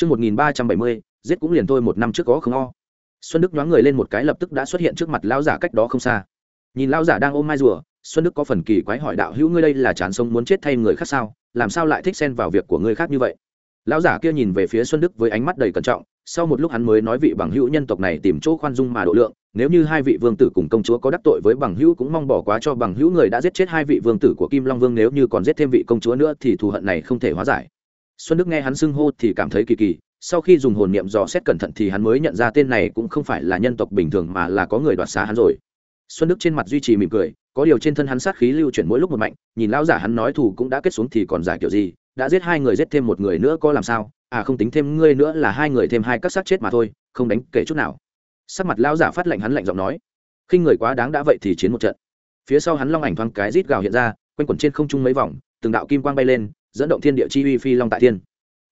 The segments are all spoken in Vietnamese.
Trước 1370, giết cũng liền thôi một năm trước có không o. Xuân Đức nhoáng người lên một cái lập tức đã xuất hiện trước mặt lão giả cách đó không xa. Nhìn lão giả đang ôm mai rùa, Xuân Đức có phần kỳ quái hỏi đạo hữu ngươi đây là chán sống muốn chết thay người khác sao, làm sao lại thích xen vào việc của người khác như vậy? Lão giả kia nhìn về phía Xuân Đức với ánh mắt đầy cẩn trọng, sau một lúc hắn mới nói vị bằng hữu nhân tộc này tìm chỗ khoan dung mà độ lượng, nếu như hai vị vương tử cùng công chúa có đắc tội với bằng hữu cũng mong bỏ quá cho bằng hữu người đã giết chết hai vị vương tử của Kim Long Vương nếu như còn giết thêm vị công chúa nữa thì thù hận này không thể hóa giải. Xuân Đức nghe hắn xưng hô thì cảm thấy kỳ kỳ, sau khi dùng hồn niệm dò xét cẩn thận thì hắn mới nhận ra tên này cũng không phải là nhân tộc bình thường mà là có người đoạt xá hắn rồi. Xuân đức trên mặt duy trì mỉm cười có điều trên thân hắn sát khí lưu chuyển mỗi lúc một mạnh nhìn lão giả hắn nói thù cũng đã kết xuống thì còn giải kiểu gì đã giết hai người giết thêm một người nữa có làm sao? À không tính thêm ngươi nữa là hai người thêm hai các xác chết mà thôi không đánh kể chút nào. Sắc mặt lão giả phát lệnh hắn lạnh giọng nói. Khi người quá đáng đã vậy thì chiến một trận. Phía sau hắn long ảnh thoáng cái rít gào hiện ra quanh quẩn trên không trung mấy vòng từng đạo kim quang bay lên dẫn động thiên địa chi uy phi long tại thiên.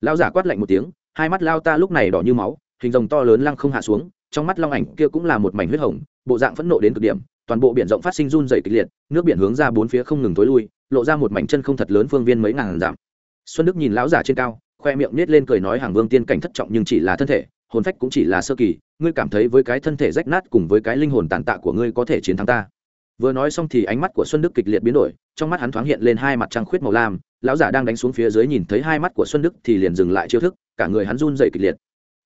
Lão giả quát lạnh một tiếng, hai mắt lao ta lúc này đỏ như máu, hình rồng to lớn lăng không hạ xuống, trong mắt long ảnh kia cũng là một mảnh huyết hồng, bộ dạng phẫn nộ đến cực điểm, toàn bộ biển rộng phát sinh run dày kịch liệt, nước biển hướng ra bốn phía không ngừng tối lui, lộ ra một mảnh chân không thật lớn phương viên mấy ngàn giảm xuân đức nhìn lão giả trên cao, khoe miệng nết lên cười nói hàng vương tiên cảnh thất trọng nhưng chỉ là thân thể, hồn phách cũng chỉ là sơ kỳ, ngươi cảm thấy với cái thân thể rách nát cùng với cái linh hồn tàn tạ của ngươi có thể chiến thắng ta vừa nói xong thì ánh mắt của xuân đức kịch liệt biến đổi, trong mắt hắn thoáng hiện lên hai mặt trăng khuyết màu lam, lão giả đang đánh xuống phía dưới nhìn thấy hai mắt của xuân đức thì liền dừng lại chiêu thức, cả người hắn run dậy kịch liệt.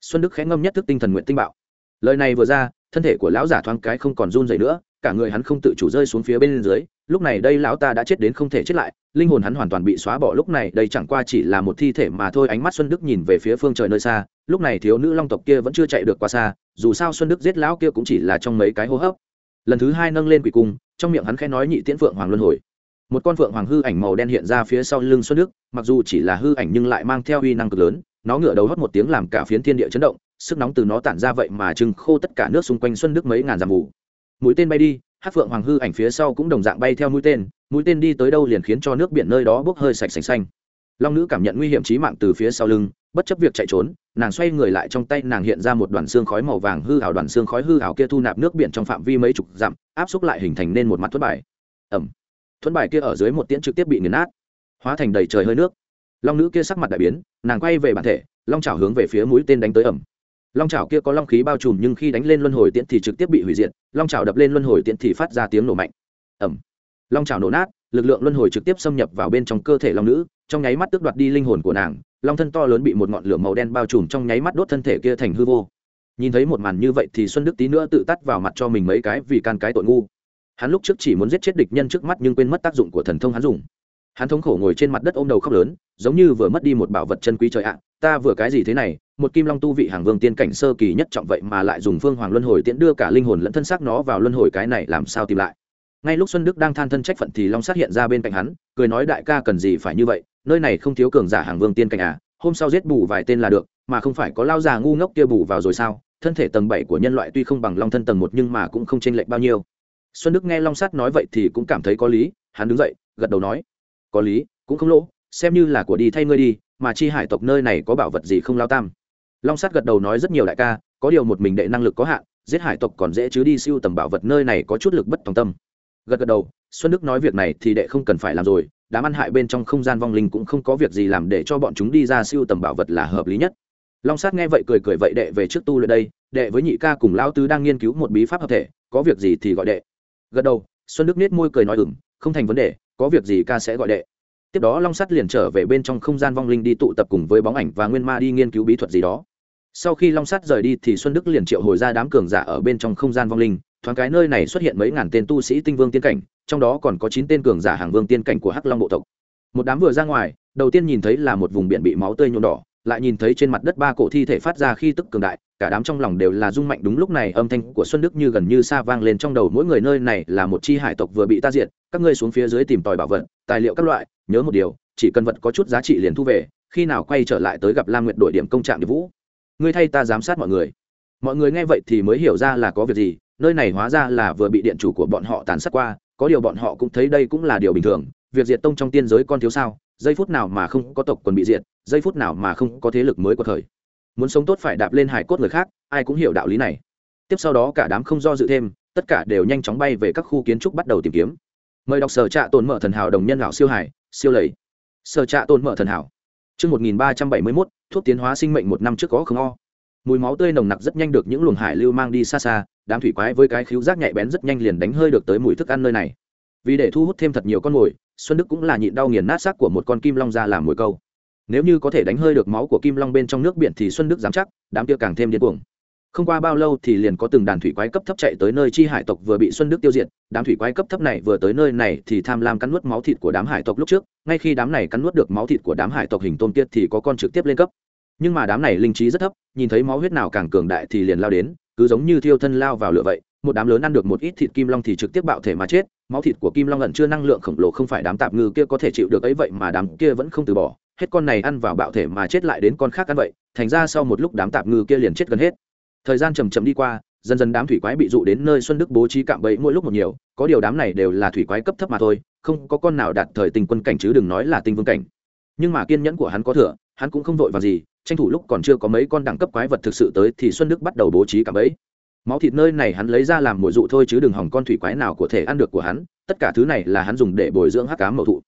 Xuân đức khẽ ngâm nhất thức tinh thần nguyện tinh bạo. Lời này vừa ra, thân thể của lão giả thoáng cái không còn run dậy nữa, cả người hắn không tự chủ rơi xuống phía bên dưới, lúc này đây lão ta đã chết đến không thể chết lại, linh hồn hắn hoàn toàn bị xóa bỏ, lúc này đây chẳng qua chỉ là một thi thể mà thôi, ánh mắt xuân đức nhìn về phía phương trời nơi xa, lúc này thiếu nữ long tộc kia vẫn chưa chạy được qua xa, dù sao xuân đức giết lão kia cũng chỉ là trong mấy cái hô hấp lần thứ hai nâng lên quỷ cung, trong miệng hắn khẽ nói nhị tiễn phượng hoàng luân hồi. Một con phượng hoàng hư ảnh màu đen hiện ra phía sau lưng xuân đức, mặc dù chỉ là hư ảnh nhưng lại mang theo uy năng cực lớn, nó ngửa đầu hót một tiếng làm cả phiến thiên địa chấn động, sức nóng từ nó tản ra vậy mà trừng khô tất cả nước xung quanh xuân đức mấy ngàn dặm mù. Mũi tên bay đi, hát phượng hoàng hư ảnh phía sau cũng đồng dạng bay theo mũi tên mũi tên đi tới đâu liền khiến cho nước biển nơi đó bốc hơi sạch sành xanh long nữ cảm nhận nguy hiểm trí mạng từ phía sau lưng, bất chấp việc chạy trốn, nàng xoay người lại trong tay nàng hiện ra một đoàn xương khói màu vàng hư hảo đoàn xương khói hư hảo kia thu nạp nước biển trong phạm vi mấy chục dặm, áp xúc lại hình thành nên một mặt thuất bài. Ẩm thuất bài kia ở dưới một tiễn trực tiếp bị nghiền nát, hóa thành đầy trời hơi nước. Long nữ kia sắc mặt đại biến, nàng quay về bản thể, long trào hướng về phía mũi tên đánh tới ẩm long trào kia có long khí bao trùm nhưng khi đánh lên luân hồi tiễn thì trực tiếp bị hủy diệt, long trào đập lên luân hồi tiễn thì phát ra tiếng nổ mạnh. Ẩm long trào nổ nát lực lượng luân hồi trực tiếp xâm nhập vào bên trong cơ thể long nữ, trong nháy mắt tước đoạt đi linh hồn của nàng, long thân to lớn bị một ngọn lửa màu đen bao trùm trong nháy mắt đốt thân thể kia thành hư vô. Nhìn thấy một màn như vậy thì xuân đức tí nữa tự tắt vào mặt cho mình mấy cái vì can cái tội ngu. Hắn lúc trước chỉ muốn giết chết địch nhân trước mắt nhưng quên mất tác dụng của thần thông hắn dùng. Hắn thống khổ ngồi trên mặt đất ôm đầu khóc lớn, giống như vừa mất đi một bảo vật chân quý trời ạ, ta vừa cái gì thế này, một kim long tu vị hàng vương tiên cảnh sơ kỳ nhất trọng vậy mà lại dùng phương hoàng luân hồi tiễn đưa cả linh hồn lẫn thân xác nó vào luân hồi cái này làm sao tìm lại ngay lúc xuân đức đang than thân trách phận thì long sát hiện ra bên cạnh hắn, cười nói, đại ca cần gì phải như vậy? Nơi này không thiếu cường giả hàng vương tiên cảnh à? Hôm sau giết bù vài tên là được, mà không phải có lao già ngu ngốc kia bù vào rồi sao? Thân thể tầng bảy của nhân loại tuy không bằng long thân tầng một nhưng mà cũng không chênh lệch bao nhiêu. Xuân đức nghe long sát nói vậy thì cũng cảm thấy có lý, hắn đứng dậy, gật đầu nói, có lý, cũng không lỗ, xem như là của đi thay ngươi đi, mà chi hải tộc nơi này có bảo vật gì không lao tam? Long sát gật đầu nói, rất nhiều đại ca, có điều một mình đệ năng lực có hạn, giết hải tộc còn dễ chứ đi siêu tầm bảo vật nơi này có chút lực bất tòng tâm gật gật đầu, xuân đức nói việc này thì đệ không cần phải làm rồi, đám ăn hại bên trong không gian vong linh cũng không có việc gì làm để cho bọn chúng đi ra siêu tầm bảo vật là hợp lý nhất. Long sát nghe vậy cười cười vậy đệ về trước tu luyện đây, đệ với nhị ca cùng Lão tứ đang nghiên cứu một bí pháp hợp thể, có việc gì thì gọi đệ. Gật đầu, xuân đức nết môi cười nói ừng không thành vấn đề, có việc gì ca sẽ gọi đệ. Tiếp đó long sắt liền trở về bên trong không gian vong linh đi tụ tập cùng với bóng ảnh và nguyên ma đi nghiên cứu bí thuật gì đó. Sau khi long sắt rời đi thì xuân đức liền triệu hồi ra đám cường giả ở bên trong không gian vong linh thoáng cái nơi này xuất hiện mấy ngàn tên tu sĩ tinh vương tiên cảnh, trong đó còn có chín tên cường giả hàng vương tiên cảnh của hắc long bộ tộc. Một đám vừa ra ngoài, đầu tiên nhìn thấy là một vùng biển bị máu tươi nhuộm đỏ, lại nhìn thấy trên mặt đất ba cổ thi thể phát ra khi tức cường đại, cả đám trong lòng đều là rung mạnh đúng lúc này âm thanh của xuân đức như gần như xa vang lên trong đầu mỗi người nơi này là một chi hải tộc vừa bị ta diệt, các ngươi xuống phía dưới tìm tòi bảo vật, tài liệu các loại, nhớ một điều, chỉ cần vật có chút giá trị liền thu về, khi nào quay trở lại tới gặp lam nguyệt đội điểm công trạng địa vũ. Ngươi thay ta giám sát mọi người mọi người nghe vậy thì mới hiểu ra là có việc gì nơi này hóa ra là vừa bị điện chủ của bọn họ tàn sát qua có điều bọn họ cũng thấy đây cũng là điều bình thường việc diệt tông trong tiên giới con thiếu sao giây phút nào mà không có tộc quần bị diệt giây phút nào mà không có thế lực mới của thời. Muốn sống tốt phải đạp lên hải cốt người khác ai cũng hiểu đạo lý này. Tiếp sau đó cả đám không do dự thêm tất cả đều nhanh chóng bay về các khu kiến trúc bắt đầu tìm kiếm. Mời đọc sở trạ tồn mở thần hảo đồng nhân lão siêu hải siêu lầy. Sở trạ tồn mở thần hảo. Trước 1371, thuốc tiến hóa sinh mệnh một năm trước có không o. Mùi máu tươi nồng nặc rất nhanh được những luồng hải lưu mang đi xa xa, đám thủy quái với cái khíu giác nhạy bén rất nhanh liền đánh hơi được tới mùi thức ăn nơi này. Vì để thu hút thêm thật nhiều con mồi, Xuân Đức cũng là nhịn đau nghiền nát xác của một con kim long ra làm mồi câu. Nếu như có thể đánh hơi được máu của kim long bên trong nước biển thì Xuân Đức dám chắc, đám kia càng thêm điên cuồng không qua bao lâu thì liền có từng đàn thủy quái cấp thấp chạy tới nơi chi hải tộc vừa bị xuân đức tiêu diệt đám thủy quái cấp thấp này vừa tới nơi này thì tham lam cắn nuốt máu thịt của đám hải tộc lúc trước ngay khi đám này cắn nuốt được máu thịt của đám hải tộc hình tôm tiết thì có con trực tiếp lên cấp nhưng mà đám này linh trí rất thấp, nhìn thấy máu huyết nào càng cường đại thì liền lao đến, cứ giống như thiêu thân lao vào lửa vậy, một đám lớn ăn được một ít thịt kim long thì trực tiếp bạo thể mà chết, máu thịt của kim long ẩn chưa năng lượng khổng lồ không phải đám tạp ngư kia có thể chịu được ấy vậy mà đám kia vẫn không từ bỏ, hết con này ăn vào bạo thể mà chết lại đến con khác ăn vậy, thành ra sau một lúc đám tạp ngư kia liền chết gần hết. Thời gian chầm chậm đi qua, dần dần đám thủy quái bị dụ đến nơi xuân đức bố trí cạm bẫy mỗi lúc một nhiều, có điều đám này đều là thủy quái cấp thấp mà thôi, không có con nào đạt thời tình quân cảnh chứ đừng nói là tinh vương cảnh. Nhưng mà kiên nhẫn của hắn có thừa, hắn cũng không vội vào gì tranh thủ lúc còn chưa có mấy con đẳng cấp quái vật thực sự tới thì xuân đức bắt đầu bố trí cả bẫy. Máu thịt nơi này hắn lấy ra làm mồi dụ thôi chứ đừng hỏng con thủy quái nào có thể ăn được của hắn, tất cả thứ này là hắn dùng để bồi dưỡng hắc cám mậu thụ.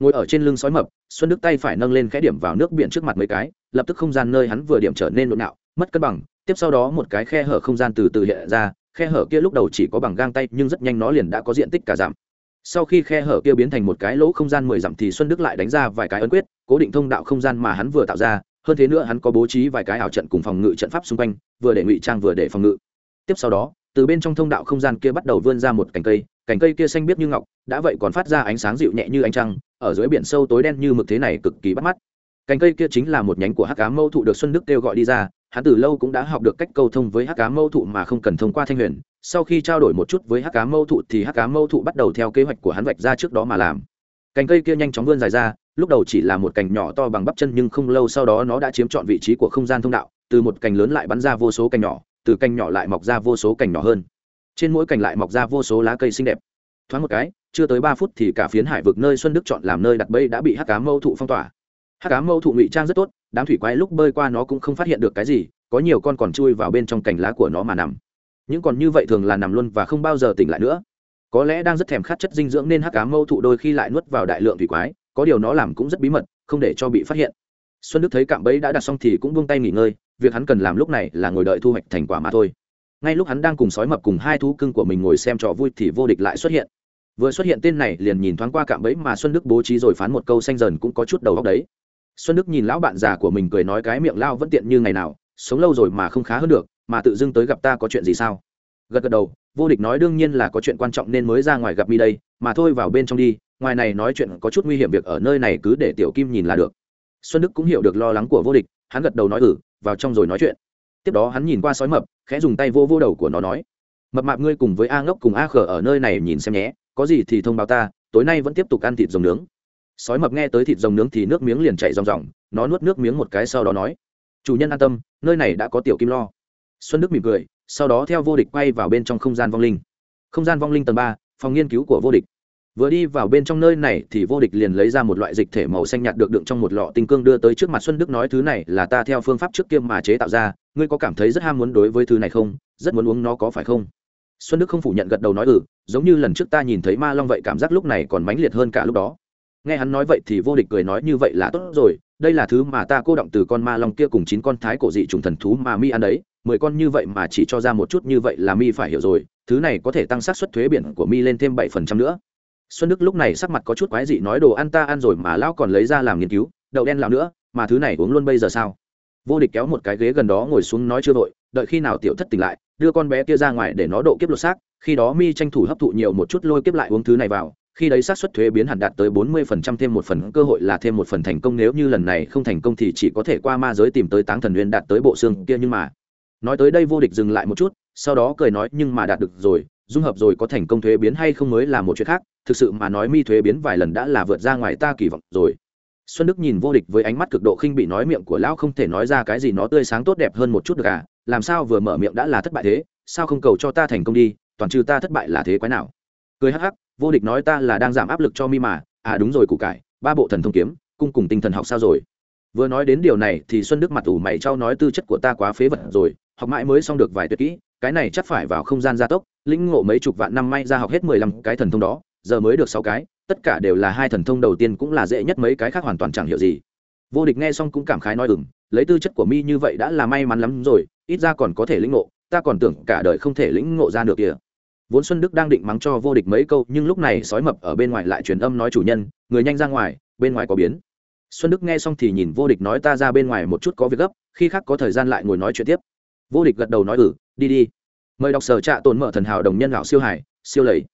Ngồi ở trên lưng sói mập, xuân đức tay phải nâng lên khẽ điểm vào nước biển trước mặt mấy cái, lập tức không gian nơi hắn vừa điểm trở nên nội nạo, mất cân bằng, tiếp sau đó một cái khe hở không gian từ từ hiện ra, khe hở kia lúc đầu chỉ có bằng gang tay nhưng rất nhanh nó liền đã có diện tích cả giảm. Sau khi khe hở kia biến thành một cái lỗ không gian mười dặm thì xuân đức lại đánh ra vài cái ấn quyết, cố định thông đạo không gian mà hắn vừa tạo ra hơn thế nữa hắn có bố trí vài cái ảo trận cùng phòng ngự trận pháp xung quanh, vừa để ngụy trang vừa để phòng ngự. Tiếp sau đó, từ bên trong thông đạo không gian kia bắt đầu vươn ra một cành cây cành cây kia xanh biếc như ngọc, đã vậy còn phát ra ánh sáng dịu nhẹ như ánh trăng, ở dưới biển sâu tối đen như mực thế này cực kỳ bắt mắt. Cành cây kia chính là một nhánh của hắc cá mâu thụ được xuân đức kêu gọi đi ra, hắn từ lâu cũng đã học được cách câu thông với hắc cá mâu thụ mà không cần thông qua thanh huyền, sau khi trao đổi một chút với hắc cá mâu thụ thì hắc cá mâu thụ bắt đầu theo kế hoạch của hắn vạch ra trước đó mà làm. Cành cây kia nhanh chóng vươn dài ra lúc đầu chỉ là một cành nhỏ to bằng bắp chân nhưng không lâu sau đó nó đã chiếm trọn vị trí của không gian thông đạo, từ một cành lớn lại bắn ra vô số cành nhỏ, từ cành nhỏ lại mọc ra vô số cành nhỏ hơn. Trên mỗi cành lại mọc ra vô số lá cây xinh đẹp. Thoáng một cái, chưa tới ba phút thì cả phiến hải vực nơi xuân đức chọn làm nơi đặt bẫy đã bị hắc cá mâu thụ phong tỏa. Hắc cá mâu thụ ngụy trang rất tốt, đám thủy quái lúc bơi qua nó cũng không phát hiện được cái gì, có nhiều con còn chui vào bên trong cành lá của nó mà nằm. Những còn như vậy thường là nằm luôn và không bao giờ tỉnh lại nữa. Có lẽ đang rất thèm khát chất dinh dưỡng nên hắc cá mâu thụ đôi khi lại nuốt vào đại lượng thủy quái có điều nó làm cũng rất bí mật, không để cho bị phát hiện. Xuân đức thấy cạm bẫy đã đặt xong thì cũng buông tay nghỉ ngơi, việc hắn cần làm lúc này là ngồi đợi thu hoạch thành quả mà thôi. Ngay lúc hắn đang cùng sói mập cùng hai thú cưng của mình ngồi xem trò vui thì vô địch lại xuất hiện. Vừa xuất hiện tên này liền nhìn thoáng qua cạm bẫy mà xuân đức bố trí rồi phán một câu xanh dần cũng có chút đầu góc đấy. Xuân đức nhìn lão bạn già của mình cười nói cái miệng lao vẫn tiện như ngày nào, sống lâu rồi mà không khá hơn được, mà tự dưng tới gặp ta có chuyện gì sao? Gật gật đầu, vô địch nói đương nhiên là có chuyện quan trọng nên mới ra ngoài gặp mi đây, mà thôi vào bên trong đi ngoài này nói chuyện có chút nguy hiểm việc ở nơi này cứ để tiểu kim nhìn là được. Xuân đức cũng hiểu được lo lắng của vô địch, hắn gật đầu nói ừ vào trong rồi nói chuyện. Tiếp đó hắn nhìn qua sói mập, khẽ dùng tay vô vô đầu của nó nói, mập mạp ngươi cùng với a ngốc cùng a khở ở nơi này nhìn xem nhé, có gì thì thông báo ta, tối nay vẫn tiếp tục ăn thịt rồng nướng. Sói mập nghe tới thịt rồng nướng thì nước miếng liền chảy ròng ròng, nó nuốt nước miếng một cái sau đó nói, chủ nhân an tâm, nơi này đã có tiểu kim lo. Xuân đức mỉm cười, sau đó theo vô địch quay vào bên trong không gian vong linh. Không gian vong linh tầng ba, phòng nghiên cứu của vô địch vừa đi vào bên trong nơi này thì vô địch liền lấy ra một loại dịch thể màu xanh nhạt được đựng trong một lọ tinh cương đưa tới trước mặt xuân đức nói, thứ này là ta theo phương pháp trước kia mà chế tạo ra, ngươi có cảm thấy rất ham muốn đối với thứ này không? Rất muốn uống nó có phải không? Xuân đức không phủ nhận gật đầu nói ừ giống như lần trước ta nhìn thấy ma long vậy cảm giác lúc này còn mãnh liệt hơn cả lúc đó. Nghe hắn nói vậy thì vô địch cười nói, như vậy là tốt rồi, đây là thứ mà ta cô động từ con ma long kia cùng chín con thái cổ dị trùng thần thú mà mi ăn đấy, mười con như vậy mà chỉ cho ra một chút như vậy là mi phải hiểu rồi, thứ này có thể tăng xác suất thuế biển của mi lên thêm bảy phần trăm nữa xuân đức lúc này sắc mặt có chút quái dị nói đồ ăn ta ăn rồi mà lão còn lấy ra làm nghiên cứu, đậu đen lão nữa, mà thứ này uống luôn bây giờ sao? Vô địch kéo một cái ghế gần đó ngồi xuống nói chưa vội, đợi khi nào tiểu thất tỉnh lại, đưa con bé kia ra ngoài để nó độ kiếp lột xác, khi đó mi tranh thủ hấp thụ nhiều một chút lôi kiếp lại uống thứ này vào, khi đấy xác suất thuế biến hẳn đạt tới bốn mươi phần trăm thêm một phần cơ hội là thêm một phần thành công, nếu như lần này không thành công thì chỉ có thể qua ma giới tìm tới táng thần nguyên đạt tới bộ xương kia nhưng mà. Nói tới đây vô địch dừng lại một chút, sau đó cười nói nhưng mà đạt được rồi dung hợp rồi có thành công thuế biến hay không mới là một chuyện khác, thực sự mà nói mi thuế biến vài lần đã là vượt ra ngoài ta kỳ vọng rồi. Xuân đức nhìn vô địch với ánh mắt cực độ khinh bị nói miệng của lão không thể nói ra cái gì nó tươi sáng tốt đẹp hơn một chút được à làm sao vừa mở miệng đã là thất bại thế, sao không cầu cho ta thành công đi, toàn trừ ta thất bại là thế quái nào. Cười hắc hắc, vô địch nói ta là đang giảm áp lực cho mi mà à đúng rồi củ cải, ba bộ thần thông kiếm, cung cùng tinh thần học sao rồi. Vừa nói đến điều này thì xuân đức mặt ủ mày trao nói tư chất của ta quá phế vật rồi, học mãi mới xong được vài tuyệt kỹ cái này chắc phải vào không gian gia tốc, lĩnh ngộ mấy chục vạn năm may ra học hết mười lăm cái thần thông đó, giờ mới được sáu cái, tất cả đều là hai thần thông đầu tiên cũng là dễ nhất mấy cái khác hoàn toàn chẳng hiểu gì. Vô địch nghe xong cũng cảm khái nói ừng lấy tư chất của mi như vậy đã là may mắn lắm rồi, ít ra còn có thể lĩnh ngộ, ta còn tưởng cả đời không thể lĩnh ngộ ra được kìa. Vốn xuân đức đang định mắng cho vô địch mấy câu, nhưng lúc này sói mập ở bên ngoài lại truyền âm nói chủ nhân, người nhanh ra ngoài, bên ngoài có biến. Xuân đức nghe xong thì nhìn vô địch nói ta ra bên ngoài một chút có việc gấp, khi khác có thời gian lại ngồi nói chuyện tiếp. Vô địch gật đầu nói ừ đi đi mời đọc sở trạ tồn mở thần hảo đồng nhân lão siêu hải siêu lầy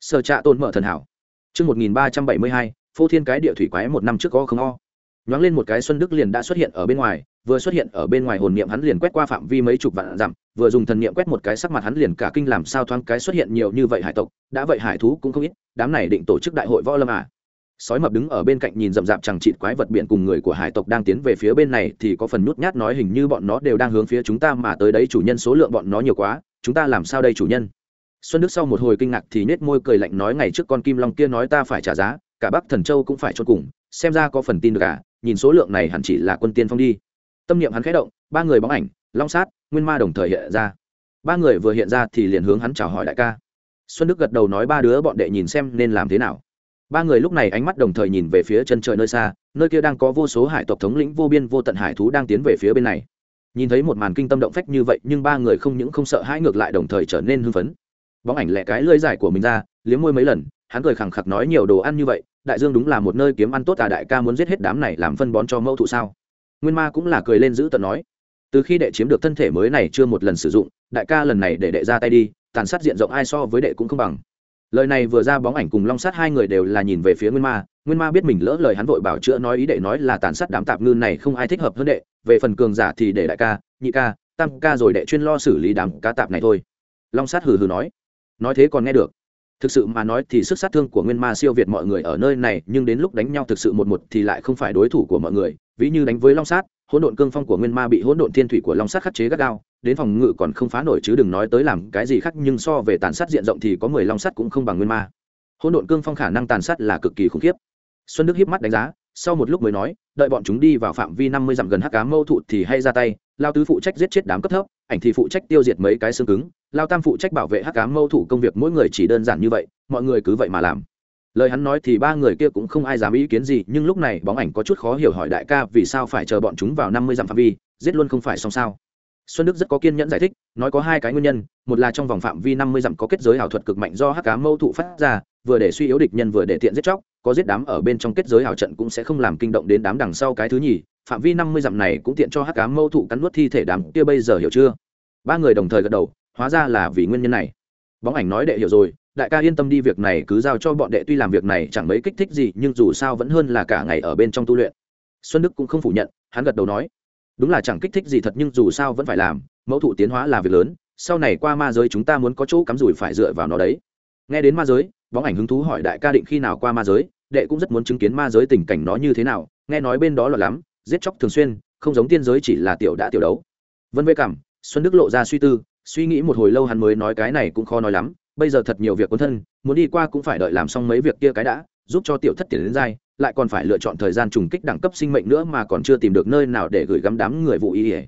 sở trạ tồn mở thần hảo Trước 1372, phô thiên cái địa thủy quái một năm trước có không o. Nhoáng lên một cái Xuân Đức liền đã xuất hiện ở bên ngoài, vừa xuất hiện ở bên ngoài hồn niệm hắn liền quét qua phạm vi mấy chục vạn dặm, vừa dùng thần niệm quét một cái sắc mặt hắn liền cả kinh làm sao thoáng cái xuất hiện nhiều như vậy hải tộc, đã vậy hải thú cũng không ít, đám này định tổ chức đại hội võ lâm à. Sói mập đứng ở bên cạnh nhìn rậm rạp chẳng chịt quái vật biển cùng người của hải tộc đang tiến về phía bên này thì có phần nhút nhát nói hình như bọn nó đều đang hướng phía chúng ta mà tới đấy chủ nhân số lượng bọn nó nhiều quá, chúng ta làm sao đây chủ nhân? xuân đức sau một hồi kinh ngạc thì nết môi cười lạnh nói ngày trước con kim long kia nói ta phải trả giá cả bắc thần châu cũng phải cho cùng xem ra có phần tin được cả à, nhìn số lượng này hẳn chỉ là quân tiên phong đi. Tâm niệm hắn khẽ động ba người bóng ảnh long sát nguyên ma đồng thời hiện ra. Ba người vừa hiện ra thì liền hướng hắn chào hỏi đại ca. Xuân đức gật đầu nói ba đứa bọn đệ nhìn xem nên làm thế nào ba người lúc này ánh mắt đồng thời nhìn về phía chân trời nơi xa, nơi kia đang có vô số hải tộc thống lĩnh vô biên vô tận hải thú đang tiến về phía bên này. Nhìn thấy một màn kinh tâm động phách như vậy, nhưng ba người không những không sợ hãi ngược lại đồng thời trở nên hưng phấn. Bóng ảnh lẹ cái lưỡi dài của mình ra, liếm môi mấy lần, hắn cười khẳng khặc nói nhiều đồ ăn như vậy, đại dương đúng là một nơi kiếm ăn tốt à đại ca muốn giết hết đám này làm phân bón cho mẫu thụ sao? Nguyên ma cũng là cười lên giữ tận nói. Từ khi đệ chiếm được thân thể mới này chưa một lần sử dụng, đại ca lần này để đệ ra tay đi, tàn sát diện rộng ai so với đệ cũng không bằng lời này vừa ra bóng ảnh cùng long sát hai người đều là nhìn về phía nguyên ma. Nguyên ma biết mình lỡ lời hắn vội bảo chữa nói ý đệ nói là tàn sát đám tạp ngư này không ai thích hợp hơn đệ. Về phần cường giả thì để đại ca, nhị ca, tam ca rồi đệ chuyên lo xử lý đám cá tạp này thôi. Long sát hừ hừ nói. Nói thế còn nghe được. Thực sự mà nói thì sức sát thương của nguyên ma siêu việt mọi người ở nơi này, nhưng đến lúc đánh nhau thực sự một một thì lại không phải đối thủ của mọi người. Ví như đánh với long sát, hỗn độn cương phong của nguyên ma bị hỗn độn thiên thủy của long sát khắc chế gắt gao đến phòng ngự còn không phá nổi chứ đừng nói tới làm cái gì khác, nhưng so về tàn sát diện rộng thì có mười long sắt cũng không bằng nguyên ma. Hỗn độn cương phong khả năng tàn sát là cực kỳ khủng khiếp. Xuân đức hiếp mắt đánh giá, sau một lúc mới nói, đợi bọn chúng đi vào phạm vi năm mươi dặm gần hắc cá mâu thụ thì hay ra tay, lao tứ phụ trách giết chết đám cấp thấp, ảnh thì phụ trách tiêu diệt mấy cái xương cứng, lao tam phụ trách bảo vệ hắc cá mâu thụ công việc mỗi người chỉ đơn giản như vậy, mọi người cứ vậy mà làm. Lời hắn nói thì ba người kia cũng không ai dám ý kiến gì, nhưng lúc này bóng ảnh có chút khó hiểu hỏi đại ca vì sao phải chờ bọn chúng vào năm mươi dặm phạm vi, giết luôn không phải xong sao xuân đức rất có kiên nhẫn giải thích, nói có hai cái nguyên nhân, một là trong vòng phạm vi năm mươi dặm có kết giới ảo thuật cực mạnh do hắc cá mâu thụ phát ra, vừa để suy yếu địch nhân vừa để tiện giết chóc, có giết đám ở bên trong kết giới ảo trận cũng sẽ không làm kinh động đến đám đằng sau cái thứ nhì, phạm vi năm mươi dặm này cũng tiện cho hắc cá mâu thụ cắn nuốt thi thể đám kia bây giờ hiểu chưa? Ba người đồng thời gật đầu, hóa ra là vì nguyên nhân này. Bóng ảnh nói đệ hiểu rồi, đại ca yên tâm đi việc này, cứ giao cho bọn đệ tuy làm việc này chẳng mấy kích thích gì, nhưng dù sao vẫn hơn là cả ngày ở bên trong tu luyện. Xuân đức cũng không phủ nhận, hắn gật đầu nói đúng là chẳng kích thích gì thật nhưng dù sao vẫn phải làm, mẫu thụ tiến hóa là việc lớn, sau này qua ma giới chúng ta muốn có chỗ cắm rủi phải dựa vào nó đấy. Nghe đến ma giới, bóng ảnh hứng thú hỏi đại ca định khi nào qua ma giới, đệ cũng rất muốn chứng kiến ma giới tình cảnh nó như thế nào, nghe nói bên đó là lắm, giết chóc thường xuyên, không giống tiên giới chỉ là tiểu đã tiểu đấu. Vân vê cảm xuân đức lộ ra suy tư, suy nghĩ một hồi lâu hắn mới nói cái này cũng khó nói lắm, bây giờ thật nhiều việc quân thân, muốn đi qua cũng phải đợi làm xong mấy việc kia cái đã, giúp cho tiểu thất tiền đến dai lại còn phải lựa chọn thời gian trùng kích đẳng cấp sinh mệnh nữa mà còn chưa tìm được nơi nào để gửi gắm đám người vụ ý ỉa.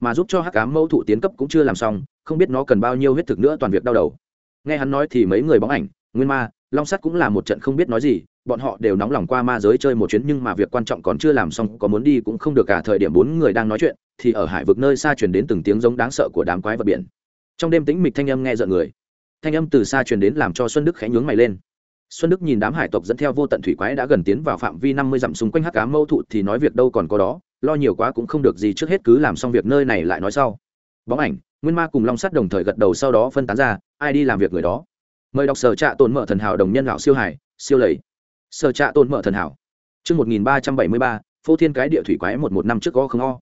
Mà giúp cho hắc cám mẫu thụ tiến cấp cũng chưa làm xong, không biết nó cần bao nhiêu huyết thực nữa toàn việc đau đầu. Nghe hắn nói thì mấy người bóng ảnh, nguyên ma, long sắt cũng là một trận không biết nói gì, bọn họ đều nóng lòng qua ma giới chơi một chuyến nhưng mà việc quan trọng còn chưa làm xong, có muốn đi cũng không được cả thời điểm bốn người đang nói chuyện, thì ở hải vực nơi xa truyền đến từng tiếng giống đáng sợ của đám quái vật biển. Trong đêm tĩnh mịch thanh âm nghe rợn người. Thanh âm từ xa truyền đến làm cho xuân đức khẽ nhướng mày lên xuân đức nhìn đám hải tộc dẫn theo vô tận thủy quái đã gần tiến vào phạm vi năm mươi dặm xung quanh hắc cá mâu thụ thì nói việc đâu còn có đó, lo nhiều quá cũng không được gì trước hết cứ làm xong việc nơi này lại nói sau. Bóng ảnh, nguyên ma cùng long sắt đồng thời gật đầu sau đó phân tán ra, ai đi làm việc người đó. Mời đọc sở trạ tồn mở thần hảo đồng nhân lão siêu hải, siêu lầy. Sở trạ tồn mở thần hảo. Chương một nghìn ba trăm bảy mươi ba, phô thiên cái địa thủy quái một một năm trước có không o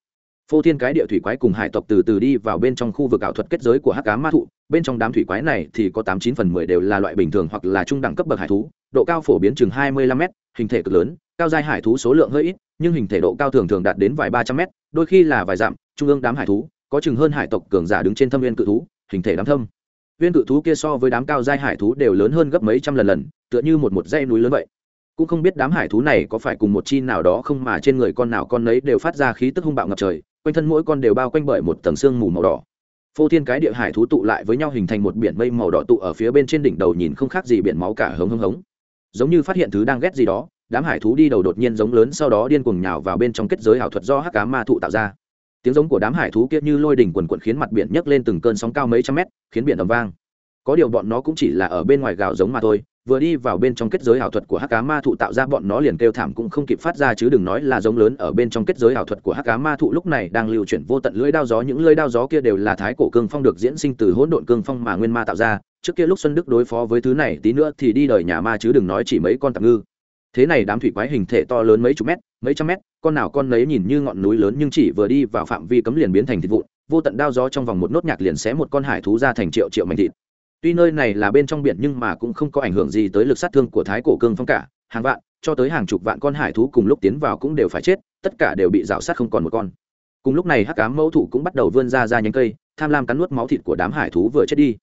phô thiên cái địa thủy quái cùng hải tộc từ từ đi vào bên trong khu vực ảo thuật kết giới của hắc cá ma thụ. Bên trong đám thủy quái này thì có tám chín phần mười đều là loại bình thường hoặc là trung đẳng cấp bậc hải thú. Độ cao phổ biến chừng hai mươi lăm m hình thể cực lớn, cao giai hải thú số lượng hơi ít, nhưng hình thể độ cao thường thường đạt đến vài ba trăm m đôi khi là vài dặm. Trung ương đám hải thú, có chừng hơn hải tộc cường giả đứng trên thâm viên cự thú, hình thể đám thâm. Viên cự thú kia so với đám cao giai hải thú đều lớn hơn gấp mấy trăm lần lần, tựa như một một dãy núi lớn vậy. Cũng không biết đám hải thú này có phải cùng một chi nào đó không mà trên người con nào con nấy đều phát ra khí tức hung bạo ngập trời quanh thân mỗi con đều bao quanh bởi một tầng xương mù màu đỏ. Phô thiên cái địa hải thú tụ lại với nhau hình thành một biển mây màu đỏ tụ ở phía bên trên đỉnh đầu nhìn không khác gì biển máu cả hống hống hống. Giống như phát hiện thứ đang ghét gì đó, đám hải thú đi đầu đột nhiên giống lớn sau đó điên cuồng nhào vào bên trong kết giới ảo thuật do hắc cá ma thụ tạo ra. Tiếng giống của đám hải thú kia như lôi đỉnh quần quận khiến mặt biển nhấc lên từng cơn sóng cao mấy trăm mét, khiến biển ầm vang. Có điều bọn nó cũng chỉ là ở bên ngoài gạo giống mà thôi vừa đi vào bên trong kết giới ảo thuật của hắc cá ma thụ tạo ra bọn nó liền kêu thảm cũng không kịp phát ra chứ đừng nói là giống lớn ở bên trong kết giới ảo thuật của hắc cá ma thụ lúc này đang lưu chuyển vô tận lưỡi đao gió, những lưỡi đao gió kia đều là thái cổ cương phong được diễn sinh từ hỗn độn cương phong mà nguyên ma tạo ra. Trước kia lúc xuân đức đối phó với thứ này tí nữa thì đi đời nhà ma chứ đừng nói chỉ mấy con tạm ngư. Thế này đám thủy quái hình thể to lớn mấy chục mét, mấy trăm mét, con nào con nấy nhìn như ngọn núi lớn nhưng chỉ vừa đi vào phạm vi cấm liền biến thành thịt vụn, vô tận đao gió trong vòng một nốt nhạc liền xé một con hải thú ra thành triệu triệu mảnh thịt tuy nơi này là bên trong biển nhưng mà cũng không có ảnh hưởng gì tới lực sát thương của thái cổ cương phong cả. Hàng vạn, cho tới hàng chục vạn con hải thú cùng lúc tiến vào cũng đều phải chết, tất cả đều bị rào sát không còn một con. Cùng lúc này hắc cám mẫu thụ cũng bắt đầu vươn ra ra nhánh cây, tham lam cắn nuốt máu thịt của đám hải thú vừa chết đi.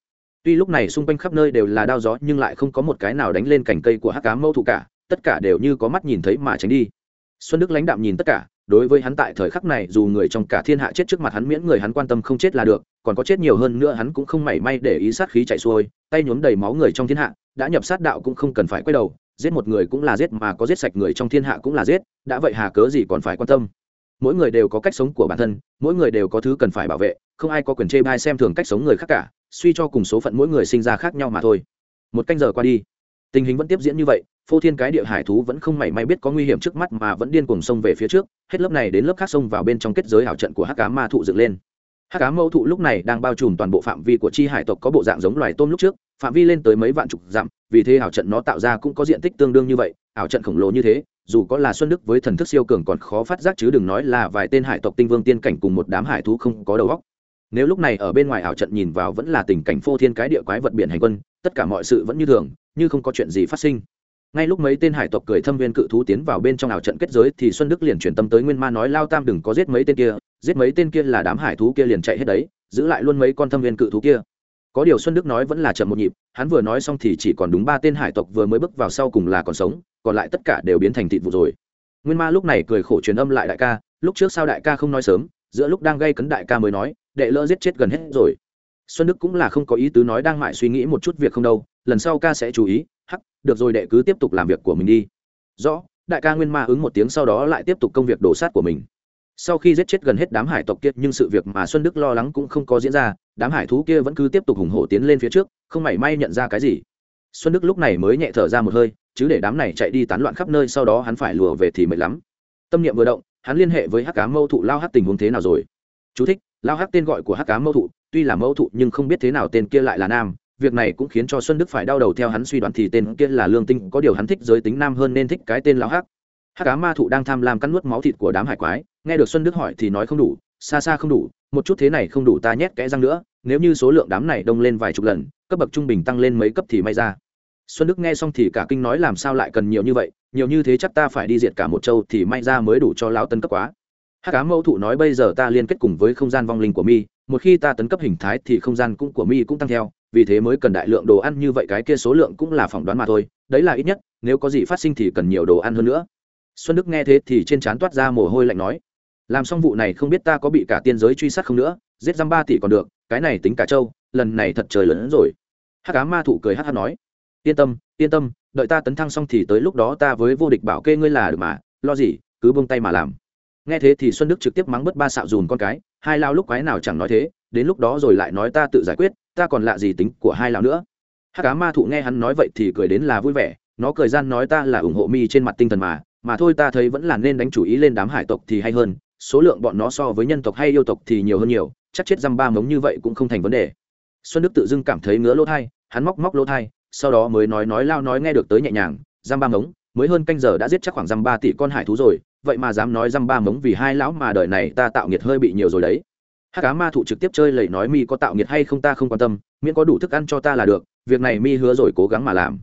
Tuy lúc này xung quanh khắp nơi đều là đao gió nhưng lại không có một cái nào đánh lên cành cây của hắc cám mẫu thụ cả, tất cả đều như có mắt nhìn thấy mà tránh đi. Xuân đức lãnh đạm nhìn tất cả, đối với hắn tại thời khắc này dù người trong cả thiên hạ chết trước mặt hắn miễn người hắn quan tâm không chết là được còn có chết nhiều hơn nữa hắn cũng không mảy may để ý sát khí chạy xuôi, tay nhuốm đầy máu người trong thiên hạ, đã nhập sát đạo cũng không cần phải quay đầu, giết một người cũng là giết mà có giết sạch người trong thiên hạ cũng là giết, đã vậy hà cớ gì còn phải quan tâm? Mỗi người đều có cách sống của bản thân, mỗi người đều có thứ cần phải bảo vệ, không ai có quyền chê bai xem thường cách sống người khác cả, suy cho cùng số phận mỗi người sinh ra khác nhau mà thôi. Một canh giờ qua đi, tình hình vẫn tiếp diễn như vậy, phô thiên cái địa hải thú vẫn không mảy may biết có nguy hiểm trước mắt mà vẫn điên cuồng xông về phía trước, hết lớp này đến lớp khác xông vào bên trong kết giới hảo trận của hắc cá ma thụ dựng lên hắc cá mẫu thụ lúc này đang bao trùm toàn bộ phạm vi của chi hải tộc có bộ dạng giống loài tôm lúc trước, phạm vi lên tới mấy vạn chục dặm, vì thế ảo trận nó tạo ra cũng có diện tích tương đương như vậy, ảo trận khổng lồ như thế, dù có là xuân đức với thần thức siêu cường còn khó phát giác chứ đừng nói là vài tên hải tộc tinh vương tiên cảnh cùng một đám hải thú không có đầu óc. Nếu lúc này ở bên ngoài ảo trận nhìn vào vẫn là tình cảnh phô thiên cái địa quái vật biển hành quân, tất cả mọi sự vẫn như thường, như không có chuyện gì phát sinh. Ngay lúc mấy tên hải tộc cười thâm viên cự thú tiến vào bên trong ảo trận kết giới thì xuân đức liền chuyển tâm tới nguyên ma nói, lao tam đừng có giết mấy tên kia giết mấy tên kia là đám hải thú kia liền chạy hết đấy, giữ lại luôn mấy con thâm viên cự thú kia. Có điều xuân đức nói vẫn là chậm một nhịp, hắn vừa nói xong thì chỉ còn đúng ba tên hải tộc vừa mới bước vào sau cùng là còn sống, còn lại tất cả đều biến thành thịt vụ rồi. Nguyên ma lúc này cười khổ truyền âm lại đại ca, lúc trước sao đại ca không nói sớm, giữa lúc đang gây cấn đại ca mới nói, đệ lỡ giết chết gần hết rồi. Xuân đức cũng là không có ý tứ nói đang mãi suy nghĩ một chút việc không đâu, lần sau ca sẽ chú ý, hắc, được rồi đệ cứ tiếp tục làm việc của mình đi. Rõ, đại ca nguyên ma ứng một tiếng sau đó lại tiếp tục công việc đổ sát của mình sau khi giết chết gần hết đám hải tộc kia nhưng sự việc mà xuân đức lo lắng cũng không có diễn ra đám hải thú kia vẫn cứ tiếp tục hùng hổ tiến lên phía trước không mảy may nhận ra cái gì. Xuân đức lúc này mới nhẹ thở ra một hơi chứ để đám này chạy đi tán loạn khắp nơi sau đó hắn phải lùa về thì mệt lắm. Tâm niệm vừa động hắn liên hệ với hắc cá mâu thụ lao hắc tình huống thế nào rồi? Chú thích, lao hắc tên gọi của hắc cá mâu thụ tuy là mâu thụ nhưng không biết thế nào tên kia lại là nam. Việc này cũng khiến cho xuân đức phải đau đầu theo hắn suy đoán thì tên kia là lương tinh có điều hắn thích giới tính nam hơn nên thích cái tên lão hắc hắc cá ma thụ đang tham lam cắn nuốt máu thịt của đám hải quái, nghe được xuân đức hỏi thì nói không đủ, xa xa không đủ, một chút thế này không đủ ta nhét kẽ răng nữa, nếu như số lượng đám này đông lên vài chục lần, cấp bậc trung bình tăng lên mấy cấp thì may ra. Xuân đức nghe xong thì cả kinh nói làm sao lại cần nhiều như vậy, nhiều như thế chắc ta phải đi diệt cả một châu thì may ra mới đủ cho lão tấn cấp quá. Hắc cá mẫu thụ nói bây giờ ta liên kết cùng với không gian vong linh của mi, một khi ta tấn cấp hình thái thì không gian cũng của mi cũng tăng theo, vì thế mới cần đại lượng đồ ăn như vậy cái kia số lượng cũng là phỏng đoán mà thôi, đấy là ít nhất, nếu có gì phát sinh thì cần nhiều đồ ăn hơn nữa xuân đức nghe thế thì trên trán toát ra mồ hôi lạnh nói, làm xong vụ này không biết ta có bị cả tiên giới truy sát không nữa, giết dăm ba tỷ còn được, cái này tính cả châu lần này thật trời lớn hơn rồi. Hắc cá ma thụ cười hắc hắc nói, yên tâm yên tâm, đợi ta tấn thăng xong thì tới lúc đó ta với vô địch bảo kê ngươi là được mà, lo gì, cứ buông tay mà làm. Nghe thế thì xuân đức trực tiếp mắng bớt ba xạo dùn con cái, hai lao lúc quái nào chẳng nói thế, đến lúc đó rồi lại nói ta tự giải quyết, ta còn lạ gì tính của hai lao nữa. Hắc cá ma thụ nghe hắn nói vậy thì cười đến là vui vẻ, nó cười gian nói ta là ủng hộ mi trên mặt tinh thần mà mà thôi ta thấy vẫn là nên đánh chủ ý lên đám hải tộc thì hay hơn, số lượng bọn nó so với nhân tộc hay yêu tộc thì nhiều hơn nhiều, chắc chết dăm ba mống như vậy cũng không thành vấn đề. Xuân đức tự dưng cảm thấy ngứa lỗ thai, hắn móc móc lỗ thai, sau đó mới nói nói lao nói nghe được tới nhẹ nhàng dăm ba mống, mới hơn canh giờ đã giết chắc khoảng dăm ba tỷ con hải thú rồi, vậy mà dám nói dăm ba mống vì hai lão mà đời này ta tạo nghiệt hơi bị nhiều rồi đấy. Hát cá ma thụ trực tiếp chơi lầy nói mi có tạo nghiệt hay không ta không quan tâm, miễn có đủ thức ăn cho ta là được, việc này mi hứa rồi cố gắng mà làm.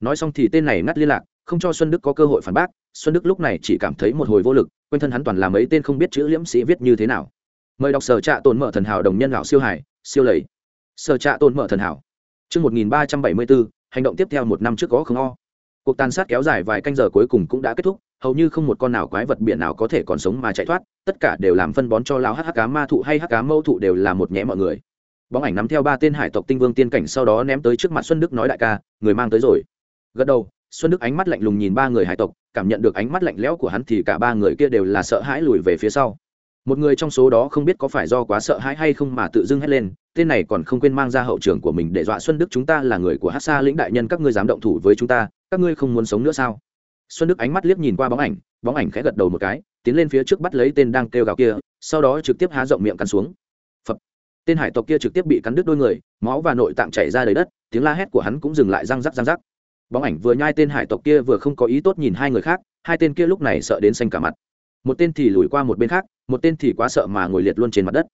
Nói xong thì tên này ngắt liên lạc, không cho xuân đức có cơ hội phản bác xuân đức lúc này chỉ cảm thấy một hồi vô lực quanh thân hắn toàn là mấy tên không biết chữ liễm sĩ viết như thế nào mời đọc sở trạ tồn mở thần hảo đồng nhân lão siêu hải siêu lầy sở trạ tồn mở thần hảo chương một nghìn ba trăm bảy mươi bốn hành động tiếp theo một năm trước có không o. Cuộc tàn sát kéo dài vài canh giờ cuối cùng cũng đã kết thúc, hầu như không một con nào quái vật biển nào có thể còn sống mà chạy thoát, tất cả đều làm phân bón cho lão hắc cá ma thụ hay hắc cá mâu thụ đều là một nhẽ mọi người. Bóng ảnh nắm theo ba tên hải tộc tinh vương tiên cảnh sau đó ném tới trước mặt Xuân Đức nói đại ca, người mang tới rồi. Gật đầu, xuân đức ánh mắt lạnh lùng nhìn ba người hải tộc cảm nhận được ánh mắt lạnh lẽo của hắn thì cả ba người kia đều là sợ hãi lùi về phía sau. Một người trong số đó không biết có phải do quá sợ hãi hay không mà tự dưng hét lên, tên này còn không quên mang ra hậu trường của mình để dọa xuân đức chúng ta là người của hát xa lĩnh đại nhân, các ngươi dám động thủ với chúng ta, các ngươi không muốn sống nữa sao? Xuân đức ánh mắt liếc nhìn qua bóng ảnh bóng ảnh khẽ gật đầu một cái, tiến lên phía trước bắt lấy tên đang kêu gào kia, sau đó trực tiếp há rộng miệng cắn xuống. Phập. tên hải tộc kia trực tiếp bị cắn đứt đôi người, máu và nội tạng chảy ra đầy đất, tiếng la hét của hắn cũng dừng lại răng rắc răng rắc bóng ảnh vừa nhai tên hải tộc kia vừa không có ý tốt nhìn hai người khác, hai tên kia lúc này sợ đến xanh cả mặt. Một tên thì lùi qua một bên khác, một tên thì quá sợ mà ngồi liệt luôn trên mặt đất.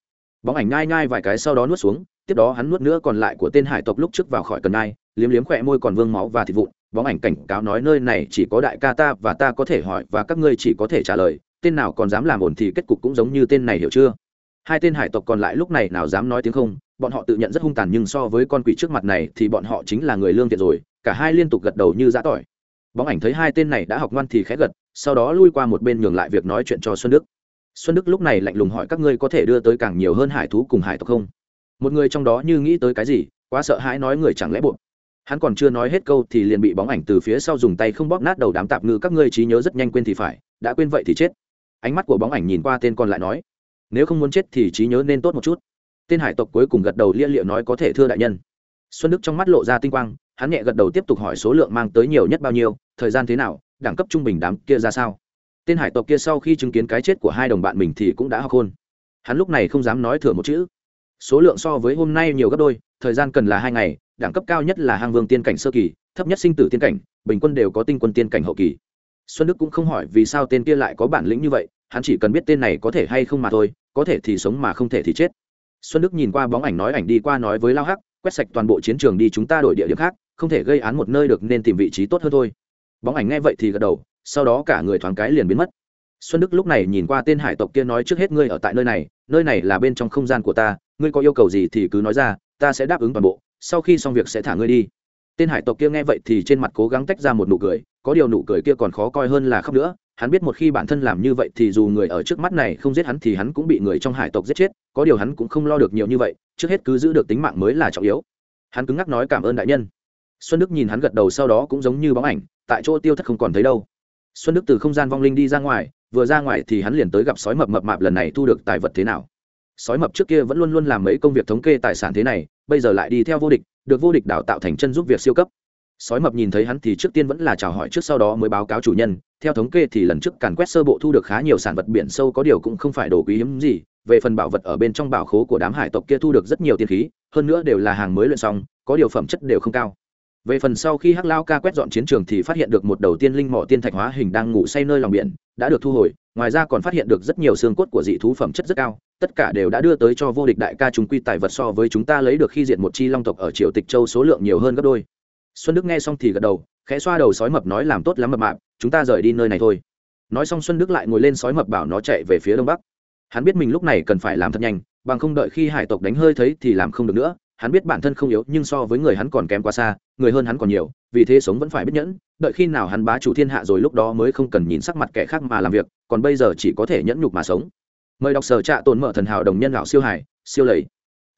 Bóng ảnh nhai nhai vài cái sau đó nuốt xuống, tiếp đó hắn nuốt nữa còn lại của tên hải tộc lúc trước vào khỏi cần nai liếm liếm khỏe môi còn vương máu và thịt vụn. Bóng ảnh cảnh cáo nói nơi này chỉ có đại ca ta và ta có thể hỏi và các ngươi chỉ có thể trả lời, tên nào còn dám làm ổn thì kết cục cũng giống như tên này hiểu chưa? Hai tên hải tộc còn lại lúc này nào dám nói tiếng không, bọn họ tự nhận rất hung tàn nhưng so với con quỷ trước mặt này thì bọn họ chính là người lương thiện rồi cả hai liên tục gật đầu như giã tỏi. Bóng ảnh thấy hai tên này đã học ngoan thì khẽ gật, sau đó lui qua một bên nhường lại việc nói chuyện cho xuân đức. Xuân đức lúc này lạnh lùng hỏi các ngươi có thể đưa tới càng nhiều hơn hải thú cùng hải tộc không? Một người trong đó như nghĩ tới cái gì, quá sợ hãi nói người chẳng lẽ buộc. Hắn còn chưa nói hết câu thì liền bị bóng ảnh từ phía sau dùng tay không bóp nát đầu đám tạp ngư các ngươi trí nhớ rất nhanh quên thì phải, đã quên vậy thì chết. Ánh mắt của bóng ảnh nhìn qua tên còn lại nói, nếu không muốn chết thì trí nhớ nên tốt một chút. Tên hải tộc cuối cùng gật đầu lia liệu nói có thể thưa đại nhân. Xuân đức trong mắt lộ ra tinh quang hắn nhẹ gật đầu tiếp tục hỏi số lượng mang tới nhiều nhất bao nhiêu, thời gian thế nào, đẳng cấp trung bình đám kia ra sao. Tên hải tộc kia sau khi chứng kiến cái chết của hai đồng bạn mình thì cũng đã học hôn. Hắn lúc này không dám nói thừa một chữ. Số lượng so với hôm nay nhiều gấp đôi, thời gian cần là hai ngày, đẳng cấp cao nhất là hàng vương tiên cảnh sơ kỳ, thấp nhất sinh tử tiên cảnh, bình quân đều có tinh quân tiên cảnh hậu kỳ. Xuân đức cũng không hỏi vì sao tên kia lại có bản lĩnh như vậy, hắn chỉ cần biết tên này có thể hay không mà thôi, có thể thì sống mà không thể thì chết. Xuân đức nhìn qua bóng ảnh nói ảnh đi qua nói với lao hắc, quét sạch toàn bộ chiến trường đi, chúng ta đổi địa điểm khác không thể gây án một nơi được nên tìm vị trí tốt hơn thôi. Bóng ảnh nghe vậy thì gật đầu, sau đó cả người thoáng cái liền biến mất. Xuân đức lúc này nhìn qua tên hải tộc kia nói trước hết ngươi ở tại nơi này nơi này là bên trong không gian của ta, ngươi có yêu cầu gì thì cứ nói ra, ta sẽ đáp ứng toàn bộ, sau khi xong việc sẽ thả ngươi đi. Tên hải tộc kia nghe vậy thì trên mặt cố gắng tách ra một nụ cười, có điều nụ cười kia còn khó coi hơn là khóc nữa, hắn biết một khi bản thân làm như vậy thì dù người ở trước mắt này không giết hắn thì hắn cũng bị người trong hải tộc giết chết, có điều hắn cũng không lo được nhiều như vậy, trước hết cứ giữ được tính mạng mới là trọng yếu. Hắn cứng ngắc nói cảm ơn đại nhân xuân đức nhìn hắn gật đầu sau đó cũng giống như bóng ảnh, tại chỗ tiêu thất không còn thấy đâu. Xuân đức từ không gian vong linh đi ra ngoài, vừa ra ngoài thì hắn liền tới gặp sói mập mập mạp lần này thu được tài vật thế nào. Sói mập trước kia vẫn luôn luôn làm mấy công việc thống kê tài sản thế này, bây giờ lại đi theo vô địch, được vô địch đào tạo thành chân giúp việc siêu cấp. Sói mập nhìn thấy hắn thì trước tiên vẫn là chào hỏi trước sau đó mới báo cáo chủ nhân, theo thống kê thì lần trước càn quét sơ bộ thu được khá nhiều sản vật biển sâu có điều cũng không phải đồ quý hiếm gì, về phần bảo vật ở bên trong bảo khố của đám hải tộc kia thu được rất nhiều tiền khí, hơn nữa đều là hàng mới luyện xong, có điều phẩm chất đều không cao về phần sau khi hắc lao ca quét dọn chiến trường thì phát hiện được một đầu tiên linh mỏ tiên thạch hóa hình đang ngủ say nơi lòng biển, đã được thu hồi, ngoài ra còn phát hiện được rất nhiều xương cốt của dị thú phẩm chất rất cao, tất cả đều đã đưa tới cho vô địch đại ca chúng quy tài vật so với chúng ta lấy được khi diện một chi long tộc ở triều tịch châu số lượng nhiều hơn gấp đôi. Xuân đức nghe xong thì gật đầu, khẽ xoa đầu sói mập nói làm tốt lắm mập mạp, chúng ta rời đi nơi này thôi. Nói xong xuân đức lại ngồi lên sói mập bảo nó chạy về phía đông bắc. Hắn biết mình lúc này cần phải làm thật nhanh, bằng không đợi khi hải tộc đánh hơi thấy thì làm không được nữa hắn biết bản thân không yếu nhưng so với người hắn còn kém quá xa người hơn hắn còn nhiều vì thế sống vẫn phải biết nhẫn đợi khi nào hắn bá chủ thiên hạ rồi lúc đó mới không cần nhìn sắc mặt kẻ khác mà làm việc còn bây giờ chỉ có thể nhẫn nhục mà sống mời đọc sở trạ tồn mở thần hảo đồng nhân lão siêu hải siêu lầy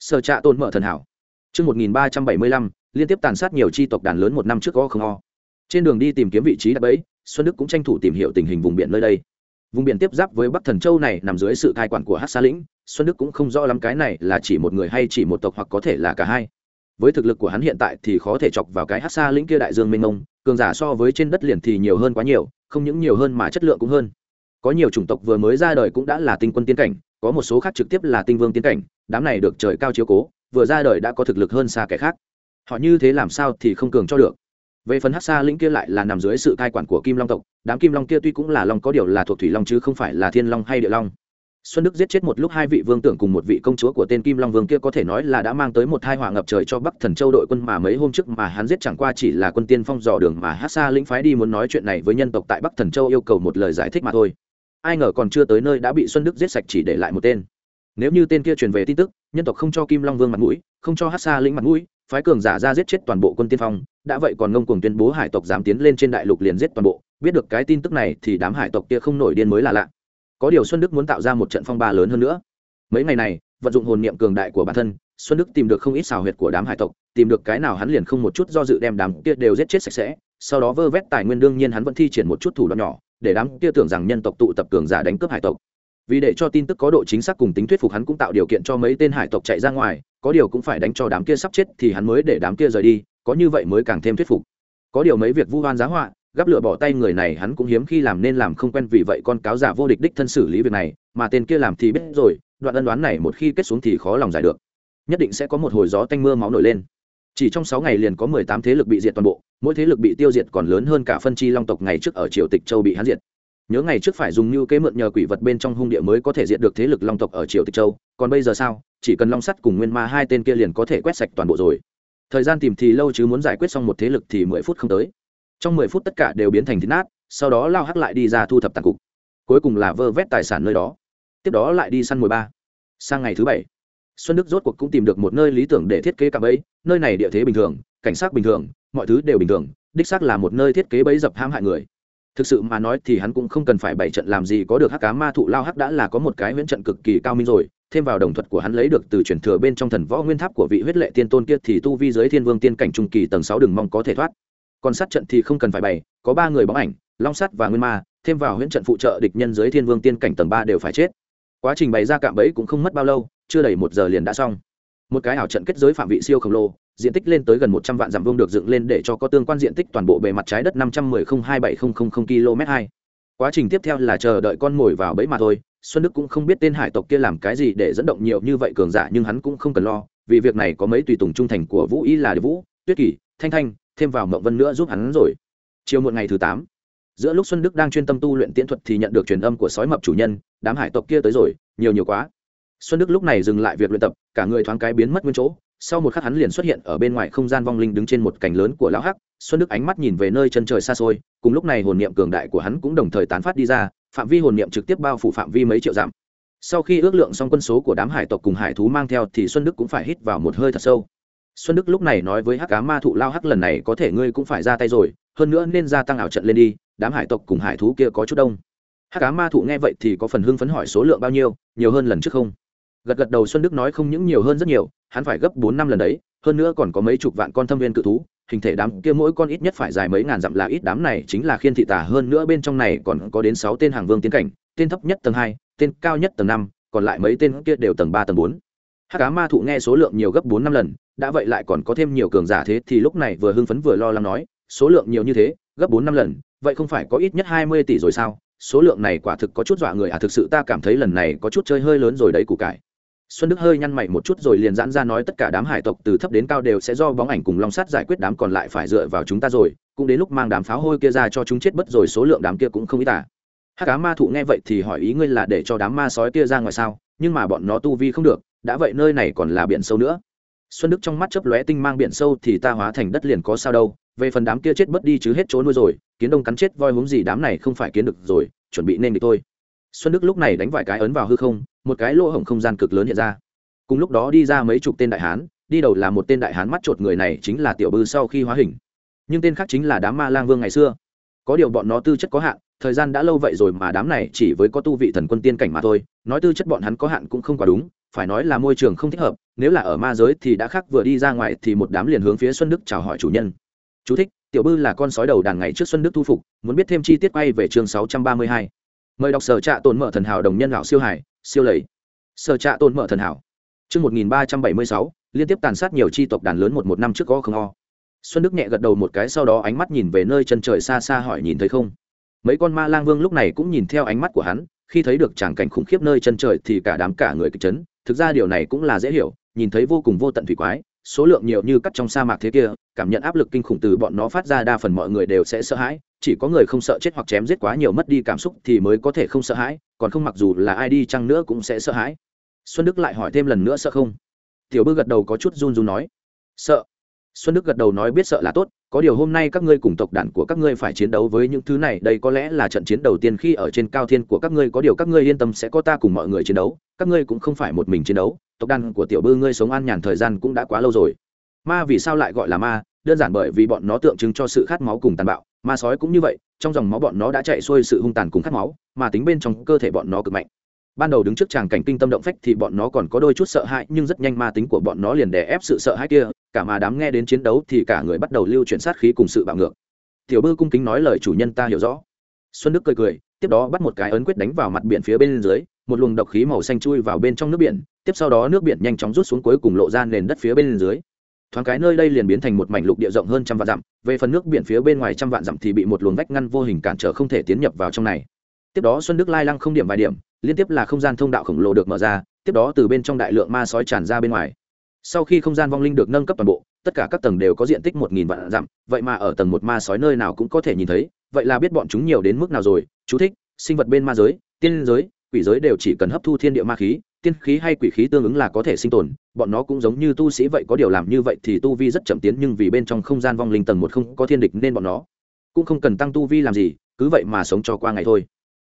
sở trạ tồn mở thần hảo Trước 1375, liên tiếp tàn sát nhiều chi tộc đàn lớn một năm trước có không o. Trên đường đi tìm kiếm vị trí đặt bẫy, Xuân Đức cũng tranh thủ tìm hiểu tình hình vùng biển nơi đây. Vùng biển tiếp giáp với Bắc Thần Châu này nằm dưới sự cai quản của Hắc Sa lĩnh, Xuân Đức cũng không rõ lắm cái này là chỉ một người hay chỉ một tộc hoặc có thể là cả hai. Với thực lực của hắn hiện tại thì khó thể chọc vào cái Hắc Sa lĩnh kia đại dương mênh mông, cường giả so với trên đất liền thì nhiều hơn quá nhiều, không những nhiều hơn mà chất lượng cũng hơn. Có nhiều chủng tộc vừa mới ra đời cũng đã là tinh quân tiến cảnh, có một số khác trực tiếp là tinh vương tiến cảnh, đám này được trời cao chiếu cố, vừa ra đời đã có thực lực hơn xa kẻ khác họ như thế làm sao thì không cường cho được về phần hát xa lĩnh kia lại là nằm dưới sự cai quản của kim long tộc đám kim long kia tuy cũng là long có điều là thuộc thủy long chứ không phải là thiên long hay địa long xuân đức giết chết một lúc hai vị vương tưởng cùng một vị công chúa của tên kim long vương kia có thể nói là đã mang tới một hai hỏa ngập trời cho bắc thần châu đội quân mà mấy hôm trước mà hắn giết chẳng qua chỉ là quân tiên phong dò đường mà hát xa lĩnh phái đi muốn nói chuyện này với nhân tộc tại bắc thần châu yêu cầu một lời giải thích mà thôi. Ai ngờ còn chưa tới nơi đã bị xuân đức giết sạch chỉ để lại một tên. Nếu như tên kia truyền về tin tức, nhân tộc không cho kim long vương mặt mũi, không cho hát xa lĩnh mặt mũi, phái cường giả ra giết chết toàn bộ quân tiên phong, đã vậy còn ngông cuồng tuyên bố hải tộc dám tiến lên trên đại lục liền giết toàn bộ. Biết được cái tin tức này thì đám hải tộc kia không nổi điên mới là lạ có điều xuân đức muốn tạo ra một trận phong ba lớn hơn nữa. Mấy ngày này, vận dụng hồn niệm cường đại của bản thân, xuân đức tìm được không ít xào huyệt của đám hải tộc, tìm được cái nào hắn liền không một chút do dự đem đám kia đều giết chết sạch sẽ, sau đó vơ vét tài nguyên đương nhiên hắn vẫn thi triển một chút thủ đoạn nhỏ, để đám kia tưởng rằng nhân tộc tụ tập cường giả đánh cướp hải tộc. Vì để cho tin tức có độ chính xác cùng tính thuyết phục hắn cũng tạo điều kiện cho mấy tên hải tộc chạy ra ngoài, có điều cũng phải đánh cho đám kia sắp chết thì hắn mới để đám kia rời đi, có như vậy mới càng thêm thuyết phục. Có điều mấy việc vu hoan giá họa gắp lửa bỏ tay người này hắn cũng hiếm khi làm nên làm không quen vì vậy con cáo giả vô địch đích thân xử lý việc này, mà tên kia làm thì biết rồi, đoạn ân đoán này một khi kết xuống thì khó lòng giải được. Nhất định sẽ có một hồi gió tanh mưa máu nổi lên. Chỉ trong sáu ngày liền có mười tám thế lực bị diệt toàn bộ, mỗi thế lực bị tiêu diệt còn lớn hơn cả phân chi long tộc ngày trước ở triều tịch châu bị hắn diệt. Nhớ ngày trước phải dùng như kế mượn nhờ quỷ vật bên trong hung địa mới có thể diệt được thế lực long tộc ở triều tịch châu, còn bây giờ sao, chỉ cần long sắt cùng nguyên ma hai tên kia liền có thể quét sạch toàn bộ rồi. Thời gian tìm thì lâu chứ muốn giải quyết xong một thế lực thì mười phút không tới trong mười phút tất cả đều biến thành thịt nát, sau đó lao hắc lại đi ra thu thập tàn cục. Cuối cùng là vơ vét tài sản nơi đó. Tiếp đó lại đi săn mồi ba. Sang ngày thứ bảy, xuân đức rốt cuộc cũng tìm được một nơi lý tưởng để thiết kế cạm bẫy, nơi này địa thế bình thường, cảnh sát bình thường, mọi thứ đều bình thường, đích xác là một nơi thiết kế bẫy dập ham hại người. Thực sự mà nói thì hắn cũng không cần phải bảy trận làm gì có được hắc cá ma thụ, lao hắc đã là có một cái huyễn trận cực kỳ cao minh rồi, thêm vào đồng thuật của hắn lấy được từ truyền thừa bên trong thần võ nguyên tháp của vị huyết lệ tiên tôn kia thì tu vi giới thiên vương tiên cảnh trung kỳ tầng sáu đừng mong có thể thoát còn sát trận thì không cần phải bày, có ba người bóng ảnh, long sắt và nguyên ma, thêm vào huyễn trận phụ trợ địch nhân dưới thiên vương tiên cảnh tầng ba đều phải chết. Quá trình bày ra cạm bẫy cũng không mất bao lâu, chưa đầy một giờ liền đã xong. Một cái ảo trận kết giới phạm vị siêu khổng lồ, diện tích lên tới gần một trăm vạn dặm vuông được dựng lên để cho có tương quan diện tích toàn bộ bề mặt trái đất năm trăm mười không hai bảy không không không km hai. Quá trình tiếp theo là chờ đợi con mồi vào bẫy mà thôi, xuân đức cũng không biết tên hải tộc kia làm cái gì để dẫn động nhiều như vậy cường giả, nhưng hắn cũng không cần lo, vì việc này có mấy tùy tùng trung thành của vũ y là vũ, tuyết kỳ thanh thanh thêm vào mộng vân nữa giúp hắn rồi. Chiều một ngày thứ tám, giữa lúc xuân đức đang chuyên tâm tu luyện tiễn thuật thì nhận được truyền âm của sói mập chủ nhân, đám hải tộc kia tới rồi, nhiều nhiều quá. Xuân đức lúc này dừng lại việc luyện tập, cả người thoáng cái biến mất nguyên chỗ. Sau một khắc hắn liền xuất hiện ở bên ngoài không gian vong linh đứng trên một cành lớn của lão hắc. Xuân đức ánh mắt nhìn về nơi chân trời xa xôi, cùng lúc này hồn niệm cường đại của hắn cũng đồng thời tán phát đi ra, phạm vi hồn niệm trực tiếp bao phủ phạm vi mấy triệu dặm. Sau khi ước lượng xong quân số của đám hải tộc cùng hải thú mang theo thì xuân đức cũng phải hít vào một hơi thật sâu xuân đức lúc này nói với hắc cá ma thụ lao hắc lần này có thể ngươi cũng phải ra tay rồi, hơn nữa nên gia tăng ảo trận lên đi, đám hải tộc cùng hải thú kia có chút đông. Hắc cá ma thụ nghe vậy thì có phần hưng phấn hỏi số lượng bao nhiêu, nhiều hơn lần trước không? Gật gật đầu xuân đức nói không những nhiều hơn rất nhiều, hắn phải gấp bốn năm lần đấy, hơn nữa còn có mấy chục vạn con thâm viên cự thú, hình thể đám kia mỗi con ít nhất phải dài mấy ngàn dặm là ít, đám này chính là khiên thị tả hơn nữa bên trong này còn có đến sáu tên hàng vương tiến cảnh, tên thấp nhất tầng hai, tên cao nhất tầng năm, còn lại mấy tên kia đều tầng ba, tầng bốn hát cá ma thụ nghe số lượng nhiều gấp bốn năm lần, đã vậy lại còn có thêm nhiều cường giả thế thì lúc này vừa hưng phấn vừa lo lắng nói, số lượng nhiều như thế, gấp bốn năm lần, vậy không phải có ít nhất hai mươi tỷ rồi sao số lượng này quả thực có chút dọa người à thực sự ta cảm thấy lần này có chút chơi hơi lớn rồi đấy củ cải xuân đức hơi nhăn mày một chút rồi liền giãn ra nói tất cả đám hải tộc từ thấp đến cao đều sẽ do bóng ảnh cùng long sắt giải quyết đám còn lại phải dựa vào chúng ta rồi, cũng đến lúc mang đám pháo hôi kia ra cho chúng chết bất rồi số lượng đám kia cũng không ít à. hát cá ma thụ nghe vậy thì hỏi ý ngươi là để cho đám ma sói kia ra ngoài sao, nhưng mà bọn nó tu vi không được đã vậy nơi này còn là biển sâu nữa. Xuân đức trong mắt chớp lóe tinh mang biển sâu thì ta hóa thành đất liền có sao đâu, về phần đám kia chết bớt đi chứ hết chỗ nuôi rồi, kiến đông cắn chết voi hướng gì đám này không phải kiến được rồi, chuẩn bị nên địch thôi. Xuân đức lúc này đánh vài cái ấn vào hư không, một cái lỗ hổng không gian cực lớn hiện ra. Cùng lúc đó đi ra mấy chục tên đại hán, đi đầu là một tên đại hán mắt chột người này chính là tiểu bư sau khi hóa hình. Nhưng tên khác chính là đám ma lang vương ngày xưa. Có điều bọn nó tư chất có hạn, thời gian đã lâu vậy rồi mà đám này chỉ với có tu vị thần quân tiên cảnh mà thôi, nói tư chất bọn hắn có hạn cũng không quá đúng phải nói là môi trường không thích hợp nếu là ở ma giới thì đã khác vừa đi ra ngoài thì một đám liền hướng phía xuân đức chào hỏi chủ nhân. Chú thích, tiểu bư là con sói đầu đàn ngày trước xuân đức thu phục muốn biết thêm chi tiết quay về chương sáu trăm ba mươi hai. Mời đọc sở trạ tồn mở thần hảo đồng nhân lão siêu hải siêu lầy. Sở trạ tồn mở thần hảo. Chương một nghìn ba trăm bảy mươi sáu liên tiếp tàn sát nhiều chi tộc đàn lớn một một năm trước có không o. Xuân đức nhẹ gật đầu một cái sau đó ánh mắt nhìn về nơi chân trời xa xa hỏi nhìn thấy không? Mấy con ma lang vương lúc này cũng nhìn theo ánh mắt của hắn khi thấy được tràng cảnh khủng khiếp nơi chân trời thì cả đám cả người kịch chấn thực ra điều này cũng là dễ hiểu, nhìn thấy vô cùng vô tận thủy quái, số lượng nhiều như cắt trong sa mạc thế kia, cảm nhận áp lực kinh khủng từ bọn nó phát ra đa phần mọi người đều sẽ sợ hãi, chỉ có người không sợ chết hoặc chém giết quá nhiều mất đi cảm xúc thì mới có thể không sợ hãi, còn không mặc dù là ai đi chăng nữa cũng sẽ sợ hãi. Xuân đức lại hỏi thêm lần nữa sợ không? Tiểu bư gật đầu có chút run run nói, sợ. Xuân đức gật đầu nói, biết sợ là tốt có điều hôm nay các ngươi cùng tộc đàn của các ngươi phải chiến đấu với những thứ này, đây có lẽ là trận chiến đầu tiên khi ở trên cao thiên của các ngươi. Có điều các ngươi yên tâm, sẽ có ta cùng mọi người chiến đấu. Các ngươi cũng không phải một mình chiến đấu. Tộc đàn của tiểu bư ngươi sống an nhàn thời gian cũng đã quá lâu rồi. Ma vì sao lại gọi là ma? Đơn giản bởi vì bọn nó tượng trưng cho sự khát máu cùng tàn bạo. Ma sói cũng như vậy, trong dòng máu bọn nó đã chạy xuôi sự hung tàn cùng khát máu, mà tính bên trong cơ thể bọn nó cực mạnh ban đầu đứng trước tràng cảnh kinh tâm động phách thì bọn nó còn có đôi chút sợ hãi, nhưng rất nhanh ma tính của bọn nó liền đè ép sự sợ hãi kia, cả mà đám nghe đến chiến đấu thì cả người bắt đầu lưu chuyển sát khí cùng sự bạo ngược. Tiểu bư cung kính nói lời chủ nhân ta hiểu rõ. Xuân đức cười cười, tiếp đó bắt một cái ấn quyết đánh vào mặt biển phía bên dưới, một luồng độc khí màu xanh chui vào bên trong nước biển, tiếp sau đó nước biển nhanh chóng rút xuống cuối cùng lộ ra nền đất phía bên dưới. Thoáng cái nơi đây liền biến thành một mảnh lục địa rộng hơn trăm vạn dặm, về phần nước biển phía bên ngoài trăm vạn dặm thì bị một luồng vách ngăn vô hình cản trở không thể tiến nhập vào trong này. Tiếp đó xuân đức lai lăng không điểm vài điểm liên tiếp là không gian thông đạo khổng lồ được mở ra, tiếp đó từ bên trong đại lượng ma sói tràn ra bên ngoài. Sau khi không gian vong linh được nâng cấp toàn bộ, tất cả các tầng đều có diện tích một nghìn vạn dặm, vậy mà ở tầng một ma sói nơi nào cũng có thể nhìn thấy, vậy là biết bọn chúng nhiều đến mức nào rồi. Chú thích, sinh vật bên ma giới, tiên giới, quỷ giới đều chỉ cần hấp thu thiên địa ma khí, tiên khí hay quỷ khí tương ứng là có thể sinh tồn, bọn nó cũng giống như tu sĩ vậy có điều làm như vậy thì tu vi rất chậm tiến nhưng vì bên trong không gian vong linh tầng một không có thiên địch nên bọn nó cũng không cần tăng tu vi làm gì, cứ vậy mà sống cho qua ngày thôi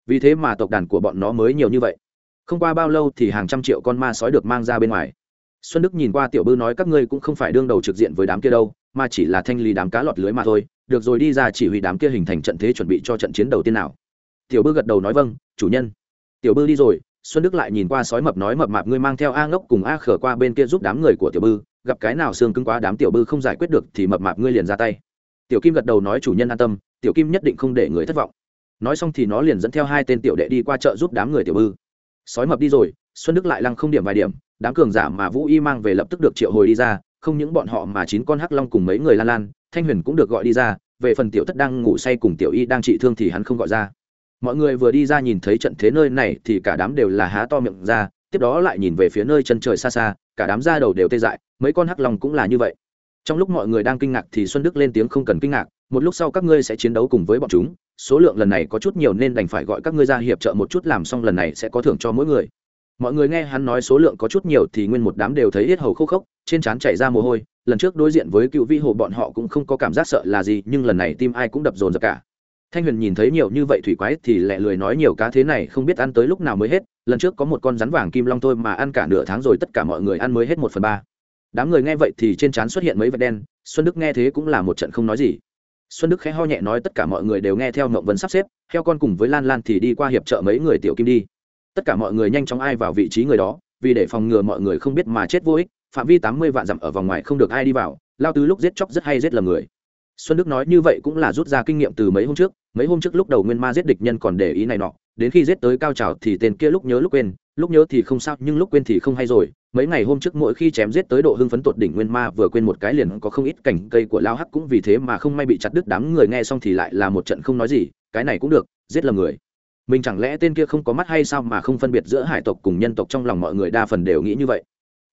vì thế mà tộc đàn của bọn nó mới nhiều như vậy. Không qua bao lâu thì hàng trăm triệu con ma sói được mang ra bên ngoài. Xuân đức nhìn qua tiểu bư nói các ngươi cũng không phải đương đầu trực diện với đám kia đâu, mà chỉ là thanh lý đám cá lọt lưới mà thôi, được rồi đi ra chỉ huy đám kia hình thành trận thế chuẩn bị cho trận chiến đầu tiên nào. Tiểu bư gật đầu nói vâng chủ nhân. Tiểu bư đi rồi, xuân đức lại nhìn qua sói mập nói mập mạp ngươi mang theo a ngốc cùng a khở qua bên kia giúp đám người của tiểu bư, gặp cái nào xương cứng quá đám tiểu bư không giải quyết được thì mập mạp ngươi liền ra tay. Tiểu kim gật đầu nói chủ nhân an tâm, tiểu kim nhất định không để người thất vọng nói xong thì nó liền dẫn theo hai tên tiểu đệ đi qua chợ giúp đám người tiểu bư. Sói mập đi rồi, xuân đức lại lăng không điểm vài điểm, đám cường giả mà vũ y mang về lập tức được triệu hồi đi ra, không những bọn họ mà chín con hắc long cùng mấy người lan lan, thanh huyền cũng được gọi đi ra, về phần tiểu thất đang ngủ say cùng tiểu y đang trị thương thì hắn không gọi ra. Mọi người vừa đi ra nhìn thấy trận thế nơi này thì cả đám đều là há to miệng ra, tiếp đó lại nhìn về phía nơi chân trời xa xa, cả đám ra đầu đều tê dại, mấy con hắc long cũng là như vậy. Trong lúc mọi người đang kinh ngạc thì xuân đức lên tiếng không cần kinh ngạc một lúc sau các ngươi sẽ chiến đấu cùng với bọn chúng, số lượng lần này có chút nhiều nên đành phải gọi các ngươi ra hiệp trợ một chút làm xong lần này sẽ có thưởng cho mỗi người. Mọi người nghe hắn nói số lượng có chút nhiều thì nguyên một đám đều thấy hết hầu khô khốc, trên trán chảy ra mồ hôi, lần trước đối diện với cựu vi hồ bọn họ cũng không có cảm giác sợ là gì, nhưng lần này tim ai cũng đập dồn ra cả. Thanh huyền nhìn thấy nhiều như vậy thủy quái thì lẹ lười nói nhiều cá thế này không biết ăn tới lúc nào mới hết, lần trước có một con rắn vàng kim long thôi mà ăn cả nửa tháng rồi tất cả mọi người ăn mới hết một phần ba. Đám người nghe vậy thì trên trán xuất hiện mấy vệt đen, xuân đức nghe thế cũng là một trận không nói gì xuân đức khẽ ho nhẹ nói, tất cả mọi người đều nghe theo mộng vấn sắp xếp theo con cùng với lan lan thì đi qua hiệp trợ mấy người tiểu kim đi. Tất cả mọi người nhanh chóng ai vào vị trí người đó, vì để phòng ngừa mọi người không biết mà chết vô ích, phạm vi tám mươi vạn dặm ở vòng ngoài không được ai đi vào, lao tứ lúc giết chóc rất hay giết lầm người xuân đức nói như vậy cũng là rút ra kinh nghiệm từ mấy hôm trước, mấy hôm trước lúc đầu nguyên ma giết địch nhân còn để ý này nọ, đến khi giết tới cao trào thì tên kia lúc nhớ lúc quên, lúc nhớ thì không sao, nhưng lúc quên thì không hay rồi. Mấy ngày hôm trước mỗi khi chém giết tới độ hưng phấn tột đỉnh nguyên ma vừa quên một cái liền có không ít cảnh cây của lao hắc cũng vì thế mà không may bị chặt đứt, đám người nghe xong thì lại là một trận không nói gì, cái này cũng được, giết là người. Mình chẳng lẽ tên kia không có mắt hay sao mà không phân biệt giữa hải tộc cùng nhân tộc trong lòng mọi người đa phần đều nghĩ như vậy?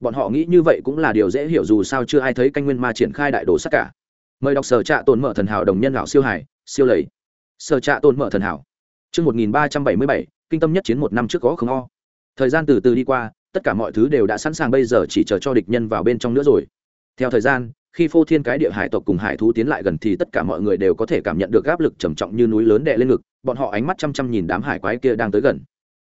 Bọn họ nghĩ như vậy cũng là điều dễ hiểu dù sao chưa ai thấy canh nguyên ma triển khai đại đồ sắc cả mời đọc sở trạ tồn mở thần hảo đồng nhân lão siêu hải, siêu lầy. Sở trạ tồn mở thần hảo. Chương một nghìn ba trăm bảy mươi bảy, kinh tâm nhất chiến một năm trước có không o. Thời gian từ từ đi qua, tất cả mọi thứ đều đã sẵn sàng bây giờ chỉ chờ cho địch nhân vào bên trong nữa rồi. Theo thời gian, khi phô thiên cái địa hải tộc cùng hải thú tiến lại gần thì tất cả mọi người đều có thể cảm nhận được áp lực trầm trọng như núi lớn đè lên ngực, bọn họ ánh mắt chăm chăm nhìn đám hải quái kia đang tới gần.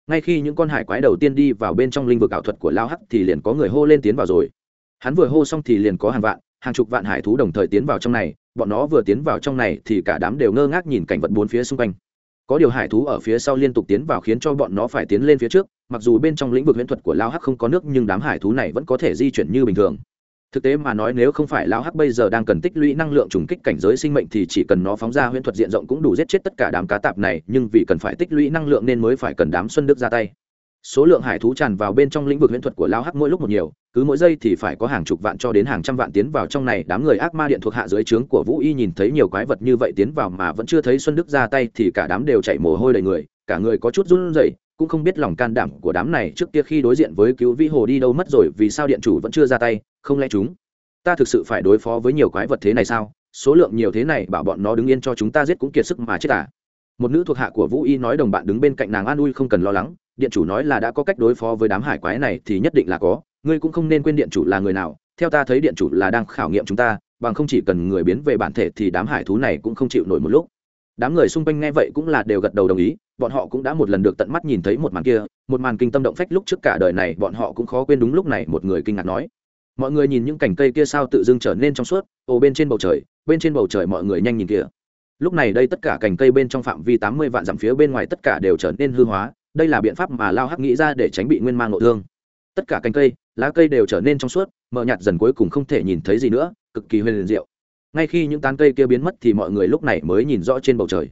Ngay khi những con hải quái đầu tiên đi vào bên trong lĩnh vực ảo thuật của lao hắc thì liền có người hô lên tiến vào rồi. Hắn vừa hô xong thì liền có hàng vạn hàng chục vạn hải thú đồng thời tiến vào trong này, bọn nó vừa tiến vào trong này thì cả đám đều ngơ ngác nhìn cảnh vật bốn phía xung quanh. Có điều hải thú ở phía sau liên tục tiến vào khiến cho bọn nó phải tiến lên phía trước, mặc dù bên trong lĩnh vực huyễn thuật của lao hắc không có nước nhưng đám hải thú này vẫn có thể di chuyển như bình thường. Thực tế mà nói nếu không phải lao hắc bây giờ đang cần tích lũy năng lượng trùng kích cảnh giới sinh mệnh thì chỉ cần nó phóng ra huyễn thuật diện rộng cũng đủ giết chết tất cả đám cá tạp này, nhưng vì cần phải tích lũy năng lượng nên mới phải cần đám xuân đức ra tay số lượng hải thú tràn vào bên trong lĩnh vực huyễn thuật của lao hắc mỗi lúc một nhiều, cứ mỗi giây thì phải có hàng chục vạn cho đến hàng trăm vạn tiến vào trong này. Đám người ác ma điện thuộc hạ dưới trướng của vũ y nhìn thấy nhiều quái vật như vậy tiến vào mà vẫn chưa thấy xuân đức ra tay thì cả đám đều chạy mồ hôi đầy người, cả người có chút run rẩy, cũng không biết lòng can đảm của đám này trước kia khi đối diện với cứu vĩ hồ đi đâu mất rồi vì sao điện chủ vẫn chưa ra tay, không lẽ chúng ta thực sự phải đối phó với nhiều quái vật thế này sao? Số lượng nhiều thế này bảo bọn nó đứng yên cho chúng ta giết cũng kiệt sức mà chết à. Một nữ thuộc hạ của vũ y nói đồng bạn đứng bên cạnh nàng an ui không cần lo lắng điện chủ nói là đã có cách đối phó với đám hải quái này thì nhất định là có, ngươi cũng không nên quên điện chủ là người nào, theo ta thấy điện chủ là đang khảo nghiệm chúng ta, bằng không chỉ cần người biến về bản thể thì đám hải thú này cũng không chịu nổi một lúc. Đám người xung quanh nghe vậy cũng là đều gật đầu đồng ý, bọn họ cũng đã một lần được tận mắt nhìn thấy một màn kia, một màn kinh tâm động phách lúc trước cả đời này bọn họ cũng khó quên đúng lúc này một người kinh ngạc nói. Mọi người nhìn những cành cây kia sao tự dưng trở nên trong suốt, ồ bên trên bầu trời, bên trên bầu trời mọi người nhanh nhìn kia lúc này đây tất cả cành cây bên trong phạm vi tám mươi vạn dặm phía bên ngoài tất cả đều trở nên hư hóa đây là biện pháp mà lao hắc nghĩ ra để tránh bị nguyên mang nội thương. Tất cả cành cây, lá cây đều trở nên trong suốt, mờ nhạt dần cuối cùng không thể nhìn thấy gì nữa, cực kỳ huyền diệu. Ngay khi những tán cây kia biến mất thì mọi người lúc này mới nhìn rõ trên bầu trời.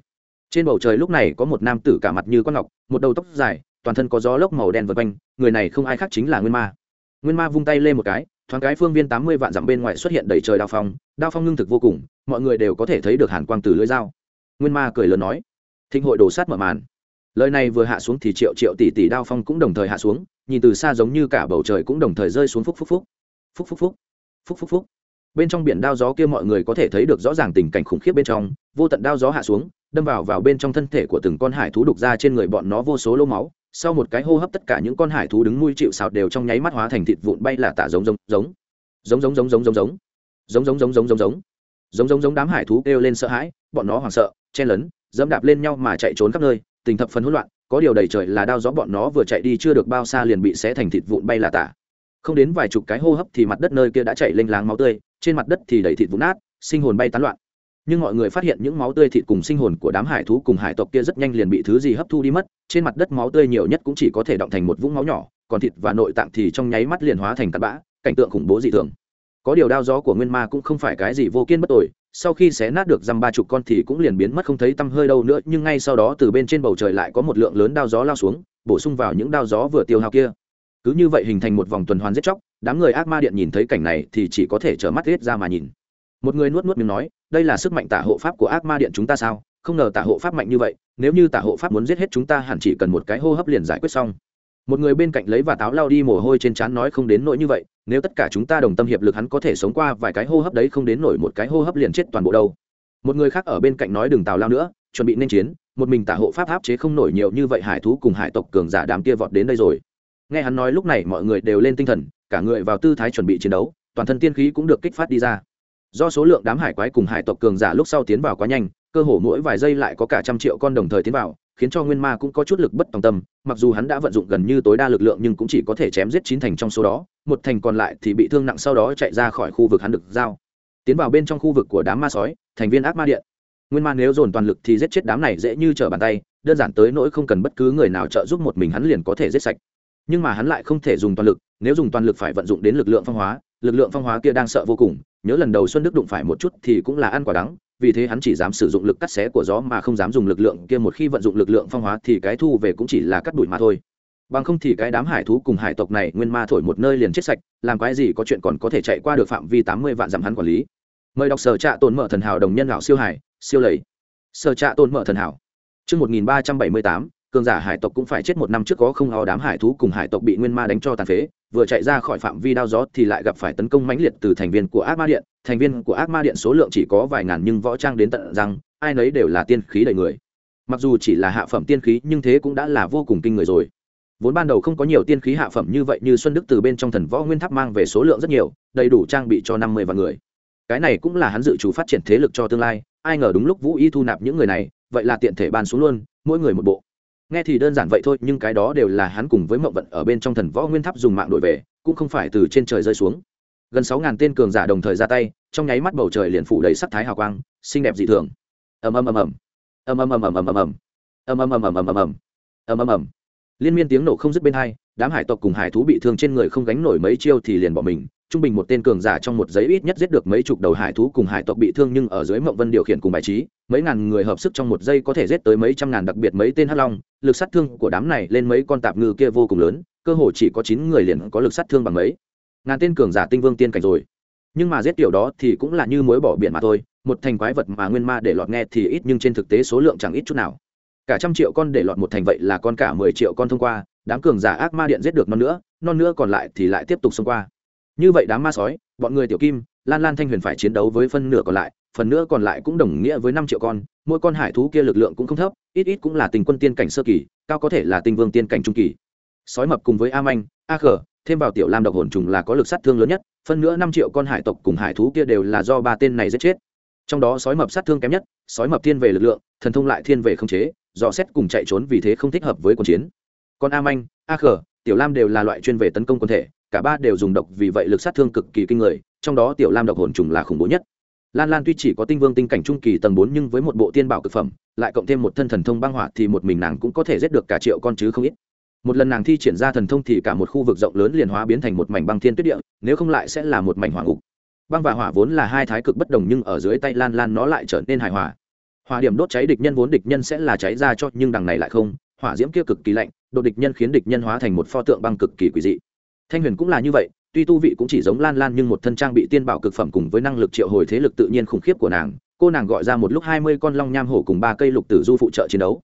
Trên bầu trời lúc này có một nam tử cả mặt như con ngọc, một đầu tóc dài, toàn thân có gió lốc màu đen vượt quanh, người này không ai khác chính là nguyên ma. Nguyên ma vung tay lên một cái, thoáng cái phương viên tám mươi vạn dặm bên ngoài xuất hiện đầy trời đao phong đao phong ngưng thực vô cùng, mọi người đều có thể thấy được hàn quang từ lưỡi dao. Nguyên ma cười lớn nói, thịnh hội đồ sát mở màn lời này vừa hạ xuống thì triệu triệu tỷ tỷ đao phong cũng đồng thời hạ xuống, nhìn từ xa giống như cả bầu trời cũng đồng thời rơi xuống phúc phúc phúc. Phúc phúc phúc. Phúc phúc phúc. Bên trong biển đao gió kia mọi người có thể thấy được rõ ràng tình cảnh khủng khiếp bên trong, vô tận đao gió hạ xuống, đâm vào vào bên trong thân thể của từng con hải thú đục ra trên người bọn nó vô số lỗ máu. Sau một cái hô hấp tất cả những con hải thú đứng nuôi chịu sào đều trong nháy mắt hóa thành thịt vụn bay là tả giống giống giống. Giống giống giống giống giống giống. Giống giống giống giống giống giống. Giống giống giống đám hải thú kêu lên sợ hãi, bọn nó hoảng sợ, chen lấn, dẫm đạp lên nhau mà chạy trốn khắp nơi tình thập phần hỗn loạn, có điều đầy trời là đao gió bọn nó vừa chạy đi chưa được bao xa liền bị xé thành thịt vụn bay là tả. Không đến vài chục cái hô hấp thì mặt đất nơi kia đã chảy lênh láng máu tươi, trên mặt đất thì đầy thịt vụn nát, sinh hồn bay tán loạn. Nhưng mọi người phát hiện những máu tươi thịt cùng sinh hồn của đám hải thú cùng hải tộc kia rất nhanh liền bị thứ gì hấp thu đi mất, trên mặt đất máu tươi nhiều nhất cũng chỉ có thể động thành một vũng máu nhỏ, còn thịt và nội tạng thì trong nháy mắt liền hóa thành tạt bã, cảnh tượng khủng bố dị thường. Có điều đao gió của nguyên ma cũng không phải cái gì vô kiên bất tội sau khi xé nát được dăm ba chục con thì cũng liền biến mất không thấy tăm hơi đâu nữa, nhưng ngay sau đó từ bên trên bầu trời lại có một lượng lớn đao gió lao xuống, bổ sung vào những đao gió vừa tiêu hao kia. Cứ như vậy hình thành một vòng tuần hoàn giết chóc, đám người ác ma điện nhìn thấy cảnh này thì chỉ có thể trở mắt hết ra mà nhìn. Một người nuốt nuốt miếng nói, đây là sức mạnh tả hộ pháp của ác ma điện chúng ta sao? Không ngờ tả hộ pháp mạnh như vậy, nếu như tả hộ pháp muốn giết hết chúng ta hẳn chỉ cần một cái hô hấp liền giải quyết xong một người bên cạnh lấy và táo lao đi mồ hôi trên trán nói không đến nỗi như vậy, nếu tất cả chúng ta đồng tâm hiệp lực hắn có thể sống qua vài cái hô hấp đấy không đến nổi một cái hô hấp liền chết toàn bộ đâu. Một người khác ở bên cạnh nói đừng tào lao nữa, chuẩn bị nên chiến, một mình tả hộ pháp áp chế không nổi nhiều như vậy hải thú cùng hải tộc cường giả đám kia vọt đến đây rồi. Nghe hắn nói lúc này mọi người đều lên tinh thần, cả người vào tư thái chuẩn bị chiến đấu, toàn thân tiên khí cũng được kích phát đi ra. Do số lượng đám hải quái cùng hải tộc cường giả lúc sau tiến vào quá nhanh, cơ hồ mỗi vài giây lại có cả trăm triệu con đồng thời tiến vào khiến cho nguyên ma cũng có chút lực bất tòng tâm, mặc dù hắn đã vận dụng gần như tối đa lực lượng nhưng cũng chỉ có thể chém giết chín thành trong số đó, một thành còn lại thì bị thương nặng sau đó chạy ra khỏi khu vực hắn được giao. Tiến vào bên trong khu vực của đám ma sói, thành viên ác ma điện. Nguyên ma nếu dồn toàn lực thì giết chết đám này dễ như trở bàn tay, đơn giản tới nỗi không cần bất cứ người nào trợ giúp một mình hắn liền có thể giết sạch. Nhưng mà hắn lại không thể dùng toàn lực, nếu dùng toàn lực phải vận dụng đến lực lượng phong hóa lực lượng phong hóa kia đang sợ vô cùng, nhớ lần đầu xuân đức đụng phải một chút thì cũng là ăn quả đắng, vì thế hắn chỉ dám sử dụng lực cắt xé của gió mà không dám dùng lực lượng kia một khi vận dụng lực lượng phong hóa thì cái thu về cũng chỉ là cắt đuổi mà thôi. Bằng không thì cái đám hải thú cùng hải tộc này nguyên ma thổi một nơi liền chết sạch, làm cái gì có chuyện còn có thể chạy qua được phạm vi tám mươi vạn dặm hắn quản lý. Mời đọc sở trạ tồn mở thần hảo đồng nhân lão siêu hải, siêu lầy. Sở trạ tồn mở thần hảo. Trước một nghìn ba trăm bảy mươi tám, cường giả hải tộc cũng phải chết một năm trước có không ho đám hải thú cùng hải tộc bị nguyên ma đánh cho tàn phế vừa chạy ra khỏi phạm vi đao gió thì lại gặp phải tấn công mãnh liệt từ thành viên của ác ma điện. Thành viên của ác ma điện số lượng chỉ có vài ngàn nhưng võ trang đến tận rằng ai nấy đều là tiên khí đầy người. Mặc dù chỉ là hạ phẩm tiên khí nhưng thế cũng đã là vô cùng kinh người rồi. Vốn ban đầu không có nhiều tiên khí hạ phẩm như vậy như xuân đức từ bên trong thần võ nguyên tháp mang về số lượng rất nhiều, đầy đủ trang bị cho năm mươi vạn người. Cái này cũng là hắn dự chủ phát triển thế lực cho tương lai, ai ngờ đúng lúc vũ y thu nạp những người này, vậy là tiện thể ban xuống luôn, mỗi người một bộ nghe thì đơn giản vậy thôi, nhưng cái đó đều là hắn cùng với mậu vận ở bên trong thần võ nguyên tháp dùng mạng đổi về, cũng không phải từ trên trời rơi xuống. Gần sáu ngàn tên cường giả đồng thời ra tay, trong nháy mắt bầu trời liền phủ đầy sắc thái hào quang, xinh đẹp dị thường. Ầm ầm ầm ầm ầm. Ầm ầm ầm ầm ầm ầm ầm. Ầm ầm ầm ầm ầm ầm. Ầm ầm ầm. Liên miên tiếng nổ không dứt bên hai, đám hải tộc cùng hải thú bị thương trên người không gánh nổi mấy chiêu thì liền bỏ mình trung bình một tên cường giả trong một giấy ít nhất giết được mấy chục đầu hải thú cùng hải tộc bị thương nhưng ở dưới mộng vân điều khiển cùng bài trí, mấy ngàn người hợp sức trong một giây có thể giết tới mấy trăm ngàn đặc biệt mấy tên hắc long, lực sát thương của đám này lên mấy con tạp ngư kia vô cùng lớn, cơ hồ chỉ có chín người liền có lực sát thương bằng mấy. Ngàn tên cường giả tinh vương tiên cảnh rồi. Nhưng mà giết tiểu đó thì cũng là như mối bỏ biển mà thôi, một thành quái vật mà nguyên ma để lọt nghe thì ít nhưng trên thực tế số lượng chẳng ít chút nào. Cả trăm triệu con để lọt một thành vậy là con cả mười triệu con thông qua, đám cường giả ác ma điện giết được non nữa non nữa còn lại thì lại tiếp tục xông qua như vậy đám ma sói, bọn người tiểu kim, lan lan thanh huyền phải chiến đấu với phân nửa còn lại, phần nữa còn lại cũng đồng nghĩa với năm triệu con, mỗi con hải thú kia lực lượng cũng không thấp, ít ít cũng là tình quân tiên cảnh sơ kỳ, cao có thể là tình vương tiên cảnh trung kỳ. Sói mập cùng với a manh, a khờ thêm vào tiểu lam độc hồn trùng là có lực sát thương lớn nhất, phân nữa năm triệu con hải tộc cùng hải thú kia đều là do ba tên này giết chết. Trong đó sói mập sát thương kém nhất, sói mập thiên về lực lượng, thần thông lại thiên về không chế, dò xét cùng chạy trốn vì thế không thích hợp với quân chiến. Còn a manh, a khờ tiểu lam đều là loại chuyên về tấn công quân thể cả ba đều dùng độc vì vậy lực sát thương cực kỳ kinh người, trong đó tiểu lam độc hồn trùng là khủng bố nhất. Lan lan tuy chỉ có tinh vương tinh cảnh trung kỳ tầng bốn nhưng với một bộ tiên bảo cực phẩm, lại cộng thêm một thân thần thông băng hỏa thì một mình nàng cũng có thể giết được cả triệu con chứ không ít. Một lần nàng thi triển ra thần thông thì cả một khu vực rộng lớn liền hóa biến thành một mảnh băng thiên tuyết địa, nếu không lại sẽ là một mảnh hỏa ngục. Băng và hỏa vốn là hai thái cực bất đồng nhưng ở dưới tay lan lan nó lại trở nên hài hòa. Hỏa điểm đốt cháy địch nhân vốn địch nhân sẽ là cháy ra cho nhưng đằng này lại không, hỏa diễm kia cực kỳ lạnh đột địch nhân khiến địch nhân hóa thành một pho tượng băng cực kỳ quỷ dị thanh huyền cũng là như vậy, tuy tu vị cũng chỉ giống lan lan nhưng một thân trang bị tiên bảo cực phẩm cùng với năng lực triệu hồi thế lực tự nhiên khủng khiếp của nàng, cô nàng gọi ra một lúc hai mươi con long nham hổ cùng ba cây lục tử du phụ trợ chiến đấu.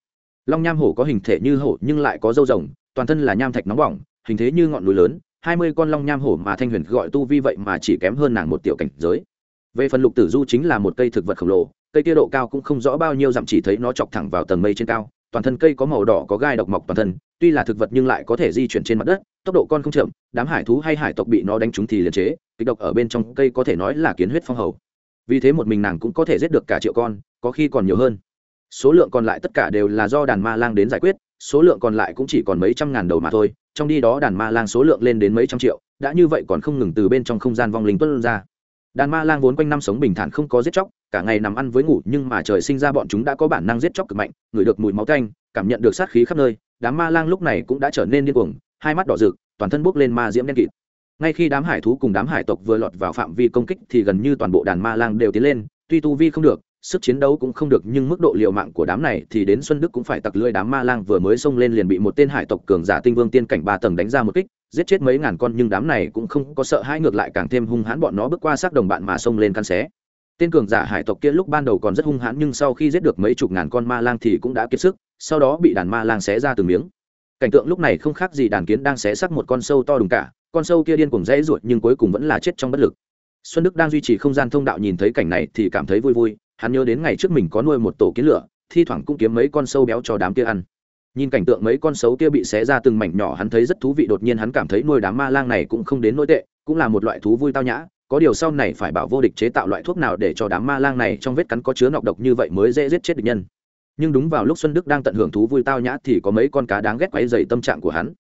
Long nham hổ có hình thể như hổ nhưng lại có dâu rồng, toàn thân là nham thạch nóng bỏng, hình thế như ngọn núi lớn, hai mươi con long nham hổ mà thanh huyền gọi tu vi vậy mà chỉ kém hơn nàng một tiểu cảnh giới. Về phần lục tử du chính là một cây thực vật khổng lồ, cây kia độ cao cũng không rõ bao nhiêu, dặm chỉ thấy nó chọc thẳng vào tầng mây trên cao toàn thân cây có màu đỏ, có gai độc mọc toàn thân, tuy là thực vật nhưng lại có thể di chuyển trên mặt đất, tốc độ con không chậm, đám hải thú hay hải tộc bị nó đánh trúng thì liền chế, kịch độc ở bên trong cây có thể nói là kiến huyết phong hầu. Vì thế một mình nàng cũng có thể giết được cả triệu con, có khi còn nhiều hơn. Số lượng còn lại tất cả đều là do đàn ma lang đến giải quyết, số lượng còn lại cũng chỉ còn mấy trăm ngàn đầu mà thôi, trong đi đó đàn ma lang số lượng lên đến mấy trăm triệu, đã như vậy còn không ngừng từ bên trong không gian vong linh tuân ra. Đàn ma lang vốn quanh năm sống bình thản không có giết chóc cả ngày nằm ăn với ngủ, nhưng mà trời sinh ra bọn chúng đã có bản năng giết chóc cực mạnh ngửi được mùi máu tanh, cảm nhận được sát khí khắp nơi, đám ma lang lúc này cũng đã trở nên điên cuồng, hai mắt đỏ rực, toàn thân bốc lên ma diễm đen kịt. Ngay khi đám hải thú cùng đám hải tộc vừa lọt vào phạm vi công kích thì gần như toàn bộ đàn ma lang đều tiến lên, tuy tu vi không được, sức chiến đấu cũng không được, nhưng mức độ liều mạng của đám này thì đến xuân đức cũng phải tặc lưỡi đám ma lang vừa mới xông lên liền bị một tên hải tộc cường giả tinh vương tiên cảnh ba tầng đánh ra một kích, giết chết mấy ngàn con, nhưng đám này cũng không có sợ hãi, ngược lại càng thêm hung hãn, bọn nó bước qua xác đồng bạn mà xông lên căn xé tên cường giả hải tộc kia lúc ban đầu còn rất hung hãn nhưng sau khi giết được mấy chục ngàn con ma lang thì cũng đã kiệt sức, sau đó bị đàn ma lang xé ra từng miếng. Cảnh tượng lúc này không khác gì đàn kiến đang xé xác một con sâu to đùng cả, con sâu kia điên cùng dễ ruột nhưng cuối cùng vẫn là chết trong bất lực. Xuân đức đang duy trì không gian thông đạo nhìn thấy cảnh này thì cảm thấy vui vui, hắn nhớ đến ngày trước mình có nuôi một tổ kiến lửa, thi thoảng cũng kiếm mấy con sâu béo cho đám kia ăn. Nhìn cảnh tượng mấy con sấu kia bị xé ra từng mảnh nhỏ hắn thấy rất thú vị, đột nhiên hắn cảm thấy nuôi đám ma lang này cũng không đến nỗi tệ, cũng là một loại thú vui tao nhã có điều sau này phải bảo vô địch chế tạo loại thuốc nào để cho đám ma lang này trong vết cắn có chứa nọc độc như vậy mới dễ giết chết địch nhân? Nhưng đúng vào lúc xuân đức đang tận hưởng thú vui tao nhã thì có mấy con cá đáng ghét quấy dày tâm trạng của hắn.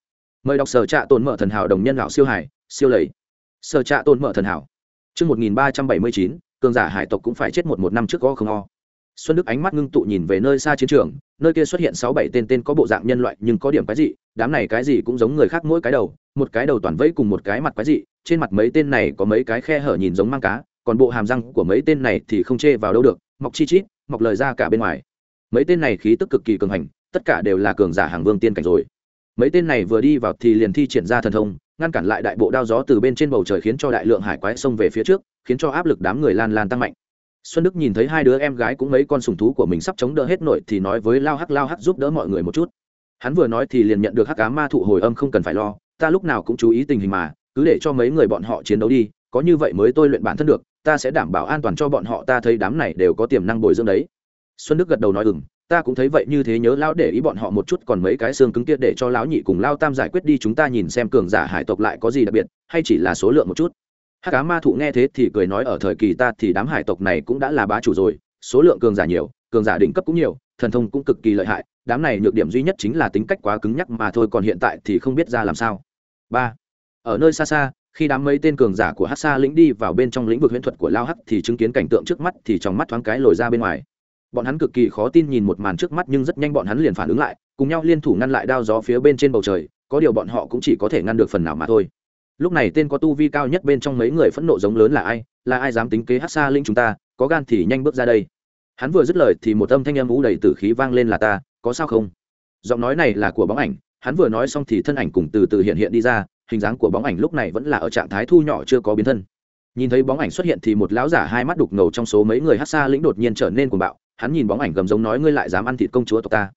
Mời đọc sở trạ tồn mở thần hảo đồng nhân lão siêu hải siêu lầy. Sở trạ tồn mở thần hảo. Trước 1379, cường giả hải tộc cũng phải chết một một năm trước có không o xuân đức ánh mắt ngưng tụ nhìn về nơi xa chiến trường, nơi kia xuất hiện sáu bảy tên tên có bộ dạng nhân loại nhưng có điểm cái gì đám này cái gì cũng giống người khác mỗi cái đầu, một cái đầu toàn vẫy cùng một cái mặt cái gì trên mặt mấy tên này có mấy cái khe hở nhìn giống mang cá, còn bộ hàm răng của mấy tên này thì không chê vào đâu được, mọc chi chít, mọc lời ra cả bên ngoài. Mấy tên này khí tức cực kỳ cường hành, tất cả đều là cường giả hàng vương tiên cảnh rồi. Mấy tên này vừa đi vào thì liền thi triển ra thần thông, ngăn cản lại đại bộ đao gió từ bên trên bầu trời khiến cho đại lượng hải quái xông về phía trước, khiến cho áp lực đám người lan lan tăng mạnh xuân đức nhìn thấy hai đứa em gái cũng mấy con sùng thú của mình sắp chống đỡ hết nội thì nói với lao hắc lao hắc, giúp đỡ mọi người một chút. Hắn vừa nói thì liền nhận được hắc cá ma thụ hồi âm, không cần phải lo, ta lúc nào cũng chú ý tình hình mà, cứ để cho mấy người bọn họ chiến đấu đi, có như vậy mới tôi luyện bản thân được, ta sẽ đảm bảo an toàn cho bọn họ, ta thấy đám này đều có tiềm năng bồi dưỡng đấy. Xuân đức gật đầu nói ừng ta cũng thấy vậy, như thế nhớ lão để ý bọn họ một chút, còn mấy cái xương cứng kia để cho lão nhị cùng lao tam giải quyết đi, chúng ta nhìn xem cường giả hải tộc lại có gì đặc biệt, hay chỉ là số lượng một chút hát cá ma thụ nghe thế thì cười nói ở thời kỳ ta thì đám hải tộc này cũng đã là bá chủ rồi, số lượng cường giả nhiều, cường giả đỉnh cấp cũng nhiều, thần thông cũng cực kỳ lợi hại, đám này nhược điểm duy nhất chính là tính cách quá cứng nhắc mà thôi, còn hiện tại thì không biết ra làm sao. Ba, ở nơi xa xa, khi đám mấy tên cường giả của hát xa lĩnh đi vào bên trong lĩnh vực huyễn thuật của lao hắc thì chứng kiến cảnh tượng trước mắt thì trong mắt thoáng cái lồi ra bên ngoài. Bọn hắn cực kỳ khó tin nhìn một màn trước mắt nhưng rất nhanh bọn hắn liền phản ứng lại, cùng nhau liên thủ ngăn lại đao gió phía bên trên bầu trời, có điều bọn họ cũng chỉ có thể ngăn được phần nào mà thôi lúc này tên có tu vi cao nhất bên trong mấy người phẫn nộ giống lớn là ai? Là ai dám tính kế hát xa linh chúng ta? Có gan thì nhanh bước ra đây. Hắn vừa dứt lời thì một âm thanh âm vũ đầy tử khí vang lên là ta, có sao không? Giọng nói này là của bóng ảnh, hắn vừa nói xong thì thân ảnh cùng từ từ hiện hiện đi ra, hình dáng của bóng ảnh lúc này vẫn là ở trạng thái thu nhỏ chưa có biến thân. Nhìn thấy bóng ảnh xuất hiện thì một lão giả hai mắt đục ngầu trong số mấy người hát xa lĩnh đột nhiên trở nên cuồng bạo, hắn nhìn bóng ảnh gầm giống nói ngươi lại dám ăn thịt công chúa tộc ta.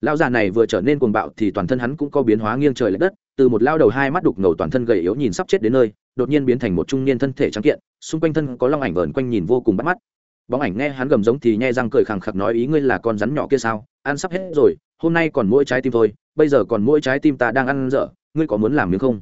Lão già này vừa trở nên cuồng bạo thì toàn thân hắn cũng có biến hóa nghiêng trời l ệ đất từ một lao đầu hai mắt đục ngầu toàn thân gầy yếu nhìn sắp chết đến nơi, đột nhiên biến thành một trung niên thân thể trắng kiện, xung quanh thân có long ảnh vờn quanh nhìn vô cùng bắt mắt. Bóng ảnh nghe hắn gầm giống thì nhai răng cười khẳng khặc nói ý ngươi là con rắn nhỏ kia sao, ăn sắp hết rồi, hôm nay còn mỗi trái tim thôi, bây giờ còn mỗi trái tim ta đang ăn dở, ngươi có muốn làm miếng không?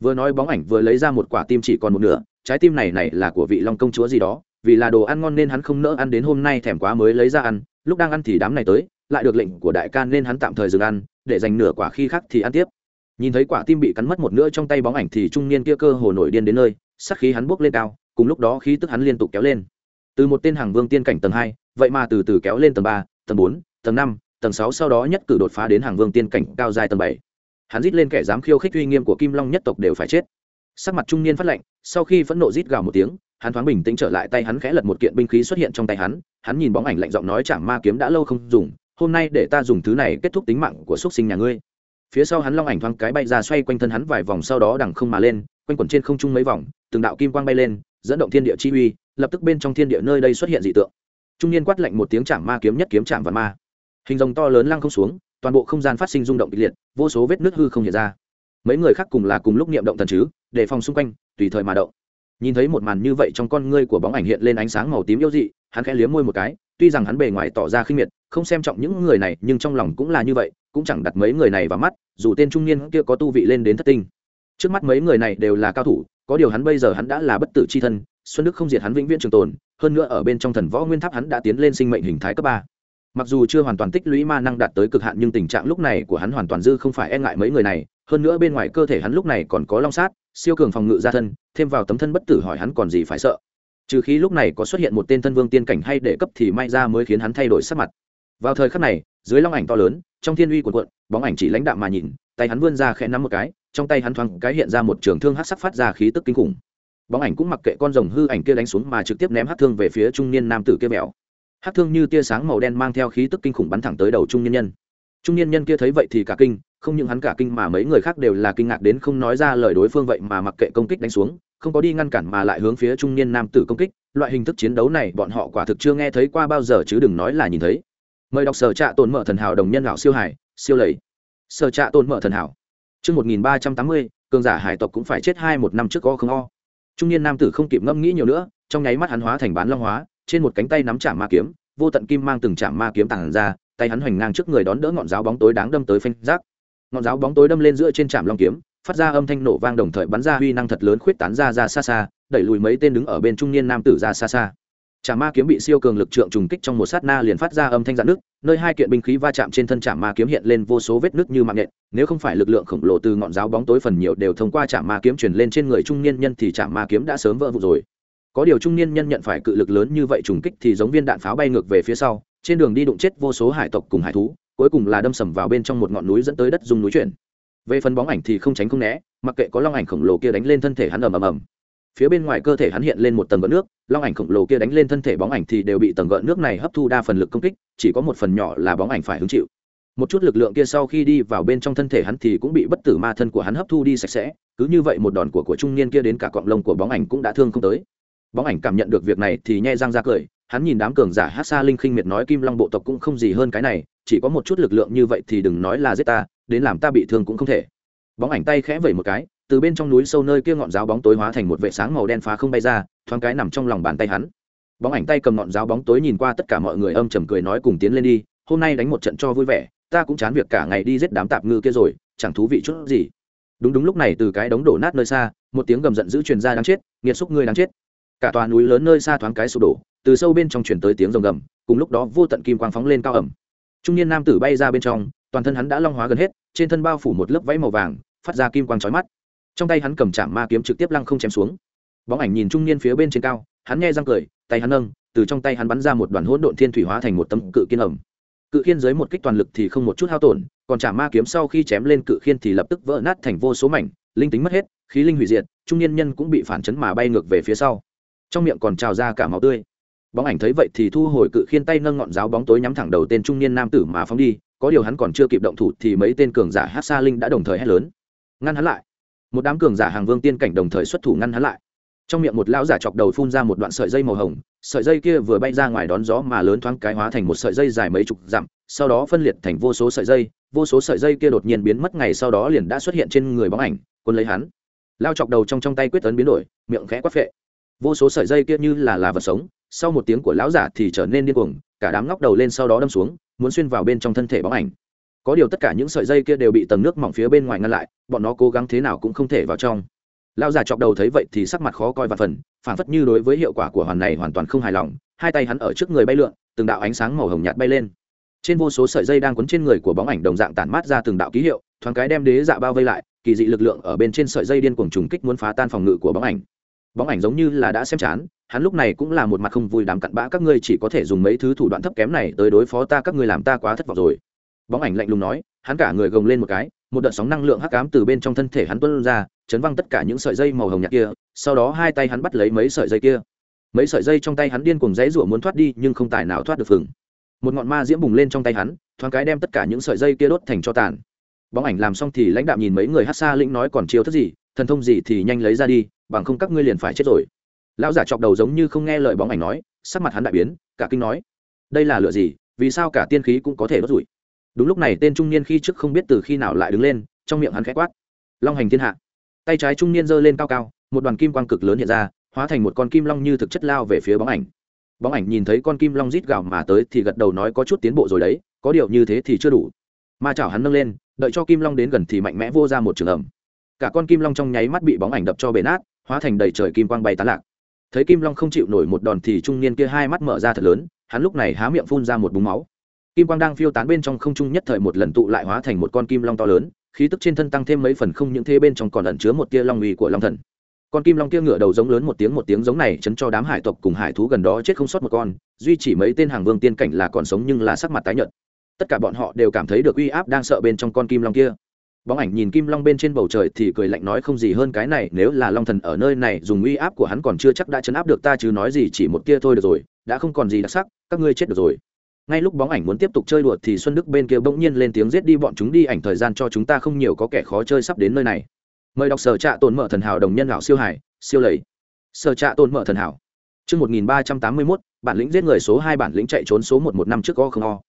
Vừa nói bóng ảnh vừa lấy ra một quả tim chỉ còn một nửa, trái tim này này là của vị long công chúa gì đó, vì là đồ ăn ngon nên hắn không nỡ ăn đến hôm nay thèm quá mới lấy ra ăn, lúc đang ăn thì đám này tới, lại được lệnh của đại ca nên hắn tạm thời dừng ăn, để dành nửa quả khi khác thì ăn tiếp nhìn thấy quả tim bị cắn mất một nửa trong tay bóng ảnh thì trung niên kia cơ hồ nổi điên đến nơi, sắc khí hắn buốc lên cao, cùng lúc đó khí tức hắn liên tục kéo lên. Từ một tên hàng vương tiên cảnh tầng hai, vậy mà từ từ kéo lên tầng ba, tầng bốn, tầng năm, tầng sáu sau đó nhất cử đột phá đến hàng vương tiên cảnh cao dài tầng bảy. Hắn rít lên kẻ dám khiêu khích uy nghiêm của kim long nhất tộc đều phải chết. Sắc mặt trung niên phát lệnh sau khi phẫn nộ rít gào một tiếng, hắn thoáng bình tĩnh trở lại tay hắn khẽ lật một kiện binh khí xuất hiện trong tay hắn hắn nhìn bóng ảnh lạnh giọng nói chẳng ma kiếm đã lâu không dùng, hôm nay để ta dùng thứ này kết thúc tính mạng của x sinh nhà ngươi phía sau hắn long ảnh thoáng cái bay ra xoay quanh thân hắn vài vòng sau đó đằng không mà lên, quanh quẩn trên không trung mấy vòng, từng đạo kim quang bay lên, dẫn động thiên địa chi uy, lập tức bên trong thiên địa nơi đây xuất hiện dị tượng. Trung niên quát lạnh một tiếng chạm ma kiếm nhất kiếm chạm và ma. Hình rồng to lớn lăng không xuống, toàn bộ không gian phát sinh rung động kịch liệt, vô số vết nước hư không hiện ra. Mấy người khác cùng là cùng lúc niệm động thần chứ, để phòng xung quanh, tùy thời mà động. Nhìn thấy một màn như vậy trong con ngươi của bóng ảnh hiện lên ánh sáng màu tím yêu dị, hắn khẽ liếm môi một cái, tuy rằng hắn bề ngoài tỏ ra khinh miệt, không xem trọng những người này, nhưng trong lòng cũng là như vậy cũng chẳng đặt mấy người này vào mắt, dù tên trung niên kia có tu vị lên đến thất tinh. Trước mắt mấy người này đều là cao thủ, có điều hắn bây giờ hắn đã là bất tử c h i thân, xuân đức không diệt hắn vĩnh viễn trường tồn, hơn nữa ở bên trong thần võ nguyên tháp hắn đã tiến lên sinh mệnh hình thái cấp ba. Mặc dù chưa hoàn toàn tích lũy ma năng đạt tới cực hạn nhưng tình trạng lúc này của hắn hoàn toàn dư không phải e ngại mấy người này, hơn nữa bên ngoài cơ thể hắn lúc này còn có long sát, siêu cường phòng ngự gia thân, thêm vào tấm thân bất tử hỏi hắn còn gì phải sợ. Trừ khi lúc này có xuất hiện một tên thân vương tiên cảnh hay để cấp thì may ra mới khiến hắn thay đổi sắc mặt. Vào thời khắc này dưới long ảnh to lớn, trong thiên uy quần quận bóng ảnh chỉ lãnh đạm mà nhìn, tay hắn vươn ra khẽ nắm một cái, trong tay hắn thoáng cái hiện ra một trường thương hát sắc phát ra khí tức kinh khủng. Bóng ảnh cũng mặc kệ con rồng hư ảnh kia đánh xuống mà trực tiếp ném hát thương về phía trung niên nam tử kia mèo hát thương như tia sáng màu đen mang theo khí tức kinh khủng bắn thẳng tới đầu trung niên nhân. Trung niên nhân kia thấy vậy thì cả kinh, không những hắn cả kinh mà mấy người khác đều là kinh ngạc đến không nói ra lời đối phương vậy mà mặc kệ công kích đánh xuống, không có đi ngăn cản mà lại hướng phía trung niên nam tử công kích. Loại hình thức chiến đấu này bọn họ quả thực chưa nghe thấy qua bao giờ chứ đừng nói là nhìn thấy mời đọc sở trạ tồn mở thần hảo đồng nhân lão siêu hải siêu lầy sở trạ tồn mở thần hảo Trước 1380, cường giả hải tộc cũng phải chết hai một năm trước có không o. Trung niên nam tử không kịp ngâm nghĩ nhiều nữa, trong nháy mắt hắn hóa thành bán long hóa, trên một cánh tay nắm chạm ma kiếm, vô tận kim mang từng chạm ma kiếm tàng ra, tay hắn hoành ngang trước người đón đỡ ngọn giáo bóng tối đáng đâm tới phanh rác. Ngọn giáo bóng tối đâm lên giữa trên chạm long kiếm, phát ra âm thanh nổ vang đồng thời bắn ra uy năng thật lớn khuyết tán ra ra xa xa, đẩy lùi mấy tên đứng ở bên trung niên nam tử ra xa xa. Chạm ma kiếm bị siêu cường lực trượng trùng kích trong một sát na liền phát ra âm thanh rạn nước, nơi hai kiện binh khí va chạm trên thân chạm ma kiếm hiện lên vô số vết nứt như mạng nhện, nếu không phải lực lượng khổng lồ từ ngọn giáo bóng tối phần nhiều đều thông qua chạm ma kiếm truyền lên trên người trung niên nhân thì chạm ma kiếm đã sớm vỡ vụn rồi. Có điều trung niên nhân nhận phải cự lực lớn như vậy trùng kích thì giống viên đạn pháo bay ngược về phía sau, trên đường đi đụng chết vô số hải tộc cùng hải thú, cuối cùng là đâm sầm vào bên trong một ngọn núi dẫn tới đất dung núi chuyển. Về phần bóng ảnh thì không tránh không né, mặc kệ có long ảnh khổng lồ kia đánh lên thân thể hắn ầm ầm ầm phía bên ngoài cơ thể hắn hiện lên một tầng gợn nước, long ảnh khổng lồ kia đánh lên thân thể bóng ảnh thì đều bị tầng gợn nước này hấp thu đa phần lực công kích, chỉ có một phần nhỏ là bóng ảnh phải hứng chịu. Một chút lực lượng kia sau khi đi vào bên trong thân thể hắn thì cũng bị bất tử ma thân của hắn hấp thu đi sạch sẽ, cứ như vậy một đòn của của trung niên kia đến cả cọng lông của bóng ảnh cũng đã thương không tới. Bóng ảnh cảm nhận được việc này thì nhai răng ra cười, hắn nhìn đám cường giả hát xa linh khinh miệt nói kim long bộ tộc cũng không gì hơn cái này, chỉ có một chút lực lượng như vậy thì đừng nói là giết ta, đến làm ta bị thương cũng không thể. Bóng ảnh tay khẽ vẩy một cái từ bên trong núi sâu nơi kia ngọn giáo bóng tối hóa thành một vệ sáng màu đen phá không bay ra, thoáng cái nằm trong lòng bàn tay hắn. Bóng ảnh tay cầm ngọn giáo bóng tối nhìn qua tất cả mọi người âm trầm cười nói cùng tiến lên đi, hôm nay đánh một trận cho vui vẻ, ta cũng chán việc cả ngày đi giết đám tạp ngư kia rồi, chẳng thú vị chút gì. Đúng đúng lúc này từ cái đống đổ nát nơi xa, một tiếng gầm giận dữ truyền ra đáng chết, nghiệt xúc ngươi đáng chết. Cả tòa núi lớn nơi xa thoáng cái sụp đổ, từ sâu bên trong truyền tới tiếng rồng gầm, cùng lúc đó vô tận kim quang phóng lên cao ẩm. Trung niên nam tử bay ra bên trong, toàn thân hắn đã long hóa gần hết, trên thân bao phủ một lớp váy màu vàng, phát ra kim quang chói mắt trong tay hắn cầm chạm ma kiếm trực tiếp lăng không chém xuống. Bóng ảnh nhìn trung niên phía bên trên cao, hắn nghe răng cười, tay hắn nâng, từ trong tay hắn bắn ra một đoàn hỗn độn thiên thủy hóa thành một tấm cự kiên ẩm. Cự khiên dưới một kích toàn lực thì không một chút hao tổn, còn chạm ma kiếm sau khi chém lên cự khiên thì lập tức vỡ nát thành vô số mảnh, linh tính mất hết, khí linh hủy diệt, trung niên nhân cũng bị phản chấn mà bay ngược về phía sau. Trong miệng còn trào ra cả máu tươi. Bóng ảnh thấy vậy thì thu hồi cự khiên tay nâng ngọn giáo bóng tối nhắm thẳng đầu tên trung niên nam tử mà phóng đi, có điều hắn còn chưa kịp động thủ thì mấy tên cường giả hát xa linh đã đồng thời hét lớn. Ngăn hắn lại một đám cường giả hàng vương tiên cảnh đồng thời xuất thủ ngăn hắn lại. Trong miệng một lão giả chọc đầu phun ra một đoạn sợi dây màu hồng, sợi dây kia vừa bay ra ngoài đón gió mà lớn thoáng cái hóa thành một sợi dây dài mấy chục dặm, sau đó phân liệt thành vô số sợi dây, vô số sợi dây kia đột nhiên biến mất ngày sau đó liền đã xuất hiện trên người bóng ảnh quân lấy hắn. Lao chọc đầu trong trong tay quyết tấn biến đổi, miệng khẽ quát phệ. Vô số sợi dây kia như là là vật sống, sau một tiếng của lão giả thì trở nên điên cuồng, cả đám ngóc đầu lên sau đó đâm xuống, muốn xuyên vào bên trong thân thể bóng ảnh có điều tất cả những sợi dây kia đều bị tầng nước mỏng phía bên ngoài ngăn lại, bọn nó cố gắng thế nào cũng không thể vào trong. Lão già chọc đầu thấy vậy thì sắc mặt khó coi và phần phản phất như đối với hiệu quả của hoàn này hoàn toàn không hài lòng, hai tay hắn ở trước người bay lượn, từng đạo ánh sáng màu hồng nhạt bay lên. Trên vô số sợi dây đang quấn trên người của bóng ảnh đồng dạng tản mát ra từng đạo ký hiệu, thoáng cái đem đế dạ bao vây lại, kỳ dị lực lượng ở bên trên sợi dây điên cuồng trùng kích muốn phá tan phòng ngự của bóng ảnh. Bóng ảnh giống như là đã xem chán, hắn lúc này cũng là một mặt không vui đám cặn bã, các ngươi chỉ có thể dùng mấy thứ thủ đoạn thấp kém này tới đối phó ta, các ngươi làm ta quá thất vọng rồi bóng ảnh lạnh lùng nói, hắn cả người gồng lên một cái, một đợt sóng năng lượng hắc ám từ bên trong thân thể hắn tuôn ra, chấn văng tất cả những sợi dây màu hồng nhạt kia, sau đó hai tay hắn bắt lấy mấy sợi dây kia. Mấy sợi dây trong tay hắn điên cùng dãy rủa muốn thoát đi, nhưng không tài nào thoát được phừng. Một ngọn ma diễm bùng lên trong tay hắn, thoáng cái đem tất cả những sợi dây kia đốt thành cho tàn. Bóng ảnh làm xong thì lãnh đạo nhìn mấy người hát xa lĩnh nói còn chiêu thức gì, thần thông gì thì nhanh lấy ra đi, bằng không các ngươi liền phải chết rồi. Lão giả chọc đầu giống như không nghe lời bóng ảnh nói, sắc mặt hắn đại biến, cả kinh nói, đây là lựa gì, vì sao cả tiên khí cũng có thể đốt rủi? Đúng lúc này tên trung niên khi trước không biết từ khi nào lại đứng lên, trong miệng hắn khẽ quát. Long hành thiên hạ. Tay trái trung niên giơ lên cao cao, một đoàn kim quang cực lớn hiện ra, hóa thành một con kim long như thực chất lao về phía bóng ảnh. Bóng ảnh nhìn thấy con kim long rít gào mà tới thì gật đầu nói có chút tiến bộ rồi đấy, có điều như thế thì chưa đủ. Ma chảo hắn nâng lên, đợi cho kim long đến gần thì mạnh mẽ vô ra một trường ẩm cả con kim long trong nháy mắt bị bóng ảnh đập cho bể nát, hóa thành đầy trời kim quang bay tán lạc. Thấy kim long không chịu nổi một đòn thì trung niên kia hai mắt mở ra thật lớn, hắn lúc này há miệng phun ra một búng máu kim quang đang phiêu tán bên trong không trung nhất thời một lần tụ lại hóa thành một con kim long to lớn, khí tức trên thân tăng thêm mấy phần không những thế bên trong còn ẩn chứa một tia long uy của long thần. Con kim long kia ngựa đầu giống lớn một tiếng một tiếng giống này chấn cho đám hải tộc cùng hải thú gần đó chết không sót một con, duy chỉ mấy tên hàng vương tiên cảnh là còn sống nhưng là sắc mặt tái nhợt. Tất cả bọn họ đều cảm thấy được uy áp đang sợ bên trong con kim long kia. Bóng ảnh nhìn kim long bên trên bầu trời thì cười lạnh nói không gì hơn cái này, nếu là long thần ở nơi này dùng uy áp của hắn còn chưa chắc đã chấn áp được ta chứ nói gì chỉ một tia thôi được rồi, đã không còn gì đặc sắc, các ngươi chết được rồi ngay lúc bóng ảnh muốn tiếp tục chơi đùa thì xuân đức bên kia bỗng nhiên lên tiếng giết đi bọn chúng đi, ảnh thời gian cho chúng ta không nhiều có kẻ khó chơi sắp đến nơi này. Mời đọc sở trạ tồn mở thần hảo đồng nhân lão siêu hải, siêu lầy. Sở trạ tồn mở thần hảo. Chương một nghìn ba trăm tám mươi mốt, bản lĩnh giết người số hai, bản lĩnh chạy trốn số một một năm trước o không o.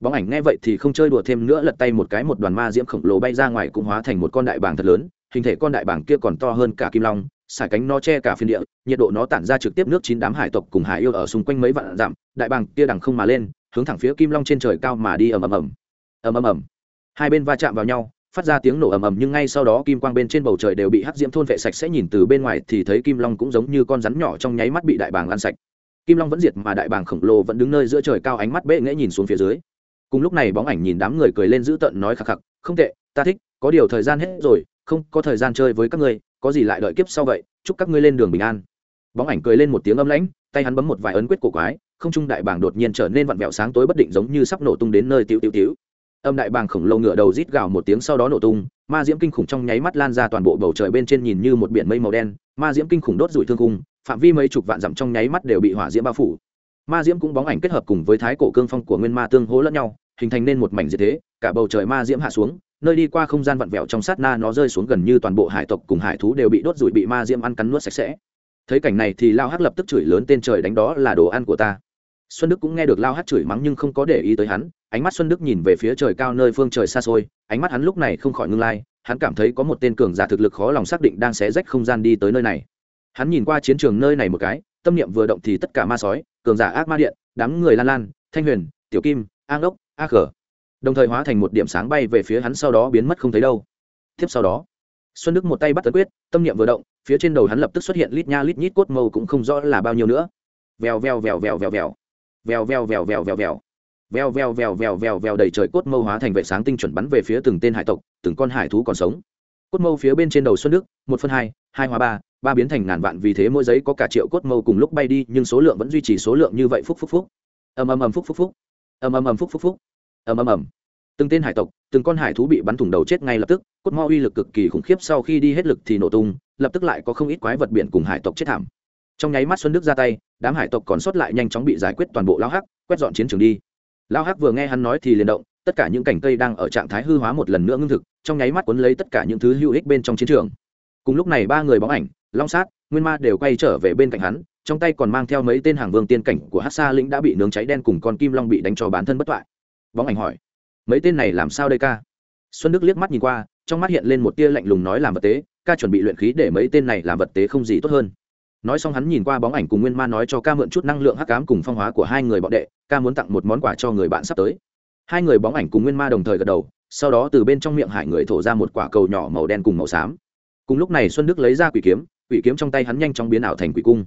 Bóng ảnh nghe vậy thì không chơi đùa thêm nữa, lật tay một cái một đoàn ma diễm khổng lồ bay ra ngoài cũng hóa thành một con đại bàng thật lớn, hình thể con đại bàng kia còn to hơn cả kim long xài cánh nó che cả phiên địa, nhiệt độ nó tản ra trực tiếp nước chín đám hải tộc cùng hải yêu ở xung quanh mấy vạn dặm, đại bàng kia đằng không mà lên hướng thẳng phía kim long trên trời cao mà đi ầm ầm ầm. Ầm ầm ầm. Hai bên va chạm vào nhau, phát ra tiếng nổ ầm ầm nhưng ngay sau đó kim quang bên trên bầu trời đều bị hắc diễm thôn vệ sạch sẽ nhìn từ bên ngoài thì thấy kim long cũng giống như con rắn nhỏ trong nháy mắt bị đại bàng ăn sạch. Kim long vẫn diệt mà đại bàng khổng lồ vẫn đứng nơi giữa trời cao ánh mắt bệ nghễ nhìn xuống phía dưới. Cùng lúc này bóng ảnh nhìn đám người cười lên giữ tận nói khạc khạc không tệ, ta thích, có điều thời gian hết rồi, không có thời gian chơi với các ngươi, có gì lại đợi kiếp sau vậy, chúc các ngươi lên đường bình an. Bóng ảnh cười lên một tiếng âm lãnh, tay hắn bấm một vài ấn quyết cổ quái không trung đại bàng đột nhiên trở nên vặn vẹo sáng tối bất định giống như sắp nổ tung đến nơi tiêu tiêu tiêu âm đại bàng khổng lồ ngựa đầu rít gào một tiếng sau đó nổ tung, ma diễm kinh khủng trong nháy mắt lan ra toàn bộ bầu trời bên trên nhìn như một biển mây màu đen, ma diễm kinh khủng đốt rủi thương cung phạm vi mấy chục vạn dặm trong nháy mắt đều bị hỏa diễm bao phủ. Ma diễm cũng bóng ảnh kết hợp cùng với thái cổ cương phong của nguyên ma tương hỗ lẫn nhau, hình thành nên một mảnh diệt thế, cả bầu trời ma diễm hạ xuống, nơi đi qua không gian vặn vẹo trong sát na nó rơi xuống gần như toàn bộ hải tộc cùng hải thú đều bị đốt rủi bị ma diễm ăn cắn nuốt sạch sẽ. Thấy cảnh này thì lao hắc lập tức chửi lớn tên trời đánh đó là đồ ăn của ta xuân đức cũng nghe được lao hát chửi mắng nhưng không có để ý tới hắn, ánh mắt xuân đức nhìn về phía trời cao nơi phương trời xa xôi, ánh mắt hắn lúc này không khỏi ngưng lai hắn cảm thấy có một tên cường giả thực lực khó lòng xác định đang xé rách không gian đi tới nơi này. Hắn nhìn qua chiến trường nơi này một cái, tâm niệm vừa động thì tất cả ma sói, cường giả ác ma điện, đám người lan lan, thanh huyền, tiểu kim an ốc a khở, đồng thời hóa thành một điểm sáng bay về phía hắn sau đó biến mất không thấy đâu. Tiếp sau đó, xuân đức một tay bắt tấn quyết, tâm niệm vừa động, phía trên đầu hắn lập tức xuất hiện lít nha lít nhít cốt mâu cũng không rõ là bao nhiêu nữa. Vèo vèo vèo vèo vèo vèo vèo vèo vèo vèo vèo vèo. Vèo vèo vèo vèo vèo vèo đầy trời cốt mâu hóa thành vệ sáng tinh chuẩn bắn về phía từng tên hải tộc, từng con hải thú còn sống. Cốt mâu phía bên trên đầu xuân đức, một phân hai hai hóa ba ba biến thành ngàn vạn vì thế mỗi giấy có cả triệu cốt mâu cùng lúc bay đi, nhưng số lượng vẫn duy trì số lượng như vậy phúc phúc phúc. Ầm ầm ầm phúc phúc phúc. Ầm ầm ầm phúc phúc phúc. Ầm ầm ầm. Từng tên hải tộc, từng con hải thú bị bắn thủng đầu chết ngay lập tức, cốt mâu uy lực cực kỳ khủng khiếp, sau khi đi hết lực thì nổ tung, lập tức lại có không ít quái vật biển cùng hải tộc chết thảm trong nháy mắt xuân đức ra tay, đám hải tộc còn sót lại nhanh chóng bị giải quyết toàn bộ lao hắc, quét dọn chiến trường đi. Lao hắc vừa nghe hắn nói thì liền động, tất cả những cành cây đang ở trạng thái hư hóa một lần nữa ngưng thực, trong nháy mắt cuốn lấy tất cả những thứ hữu ích bên trong chiến trường. Cùng lúc này ba người bóng ảnh, long sát, nguyên ma đều quay trở về bên cạnh hắn, trong tay còn mang theo mấy tên hàng vương tiên cảnh của hát xa lĩnh đã bị nướng cháy đen cùng con kim long bị đánh cho bán thân bất toại. Bóng ảnh hỏi, mấy tên này làm sao đây ca? Xuân đức liếc mắt nhìn qua, trong mắt hiện lên một tia lạnh lùng nói làm vật tế, ca chuẩn bị luyện khí để mấy tên này làm vật tế không gì tốt hơn nói xong hắn nhìn qua bóng ảnh cùng nguyên ma nói cho ca mượn chút năng lượng hắc cám cùng phong hóa của hai người bọn đệ, ca muốn tặng một món quà cho người bạn sắp tới. Hai người bóng ảnh cùng nguyên ma đồng thời gật đầu, sau đó từ bên trong miệng hải người thổ ra một quả cầu nhỏ màu đen cùng màu xám. Cùng lúc này xuân đức lấy ra quỷ kiếm quỷ kiếm trong tay hắn nhanh chóng biến ảo thành quỷ cung.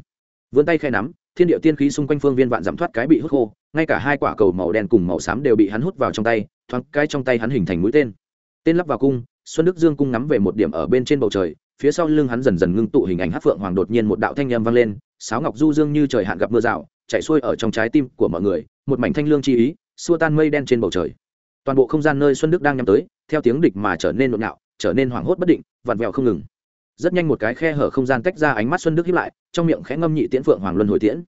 Vươn tay khe nắm, thiên địa tiên khí xung quanh phương viên vạn giảm thoát cái bị hút khô, ngay cả hai quả cầu màu đen cùng màu xám đều bị hắn hút vào trong tay, thoáng cái trong tay hắn hình thành mũi tên. Tên lắp vào cung, xuân đức dương cung ngắm về một điểm ở bên trên bầu trời phía sau lưng hắn dần dần ngưng tụ hình ảnh hát phượng hoàng đột nhiên một đạo thanh â m vang lên, sáo ngọc du dương như trời hạn gặp mưa rào, chạy xuôi ở trong trái tim của mọi người, một mảnh thanh lương chi ý, xua tan mây đen trên bầu trời. Toàn bộ không gian nơi xuân đức đang nhắm tới, theo tiếng địch mà trở nên nội nhạo trở nên hoảng hốt bất định, vặn vẹo không ngừng. Rất nhanh một cái khe hở không gian tách ra ánh mắt xuân đức hiếp lại, trong miệng khẽ ngâm nhị tiễn phượng hoàng luân hồi tiễn.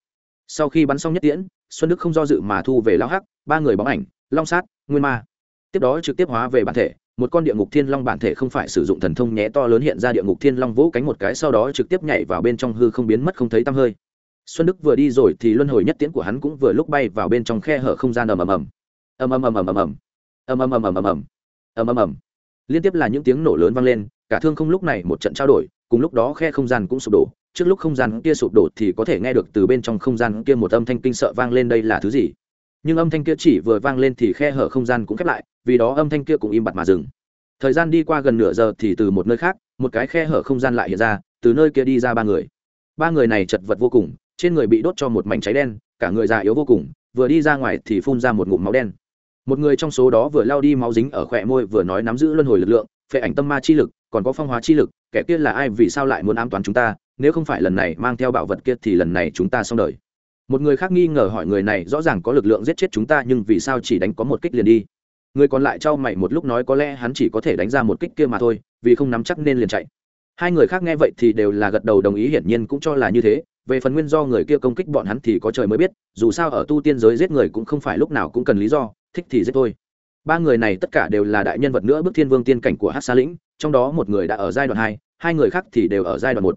Sau khi bắn xong nhất tiễn, xuân đức không do dự mà thu về lao hắc, ba người bóng ảnh, long sát, nguyên ma, tiếp đó trực tiếp hóa về bản thể một con địa ngục thiên long bản thể không phải sử dụng thần thông nhé to lớn hiện ra địa ngục thiên long vỗ cánh một cái sau đó trực tiếp nhảy vào bên trong hư không biến mất không thấy tăm hơi. Xuân đức vừa đi rồi thì luân hồi nhất tiễn của hắn cũng vừa lúc bay vào bên trong khe hở không gian ầm ầm ầm. Ầm ầm ầm ầm ầm ầm. Ầm ầm ầm ầm ầm ầm. Ầm ầm ầm. Liên tiếp là những tiếng nổ lớn vang lên, cả thương không lúc này một trận trao đổi, cùng lúc đó khe không gian cũng sụp đổ. Trước lúc không gian kia sụp đổ thì có thể nghe được từ bên trong không gian kia một âm thanh kinh sợ vang lên đây là thứ gì? Nhưng âm thanh kia chỉ vừa vang lên thì khe hở không gian cũng khép lại, vì đó âm thanh kia cũng im bặt mà dừng. Thời gian đi qua gần nửa giờ thì từ một nơi khác, một cái khe hở không gian lại hiện ra, từ nơi kia đi ra ba người. Ba người này chật vật vô cùng, trên người bị đốt cho một mảnh cháy đen, cả người già yếu vô cùng, vừa đi ra ngoài thì phun ra một ngụm máu đen. Một người trong số đó vừa lao đi máu dính ở khỏe môi vừa nói nắm giữ luân hồi lực lượng, phệ ảnh tâm ma chi lực, còn có phong hóa chi lực, kẻ kia là ai, vì sao lại muốn ám toán chúng ta? Nếu không phải lần này mang theo bảo vật kia thì lần này chúng ta xong đời một người khác nghi ngờ hỏi người này, rõ ràng có lực lượng giết chết chúng ta, nhưng vì sao chỉ đánh có một kích liền đi? Người còn lại trao mày một lúc nói có lẽ hắn chỉ có thể đánh ra một kích kia mà thôi, vì không nắm chắc nên liền chạy. Hai người khác nghe vậy thì đều là gật đầu đồng ý, hiển nhiên cũng cho là như thế. Về phần nguyên do người kia công kích bọn hắn thì có trời mới biết, dù sao ở tu tiên giới giết người cũng không phải lúc nào cũng cần lý do, thích thì giết thôi. Ba người này tất cả đều là đại nhân vật nữa, bước thiên vương tiên cảnh của hát xa lĩnh, trong đó một người đã ở giai đoạn hai hai người khác thì đều ở giai đoạn một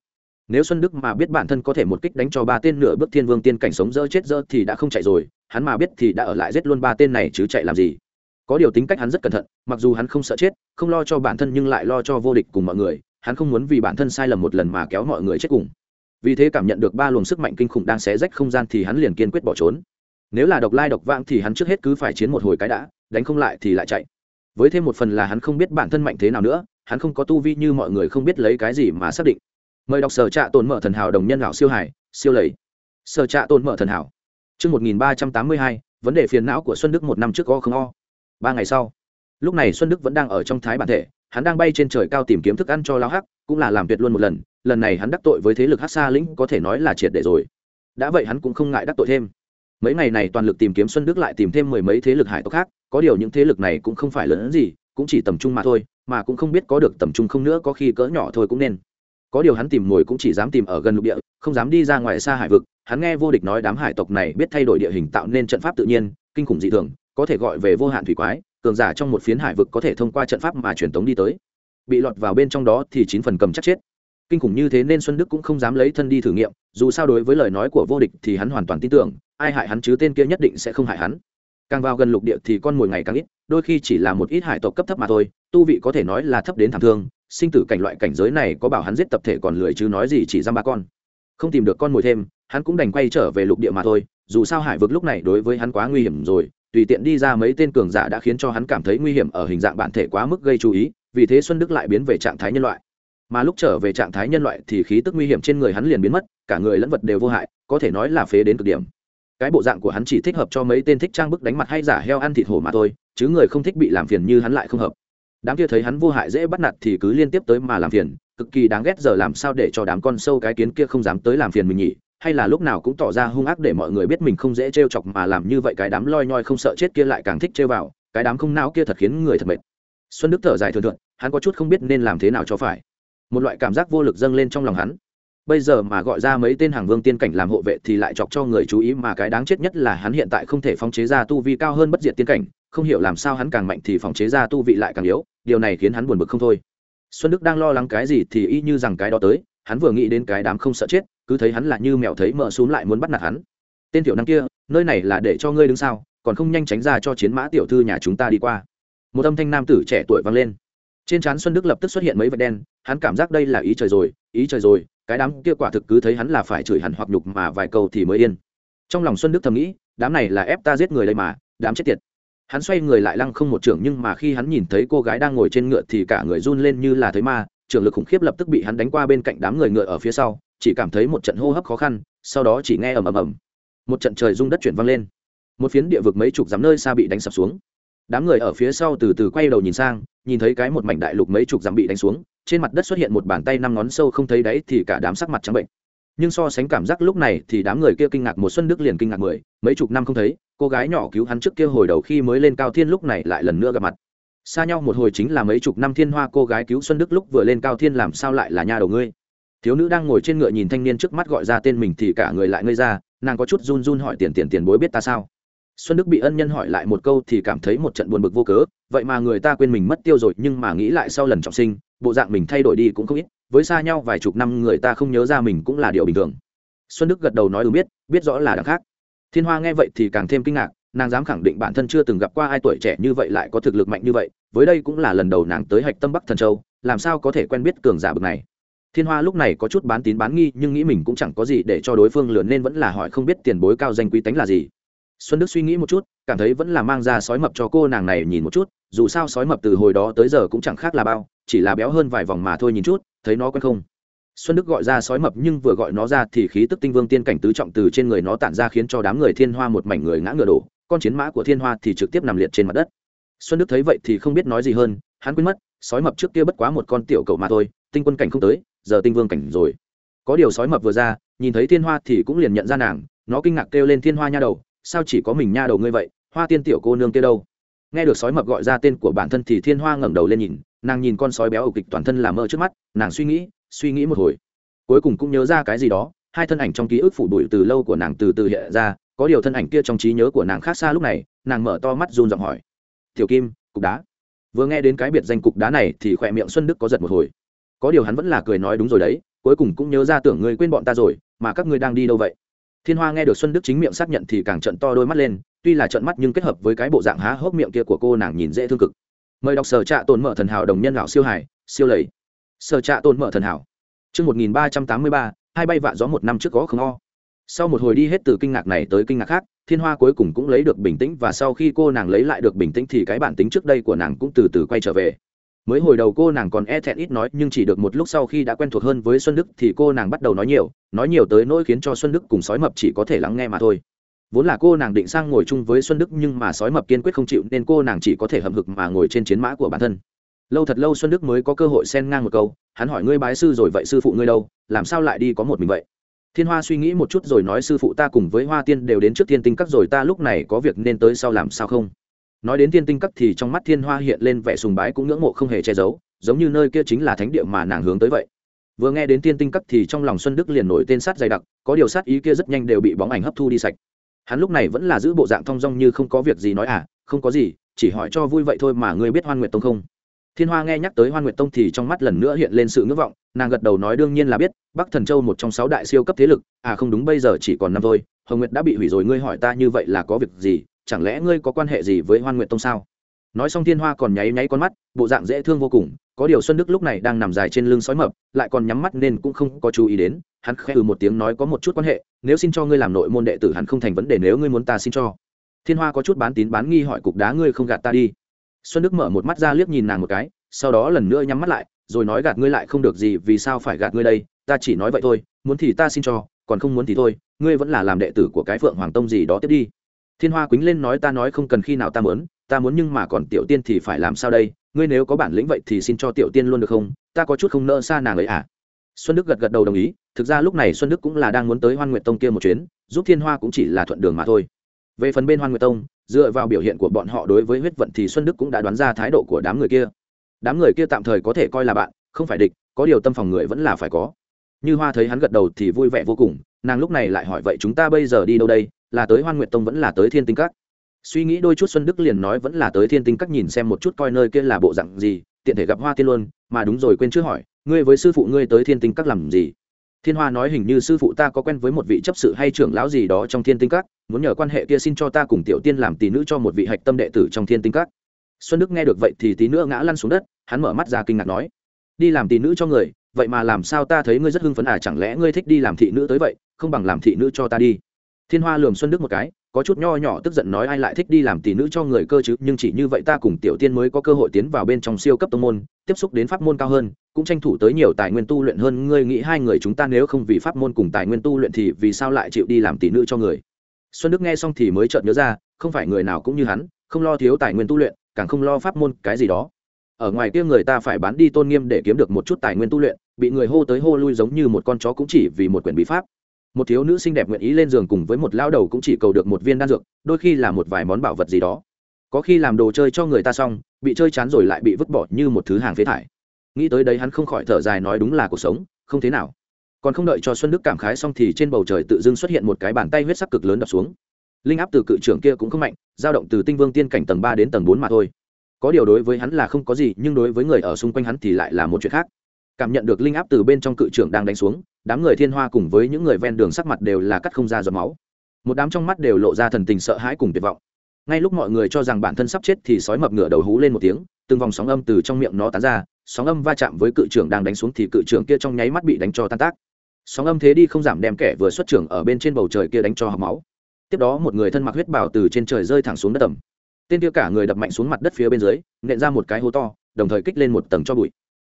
nếu xuân đức mà biết bản thân có thể một kích đánh cho ba tên nửa bước thiên vương tiên cảnh sống dơ chết dơ thì đã không chạy rồi, hắn mà biết thì đã ở lại giết luôn ba tên này chứ chạy làm gì. Có điều tính cách hắn rất cẩn thận, mặc dù hắn không sợ chết, không lo cho bản thân nhưng lại lo cho vô địch cùng mọi người, hắn không muốn vì bản thân sai lầm một lần mà kéo mọi người chết cùng. Vì thế cảm nhận được ba luồng sức mạnh kinh khủng đang xé rách không gian thì hắn liền kiên quyết bỏ trốn. Nếu là độc lai độc vãng thì hắn trước hết cứ phải chiến một hồi cái đã, đánh không lại thì lại chạy. Với thêm một phần là hắn không biết bản thân mạnh thế nào nữa, hắn không có tu vi như mọi người không biết lấy cái gì mà xác định mời đọc sở trạ tồn mở thần hảo đồng nhân lão siêu hải siêu lầy sở trạ tồn mở thần hảo chương một nghìn ba trăm tám mươi hai vấn đề phiền não của Xuân Đức một năm trước o không o. Ba ngày sau, lúc này Xuân Đức vẫn đang ở trong thái bản thể, hắn đang bay trên trời cao tìm kiếm thức ăn cho lão hắc, cũng là làm tuyệt luôn một lần, lần này hắn đắc tội với thế lực Hắc xa lĩnh có thể nói là triệt để rồi. Đã vậy hắn cũng không ngại đắc tội thêm. Mấy ngày này toàn lực tìm kiếm Xuân Đức lại tìm thêm mười mấy thế lực hải tộc khác, có điều những thế lực này cũng không phải lớn gì, cũng chỉ tầm trung mà thôi, mà cũng không biết có được tầm trung không nữa có khi cỡ nhỏ thôi cũng nên có điều hắn tìm ngồi cũng chỉ dám tìm ở gần lục địa, không dám đi ra ngoài xa hải vực. Hắn nghe vô địch nói đám hải tộc này biết thay đổi địa hình tạo nên trận pháp tự nhiên, kinh khủng dị thường, có thể gọi về vô hạn thủy quái, cường giả trong một phiến hải vực có thể thông qua trận pháp mà truyền tống đi tới. Bị lọt vào bên trong đó thì chín phần cầm chắc chết. Kinh khủng như thế nên xuân đức cũng không dám lấy thân đi thử nghiệm, dù sao đối với lời nói của vô địch thì hắn hoàn toàn tin tưởng, ai hại hắn chứ tên kia nhất định sẽ không hại hắn. Càng vào gần lục địa thì con mồi ngày càng ít, đôi khi chỉ là một ít hải tộc cấp thấp mà thôi, tu vị có thể nói là thấp đến thảm thương sinh tử cảnh loại cảnh giới này có bảo hắn giết tập thể còn lười chứ nói gì chỉ giam ba con. Không tìm được con mồi thêm, hắn cũng đành quay trở về lục địa mà thôi, dù sao hải vực lúc này đối với hắn quá nguy hiểm rồi, tùy tiện đi ra mấy tên cường giả đã khiến cho hắn cảm thấy nguy hiểm ở hình dạng bản thể quá mức gây chú ý, vì thế xuân đức lại biến về trạng thái nhân loại. Mà lúc trở về trạng thái nhân loại thì khí tức nguy hiểm trên người hắn liền biến mất, cả người lẫn vật đều vô hại, có thể nói là phế đến cực điểm. Cái bộ dạng của hắn chỉ thích hợp cho mấy tên thích trang bức đánh mặt hay giả heo ăn thịt hổ mà thôi, chứ người không thích bị làm phiền như hắn lại không hợp đám kia thấy hắn vô hại dễ bắt nạt thì cứ liên tiếp tới mà làm phiền, cực kỳ đáng ghét giờ làm sao để cho đám con sâu cái kiến kia không dám tới làm phiền mình nhỉ? Hay là lúc nào cũng tỏ ra hung ác để mọi người biết mình không dễ trêu chọc mà làm như vậy cái đám loi nhoi không sợ chết kia lại càng thích trêu vào, cái đám không não kia thật khiến người thật mệt. Xuân đức thở dài thường thượng hắn có chút không biết nên làm thế nào cho phải. Một loại cảm giác vô lực dâng lên trong lòng hắn. Bây giờ mà gọi ra mấy tên hàng vương tiên cảnh làm hộ vệ thì lại chọc cho người chú ý mà cái đáng chết nhất là hắn hiện tại không thể phóng chế ra tu vi cao hơn bất diệt tiên cảnh không hiểu làm sao hắn càng mạnh thì phòng chế ra tu vị lại càng yếu, điều này khiến hắn buồn bực không thôi. Xuân đức đang lo lắng cái gì thì y như rằng cái đó tới, hắn vừa nghĩ đến cái đám không sợ chết, cứ thấy hắn là như mèo thấy mợ xuống lại muốn bắt nạt hắn. Tên tiểu năng kia, nơi này là để cho ngươi đứng sau còn không nhanh tránh ra cho chiến mã tiểu thư nhà chúng ta đi qua. Một âm thanh nam tử trẻ tuổi vang lên. Trên trán xuân đức lập tức xuất hiện mấy vệt đen, hắn cảm giác đây là ý trời rồi, ý trời rồi, cái đám kia quả thực cứ thấy hắn là phải chửi hẳn hoặc nhục mà vài câu thì mới yên. Trong lòng xuân đức thầm nghĩ, đám này là ép ta giết người đây mà, đám chết tiệt hắn xoay người lại lăng không một trưởng nhưng mà khi hắn nhìn thấy cô gái đang ngồi trên ngựa thì cả người run lên như là thấy ma, trưởng lực khủng khiếp lập tức bị hắn đánh qua bên cạnh đám người ngựa ở phía sau, chỉ cảm thấy một trận hô hấp khó khăn, sau đó chỉ nghe ầm ầm ầm. Một trận trời rung đất chuyển vang lên. Một phiến địa vực mấy chục dặm nơi xa bị đánh sập xuống. Đám người ở phía sau từ từ quay đầu nhìn sang, nhìn thấy cái một mảnh đại lục mấy chục dặm bị đánh xuống, trên mặt đất xuất hiện một bàn tay năm ngón sâu không thấy đáy thì cả đám sắc mặt trắng bệnh nhưng so sánh cảm giác lúc này thì đám người kia kinh ngạc một xuân đức liền kinh ngạc mười, mấy chục năm không thấy, cô gái nhỏ cứu hắn trước kia hồi đầu khi mới lên cao thiên lúc này lại lần nữa gặp mặt. Xa nhau một hồi chính là mấy chục năm thiên hoa cô gái cứu xuân đức lúc vừa lên cao thiên làm sao lại là nhà đầu ngươi? Thiếu nữ đang ngồi trên ngựa nhìn thanh niên trước mắt gọi ra tên mình thì cả người lại ngây ra, nàng có chút run run hỏi tiền tiền tiền bối biết ta sao? Xuân đức bị ân nhân hỏi lại một câu thì cảm thấy một trận buồn bực vô cớ, vậy mà người ta quên mình mất tiêu rồi nhưng mà nghĩ lại sau lần trọng sinh, bộ dạng mình thay đổi đi cũng không ít với xa nhau vài chục năm người ta không nhớ ra mình cũng là điều bình thường. Xuân đức gật đầu nói ừ biết biết rõ là đằng khác. Thiên hoa nghe vậy thì càng thêm kinh ngạc, nàng dám khẳng định bản thân chưa từng gặp qua ai tuổi trẻ như vậy lại có thực lực mạnh như vậy, với đây cũng là lần đầu nàng tới hạch tâm bắc thần châu, làm sao có thể quen biết cường giả bực này? Thiên hoa lúc này có chút bán tín bán nghi, nhưng nghĩ mình cũng chẳng có gì để cho đối phương lừa nên vẫn là hỏi không biết tiền bối cao danh quý tánh là gì. Xuân đức suy nghĩ một chút, cảm thấy vẫn là mang ra sói mập cho cô nàng này nhìn một chút, dù sao sói mập từ hồi đó tới giờ cũng chẳng khác là bao, chỉ là béo hơn vài vòng mà thôi nhìn chút thấy nó quen không? Xuân đức gọi ra sói mập nhưng vừa gọi nó ra thì khí tức tinh vương tiên cảnh tứ trọng từ trên người nó tản ra khiến cho đám người thiên hoa một mảnh người ngã ngựa đổ, con chiến mã của thiên hoa thì trực tiếp nằm liệt trên mặt đất. Xuân đức thấy vậy thì không biết nói gì hơn, hắn quên mất, sói mập trước kia bất quá một con tiểu cậu mà thôi, tinh quân cảnh không tới, giờ tinh vương cảnh rồi. Có điều sói mập vừa ra, nhìn thấy thiên hoa thì cũng liền nhận ra nàng, nó kinh ngạc kêu lên thiên hoa nha đầu, sao chỉ có mình nha đầu ngươi vậy, hoa tiên tiểu cô nương kia đâu? Nghe được sói mập gọi ra tên của bản thân thì thiên hoa ngẩng đầu lên nhìn nàng nhìn con sói béo ẩu kịch toàn thân làm mơ trước mắt, nàng suy nghĩ suy nghĩ một hồi. Cuối cùng cũng nhớ ra cái gì đó, hai thân ảnh trong ký ức phủ bụi từ lâu của nàng từ từ hiện ra, có điều thân ảnh kia trong trí nhớ của nàng khác xa lúc này, nàng mở to mắt run giọng hỏi. Tiểu kim, cục đá. Vừa nghe đến cái biệt danh cục đá này thì khỏe miệng xuân đức có giật một hồi. Có điều hắn vẫn là cười nói đúng rồi đấy, cuối cùng cũng nhớ ra tưởng ngươi quên bọn ta rồi, mà các ngươi đang đi đâu vậy? Thiên hoa nghe được xuân đức chính miệng xác nhận thì càng trận to đôi mắt lên, tuy là trận mắt nhưng kết hợp với cái bộ dạng há hốc miệng kia của cô nàng nhìn dễ thương cực mời đọc sở trạ tồn mở thần hảo đồng nhân lão siêu hải siêu lầy sở trạ tồn mở thần hảo Trước 1383, hai bay vạ gió một năm trước có không o. Sau một hồi đi hết từ kinh ngạc này tới kinh ngạc khác, Thiên Hoa cuối cùng cũng lấy được bình tĩnh và sau khi cô nàng lấy lại được bình tĩnh thì cái bản tính trước đây của nàng cũng từ từ quay trở về. Mới hồi đầu cô nàng còn e thẹn ít nói nhưng chỉ được một lúc sau khi đã quen thuộc hơn với Xuân Đức thì cô nàng bắt đầu nói nhiều, nói nhiều tới nỗi khiến cho Xuân Đức cùng sói mập chỉ có thể lắng nghe mà thôi. Vốn là cô nàng định sang ngồi chung với Xuân Đức nhưng mà sói mập kiên quyết không chịu nên cô nàng chỉ có thể hậm hực mà ngồi trên chiến mã của bản thân. Lâu thật lâu xuân đức mới có cơ hội xen ngang một câu, hắn hỏi ngươi bái sư rồi vậy sư phụ ngươi đâu, làm sao lại đi có một mình vậy? Thiên hoa suy nghĩ một chút rồi nói sư phụ ta cùng với hoa tiên đều đến trước thiên tinh các rồi ta lúc này có việc nên tới sau làm sao không? Nói đến thiên tinh các thì trong mắt thiên hoa hiện lên vẻ sùng bái cũng ngưỡng mộ không hề che giấu, giống như nơi kia chính là thánh địa mà nàng hướng tới vậy. Vừa nghe đến thiên tinh các thì trong lòng xuân đức liền nổi tên sát dày đặc, có điều sát ý kia rất nhanh đều bị bóng ảnh hấp thu đi sạch hắn lúc này vẫn là giữ bộ dạng thong dong như không có việc gì nói à không có gì, chỉ hỏi cho vui vậy thôi mà ngươi biết hoan nguyệt tông không? Thiên hoa nghe nhắc tới hoan nguyệt tông thì trong mắt lần nữa hiện lên sự ngưỡng vọng, nàng gật đầu nói, đương nhiên là biết, bắc thần châu một trong sáu đại siêu cấp thế lực à không đúng, bây giờ chỉ còn năm thôi, hồng nguyệt đã bị hủy rồi, ngươi hỏi ta như vậy là có việc gì, chẳng lẽ ngươi có quan hệ gì với hoan nguyệt tông sao? Nói xong thiên hoa còn nháy nháy con mắt, bộ dạng dễ thương vô cùng, có điều xuân đức lúc này đang nằm dài trên lưng sói mập, lại còn nhắm mắt nên cũng không có chú ý đến hắn khẽ ừ một tiếng nói có một chút quan hệ, nếu xin cho ngươi làm nội môn đệ tử hắn không thành vấn đề nếu ngươi muốn ta xin cho. Thiên hoa có chút bán tín bán nghi hỏi cục đá ngươi không gạt ta đi. Xuân đức mở một mắt ra liếc nhìn nàng một cái, sau đó lần nữa nhắm mắt lại, rồi nói gạt ngươi lại không được gì vì sao phải gạt ngươi đây, ta chỉ nói vậy thôi, muốn thì ta xin cho, còn không muốn thì thôi, ngươi vẫn là làm đệ tử của cái phượng hoàng tông gì đó tiếp đi. Thiên hoa quýnh lên nói ta nói không cần khi nào ta muốn ta muốn nhưng mà còn tiểu tiên thì phải làm sao đây, ngươi nếu có bản lĩnh vậy thì xin cho tiểu tiên luôn được không, ta có chút không nỡ xa nàng ấy à. Xuân đức gật gật đầu đồng ý thực ra lúc này xuân đức cũng là đang muốn tới hoan nguyệt tông kia một chuyến, giúp thiên hoa cũng chỉ là thuận đường mà thôi. Về phần bên hoan nguyệt tông, dựa vào biểu hiện của bọn họ đối với huyết vận thì xuân đức cũng đã đoán ra thái độ của đám người kia. Đám người kia tạm thời có thể coi là bạn, không phải địch, có điều tâm phòng người vẫn là phải có. Như hoa thấy hắn gật đầu thì vui vẻ vô cùng, nàng lúc này lại hỏi vậy chúng ta bây giờ đi đâu đây, là tới hoan nguyệt tông vẫn là tới thiên tinh các? Suy nghĩ đôi chút xuân đức liền nói vẫn là tới thiên tinh các nhìn xem một chút coi nơi kia là bộ dạng gì, tiện thể gặp hoa tiên luôn mà đúng rồi quên chưa hỏi, ngươi với sư phụ ngươi tới thiên tinh các làm gì? Thiên hoa nói hình như sư phụ ta có quen với một vị chấp sự hay trưởng lão gì đó trong thiên tinh các, muốn nhờ quan hệ kia xin cho ta cùng tiểu tiên làm tỷ nữ cho một vị hạch tâm đệ tử trong thiên tinh các. Xuân đức nghe được vậy thì tí nữa ngã lăn xuống đất, hắn mở mắt ra kinh ngạc nói, đi làm tỷ nữ cho người, vậy mà làm sao ta thấy ngươi rất hưng phấn à chẳng lẽ ngươi thích đi làm thị nữ tới vậy, không bằng làm thị nữ cho ta đi. Thiên hoa lườm xuân đức một cái có chút nho nhỏ tức giận nói ai lại thích đi làm tỷ nữ cho người cơ chứ, nhưng chỉ như vậy ta cùng tiểu tiên mới có cơ hội tiến vào bên trong siêu cấp tông môn, tiếp xúc đến pháp môn cao hơn, cũng tranh thủ tới nhiều tài nguyên tu luyện hơn, ngươi nghĩ hai người chúng ta nếu không vì pháp môn cùng tài nguyên tu luyện thì vì sao lại chịu đi làm tỷ nữ cho người? Xuân đức nghe xong thì mới chợt nhớ ra, không phải người nào cũng như hắn, không lo thiếu tài nguyên tu luyện, càng không lo pháp môn, cái gì đó. Ở ngoài kia người ta phải bán đi tôn nghiêm để kiếm được một chút tài nguyên tu luyện, bị người hô tới hô lui giống như một con chó cũng chỉ vì một quyển bí pháp một thiếu nữ xinh đẹp nguyện ý lên giường cùng với một lao đầu cũng chỉ cầu được một viên đan dược, đôi khi là một vài món bảo vật gì đó. Có khi làm đồ chơi cho người ta xong, bị chơi chán rồi lại bị vứt bỏ như một thứ hàng phế thải. Nghĩ tới đấy hắn không khỏi thở dài nói đúng là cuộc sống, không thế nào. Còn không đợi cho xuân đức cảm khái xong thì trên bầu trời tự dưng xuất hiện một cái bàn tay huyết sắc cực lớn đập xuống. Linh áp từ cự trưởng kia cũng không mạnh, dao động từ tinh vương tiên cảnh tầng ba đến tầng bốn mà thôi. Có điều đối với hắn là không có gì, nhưng đối với người ở xung quanh hắn thì lại là một chuyện khác cảm nhận được linh áp từ bên trong cự trưởng đang đánh xuống, đám người thiên hoa cùng với những người ven đường sắc mặt đều là cắt không ra giọt máu. Một đám trong mắt đều lộ ra thần tình sợ hãi cùng tuyệt vọng. Ngay lúc mọi người cho rằng bản thân sắp chết thì sói mập ngửa đầu hú lên một tiếng, từng vòng sóng âm từ trong miệng nó tán ra, sóng âm va chạm với cự trưởng đang đánh xuống thì cự trưởng kia trong nháy mắt bị đánh cho tan tác. Sóng âm thế đi không giảm đem kẻ vừa xuất trưởng ở bên trên bầu trời kia đánh cho học máu. Tiếp đó một người thân mặc huyết bảo từ trên trời rơi thẳng xuống đất tầm. Tên kia cả người đập mạnh xuống mặt đất phía bên dưới, nện ra một cái hố to, đồng thời kích lên một tầng cho bụi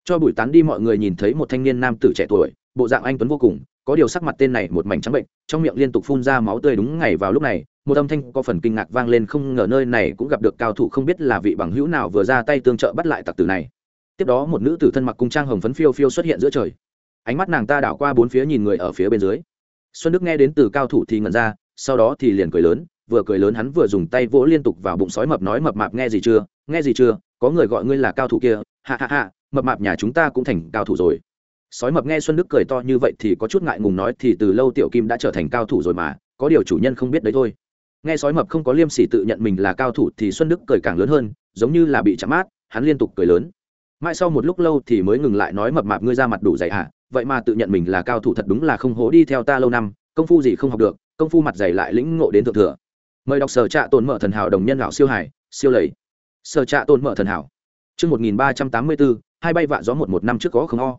cho bụi tán đi mọi người nhìn thấy một thanh niên nam tử trẻ tuổi, bộ dạng anh tuấn vô cùng, có điều sắc mặt tên này một mảnh trắng bệnh, trong miệng liên tục phun ra máu tươi đúng ngày vào lúc này, một âm thanh có phần kinh ngạc vang lên không ngờ nơi này cũng gặp được cao thủ không biết là vị bằng hữu nào vừa ra tay tương trợ bắt lại tặc tử này. Tiếp đó một nữ tử thân mặc cung trang hồng phấn phiêu phiêu xuất hiện giữa trời. Ánh mắt nàng ta đảo qua bốn phía nhìn người ở phía bên dưới. Xuân đức nghe đến từ cao thủ thì ngẩn ra, sau đó thì liền cười lớn, vừa cười lớn hắn vừa dùng tay vỗ liên tục vào bụng sói mập nói mập mạp nghe gì chưa, nghe gì chưa, có người gọi ngươi là cao thủ kia hạ hạ hạ mập mạp nhà chúng ta cũng thành cao thủ rồi. Sói mập nghe xuân đức cười to như vậy thì có chút ngại ngùng nói thì từ lâu tiểu kim đã trở thành cao thủ rồi mà, có điều chủ nhân không biết đấy thôi. Nghe sói mập không có liêm sỉ tự nhận mình là cao thủ thì xuân đức cười càng lớn hơn, giống như là bị chạm mát, hắn liên tục cười lớn. Mãi sau một lúc lâu thì mới ngừng lại nói mập mạp ngươi ra mặt đủ dày hả? Vậy mà tự nhận mình là cao thủ thật đúng là không hố đi theo ta lâu năm, công phu gì không học được, công phu mặt dày lại lĩnh ngộ đến thượng thừa. Mời đọc sở trạ tồn mở thần hảo đồng nhân lão siêu hải, siêu lầy. Sở trạ tồn mở thần hảo. Chương một nghìn ba trăm tám mươi bốn hai bay vạ gió một một năm trước có không o.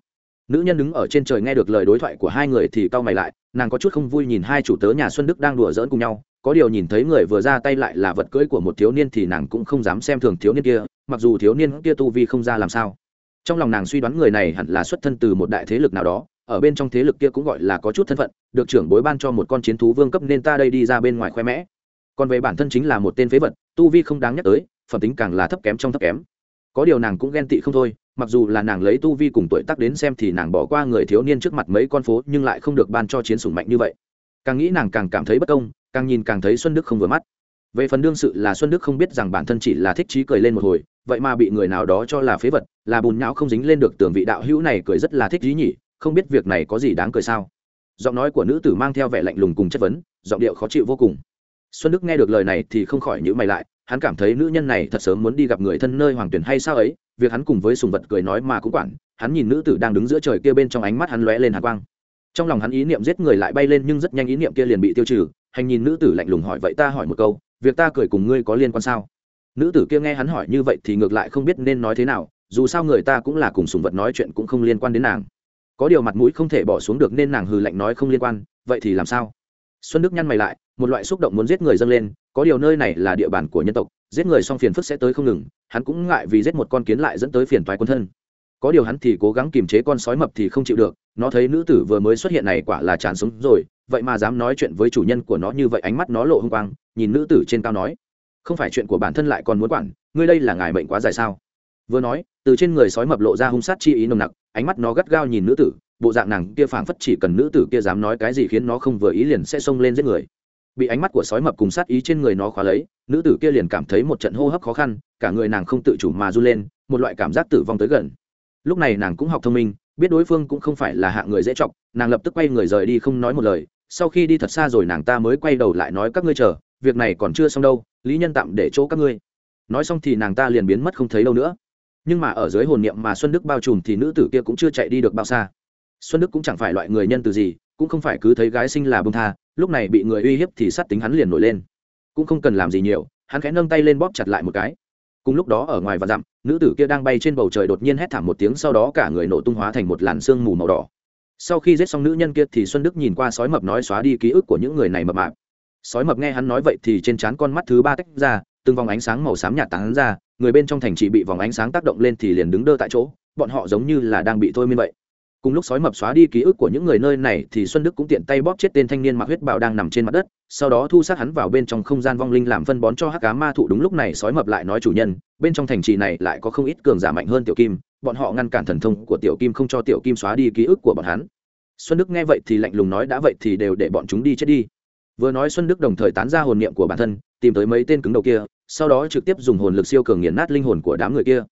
Nữ nhân đứng ở trên trời nghe được lời đối thoại của hai người thì cau mày lại, nàng có chút không vui nhìn hai chủ tớ nhà xuân đức đang đùa giỡn cùng nhau, có điều nhìn thấy người vừa ra tay lại là vật cưỡi của một thiếu niên thì nàng cũng không dám xem thường thiếu niên kia, mặc dù thiếu niên kia tu vi không ra làm sao. Trong lòng nàng suy đoán người này hẳn là xuất thân từ một đại thế lực nào đó, ở bên trong thế lực kia cũng gọi là có chút thân phận, được trưởng bối ban cho một con chiến thú vương cấp nên ta đây đi ra bên ngoài khoe mẽ. Còn về bản thân chính là một tên phế vật, tu vi không đáng nhắc tới, phẩm tính càng là thấp kém trong thấp kém. Có điều nàng cũng ghen tị không thôi mặc dù là nàng lấy tu vi cùng tuổi tác đến xem thì nàng bỏ qua người thiếu niên trước mặt mấy con phố nhưng lại không được ban cho chiến sủng mạnh như vậy. Càng nghĩ nàng càng cảm thấy bất công, càng nhìn càng thấy xuân đức không vừa mắt. Về phần đương sự là xuân đức không biết rằng bản thân chỉ là thích trí cười lên một hồi, vậy mà bị người nào đó cho là phế vật, là bùn nhão không dính lên được tưởng vị đạo hữu này cười rất là thích trí nhỉ, không biết việc này có gì đáng cười sao. Giọng nói của nữ tử mang theo vẻ lạnh lùng cùng chất vấn, giọng điệu khó chịu vô cùng. Xuân đức nghe được lời này thì không khỏi nhữ mày lại, hắn cảm thấy nữ nhân này thật sớm muốn đi gặp người thân nơi hoàng tuyển hay sao ấy việc hắn cùng với sùng vật cười nói mà cũng quản, hắn nhìn nữ tử đang đứng giữa trời kia bên trong ánh mắt hắn lóe lên hạ quang. Trong lòng hắn ý niệm giết người lại bay lên nhưng rất nhanh ý niệm kia liền bị tiêu trừ, hành nhìn nữ tử lạnh lùng hỏi vậy ta hỏi một câu, việc ta cười cùng ngươi có liên quan sao? Nữ tử kia nghe hắn hỏi như vậy thì ngược lại không biết nên nói thế nào, dù sao người ta cũng là cùng sùng vật nói chuyện cũng không liên quan đến nàng. Có điều mặt mũi không thể bỏ xuống được nên nàng hừ lạnh nói không liên quan, vậy thì làm sao? Xuân đức nhăn mày lại, một loại xúc động muốn giết người dâng lên, có điều nơi này là địa bàn của nhân tộc, giết người xong phiền phức sẽ tới không ngừng, hắn cũng ngại vì giết một con kiến lại dẫn tới phiền toái quân thân. Có điều hắn thì cố gắng kiềm chế con sói mập thì không chịu được, nó thấy nữ tử vừa mới xuất hiện này quả là chán sống rồi, vậy mà dám nói chuyện với chủ nhân của nó như vậy ánh mắt nó lộ hung quang, nhìn nữ tử trên cao nói, không phải chuyện của bản thân lại còn muốn quản, ngươi đây là ngài mệnh quá dài sao? Vừa nói, từ trên người sói mập lộ ra hung sát chi ý nồng nặc, ánh mắt nó gắt gao nhìn nữ tử bộ dạng nàng kia phảng phất chỉ cần nữ tử kia dám nói cái gì khiến nó không vừa ý liền sẽ xông lên giết người. Bị ánh mắt của sói mập cùng sát ý trên người nó khóa lấy, nữ tử kia liền cảm thấy một trận hô hấp khó khăn, cả người nàng không tự chủ mà run lên, một loại cảm giác tử vong tới gần. Lúc này nàng cũng học thông minh, biết đối phương cũng không phải là hạng người dễ chọc, nàng lập tức quay người rời đi không nói một lời, sau khi đi thật xa rồi nàng ta mới quay đầu lại nói các ngươi chờ, việc này còn chưa xong đâu, lý nhân tạm để chỗ các ngươi. Nói xong thì nàng ta liền biến mất không thấy đâu nữa. Nhưng mà ở dưới hồn niệm mà xuân đức bao trùm thì nữ tử kia cũng chưa chạy đi được bao xa xuân đức cũng chẳng phải loại người nhân từ gì, cũng không phải cứ thấy gái sinh là bông tha, lúc này bị người uy hiếp thì sát tính hắn liền nổi lên. Cũng không cần làm gì nhiều, hắn khẽ nâng tay lên bóp chặt lại một cái. Cùng lúc đó ở ngoài và dặm, nữ tử kia đang bay trên bầu trời đột nhiên hét thảm một tiếng, sau đó cả người nổ tung hóa thành một làn sương mù màu đỏ. Sau khi giết xong nữ nhân kia thì xuân đức nhìn qua sói mập nói xóa đi ký ức của những người này mập mạp. Sói mập nghe hắn nói vậy thì trên trán con mắt thứ ba tách ra, từng vòng ánh sáng màu xám nhạt tán ra, người bên trong thành chỉ bị vòng ánh sáng tác động lên thì liền đứng đơ tại chỗ, bọn họ giống như là đang bị thôi miên vậy cùng lúc sói mập xóa đi ký ức của những người nơi này thì xuân đức cũng tiện tay bóp chết tên thanh niên mặc huyết bào đang nằm trên mặt đất, sau đó thu sát hắn vào bên trong không gian vong linh làm phân bón cho hắc cá ma thụ. Đúng lúc này sói mập lại nói chủ nhân, bên trong thành trì này lại có không ít cường giả mạnh hơn tiểu kim, bọn họ ngăn cản thần thông của tiểu kim không cho tiểu kim xóa đi ký ức của bọn hắn. Xuân đức nghe vậy thì lạnh lùng nói, đã vậy thì đều để bọn chúng đi chết đi. Vừa nói xuân đức đồng thời tán ra hồn niệm của bản thân, tìm tới mấy tên cứng đầu kia, sau đó trực tiếp dùng hồn lực siêu cường nghiền nát linh hồn của đám người kia.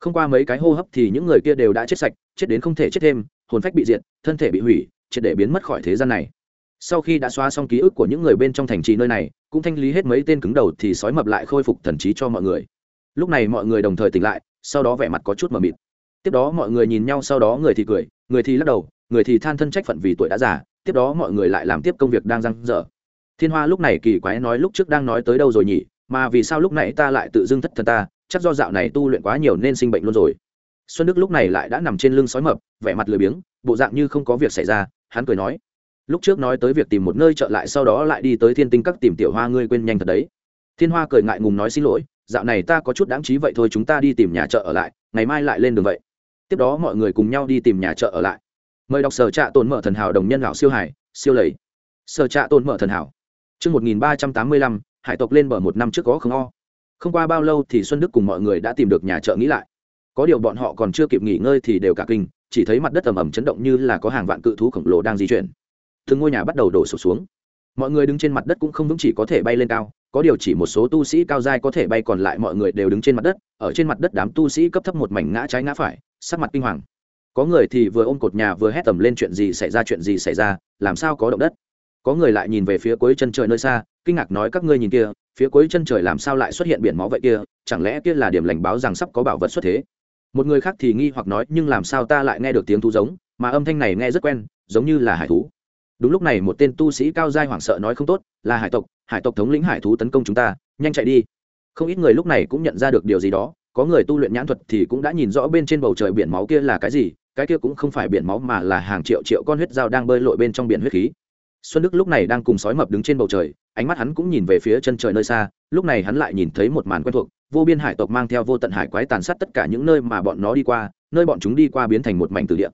Không qua mấy cái hô hấp thì những người kia đều đã chết sạch, chết đến không thể chết thêm hồn phách bị diệt, thân thể bị hủy, triệt để biến mất khỏi thế gian này. Sau khi đã xóa xong ký ức của những người bên trong thành trì nơi này, cũng thanh lý hết mấy tên cứng đầu thì sói mập lại khôi phục thần trí cho mọi người. Lúc này mọi người đồng thời tỉnh lại, sau đó vẻ mặt có chút mờ mịt. Tiếp đó mọi người nhìn nhau, sau đó người thì cười, người thì lắc đầu, người thì than thân trách phận vì tuổi đã già, tiếp đó mọi người lại làm tiếp công việc đang răng dở thiên hoa lúc này kỳ quái nói lúc trước đang nói tới đâu rồi nhỉ? Mà vì sao lúc này ta lại tự dưng thất thần ta? Chắc do dạo này tu luyện quá nhiều nên sinh bệnh luôn rồi xuân đức lúc này lại đã nằm trên lưng sói mập vẻ mặt lười biếng bộ dạng như không có việc xảy ra hắn cười nói. Lúc trước nói tới việc tìm một nơi trợ lại sau đó lại đi tới thiên tinh các tìm tiểu hoa ngươi quên nhanh thật đấy. Thiên hoa cười ngại ngùng nói xin lỗi dạo này ta có chút đáng trí vậy thôi chúng ta đi tìm nhà chợ ở lại ngày mai lại lên đường vậy. Tiếp đó mọi người cùng nhau đi tìm nhà chợ ở lại. Mời đọc sở trạ tồn mở thần hảo đồng nhân lão siêu hải siêu lầy. Sở trạ tồn mở thần hảo. Trước 1385, hải tộc lên bờ một năm trước có không o. Không qua bao lâu thì Xuân Đức cùng mọi người đã tìm được nhà chợ nghĩ lại. Có điều bọn họ còn chưa kịp nghỉ ngơi thì đều cả kinh, chỉ thấy mặt đất ầm ầm chấn động như là có hàng vạn cự thú khổng lồ đang di chuyển. Từng ngôi nhà bắt đầu đổ sụp xuống. Mọi người đứng trên mặt đất cũng không vững chỉ có thể bay lên cao, có điều chỉ một số tu sĩ cao giai có thể bay còn lại mọi người đều đứng trên mặt đất, ở trên mặt đất đám tu sĩ cấp thấp một mảnh ngã trái ngã phải, sắc mặt kinh hoàng. Có người thì vừa ôm cột nhà vừa hét tầm lên chuyện gì xảy ra chuyện gì xảy ra, làm sao có động đất có người lại nhìn về phía cuối chân trời nơi xa kinh ngạc nói các ngươi nhìn kia phía cuối chân trời làm sao lại xuất hiện biển máu vậy kia chẳng lẽ kia là điểm lành báo rằng sắp có bảo vật xuất thế một người khác thì nghi hoặc nói, nhưng làm sao ta lại nghe được tiếng thú giống? Mà âm thanh này nghe rất quen, giống như là hải thú. Đúng lúc này, một tên tu sĩ cao giai hoảng sợ nói, không tốt, là hải tộc hải tộc thống lĩnh hải thú tấn công chúng ta, nhanh chạy đi. Không ít người lúc này cũng nhận ra được điều gì đó, có người tu luyện nhãn thuật thì cũng đã nhìn rõ bên trên bầu trời biển máu kia là cái gì, cái kia cũng không phải biển máu mà là hàng triệu triệu con huyết dao đang bơi lội bên trong biển huyết khí. Xuân đức lúc này đang cùng sói mập đứng trên bầu trời, ánh mắt hắn cũng nhìn về phía chân trời nơi xa, lúc này hắn lại nhìn thấy một màn quen thuộc vô biên hải tộc mang theo vô tận hải quái tàn sát tất cả những nơi mà bọn nó đi qua, nơi bọn chúng đi qua biến thành một mảnh từ địa.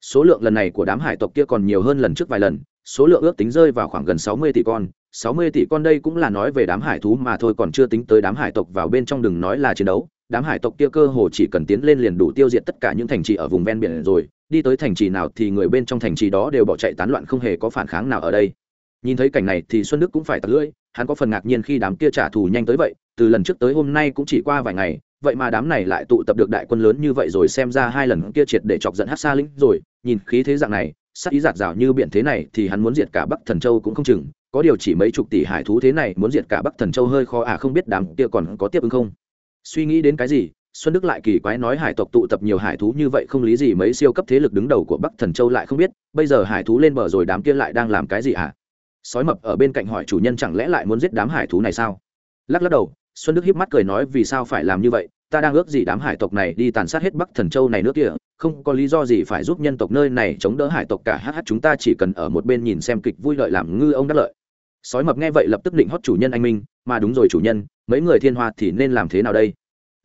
Số lượng lần này của đám hải tộc kia còn nhiều hơn lần trước vài lần, số lượng ước tính rơi vào khoảng gần sáu mươi tỷ con. Sáu mươi tỷ con đây cũng là nói về đám hải thú mà thôi, còn chưa tính tới đám hải tộc vào bên trong đừng nói là chiến đấu. Đám hải tộc kia cơ hồ chỉ cần tiến lên liền đủ tiêu diệt tất cả những thành trì ở vùng ven biển rồi, đi tới thành trì nào thì người bên trong thành trì đó đều bỏ chạy tán loạn không hề có phản kháng nào ở đây. Nhìn thấy cảnh này thì xuân đức cũng phải tặc lưỡi hắn có phần ngạc nhiên khi đám kia trả thù nhanh tới vậy, từ lần trước tới hôm nay cũng chỉ qua vài ngày, vậy mà đám này lại tụ tập được đại quân lớn như vậy rồi xem ra hai lần kia triệt để chọc giận hát xa lĩnh rồi, nhìn khí thế dạng này, sắc ý giạt rào như biển thế này thì hắn muốn diệt cả bắc thần châu cũng không chừng, có điều chỉ mấy chục tỷ hải thú thế này muốn diệt cả bắc thần châu hơi khó à không biết đám kia còn có tiếp ứng không suy nghĩ đến cái gì, xuân đức lại kỳ quái nói hải tộc tụ tập nhiều hải thú như vậy không lý gì mấy siêu cấp thế lực đứng đầu của bắc thần châu lại không biết, bây giờ hải thú lên bờ rồi đám kia lại đang làm cái gì à? Sói mập ở bên cạnh hỏi chủ nhân chẳng lẽ lại muốn giết đám hải thú này sao? Lắc lắc đầu, xuân đức hiếp mắt cười nói, vì sao phải làm như vậy? Ta đang ước gì đám hải tộc này đi tàn sát hết bắc thần châu này nước kia không có lý do gì phải giúp nhân tộc nơi này chống đỡ hải tộc cả. Hh chúng ta chỉ cần ở một bên nhìn xem kịch vui lợi làm ngư ông đắc lợi. Sói mập nghe vậy lập tức định hót chủ nhân anh minh, mà đúng rồi chủ nhân, mấy người thiên hoa thì nên làm thế nào đây?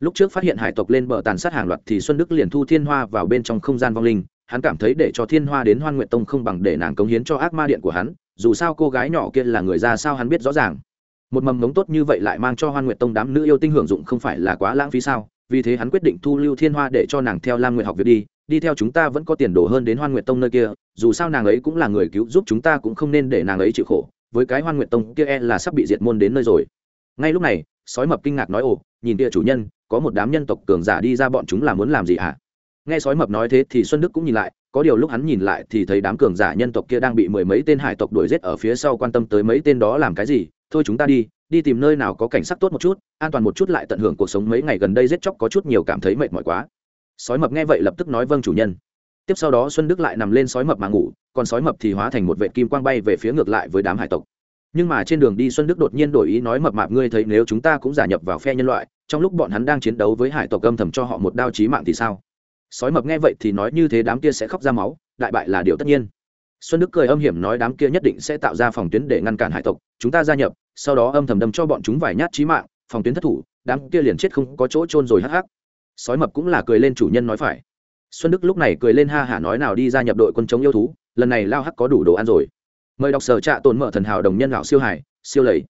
Lúc trước phát hiện hải tộc lên bờ tàn sát hàng loạt thì xuân đức liền thu thiên hoa vào bên trong không gian vong linh, hắn cảm thấy để cho thiên hoa đến hoan nguyện tông không bằng để nàng cống hiến cho ác ma điện của hắn dù sao cô gái nhỏ kia là người ra sao hắn biết rõ ràng. Một mầm ngống tốt như vậy lại mang cho hoan Nguyệt tông đám nữ yêu tinh hưởng dụng không phải là quá lãng phí sao? Vì thế hắn quyết định thu lưu thiên hoa để cho nàng theo lam Nguyệt học việc đi. Đi theo chúng ta vẫn có tiền đồ hơn đến hoan Nguyệt tông nơi kia. Dù sao nàng ấy cũng là người cứu giúp chúng ta cũng không nên để nàng ấy chịu khổ. Với cái hoan Nguyệt tông kia e là sắp bị diệt môn đến nơi rồi. Ngay lúc này, sói mập kinh ngạc nói, ồ, nhìn kia chủ nhân, có một đám nhân tộc cường giả đi ra bọn chúng là muốn làm gì hả? à? Nghe sói mập nói thế thì xuân đức cũng nhìn lại, có điều lúc hắn nhìn lại thì thấy đám cường giả nhân tộc kia đang bị mười mấy tên hải tộc đuổi giết ở phía sau quan tâm tới mấy tên đó làm cái gì, thôi chúng ta đi đi tìm nơi nào có cảnh sắc tốt một chút, an toàn một chút lại tận hưởng cuộc sống mấy ngày gần đây giết chóc có chút nhiều cảm thấy mệt mỏi quá. Sói mập nghe vậy lập tức nói vâng chủ nhân. Tiếp sau đó xuân đức lại nằm lên sói mập mà ngủ, còn sói mập thì hóa thành một vệ kim quang bay về phía ngược lại với đám hải tộc. Nhưng mà trên đường đi xuân đức đột nhiên đổi ý nói, mập mạp, ngươi thấy nếu chúng ta cũng giả nhập vào phe nhân loại, trong lúc bọn hắn đang chiến đấu với hải tộc âm thầm cho họ một đao chí mạng thì sao? Sói mập nghe vậy thì nói như thế đám kia sẽ khóc ra máu, đại bại là điều tất nhiên. Xuân đức cười âm hiểm nói đám kia nhất định sẽ tạo ra phòng tuyến để ngăn cản hải tộc, chúng ta gia nhập, sau đó âm thầm đâm cho bọn chúng vài nhát chí mạng, phòng tuyến thất thủ, đám kia liền chết không có chỗ trôn rồi hắc hắc. Sói mập cũng là cười lên chủ nhân nói phải. Xuân đức lúc này cười lên ha hả nói nào đi gia nhập đội quân chống yêu thú, lần này lao hắc có đủ đồ ăn rồi. Mời đọc sở trạ tồn mở thần hảo đồng nhân lão siêu hải siêu lầy.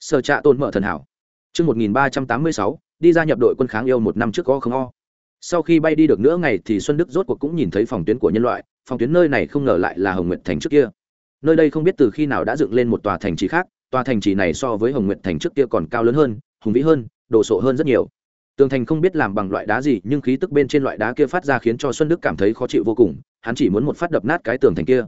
Sở trạ tồn mở thần hảo. Chương một nghìn ba trăm tám mươi sáu, đi gia nhập đội quân kháng yêu một năm trước có không o sau khi bay đi được nửa ngày thì xuân đức rốt cuộc cũng nhìn thấy phòng tuyến của nhân loại, phòng tuyến nơi này không ngờ lại là hồng nguyệt thành trước kia. Nơi đây không biết từ khi nào đã dựng lên một tòa thành trì khác, tòa thành trì này so với hồng nguyệt thành trước kia còn cao lớn hơn, hùng vĩ hơn, đồ sộ hơn rất nhiều. Tường thành không biết làm bằng loại đá gì, nhưng khí tức bên trên loại đá kia phát ra khiến cho xuân đức cảm thấy khó chịu vô cùng, hắn chỉ muốn một phát đập nát cái tường thành kia.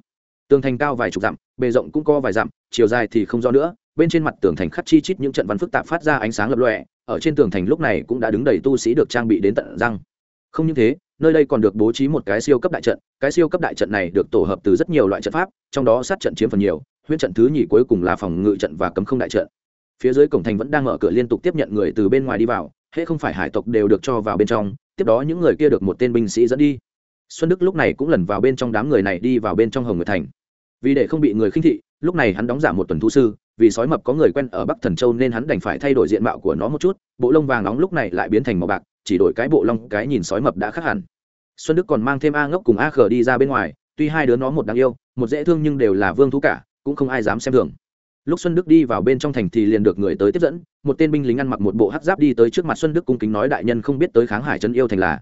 Tường thành cao vài chục dặm, bề rộng cũng co vài dặm, chiều dài thì không rõ nữa, bên trên mặt tường thành khắc chi chít những trận văn phức tạp phát ra ánh sáng lập lọe ở trên tường thành lúc này cũng đã đứng đầy tu sĩ được trang bị đến tận răng không những thế, nơi đây còn được bố trí một cái siêu cấp đại trận, cái siêu cấp đại trận này được tổ hợp từ rất nhiều loại trận pháp, trong đó sát trận chiếm phần nhiều, huyễn trận thứ nhì cuối cùng là phòng ngự trận và cấm không đại trận. Phía dưới cổng thành vẫn đang mở cửa liên tục tiếp nhận người từ bên ngoài đi vào, hễ không phải hải tộc đều được cho vào bên trong, tiếp đó những người kia được một tên binh sĩ dẫn đi. Xuân đức lúc này cũng lần vào bên trong đám người này đi vào bên trong hồng người thành. Vì để không bị người khinh thị, lúc này hắn đóng giả một tuần thú sư, vì sói mập có người quen ở bắc thần châu nên hắn đành phải thay đổi diện mạo của nó một chút, bộ lông vàng nóng lúc này lại biến thành màu bạc chỉ đổi cái bộ long, cái nhìn sói mập đã khác hẳn. Xuân đức còn mang thêm a ngốc cùng a khờ đi ra bên ngoài, tuy hai đứa nó một đáng yêu, một dễ thương nhưng đều là vương thú cả, cũng không ai dám xem thường. Lúc xuân đức đi vào bên trong thành thì liền được người tới tiếp dẫn, một tên binh lính ăn mặc một bộ hắc giáp đi tới trước mặt xuân đức cung kính nói đại nhân không biết tới kháng hải trấn yêu thành là.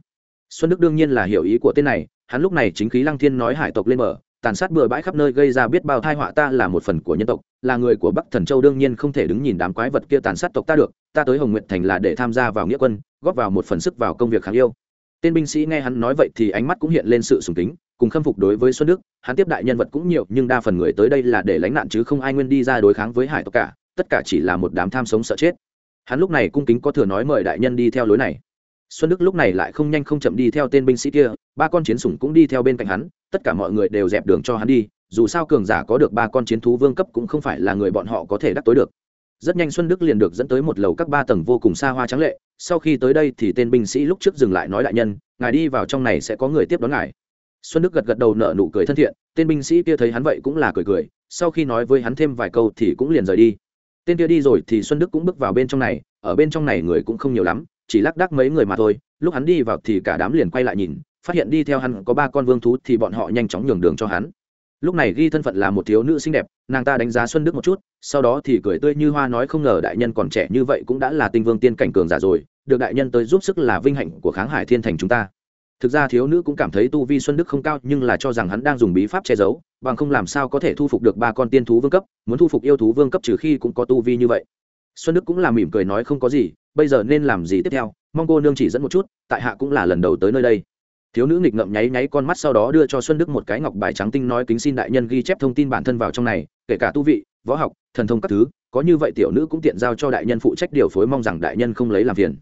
Xuân đức đương nhiên là hiểu ý của tên này, hắn lúc này chính khí lăng thiên nói hải tộc lên mở tàn sát bừa bãi khắp nơi gây ra biết bao thai họa ta là một phần của nhân tộc, là người của bắc thần châu đương nhiên không thể đứng nhìn đám quái vật kia tàn sát tộc ta được ta tới hồng nguyện thành là để tham gia vào nghĩa quân, góp vào một phần sức vào công việc kháng yêu. Tên binh sĩ nghe hắn nói vậy thì ánh mắt cũng hiện lên sự sùng kính, cùng khâm phục đối với xuân đức. Hắn tiếp đại nhân vật cũng nhiều, nhưng đa phần người tới đây là để lánh nạn chứ không ai nguyên đi ra đối kháng với hải tộc cả, tất cả chỉ là một đám tham sống sợ chết. Hắn lúc này cung kính có thừa nói mời đại nhân đi theo lối này. Xuân đức lúc này lại không nhanh không chậm đi theo tên binh sĩ kia, ba con chiến sủng cũng đi theo bên cạnh hắn, tất cả mọi người đều dẹp đường cho hắn đi, dù sao cường giả có được ba con chiến thú vương cấp cũng không phải là người bọn họ có thể đắc tối được rất nhanh xuân đức liền được dẫn tới một lầu các ba tầng vô cùng xa hoa trắng lệ. Sau khi tới đây thì tên binh sĩ lúc trước dừng lại nói đại nhân, ngài đi vào trong này sẽ có người tiếp đón ngài. Xuân đức gật gật đầu nợ nụ cười thân thiện. Tên binh sĩ kia thấy hắn vậy cũng là cười cười, sau khi nói với hắn thêm vài câu thì cũng liền rời đi. Tên kia đi rồi thì xuân đức cũng bước vào bên trong này, ở bên trong này người cũng không nhiều lắm, chỉ lác đác mấy người mà thôi. Lúc hắn đi vào thì cả đám liền quay lại nhìn, phát hiện đi theo hắn có ba con vương thú thì bọn họ nhanh chóng nhường đường cho hắn lúc này ghi thân phận là một thiếu nữ xinh đẹp, nàng ta đánh giá xuân đức một chút, sau đó thì cười tươi như hoa nói không ngờ đại nhân còn trẻ như vậy cũng đã là tinh vương tiên cảnh cường giả rồi, được đại nhân tới giúp sức là vinh hạnh của kháng hải thiên thành chúng ta. Thực ra thiếu nữ cũng cảm thấy tu vi xuân đức không cao, nhưng là cho rằng hắn đang dùng bí pháp che giấu, bằng không làm sao có thể thu phục được ba con tiên thú vương cấp, muốn thu phục yêu thú vương cấp trừ khi cũng có tu vi như vậy. Xuân đức cũng là mỉm cười nói không có gì, bây giờ nên làm gì tiếp theo, mong cô nương chỉ dẫn một chút, tại hạ cũng là lần đầu tới nơi đây thiếu nữ nghịch ngậm nháy nháy con mắt sau đó đưa cho xuân đức một cái ngọc bài trắng tinh nói kính xin đại nhân ghi chép thông tin bản thân vào trong này, kể cả tu vị, võ học, thần thông các thứ, có như vậy tiểu nữ cũng tiện giao cho đại nhân phụ trách điều phối mong rằng đại nhân không lấy làm phiền.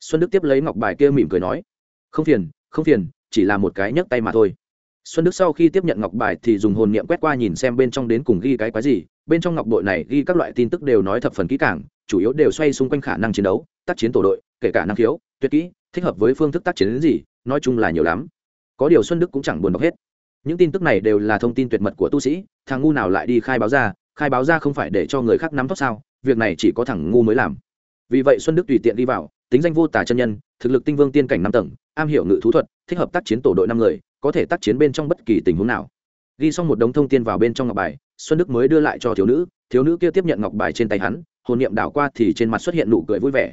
Xuân đức tiếp lấy ngọc bài kia mỉm cười nói, không phiền không phiền, chỉ là một cái nhấc tay mà thôi. Xuân đức sau khi tiếp nhận ngọc bài thì dùng hồn niệm quét qua nhìn xem bên trong đến cùng ghi cái quái gì, bên trong ngọc đội này ghi các loại tin tức đều nói thập phần kỹ càng, chủ yếu đều xoay xung quanh khả năng chiến đấu, tác chiến tổ đội, kể cả năng khiếu, tuyệt kỹ, thích hợp với phương thức tác chiến đến gì nói chung là nhiều lắm. Có điều xuân đức cũng chẳng buồn đọc hết. Những tin tức này đều là thông tin tuyệt mật của tu sĩ, thằng ngu nào lại đi khai báo ra, khai báo ra không phải để cho người khác nắm tóc sao? Việc này chỉ có thằng ngu mới làm. Vì vậy xuân đức tùy tiện đi vào, tính danh vô tả chân nhân, thực lực tinh vương tiên cảnh năm tầng, am hiểu ngự thú thuật, thích hợp tác chiến tổ đội năm người, có thể tác chiến bên trong bất kỳ tình huống nào. Ghi xong một đống thông tin vào bên trong ngọc bài, xuân đức mới đưa lại cho thiếu nữ. Thiếu nữ kia tiếp nhận ngọc bài trên tay hắn, hồn niệm đảo qua thì trên mặt xuất hiện nụ cười vui vẻ.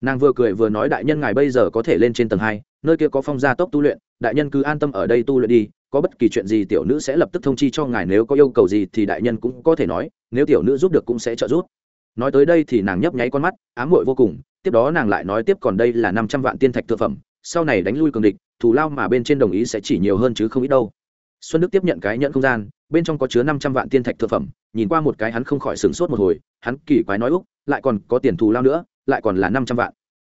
Nàng vừa cười vừa nói, đại nhân ngài bây giờ có thể lên trên tầng hai nơi kia có phong gia tốc tu luyện, đại nhân cứ an tâm ở đây tu luyện đi, có bất kỳ chuyện gì tiểu nữ sẽ lập tức thông chi cho ngài, nếu có yêu cầu gì thì đại nhân cũng có thể nói, nếu tiểu nữ giúp được cũng sẽ trợ giúp. Nói tới đây thì nàng nhấp nháy con mắt, ám muội vô cùng, tiếp đó nàng lại nói tiếp còn đây là năm trăm vạn tiên thạch thực phẩm, sau này đánh lui cường địch, thù lao mà bên trên đồng ý sẽ chỉ nhiều hơn chứ không ít đâu. Xuân đức tiếp nhận cái nhận không gian, bên trong có chứa năm trăm vạn tiên thạch thực phẩm, nhìn qua một cái hắn không khỏi sửng sốt một hồi, hắn kỳ quái nói úc, lại còn có tiền thù lao nữa, lại còn là năm trăm vạn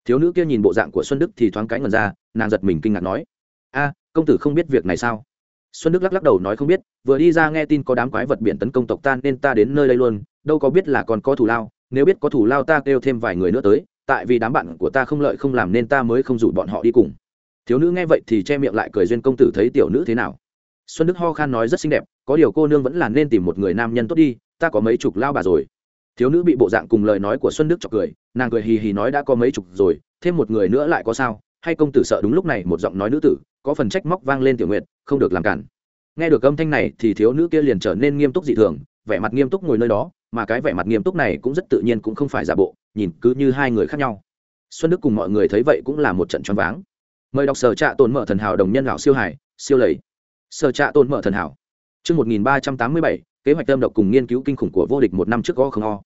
thiếu nữ kia nhìn bộ dạng của xuân đức thì thoáng cái ngần ra, nàng giật mình kinh ngạc nói, a, công tử không biết việc này sao? Xuân đức lắc lắc đầu nói không biết, vừa đi ra nghe tin có đám quái vật biển tấn công tộc ta nên ta đến nơi đây luôn, đâu có biết là còn có thủ lao, nếu biết có thủ lao ta kêu thêm vài người nữa tới, tại vì đám bạn của ta không lợi không làm nên ta mới không rủ bọn họ đi cùng. Thiếu nữ nghe vậy thì che miệng lại cười duyên công tử thấy tiểu nữ thế nào. Xuân đức ho khan nói rất xinh đẹp, có điều cô nương vẫn là nên tìm một người nam nhân tốt đi, ta có mấy chục lao bà rồi thiếu nữ bị bộ dạng cùng lời nói của xuân đức chọc cười, nàng cười hì hì nói đã có mấy chục rồi, thêm một người nữa lại có sao, hay công tử sợ đúng lúc này một giọng nói nữ tử, có phần trách móc vang lên tiểu nguyệt, không được làm cản. Nghe được âm thanh này thì thiếu nữ kia liền trở nên nghiêm túc dị thường, vẻ mặt nghiêm túc ngồi nơi đó, mà cái vẻ mặt nghiêm túc này cũng rất tự nhiên cũng không phải giả bộ, nhìn cứ như hai người khác nhau. Xuân đức cùng mọi người thấy vậy cũng là một trận choáng váng. Mời đọc sở trạ tồn mở thần hảo đồng nhân lão siêu hải siêu lầy. Sở trạ tồn mở thần hảo. Chương một nghìn ba trăm tám mươi bảy kế hoạch tâm độc cùng nghiên cứu kinh khủng của vô địch một năm trước go không o.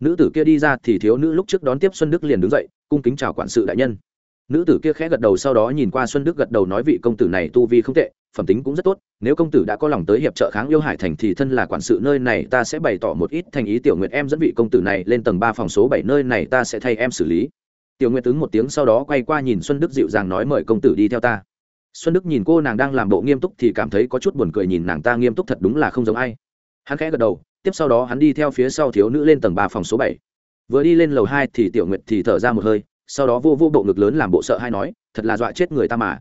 Nữ tử kia đi ra thì thiếu nữ lúc trước đón tiếp xuân đức liền đứng dậy, cung kính chào quản sự đại nhân. Nữ tử kia khẽ gật đầu sau đó nhìn qua xuân đức gật đầu nói vị công tử này tu vi không tệ, phẩm tính cũng rất tốt, nếu công tử đã có lòng tới hiệp trợ kháng yêu hải thành thì thân là quản sự nơi này ta sẽ bày tỏ một ít thành ý tiểu nguyệt em dẫn vị công tử này lên tầng ba phòng số bảy nơi này ta sẽ thay em xử lý. Tiểu nguyệt ứng một tiếng sau đó quay qua nhìn xuân đức dịu dàng nói mời công tử đi theo ta. Xuân đức nhìn cô nàng đang làm bộ nghiêm túc thì cảm thấy có chút buồn cười nhìn nàng ta nghiêm túc thật đúng là không giống ai hắn khẽ gật đầu, tiếp sau đó hắn đi theo phía sau thiếu nữ lên tầng ba phòng số bảy. Vừa đi lên lầu hai thì tiểu nguyệt thì thở ra một hơi, sau đó vô vô bộ ngực lớn làm bộ sợ hay nói, thật là dọa chết người ta mà.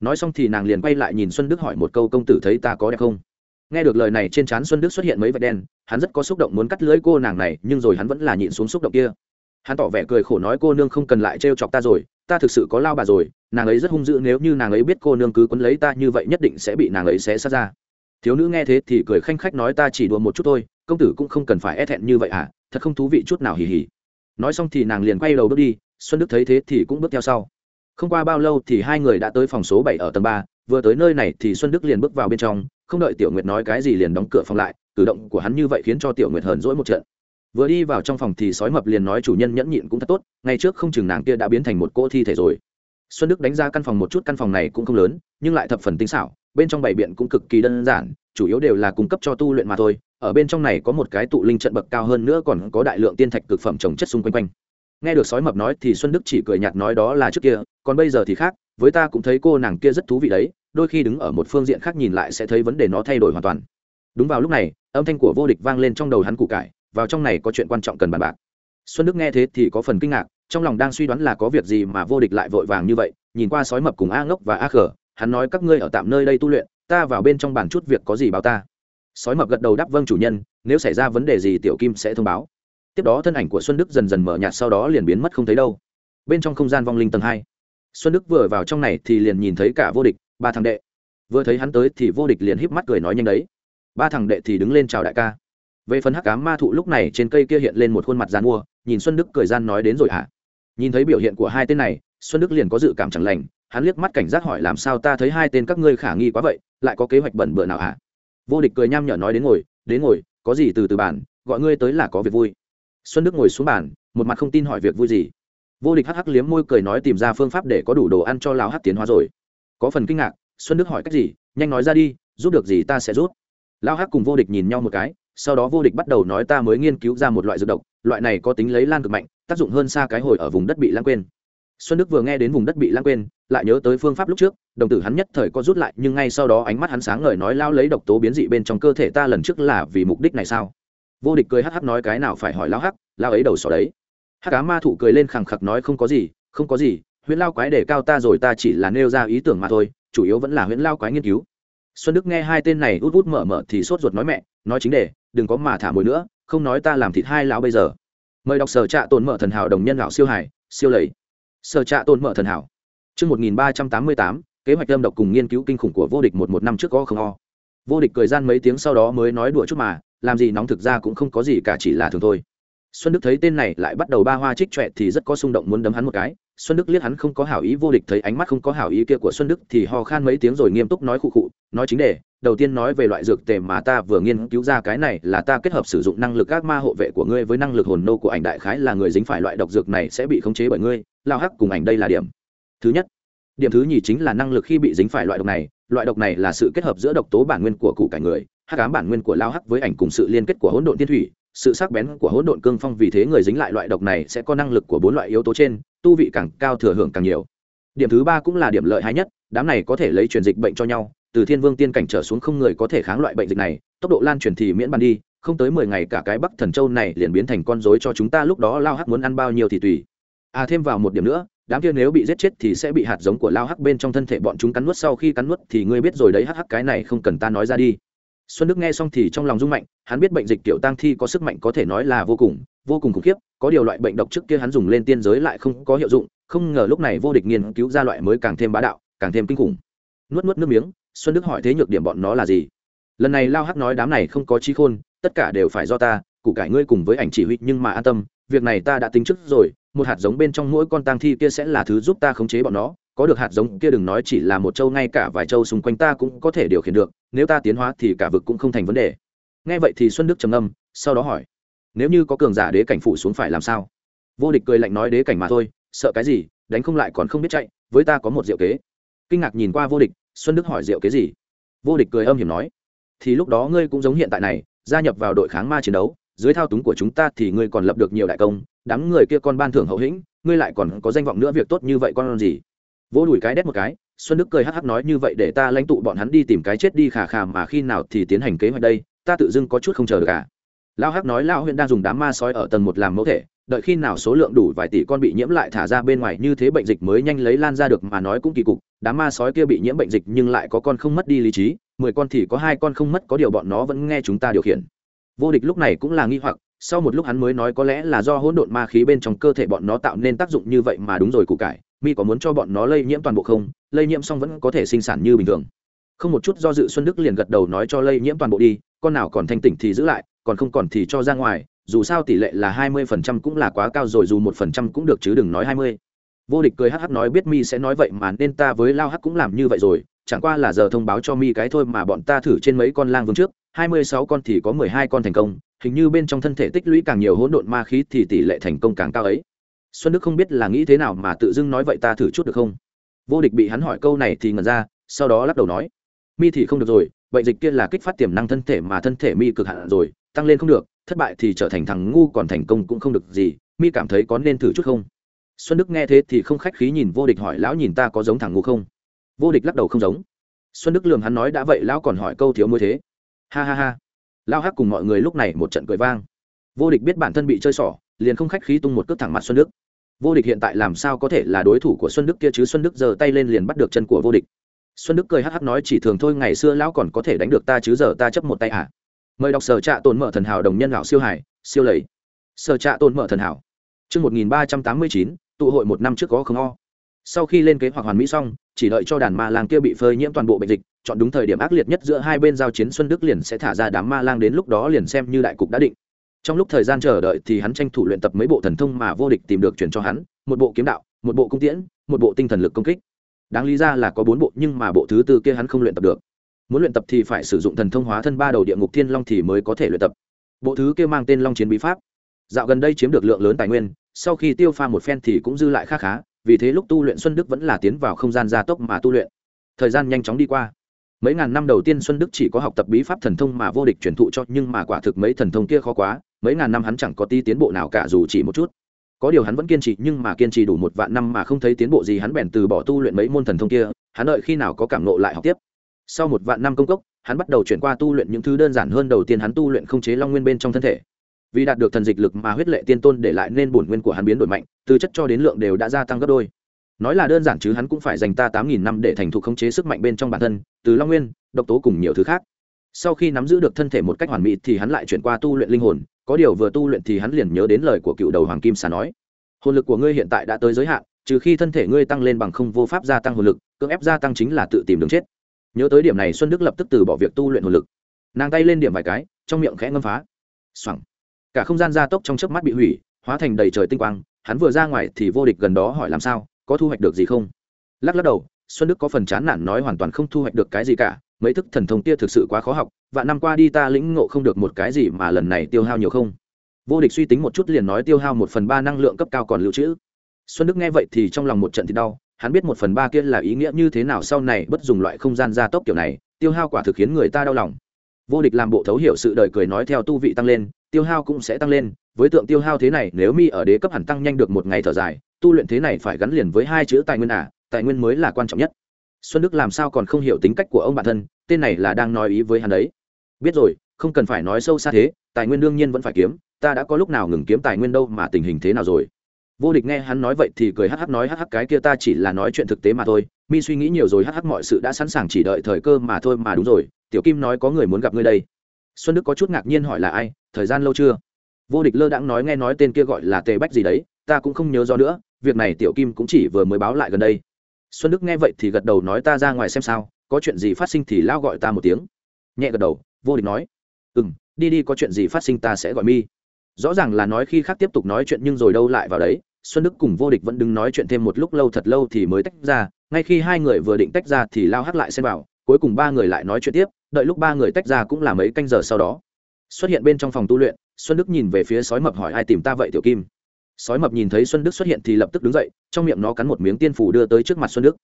Nói xong thì nàng liền quay lại nhìn xuân đức hỏi một câu, công tử thấy ta có đẹp không? Nghe được lời này trên trán xuân đức xuất hiện mấy vệt đen, hắn rất có xúc động muốn cắt lưỡi cô nàng này, nhưng rồi hắn vẫn là nhịn xuống xúc động kia. Hắn tỏ vẻ cười khổ nói, cô nương không cần lại trêu chọc ta rồi, ta thực sự có lao bà rồi, nàng ấy rất hung dữ, nếu như nàng ấy biết cô nương cứ quấn lấy ta như vậy nhất định sẽ bị nàng ấy xé sát ra thiếu nữ nghe thế thì cười khanh khách nói ta chỉ đùa một chút thôi, công tử cũng không cần phải e thẹn như vậy à thật không thú vị chút nào hì hì. Nói xong thì nàng liền quay đầu bước đi, xuân đức thấy thế thì cũng bước theo sau. Không qua bao lâu thì hai người đã tới phòng số bảy ở tầng ba, vừa tới nơi này thì xuân đức liền bước vào bên trong, không đợi tiểu nguyệt nói cái gì liền đóng cửa phòng lại, cử động của hắn như vậy khiến cho tiểu nguyệt hờn dỗi một trận. Vừa đi vào trong phòng thì sói mập liền nói chủ nhân nhẫn nhịn cũng thật tốt ngay trước không chừng nàng kia đã biến thành một cỗ thi thể rồi. Xuân đức đánh ra căn phòng một chút, căn phòng này cũng không lớn, nhưng lại thập phần tinh xảo bên trong bảy biện cũng cực kỳ đơn giản, chủ yếu đều là cung cấp cho tu luyện mà thôi, ở bên trong này có một cái tụ linh trận bậc cao hơn nữa còn có đại lượng tiên thạch cực phẩm trồng chất xung quanh quanh. Nghe được sói mập nói thì xuân đức chỉ cười nhạt nói đó là trước kia, còn bây giờ thì khác, với ta cũng thấy cô nàng kia rất thú vị đấy, đôi khi đứng ở một phương diện khác nhìn lại sẽ thấy vấn đề nó thay đổi hoàn toàn. Đúng vào lúc này, âm thanh của vô địch vang lên trong đầu hắn củ cải, vào trong này có chuyện quan trọng cần bàn bạc. Xuân đức nghe thế thì có phần kinh ngạc, trong lòng đang suy đoán là có việc gì mà vô địch lại vội vàng như vậy, nhìn qua sói mập cùng a ngốc và a khở hắn nói các ngươi ở tạm nơi đây tu luyện, ta vào bên trong bàn chút việc có gì báo ta. Sói mập gật đầu đáp vâng chủ nhân, nếu xảy ra vấn đề gì tiểu kim sẽ thông báo. Tiếp đó thân ảnh của xuân đức dần dần mở nhạt sau đó liền biến mất không thấy đâu. Bên trong không gian vong linh tầng hai. Xuân đức vừa vào trong này thì liền nhìn thấy cả vô địch, ba thằng đệ. Vừa thấy hắn tới thì vô địch liền híp mắt cười nói nhanh đấy. Ba thằng đệ thì đứng lên chào đại ca. Về phần hắc cá ma thụ lúc này trên cây kia hiện lên một khuôn mặt gian mua nhìn xuân đức cười gian nói đến rồi hả? À? nhìn thấy biểu hiện của hai tên này, xuân đức liền có dự cảm chẳng lành hắn liếc mắt cảnh giác hỏi làm sao ta thấy hai tên các ngươi khả nghi quá vậy lại có kế hoạch bẩn bựa nào hả? À? vô địch cười nham nhở nói đến ngồi đến ngồi có gì từ từ bàn, gọi ngươi tới là có việc vui. Xuân đức ngồi xuống bàn một mặt không tin hỏi việc vui gì. Vô địch hắc hắc liếm môi cười nói tìm ra phương pháp để có đủ đồ ăn cho lão hắc tiến hóa rồi. Có phần kinh ngạc xuân đức hỏi cách gì nhanh nói ra đi giúp được gì ta sẽ giúp. Lão hắc cùng vô địch nhìn nhau một cái sau đó vô địch bắt đầu nói ta mới nghiên cứu ra một loại dược độc loại này có tính lấy lan cực mạnh tác dụng hơn xa cái hồi ở vùng đất bị lãng quên xuân đức vừa nghe đến vùng đất bị lãng quên, lại nhớ tới phương pháp lúc trước, đồng tử hắn nhất thời có rút lại, nhưng ngay sau đó ánh mắt hắn sáng ngời nói lao lấy độc tố biến dị bên trong cơ thể ta lần trước là vì mục đích này sao? Vô địch cười hắc hắc nói cái nào phải hỏi lao hắc, lao ấy đầu sỏ đấy. Hắc cá ma thụ cười lên khẳng khặc nói không có gì, không có gì, huyễn lao quái để cao ta rồi ta chỉ là nêu ra ý tưởng mà thôi, chủ yếu vẫn là huyễn lao quái nghiên cứu. Xuân đức nghe hai tên này út út mở mở thì sốt ruột nói mẹ, nói chính đề, đừng có mà thả mồi nữa, không nói ta làm thịt hai lão bây giờ. Mời đọc sở trạ tồn mở thần hảo đồng nhân lão siêu hải siêu lầy sở trạ tồn mở thần hảo. Trưa một nghìn ba trăm tám mươi tám, kế hoạch lâm độc cùng nghiên cứu kinh khủng của vô địch một một năm trước có không o. Vô địch cười gian mấy tiếng sau đó mới nói đùa chút mà, làm gì nóng thực ra cũng không có gì cả chỉ là thường thôi. Xuân đức thấy tên này lại bắt đầu ba hoa trích trọe thì rất có xung động muốn đấm hắn một cái xuân đức liếc hắn không có hảo ý, vô địch thấy ánh mắt không có hảo ý kia của xuân đức thì ho khan mấy tiếng rồi nghiêm túc nói khụ khụ, nói chính đề, đầu tiên nói về loại dược tề mà ta vừa nghiên cứu ra, cái này là ta kết hợp sử dụng năng lực các ma hộ vệ của ngươi với năng lực hồn nô của ảnh đại khái là người dính phải loại độc dược này sẽ bị khống chế bởi ngươi, lao hắc cùng ảnh đây là điểm. Thứ nhất, điểm thứ nhì chính là năng lực khi bị dính phải loại độc này, loại độc này là sự kết hợp giữa độc tố bản nguyên của cụ cảnh người, hắc ám bản nguyên của lao hắc với ảnh cùng sự liên kết của hỗn độn tiên thủy sự sắc bén của hỗn độn cương phong vì thế người dính lại loại độc này sẽ có năng lực của bốn loại yếu tố trên, tu vị càng cao thừa hưởng càng nhiều. Điểm thứ ba cũng là điểm lợi hại nhất, đám này có thể lấy truyền dịch bệnh cho nhau, từ thiên vương tiên cảnh trở xuống không người có thể kháng loại bệnh dịch này, tốc độ lan truyền thì miễn bàn đi, không tới mười ngày cả cái bắc thần châu này liền biến thành con rối cho chúng ta lúc đó lao hắc muốn ăn bao nhiêu thì tùy. À thêm vào một điểm nữa, đám kia nếu bị giết chết thì sẽ bị hạt giống của lao hắc bên trong thân thể bọn chúng cắn nuốt, sau khi cắn nuốt thì ngươi biết rồi đấy, hắc hắc, cái này không cần ta nói ra đi xuân đức nghe xong thì trong lòng rung mạnh, hắn biết bệnh dịch tiểu tăng thi có sức mạnh có thể nói là vô cùng vô cùng khủng khiếp, có điều loại bệnh độc trước kia hắn dùng lên tiên giới lại không có hiệu dụng, không ngờ lúc này vô địch nghiên cứu ra loại mới càng thêm bá đạo, càng thêm kinh khủng. Nuốt nuốt nước miếng, xuân đức hỏi thế nhược điểm bọn nó là gì? Lần này lao hắc nói đám này không có trí khôn, tất cả đều phải do ta cụ cải ngươi cùng với ảnh chỉ huy nhưng mà an tâm, việc này ta đã tính trước rồi, một hạt giống bên trong mỗi con tang thi kia sẽ là thứ giúp ta khống chế bọn nó có được hạt giống kia đừng nói chỉ là một châu ngay cả vài châu xung quanh ta cũng có thể điều khiển được, nếu ta tiến hóa thì cả vực cũng không thành vấn đề. Nghe vậy thì xuân đức trầm âm sau đó hỏi, nếu như có cường giả đế cảnh phủ xuống phải làm sao? Vô địch cười lạnh nói, đế cảnh mà thôi, sợ cái gì, đánh không lại còn không biết chạy, với ta có một diệu kế. Kinh ngạc nhìn qua vô địch, xuân đức hỏi, diệu kế gì? Vô địch cười âm hiểm nói, thì lúc đó ngươi cũng giống hiện tại này, gia nhập vào đội kháng ma chiến đấu, dưới thao túng của chúng ta thì ngươi còn lập được nhiều đại công, đám người kia con ban thưởng hậu hĩnh, ngươi lại còn có danh vọng nữa, việc tốt như vậy con gì? Vỗ đùi cái đét một cái, xuân đức cười hắc hắc nói như vậy để ta lãnh tụ bọn hắn đi tìm cái chết đi khà khà mà khi nào thì tiến hành kế hoạch đây, ta tự dưng có chút không chờ được cả à. lao hắc nói lao huyện đang dùng đám ma sói ở tầng một làm mẫu thể, đợi khi nào số lượng đủ vài tỷ con bị nhiễm lại thả ra bên ngoài như thế bệnh dịch mới nhanh lấy lan ra được mà nói cũng kỳ cục, đám ma sói kia bị nhiễm bệnh dịch nhưng lại có con không mất đi lý trí, mười con thì có hai con không mất, có điều bọn nó vẫn nghe chúng ta điều khiển vô địch lúc này cũng là nghi hoặc, sau một lúc hắn mới nói có lẽ là do hỗn độn ma khí bên trong cơ thể bọn nó tạo nên tác dụng như vậy mà đúng rồi cụ cải mi có muốn cho bọn nó lây nhiễm toàn bộ không? Lây nhiễm xong vẫn có thể sinh sản như bình thường. Không một chút do dự xuân đức liền gật đầu nói cho lây nhiễm toàn bộ đi, con nào còn thanh tỉnh thì giữ lại, còn không còn thì cho ra ngoài, dù sao tỷ lệ là hai mươi phần trăm cũng là quá cao rồi, dù một phần trăm cũng được chứ đừng nói hai mươi. Vô địch cười hắc hắc nói biết mi sẽ nói vậy mà nên ta với lao hắc cũng làm như vậy rồi, chẳng qua là giờ thông báo cho mi cái thôi mà bọn ta thử trên mấy con lang vương trước, hai mươi sáu con thì có mười hai con thành công, hình như bên trong thân thể tích lũy càng nhiều hỗn độn ma khí thì tỷ lệ thành công càng cao ấy xuân đức không biết là nghĩ thế nào mà tự dưng nói vậy ta thử chút được không? Vô địch bị hắn hỏi câu này thì ngẩn ra, sau đó lắc đầu nói, mi thì không được rồi bệnh dịch kia là kích phát tiềm năng thân thể mà thân thể mi cực hạn rồi, tăng lên không được, thất bại thì trở thành thằng ngu còn thành công cũng không được gì, mi cảm thấy có nên thử chút không? Xuân đức nghe thế thì không khách khí nhìn vô địch hỏi, lão nhìn ta có giống thằng ngu không? Vô địch lắc đầu không giống. Xuân đức lường hắn nói, đã vậy lão còn hỏi câu thiếu mới thế. Ha ha ha. Lão hắc cùng mọi người lúc này một trận cười vang. Vô địch biết bản thân bị chơi xỏ, liền không khách khí tung một cước thẳng mặt xuân đức vô địch hiện tại làm sao có thể là đối thủ của xuân đức kia chứ? Xuân đức giơ tay lên liền bắt được chân của vô địch. Xuân đức cười hắc hắc nói chỉ thường thôi ngày xưa lão còn có thể đánh được ta chứ? Giờ ta chấp một tay à? Mời đọc sở trạ tồn mở thần hảo đồng nhân lão siêu hải siêu lầy. Sở trạ tồn mở thần hảo. Trước 1389, tụ hội một năm trước có không o. Sau khi lên kế hoạch hoàn mỹ xong, chỉ đợi cho đàn ma lang kia bị phơi nhiễm toàn bộ bệnh dịch, chọn đúng thời điểm ác liệt nhất giữa hai bên giao chiến Xuân Đức liền sẽ thả ra đám ma lang đến lúc đó liền xem như đại cục đã định. Trong lúc thời gian chờ đợi thì hắn tranh thủ luyện tập mấy bộ thần thông mà vô địch tìm được chuyển cho hắn, một bộ kiếm đạo, một bộ cung tiễn, một bộ tinh thần lực công kích. Đáng lý ra là có bốn bộ nhưng mà bộ thứ tư kia hắn không luyện tập được. Muốn luyện tập thì phải sử dụng thần thông hóa thân ba đầu địa ngục thiên long thì mới có thể luyện tập. Bộ thứ kia mang tên Long Chiến Bí Pháp. Dạo gần đây chiếm được lượng lớn tài nguyên, sau khi tiêu pha một phen thì cũng dư lại khá khá vì thế lúc tu luyện xuân đức vẫn là tiến vào không gian gia tốc mà tu luyện thời gian nhanh chóng đi qua mấy ngàn năm đầu tiên xuân đức chỉ có học tập bí pháp thần thông mà vô địch truyền thụ cho, nhưng mà quả thực mấy thần thông kia khó quá, mấy ngàn năm hắn chẳng có tí tiến bộ nào cả dù chỉ một chút. Có điều hắn vẫn kiên trì, nhưng mà kiên trì đủ một vạn năm mà không thấy tiến bộ gì, hắn bèn từ bỏ tu luyện mấy môn thần thông kia, hắn đợi khi nào có cảm nộ lại học tiếp. Sau một vạn năm công cốc, hắn bắt đầu chuyển qua tu luyện những thứ đơn giản hơn đầu tiên hắn tu luyện không chế long nguyên bên trong thân thể. Vì đạt được thần dịch lực mà huyết lệ tiên tôn để lại nên bổn nguyên của hắn biến đổi mạnh, từ chất cho đến lượng đều đã gia tăng gấp đôi nói là đơn giản chứ hắn cũng phải dành ta tám nghìn năm để thành thục khống chế sức mạnh bên trong bản thân, từ long nguyên, độc tố cùng nhiều thứ khác. Sau khi nắm giữ được thân thể một cách hoàn mỹ thì hắn lại chuyển qua tu luyện linh hồn, có điều vừa tu luyện thì hắn liền nhớ đến lời của cựu đầu hoàng kim xà nói, hồn lực của ngươi hiện tại đã tới giới hạn, trừ khi thân thể ngươi tăng lên bằng không vô pháp gia tăng hồn lực, cưỡng ép gia tăng chính là tự tìm đường chết. Nhớ tới điểm này xuân đức lập tức từ bỏ việc tu luyện hồn lực. Nàng tay lên điểm vài cái, trong miệng khẽ ngâm phá. Xoẳng cả không gian gia tốc trong chớp mắt bị hủy, hóa thành đầy trời tinh quang, hắn vừa ra ngoài thì vô địch gần đó hỏi làm sao? Có thu hoạch được gì không? Lắc lắc đầu, xuân đức có phần chán nản nói hoàn toàn không thu hoạch được cái gì cả, mấy thức thần thông kia thực sự quá khó học, và năm qua đi ta lĩnh ngộ không được một cái gì mà lần này tiêu hao nhiều không? Vô địch suy tính một chút liền nói tiêu hao một phần ba năng lượng cấp cao còn lưu trữ. Xuân đức nghe vậy thì trong lòng một trận thì đau, hắn biết một phần ba kia là ý nghĩa như thế nào sau này bất dùng loại không gian gia tốc kiểu này, tiêu hao quả thực khiến người ta đau lòng. Vô địch làm bộ thấu hiểu sự đời cười nói theo tu vị tăng lên, tiêu hao cũng sẽ tăng lên, với tượng tiêu hao thế này, nếu mi ở đế cấp hẳn tăng nhanh được một ngày thở dài tu luyện thế này phải gắn liền với hai chữ tài nguyên à tài nguyên mới là quan trọng nhất. Xuân đức làm sao còn không hiểu tính cách của ông bản thân, tên này là đang nói ý với hắn đấy. Biết rồi, không cần phải nói sâu xa thế, tài nguyên đương nhiên vẫn phải kiếm, ta đã có lúc nào ngừng kiếm tài nguyên đâu mà tình hình thế nào rồi. Vô địch nghe hắn nói vậy thì cười hắc hắc nói hắc hắc cái kia ta chỉ là nói chuyện thực tế mà thôi, mi suy nghĩ nhiều rồi hắc hắc mọi sự đã sẵn sàng chỉ đợi thời cơ mà thôi mà đúng rồi, tiểu kim nói có người muốn gặp ngươi đây. Xuân đức có chút ngạc nhiên hỏi là ai, thời gian lâu chưa? Vô địch lơ đãng nói nghe nói tên kia gọi là tề bách gì đấy, ta cũng không nhớ rõ nữa việc này tiểu kim cũng chỉ vừa mới báo lại gần đây. Xuân đức nghe vậy thì gật đầu nói ta ra ngoài xem sao, có chuyện gì phát sinh thì lao gọi ta một tiếng. Nhẹ gật đầu, vô địch nói. Ừ m đi đi, có chuyện gì phát sinh ta sẽ gọi mi. Rõ ràng là nói khi khác tiếp tục nói chuyện nhưng rồi đâu lại vào đấy, xuân đức cùng vô địch vẫn đứng nói chuyện thêm một lúc lâu thật lâu thì mới tách ra, ngay khi hai người vừa định tách ra thì lao hắt lại xem vào, cuối cùng ba người lại nói chuyện tiếp, đợi lúc ba người tách ra cũng là mấy canh giờ sau đó. Xuất hiện bên trong phòng tu luyện, xuân đức nhìn về phía sói mập hỏi ai tìm ta vậy tiểu kim? Sói mập nhìn thấy xuân đức xuất hiện thì lập tức đứng dậy trong miệng nó cắn một miếng tiên phủ đưa tới trước mặt xuân đức.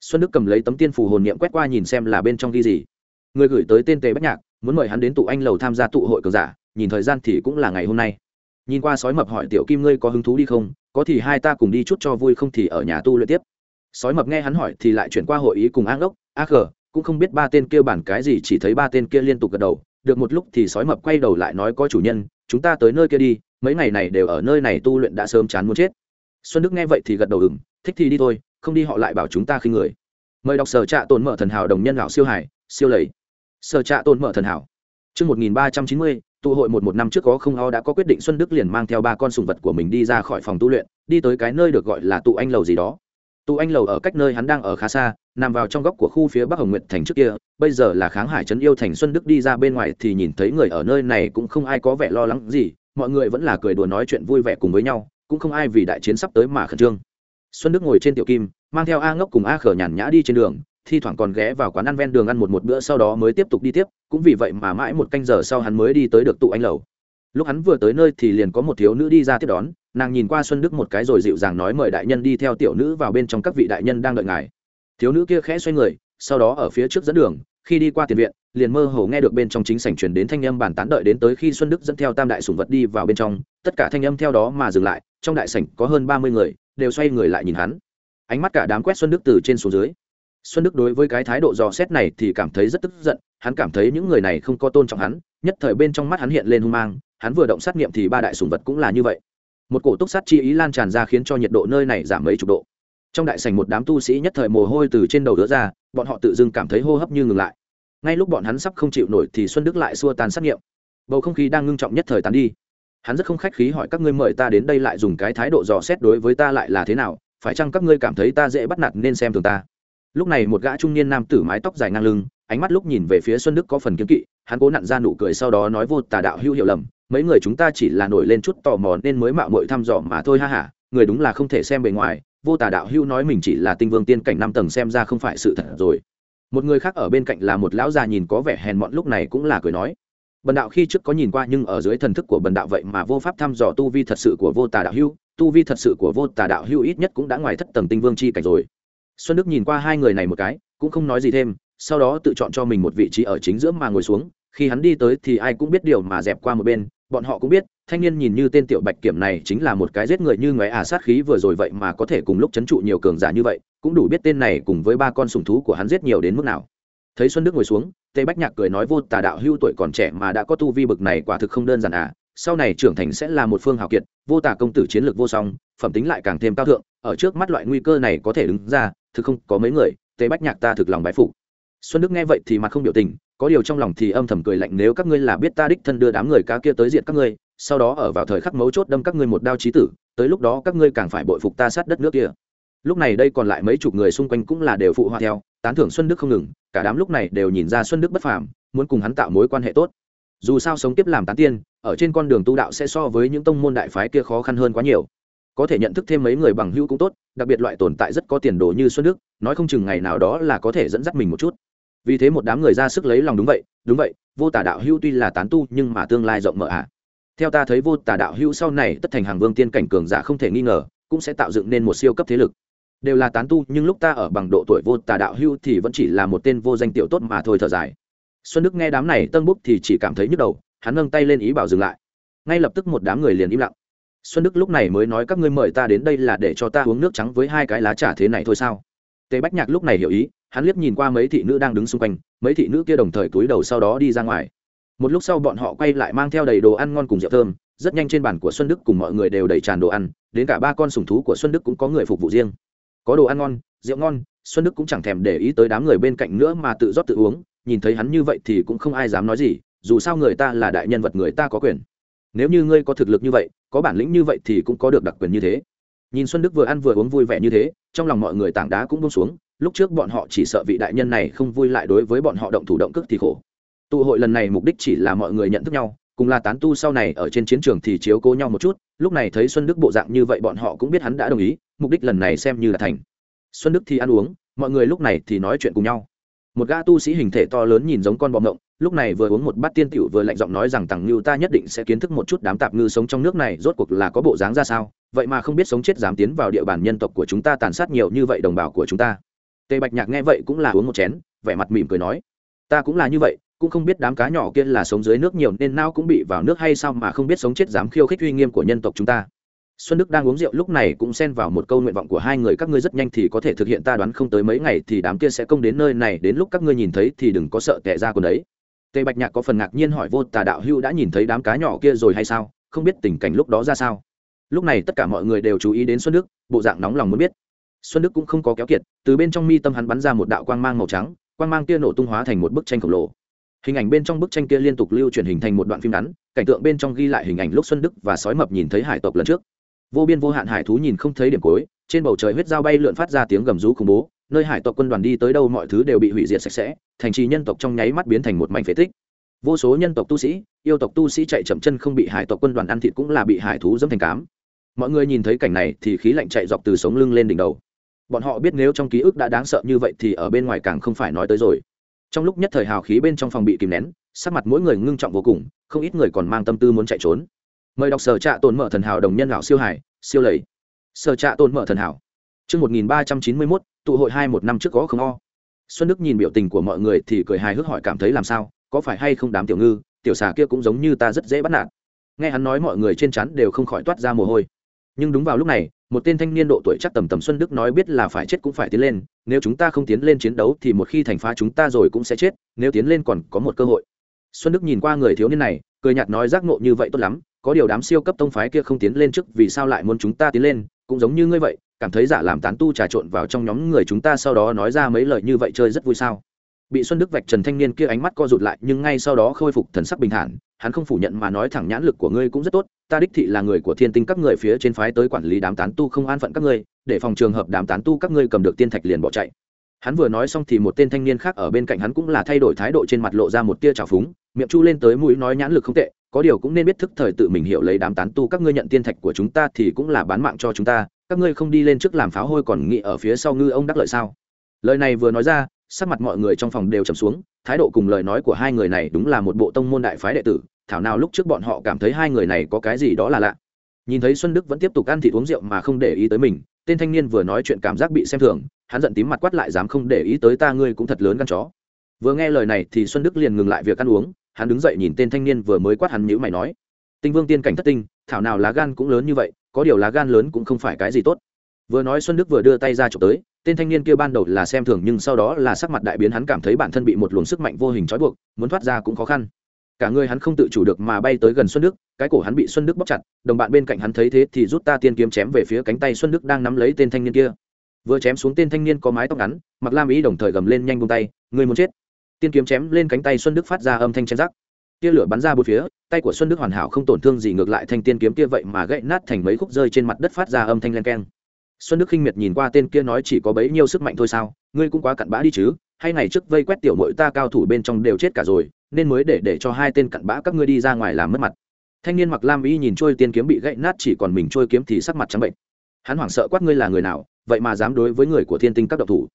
Xuân đức cầm lấy tấm tiên phủ hồn niệm quét qua nhìn xem là bên trong ghi gì. Người gửi tới tên tề bách nhạc muốn mời hắn đến tụ anh lầu tham gia tụ hội cường giả nhìn thời gian thì cũng là ngày hôm nay. Nhìn qua sói mập hỏi tiểu kim ngươi có hứng thú đi không có thì hai ta cùng đi chút cho vui không thì ở nhà tu luyện tiếp. Sói mập nghe hắn hỏi thì lại chuyển qua hội ý cùng ác ốc ác Khờ, cũng không biết ba tên kia bản cái gì chỉ thấy ba tên kia liên tục gật đầu được một lúc thì sói mập quay đầu lại nói có chủ nhân chúng ta tới nơi kia đi mấy ngày này đều ở nơi này tu luyện đã sớm chán muốn chết. Xuân đức nghe vậy thì gật đầu ừng thích thì đi thôi không đi họ lại bảo chúng ta khi người. Mời đọc sở trạ tồn mở thần hảo đồng nhân lão siêu hải siêu lầy. Sở trạ tồn mở thần hảo. Trước 1390, tụ hội một một năm trước có không o đã có quyết định Xuân Đức liền mang theo ba con sùng vật của mình đi ra khỏi phòng tu luyện, đi tới cái nơi được gọi là tụ anh lầu gì đó. Tụ anh lầu ở cách nơi hắn đang ở khá xa, nằm vào trong góc của khu phía bắc hồng nguyệt thành trước kia, bây giờ là kháng hải trấn yêu thành xuân đức đi ra bên ngoài thì nhìn thấy người ở nơi này cũng không ai có vẻ lo lắng gì, mọi người vẫn là cười đùa nói chuyện vui vẻ cùng với nhau, cũng không ai vì đại chiến sắp tới mà khẩn trương. Xuân đức ngồi trên tiểu kim, mang theo a ngốc cùng a khở nhàn nhã đi trên đường, thi thoảng còn ghé vào quán ăn ven đường ăn một một bữa sau đó mới tiếp tục đi tiếp, cũng vì vậy mà mãi một canh giờ sau hắn mới đi tới được tụ anh lầu. Lúc hắn vừa tới nơi thì liền có một thiếu nữ đi ra tiếp đón, nàng nhìn qua xuân đức một cái rồi dịu dàng nói mời đại nhân đi theo tiểu nữ vào bên trong các vị đại nhân đang đợi ngài thiếu nữ kia khẽ xoay người, sau đó ở phía trước dẫn đường, khi đi qua tiền viện, liền mơ hồ nghe được bên trong chính sảnh truyền đến thanh âm bản tán đợi đến tới khi xuân đức dẫn theo tam đại sùng vật đi vào bên trong, tất cả thanh âm theo đó mà dừng lại, trong đại sảnh có hơn ba mươi người, đều xoay người lại nhìn hắn. Ánh mắt cả đám quét xuân đức từ trên xuống dưới. Xuân đức đối với cái thái độ dò xét này thì cảm thấy rất tức giận, hắn cảm thấy những người này không có tôn trọng hắn, nhất thời bên trong mắt hắn hiện lên hung mang, hắn vừa động sát nghiệm thì ba đại sùng vật cũng là như vậy. Một cổ túc sát chi ý lan tràn ra khiến cho nhiệt độ nơi này giảm mấy chục độ trong đại sảnh một đám tu sĩ nhất thời mồ hôi từ trên đầu đỡ ra, bọn họ tự dưng cảm thấy hô hấp như ngừng lại. Ngay lúc bọn hắn sắp không chịu nổi thì xuân đức lại xua tan sát nghiệm. Bầu không khí đang ngưng trọng nhất thời tán đi. Hắn rất không khách khí hỏi các ngươi mời ta đến đây lại dùng cái thái độ dò xét đối với ta lại là thế nào, phải chăng các ngươi cảm thấy ta dễ bắt nạt nên xem thường ta? Lúc này một gã trung niên nam tử mái tóc dài ngang lưng, ánh mắt lúc nhìn về phía xuân đức có phần kiếm kỵ, hắn cố nặn ra nụ cười sau đó nói vô tà đạo hữu hiểu lầm, mấy người chúng ta chỉ là nổi lên chút tò mò nên mới mạo muội thăm dò mà thôi ha hả người đúng là không thể xem bề ngoài vô tà đạo hưu nói mình chỉ là tinh vương tiên cảnh năm tầng xem ra không phải sự thật rồi. Một người khác ở bên cạnh là một lão già nhìn có vẻ hèn mọn lúc này cũng là cười nói. Bần đạo khi trước có nhìn qua nhưng ở dưới thần thức của bần đạo vậy mà vô pháp thăm dò tu vi thật sự của vô tà đạo hưu tu vi thật sự của vô tà đạo hưu ít nhất cũng đã ngoài thất tầng tinh vương chi cảnh rồi. Xuân đức nhìn qua hai người này một cái, cũng không nói gì thêm, sau đó tự chọn cho mình một vị trí ở chính giữa mà ngồi xuống. Khi hắn đi tới thì ai cũng biết điều mà dẹp qua một bên, bọn họ cũng biết thanh niên nhìn như tên tiểu bạch kiểm này chính là một cái giết người như ngoé à sát khí vừa rồi vậy mà có thể cùng lúc chấn trụ nhiều cường giả như vậy, cũng đủ biết tên này cùng với ba con sùng thú của hắn giết nhiều đến mức nào. Thấy xuân đức ngồi xuống tây bách nhạc cười nói vô tà đạo hưu tuổi còn trẻ mà đã có tu vi bực này quả thực không đơn giản à sau này trưởng thành sẽ là một phương hào kiệt, vô tà công tử chiến lược vô song, phẩm tính lại càng thêm cao thượng, ở trước mắt loại nguy cơ này có thể đứng ra, thực không có mấy người tây bách nhạc ta thực lòng bái phục. Xuân đức nghe vậy thì mặt không biểu tình, có điều trong lòng thì âm thầm cười lạnh, nếu các ngươi là biết ta đích thân đưa đám người cá kia tới diện các ngươi sau đó ở vào thời khắc mấu chốt đâm các ngươi một đao chí tử, tới lúc đó các ngươi càng phải bội phục ta sát đất nước kia. Lúc này đây còn lại mấy chục người xung quanh cũng là đều phụ họa theo, tán thưởng xuân đức không ngừng, cả đám lúc này đều nhìn ra xuân đức bất phàm, muốn cùng hắn tạo mối quan hệ tốt. Dù sao sống tiếp làm tán tiên, ở trên con đường tu đạo sẽ so với những tông môn đại phái kia khó khăn hơn quá nhiều. Có thể nhận thức thêm mấy người bằng hữu cũng tốt, đặc biệt loại tồn tại rất có tiền đồ như xuân đức, nói không chừng ngày nào đó là có thể dẫn dắt mình một chút. Vì thế một đám người ra sức lấy lòng đúng vậy đúng vậy, vô tả đạo hữu tuy là tán tu nhưng mà tương lai rộng mở ạ. à theo ta thấy vô tả đạo hữu sau này tất thành hàng vương tiên cảnh cường giả không thể nghi ngờ, cũng sẽ tạo dựng nên một siêu cấp thế lực. Đều là tán tu, nhưng lúc ta ở bằng độ tuổi vô tà đạo hưu thì vẫn chỉ là một tên vô danh tiểu tốt mà thôi thở dài. Xuân đức nghe đám này tân búc thì chỉ cảm thấy nhức đầu, hắn nâng tay lên ý bảo dừng lại. Ngay lập tức một đám người liền im lặng. Xuân đức lúc này mới nói các ngươi mời ta đến đây là để cho ta uống nước trắng với hai cái lá trà thế này thôi sao? Tề bách nhạc lúc này hiểu ý, hắn liếc nhìn qua mấy thị nữ đang đứng xung quanh, mấy thị nữ kia đồng thời cúi đầu sau đó đi ra ngoài một lúc sau bọn họ quay lại mang theo đầy đồ ăn ngon cùng rượu thơm, rất nhanh trên bàn của xuân đức cùng mọi người đều đầy tràn đồ ăn, đến cả ba con sùng thú của xuân đức cũng có người phục vụ riêng. Có đồ ăn ngon, rượu ngon, xuân đức cũng chẳng thèm để ý tới đám người bên cạnh nữa mà tự rót tự uống, nhìn thấy hắn như vậy thì cũng không ai dám nói gì, dù sao người ta là đại nhân vật người ta có quyền. Nếu như ngươi có thực lực như vậy, có bản lĩnh như vậy thì cũng có được đặc quyền như thế. Nhìn xuân đức vừa ăn vừa uống vui vẻ như thế, trong lòng mọi người tảng đá cũng bông xuống, lúc trước bọn họ chỉ sợ vị đại nhân này không vui lại đối với bọn họ động thủ động cước thì khổ tụ hội lần này mục đích chỉ là mọi người nhận thức nhau, cùng là tán tu sau này ở trên chiến trường thì chiếu cố nhau một chút, lúc này thấy xuân đức bộ dạng như vậy bọn họ cũng biết hắn đã đồng ý, mục đích lần này xem như là thành. Xuân đức thì ăn uống, mọi người lúc này thì nói chuyện cùng nhau. Một gã tu sĩ hình thể to lớn nhìn giống con bọ ngộng, lúc này vừa uống một bát tiên tiểu vừa lạnh giọng nói rằng tằng ngưu ta nhất định sẽ kiến thức một chút đám tạp ngư sống trong nước này rốt cuộc là có bộ dáng ra sao, vậy mà không biết sống chết dám tiến vào địa bàn nhân tộc của chúng ta tàn sát nhiều như vậy đồng bào của chúng ta. Tề bạch nhạc nghe vậy cũng là uống một chén, vẻ mặt mỉm cười nói, ta cũng là như vậy cũng không biết đám cá nhỏ kia là sống dưới nước nhiều nên nao cũng bị vào nước hay sao mà không biết sống chết dám khiêu khích uy nghiêm của nhân tộc chúng ta. Xuân đức đang uống rượu lúc này cũng xen vào một câu nguyện vọng của hai người, các ngươi rất nhanh thì có thể thực hiện, ta đoán không tới mấy ngày thì đám kia sẽ công đến nơi này, đến lúc các ngươi nhìn thấy thì đừng có sợ tệ ra quần đấy. Tề bạch nhạc có phần ngạc nhiên hỏi vô, tà đạo hưu đã nhìn thấy đám cá nhỏ kia rồi hay sao? Không biết tình cảnh lúc đó ra sao? Lúc này tất cả mọi người đều chú ý đến xuân đức, bộ dạng nóng lòng muốn biết. Xuân đức cũng không có kéo kiệt, từ bên trong mi tâm hắn bắn ra một đạo quang mang màu trắng, quang mang kia nổ tung hóa thành một bức tranh khổng lồ hình ảnh bên trong bức tranh kia liên tục lưu truyền hình thành một đoạn phim ngắn, cảnh tượng bên trong ghi lại hình ảnh lúc xuân đức và sói mập nhìn thấy hải tộc lần trước. Vô biên vô hạn hải thú nhìn không thấy điểm cuối, trên bầu trời huyết dao bay lượn phát ra tiếng gầm rú khủng bố, nơi hải tộc quân đoàn đi tới đâu mọi thứ đều bị hủy diệt sạch sẽ, thành trì nhân tộc trong nháy mắt biến thành một mảnh phế tích. Vô số nhân tộc tu sĩ, yêu tộc tu sĩ chạy chậm chân không bị hải tộc quân đoàn ăn thịt cũng là bị hải thú dẫm thành cám. Mọi người nhìn thấy cảnh này thì khí lạnh chạy dọc từ sống lưng lên đỉnh đầu. Bọn họ biết nếu trong ký ức đã đáng sợ như vậy thì ở bên ngoài càng không phải nói tới rồi trong lúc nhất thời hào khí bên trong phòng bị kìm nén, sắc mặt mỗi người ngưng trọng vô cùng, không ít người còn mang tâm tư muốn chạy trốn. Mời đọc sở trạ tồn mở thần hảo đồng nhân lão siêu hải, siêu lầy. Sở trạ tồn mở thần hảo. Chương một nghìn ba trăm chín mươi mốt, tụ hội hai một năm trước có không o. Xuân đức nhìn biểu tình của mọi người thì cười hài hước hỏi cảm thấy làm sao, có phải hay không đám tiểu ngư, tiểu xà kia cũng giống như ta rất dễ bắt nạt. Nghe hắn nói mọi người trên chắn đều không khỏi toát ra mồ hôi. Nhưng đúng vào lúc này một tên thanh niên độ tuổi chắc tầm tầm xuân đức nói biết là phải chết cũng phải tiến lên, nếu chúng ta không tiến lên chiến đấu thì một khi thành phá chúng ta rồi cũng sẽ chết, nếu tiến lên còn có một cơ hội. Xuân đức nhìn qua người thiếu niên này, cười nhạt nói giác ngộ như vậy tốt lắm, có điều đám siêu cấp tông phái kia không tiến lên trước vì sao lại muốn chúng ta tiến lên, cũng giống như ngươi vậy, cảm thấy giả làm tán tu trà trộn vào trong nhóm người chúng ta sau đó nói ra mấy lời như vậy chơi rất vui sao? Bị xuân đức vạch trần thanh niên kia ánh mắt co rụt lại, nhưng ngay sau đó khôi phục thần sắc bình thản hắn không phủ nhận mà nói thẳng nhãn lực của ngươi cũng rất tốt, ta đích thị là người của thiên tinh các người phía trên phái tới quản lý đám tán tu không an phận các ngươi, để phòng trường hợp đám tán tu các ngươi cầm được tiên thạch liền bỏ chạy. Hắn vừa nói xong thì một tên thanh niên khác ở bên cạnh hắn cũng là thay đổi thái độ trên mặt lộ ra một tia trào phúng, miệng chu lên tới mũi nói nhãn lực không tệ, có điều cũng nên biết thức thời tự mình hiểu lấy đám tán tu các ngươi nhận tiên thạch của chúng ta thì cũng là bán mạng cho chúng ta, các ngươi không đi lên trước làm pháo hôi còn nghĩ ở phía sau ngư ông đắc lợi sao? Lời này vừa nói ra sắc mặt mọi người trong phòng đều trầm xuống, thái độ cùng lời nói của hai người này đúng là một bộ tông môn đại phái đệ tử, thảo nào lúc trước bọn họ cảm thấy hai người này có cái gì đó là lạ. Nhìn thấy xuân đức vẫn tiếp tục ăn thịt uống rượu mà không để ý tới mình, tên thanh niên vừa nói chuyện cảm giác bị xem thường, hắn giận tím mặt quát lại dám không để ý tới ta ngươi cũng thật lớn gan chó. Vừa nghe lời này thì xuân đức liền ngừng lại việc ăn uống, hắn đứng dậy nhìn tên thanh niên vừa mới quát hắn nhữ mày nói, tinh vương tiên cảnh thất tinh, thảo nào lá gan cũng lớn như vậy, có điều lá gan lớn cũng không phải cái gì tốt. Vừa nói xuân đức vừa đưa tay ra chụp tới tên thanh niên kia ban đầu là xem thường nhưng sau đó là sắc mặt đại biến, hắn cảm thấy bản thân bị một luồng sức mạnh vô hình trói buộc, muốn thoát ra cũng khó khăn. Cả người hắn không tự chủ được mà bay tới gần xuân đức, cái cổ hắn bị xuân đức bóc chặt, đồng bạn bên cạnh hắn thấy thế thì rút ta tiên kiếm chém về phía cánh tay xuân đức đang nắm lấy tên thanh niên kia. Vừa chém xuống tên thanh niên có mái tóc ngắn, mặc lam ý đồng thời gầm lên nhanh bông tay người muốn chết. Tiên kiếm chém lên cánh tay xuân đức phát ra âm thanh chém rắc. Tia lửa bắn ra bốn phía, tay của xuân đức hoàn hảo không tổn thương gì, ngược lại thanh tiên kiếm kia vậy mà gãy nát thành mấy khúc rơi trên mặt đất phát ra âm thanh len keng xuân đức khinh miệt nhìn qua tên kia nói chỉ có bấy nhiêu sức mạnh thôi sao, ngươi cũng quá cặn bã đi chứ, hay ngày trước vây quét tiểu mội ta cao thủ bên trong đều chết cả rồi, nên mới để để cho hai tên cặn bã các ngươi đi ra ngoài làm mất mặt. Thanh niên mặc lam y nhìn trôi tiên kiếm bị gãy nát chỉ còn mình trôi kiếm thì sắc mặt trắng bệnh. Hắn hoảng sợ quát ngươi là người nào, vậy mà dám đối với người của thiên tinh các độc thủ.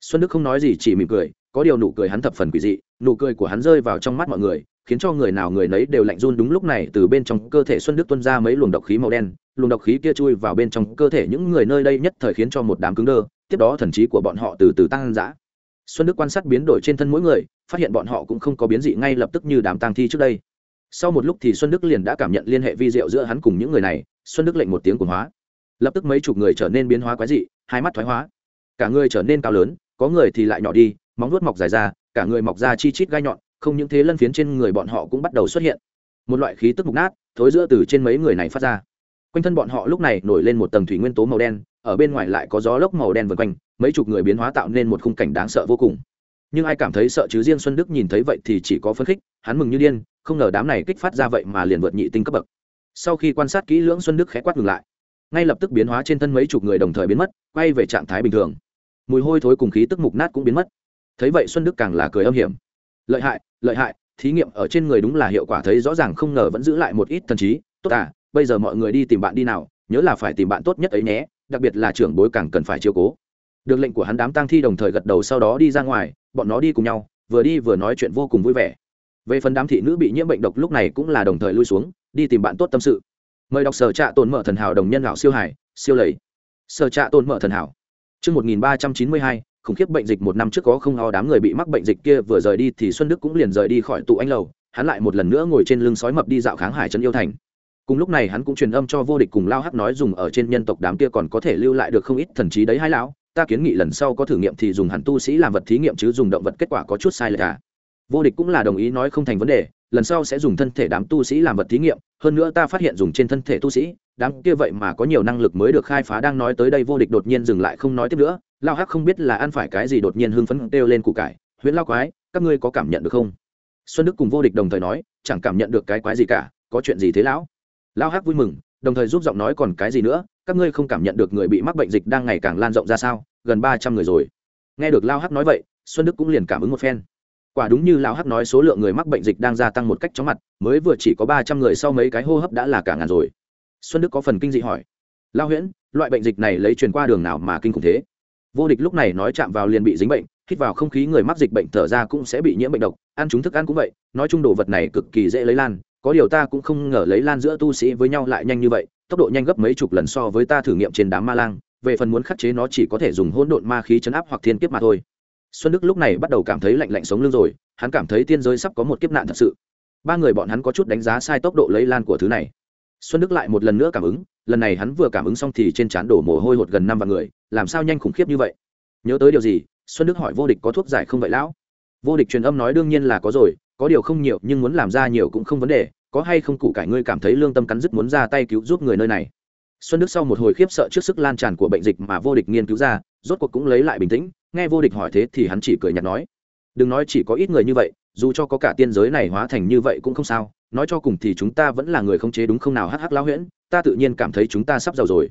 Xuân đức không nói gì, chỉ mỉm cười, có điều nụ cười hắn thập phần quỷ dị, nụ cười của hắn rơi vào trong mắt mọi người, khiến cho người nào người nấy đều lạnh run. Đúng lúc này, từ bên trong cơ thể xuân đức tuân ra mấy luồng độc khí màu đen luồng độc khí kia chui vào bên trong cơ thể những người nơi đây nhất thời khiến cho một đám cứng đơ, tiếp đó thần trí của bọn họ từ từ tăng dã. Xuân đức quan sát biến đổi trên thân mỗi người, phát hiện bọn họ cũng không có biến dị ngay lập tức như đám tang thi trước đây. Sau một lúc thì xuân đức liền đã cảm nhận liên hệ vi diệu giữa hắn cùng những người này, xuân đức lệnh một tiếng cuồng hóa. Lập tức mấy chục người trở nên biến hóa quái dị, hai mắt thoái hóa. Cả người trở nên cao lớn, có người thì lại nhỏ đi, móng vuốt mọc dài ra, cả người mọc ra chi chít gai nhọn, không những thế lân phiến trên người bọn họ cũng bắt đầu xuất hiện. Một loại khí tức mục nát, thối giữa từ trên mấy người này phát ra quanh thân bọn họ lúc này nổi lên một tầng thủy nguyên tố màu đen, ở bên ngoài lại có gió lốc màu đen vần quanh, mấy chục người biến hóa tạo nên một khung cảnh đáng sợ vô cùng. Nhưng ai cảm thấy sợ chứ riêng xuân đức nhìn thấy vậy thì chỉ có phấn khích, hắn mừng như điên, không ngờ đám này kích phát ra vậy mà liền vượt nhị tinh cấp bậc. Sau khi quan sát kỹ lưỡng xuân đức khẽ quát ngừng lại. Ngay lập tức biến hóa trên thân mấy chục người đồng thời biến mất, quay về trạng thái bình thường. Mùi hôi thối cùng khí tức mục nát cũng biến mất. Thấy vậy xuân đức càng là cười âm hiểm. Lợi hại lợi hại, thí nghiệm ở trên người đúng là hiệu quả thấy rõ ràng không ngờ vẫn giữ lại một ít thần trí. Tốt à bây giờ mọi người đi tìm bạn đi nào nhớ là phải tìm bạn tốt nhất ấy nhé đặc biệt là trưởng bối càng cần phải chiều cố. Được lệnh của hắn đám tang thi đồng thời gật đầu sau đó đi ra ngoài bọn nó đi cùng nhau vừa đi vừa nói chuyện vô cùng vui vẻ. Về phần đám thị nữ bị nhiễm bệnh độc lúc này cũng là đồng thời lui xuống đi tìm bạn tốt tâm sự. Mời đọc sở trạ tồn mở thần hảo đồng nhân lão siêu hải siêu lầy. Sở trạ tồn mở thần hảo. Trước 1392, khủng khiếp bệnh dịch một năm trước có không ho đám người bị mắc bệnh dịch kia vừa rời đi thì Xuân Đức cũng liền rời đi khỏi tụ anh lầu, hắn lại một lần nữa ngồi trên lưng sói mập đi dạo kháng hải trấn yêu thành. Cùng lúc này hắn cũng truyền âm cho vô địch cùng lao hắc nói dùng ở trên nhân tộc đám kia còn có thể lưu lại được không ít thần trí đấy hai lão, ta kiến nghị lần sau có thử nghiệm thì dùng hẳn tu sĩ làm vật thí nghiệm chứ dùng động vật kết quả có chút sai lệch à. Vô địch cũng là đồng ý nói không thành vấn đề, lần sau sẽ dùng thân thể đám tu sĩ làm vật thí nghiệm, hơn nữa ta phát hiện dùng trên thân thể tu sĩ, đám kia vậy mà có nhiều năng lực mới được khai phá đang nói tới đây vô địch đột nhiên dừng lại không nói tiếp nữa, lao hắc không biết là ăn phải cái gì đột nhiên hưng phấn kêu lên củ cải huyễn lao quái các ngươi có cảm nhận được không xuân đức cùng vô địch đồng thời nói chẳng cảm nhận được cái quái gì cả có chuyện gì thế lão lao hắc vui mừng, đồng thời giúp giọng nói còn cái gì nữa, các ngươi không cảm nhận được người bị mắc bệnh dịch đang ngày càng lan rộng ra sao, gần ba trăm người rồi. Nghe được lao hắc nói vậy, xuân đức cũng liền cảm ứng một phen. Quả đúng như lao hắc nói số lượng người mắc bệnh dịch đang gia tăng một cách chóng mặt, mới vừa chỉ có ba trăm người sau mấy cái hô hấp đã là cả ngàn rồi. Xuân đức có phần kinh dị hỏi. Lao huyễn, loại bệnh dịch này lấy truyền qua đường nào mà kinh khủng thế? Vô địch lúc này nói chạm vào liền bị dính bệnh, hít vào không khí người mắc dịch bệnh thở ra cũng sẽ bị nhiễm bệnh độc, ăn chúng thức ăn cũng vậy, nói chung đồ vật này cực kỳ dễ lấy lan có điều ta cũng không ngờ lấy lan giữa tu sĩ với nhau lại nhanh như vậy, tốc độ nhanh gấp mấy chục lần so với ta thử nghiệm trên đám ma lang, về phần muốn khắc chế nó chỉ có thể dùng hỗn độn ma khí chấn áp hoặc thiên kiếp mà thôi. Xuân đức lúc này bắt đầu cảm thấy lạnh lạnh sống lưng rồi, hắn cảm thấy tiên giới sắp có một kiếp nạn thật sự. Ba người bọn hắn có chút đánh giá sai tốc độ lấy lan của thứ này. Xuân đức lại một lần nữa cảm ứng, lần này hắn vừa cảm ứng xong thì trên trán đổ mồ hôi hột gần năm vạn người, làm sao nhanh khủng khiếp như vậy? Nhớ tới điều gì? Xuân đức hỏi vô địch có thuốc giải không vậy lão? Vô địch truyền âm nói đương nhiên là có rồi có điều không nhiều, nhưng muốn làm ra nhiều cũng không vấn đề, có hay không cụ cải ngươi cảm thấy lương tâm cắn dứt muốn ra tay cứu giúp người nơi này? Xuân đức sau một hồi khiếp sợ trước sức lan tràn của bệnh dịch mà vô địch nghiên cứu ra, rốt cuộc cũng lấy lại bình tĩnh, nghe vô địch hỏi thế thì hắn chỉ cười nhạt nói, đừng nói chỉ có ít người như vậy, dù cho có cả tiên giới này hóa thành như vậy cũng không sao, nói cho cùng thì chúng ta vẫn là người không chế đúng không nào? Hắc hắc lao huyễn, ta tự nhiên cảm thấy chúng ta sắp giàu rồi.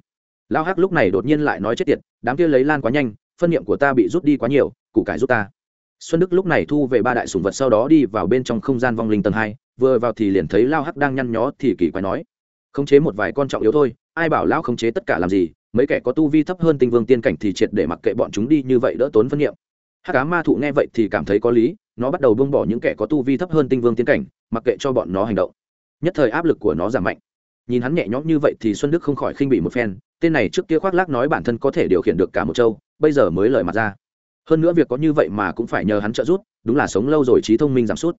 Lao hắc lúc này đột nhiên lại nói chết tiệt, đám kia lấy lan quá nhanh, phân niệm của ta bị rút đi quá nhiều, củ cải giúp ta xuân đức lúc này thu về ba đại sùng vật sau đó đi vào bên trong không gian vong linh tầng hai, vừa vào thì liền thấy lao hắc đang nhăn nhó thì kỳ quái nói, khống chế một vài con trọng yếu thôi, ai bảo lão khống chế tất cả làm gì? Mấy kẻ có tu vi thấp hơn tinh vương tiên cảnh thì triệt để mặc kệ bọn chúng đi như vậy đỡ tốn phân niệm. Hắc cá ma thụ nghe vậy thì cảm thấy có lý, nó bắt đầu buông bỏ những kẻ có tu vi thấp hơn tinh vương tiên cảnh, mặc kệ cho bọn nó hành động. Nhất thời áp lực của nó giảm mạnh. Nhìn hắn nhẹ nhõm như vậy thì xuân đức không khỏi khinh bị một phen, tên này trước kia khoác lác nói bản thân có thể điều khiển được cả một châu, bây giờ mới lời mặt ra hơn nữa việc có như vậy mà cũng phải nhờ hắn trợ giúp, đúng là sống lâu rồi trí thông minh giảm sút.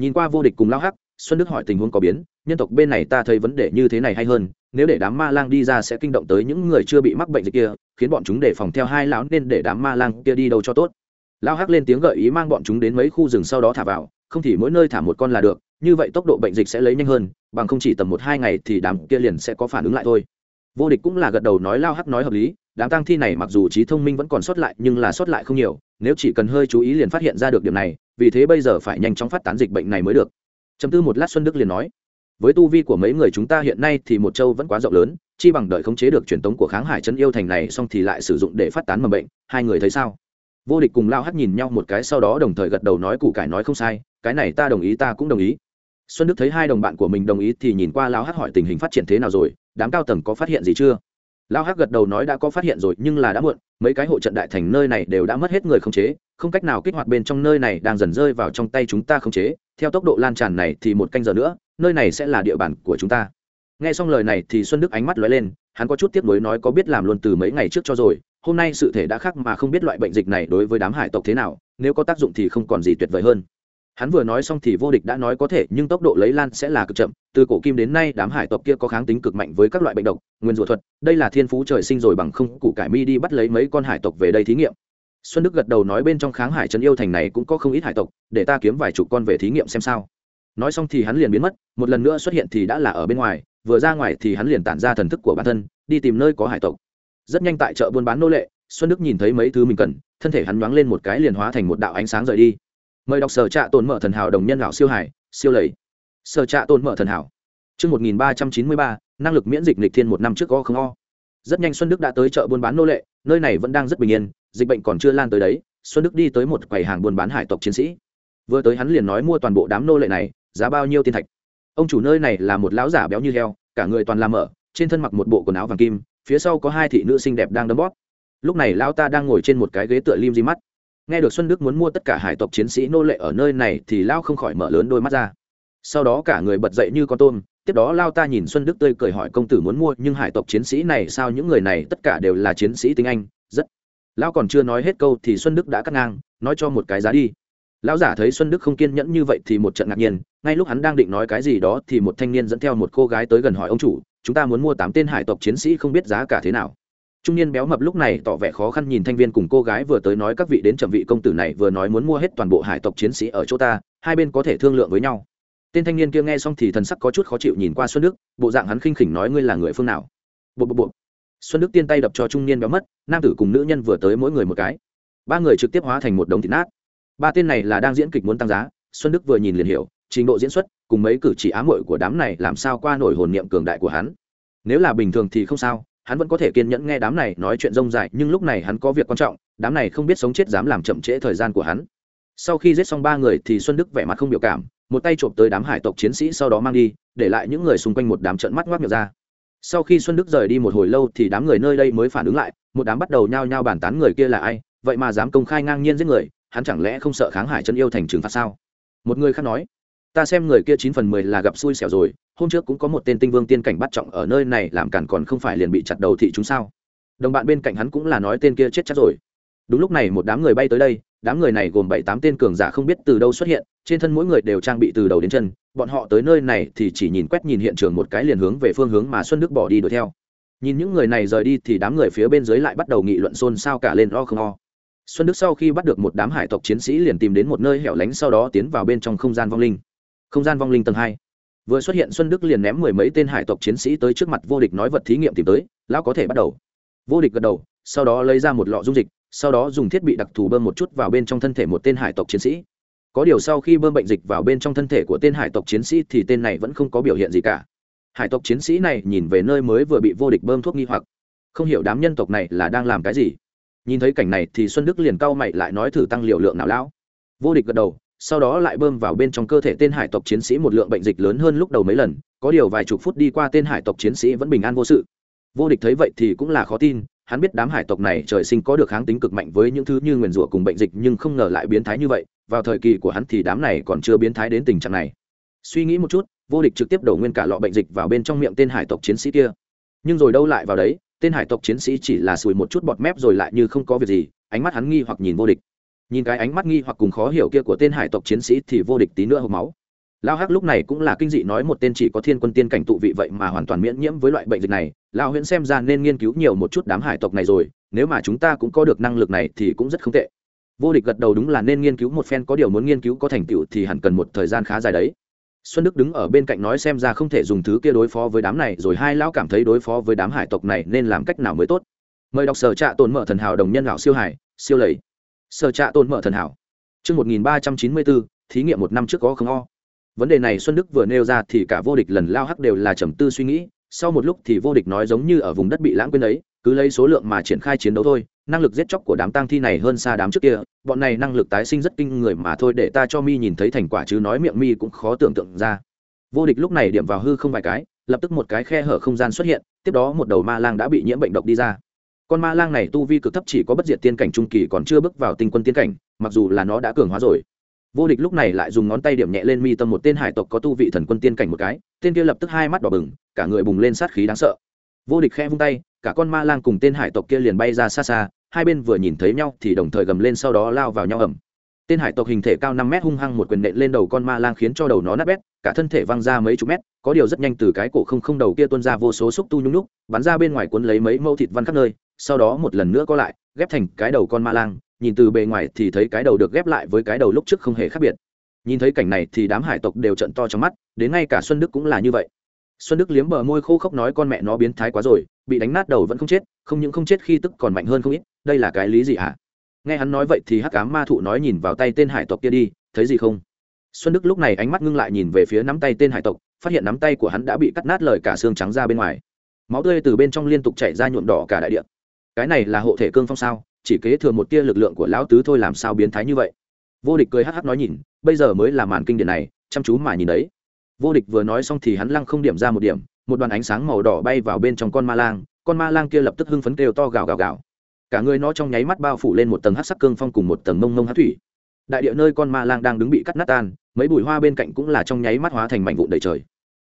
Nhìn qua vô địch cùng lao hắc, xuân đức hỏi tình huống có biến, nhân tộc bên này ta thấy vấn đề như thế này hay hơn, nếu để đám ma lang đi ra sẽ kinh động tới những người chưa bị mắc bệnh dịch kia, khiến bọn chúng đề phòng theo hai lão nên để đám ma lang kia đi đâu cho tốt. Lao hắc lên tiếng gợi ý mang bọn chúng đến mấy khu rừng sau đó thả vào, không thì mỗi nơi thả một con là được, như vậy tốc độ bệnh dịch sẽ lấy nhanh hơn, bằng không chỉ tầm một hai ngày thì đám kia liền sẽ có phản ứng lại thôi vô địch cũng là gật đầu nói lao hắc nói hợp lý, đám tăng thi này mặc dù trí thông minh vẫn còn sót lại, nhưng là sót lại không nhiều, nếu chỉ cần hơi chú ý liền phát hiện ra được điểm này, vì thế bây giờ phải nhanh chóng phát tán dịch bệnh này mới được. Chấm tư một lát xuân đức liền nói, với tu vi của mấy người chúng ta hiện nay thì một châu vẫn quá rộng lớn, chi bằng đợi khống chế được truyền tống của kháng hải chân yêu thành này xong thì lại sử dụng để phát tán mầm bệnh, hai người thấy sao? Vô địch cùng lao hắt nhìn nhau một cái sau đó đồng thời gật đầu nói, củ cải nói không sai, cái này ta đồng ý, ta cũng đồng ý. Xuân đức thấy hai đồng bạn của mình đồng ý thì nhìn qua lao hắt hỏi tình hình phát triển thế nào rồi đám cao tầng có phát hiện gì chưa? Lao hắc gật đầu nói đã có phát hiện rồi, nhưng là đã muộn, mấy cái hộ trận đại thành nơi này đều đã mất hết người khống chế, không cách nào kích hoạt bên trong nơi này đang dần rơi vào trong tay chúng ta khống chế. Theo tốc độ lan tràn này thì một canh giờ nữa, nơi này sẽ là địa bàn của chúng ta. Nghe xong lời này thì xuân đức ánh mắt lóe lên, hắn có chút tiếc nuối nói có biết làm luôn từ mấy ngày trước cho rồi, hôm nay sự thể đã khác mà không biết loại bệnh dịch này đối với đám hải tộc thế nào, nếu có tác dụng thì không còn gì tuyệt vời hơn hắn vừa nói xong thì vô địch đã nói có thể, nhưng tốc độ lấy lan sẽ là cực chậm. Từ cổ kim đến nay, đám hải tộc kia có kháng tính cực mạnh với các loại bệnh độc, nguyên rủa thuật. Đây là thiên phú trời sinh rồi bằng không, củ cải mi đi bắt lấy mấy con hải tộc về đây thí nghiệm. Xuân đức gật đầu nói bên trong kháng hải trấn yêu thành này cũng có không ít hải tộc, để ta kiếm vài chục con về thí nghiệm xem sao. Nói xong thì hắn liền biến mất, một lần nữa xuất hiện thì đã là ở bên ngoài, vừa ra ngoài thì hắn liền tản ra thần thức của bản thân, đi tìm nơi có hải tộc. Rất nhanh tại chợ buôn bán nô lệ, xuân đức nhìn thấy mấy thứ mình cần, thân thể hắn nhoáng lên một cái liền hóa thành một đạo ánh sáng rời đi mời đọc sở trạ tồn mở thần hảo đồng nhân lão siêu hải siêu lầy sở trạ tồn mở thần hảo Trước 1393, năng lực miễn dịch lịch thiên một năm trước có không o. Rất nhanh Xuân Đức đã tới chợ buôn bán nô lệ, nơi này vẫn đang rất bình yên, dịch bệnh còn chưa lan tới đấy. Xuân Đức đi tới một quầy hàng buôn bán hải tộc chiến sĩ. Vừa tới hắn liền nói mua toàn bộ đám nô lệ này, giá bao nhiêu tiền thạch. Ông chủ nơi này là một lão giả béo như heo, cả người toàn làm mở, trên thân mặc một bộ quần áo vàng kim, phía sau có hai thị nữ xinh đẹp đang đấm bóp. Lúc này lão ta đang ngồi trên một cái ghế tựa lim di mắt, nghe được xuân đức muốn mua tất cả hải tộc chiến sĩ nô lệ ở nơi này thì lao không khỏi mở lớn đôi mắt ra. Sau đó cả người bật dậy như con tôm, tiếp đó lao ta nhìn xuân đức tươi cười hỏi công tử muốn mua, nhưng hải tộc chiến sĩ này sao những người này tất cả đều là chiến sĩ tiếng anh? Rất. Lão còn chưa nói hết câu thì xuân đức đã cắt ngang, nói cho một cái giá đi. Lão giả thấy xuân đức không kiên nhẫn như vậy thì một trận ngạc nhiên, ngay lúc hắn đang định nói cái gì đó thì một thanh niên dẫn theo một cô gái tới gần hỏi ông chủ, chúng ta muốn mua tám tên hải tộc chiến sĩ không biết giá cả thế nào? Trung niên béo mập lúc này tỏ vẻ khó khăn nhìn thanh viên cùng cô gái vừa tới nói các vị đến trầm vị công tử này vừa nói muốn mua hết toàn bộ hải tộc chiến sĩ ở chỗ ta, hai bên có thể thương lượng với nhau. Tên thanh niên kia nghe xong thì thần sắc có chút khó chịu nhìn qua xuân đức, bộ dạng hắn khinh khỉnh nói ngươi là người phương nào? Bộ bộ bộ. Xuân đức tiên tay đập cho trung niên béo mất, nam tử cùng nữ nhân vừa tới mỗi người một cái. Ba người trực tiếp hóa thành một đống thịt nát. Ba tên này là đang diễn kịch muốn tăng giá, xuân đức vừa nhìn liền hiểu, trình độ diễn xuất cùng mấy cử chỉ ám muội của đám này làm sao qua nổi hồn niệm cường đại của hắn. Nếu là bình thường thì không sao hắn vẫn có thể kiên nhẫn nghe đám này nói chuyện rông dài, nhưng lúc này hắn có việc quan trọng, đám này không biết sống chết dám làm chậm trễ thời gian của hắn. Sau khi giết xong ba người thì xuân đức vẻ mặt không biểu cảm, một tay trộm tới đám hải tộc chiến sĩ sau đó mang đi, để lại những người xung quanh một đám trận mắt ngoác miệng ra. Sau khi xuân đức rời đi một hồi lâu thì đám người nơi đây mới phản ứng lại, một đám bắt đầu nhao nhao bàn tán người kia là ai, vậy mà dám công khai ngang nhiên giết người, hắn chẳng lẽ không sợ kháng hải chân yêu thành trừng phạt sao? Một người khác nói ta xem người kia chín phần mười là gặp xui xẻo rồi, hôm trước cũng có một tên tinh vương tiên cảnh bắt trọng ở nơi này làm cản còn không phải liền bị chặt đầu thị chúng sao? Đồng bạn bên cạnh hắn cũng là nói tên kia chết chắc rồi. Đúng lúc này một đám người bay tới đây, đám người này gồm bảy tám tên cường giả không biết từ đâu xuất hiện, trên thân mỗi người đều trang bị từ đầu đến chân, bọn họ tới nơi này thì chỉ nhìn quét nhìn hiện trường một cái liền hướng về phương hướng mà xuân đức bỏ đi đuổi theo. Nhìn những người này rời đi thì đám người phía bên dưới lại bắt đầu nghị luận xôn xao cả lên o không o. Xuân đức sau khi bắt được một đám hải tộc chiến sĩ liền tìm đến một nơi hẻo lánh sau đó tiến vào bên trong không gian vong linh không gian vong linh tầng hai. Vừa xuất hiện xuân đức liền ném mười mấy tên hải tộc chiến sĩ tới trước mặt vô địch nói vật thí nghiệm tìm tới, lão có thể bắt đầu. Vô địch gật đầu, sau đó lấy ra một lọ dung dịch, sau đó dùng thiết bị đặc thù bơm một chút vào bên trong thân thể một tên hải tộc chiến sĩ. Có điều sau khi bơm bệnh dịch vào bên trong thân thể của tên hải tộc chiến sĩ thì tên này vẫn không có biểu hiện gì cả. Hải tộc chiến sĩ này nhìn về nơi mới vừa bị vô địch bơm thuốc nghi hoặc. Không hiểu đám nhân tộc này là đang làm cái gì. Nhìn thấy cảnh này thì xuân đức liền cau mày lại nói thử tăng liều lượng nào lão. Vô địch gật đầu sau đó lại bơm vào bên trong cơ thể tên hải tộc chiến sĩ một lượng bệnh dịch lớn hơn lúc đầu mấy lần, có điều vài chục phút đi qua tên hải tộc chiến sĩ vẫn bình an vô sự. Vô địch thấy vậy thì cũng là khó tin, hắn biết đám hải tộc này trời sinh có được kháng tính cực mạnh với những thứ như nguyền rủa cùng bệnh dịch nhưng không ngờ lại biến thái như vậy, vào thời kỳ của hắn thì đám này còn chưa biến thái đến tình trạng này. Suy nghĩ một chút, vô địch trực tiếp đổ nguyên cả lọ bệnh dịch vào bên trong miệng tên hải tộc chiến sĩ kia. Nhưng rồi đâu lại vào đấy, tên hải tộc chiến sĩ chỉ là sùi một chút bọt mép rồi lại như không có việc gì, ánh mắt hắn nghi hoặc nhìn vô địch nhìn cái ánh mắt nghi hoặc cùng khó hiểu kia của tên hải tộc chiến sĩ thì vô địch tí nữa hộp máu. Lao hắc lúc này cũng là kinh dị nói một tên chỉ có thiên quân tiên cảnh tụ vị vậy mà hoàn toàn miễn nhiễm với loại bệnh dịch này. Lao huyễn xem ra nên nghiên cứu nhiều một chút đám hải tộc này rồi, nếu mà chúng ta cũng có được năng lực này thì cũng rất không tệ. Vô địch gật đầu đúng là nên nghiên cứu một phen, có điều muốn nghiên cứu có thành tựu thì hẳn cần một thời gian khá dài đấy. Xuân đức đứng ở bên cạnh nói xem ra không thể dùng thứ kia đối phó với đám này, rồi hai lão cảm thấy đối phó với đám hải tộc này nên làm cách nào mới tốt. Mời đọc sở trạ tồn mở thần hảo đồng nhân lão siêu hải, siêu lầy sở trạ tôn mở thần hảo. Chương một nghìn ba trăm chín mươi bốn, thí nghiệm một năm trước có không o. Vấn đề này xuân đức vừa nêu ra thì cả vô địch lần lao hắc đều là trầm tư suy nghĩ, sau một lúc thì vô địch nói giống như ở vùng đất bị lãng quên ấy, cứ lấy số lượng mà triển khai chiến đấu thôi, năng lực giết chóc của đám tang thi này hơn xa đám trước kia, bọn này năng lực tái sinh rất kinh người mà thôi để ta cho mi nhìn thấy thành quả chứ nói miệng mi cũng khó tưởng tượng ra. Vô địch lúc này điểm vào hư không vài cái, lập tức một cái khe hở không gian xuất hiện, tiếp đó một đầu ma lang đã bị nhiễm bệnh độc đi ra con ma lang này tu vi cực thấp chỉ có bất diệt tiên cảnh trung kỳ còn chưa bước vào tinh quân tiên cảnh, mặc dù là nó đã cường hóa rồi. Vô địch lúc này lại dùng ngón tay điểm nhẹ lên mi tâm một tên hải tộc có tu vị thần quân tiên cảnh một cái, tên kia lập tức hai mắt đỏ bừng, cả người bùng lên sát khí đáng sợ. Vô địch khe vung tay, cả con ma lang cùng tên hải tộc kia liền bay ra xa xa, hai bên vừa nhìn thấy nhau thì đồng thời gầm lên sau đó lao vào nhau ẩm tên hải tộc hình thể cao năm mét hung hăng một quyền nện lên đầu con ma lang khiến cho đầu nó nát bét, cả thân thể văng ra mấy chục mét, có điều rất nhanh từ cái cổ không không đầu kia tuôn ra vô số xúc tu nhung nhúc bắn ra bên ngoài cuốn lấy mấy mẫu thịt văn khắp nơi sau đó một lần nữa có lại, ghép thành cái đầu con ma lang, nhìn từ bề ngoài thì thấy cái đầu được ghép lại với cái đầu lúc trước không hề khác biệt. Nhìn thấy cảnh này thì đám hải tộc đều trận to trong mắt, đến ngay cả xuân đức cũng là như vậy. Xuân đức liếm bờ môi khô khốc nói con mẹ nó biến thái quá rồi, bị đánh nát đầu vẫn không chết, không những không chết khi tức còn mạnh hơn không ít, đây là cái lý gì hả? Nghe hắn nói vậy thì hắc cám ma thụ nói nhìn vào tay tên hải tộc kia đi, thấy gì không? Xuân đức lúc này ánh mắt ngưng lại nhìn về phía nắm tay tên hải tộc, phát hiện nắm tay của hắn đã bị cắt nát lời cả xương trắng ra bên ngoài. Máu tươi từ bên trong liên tục chảy ra nhuộm đỏ cả đại địa cái này là hộ thể cương phong sao? Chỉ kế thừa một tia lực lượng của lão tứ thôi làm sao biến thái như vậy? Vô địch cười hắc hắc nói nhìn, bây giờ mới là màn kinh điển này, chăm chú mà nhìn đấy. Vô địch vừa nói xong thì hắn lăng không điểm ra một điểm, một đoàn ánh sáng màu đỏ bay vào bên trong con ma lang, con ma lang kia lập tức hưng phấn kêu to gào gào gào. Cả người nó trong nháy mắt bao phủ lên một tầng hát sắc cương phong cùng một tầng mông mông hát thủy. Đại địa nơi con ma lang đang đứng bị cắt nát tan, mấy bụi hoa bên cạnh cũng là trong nháy mắt hóa thành mảnh vụn đầy trời.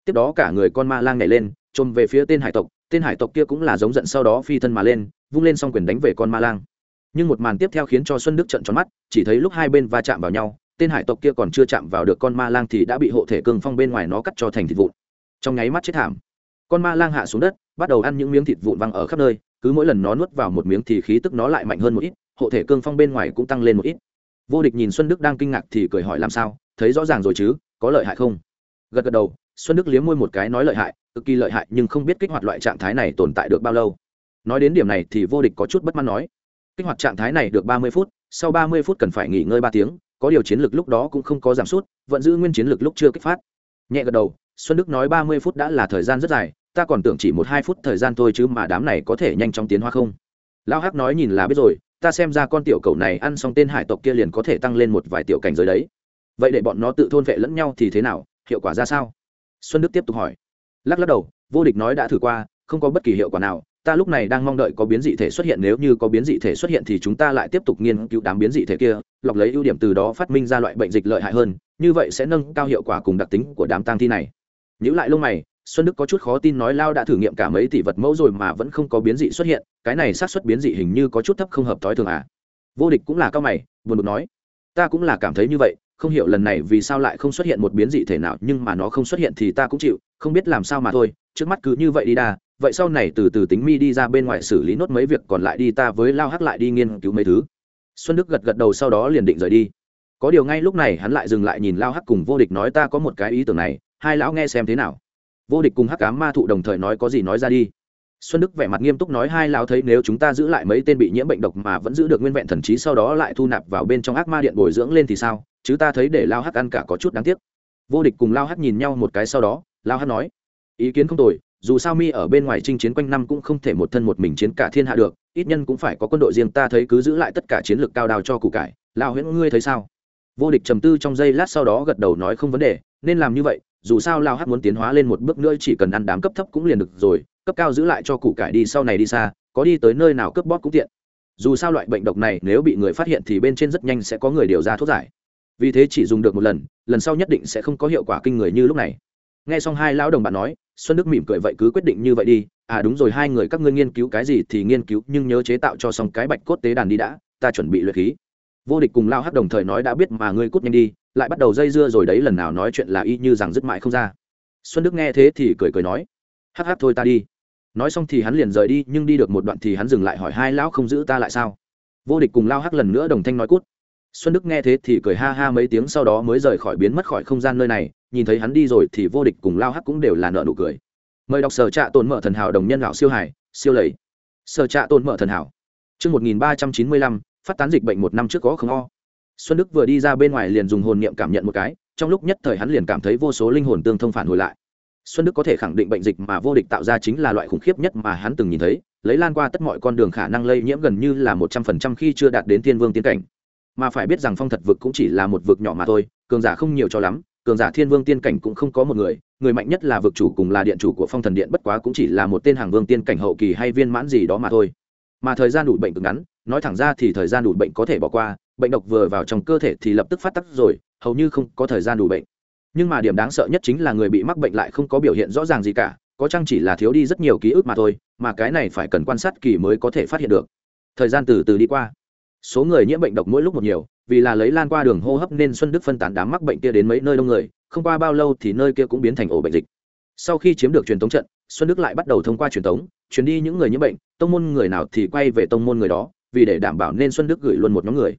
Tiếp đó cả người con ma lang nhảy lên trồm về phía tên hải tộc, tên hải tộc kia cũng là giống giận sau đó phi thân mà lên vung lên xong quyền đánh về con ma lang. Nhưng một màn tiếp theo khiến cho xuân đức trận tròn mắt, chỉ thấy lúc hai bên va chạm vào nhau, tên hải tộc kia còn chưa chạm vào được con ma lang thì đã bị hộ thể cương phong bên ngoài nó cắt cho thành thịt vụn. Trong nháy mắt chết thảm. Con ma lang hạ xuống đất, bắt đầu ăn những miếng thịt vụn văng ở khắp nơi, cứ mỗi lần nó nuốt vào một miếng thì khí tức nó lại mạnh hơn một ít, hộ thể cương phong bên ngoài cũng tăng lên một ít. Vô địch nhìn xuân đức đang kinh ngạc thì cười hỏi làm sao, thấy rõ ràng rồi chứ, có lợi hại không? Gật gật đầu, xuân đức liếm môi một cái nói lợi hại, cực kỳ lợi hại nhưng không biết kích hoạt loại trạng thái này tồn tại được bao lâu nói đến điểm này thì vô địch có chút bất mãn nói. Kích hoạt trạng thái này được ba mươi phút, sau ba mươi phút cần phải nghỉ ngơi ba tiếng, có điều chiến lược lúc đó cũng không có giảm sút, vẫn giữ nguyên chiến lược lúc chưa kích phát. Nhẹ gật đầu, xuân đức nói ba mươi phút đã là thời gian rất dài, ta còn tưởng chỉ một hai phút thời gian thôi chứ mà đám này có thể nhanh chóng tiến hóa không? Lao hắc nói nhìn là biết rồi, ta xem ra con tiểu cầu này ăn xong tên hải tộc kia liền có thể tăng lên một vài tiểu cảnh giới đấy. Vậy để bọn nó tự thôn vệ lẫn nhau thì thế nào, hiệu quả ra sao? Xuân đức tiếp tục hỏi. Lắc lắc đầu, vô địch nói đã thử qua, không có bất kỳ hiệu quả nào ta lúc này đang mong đợi có biến dị thể xuất hiện, nếu như có biến dị thể xuất hiện thì chúng ta lại tiếp tục nghiên cứu đám biến dị thể kia, lọc lấy ưu điểm từ đó phát minh ra loại bệnh dịch lợi hại hơn, như vậy sẽ nâng cao hiệu quả cùng đặc tính của đám tang thi này. Nhữ lại lông mày, xuân đức có chút khó tin nói lao đã thử nghiệm cả mấy tỷ vật mẫu rồi mà vẫn không có biến dị xuất hiện, cái này xác suất biến dị hình như có chút thấp không hợp t i thường à? Vô địch cũng là cao mày, buồn bực nói, ta cũng là cảm thấy như vậy, không hiểu lần này vì sao lại không xuất hiện một biến dị thể nào, nhưng mà nó không xuất hiện thì ta cũng chịu, không biết làm sao mà thôi trước mắt cứ như vậy đi đa, vậy sau này từ từ tính mi đi ra bên ngoài xử lý nốt mấy việc còn lại đi ta với lao hắc lại đi nghiên cứu mấy thứ. Xuân đức gật gật đầu sau đó liền định rời đi. Có điều ngay lúc này hắn lại dừng lại nhìn lao hắc cùng vô địch nói ta có một cái ý tưởng này, hai lão nghe xem thế nào. Vô địch cùng hắc cám ma thụ đồng thời nói có gì nói ra đi. Xuân đức vẻ mặt nghiêm túc nói hai lão thấy nếu chúng ta giữ lại mấy tên bị nhiễm bệnh độc mà vẫn giữ được nguyên vẹn thần trí sau đó lại thu nạp vào bên trong ác ma điện bồi dưỡng lên thì sao? Chứ ta thấy để lao hắc ăn cả có chút đáng tiếc. Vô địch cùng lao hắc nhìn nhau một cái sau đó, lao hắc nói ý kiến không tồi, dù sao mi ở bên ngoài chinh chiến quanh năm cũng không thể một thân một mình chiến cả thiên hạ được, ít nhân cũng phải có quân đội riêng, ta thấy cứ giữ lại tất cả chiến lược cao đào cho củ cải. Lao huyễn, ngươi thấy sao? Vô địch trầm tư trong giây lát sau đó gật đầu nói không vấn đề, nên làm như vậy, dù sao lao hát muốn tiến hóa lên một bước nữa chỉ cần ăn đám cấp thấp cũng liền được rồi, cấp cao giữ lại cho củ cải đi, sau này đi xa, có đi tới nơi nào cướp bóp cũng tiện. Dù sao loại bệnh độc này nếu bị người phát hiện thì bên trên rất nhanh sẽ có người điều ra thuốc giải. Vì thế chỉ dùng được một lần lần sau nhất định sẽ không có hiệu quả kinh người như lúc này. Nghe xong hai lão đồng bạn nói xuân đức mỉm cười vậy cứ quyết định như vậy đi. À đúng rồi, hai người các ngươi nghiên cứu cái gì thì nghiên cứu, nhưng nhớ chế tạo cho xong cái bạch cốt tế đàn đi đã. Ta chuẩn bị luyện khí. Vô địch cùng lao hắc đồng thời nói đã biết mà ngươi cút nhanh đi. Lại bắt đầu dây dưa rồi đấy, lần nào nói chuyện là y như rằng dứt mãi không ra. Xuân đức nghe thế thì cười cười nói, hắc hắc, thôi ta đi. Nói xong thì hắn liền rời đi, nhưng đi được một đoạn thì hắn dừng lại hỏi, hai lão không giữ ta lại sao? Vô địch cùng lao hắc lần nữa đồng thanh nói cút xuân đức nghe thế thì cười ha ha mấy tiếng sau đó mới rời khỏi biến mất khỏi không gian nơi này nhìn thấy hắn đi rồi thì vô địch cùng lao hắc cũng đều là nợ nụ cười. Mời đọc sở trạ tồn mở thần hảo đồng nhân lão siêu hải siêu lầy. Sở trạ tồn mở thần hảo. Trước 1395, phát tán dịch bệnh một năm trước có không o. Xuân đức vừa đi ra bên ngoài liền dùng hồn niệm cảm nhận một cái trong lúc nhất thời hắn liền cảm thấy vô số linh hồn tương thông phản hồi lại. Xuân đức có thể khẳng định bệnh dịch mà vô địch tạo ra chính là loại khủng khiếp nhất mà hắn từng nhìn thấy lấy lan qua tất mọi con đường khả năng lây nhiễm gần như là một trăm phần trăm khi chưa đạt đến thiên vương tiến cảnh mà phải biết rằng phong thật vực cũng chỉ là một vực nhỏ mà thôi, cường giả không nhiều cho lắm, cường giả thiên vương tiên cảnh cũng không có một người người mạnh nhất là vực chủ cùng là điện chủ của phong thần điện bất quá cũng chỉ là một tên hàng vương tiên cảnh hậu kỳ hay viên mãn gì đó mà thôi. Mà thời gian đủ bệnh cực ngắn, nói thẳng ra thì thời gian đủ bệnh có thể bỏ qua, bệnh độc vừa vào trong cơ thể thì lập tức phát tắc rồi, hầu như không có thời gian đủ bệnh. Nhưng mà điểm đáng sợ nhất chính là người bị mắc bệnh lại không có biểu hiện rõ ràng gì cả, có chăng chỉ là thiếu đi rất nhiều ký ức mà thôi, mà cái này phải cần quan sát kỳ mới có thể phát hiện được. Thời gian từ từ đi qua số người nhiễm bệnh độc mỗi lúc một nhiều, vì là lấy lan qua đường hô hấp nên xuân đức phân tán đám mắc bệnh kia đến mấy nơi đông người, không qua bao lâu thì nơi kia cũng biến thành ổ bệnh dịch. Sau khi chiếm được truyền thống trận, xuân đức lại bắt đầu thông qua truyền thống truyền đi những người nhiễm bệnh, tông môn người nào thì quay về tông môn người đó, vì để đảm bảo nên xuân đức gửi luôn một nhóm người.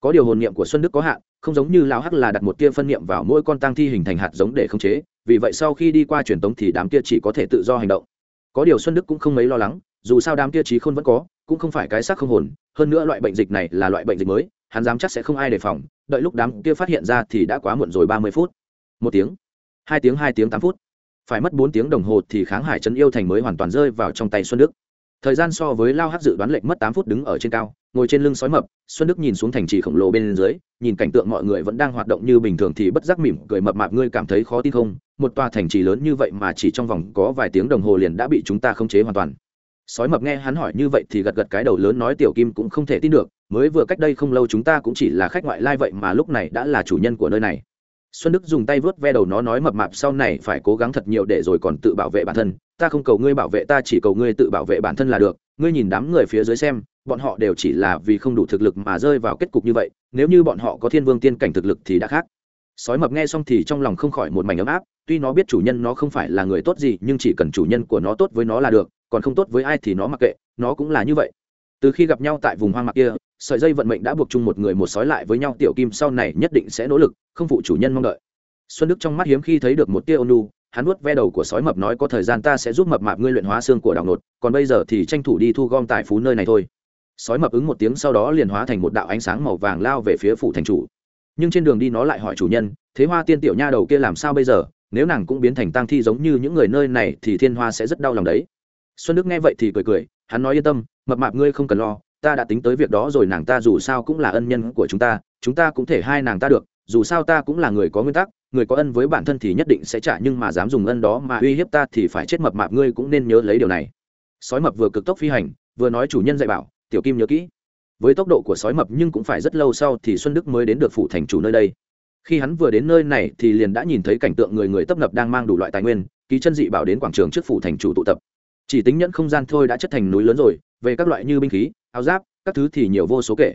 Có điều hồn niệm của xuân đức có hạn, không giống như lão hắc là đặt một tia phân niệm vào mỗi con tăng thi hình thành hạt giống để khống chế, vì vậy sau khi đi qua truyền tống thì đám kia chỉ có thể tự do hành động. Có điều xuân đức cũng không mấy lo lắng, dù sao đám kia trí khôn vẫn có cũng không phải cái xác không hồn, hơn nữa loại bệnh dịch này là loại bệnh dịch mới, hắn dám chắc sẽ không ai đề phòng, đợi lúc đám kia phát hiện ra thì đã quá muộn rồi ba mươi phút. Một tiếng, hai tiếng hai tiếng tám phút. Phải mất bốn tiếng đồng hồ thì kháng hải trấn yêu thành mới hoàn toàn rơi vào trong tay xuân đức. Thời gian so với lao hát dự đoán lệnh mất tám phút đứng ở trên cao, ngồi trên lưng sói mập, xuân đức nhìn xuống thành trì khổng lồ bên dưới, nhìn cảnh tượng mọi người vẫn đang hoạt động như bình thường thì bất giác mỉm cười mập mạp, ngươi cảm thấy khó tin không? Một tòa thành trì lớn như vậy mà chỉ trong vòng có vài tiếng đồng hồ liền đã bị chúng ta khống chế hoàn toàn sói mập nghe hắn hỏi như vậy thì gật gật cái đầu lớn nói tiểu kim cũng không thể tin được, mới vừa cách đây không lâu chúng ta cũng chỉ là khách ngoại lai vậy mà lúc này đã là chủ nhân của nơi này. Xuân đức dùng tay vớt ve đầu nó nói mập mạp sau này phải cố gắng thật nhiều để rồi còn tự bảo vệ bản thân, ta không cầu ngươi bảo vệ ta chỉ cầu ngươi tự bảo vệ bản thân là được, ngươi nhìn đám người phía dưới xem, bọn họ đều chỉ là vì không đủ thực lực mà rơi vào kết cục như vậy, nếu như bọn họ có thiên vương tiên cảnh thực lực thì đã khác. Sói mập nghe xong thì trong lòng không khỏi một mảnh ấm áp tuy nó biết chủ nhân nó không phải là người tốt gì, nhưng chỉ cần chủ nhân của nó tốt với nó là được, còn không tốt với ai thì nó mặc kệ, nó cũng là như vậy. Từ khi gặp nhau tại vùng hoang mạc kia, sợi dây vận mệnh đã buộc chung một người một sói lại với nhau, tiểu kim sau này nhất định sẽ nỗ lực, không phụ chủ nhân mong đợi. Xuân đức trong mắt hiếm khi thấy được một tia ônu hắn nuốt ve đầu của sói mập nói có thời gian ta sẽ giúp mập mạp ngươi luyện hóa xương của đào nột, còn bây giờ thì tranh thủ đi thu gom tài phú nơi này thôi. Sói mập ứng một tiếng sau đó liền hóa thành một đạo ánh sáng màu vàng lao về phía phủ thành chủ. Nhưng trên đường đi nó lại hỏi chủ nhân, thế hoa tiên tiểu nha đầu kia làm sao bây giờ? Nếu nàng cũng biến thành tang thi giống như những người nơi này thì thiên hoa sẽ rất đau lòng đấy. Xuân đức nghe vậy thì cười cười, hắn nói yên tâm, mập mạp ngươi không cần lo, ta đã tính tới việc đó rồi, nàng ta dù sao cũng là ân nhân của chúng ta chúng ta cũng thể hai nàng ta được, dù sao ta cũng là người có nguyên tắc, người có ân với bản thân thì nhất định sẽ trả, nhưng mà dám dùng ân đó mà uy hiếp ta thì phải chết mập mạp, ngươi cũng nên nhớ lấy điều này. Sói mập vừa cực tốc phi hành, vừa nói chủ nhân dạy bảo, tiểu kim nhớ kỹ, với tốc độ của sói mập nhưng cũng phải rất lâu sau thì xuân đức mới đến được phủ thành chủ nơi đây khi hắn vừa đến nơi này thì liền đã nhìn thấy cảnh tượng người người tấp nập đang mang đủ loại tài nguyên, ký chân dị bảo đến quảng trường trước phủ thành chủ tụ tập. Chỉ tính nhẫn không gian thôi đã chất thành núi lớn rồi, về các loại như binh khí, áo giáp, các thứ thì nhiều vô số kể.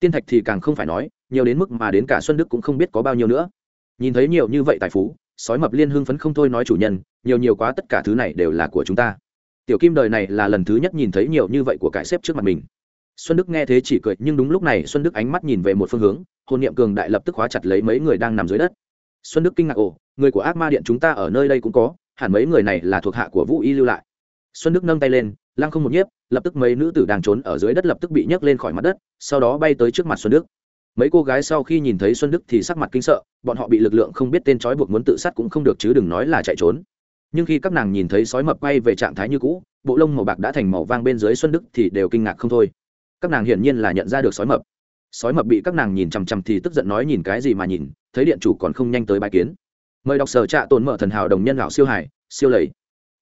Tiên thạch thì càng không phải nói, nhiều đến mức mà đến cả xuân đức cũng không biết có bao nhiêu nữa. Nhìn thấy nhiều như vậy tài phú, sói mập liên hưng phấn không thôi nói chủ nhân, nhiều nhiều quá tất cả thứ này đều là của chúng ta. Tiểu kim đời này là lần thứ nhất nhìn thấy nhiều như vậy của cải xếp trước mặt mình xuân đức nghe thế chỉ cười, nhưng đúng lúc này xuân đức ánh mắt nhìn về một phương hướng, hồn niệm cường đại lập tức khóa chặt lấy mấy người đang nằm dưới đất. Xuân đức kinh ngạc, ồ, người của ác ma điện chúng ta ở nơi đây cũng có, hẳn mấy người này là thuộc hạ của vũ y lưu lại. Xuân đức nâng tay lên, lăng không một nhiếp, lập tức mấy nữ tử đang trốn ở dưới đất lập tức bị nhấc lên khỏi mặt đất, sau đó bay tới trước mặt xuân đức. Mấy cô gái sau khi nhìn thấy xuân đức thì sắc mặt kinh sợ, bọn họ bị lực lượng không biết tên trói buộc muốn tự sát cũng không được chứ đừng nói là chạy trốn. Nhưng khi các nàng nhìn thấy sói mập quay về trạng thái như cũ, bộ lông màu bạc đã thành màu vang bên dưới xuân đức thì đều kinh ngạc không thôi các nàng hiển nhiên là nhận ra được sói mập sói mập bị các nàng nhìn chằm chằm thì tức giận nói nhìn cái gì mà nhìn thấy điện chủ còn không nhanh tới bài kiến mời đọc sở trạ tồn mở thần hảo đồng nhân lão siêu hải siêu lầy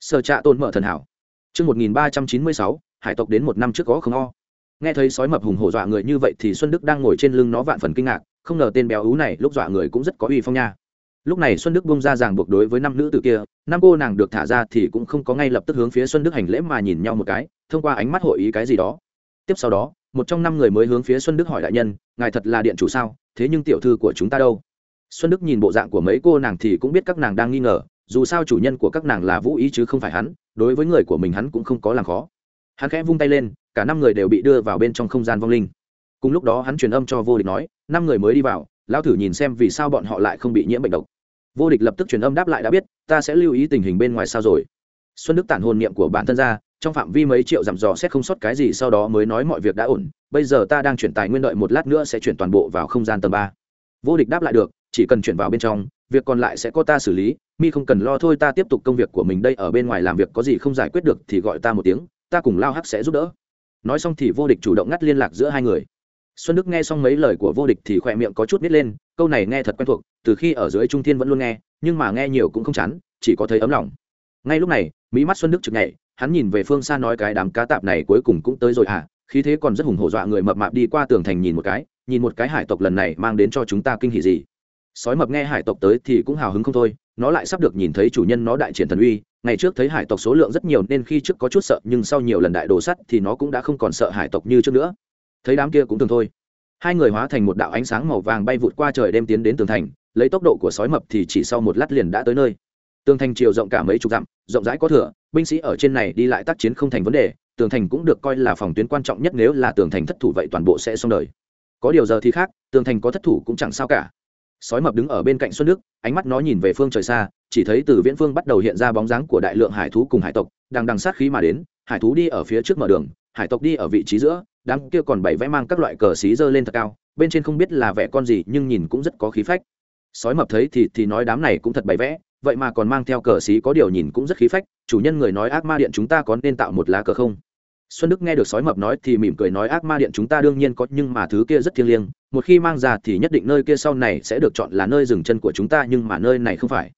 sở trạ tồn mở thần hảo Trước 1396, hải tộc đến một năm trước có không o. Nghe thấy sói mập hùng hổ dọa người như vậy thì Xuân Đức đang ngồi trên lưng nó vạn phần kinh ngạc, không ngờ tên béo ú này lúc dọa người cũng rất có uy phong nha. Lúc này Xuân Đức bung ra ràng buộc đối với năm nữ tử kia, năm cô nàng được thả ra thì cũng không có ngay lập tức hướng phía Xuân Đức hành lễ mà nhìn nhau một cái, thông qua ánh mắt hội ý cái gì đó. Tiếp sau đó, một trong năm người mới hướng phía Xuân Đức hỏi đại nhân, ngài thật là điện chủ sao? Thế nhưng tiểu thư của chúng ta đâu? Xuân Đức nhìn bộ dạng của mấy cô nàng thì cũng biết các nàng đang nghi ngờ, dù sao chủ nhân của các nàng là Vũ Ý chứ không phải hắn, đối với người của mình hắn cũng không có làm khó hắn khẽ vung tay lên cả năm người đều bị đưa vào bên trong không gian vong linh cùng lúc đó hắn truyền âm cho vô địch nói năm người mới đi vào lão thử nhìn xem vì sao bọn họ lại không bị nhiễm bệnh độc vô địch lập tức truyền âm đáp lại đã biết ta sẽ lưu ý tình hình bên ngoài sao rồi xuân đức tản hồn niệm của bản thân ra trong phạm vi mấy triệu dặm dò xét không sót cái gì, sau đó mới nói mọi việc đã ổn, bây giờ ta đang chuyển tài nguyên đợi một lát nữa sẽ chuyển toàn bộ vào không gian tầng ba. Vô địch đáp lại được, chỉ cần chuyển vào bên trong, việc còn lại sẽ có ta xử lý, mi không cần lo thôi, ta tiếp tục công việc của mình đây, ở bên ngoài làm việc có gì không giải quyết được thì gọi ta một tiếng, ta cùng lao hắc sẽ giúp đỡ. Nói xong thì vô địch chủ động ngắt liên lạc giữa hai người. Xuân đức nghe xong mấy lời của vô địch thì khỏe miệng có chút nít lên, câu này nghe thật quen thuộc, từ khi ở dưới trung thiên vẫn luôn nghe, nhưng mà nghe nhiều cũng không chán, chỉ có thấy ấm lòng. Ngay lúc này mỹ mắt xuân đức trực nhảy hắn nhìn về phương xa nói cái đám cá tạp này cuối cùng cũng tới rồi à khí thế còn rất hùng hổ dọa người mập mạp đi qua tường thành nhìn một cái, nhìn một cái hải tộc lần này mang đến cho chúng ta kinh hỉ gì. Sói mập nghe hải tộc tới thì cũng hào hứng không thôi, nó lại sắp được nhìn thấy chủ nhân nó đại triển thần uy, ngày trước thấy hải tộc số lượng rất nhiều nên khi trước có chút sợ, nhưng sau nhiều lần đại đồ sắt thì nó cũng đã không còn sợ hải tộc như trước nữa. Thấy đám kia cũng thường thôi. Hai người hóa thành một đạo ánh sáng màu vàng bay vụt qua trời, đem tiến đến tường thành, lấy tốc độ của sói mập thì chỉ sau một lát liền đã tới nơi tường thành chiều rộng cả mấy chục dặm, rộng rãi có thừa, binh sĩ ở trên này đi lại tác chiến không thành vấn đề, tường thành cũng được coi là phòng tuyến quan trọng nhất nếu là tường thành thất thủ vậy toàn bộ sẽ xong đời. Có điều giờ thì khác, tường thành có thất thủ cũng chẳng sao cả. Sói mập đứng ở bên cạnh xuân đức, ánh mắt nó nhìn về phương trời xa, chỉ thấy từ viễn phương bắt đầu hiện ra bóng dáng của đại lượng hải thú cùng hải tộc, đang đằng sát khí mà đến, hải thú đi ở phía trước mở đường, hải tộc đi ở vị trí giữa, đám kia còn bảy vẽ mang các loại cờ xí dơ lên thật cao, bên trên không biết là vẽ con gì nhưng nhìn cũng rất có khí phách. Sói mập thấy thì thì nói đám này cũng thật bảy vẽ vậy mà còn mang theo cờ xí có điều nhìn cũng rất khí phách, chủ nhân người nói ác ma điện chúng ta có nên tạo một lá cờ không? Xuân đức nghe được sói mập nói thì mỉm cười nói ác ma điện chúng ta đương nhiên có, nhưng mà thứ kia rất thiêng liêng, một khi mang ra thì nhất định nơi kia sau này sẽ được chọn là nơi dừng chân của chúng ta, nhưng mà nơi này không phải.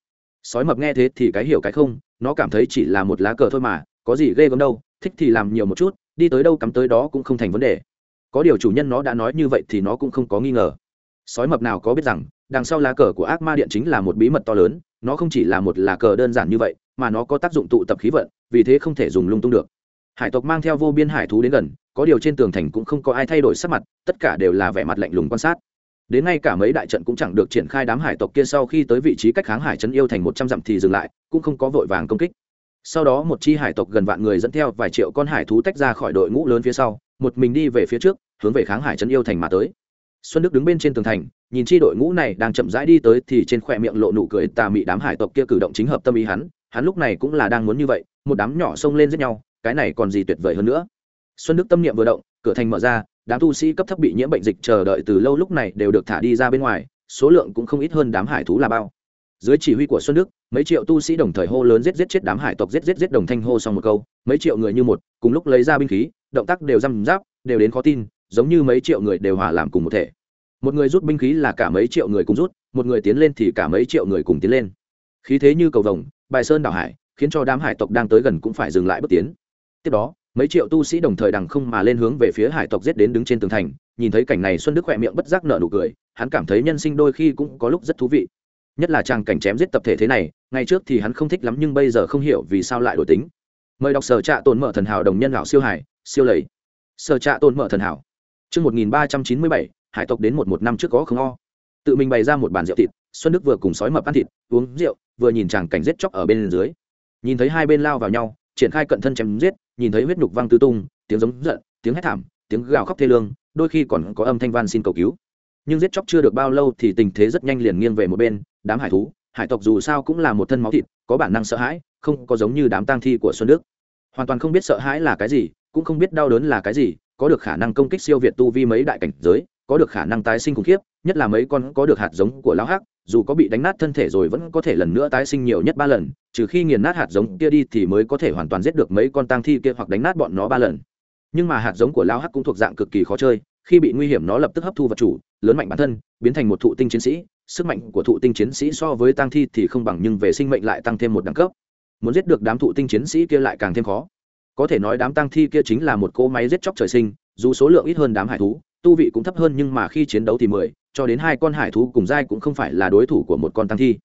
Sói mập nghe thế thì cái hiểu cái không, nó cảm thấy chỉ là một lá cờ thôi mà, có gì ghê gớm đâu, thích thì làm nhiều một chút, đi tới đâu cắm tới đó cũng không thành vấn đề. Có điều chủ nhân nó đã nói như vậy thì nó cũng không có nghi ngờ. Sói mập nào có biết rằng đằng sau lá cờ của ác ma điện chính là một bí mật to lớn, nó không chỉ là một lá cờ đơn giản như vậy, mà nó có tác dụng tụ tập khí vận, vì thế không thể dùng lung tung được. Hải tộc mang theo vô biên hải thú đến gần, có điều trên tường thành cũng không có ai thay đổi sắc mặt, tất cả đều là vẻ mặt lạnh lùng quan sát. Đến ngay cả mấy đại trận cũng chẳng được triển khai đám hải tộc kia sau khi tới vị trí cách kháng hải trấn yêu thành một trăm dặm thì dừng lại, cũng không có vội vàng công kích. Sau đó một chi hải tộc gần vạn người dẫn theo vài triệu con hải thú tách ra khỏi đội ngũ lớn phía sau, một mình đi về phía trước, hướng về kháng hải trấn yêu thành mà tới xuân đức đứng bên trên tường thành, nhìn chi đội ngũ này đang chậm rãi đi tới thì trên khỏe miệng lộ nụ cười tà mị đám hải tộc kia cử động chính hợp tâm ý hắn hắn lúc này cũng là đang muốn như vậy, một đám nhỏ xông lên giết nhau, cái này còn gì tuyệt vời hơn nữa. Xuân đức tâm niệm vừa động, cửa thành mở ra, đám tu sĩ cấp thấp bị nhiễm bệnh dịch chờ đợi từ lâu lúc này đều được thả đi ra bên ngoài, số lượng cũng không ít hơn đám hải thú là bao. Dưới chỉ huy của xuân đức, mấy triệu tu sĩ đồng thời hô lớn giết giết chết đám hải tộc giết giết giết đồng thanh hô xong một câu, mấy triệu người như một, cùng lúc lấy ra binh khí, động tác đều răm giáp đều đến khó tin giống như mấy triệu người đều hòa làm cùng một thể. Một người rút binh khí là cả mấy triệu người cùng rút, một người tiến lên thì cả mấy triệu người cùng tiến lên. Khí thế như cầu vồng, bài sơn đảo hải, khiến cho đám hải tộc đang tới gần cũng phải dừng lại bước tiến. Tiếp đó, mấy triệu tu sĩ đồng thời đằng không mà lên hướng về phía hải tộc giết đến đứng trên tường thành, nhìn thấy cảnh này xuân đức khỏe miệng bất giác nở nụ cười, hắn cảm thấy nhân sinh đôi khi cũng có lúc rất thú vị. Nhất là chàng cảnh chém giết tập thể thế này, ngày trước thì hắn không thích lắm nhưng bây giờ không hiểu vì sao lại đổi tính. Mời đọc sở trạ tồn mở thần hảo đồng nhân lão siêu hải, siêu lầy. Sở trạ tồn mở thần hảo chương một nghìn ba trăm chín mươi bảy, hải tộc đến một một năm trước có không o. Tự mình bày ra một bàn rượu thịt, xuân đức vừa cùng sói mập ăn thịt, uống rượu, vừa nhìn chàng cảnh giết chóc ở bên dưới. Nhìn thấy hai bên lao vào nhau, triển khai cận thân chém giết, nhìn thấy huyết nhục văng tứ tung, tiếng giống giận, tiếng hét thảm, tiếng gào khóc thê lương, đôi khi còn có âm thanh van xin cầu cứu. Nhưng giết chóc chưa được bao lâu thì tình thế rất nhanh liền nghiêng về một bên, đám hải thú, hải tộc dù sao cũng là một thân máu thịt, có bản năng sợ hãi, không có giống như đám tang thi của xuân đức. Hoàn toàn không biết sợ hãi là cái gì, cũng không biết đau đớn là cái gì có được khả năng công kích siêu việt tu vi mấy đại cảnh giới, có được khả năng tái sinh khủng khiếp, nhất là mấy con có được hạt giống của lão hắc, dù có bị đánh nát thân thể rồi vẫn có thể lần nữa tái sinh nhiều nhất ba lần, trừ khi nghiền nát hạt giống kia đi thì mới có thể hoàn toàn giết được mấy con tang thi kia hoặc đánh nát bọn nó ba lần. Nhưng mà hạt giống của lão hắc cũng thuộc dạng cực kỳ khó chơi, khi bị nguy hiểm nó lập tức hấp thu vật chủ, lớn mạnh bản thân, biến thành một thụ tinh chiến sĩ, sức mạnh của thụ tinh chiến sĩ so với tang thi thì không bằng nhưng về sinh mệnh lại tăng thêm một đẳng cấp. Muốn giết được đám thụ tinh chiến sĩ kia lại càng thêm khó có thể nói đám tăng thi kia chính là một cỗ máy giết chóc trời sinh, dù số lượng ít hơn đám hải thú, tu vị cũng thấp hơn nhưng mà khi chiến đấu thì mười, cho đến hai con hải thú cùng giai cũng không phải là đối thủ của một con tăng thi.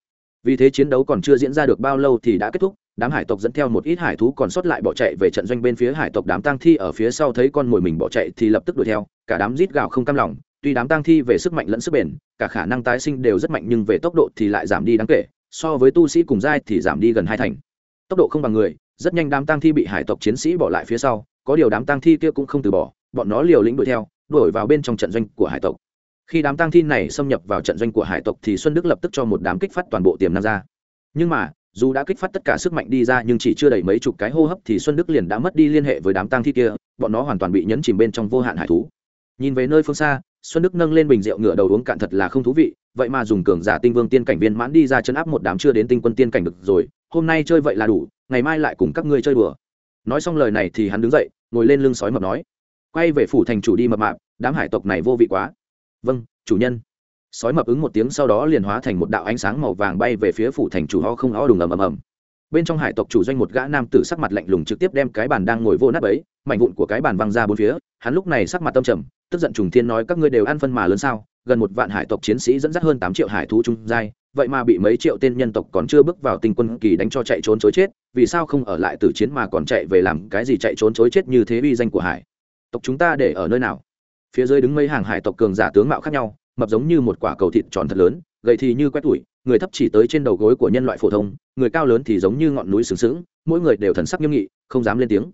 Vì thế chiến đấu còn chưa diễn ra được bao lâu thì đã kết thúc, đám hải tộc dẫn theo một ít hải thú còn sót lại bỏ chạy về trận doanh bên phía hải tộc đám tăng thi ở phía sau thấy con mồi mình bỏ chạy thì lập tức đuổi theo, cả đám rít gạo không cam lòng, tuy đám tăng thi về sức mạnh lẫn sức bền, cả khả năng tái sinh đều rất mạnh nhưng về tốc độ thì lại giảm đi đáng kể, so với tu sĩ cùng giai thì giảm đi gần hai thành. Tốc độ không bằng người rất nhanh đám tang thi bị hải tộc chiến sĩ bỏ lại phía sau, có điều đám tang thi kia cũng không từ bỏ, bọn nó liều lĩnh đuổi theo, đuổi vào bên trong trận doanh của hải tộc. Khi đám tang thi này xâm nhập vào trận doanh của hải tộc thì xuân đức lập tức cho một đám kích phát toàn bộ tiềm năng ra. Nhưng mà, dù đã kích phát tất cả sức mạnh đi ra nhưng chỉ chưa đầy mấy chục cái hô hấp thì xuân đức liền đã mất đi liên hệ với đám tang thi kia, bọn nó hoàn toàn bị nhấn chìm bên trong vô hạn hải thú. Nhìn về nơi phương xa, xuân đức nâng lên bình rượu ngựa đầu uống cạn thật là không thú vị, vậy mà dùng cường giả tinh vương tiên cảnh viên mãn đi ra chấn áp một đám chưa đến tinh quân tiên cảnh được rồi, hôm nay chơi vậy là đủ ngày mai lại cùng các ngươi chơi đùa. Nói xong lời này thì hắn đứng dậy, ngồi lên lưng sói mập nói, quay về phủ thành chủ đi mập mạp, đám hải tộc này vô vị quá. Vâng chủ nhân. Sói mập ứng một tiếng sau đó liền hóa thành một đạo ánh sáng màu vàng bay về phía phủ thành chủ ho không ho đùng ầm ầm ầm. Bên trong hải tộc chủ doanh một gã nam tử sắc mặt lạnh lùng trực tiếp đem cái bàn đang ngồi vô nát ấy, mảnh vụn của cái bàn văng ra bốn phía, hắn lúc này sắc mặt tâm trầm, tức giận trùng thiên nói, các ngươi đều ăn phân mà lớn sao, gần một vạn hải tộc chiến sĩ dẫn dắt hơn tám triệu hải thú trung giai vậy mà bị mấy triệu tên nhân tộc còn chưa bước vào tinh quân kỳ đánh cho chạy trốn chối chết, vì sao không ở lại tử chiến mà còn chạy về làm cái gì chạy trốn chối chết như thế uy danh của hải? Tộc chúng ta để ở nơi nào? Phía dưới đứng mấy hàng hải tộc cường giả tướng mạo khác nhau, mập giống như một quả cầu thịt tròn thật lớn gậy thì như quét tủi người thấp chỉ tới trên đầu gối của nhân loại phổ thông, người cao lớn thì giống như ngọn núi sừng sững, mỗi người đều thần sắc nghiêm nghị, không dám lên tiếng.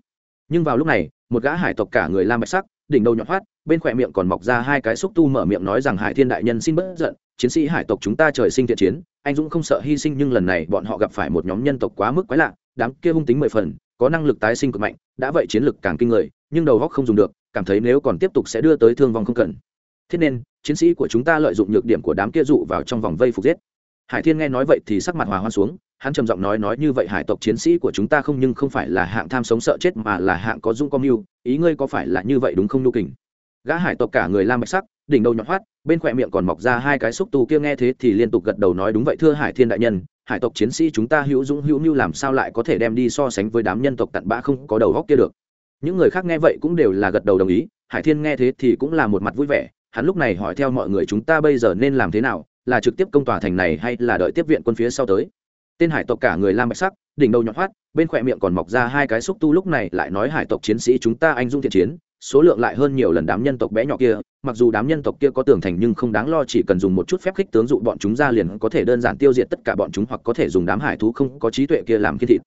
Nhưng vào lúc này, một gã hải tộc cả người lam bạch sắc, đỉnh đầu nhọn hoắt, bên khỏe miệng còn mọc ra hai cái xúc tu mở miệng nói rằng hải thiên đại nhân xin bớt giận chiến sĩ hải tộc chúng ta trời sinh thiện chiến, anh dũng không sợ hy sinh nhưng lần này bọn họ gặp phải một nhóm nhân tộc quá mức quái lạ, đám kia hung tính mười phần, có năng lực tái sinh cực mạnh, đã vậy chiến lực càng kinh người, nhưng đầu góc không dùng được, cảm thấy nếu còn tiếp tục sẽ đưa tới thương vong không cần. Thế nên, chiến sĩ của chúng ta lợi dụng nhược điểm của đám kia dụ vào trong vòng vây phục giết. Hải thiên nghe nói vậy thì sắc mặt hòa hoa xuống, hắn trầm giọng nói nói như vậy hải tộc chiến sĩ của chúng ta không nhưng không phải là hạng tham sống sợ chết mà là hạng có dung có mưu, ý ngươi có phải là như vậy đúng không nhu kình? Gã hải tộc cả người lam bạch sắc đỉnh đầu nhọn hoắt, bên khỏe miệng còn mọc ra hai cái xúc tu kia nghe thế thì liên tục gật đầu nói đúng vậy, thưa hải thiên đại nhân, hải tộc chiến sĩ chúng ta hữu dũng hữu mưu làm sao lại có thể đem đi so sánh với đám nhân tộc tận bã không có đầu góc kia được. Những người khác nghe vậy cũng đều là gật đầu đồng ý, hải thiên nghe thế thì cũng là một mặt vui vẻ, hắn lúc này hỏi theo mọi người chúng ta bây giờ nên làm thế nào, là trực tiếp công tòa thành này hay là đợi tiếp viện quân phía sau tới. Tên hải tộc cả người lam bạch sắc, đỉnh đầu nhọn hoắt, bên khỏe miệng còn mọc ra hai cái xúc tu lúc này lại nói hải tộc chiến sĩ chúng ta anh dung thiện chiến số lượng lại hơn nhiều lần đám nhân tộc bé nhỏ kia, mặc dù đám nhân tộc kia có tường thành nhưng không đáng lo, chỉ cần dùng một chút phép khích tướng dụ bọn chúng ra liền có thể đơn giản tiêu diệt tất cả bọn chúng hoặc có thể dùng đám hải thú không có trí tuệ kia làm khiên thịt.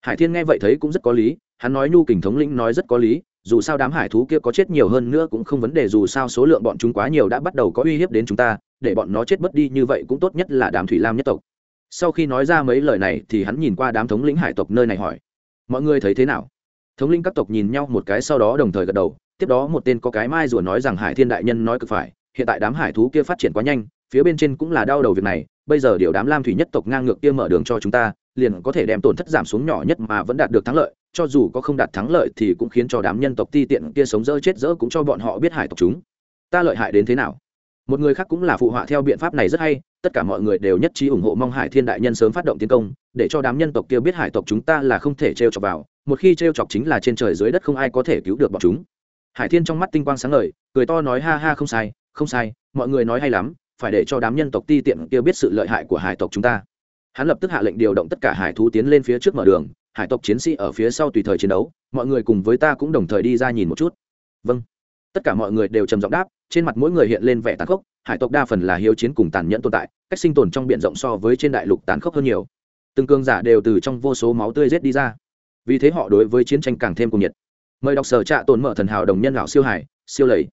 Hải thiên nghe vậy thấy cũng rất có lý, hắn nói nhu kình thống lĩnh nói rất có lý, dù sao đám hải thú kia có chết nhiều hơn nữa cũng không vấn đề, dù sao số lượng bọn chúng quá nhiều đã bắt đầu có uy hiếp đến chúng ta, để bọn nó chết mất đi như vậy cũng tốt nhất là đám thủy lam nhất tộc. Sau khi nói ra mấy lời này thì hắn nhìn qua đám thống lĩnh hải tộc nơi này hỏi, mọi người thấy thế nào? Thống linh các tộc nhìn nhau một cái sau đó đồng thời gật đầu, tiếp đó một tên có cái mai rùa nói rằng hải thiên đại nhân nói cực phải, hiện tại đám hải thú kia phát triển quá nhanh, phía bên trên cũng là đau đầu việc này, bây giờ điều đám lam thủy nhất tộc ngang ngược kia mở đường cho chúng ta, liền có thể đem tổn thất giảm xuống nhỏ nhất mà vẫn đạt được thắng lợi, cho dù có không đạt thắng lợi thì cũng khiến cho đám nhân tộc ti tiện kia sống dỡ chết dỡ cũng cho bọn họ biết hải tộc chúng. Ta lợi hại đến thế nào? Một người khác cũng là phụ họa theo biện pháp này rất hay, tất cả mọi người đều nhất trí ủng hộ mong hải thiên đại nhân sớm phát động tiến công, để cho đám nhân tộc kia biết hải tộc chúng ta là không thể t r e o chọc vào một khi t r e o chọc chính là trên trời dưới đất không ai có thể cứu được bọn chúng. Hải thiên trong mắt tinh quang sáng ngời, cười to nói ha ha không sai không sai, mọi người nói hay lắm, phải để cho đám nhân tộc ti tiện kia biết sự lợi hại của hải tộc chúng ta. Hắn lập tức hạ lệnh điều động tất cả hải thú tiến lên phía trước mở đường, hải tộc chiến sĩ ở phía sau tùy thời chiến đấu, mọi người cùng với ta cũng đồng thời đi ra nhìn một chút. Vâng. Tất cả mọi người đều trầm giọng đáp, trên mặt mỗi người hiện lên vẻ tàn khốc, hải tộc đa phần là hiếu chiến cùng tàn nhẫn tồn tại, cách sinh tồn trong b i ể n rộng so với trên đại lục tàn khốc hơn nhiều. Từng cường giả đều từ trong vô số máu tươi rết đi ra vì thế họ đối với chiến tranh càng thêm cuồng nhiệt. Mời đọc sở trạ tồn mở thần hảo đồng nhân lão siêu hải, siêu lầy.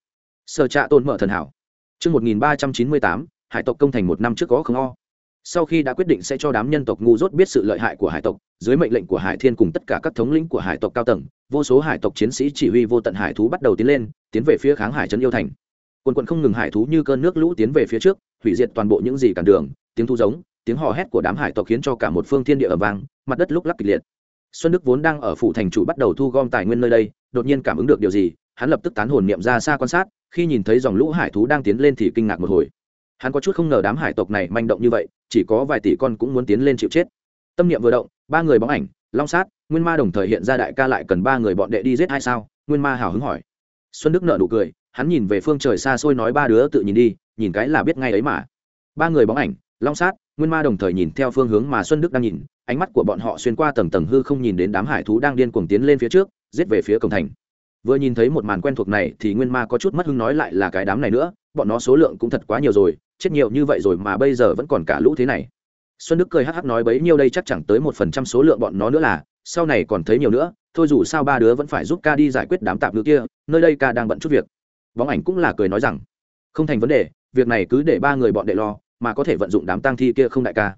Sở trạ tồn mở thần hảo. Chương một nghìn ba trăm chín mươi tám, hải tộc công thành một năm trước có không o. Sau khi đã quyết định sẽ cho đám nhân tộc ngu dốt biết sự lợi hại của hải tộc, dưới mệnh lệnh của hải thiên cùng tất cả các thống lĩnh của hải tộc cao tầng, vô số hải tộc chiến sĩ chỉ huy vô tận hải thú bắt đầu tiến lên, tiến về phía kháng hải trấn yêu thành. Quần quận không ngừng hải thú như cơn nước lũ tiến về phía trước, hủy diệt toàn bộ những gì cản đường, tiếng thu giống, tiếng hò hét của đám hải tộc khiến cho cả một phương thiên địa ở vang, mặt đất lúc lắc kịch liệt xuân đức vốn đang ở phủ thành chủ bắt đầu thu gom tài nguyên nơi đây, đột nhiên cảm ứng được điều gì, hắn lập tức tán hồn niệm ra xa quan sát, khi nhìn thấy dòng lũ hải thú đang tiến lên thì kinh ngạc một hồi. Hắn có chút không ngờ đám hải tộc này manh động như vậy, chỉ có vài tỷ con cũng muốn tiến lên chịu chết. Tâm niệm vừa động, ba người bóng ảnh, long sát, nguyên ma đồng thời hiện ra đại ca lại cần ba người bọn đệ đi giết hay sao? Nguyên ma hào hứng hỏi. Xuân đức nợ nụ cười, hắn nhìn về phương trời xa xôi nói ba đứa tự nhìn đi, nhìn cái là biết ngay ấy mà. Ba người bóng ảnh long sát, nguyên ma đồng thời nhìn theo phương hướng mà xuân đức đang nhìn, ánh mắt của bọn họ xuyên qua tầng tầng hư không nhìn đến đám hải thú đang điên cuồng tiến lên phía trước, giết về phía cổng thành. Vừa nhìn thấy một màn quen thuộc này thì nguyên ma có chút mất hứng nói lại là cái đám này nữa, bọn nó số lượng cũng thật quá nhiều rồi, chết nhiều như vậy rồi mà bây giờ vẫn còn cả lũ thế này. Xuân đức cười hắc hắc nói bấy nhiêu đây chắc chẳng tới một phần trăm số lượng bọn nó nữa là, sau này còn thấy nhiều nữa, thôi dù sao ba đứa vẫn phải giúp ca đi giải quyết đám tạp ngữ kia, nơi đây ca đang bận chút việc. Bóng ảnh cũng là cười nói rằng, không thành vấn đề, việc này cứ để ba người bọn đệ lo mà có thể vận dụng đám tang thi kia không đại ca.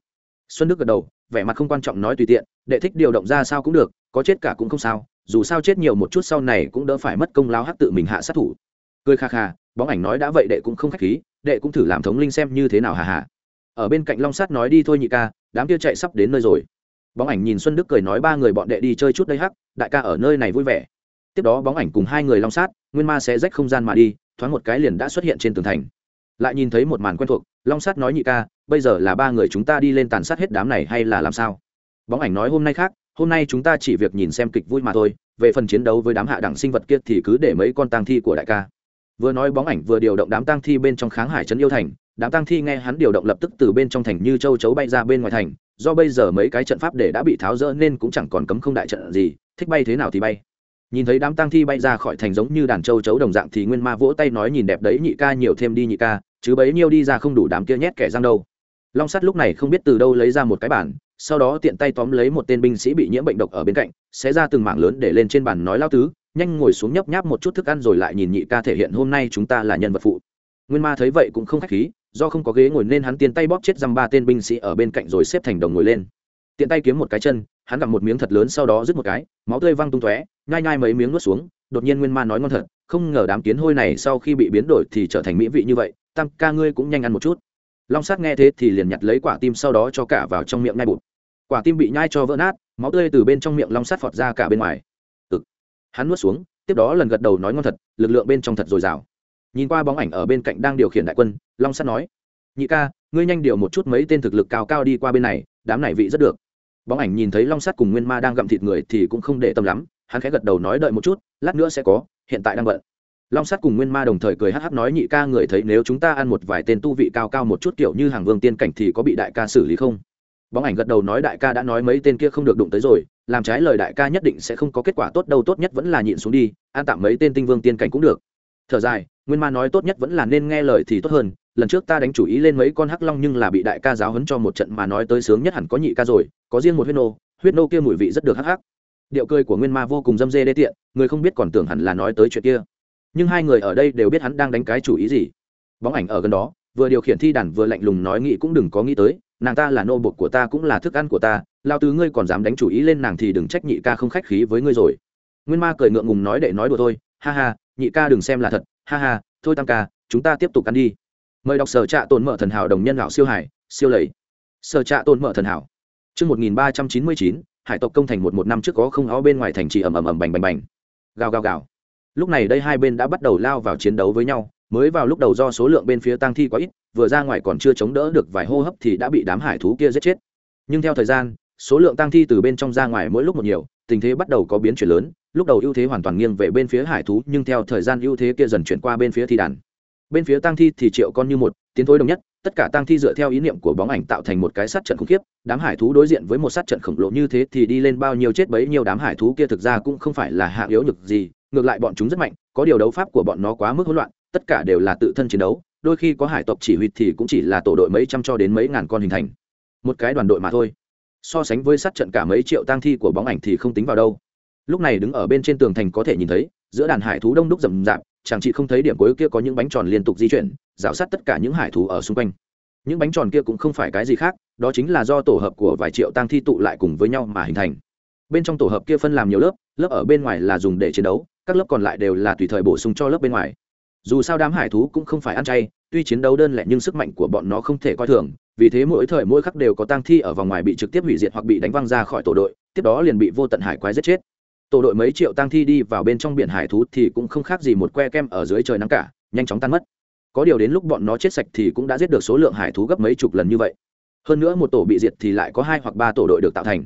Xuân đức gật đầu, vẻ mặt không quan trọng nói tùy tiện, đệ thích điều động ra sao cũng được, có chết cả cũng không sao, dù sao chết nhiều một chút sau này cũng đỡ phải mất công lao hắc tự mình hạ sát thủ. Cười kha kha, bóng ảnh nói đã vậy đệ cũng không khách khí, đệ cũng thử làm thống linh xem như thế nào hà hà. Ở bên cạnh long sát nói đi thôi nhị ca, đám kia chạy sắp đến nơi rồi. Bóng ảnh nhìn xuân đức cười nói ba người bọn đệ đi chơi chút đây hắc, đại ca ở nơi này vui vẻ. Tiếp đó bóng ảnh cùng hai người long sát, nguyên ma sẽ rách không gian mà đi, thoáng một cái liền đã xuất hiện trên tường thành lại nhìn thấy một màn quen thuộc, long sát nói nhị ca, bây giờ là ba người chúng ta đi lên tàn sát hết đám này hay là làm sao? Bóng ảnh nói hôm nay khác, hôm nay chúng ta chỉ việc nhìn xem kịch vui mà thôi, về phần chiến đấu với đám hạ đẳng sinh vật kia thì cứ để mấy con tang thi của đại ca. Vừa nói bóng ảnh vừa điều động đám tang thi bên trong kháng hải trấn yêu thành, đám tang thi nghe hắn điều động lập tức từ bên trong thành như châu chấu bay ra bên ngoài thành, do bây giờ mấy cái trận pháp để đã bị tháo rỡ nên cũng chẳng còn cấm không đại trận gì, thích bay thế nào thì bay nhìn thấy đám tang thi bay ra khỏi thành giống như đàn châu chấu đồng dạng thì nguyên ma vỗ tay nói nhìn đẹp đấy nhị ca, nhiều thêm đi nhị ca, chứ bấy nhiêu đi ra không đủ đám kia nhét kẻ răng đâu. Long sắt lúc này không biết từ đâu lấy ra một cái bản sau đó tiện tay tóm lấy một tên binh sĩ bị nhiễm bệnh độc ở bên cạnh sẽ ra từng mảng lớn để lên trên bàn nói lao tứ, nhanh ngồi xuống nhấp nháp một chút thức ăn rồi lại nhìn nhị ca thể hiện hôm nay chúng ta là nhân vật phụ. Nguyên ma thấy vậy cũng không khách khí, do không có ghế ngồi nên hắn tiên tay bóp chết dăm ba tên binh sĩ ở bên cạnh rồi xếp thành đồng ngồi lên. Tiện tay kiếm một cái chân hắn gặm một miếng thật lớn sau đó rứt một cái, máu tươi văng tung tóe, nhai nhai mấy miếng nuốt xuống, đột nhiên nguyên ma nói ngon thật, không ngờ đám kiến hôi này sau khi bị biến đổi thì trở thành mỹ vị như vậy, tam ca ngươi cũng nhanh ăn một chút. Long sát nghe thế thì liền nhặt lấy quả tim sau đó cho cả vào trong miệng nhai bụt quả tim bị nhai cho vỡ nát, máu tươi từ bên trong miệng long sát phọt ra cả bên ngoài. Ừ. hắn nuốt xuống, tiếp đó lần gật đầu nói ngon thật, lực lượng bên trong thật dồi dào. Nhìn qua bóng ảnh ở bên cạnh đang điều khiển đại quân, long sát nói, nhị ca, ngươi nhanh điều một chút mấy tên thực lực cao cao đi qua bên này, đám này vị rất được bóng ảnh nhìn thấy long sắt cùng nguyên ma đang gặm thịt người thì cũng không để tâm lắm, hắn khẽ gật đầu nói đợi một chút, lát nữa sẽ có, hiện tại đang bận. Long sắt cùng nguyên ma đồng thời cười hắc hắc nói nhị ca người thấy nếu chúng ta ăn một vài tên tu vị cao cao một chút kiểu như hàng vương tiên cảnh thì có bị đại ca xử lý không? Bóng ảnh gật đầu nói đại ca đã nói mấy tên kia không được đụng tới rồi, làm trái lời đại ca nhất định sẽ không có kết quả tốt đâu, tốt nhất vẫn là nhịn xuống đi an tạm mấy tên tinh vương tiên cảnh cũng được. Thở dài, nguyên ma nói tốt nhất vẫn là nên nghe lời thì tốt hơn lần trước ta đánh chủ ý lên mấy con hắc long nhưng là bị đại ca giáo hấn cho một trận mà nói tới sướng nhất hẳn có nhị ca rồi, có riêng một huyết nô huyết nô kia mùi vị rất được hắc hắc. Điệu cười của nguyên ma vô cùng dâm dê đê tiện, người không biết còn tưởng hẳn là nói tới chuyện kia. Nhưng hai người ở đây đều biết hắn đang đánh cái chủ ý gì. Bóng ảnh ở gần đó, vừa điều khiển thi đàn vừa lạnh lùng nói nghĩ cũng đừng có nghĩ tới, nàng ta là nô bột của ta cũng là thức ăn của ta, lao tứ ngươi còn dám đánh chủ ý lên nàng thì đừng trách nhị ca không khách khí với ngươi rồi. Nguyên ma cười ngượng ngùng nói để nói đùa thôi, ha ha, nhị ca đừng xem là thật, ha ha, thôi tam ca, chúng ta tiếp tục ăn đi mời đọc sở trạ tồn mở thần hảo đồng nhân lão siêu hải siêu lầy sở trạ tồn mở thần hảo Trước 1399, hải tộc công thành một một năm trước có không áo bên ngoài thành trì ầm ầm ầm bành bành bành. Gào gào gào. Lúc này đây hai bên đã bắt đầu lao vào chiến đấu với nhau, mới vào lúc đầu do số lượng bên phía tăng thi quá ít, vừa ra ngoài còn chưa chống đỡ được vài hô hấp thì đã bị đám hải thú kia giết chết. Nhưng theo thời gian, số lượng tăng thi từ bên trong ra ngoài mỗi lúc một nhiều, tình thế bắt đầu có biến chuyển lớn, lúc đầu ưu thế hoàn toàn nghiêng về bên phía hải thú, nhưng theo thời gian ưu thế kia dần chuyển qua bên phía thi đàn. Bên phía tăng thi thì triệu con như một, tiến thối đồng nhất, tất cả tăng thi dựa theo ý niệm của bóng ảnh tạo thành một cái sát trận khủng khiếp đám hải thú đối diện với một sát trận khổng lồ như thế thì đi lên bao nhiêu chết bấy nhiêu đám hải thú kia thực ra cũng không phải là hạng yếu nhược gì ngược lại bọn chúng rất mạnh có điều đấu pháp của bọn nó quá mức hỗn loạn tất cả đều là tự thân chiến đấu đôi khi có hải tộc chỉ huy thì cũng chỉ là tổ đội mấy trăm cho đến mấy ngàn con hình thành. Một cái đoàn đội mà thôi. So sánh với sát trận cả mấy triệu tang thi của bóng ảnh thì không tính vào đâu. Lúc này đứng ở bên trên tường thành có thể nhìn thấy giữa đàn hải thú đông đúc rậm rạp chàng chị không thấy điểm cuối kia có những bánh tròn liên tục di chuyển, rào sát tất cả những hải thú ở xung quanh. Những bánh tròn kia cũng không phải cái gì khác, đó chính là do tổ hợp của vài triệu tang thi tụ lại cùng với nhau mà hình thành. Bên trong tổ hợp kia phân làm nhiều lớp lớp ở bên ngoài là dùng để chiến đấu, các lớp còn lại đều là tùy thời bổ sung cho lớp bên ngoài. Dù sao đám hải thú cũng không phải ăn chay, tuy chiến đấu đơn lẻ nhưng sức mạnh của bọn nó không thể coi thường, vì thế mỗi thời mỗi khắc đều có tang thi ở vòng ngoài bị trực tiếp hủy diệt hoặc bị đánh văng ra khỏi tổ đội, tiếp đó liền bị vô tận hải quái giết chết tổ đội mấy triệu tang thi đi vào bên trong biển hải thú thì cũng không khác gì một que kem ở dưới trời nắng cả, nhanh chóng tan mất. Có điều đến lúc bọn nó chết sạch thì cũng đã giết được số lượng hải thú gấp mấy chục lần như vậy. Hơn nữa một tổ bị diệt thì lại có hai hoặc ba tổ đội được tạo thành.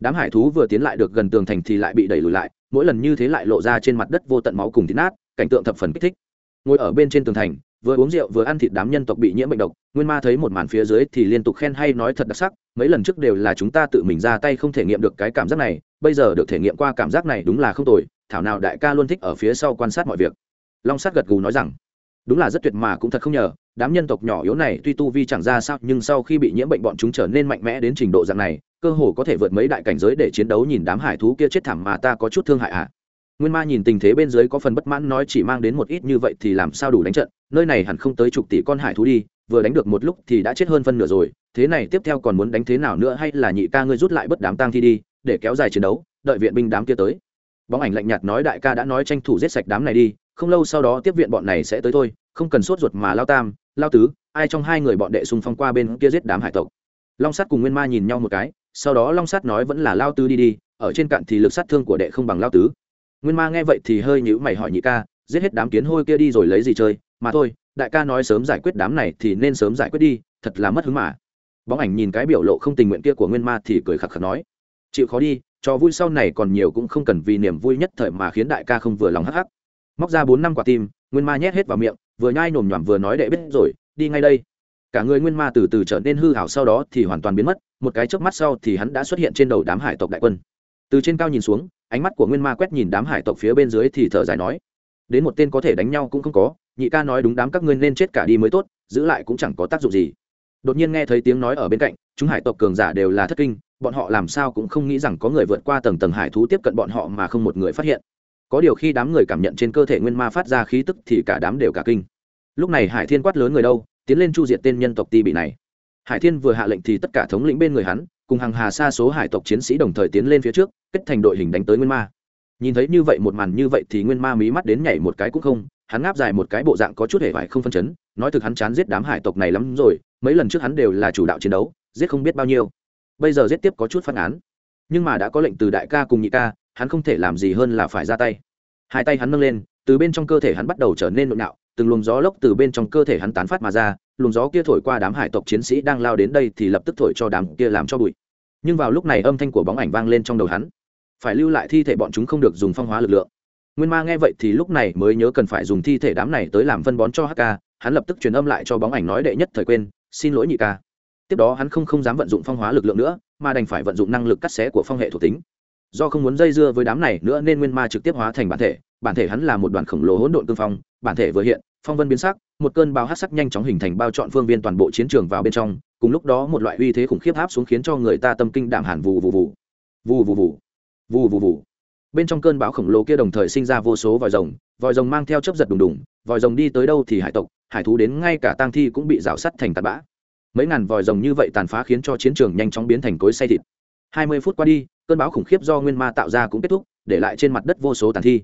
Đám hải thú vừa tiến lại được gần tường thành thì lại bị đẩy lùi lại, mỗi lần như thế lại lộ ra trên mặt đất vô tận máu cùng thịt nát, cảnh tượng thập phần kích thích. Ngồi ở bên trên tường thành vừa uống rượu vừa ăn thịt đám nhân tộc bị nhiễm bệnh độc, nguyên ma thấy một màn phía dưới thì liên tục khen hay nói thật đặc sắc, mấy lần trước đều là chúng ta tự mình ra tay không thể nghiệm được cái cảm giác này, bây giờ được thể nghiệm qua cảm giác này đúng là không tồi, thảo nào đại ca luôn thích ở phía sau quan sát mọi việc long sát gật gù nói rằng, đúng là rất tuyệt mà cũng thật không nhờ, đám nhân tộc nhỏ yếu này tuy tu vi chẳng ra sao nhưng sau khi bị nhiễm bệnh bọn chúng trở nên mạnh mẽ đến trình độ dạng này, cơ hồ có thể vượt mấy đại cảnh giới để chiến đấu nhìn đám hải thú kia chết thảm mà ta có chút thương hại ạ à nguyên ma nhìn tình thế bên dưới có phần bất mãn nói chỉ mang đến một ít như vậy thì làm sao đủ đánh trận, nơi này hẳn không tới chục tỷ con hải thú đi, vừa đánh được một lúc thì đã chết hơn phân nửa rồi, thế này tiếp theo còn muốn đánh thế nào nữa hay là nhị ca ngươi rút lại bất đám tang thi đi, để kéo dài chiến đấu, đợi viện binh đám kia tới. Bóng ảnh lạnh nhạt nói đại ca đã nói tranh thủ giết sạch đám này đi, không lâu sau đó tiếp viện bọn này sẽ tới thôi, không cần sốt ruột mà lao tam, lao tứ, ai trong hai người bọn đệ xung phong qua bên kia giết đám hải tộc. Long sắt cùng nguyên ma nhìn nhau một cái, sau đó long sắt nói vẫn là lao tứ đi đi, ở trên cạn thì lực sát thương của đệ không bằng lao tứ nguyên ma nghe vậy thì hơi nhữ mày hỏi nhị ca, giết hết đám kiến hôi kia đi rồi lấy gì chơi? Mà thôi, đại ca nói sớm giải quyết đám này thì nên sớm giải quyết đi, thật là mất hứng mà. Bóng ảnh nhìn cái biểu lộ không tình nguyện kia của nguyên ma thì cười khặc khặc nói, chịu khó đi, cho vui sau này còn nhiều cũng không cần vì niềm vui nhất thời mà khiến đại ca không vừa lòng hắc hắc. Móc ra bốn năm quả tim, nguyên ma nhét hết vào miệng, vừa nhai nồm nhòm vừa nói đệ biết rồi, đi ngay đây. Cả người nguyên ma từ từ trở nên hư hảo sau đó thì hoàn toàn biến mất, một cái chớp mắt sau thì hắn đã xuất hiện trên đầu đám hải tộc đại quân. Từ trên cao nhìn xuống ánh mắt của nguyên ma quét nhìn đám hải tộc phía bên dưới thì thở dài nói, đến một tên có thể đánh nhau cũng không có, nhị ca nói đúng đám các ngươi nên chết cả đi mới tốt, giữ lại cũng chẳng có tác dụng gì. Đột nhiên nghe thấy tiếng nói ở bên cạnh, chúng hải tộc cường giả đều là thất kinh, bọn họ làm sao cũng không nghĩ rằng có người vượt qua tầng tầng hải thú tiếp cận bọn họ mà không một người phát hiện. Có điều khi đám người cảm nhận trên cơ thể nguyên ma phát ra khí tức thì cả đám đều cả kinh. Lúc này hải thiên quát lớn người đâu, tiến lên chu diệt tên nhân tộc ti bị này. Hải thiên vừa hạ lệnh thì tất cả thống lĩnh bên người hắn cùng hàng hà xa số hải tộc chiến sĩ đồng thời tiến lên phía trước, kết thành đội hình đánh tới nguyên ma. Nhìn thấy như vậy một màn như vậy thì nguyên ma mí mắt đến nhảy một cái cũng không, hắn ngáp dài một cái bộ dạng có chút hề vải không phân chấn, nói thực hắn chán giết đám hải tộc này lắm rồi, mấy lần trước hắn đều là chủ đạo chiến đấu, giết không biết bao nhiêu. Bây giờ giết tiếp có chút phát án. Nhưng mà đã có lệnh từ đại ca cùng nhị ca, hắn không thể làm gì hơn là phải ra tay. Hai tay hắn nâng lên, từ bên trong cơ thể hắn bắt đầu trở nên nội nạo, từng luồng gió lốc từ bên trong cơ thể hắn tán phát mà ra luồng gió kia thổi qua đám hải tộc chiến sĩ đang lao đến đây thì lập tức thổi cho đám kia làm cho bụi. Nhưng vào lúc này âm thanh của bóng ảnh vang lên trong đầu hắn. Phải lưu lại thi thể bọn chúng không được dùng phong hóa lực lượng. Nguyên ma nghe vậy thì lúc này mới nhớ cần phải dùng thi thể đám này tới làm phân bón cho hk hắn lập tức truyền âm lại cho bóng ảnh nói đệ nhất thời quên, xin lỗi nhị ca. Tiếp đó hắn không không dám vận dụng phong hóa lực lượng nữa, mà đành phải vận dụng năng lực cắt xé của phong hệ thuộc tính. Do không muốn dây dưa với đám này nữa nên nguyên ma trực tiếp hóa thành bản thể bản thể hắn là một đoàn khổng lồ hỗn độn cương phong, bản thể vừa hiện phong vân biến sắc, một cơn bao hát sắc nhanh chóng hình thành bao trọn phương viên toàn bộ chiến trường vào bên trong, cùng lúc đó một loại uy thế khủng khiếp áp xuống khiến cho người ta tâm kinh đảm hẳn vù vù vù. Vù vù vù. Vù vù vù. Bên trong cơn bão khổng lồ kia đồng thời sinh ra vô số vòi rồng vòi rồng mang theo chấp giật đùng đùng, vòi rồng đi tới đâu thì hải tộc, hải thú đến ngay cả tang thi cũng bị rào sắt thành tạt bã. Mấy ngàn vòi rồng như vậy tàn phá khiến cho chiến trường nhanh chóng biến thành cối say thịt. Hai mươi phút qua đi, cơn bão khủng khiếp do nguyên ma tạo ra cũng kết thúc, để lại trên mặt đất vô số tàn thi.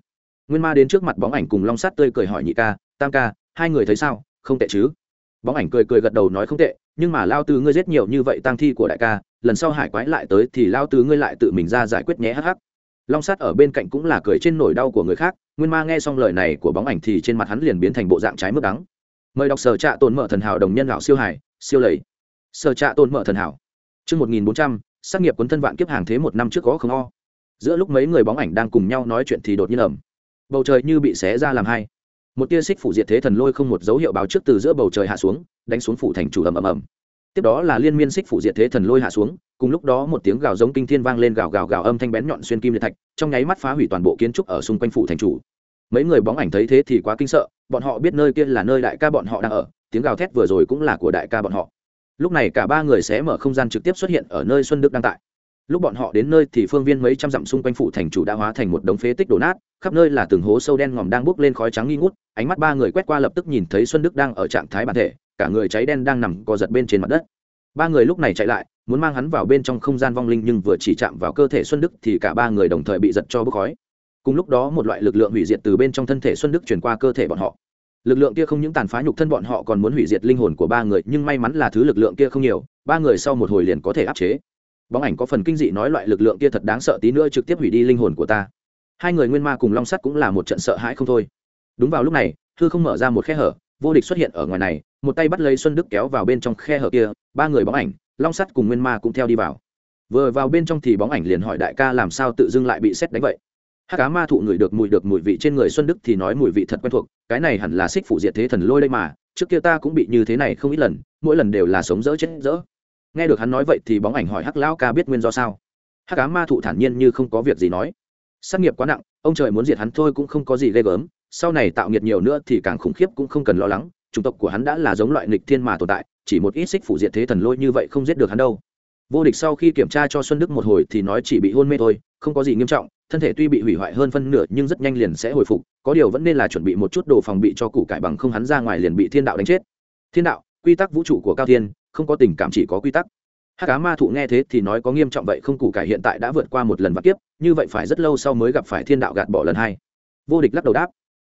Nguyên ma đến trước mặt bóng ảnh cùng long sắt tươi cười hỏi nhị ca tam ca, hai người thấy sao? Không tệ chứ? Bóng ảnh cười cười gật đầu nói không tệ, nhưng mà lao tứ ngươi giết nhiều như vậy tang thi của đại ca, lần sau hải quái lại tới thì lao tứ ngươi lại tự mình ra giải quyết nhé, hắc hắc. Long sắt ở bên cạnh cũng là cười trên nỗi đau của người khác, nguyên ma nghe xong lời này của bóng ảnh thì trên mặt hắn liền biến thành bộ dạng trái mướp đắng. Mời đọc sở trạ tồn mở thần hảo đồng nhân lão siêu hải, siêu lầy. Sở trạ tồn mở thần hảo. Chương một nghìn bốn trăm, sát nghiệp cuốn thân vạn kiếp hàng thế một năm trước có không o. Giữa lúc mấy người bóng ảnh đang cùng nhau nói chuyện thì đột nhiên ẩm bầu trời như bị xé ra làm hai một tia xích phủ diệt thế thần lôi không một dấu hiệu báo trước từ giữa bầu trời hạ xuống, đánh xuống phủ thành chủ ầm ầm ầm. Tiếp đó là liên miên xích phủ diệt thế thần lôi hạ xuống, cùng lúc đó một tiếng gào giống kinh thiên vang lên gào gào gào âm thanh bén nhọn xuyên kim liệt thạch, trong nháy mắt phá hủy toàn bộ kiến trúc ở xung quanh phủ thành chủ. Mấy người bóng ảnh thấy thế thì quá kinh sợ, bọn họ biết nơi kia là nơi đại ca bọn họ đang ở, tiếng gào thét vừa rồi cũng là của đại ca bọn họ. Lúc này cả ba người sẽ mở không gian trực tiếp xuất hiện ở nơi xuân đức đang tại lúc bọn họ đến nơi thì phương viên mấy trăm dặm xung quanh phủ thành chủ đã hóa thành một đống phế tích đổ nát, khắp nơi là từng hố sâu đen ngòm đang bốc lên khói trắng nghi ngút, ánh mắt ba người quét qua lập tức nhìn thấy xuân đức đang ở trạng thái bản thể, cả người cháy đen đang nằm co giật bên trên mặt đất. Ba người lúc này chạy lại, muốn mang hắn vào bên trong không gian vong linh nhưng vừa chỉ chạm vào cơ thể xuân đức thì cả ba người đồng thời bị giật cho bốc khói. Cùng lúc đó một loại lực lượng hủy diệt từ bên trong thân thể xuân đức chuyển qua cơ thể bọn họ. Lực lượng kia không những tàn phá nhục thân bọn họ còn muốn hủy diệt linh hồn của ba người, nhưng may mắn là thứ lực lượng kia không nhiều, ba người sau một hồi liền có thể áp chế bóng ảnh có phần kinh dị nói loại lực lượng kia thật đáng sợ tí nữa trực tiếp hủy đi linh hồn của ta. Hai người nguyên ma cùng long sắt cũng là một trận sợ hãi không thôi. Đúng vào lúc này thư không mở ra một khe hở, vô địch xuất hiện ở ngoài này, một tay bắt lấy xuân đức kéo vào bên trong khe hở kia, ba người bóng ảnh, long sắt cùng nguyên ma cũng theo đi vào. Vừa vào bên trong thì bóng ảnh liền hỏi đại ca làm sao tự dưng lại bị xét đánh vậy? Hát cá ma thụ ngửi được mùi được mùi vị trên người xuân đức thì nói mùi vị thật quen thuộc, cái này hẳn là xích phủ diệt thế thần lôi đây mà, trước kia ta cũng bị như thế này không ít lần, mỗi lần đều là sống dỡ chết dỡ nghe được hắn nói vậy thì bóng ảnh hỏi hắc lão ca biết nguyên do sao? Hắc cá ma thụ thản nhiên như không có việc gì nói. Sát nghiệp quá nặng, ông trời muốn diệt hắn thôi cũng không có gì ghê gớm, sau này tạo nghiệt nhiều nữa thì càng khủng khiếp cũng không cần lo lắng, chủng tộc của hắn đã là giống loại nghịch thiên mà tồn tại, chỉ một ít xích phủ diệt thế thần lôi như vậy không giết được hắn đâu. Vô địch sau khi kiểm tra cho xuân đức một hồi thì nói chỉ bị hôn mê thôi, không có gì nghiêm trọng, thân thể tuy bị hủy hoại hơn phân nửa nhưng rất nhanh liền sẽ hồi phục, có điều vẫn nên là chuẩn bị một chút đồ phòng bị cho củ cải bằng không hắn ra ngoài liền bị thiên đạo đánh chết. Thiên đạo, quy tắc vũ trụ của cao thiên không có tình cảm chỉ có quy tắc. Hát cá ma thụ nghe thế thì nói có nghiêm trọng vậy không củ cải hiện tại đã vượt qua một lần vắt kiếp, như vậy phải rất lâu sau mới gặp phải thiên đạo gạt bỏ lần hai. Vô địch lắc đầu đáp.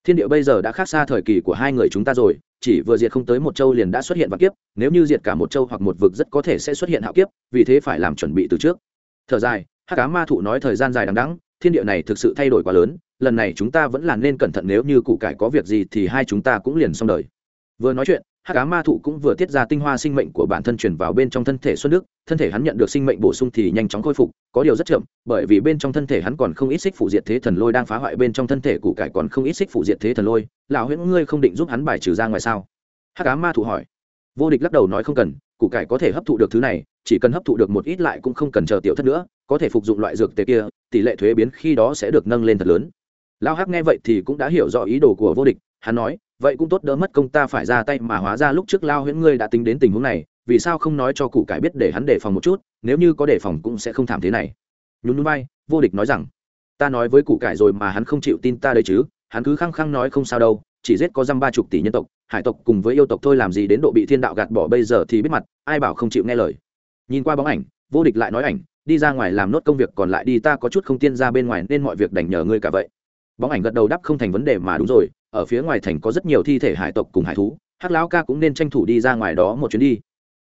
Thiên địa bây giờ đã khác xa thời kỳ của hai người chúng ta rồi, chỉ vừa diệt không tới một châu liền đã xuất hiện vạn kiếp, nếu như diệt cả một châu hoặc một vực rất có thể sẽ xuất hiện hạo kiếp, vì thế phải làm chuẩn bị từ trước. Thở dài hát cá ma thụ nói thời gian dài đằng đẵng, thiên địa này thực sự thay đổi quá lớn, lần này chúng ta vẫn là nên cẩn thận nếu như cụ cải có việc gì thì hai chúng ta cũng liền xong đời. Vừa nói chuyện hát cá ma thụ cũng vừa tiết ra tinh hoa sinh mệnh của bản thân chuyển vào bên trong thân thể xuân đức, thân thể hắn nhận được sinh mệnh bổ sung thì nhanh chóng khôi phục, có điều rất chậm, bởi vì bên trong thân thể hắn còn không ít xích phụ diệt thế thần lôi đang phá hoại bên trong thân thể củ cải còn không ít xích phụ diệt thế thần lôi, lão huyễn ngươi không định giúp hắn bài trừ ra ngoài sao? Hát cá ma thụ hỏi. Vô địch lắc đầu nói không cần, Củ cải có thể hấp thụ được thứ này, chỉ cần hấp thụ được một ít lại cũng không cần chờ tiểu thất nữa, có thể phục dụng loại dược tề kia, tỷ lệ thuế biến khi đó sẽ được nâng lên thật lớn. Lao hắc nghe vậy thì cũng đã hiểu rõ ý đồ của vô địch, hắn nói vậy cũng tốt đỡ mất công ta phải ra tay mà hóa ra lúc trước lao huyễn ngươi đã tính đến tình huống này, vì sao không nói cho cụ cải biết để hắn đề phòng một chút, nếu như có đề phòng cũng sẽ không thảm thế này. Nhún núi bay vô địch nói rằng, ta nói với cụ cải rồi mà hắn không chịu tin ta đây chứ, hắn cứ khăng khăng nói không sao đâu, chỉ giết có dăm ba chục tỷ nhân tộc, hải tộc cùng với yêu tộc thôi làm gì đến độ bị thiên đạo gạt bỏ bây giờ thì biết mặt, ai bảo không chịu nghe lời. Nhìn qua bóng ảnh, vô địch lại nói ảnh, đi ra ngoài làm nốt công việc còn lại đi, ta có chút không tiên ra bên ngoài nên mọi việc đành nhờ ngươi cả vậy. Bóng ảnh gật đầu đắp không thành vấn đề mà đúng rồi ở phía ngoài thành có rất nhiều thi thể hải tộc cùng hải thú, hắc lão ca cũng nên tranh thủ đi ra ngoài đó một chuyến đi.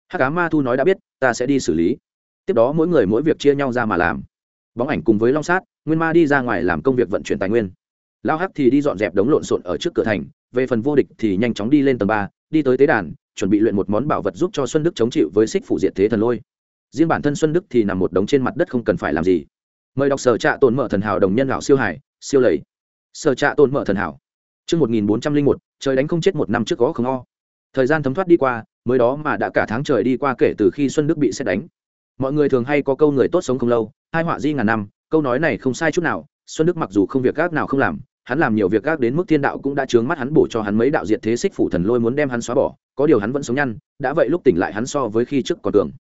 Hắc cá ma thu nói đã biết, ta sẽ đi xử lý. Tiếp đó mỗi người mỗi việc chia nhau ra mà làm. Bóng ảnh cùng với long sát, nguyên ma đi ra ngoài làm công việc vận chuyển tài nguyên. Lao hắc thì đi dọn dẹp đống lộn xộn ở trước cửa thành, về phần vô địch thì nhanh chóng đi lên tầng ba, đi tới tế đàn, chuẩn bị luyện một món bảo vật giúp cho xuân đức chống chịu với xích phủ diện thế thần lôi. Riêng bản thân xuân đức thì nằm một đống trên mặt đất không cần phải làm gì. Mời đọc sở trạ tồn mở thần hảo đồng nhân lão siêu hải, siêu lầy. Sở trạ tôn mở thần hảo. Trước 1401, trời đánh không chết một năm trước có không o. Thời gian thấm thoát đi qua, mới đó mà đã cả tháng trời đi qua kể từ khi Xuân Đức bị xét đánh. Mọi người thường hay có câu người tốt sống không lâu, hai họa di ngàn năm, câu nói này không sai chút nào. Xuân Đức mặc dù không việc gác nào không làm, hắn làm nhiều việc gác đến mức thiên đạo cũng đã chướng mắt hắn bổ cho hắn mấy đạo diệt thế xích phủ thần lôi muốn đem hắn xóa bỏ, có điều hắn vẫn sống nhăn, đã vậy lúc tỉnh lại hắn so với khi trước còn tưởng.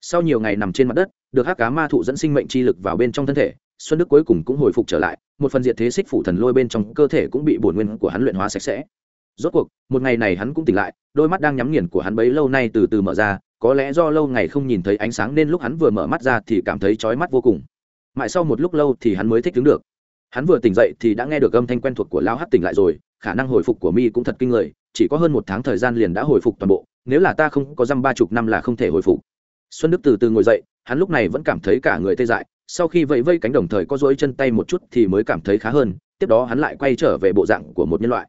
Sau nhiều ngày nằm trên mặt đất, được hắc cá ma thụ dẫn sinh mệnh chi lực vào bên trong thân thể, xuân đức cuối cùng cũng hồi phục trở lại một phần diệt thế xích phủ thần lôi bên trong cơ thể cũng bị bổn nguyên của hắn luyện hóa sạch sẽ. Rốt cuộc, một ngày này hắn cũng tỉnh lại, đôi mắt đang nhắm nghiền của hắn bấy lâu nay từ từ mở ra, có lẽ do lâu ngày không nhìn thấy ánh sáng nên lúc hắn vừa mở mắt ra thì cảm thấy chói mắt vô cùng. Mãi sau một lúc lâu thì hắn mới thích đứng được. Hắn vừa tỉnh dậy thì đã nghe được âm thanh quen thuộc của lao hát tỉnh lại rồi, khả năng hồi phục của mi cũng thật kinh người, chỉ có hơn một tháng thời gian liền đã hồi phục toàn bộ, nếu là ta không có dăm ba chục năm là không thể hồi phục. Xuân đức từ từ ngồi dậy, hắn lúc này vẫn cảm thấy cả người tê dại sau khi vẫy vây cánh đồng thời có dỗi chân tay một chút thì mới cảm thấy khá hơn, tiếp đó hắn lại quay trở về bộ dạng của một nhân loại.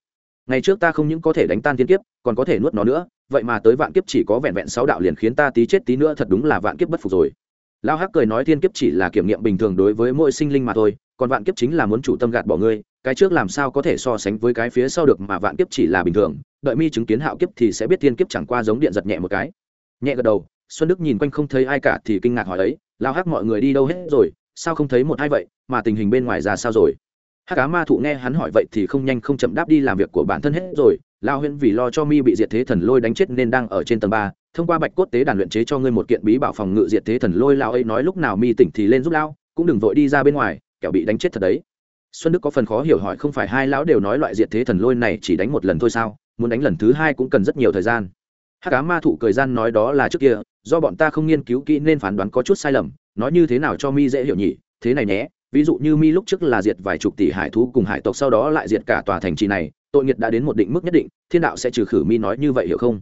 Ngày trước ta không những có thể đánh tan thiên kiếp, còn có thể nuốt nó nữa, vậy mà tới vạn kiếp chỉ có vẹn vẹn sáu đạo liền khiến ta tí chết tí nữa thật đúng là vạn kiếp bất phục rồi. Lao hắc cười nói thiên kiếp chỉ là kiểm nghiệm bình thường đối với mỗi sinh linh mà thôi, còn vạn kiếp chính là muốn chủ tâm gạt bỏ ngươi, cái trước làm sao có thể so sánh với cái phía sau được mà vạn kiếp chỉ là bình thường, đợi mi chứng kiến hạo kiếp thì sẽ biết thiên kiếp chẳng qua giống điện giật nhẹ một cái. Nhẹ gật đầu, xuân đức nhìn quanh không thấy ai cả thì kinh ngạc hỏi ấy lao hắc mọi người đi đâu hết rồi, sao không thấy một hai vậy, mà tình hình bên ngoài ra sao rồi? Hắc cá ma thụ nghe hắn hỏi vậy thì không nhanh không chậm đáp đi làm việc của bản thân hết rồi. Lao huyễn vì lo cho mi bị diệt thế thần lôi đánh chết nên đang ở trên tầng ba, thông qua bạch cốt tế đàn luyện chế cho ngươi một kiện bí bảo phòng ngự diệt thế thần lôi, lao ấy nói lúc nào mi tỉnh thì lên giúp lao, cũng đừng vội đi ra bên ngoài, kẻo bị đánh chết thật đấy. Xuân đức có phần khó hiểu hỏi không phải hai lão đều nói loại diệt thế thần lôi này chỉ đánh một lần thôi sao, muốn đánh lần thứ hai cũng cần rất nhiều thời gian. Hắc cá ma thụ cười gian nói đó là trước kia do bọn ta không nghiên cứu kỹ nên phán đoán có chút sai lầm, nói như thế nào cho mi dễ hiểu nhỉ? Thế này nhé, ví dụ như mi lúc trước là diệt vài chục tỷ hải thú cùng hải tộc sau đó lại diệt cả tòa thành trì này, tội nghiệt đã đến một định mức nhất định, thiên đạo sẽ trừ khử mi nói như vậy hiểu không?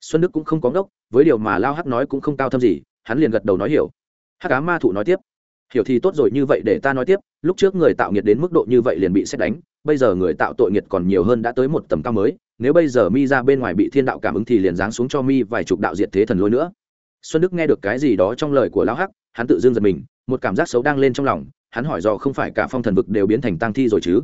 Xuân đức cũng không có ngốc, với điều mà lao hắc nói cũng không cao thâm gì, hắn liền gật đầu nói hiểu. Hắc cá ma thụ nói tiếp, hiểu thì tốt rồi, như vậy để ta nói tiếp, lúc trước người tạo nghiệt đến mức độ như vậy liền bị xét đánh, bây giờ người tạo tội nghiệt còn nhiều hơn đã tới một tầm cao mới, nếu bây giờ mi ra bên ngoài bị thiên đạo cảm ứng thì liền giáng xuống cho mi vài chục đạo diệt thế thần lôi nữa xuân đức nghe được cái gì đó trong lời của lão hắc, hắn tự dưng giật mình, một cảm giác xấu đang lên trong lòng, hắn hỏi do không phải cả phong thần vực đều biến thành tang thi rồi chứ?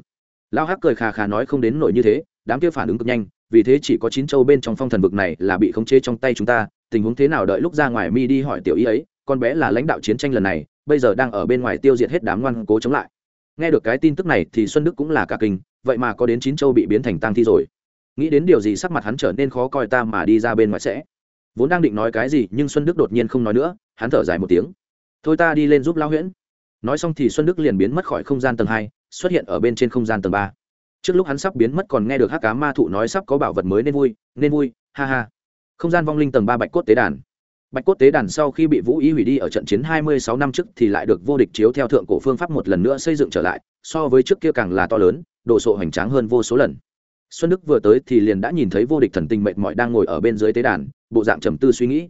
Lão hắc cười khà khà nói không đến nổi như thế, đám kia phản ứng cực nhanh, vì thế chỉ có chín châu bên trong phong thần vực này là bị khống chế trong tay chúng ta, tình huống thế nào đợi lúc ra ngoài mi đi hỏi tiểu y ấy, con bé là lãnh đạo chiến tranh lần này, bây giờ đang ở bên ngoài tiêu diệt hết đám ngoan cố chống lại. Nghe được cái tin tức này thì xuân đức cũng là cả kinh, vậy mà có đến chín châu bị biến thành tang thi rồi. Nghĩ đến điều gì sắc mặt hắn trở nên khó coi ta mà đi ra bên ngoài sẽ vốn đang định nói cái gì nhưng xuân đức đột nhiên không nói nữa, hắn thở dài một tiếng. Thôi ta đi lên giúp lao huyễn. Nói xong thì xuân đức liền biến mất khỏi không gian tầng hai, xuất hiện ở bên trên không gian tầng ba. Trước lúc hắn sắp biến mất còn nghe được hát cá ma thụ nói sắp có bảo vật mới nên vui nên vui, ha ha. Không gian vong linh tầng ba bạch cốt tế đàn. Bạch cốt tế đàn sau khi bị vũ ý hủy đi ở trận chiến hai mươi sáu năm trước thì lại được vô địch chiếu theo thượng cổ phương pháp một lần nữa xây dựng trở lại, so với trước kia càng là to lớn, đồ sộ hoành tráng hơn vô số lần xuân đức vừa tới thì liền đã nhìn thấy vô địch thần tinh mệt mỏi đang ngồi ở bên dưới tế đàn, bộ dạng trầm tư suy nghĩ.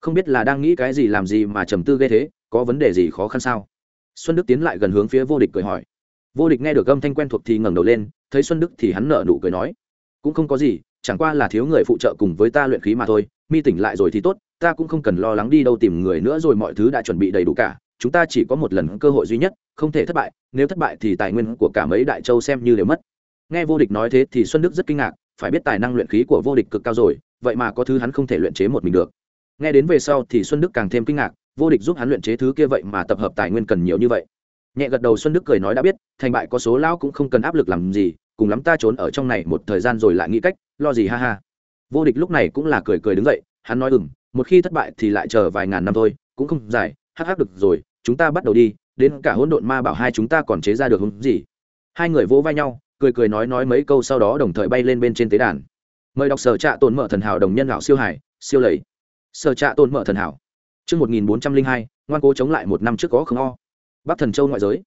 Không biết là đang nghĩ cái gì làm gì mà trầm tư ghê thế, có vấn đề gì khó khăn sao? Xuân đức tiến lại gần hướng phía vô địch cười hỏi. Vô địch nghe được âm thanh quen thuộc thì ngẩng đầu lên, thấy xuân đức thì hắn nở nụ cười nói. Cũng không có gì, chẳng qua là thiếu người phụ trợ cùng với ta luyện khí mà thôi, mi tỉnh lại rồi thì tốt, ta cũng không cần lo lắng đi đâu tìm người nữa rồi mọi thứ đã chuẩn bị đầy đủ cả, chúng ta chỉ có một lần cơ hội duy nhất, không thể thất bại, nếu thất bại thì tài nguyên của cả mấy đại châu xem như đều mất nghe vô địch nói thế thì xuân đức rất kinh ngạc, phải biết tài năng luyện khí của vô địch cực cao rồi, vậy mà có thứ hắn không thể luyện chế một mình được. Nghe đến về sau thì xuân đức càng thêm kinh ngạc, vô địch giúp hắn luyện chế thứ kia vậy mà tập hợp tài nguyên cần nhiều như vậy. Nhẹ gật đầu xuân đức cười nói đã biết, thành bại có số lão cũng không cần áp lực làm gì, cùng lắm ta trốn ở trong này một thời gian rồi lại nghĩ cách, lo gì ha ha. Vô địch lúc này cũng là cười cười đứng dậy, hắn nói ừng một khi thất bại thì lại chờ vài ngàn năm thôi, cũng không dài, hắc hắc được rồi, chúng ta bắt đầu đi, đến cả hỗn độn ma bảo hai chúng ta còn chế ra được không gì? Hai người vỗ vai nhau cười cười nói nói mấy câu sau đó đồng thời bay lên bên trên tế đàn mời đọc sở trạ tồn mở thần hảo đồng nhân lão siêu hải siêu lầy sở trạ tồn mở thần hảo Trước 1402, ngoan cố chống lại một năm trước có không o. Bắc Thần Châu ngoại giới.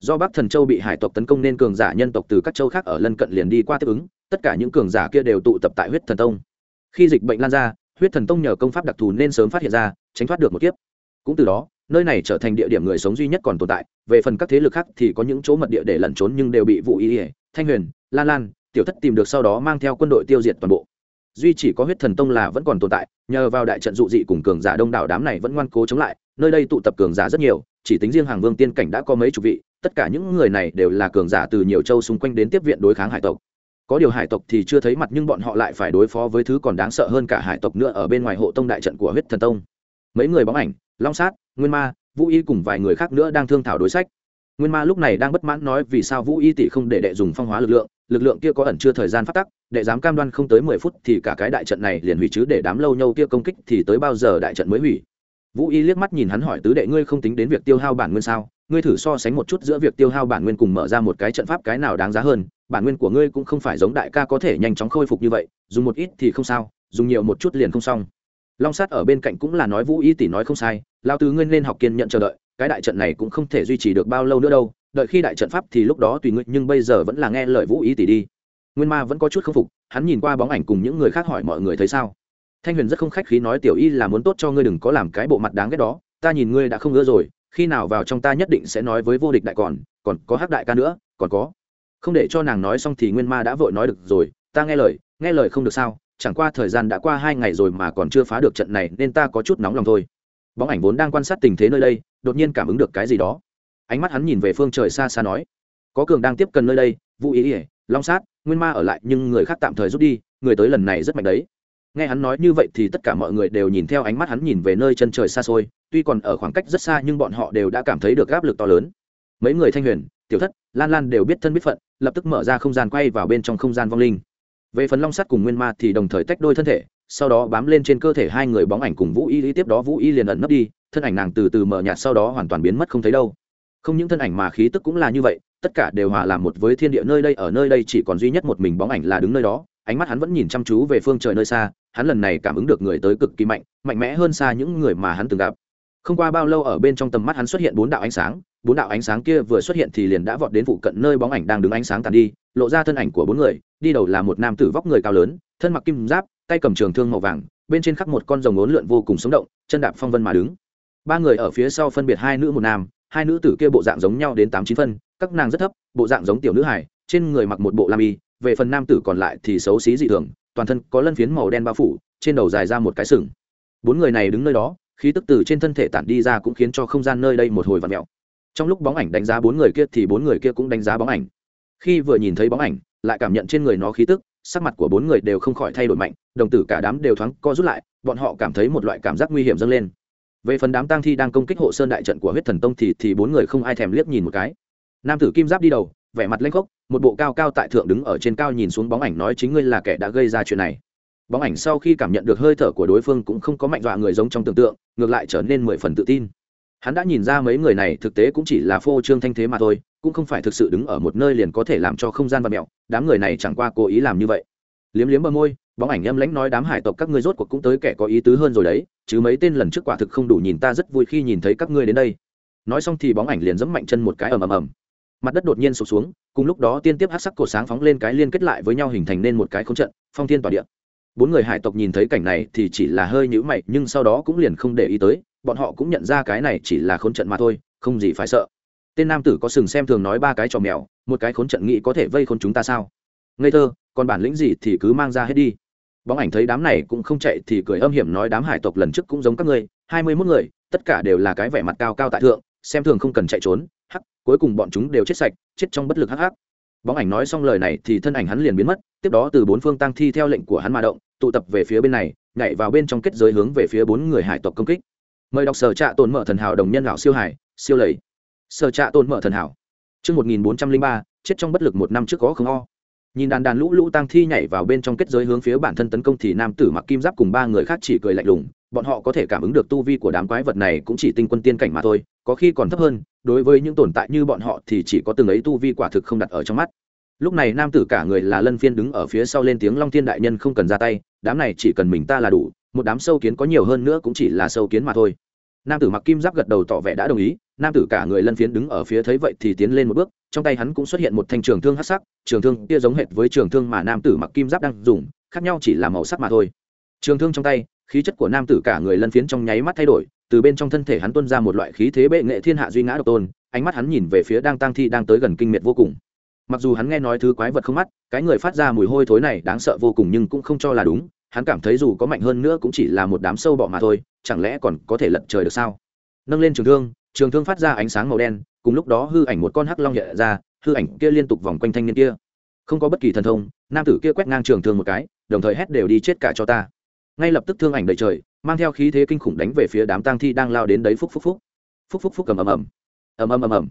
Do Bắc Thần Châu bị hải tộc tấn công nên cường giả nhân tộc từ các châu khác ở lân cận liền đi qua tiếp ứng, tất cả những cường giả kia đều tụ tập tại Huyết Thần Tông. Khi dịch bệnh lan ra, Huyết Thần Tông nhờ công pháp đặc thù nên sớm phát hiện ra, tránh thoát được một kiếp. Cũng từ đó, nơi này trở thành địa điểm người sống duy nhất còn tồn tại. Về phần các thế lực khác thì có những chỗ mật địa để lẩn trốn nhưng đều bị vụ ý, ý Thanh Huyền, Lan Lan, Tiểu Thất tìm được sau đó mang theo quân đội tiêu diệt toàn bộ. Duy chỉ có huyết thần tông là vẫn còn tồn tại nhờ vào đại trận dụ dị cùng cường giả đông đảo đám này vẫn ngoan cố chống lại nơi đây tụ tập cường giả rất nhiều chỉ tính riêng hàng vương tiên cảnh đã có mấy chục vị tất cả những người này đều là cường giả từ nhiều châu xung quanh đến tiếp viện đối kháng hải tộc. Có điều hải tộc thì chưa thấy mặt nhưng bọn họ lại phải đối phó với thứ còn đáng sợ hơn cả hải tộc nữa ở bên ngoài hộ tông đại trận của huyết thần tông. Mấy người bóng ảnh long sát nguyên ma vũ y cùng vài người khác nữa đang thương thảo đối sách nguyên ma lúc này đang bất mãn nói vì sao vũ y tỷ không để đệ dùng phong hóa lực lượng lực lượng kia có ẩn chưa thời gian phát tắc, đệ dám cam đoan không tới mười phút thì cả cái đại trận này liền hủy chứ để đám lâu nhâu kia công kích thì tới bao giờ đại trận mới hủy? Vũ y liếc mắt nhìn hắn hỏi tứ đệ ngươi không tính đến việc tiêu hao bản nguyên sao? Ngươi thử so sánh một chút giữa việc tiêu hao bản nguyên cùng mở ra một cái trận pháp cái nào đáng giá hơn, bản nguyên của ngươi cũng không phải giống đại ca có thể nhanh chóng khôi phục như vậy, dùng một ít thì không sao, dùng nhiều một chút liền không xong long sát ở bên cạnh cũng là nói vũ y tỷ nói không sai, lao tứ ngươi nên học kiên nhận chờ đợi, cái đại trận này cũng không thể duy trì được bao lâu nữa đâu, đợi khi đại trận pháp thì lúc đó tùy ngươi, nhưng bây giờ vẫn là nghe lời vũ y tỷ đi. Nguyên ma vẫn có chút không phục, hắn nhìn qua bóng ảnh cùng những người khác hỏi mọi người thấy sao. Thanh huyền rất không khách khí nói tiểu y là muốn tốt cho ngươi đừng có làm cái bộ mặt đáng ghét đó, ta nhìn ngươi đã không ngứa rồi, khi nào vào trong ta nhất định sẽ nói với vô địch đại còn còn có hắc đại ca nữa, còn có. Không để cho nàng nói xong thì nguyên ma đã vội nói được rồi, ta nghe lời nghe lời không được sao? Chẳng qua thời gian đã qua hai ngày rồi mà còn chưa phá được trận này, nên ta có chút nóng lòng thôi. Bóng ảnh vốn đang quan sát tình thế nơi đây, đột nhiên cảm ứng được cái gì đó. Ánh mắt hắn nhìn về phương trời xa xa nói, có cường đang tiếp cận nơi đây, vũ ý ỉa long sát, nguyên ma ở lại, nhưng người khác tạm thời rút đi, người tới lần này rất mạnh đấy. Nghe hắn nói như vậy thì tất cả mọi người đều nhìn theo ánh mắt hắn nhìn về nơi chân trời xa xôi, tuy còn ở khoảng cách rất xa nhưng bọn họ đều đã cảm thấy được áp lực to lớn. Mấy người thanh huyền, tiểu thất, lan lan đều biết thân biết phận, lập tức mở ra không gian quay vào bên trong không gian vong linh về phần long sắt cùng nguyên ma thì đồng thời tách đôi thân thể, sau đó bám lên trên cơ thể hai người bóng ảnh cùng vũ y tiếp đó vũ y liền ẩn nấp đi, thân ảnh nàng từ từ mở nhạt sau đó hoàn toàn biến mất không thấy đâu. Không những thân ảnh mà khí tức cũng là như vậy, tất cả đều hòa làm một với thiên địa nơi đây, ở nơi đây chỉ còn duy nhất một mình bóng ảnh là đứng nơi đó, ánh mắt hắn vẫn nhìn chăm chú về phương trời nơi xa, hắn lần này cảm ứng được người tới cực kỳ mạnh mạnh mẽ hơn xa những người mà hắn từng gặp. Không qua bao lâu ở bên trong tầm mắt hắn xuất hiện bốn đạo ánh sáng bốn đạo ánh sáng kia vừa xuất hiện thì liền đã vọt đến phụ cận nơi bóng ảnh đang đứng ánh sáng tàn đi, lộ ra thân ảnh của bốn người, đi đầu là một nam tử vóc người cao lớn, thân mặc kim giáp, tay cầm trường thương màu vàng, bên trên khắc một con rồng ốn lượn vô cùng sống động, chân đạp phong vân mà đứng. Ba người ở phía sau phân biệt hai nữ một nam, hai nữ tử kia bộ dạng giống nhau đến tám chín phân, các nàng rất thấp, bộ dạng giống tiểu nữ hải trên người mặc một bộ lam y, về phần nam tử còn lại thì xấu xí dị thường, toàn thân có lân phiến màu đen bao phủ, trên đầu dài ra một cái sừng. Bốn người này đứng nơi đó, khí tức từ trên thân thể tản đi ra cũng khiến cho không gian nơi đây một hồi vặn mẹo trong lúc bóng ảnh đánh giá bốn người kia thì bốn người kia cũng đánh giá bóng ảnh. Khi vừa nhìn thấy bóng ảnh, lại cảm nhận trên người nó khí tức, sắc mặt của bốn người đều không khỏi thay đổi mạnh, đồng tử cả đám đều thoáng co rút lại, bọn họ cảm thấy một loại cảm giác nguy hiểm dâng lên. Về phần đám tang thi đang công kích hộ sơn đại trận của huyết thần tông thì thì bốn người không ai thèm liếc nhìn một cái. Nam tử kim giáp đi đầu, vẻ mặt lanh khốc, một bộ cao cao tại thượng đứng ở trên cao nhìn xuống bóng ảnh nói chính ngươi là kẻ đã gây ra chuyện này. Bóng ảnh sau khi cảm nhận được hơi thở của đối phương cũng không có mạnh dọa người giống trong tưởng tượng, ngược lại trở nên mười phần tự tin hắn đã nhìn ra mấy người này thực tế cũng chỉ là phô trương thanh thế mà thôi, cũng không phải thực sự đứng ở một nơi liền có thể làm cho không gian và mẹo đám người này chẳng qua cố ý làm như vậy. Liếm liếm bờ môi, bóng ảnh âm lãnh nói đám hải tộc các ngươi rốt cuộc cũng tới kẻ có ý tứ hơn rồi đấy, chứ mấy tên lần trước quả thực không đủ nhìn ta rất vui khi nhìn thấy các ngươi đến đây. Nói xong thì bóng ảnh liền giẫm mạnh chân một cái ầm ầm ầm. Mặt đất đột nhiên sụp xuống, cùng lúc đó tiên tiếp hát sắc cổ sáng phóng lên cái liên kết lại với nhau hình thành nên một cái không trận, phong thiên tỏa địa. Bốn người hải tộc nhìn thấy cảnh này thì chỉ là hơi nhữ mày, nhưng sau đó cũng liền không để ý tới bọn họ cũng nhận ra cái này chỉ là khốn trận mà thôi, không gì phải sợ. Tên nam tử có sừng xem thường nói ba cái trò mèo, một cái khốn trận nghĩ có thể vây khốn chúng ta sao? Ngây thơ, còn bản lĩnh gì thì cứ mang ra hết đi. Bóng ảnh thấy đám này cũng không chạy thì cười âm hiểm nói đám hải tộc lần trước cũng giống các ngươi, hai mươi mốt người, tất cả đều là cái vẻ mặt cao cao tại thượng, xem thường không cần chạy trốn, hắc, cuối cùng bọn chúng đều chết sạch, chết trong bất lực hắc hắc. Bóng ảnh nói xong lời này thì thân ảnh hắn liền biến mất, tiếp đó từ bốn phương tăng thi theo lệnh của hắn mà động, tụ tập về phía bên này, nhảy vào bên trong kết giới hướng về phía bốn người hải tộc công kích mời đọc sở trạ tồn mở thần hảo đồng nhân lão siêu hải, siêu lầy. Sở trạ tồn mở thần hảo. Chương một nghìn bốn trăm linh ba, chết trong bất lực một năm trước có không o. Nhìn đàn đàn lũ lũ tăng thi nhảy vào bên trong kết giới hướng phía bản thân tấn công thì nam tử mặc kim giáp cùng ba người khác chỉ cười lạnh lùng, bọn họ có thể cảm ứng được tu vi của đám quái vật này cũng chỉ tinh quân tiên cảnh mà thôi, có khi còn thấp hơn, đối với những tồn tại như bọn họ thì chỉ có từng ấy tu vi quả thực không đặt ở trong mắt lúc này nam tử cả người là lân phiên đứng ở phía sau lên tiếng long thiên đại nhân không cần ra tay, đám này chỉ cần mình ta là đủ, một đám sâu kiến có nhiều hơn nữa cũng chỉ là sâu kiến mà thôi. Nam tử mặc kim giáp gật đầu tỏ vẻ đã đồng ý, nam tử cả người lân phiến đứng ở phía thấy vậy thì tiến lên một bước, trong tay hắn cũng xuất hiện một thanh trường thương hắc sắc, trường thương kia giống hệt với trường thương mà nam tử mặc kim giáp đang dùng, khác nhau chỉ là màu sắc mà thôi. Trường thương trong tay, khí chất của nam tử cả người lân phiến trong nháy mắt thay đổi, từ bên trong thân thể hắn tuôn ra một loại khí thế bệ nghệ thiên hạ duy ngã độc tôn, ánh mắt hắn nhìn về phía đang tăng thi đang tới gần kinh miệt vô cùng mặc dù hắn nghe nói thứ quái vật không mắt, cái người phát ra mùi hôi thối này đáng sợ vô cùng nhưng cũng không cho là đúng, hắn cảm thấy dù có mạnh hơn nữa cũng chỉ là một đám sâu bọ mà thôi, chẳng lẽ còn có thể lật trời được sao? Nâng lên trường thương trường thương phát ra ánh sáng màu đen, cùng lúc đó hư ảnh một con hắc long nhẹ ra, hư ảnh kia liên tục vòng quanh thanh niên kia. Không có bất kỳ thần thông, nam tử kia quét ngang trường thương một cái, đồng thời hét đều đi chết cả cho ta. Ngay lập tức thương ảnh đầy trời, mang theo khí thế kinh khủng đánh về phía đám tang thi đang lao đến đấy phúc phúc phúc. Phúc phúc phúc cầm ầm ầm. Ầm ầm ầm ầm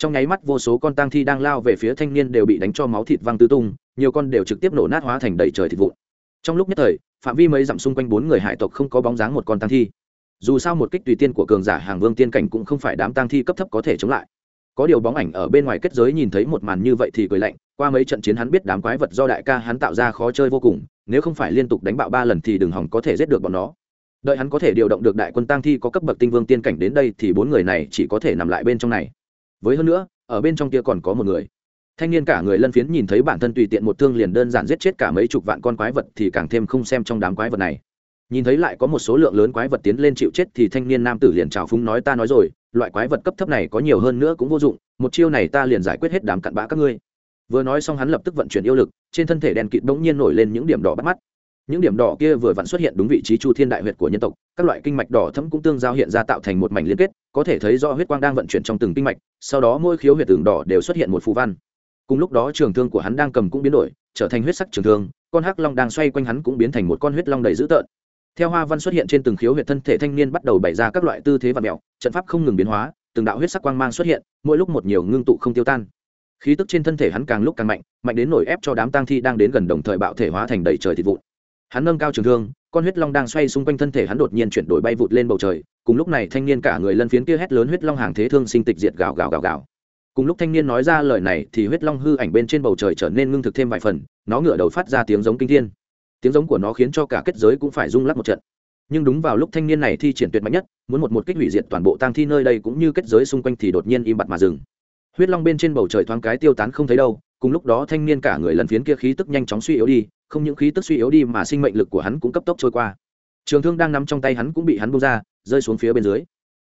trong nháy mắt vô số con tang thi đang lao về phía thanh niên đều bị đánh cho máu thịt văng tứ tung, nhiều con đều trực tiếp nổ nát hóa thành đầy trời thịt vụn. Trong lúc nhất thời, phạm vi mấy dặm xung quanh bốn người hải tộc không có bóng dáng một con tang thi. Dù sao một kích tùy tiên của cường giả hàng vương tiên cảnh cũng không phải đám tang thi cấp thấp có thể chống lại. Có điều bóng ảnh ở bên ngoài kết giới nhìn thấy một màn như vậy thì cười lạnh, qua mấy trận chiến hắn biết đám quái vật do đại ca hắn tạo ra khó chơi vô cùng, nếu không phải liên tục đánh bạo ba lần thì đừng hỏng có thể giết được bọn nó. Đợi hắn có thể điều động được đại quân tang thi có cấp bậc tinh vương tiên cảnh đến đây thì bốn người này chỉ có thể nằm lại bên trong này với hơn nữa, ở bên trong kia còn có một người. Thanh niên cả người lân phiến nhìn thấy bản thân tùy tiện một thương liền đơn giản giết chết cả mấy chục vạn con quái vật thì càng thêm không xem trong đám quái vật này. Nhìn thấy lại có một số lượng lớn quái vật tiến lên chịu chết thì thanh niên nam tử liền trào phúng nói ta nói rồi, loại quái vật cấp thấp này có nhiều hơn nữa cũng vô dụng, một chiêu này ta liền giải quyết hết đám cặn bã các ngươi. Vừa nói xong hắn lập tức vận chuyển yêu lực, trên thân thể đèn kịt bỗng nhiên nổi lên những điểm đỏ bắt mắt. Những điểm đỏ kia vừa vặn xuất hiện đúng vị trí chu thiên đại huyệt của nhân tộc, các loại kinh mạch đỏ thấm cũng tương giao hiện ra tạo thành một mảnh liên kết có thể thấy rõ huyết quang đang vận chuyển trong từng kinh mạch, sau đó mỗi khiếu huyệt tường đỏ đều xuất hiện một phù văn. Cùng lúc đó trường thương của hắn đang cầm cũng biến đổi, trở thành huyết sắc trường thương, con hắc long đang xoay quanh hắn cũng biến thành một con huyết long đầy dữ tợn. Theo hoa văn xuất hiện trên từng khiếu huyệt thân thể thanh niên bắt đầu bày ra các loại tư thế và mẹo, trận pháp không ngừng biến hóa, từng đạo huyết sắc quang mang xuất hiện, mỗi lúc một nhiều ngưng tụ không tiêu tan. Khí tức trên thân thể hắn càng lúc càng mạnh mạnh đến nổi ép cho đám tang thi đang đến gần đồng thời bạo thể hóa thành đầy trời thịt vụn hắn nâng cao trường thương, con huyết long đang xoay xung quanh thân thể hắn đột nhiên chuyển đổi bay vụt lên bầu trời, cùng lúc này thanh niên cả người lân phiến kia hét lớn huyết long hàng thế thương sinh tịch diệt gào gào gào gào. Cùng lúc thanh niên nói ra lời này thì huyết long hư ảnh bên trên bầu trời trở nên ngưng thực thêm vài phần, nó ngửa đầu phát ra tiếng giống kinh thiên. Tiếng giống của nó khiến cho cả kết giới cũng phải rung lắc một trận. Nhưng đúng vào lúc thanh niên này thi triển tuyệt mạnh nhất, muốn một một kích hủy diệt toàn bộ tang thi nơi đây cũng như kết giới xung quanh thì đột nhiên im bặt mà dừng. Huyết long bên trên bầu trời thoáng cái tiêu tán không thấy đâu, cùng lúc đó thanh niên cả người lần phiến kia khí tức nhanh chóng suy yếu đi không những khí tức suy yếu đi mà sinh mệnh lực của hắn cũng cấp tốc trôi qua. Trường thương đang nắm trong tay hắn cũng bị hắn bung ra, rơi xuống phía bên dưới.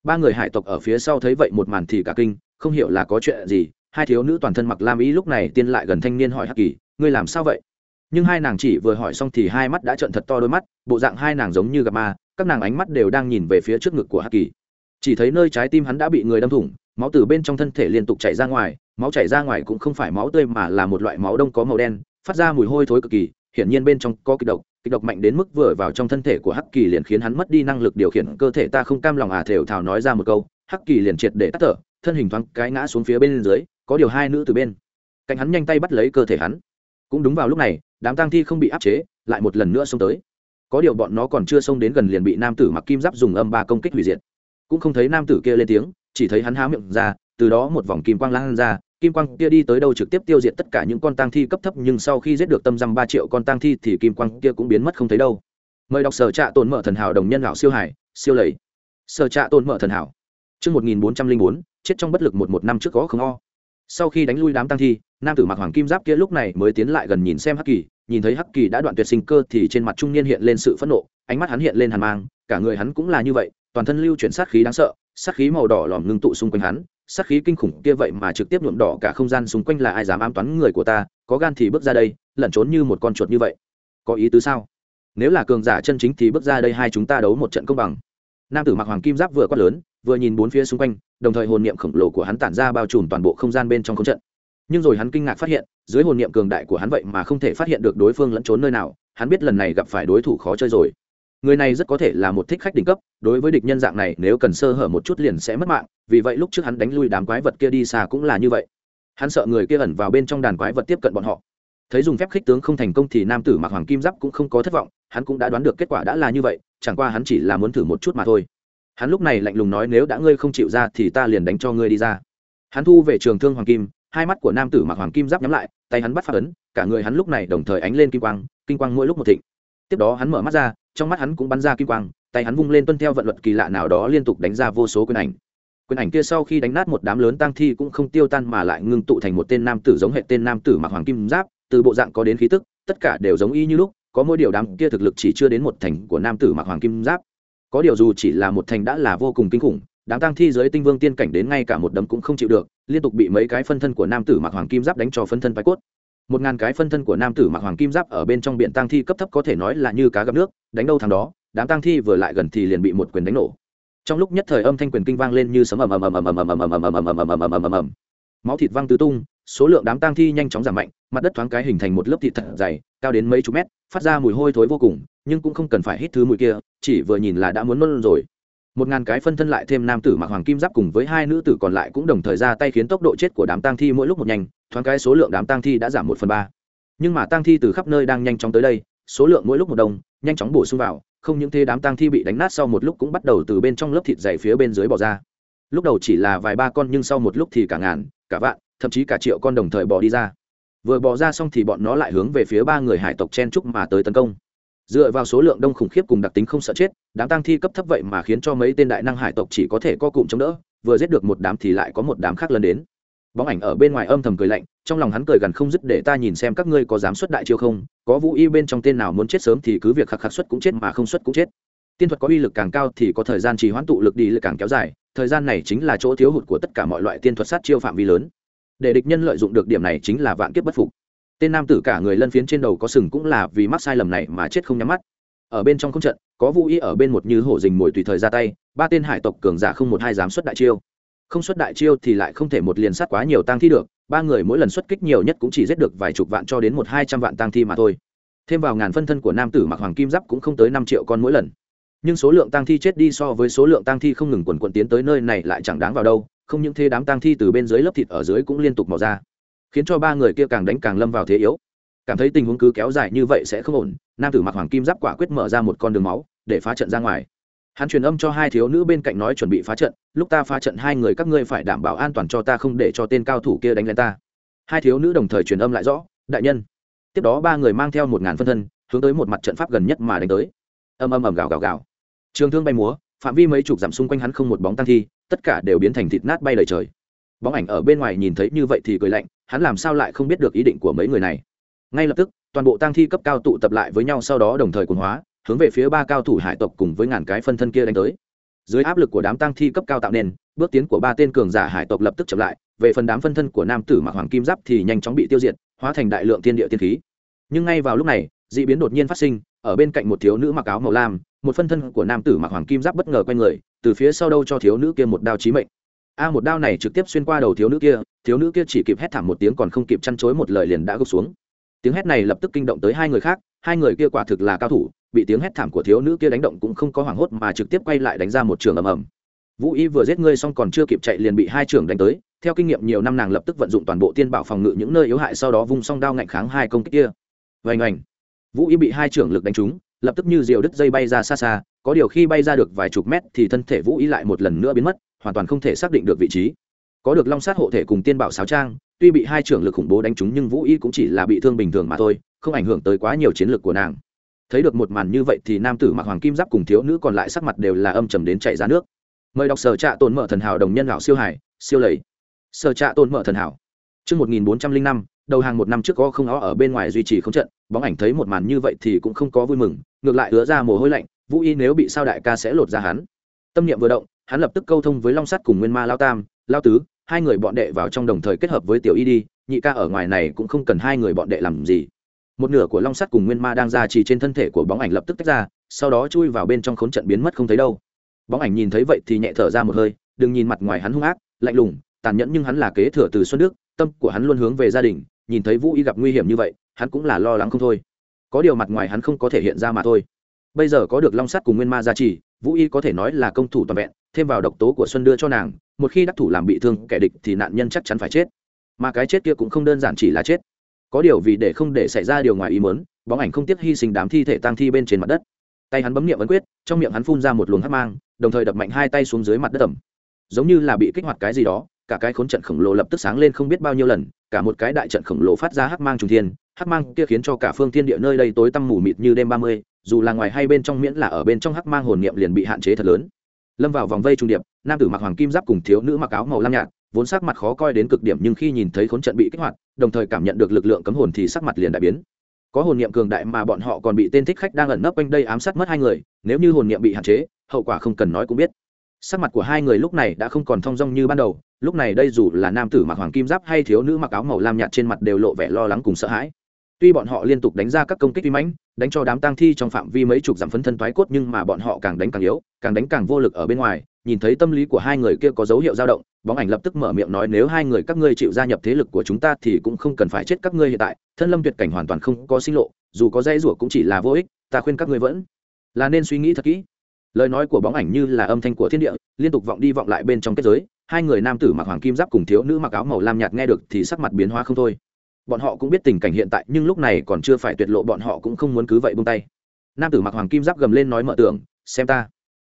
Ba người hải tộc ở phía sau thấy vậy một màn thì cả kinh, không hiểu là có chuyện gì, hai thiếu nữ toàn thân mặc lam ý lúc này tiên lại gần thanh niên hỏi hắc kỳ, ngươi làm sao vậy? Nhưng hai nàng chỉ vừa hỏi xong thì hai mắt đã trợn thật to đôi mắt, bộ dạng hai nàng giống như gặp ma, các nàng ánh mắt đều đang nhìn về phía trước ngực của hắc kỳ. Chỉ thấy nơi trái tim hắn đã bị người đâm thủng, máu từ bên trong thân thể liên tục chảy ra ngoài, máu chảy ra ngoài cũng không phải máu tươi mà là một loại máu đông có màu đen, phát ra mùi hôi thối cực kỳ hiển nhiên bên trong có kịch độc kịch độc mạnh đến mức vừa vào trong thân thể của hắc kỳ liền khiến hắn mất đi năng lực điều khiển, cơ thể ta không cam lòng à thều thào nói ra một câu, hắc kỳ liền triệt để tắt thở, thân hình thoáng cái ngã xuống phía bên dưới, có điều hai nữ từ bên cạnh hắn nhanh tay bắt lấy cơ thể hắn. Cũng đúng vào lúc này, đám tang thi không bị áp chế, lại một lần nữa xông tới. Có điều bọn nó còn chưa xông đến gần liền bị nam tử mặc kim giáp dùng âm ba công kích hủy diệt. Cũng không thấy nam tử kia lên tiếng, chỉ thấy hắn há miệng ra, từ đó một vòng kim quang lan ra kim quang kia đi tới đâu trực tiếp tiêu diệt tất cả những con tang thi cấp thấp nhưng sau khi giết được tâm dăm ba triệu con tang thi thì kim quang kia cũng biến mất không thấy đâu. Mời đọc sở trạ tồn mở thần hảo đồng nhân lão siêu hải siêu lầy. Sở trạ tồn mở thần hảo. Trước 1404, chết trong bất lực một một năm trước có không o. Sau khi đánh lui đám tăng thi, nam tử mặc hoàng kim giáp kia lúc này mới tiến lại gần nhìn xem Hắc Kỳ, nhìn thấy Hắc Kỳ đã đoạn tuyệt sinh cơ thì trên mặt trung niên hiện lên sự phẫn nộ, ánh mắt hắn hiện lên hàn mang, cả người hắn cũng là như vậy, toàn thân lưu chuyển sát khí đáng sợ, sát khí màu đỏ lòm ngưng tụ xung quanh hắn, sát khí kinh khủng kia vậy mà trực tiếp nhuộm đỏ cả không gian xung quanh là ai dám ám toán người của ta, có gan thì bước ra đây, lẩn trốn như một con chuột như vậy. Có ý tứ sao? Nếu là cường giả chân chính thì bước ra đây hai chúng ta đấu một trận công bằng. Nam tử mặc hoàng kim giáp vừa quát lớn, vừa nhìn bốn phía xung quanh đồng thời hồn niệm khổng lồ của hắn tản ra bao trùm toàn bộ không gian bên trong không trận nhưng rồi hắn kinh ngạc phát hiện dưới hồn niệm cường đại của hắn vậy mà không thể phát hiện được đối phương lẫn trốn nơi nào hắn biết lần này gặp phải đối thủ khó chơi rồi người này rất có thể là một thích khách đỉnh cấp, đối với địch nhân dạng này, nếu cần sơ hở một chút liền sẽ mất mạng, vì vậy lúc trước hắn đánh lui đám quái vật kia đi xa cũng là như vậy. Hắn sợ người kia ẩn vào bên trong đàn quái vật tiếp cận bọn họ. Thấy dùng phép khích tướng không thành công thì nam tử mặc hoàng kim giáp cũng không có thất vọng, hắn cũng đã đoán được kết quả đã là như vậy, chẳng qua hắn chỉ là muốn thử một chút mà thôi. Hắn lúc này lạnh lùng nói, nếu đã ngươi không chịu ra thì ta liền đánh cho ngươi đi ra. Hắn thu về trường thương hoàng kim, hai mắt của nam tử mặc hoàng kim giáp nhắm lại, tay hắn bắt phát ấn, cả người hắn lúc này đồng thời ánh lên kim quang kim quang mỗi lúc một thịnh tiếp đó hắn mở mắt ra, trong mắt hắn cũng bắn ra kim quang, tay hắn vung lên tuân theo vận luật kỳ lạ nào đó liên tục đánh ra vô số quyền ảnh. Quyền ảnh kia sau khi đánh nát một đám lớn tang thi cũng không tiêu tan mà lại ngưng tụ thành một tên nam tử giống hệ tên nam tử mặc hoàng kim giáp, từ bộ dạng có đến khí tức, tất cả đều giống y như lúc, có mỗi điều đám kia thực lực chỉ chưa đến một thành của nam tử mặc hoàng kim giáp. Có điều dù chỉ là một thành đã là vô cùng kinh khủng, đám tang thi giới tinh vương tiên cảnh đến ngay cả một đấm cũng không chịu được, liên tục bị mấy cái phân thân của nam tử mặc hoàng kim giáp đánh cho phân thân bay cốt một ngàn cái phân thân của nam tử mặc hoàng kim giáp ở bên trong biển tang thi cấp thấp có thể nói là như cá gặp nước đánh đâu thằng đó đám tang thi vừa lại gần thì liền bị một quyền đánh nổ trong lúc nhất thời âm thanh quyền kinh vang lên như sấm ầm ầm ầm ầm ầm ầm ầm ầm ầm ầm ầm ầm ầm ầm ầm ầm ầm ầm máu thịt văng tứ tung số lượng đám tang thi nhanh chóng giảm mạnh mặt đất thoáng cái hình thành một lớp thịt thật dày cao đến mấy chục mét phát ra mùi hôi thối vô cùng nhưng cũng không cần phải hít thứ mùi kia chỉ vừa nhìn là đã muốn nôn rồi một ngàn cái phân thân lại thêm nam tử mặc hoàng kim giáp cùng với hai nữ tử còn lại cũng đồng thời ra tay khiến tốc độ chết của đám tang thi mỗi lúc một nhanh thoáng cái số lượng đám tang thi đã giảm một phần ba. Nhưng mà tang thi từ khắp nơi đang nhanh chóng tới đây số lượng mỗi lúc một đông, nhanh chóng bổ sung vào không những thế đám tang thi bị đánh nát sau một lúc cũng bắt đầu từ bên trong lớp thịt dày phía bên dưới bỏ ra. Lúc đầu chỉ là vài ba con nhưng sau một lúc thì cả ngàn cả vạn thậm chí cả triệu con đồng thời bỏ đi ra. Vừa bỏ ra xong thì bọn nó lại hướng về phía ba người hải tộc chen trúc mà tới tấn công. Dựa vào số lượng đông khủng khiếp cùng đặc tính không sợ chết đám tang thi cấp thấp vậy mà khiến cho mấy tên đại năng hải tộc chỉ có thể co cụm chống đỡ vừa giết được một đám thì lại có một đám khác lần đến bóng ảnh ở bên ngoài âm thầm cười lạnh, trong lòng hắn cười gần không dứt để ta nhìn xem các ngươi có dám xuất đại chiêu không, có vũ y bên trong tên nào muốn chết sớm thì cứ việc khắc khắc xuất cũng chết mà không xuất cũng chết. Tiên thuật có uy lực càng cao thì có thời gian trì hoãn tụ lực đi lực càng kéo dài, thời gian này chính là chỗ thiếu hụt của tất cả mọi loại tiên thuật sát chiêu phạm vi lớn. Để địch nhân lợi dụng được điểm này chính là vạn kiếp bất phục. Tên nam tử cả người lân phiến trên đầu có sừng cũng là vì mắc sai lầm này mà chết không nhắm mắt. Ở bên trong không trận, có vũ y ở bên một như hổ dình mồi tùy thời ra tay, ba tên hải tộc cường giả không một hai dám xuất đại chiêu không xuất đại chiêu thì lại không thể một liền sát quá nhiều tang thi được, ba người mỗi lần xuất kích nhiều nhất cũng chỉ giết được vài chục vạn cho đến một hai trăm vạn tang thi mà thôi. Thêm vào ngàn phân thân của nam tử mặc hoàng kim giáp cũng không tới năm triệu con mỗi lần. Nhưng số lượng tang thi chết đi so với số lượng tang thi không ngừng quần quận tiến tới nơi này lại chẳng đáng vào đâu, không những thế đám tang thi từ bên dưới lớp thịt ở dưới cũng liên tục mò ra, khiến cho ba người kia càng đánh càng lâm vào thế yếu. Cảm thấy tình huống cứ kéo dài như vậy sẽ không ổn, nam tử mặc hoàng kim giáp quả quyết mở ra một con đường máu, để phá trận ra ngoài hắn truyền âm cho hai thiếu nữ bên cạnh nói chuẩn bị phá trận, lúc ta phá trận hai người các ngươi phải đảm bảo an toàn cho ta không để cho tên cao thủ kia đánh lên ta. Hai thiếu nữ đồng thời truyền âm lại rõ, đại nhân. Tiếp đó ba người mang theo một ngàn phân thân, hướng tới một mặt trận pháp gần nhất mà đánh tới. Âm âm ầm gào gào gào. Trường thương bay múa, phạm vi mấy chục dặm xung quanh hắn không một bóng tăng thi, tất cả đều biến thành thịt nát bay lời trời. Bóng ảnh ở bên ngoài nhìn thấy như vậy thì cười lạnh, hắn làm sao lại không biết được ý định của mấy người này? Ngay lập tức, toàn bộ tăng thi cấp cao tụ tập lại với nhau sau đó đồng thời cuồng hóa hướng về phía ba cao thủ hải tộc cùng với ngàn cái phân thân kia đánh tới. Dưới áp lực của đám tăng thi cấp cao tạo nên, bước tiến của ba tên cường giả hải tộc lập tức chậm lại, về phần đám phân thân của nam tử mặc hoàng kim giáp thì nhanh chóng bị tiêu diệt, hóa thành đại lượng tiên địa tiên khí. Nhưng ngay vào lúc này d ị biến đột nhiên phát sinh, ở bên cạnh một thiếu nữ mặc áo màu lam, một phân thân của nam tử mặc hoàng kim giáp bất ngờ q u a người, từ phía sau đâu cho thiếu nữ kia một đao chí mệnh. A, một đao này trực tiếp xuyên qua đầu thiếu nữ kia, thiếu nữ kia chỉ kịp hét thảm một tiếng còn không kịp chăn chối một lời liền đã gục xuống. Tiếng hét này lập tức kinh động tới hai người khác, hai người kia quả thực là cao thủ bị tiếng hét thảm của thiếu nữ kia đánh động cũng không có hoảng hốt mà trực tiếp quay lại đánh ra một trường ầm ầm. Vũ y vừa giết ngươi xong còn chưa kịp chạy liền bị hai trưởng đánh tới, theo kinh nghiệm nhiều năm nàng lập tức vận dụng toàn bộ tiên bảo phòng ngự những nơi yếu hại sau đó vung song đao ngạnh kháng hai công kích kia. Vành ảnh vũ y bị hai trưởng lực đánh trúng, lập tức như diều đứt dây bay ra xa xa, có điều khi bay ra được vài chục mét thì thân thể vũ y lại một lần nữa biến mất, hoàn toàn không thể xác định được vị trí. Có được long sát hộ thể cùng tiên bảo sáo trang, tuy bị hai trưởng lực khủng bố đánh trúng nhưng vũ y cũng chỉ là bị thương bình thường mà thôi, không ảnh hưởng tới quá nhiều chiến lược của nàng thấy được một màn như vậy thì nam tử mặc hoàng kim giáp cùng thiếu nữ còn lại sắc mặt đều là âm trầm đến chạy ra nước. Mời đọc sở trạ tồn mở thần hảo đồng nhân lão siêu hải, siêu lầy. Sở trạ tồn mở thần hảo. Chương một nghìn bốn trăm linh năm, đầu hàng một năm trước có không ó ở bên ngoài duy trì không trận, bóng ảnh thấy một màn như vậy thì cũng không có vui mừng, ngược lại ứa ra mồ hôi lạnh, vũ y nếu bị sao đại ca sẽ lột ra hắn. Tâm niệm vừa động, hắn lập tức câu thông với long sắt cùng nguyên ma lao tam, lao tứ, hai người bọn đệ vào trong đồng thời kết hợp với tiểu y đi, nhị ca ở ngoài này cũng không cần hai người bọn đệ làm gì một nửa của long sắt cùng nguyên ma đang ra chỉ trên thân thể của bóng ảnh lập tức tách ra, sau đó chui vào bên trong khốn trận biến mất không thấy đâu. Bóng ảnh nhìn thấy vậy thì nhẹ thở ra một hơi, đừng nhìn mặt ngoài hắn hung ác, lạnh lùng, tàn nhẫn nhưng hắn là kế thừa từ xuân đức, tâm của hắn luôn hướng về gia đình, nhìn thấy vũ y gặp nguy hiểm như vậy, hắn cũng là lo lắng không thôi. Có điều mặt ngoài hắn không có thể hiện ra mà thôi. Bây giờ có được long sắt cùng nguyên ma gia trì, vũ y có thể nói là công thủ toàn vẹn, thêm vào độc tố của xuân đưa cho nàng, một khi đắc thủ làm bị thương kẻ địch thì nạn nhân chắc chắn phải chết. Mà cái chết kia cũng không đơn giản chỉ là chết có điều vì để không để xảy ra điều ngoài ý muốn, bóng ảnh không tiếc hy sinh đám thi thể tăng thi bên trên mặt đất. Tay hắn bấm miệng ấn quyết, trong miệng hắn phun ra một luồng hắc mang, đồng thời đập mạnh hai tay xuống dưới mặt đất ẩm. Giống như là bị kích hoạt cái gì đó, cả cái khốn trận khổng lồ lập tức sáng lên không biết bao nhiêu lần, cả một cái đại trận khổng lồ phát ra hắc mang trùng thiên, hắc mang kia khiến cho cả phương thiên địa nơi đây tối tăm mù mịt như đêm ba mươi, dù là ngoài hay bên trong miễn là ở bên trong hắc mang hồn niệm liền bị hạn chế thật lớn. Lâm vào vòng vây trung điệp, nam tử mặc hoàng kim giáp cùng thiếu nữ mặc áo màu lam nhạt, vốn sắc mặt khó coi đến cực điểm nhưng khi nhìn thấy khốn trận bị kích hoạt đồng thời cảm nhận được lực lượng cấm hồn thì sắc mặt liền đại biến. Có hồn niệm cường đại mà bọn họ còn bị tên thích khách đang ẩn nấp quanh đây ám sát mất hai người, nếu như hồn niệm bị hạn chế, hậu quả không cần nói cũng biết. Sắc mặt của hai người lúc này đã không còn thong dong như ban đầu, lúc này đây dù là nam tử mặc hoàng kim giáp hay thiếu nữ mặc áo màu lam nhạt trên mặt đều lộ vẻ lo lắng cùng sợ hãi. Tuy bọn họ liên tục đánh ra các công kích uy mãnh, đánh cho đám tang thi trong phạm vi mấy chục dặm phấn thân thoái cốt nhưng mà bọn họ càng đánh càng yếu, càng đánh càng vô lực ở bên ngoài nhìn thấy tâm lý của hai người kia có dấu hiệu dao động, bóng ảnh lập tức mở miệng nói nếu hai người các ngươi chịu gia nhập thế lực của chúng ta thì cũng không cần phải chết các ngươi hiện tại, thân lâm tuyệt cảnh hoàn toàn không có sinh lộ, dù có dây rủa cũng chỉ là vô ích, ta khuyên các ngươi vẫn là nên suy nghĩ thật kỹ. Lời nói của bóng ảnh như là âm thanh của thiên địa, liên tục vọng đi vọng lại bên trong kết giới, hai người nam tử mặc hoàng kim giáp cùng thiếu nữ mặc áo màu lam nhạt nghe được thì sắc mặt biến hóa không thôi. Bọn họ cũng biết tình cảnh hiện tại, nhưng lúc này còn chưa phải tuyệt lộ, bọn họ cũng không muốn cứ vậy buông tay. Nam tử mặc hoàng kim giáp gầm lên nói mở tưởng xem ta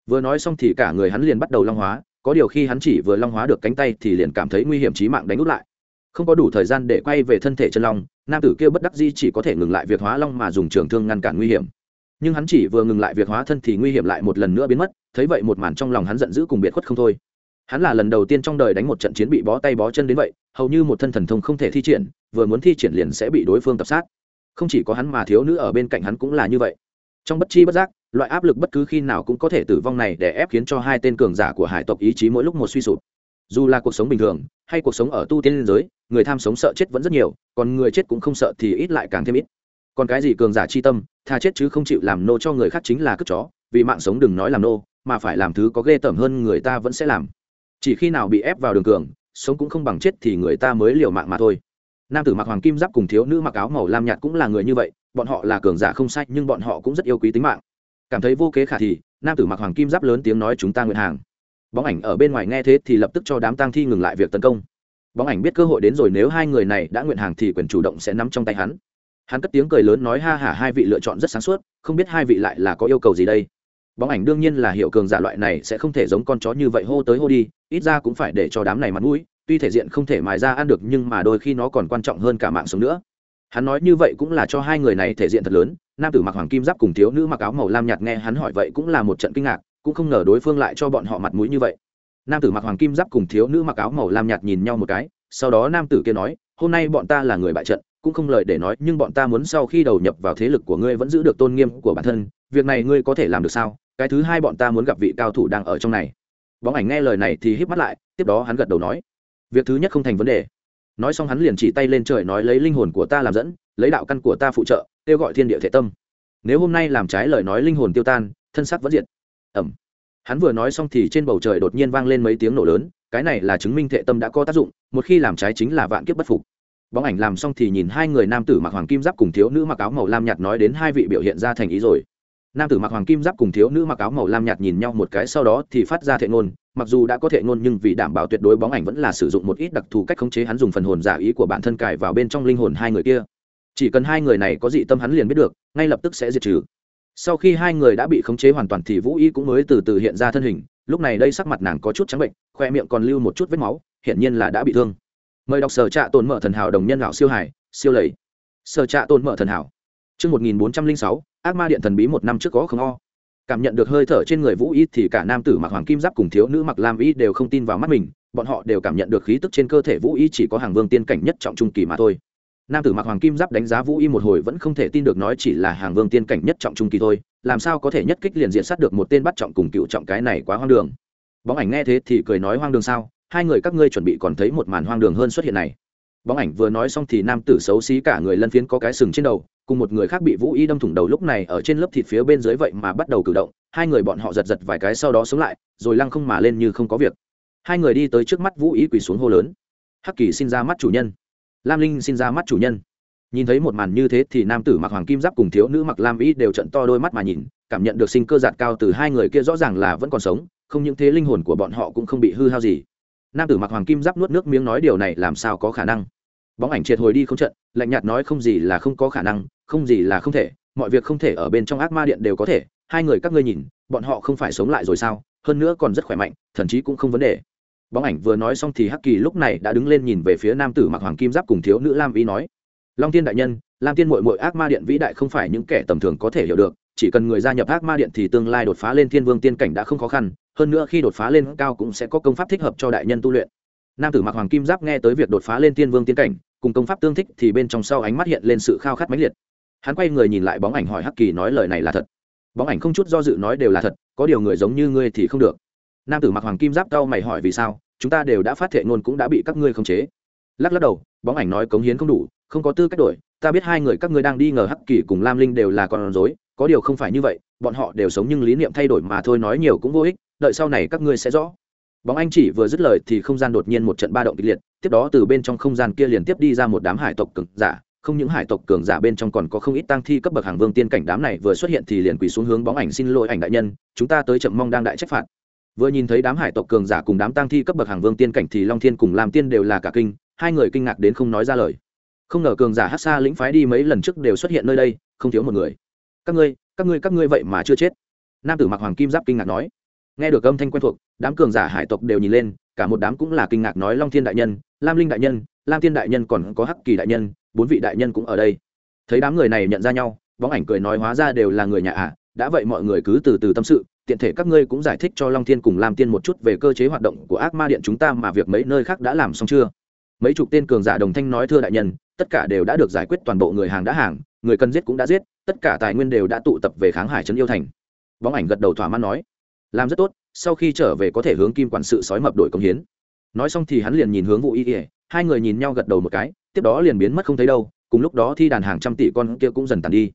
vừa nói xong thì cả người hắn liền bắt đầu long hóa, có điều khi hắn chỉ vừa long hóa được cánh tay thì liền cảm thấy nguy hiểm trí mạng đánh út lại. Không có đủ thời gian để quay về thân thể chân long, nam tử kia bất đắc di chỉ có thể ngừng lại việc hóa long mà dùng trường thương ngăn cản nguy hiểm. Nhưng hắn chỉ vừa ngừng lại việc hóa thân thì nguy hiểm lại một lần nữa biến mất, thấy vậy một màn trong lòng hắn giận dữ cùng biệt khuất không thôi. Hắn là lần đầu tiên trong đời đánh một trận chiến bị bó tay bó chân đến vậy, hầu như một thân thần thông không thể thi triển, vừa muốn thi triển liền sẽ bị đối phương tập sát. Không chỉ có hắn mà thiếu nữ ở bên cạnh hắn cũng là như vậy. Trong bất chi bất giác loại áp lực bất cứ khi nào cũng có thể tử vong này để ép khiến cho hai tên cường giả của hải tộc ý chí mỗi lúc một suy sụp. Dù là cuộc sống bình thường, hay cuộc sống ở tu tiên liên giới, người tham sống sợ chết vẫn rất nhiều, còn người chết cũng không sợ thì ít lại càng thêm ít. Còn cái gì cường giả chi tâm, tha chết chứ không chịu làm nô cho người khác chính là cướp chó, vì mạng sống đừng nói làm nô, mà phải làm thứ có ghê tởm hơn người ta vẫn sẽ làm. Chỉ khi nào bị ép vào đường cường, sống cũng không bằng chết thì người ta mới liều mạng mà thôi. Nam tử mặc hoàng kim giáp cùng thiếu nữ mặc áo màu lam nhạt cũng là người như vậy, bọn họ là cường giả không sai, nhưng bọn họ cũng rất yêu quý tính mạng cảm thấy vô kế khả thì nam tử mặc hoàng kim giáp lớn tiếng nói chúng ta nguyện hàng. Bóng ảnh ở bên ngoài nghe thế thì lập tức cho đám tang thi ngừng lại việc tấn công. Bóng ảnh biết cơ hội đến rồi, nếu hai người này đã nguyện hàng thì quyền chủ động sẽ nắm trong tay hắn. Hắn cất tiếng cười lớn nói, ha hả hai vị lựa chọn rất sáng suốt, không biết hai vị lại là có yêu cầu gì đây? Bóng ảnh đương nhiên là hiệu cường giả loại này sẽ không thể giống con chó như vậy hô tới hô đi, ít ra cũng phải để cho đám này mặt mũi, tuy thể diện không thể mài ra ăn được nhưng mà đôi khi nó còn quan trọng hơn cả mạng sống nữa hắn nói như vậy cũng là cho hai người này thể diện thật lớn, nam tử mặc hoàng kim giáp cùng thiếu nữ mặc áo màu lam nhạt nghe hắn hỏi vậy cũng là một trận kinh ngạc, cũng không ngờ đối phương lại cho bọn họ mặt mũi như vậy. Nam tử mặc hoàng kim giáp cùng thiếu nữ mặc áo màu lam nhạt nhìn nhau một cái, sau đó nam tử kia nói, hôm nay bọn ta là người bại trận, cũng không lời để nói, nhưng bọn ta muốn sau khi đầu nhập vào thế lực của ngươi vẫn giữ được tôn nghiêm của bản thân, việc này ngươi có thể làm được sao? Cái thứ hai bọn ta muốn gặp vị cao thủ đang ở trong này. Bóng ảnh nghe lời này thì híp mắt lại, tiếp đó hắn gật đầu nói, việc thứ nhất không thành vấn đề nói xong hắn liền chỉ tay lên trời nói lấy linh hồn của ta làm dẫn, lấy đạo căn của ta phụ trợ, kêu gọi thiên địa thể tâm. Nếu hôm nay làm trái lời nói linh hồn tiêu tan, thân sắc vẫn diệt. Ẩm. Hắn vừa nói xong thì trên bầu trời đột nhiên vang lên mấy tiếng nổ lớn, cái này là chứng minh thệ tâm đã có tác dụng, một khi làm trái chính là vạn kiếp bất phục. Bóng ảnh làm xong thì nhìn hai người nam tử mặc hoàng kim giáp cùng thiếu nữ mặc áo màu lam nhạt nói đến hai vị biểu hiện ra thành ý rồi. Nam tử mặc hoàng kim giáp cùng thiếu nữ mặc áo màu lam nhạt nhìn nhau một cái, sau đó thì phát ra thệ ngôn mặc dù đã có thể ngôn nhưng vì đảm bảo tuyệt đối bóng ảnh vẫn là sử dụng một ít đặc thù cách khống chế hắn dùng phần hồn giả ý của bản thân cài vào bên trong linh hồn hai người kia. Chỉ cần hai người này có dị tâm hắn liền biết được ngay lập tức sẽ diệt trừ. Sau khi hai người đã bị khống chế hoàn toàn thì vũ y cũng mới từ từ hiện ra thân hình lúc này đây sắc mặt nàng có chút trắng bệnh khoe miệng còn lưu một chút vết máu hiển nhiên là đã bị thương. Mời đọc sở trạ tồn mở thần hảo đồng nhân lão siêu hải siêu lầy. Sở trạ tồn mở thần hảo. Trước 1406, ác ma điện thần bí một năm trước có không o. Cảm nhận được hơi thở trên người Vũ Y thì cả nam tử mặc hoàng kim giáp cùng thiếu nữ mặc lam y đều không tin vào mắt mình, bọn họ đều cảm nhận được khí tức trên cơ thể Vũ Y chỉ có hàng vương tiên cảnh nhất trọng trung kỳ mà thôi. Nam tử mặc hoàng kim giáp đánh giá Vũ Y một hồi vẫn không thể tin được nói chỉ là hàng vương tiên cảnh nhất trọng trung kỳ thôi, làm sao có thể nhất kích liền diện sát được một tên bắt trọng cùng cựu trọng cái này quá hoang đường. Bóng ảnh nghe thế thì cười nói hoang đường sao, hai người các ngươi chuẩn bị còn thấy một màn hoang đường hơn xuất hiện này bóng ảnh vừa nói xong thì nam tử xấu xí cả người lân phiến có cái sừng trên đầu cùng một người khác bị vũ y đâm thủng đầu lúc này ở trên lớp thịt phía bên dưới vậy mà bắt đầu cử động, hai người bọn họ giật giật vài cái sau đó sống lại, rồi lăng không mà lên như không có việc. Hai người đi tới trước mắt vũ y quỳ xuống hô lớn. Hắc kỳ xin ra mắt chủ nhân. Lam linh xin ra mắt chủ nhân. Nhìn thấy một màn như thế thì nam tử mặc hoàng kim giáp cùng thiếu nữ mặc lam y đều trận to đôi mắt mà nhìn, cảm nhận được sinh cơ giạt cao từ hai người kia rõ ràng là vẫn còn sống, không những thế linh hồn của bọn họ cũng không bị hư hao gì. Nam tử mặc hoàng kim giáp nuốt nước miếng nói điều này làm sao có khả năng. Bóng ảnh triệt hồi đi không trận, lạnh nhạt nói không gì là không có khả năng không gì là không thể, mọi việc không thể ở bên trong ác ma điện đều có thể, hai người các ngươi nhìn, bọn họ không phải sống lại rồi sao? Hơn nữa còn rất khỏe mạnh thậm chí cũng không vấn đề. Bóng ảnh vừa nói xong thì hắc kỳ lúc này đã đứng lên nhìn về phía nam tử mặc hoàng kim giáp cùng thiếu nữ lam y nói, long tiên đại nhân, lam tiên mội mội ác ma điện vĩ đại không phải những kẻ tầm thường có thể hiểu được, chỉ cần người gia nhập ác ma điện thì tương lai đột phá lên thiên vương tiên cảnh đã không khó khăn, hơn nữa khi đột phá lên cao cũng sẽ có công pháp thích hợp cho đại nhân tu luyện. Nam tử mặc hoàng kim giáp nghe tới việc đột phá lên thiên vương tiên cảnh, cùng công pháp tương thích thì bên trong sau ánh mắt hiện lên sự khao khát mãnh liệt hắn quay người nhìn lại bóng ảnh hỏi hắc kỳ nói lời này là thật. Bóng ảnh không chút do dự nói đều là thật, có điều người giống như ngươi thì không được. Nam tử mặc hoàng kim giáp cau mày hỏi vì sao, chúng ta đều đã phát thệ ngôn cũng đã bị các ngươi khống chế. Lắc lắc đầu, bóng ảnh nói cống hiến không đủ, không có tư cách đổi, ta biết hai người các ngươi đang đi ngờ hắc kỳ cùng lam linh đều là con rối, có điều không phải như vậy, bọn họ đều sống nhưng lý niệm thay đổi mà thôi nói nhiều cũng vô ích, đợi sau này các ngươi sẽ rõ. Bóng anh chỉ vừa dứt lời thì không gian đột nhiên một trận ba động kịch liệt, tiếp đó từ bên trong không gian kia liền tiếp đi ra một đám hải tộc cực giả không những hải tộc cường giả bên trong còn có không ít tăng thi cấp bậc hàng vương tiên cảnh đám này vừa xuất hiện thì liền quỳ xuống hướng bóng ảnh xin lỗi ảnh đại nhân, chúng ta tới chậm mong đang đại trách phạt. Vừa nhìn thấy đám hải tộc cường giả cùng đám tăng thi cấp bậc hàng vương tiên cảnh thì long thiên cùng làm tiên đều là cả kinh, hai người kinh ngạc đến không nói ra lời. Không ngờ cường giả hát xa lĩnh phái đi mấy lần trước đều xuất hiện nơi đây, không thiếu một người. Các ngươi các ngươi các ngươi vậy mà chưa chết. Nam tử mặc hoàng kim giáp kinh ngạc nói. Nghe được âm thanh quen thuộc, đám cường giả hải tộc đều nhìn lên, cả một đám cũng là kinh ngạc nói long thiên đại nhân, lam linh đại nhân, lam tiên đại nhân còn có hắc kỳ đại nhân bốn vị đại nhân cũng ở đây. Thấy đám người này nhận ra nhau bóng ảnh cười nói hóa ra đều là người nhà ạ, à. đã vậy mọi người cứ từ từ tâm sự tiện thể các ngươi cũng giải thích cho long thiên cùng làm tiên một chút về cơ chế hoạt động của ác ma điện chúng ta mà việc mấy nơi khác đã làm xong chưa? Mấy chục tên cường giả đồng thanh nói thưa đại nhân tất cả đều đã được giải quyết toàn bộ người hàng đã hàng người cần giết cũng đã giết tất cả tài nguyên đều đã tụ tập về kháng hải trấn yêu thành. Bóng ảnh gật đầu thỏa mãn nói làm rất tốt sau khi trở về có thể hướng kim quản sự sói mập đổi công hiến. Nói xong thì hắn liền nhìn hướng vụ y ỉa hai người nhìn nhau gật đầu một cái, tiếp đó liền biến mất không thấy đâu, cùng lúc đó thi đàn hàng trăm tỷ con kia cũng dần tàn đi.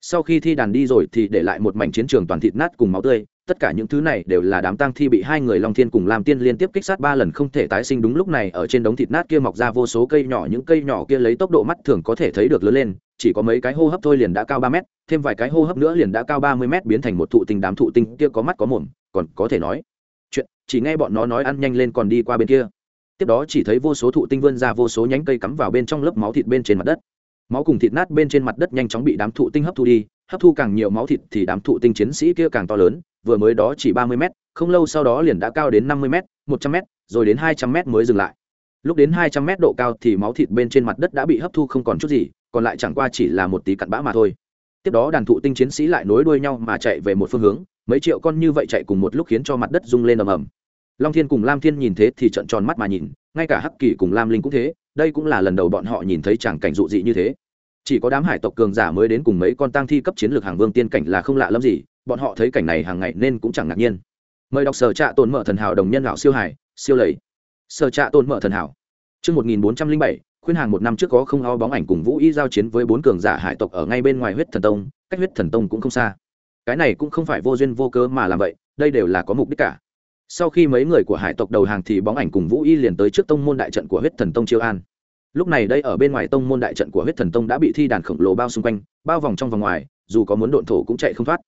Sau khi thi đàn đi rồi thì để lại một mảnh chiến trường toàn thịt nát cùng máu tươi, tất cả những thứ này đều là đám tang thi bị hai người long thiên cùng làm tiên liên tiếp kích sát ba lần không thể tái sinh. Đúng lúc này, ở trên đống thịt nát kia mọc ra vô số cây nhỏ, những cây nhỏ kia lấy tốc độ mắt thường có thể thấy được lớn lên, chỉ có mấy cái hô hấp thôi liền đã cao ba mét, thêm vài cái hô hấp nữa liền đã cao ba mươi mét biến thành một thụ tinh đám thụ tinh kia có mắt có mồm, còn có thể nói, chuyện, chỉ nghe bọn nó nói ăn nhanh lên còn đi qua bên kia tiếp đó chỉ thấy vô số thụ tinh vươn ra vô số nhánh cây cắm vào bên trong lớp máu thịt bên trên mặt đất. Máu cùng thịt nát bên trên mặt đất nhanh chóng bị đám thụ tinh hấp thu đi, hấp thu càng nhiều máu thịt thì đám thụ tinh chiến sĩ kia càng to lớn, vừa mới đó chỉ ba mươi m không lâu sau đó liền đã cao đến năm mươi m một trăm m rồi đến hai trăm m mới dừng lại. Lúc đến hai trăm m độ cao thì máu thịt bên trên mặt đất đã bị hấp thu không còn chút gì, còn lại chẳng qua chỉ là một tí cặn bã mà thôi. Tiếp đó đàn thụ tinh chiến sĩ lại nối đuôi nhau mà chạy về một phương hướng, mấy triệu con như vậy chạy cùng một lúc khiến cho mặt đất rung lên ầm ầm long thiên cùng lam thiên nhìn thế thì trận tròn mắt mà nhìn ngay cả hắc kỳ cùng lam linh cũng thế đây cũng là lần đầu bọn họ nhìn thấy chẳng cảnh dụ dị như thế. Chỉ có đám hải tộc cường giả mới đến cùng mấy con tang thi cấp chiến lược hàng vương tiên cảnh là không lạ lắm gì bọn họ thấy cảnh này hàng ngày nên cũng chẳng ngạc nhiên. Mời đọc sở trạ tồn mở thần hảo đồng nhân lão siêu hải siêu lầy. Sở trạ tồn mở thần hảo. Trước 1407, khuyên hàng một năm trước có không ao bóng ảnh cùng vũ y giao chiến với bốn cường giả hải tộc ở ngay bên ngoài huyết thần tông cách huyết thần tông cũng không xa. Cái này cũng không phải vô duyên vô cớ mà làm vậy đây đều là có mục đích cả sau khi mấy người của hải tộc đầu hàng thì bóng ảnh cùng vũ y liền tới trước tông môn đại trận của huyết thần tông chiêu an. Lúc này đây ở bên ngoài tông môn đại trận của huyết thần tông đã bị thi đàn khổng lồ bao xung quanh, bao vòng trong vòng ngoài, dù có muốn độn thổ cũng chạy không thoát.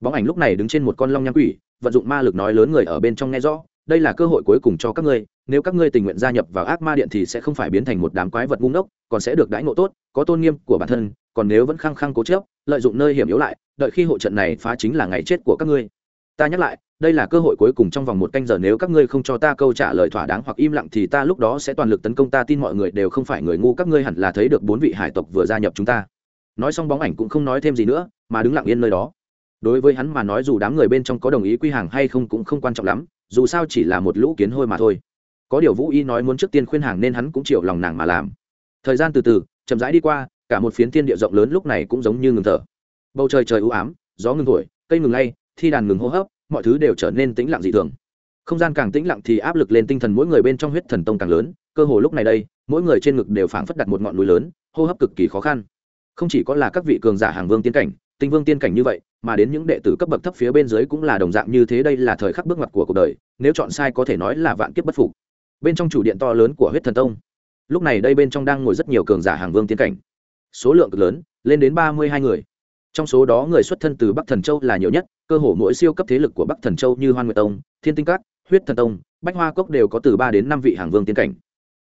Bóng ảnh lúc này đứng trên một con long nham quỷ, vận dụng ma lực nói lớn người ở bên trong nghe rõ, đây là cơ hội cuối cùng cho các ngươi, nếu các ngươi tình nguyện gia nhập vào ác ma điện thì sẽ không phải biến thành một đám quái vật ngu ngốc, còn sẽ được đãi ngộ tốt, có tôn nghiêm của bản thân, còn nếu vẫn khăng khăng cố chấp, lợi dụng nơi hiểm yếu lại, đợi khi hộ trận này phá chính là ngày chết của các ngươi ta nhắc lại, đây là cơ hội cuối cùng trong vòng một canh giờ, nếu các ngươi không cho ta câu trả lời thỏa đáng hoặc im lặng thì ta lúc đó sẽ toàn lực tấn công. Ta tin mọi người đều không phải người ngu, các ngươi hẳn là thấy được bốn vị hải tộc vừa gia nhập chúng ta. Nói xong bóng ảnh cũng không nói thêm gì nữa, mà đứng lặng yên nơi đó. Đối với hắn mà nói, dù đám người bên trong có đồng ý quy hàng hay không cũng không quan trọng lắm, dù sao chỉ là một lũ kiến hôi mà thôi. Có điều vũ y nói muốn trước tiên khuyên hàng nên hắn cũng chịu lòng nàng mà làm. Thời gian từ từ, chậm rãi đi qua, cả một phiến thiên địa rộng lớn lúc này cũng giống như ngừng thở. Bầu trời trời ưu ám, gió ngừng thổi, cây ngừng lay thi đàn ngừng hô hấp, mọi thứ đều trở nên tĩnh lặng dị thường. Không gian càng tĩnh lặng thì áp lực lên tinh thần mỗi người bên trong huyết thần tông càng lớn, cơ hồ lúc này đây, mỗi người trên ngực đều phảng phất đặt một ngọn núi lớn, hô hấp cực kỳ khó khăn. Không chỉ có là các vị cường giả hàng vương tiên cảnh, tinh vương tiên cảnh như vậy, mà đến những đệ tử cấp bậc thấp phía bên dưới cũng là đồng dạng như thế đây là thời khắc bước ngoặt của cuộc đời, nếu chọn sai có thể nói là vạn kiếp bất phục. Bên trong chủ điện to lớn của huyết thần tông. Lúc này đây bên trong đang ngồi rất nhiều cường giả hàng vương tiên cảnh. Số lượng cực lớn, lên đến ba mươi hai người trong số đó người xuất thân từ bắc thần châu là nhiều nhất, cơ hồ mỗi siêu cấp thế lực của bắc thần châu như hoan nguyệt tông, thiên tinh các, huyết thần tông, bách hoa cốc đều có từ ba đến năm vị hàng vương tiến cảnh.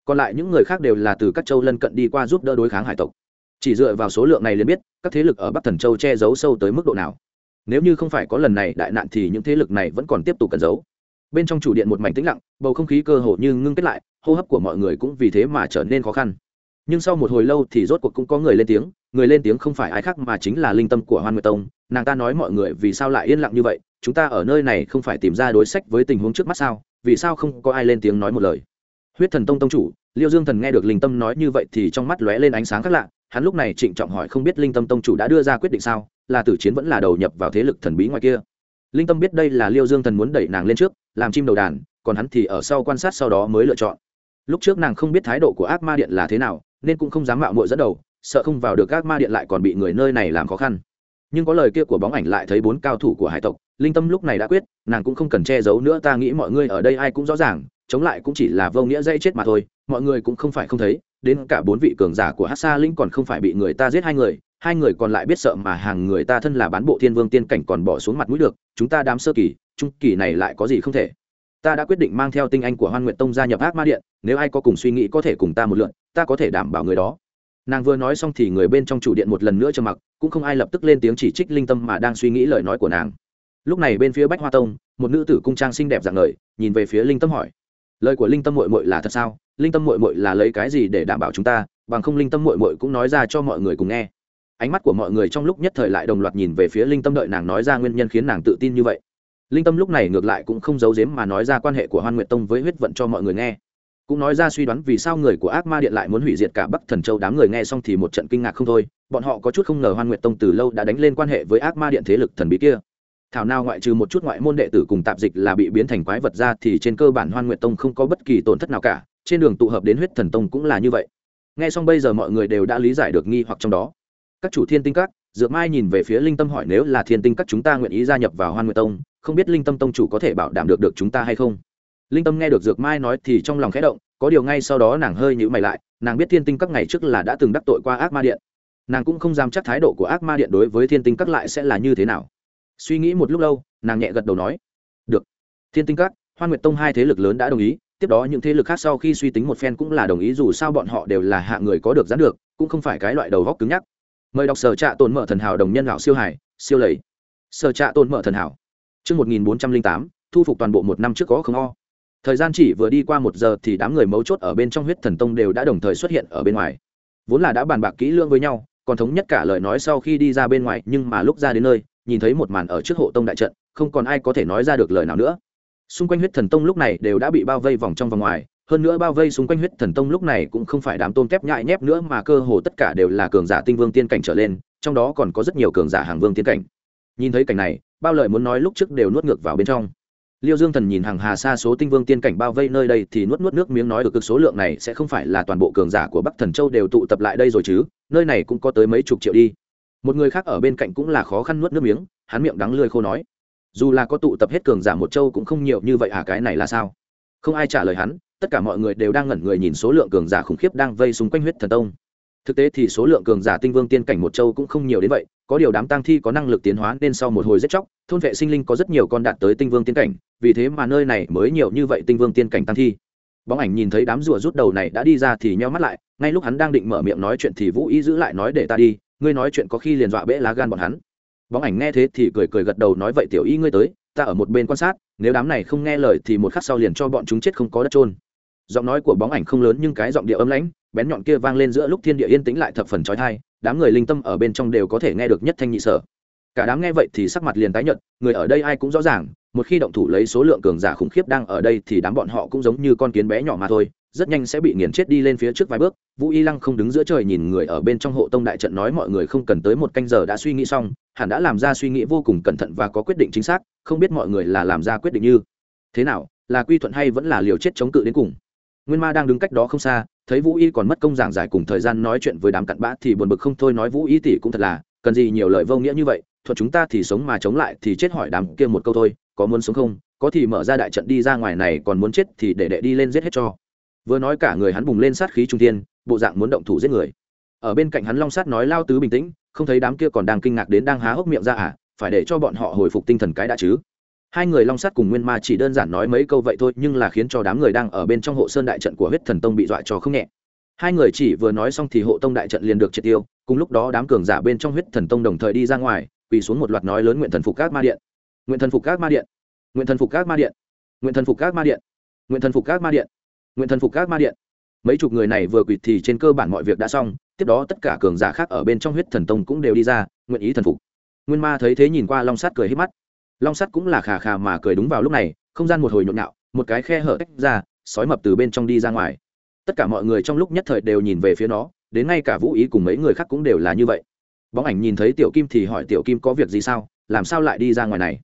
Còn lại những người khác đều là từ các châu lân cận đi qua giúp đỡ đối kháng hải tộc. Chỉ dựa vào số lượng này liền biết, các thế lực ở bắc thần châu che giấu sâu tới mức độ nào. Nếu như không phải có lần này đại nạn thì những thế lực này vẫn còn tiếp tục cẩn giấu. Bên trong chủ điện một mảnh tĩnh lặng, bầu không khí cơ hồ như ngưng kết lại, hô hấp của mọi người cũng vì thế mà trở nên khó khăn nhưng sau một hồi lâu thì rốt cuộc cũng có người lên tiếng, người lên tiếng không phải ai khác mà chính là linh tâm của hoan nguyệt tông. Nàng ta nói mọi người vì sao lại yên lặng như vậy, chúng ta ở nơi này không phải tìm ra đối sách với tình huống trước mắt sao? Vì sao không có ai lên tiếng nói một lời? Huyết thần tông tông chủ, liêu dương thần nghe được linh tâm nói như vậy thì trong mắt lóe lên ánh sáng khác lạ, hắn lúc này trịnh trọng hỏi không biết linh tâm tông chủ đã đưa ra quyết định sao? Là tử chiến vẫn là đầu nhập vào thế lực thần bí ngoài kia? Linh tâm biết đây là liêu dương thần muốn đẩy nàng lên trước, làm chim đầu đàn, còn hắn thì ở sau quan sát sau đó mới lựa chọn. Lúc trước nàng không biết thái độ của ác ma điện là thế nào nên cũng không dám mạo muội dẫn đầu, sợ không vào được các ma điện lại còn bị người nơi này làm khó khăn. Nhưng có lời kia của bóng ảnh lại thấy bốn cao thủ của hải tộc, linh tâm lúc này đã quyết, nàng cũng không cần che giấu nữa, ta nghĩ mọi người ở đây ai cũng rõ ràng, chống lại cũng chỉ là vô nghĩa dây chết mà thôi, mọi người cũng không phải không thấy, đến cả bốn vị cường giả của hát xa linh còn không phải bị người ta giết hai người hai người còn lại biết sợ mà hàng người ta thân là bán bộ thiên vương tiên cảnh còn bỏ xuống mặt mũi được, chúng ta đám sơ kỳ, trung kỳ này lại có gì không thể. Ta đã quyết định mang theo tinh anh của hoan nguyện tông gia nhập ác ma điện, nếu ai có cùng suy nghĩ có thể cùng ta một lượn ta có thể đảm bảo người đó. Nàng vừa nói xong thì người bên trong chủ điện một lần nữa trầm mặc cũng không ai lập tức lên tiếng chỉ trích linh tâm mà đang suy nghĩ lời nói của nàng. Lúc này bên phía bách hoa tông một nữ tử cung trang xinh đẹp dạng lời, nhìn về phía linh tâm hỏi. Lời của linh tâm mội mội là thật sao? Linh tâm mội mội là lấy cái gì để đảm bảo chúng ta? Bằng không linh tâm mội mội cũng nói ra cho mọi người cùng nghe. Ánh mắt của mọi người trong lúc nhất thời lại đồng loạt nhìn về phía linh tâm đợi nàng nói ra nguyên nhân khiến nàng tự tin như vậy. Linh tâm lúc này ngược lại cũng không giấu giếm mà nói ra quan hệ của hoan nguyệt tông với huyết vận cho mọi người nghe cũng nói ra suy đoán vì sao người của ác ma điện lại muốn hủy diệt cả bắc thần châu, đám người nghe xong thì một trận kinh ngạc không thôi. Bọn họ có chút không ngờ hoan nguyệt tông từ lâu đã đánh lên quan hệ với ác ma điện thế lực thần bí kia. Thảo nào ngoại trừ một chút ngoại môn đệ tử cùng tạp dịch là bị biến thành quái vật ra thì trên cơ bản hoan nguyệt tông không có bất kỳ tổn thất nào cả. Trên đường tụ hợp đến huyết thần tông cũng là như vậy. Nghe xong bây giờ mọi người đều đã lý giải được nghi hoặc trong đó. Các chủ thiên tinh các, dược mai nhìn về phía linh tâm hỏi nếu là thiên tinh các chúng ta nguyện ý gia nhập vào hoan nguyệt tông, không biết linh tâm tông chủ có thể bảo đảm được được chúng ta hay không? Linh tâm nghe được dược mai nói thì trong lòng khẽ động có điều ngay sau đó nàng hơi nhữ mày lại nàng biết thiên tinh các ngày trước là đã từng đắc tội qua ác ma điện. Nàng cũng không dám chắc thái độ của ác ma điện đối với thiên tinh các lại sẽ là như thế nào. Suy nghĩ một lúc lâu nàng nhẹ gật đầu nói được. Thiên tinh các hoan nguyệt tông hai thế lực lớn đã đồng ý tiếp đó những thế lực khác sau khi suy tính một phen cũng là đồng ý dù sao bọn họ đều là hạ người có được gián được cũng không phải cái loại đầu góc cứng nhắc. Mời đọc sở trạ tồn mở thần hảo đồng nhân lão siêu hải siêu lầy. Sở trạ tồn mở thần hảo. Trước 1408, thu phục toàn bộ một năm trước có không o. Thời gian chỉ vừa đi qua một giờ thì đám người mấu chốt ở bên trong huyết thần tông đều đã đồng thời xuất hiện ở bên ngoài. Vốn là đã bàn bạc kỹ lưỡng với nhau, còn thống nhất cả lời nói sau khi đi ra bên ngoài, nhưng mà lúc ra đến nơi, nhìn thấy một màn ở trước hộ tông đại trận, không còn ai có thể nói ra được lời nào nữa. Xung quanh huyết thần tông lúc này đều đã bị bao vây vòng trong và ngoài, hơn nữa bao vây xung quanh huyết thần tông lúc này cũng không phải đám tôm kép nhại nhép nữa mà cơ hồ tất cả đều là cường giả tinh vương tiên cảnh trở lên trong đó còn có rất nhiều cường giả hàng vương tiên cảnh nhìn thấy cảnh này bao lời muốn nói lúc trước đều nuốt ngược vào bên trong liêu dương thần nhìn hàng hà xa số tinh vương tiên cảnh bao vây nơi đây thì nuốt nuốt nước miếng nói được cực số lượng này sẽ không phải là toàn bộ cường giả của bắc thần châu đều tụ tập lại đây rồi chứ, nơi này cũng có tới mấy chục triệu đi. Một người khác ở bên cạnh cũng là khó khăn nuốt nước miếng, hắn miệng đắng lưỡi khô nói, dù là có tụ tập hết cường giả một châu cũng không nhiều như vậy à cái này là sao? Không ai trả lời hắn, tất cả mọi người đều đang ngẩn người nhìn số lượng cường giả khủng khiếp đang vây xung quanh huyết thần tông thực tế thì số lượng cường giả tinh vương tiên cảnh một châu cũng không nhiều đến vậy, có điều đám tang thi có năng lực tiến hóa nên sau một hồi giết chóc, thôn vệ sinh linh có rất nhiều con đạt tới tinh vương tiên cảnh, vì thế mà nơi này mới nhiều như vậy tinh vương tiên cảnh tăng thi. Bóng ảnh nhìn thấy đám rùa rút đầu này đã đi ra thì nheo mắt lại, ngay lúc hắn đang định mở miệng nói chuyện thì vũ ý giữ lại nói để ta đi, ngươi nói chuyện có khi liền dọa bẽ lá gan bọn hắn. Bóng ảnh nghe thế thì cười cười gật đầu nói vậy tiểu y ngươi tới, ta ở một bên quan sát, nếu đám này không nghe lời thì một khắc sau liền cho bọn chúng chết không có đất trôn giọng nói của bóng ảnh không lớn nhưng cái giọng địa âm lãnh bén nhọn kia vang lên giữa lúc thiên địa yên tĩnh lại thập phần trói thai, đám người linh tâm ở bên trong đều có thể nghe được nhất thanh nhị sở. Cả đám nghe vậy thì sắc mặt liền tái nhợt, người ở đây ai cũng rõ ràng, một khi động thủ lấy số lượng cường giả khủng khiếp đang ở đây thì đám bọn họ cũng giống như con kiến bé nhỏ mà thôi, rất nhanh sẽ bị nghiền chết đi lên phía trước vài bước. Vũ y lăng không đứng giữa trời nhìn người ở bên trong hộ tông đại trận nói mọi người không cần tới một canh giờ đã suy nghĩ xong, hẳn đã làm ra suy nghĩ vô cùng cẩn thận và có quyết định chính xác, không biết mọi người là làm ra quyết định như thế nào, là quy thuận hay vẫn là liều chết chống cự đến cùng nguyên ma đang đứng cách đó không xa, thấy vũ y còn mất công giảng giải cùng thời gian nói chuyện với đám cặn bã thì buồn bực không thôi nói, vũ y tỷ cũng thật là, cần gì nhiều lời vô nghĩa như vậy thuật chúng ta thì sống mà chống lại thì chết hỏi đám kia một câu thôi, có muốn sống không? Có thì mở ra đại trận đi ra ngoài này, còn muốn chết thì để đệ đi lên giết hết cho. Vừa nói cả người hắn bùng lên sát khí trung tiên bộ dạng muốn động thủ giết người. Ở bên cạnh hắn long sát nói, lao tứ bình tĩnh, không thấy đám kia còn đang kinh ngạc đến đang há hốc miệng ra à phải để cho bọn họ hồi phục tinh thần cái đã chứ? Hai người long sát cùng nguyên ma chỉ đơn giản nói mấy câu vậy thôi, nhưng là khiến cho đám người đang ở bên trong hộ sơn đại trận của huyết thần tông bị dọa cho không nhẹ. Hai người chỉ vừa nói xong thì hộ tông đại trận liền được triệt tiêu, cùng lúc đó đám cường giả bên trong huyết thần tông đồng thời đi ra ngoài, quỳ xuống một loạt nói lớn nguyện thần phục các ma điện. Nguyện thần phục các ma điện. Nguyện thần phục các ma điện. Nguyện thần phục các ma điện. Nguyện thần phục các ma điện. Nguyện thần phục các ma điện. Mấy chục người này vừa quỳ thì trên cơ bản mọi việc đã xong, tiếp đó tất cả cường giả khác ở bên trong huyết thần tông cũng đều đi ra, nguyện ý thần phục. Nguyên ma thấy thế nhìn qua long sát cười hết mắt long sắt cũng là khà khà mà cười đúng vào lúc này, không gian một hồi nhộn nhạo, một cái khe hở tách ra, sói mập từ bên trong đi ra ngoài. Tất cả mọi người trong lúc nhất thời đều nhìn về phía nó, đến ngay cả vũ ý cùng mấy người khác cũng đều là như vậy. Bóng ảnh nhìn thấy tiểu kim thì hỏi tiểu kim có việc gì sao, làm sao lại đi ra ngoài này?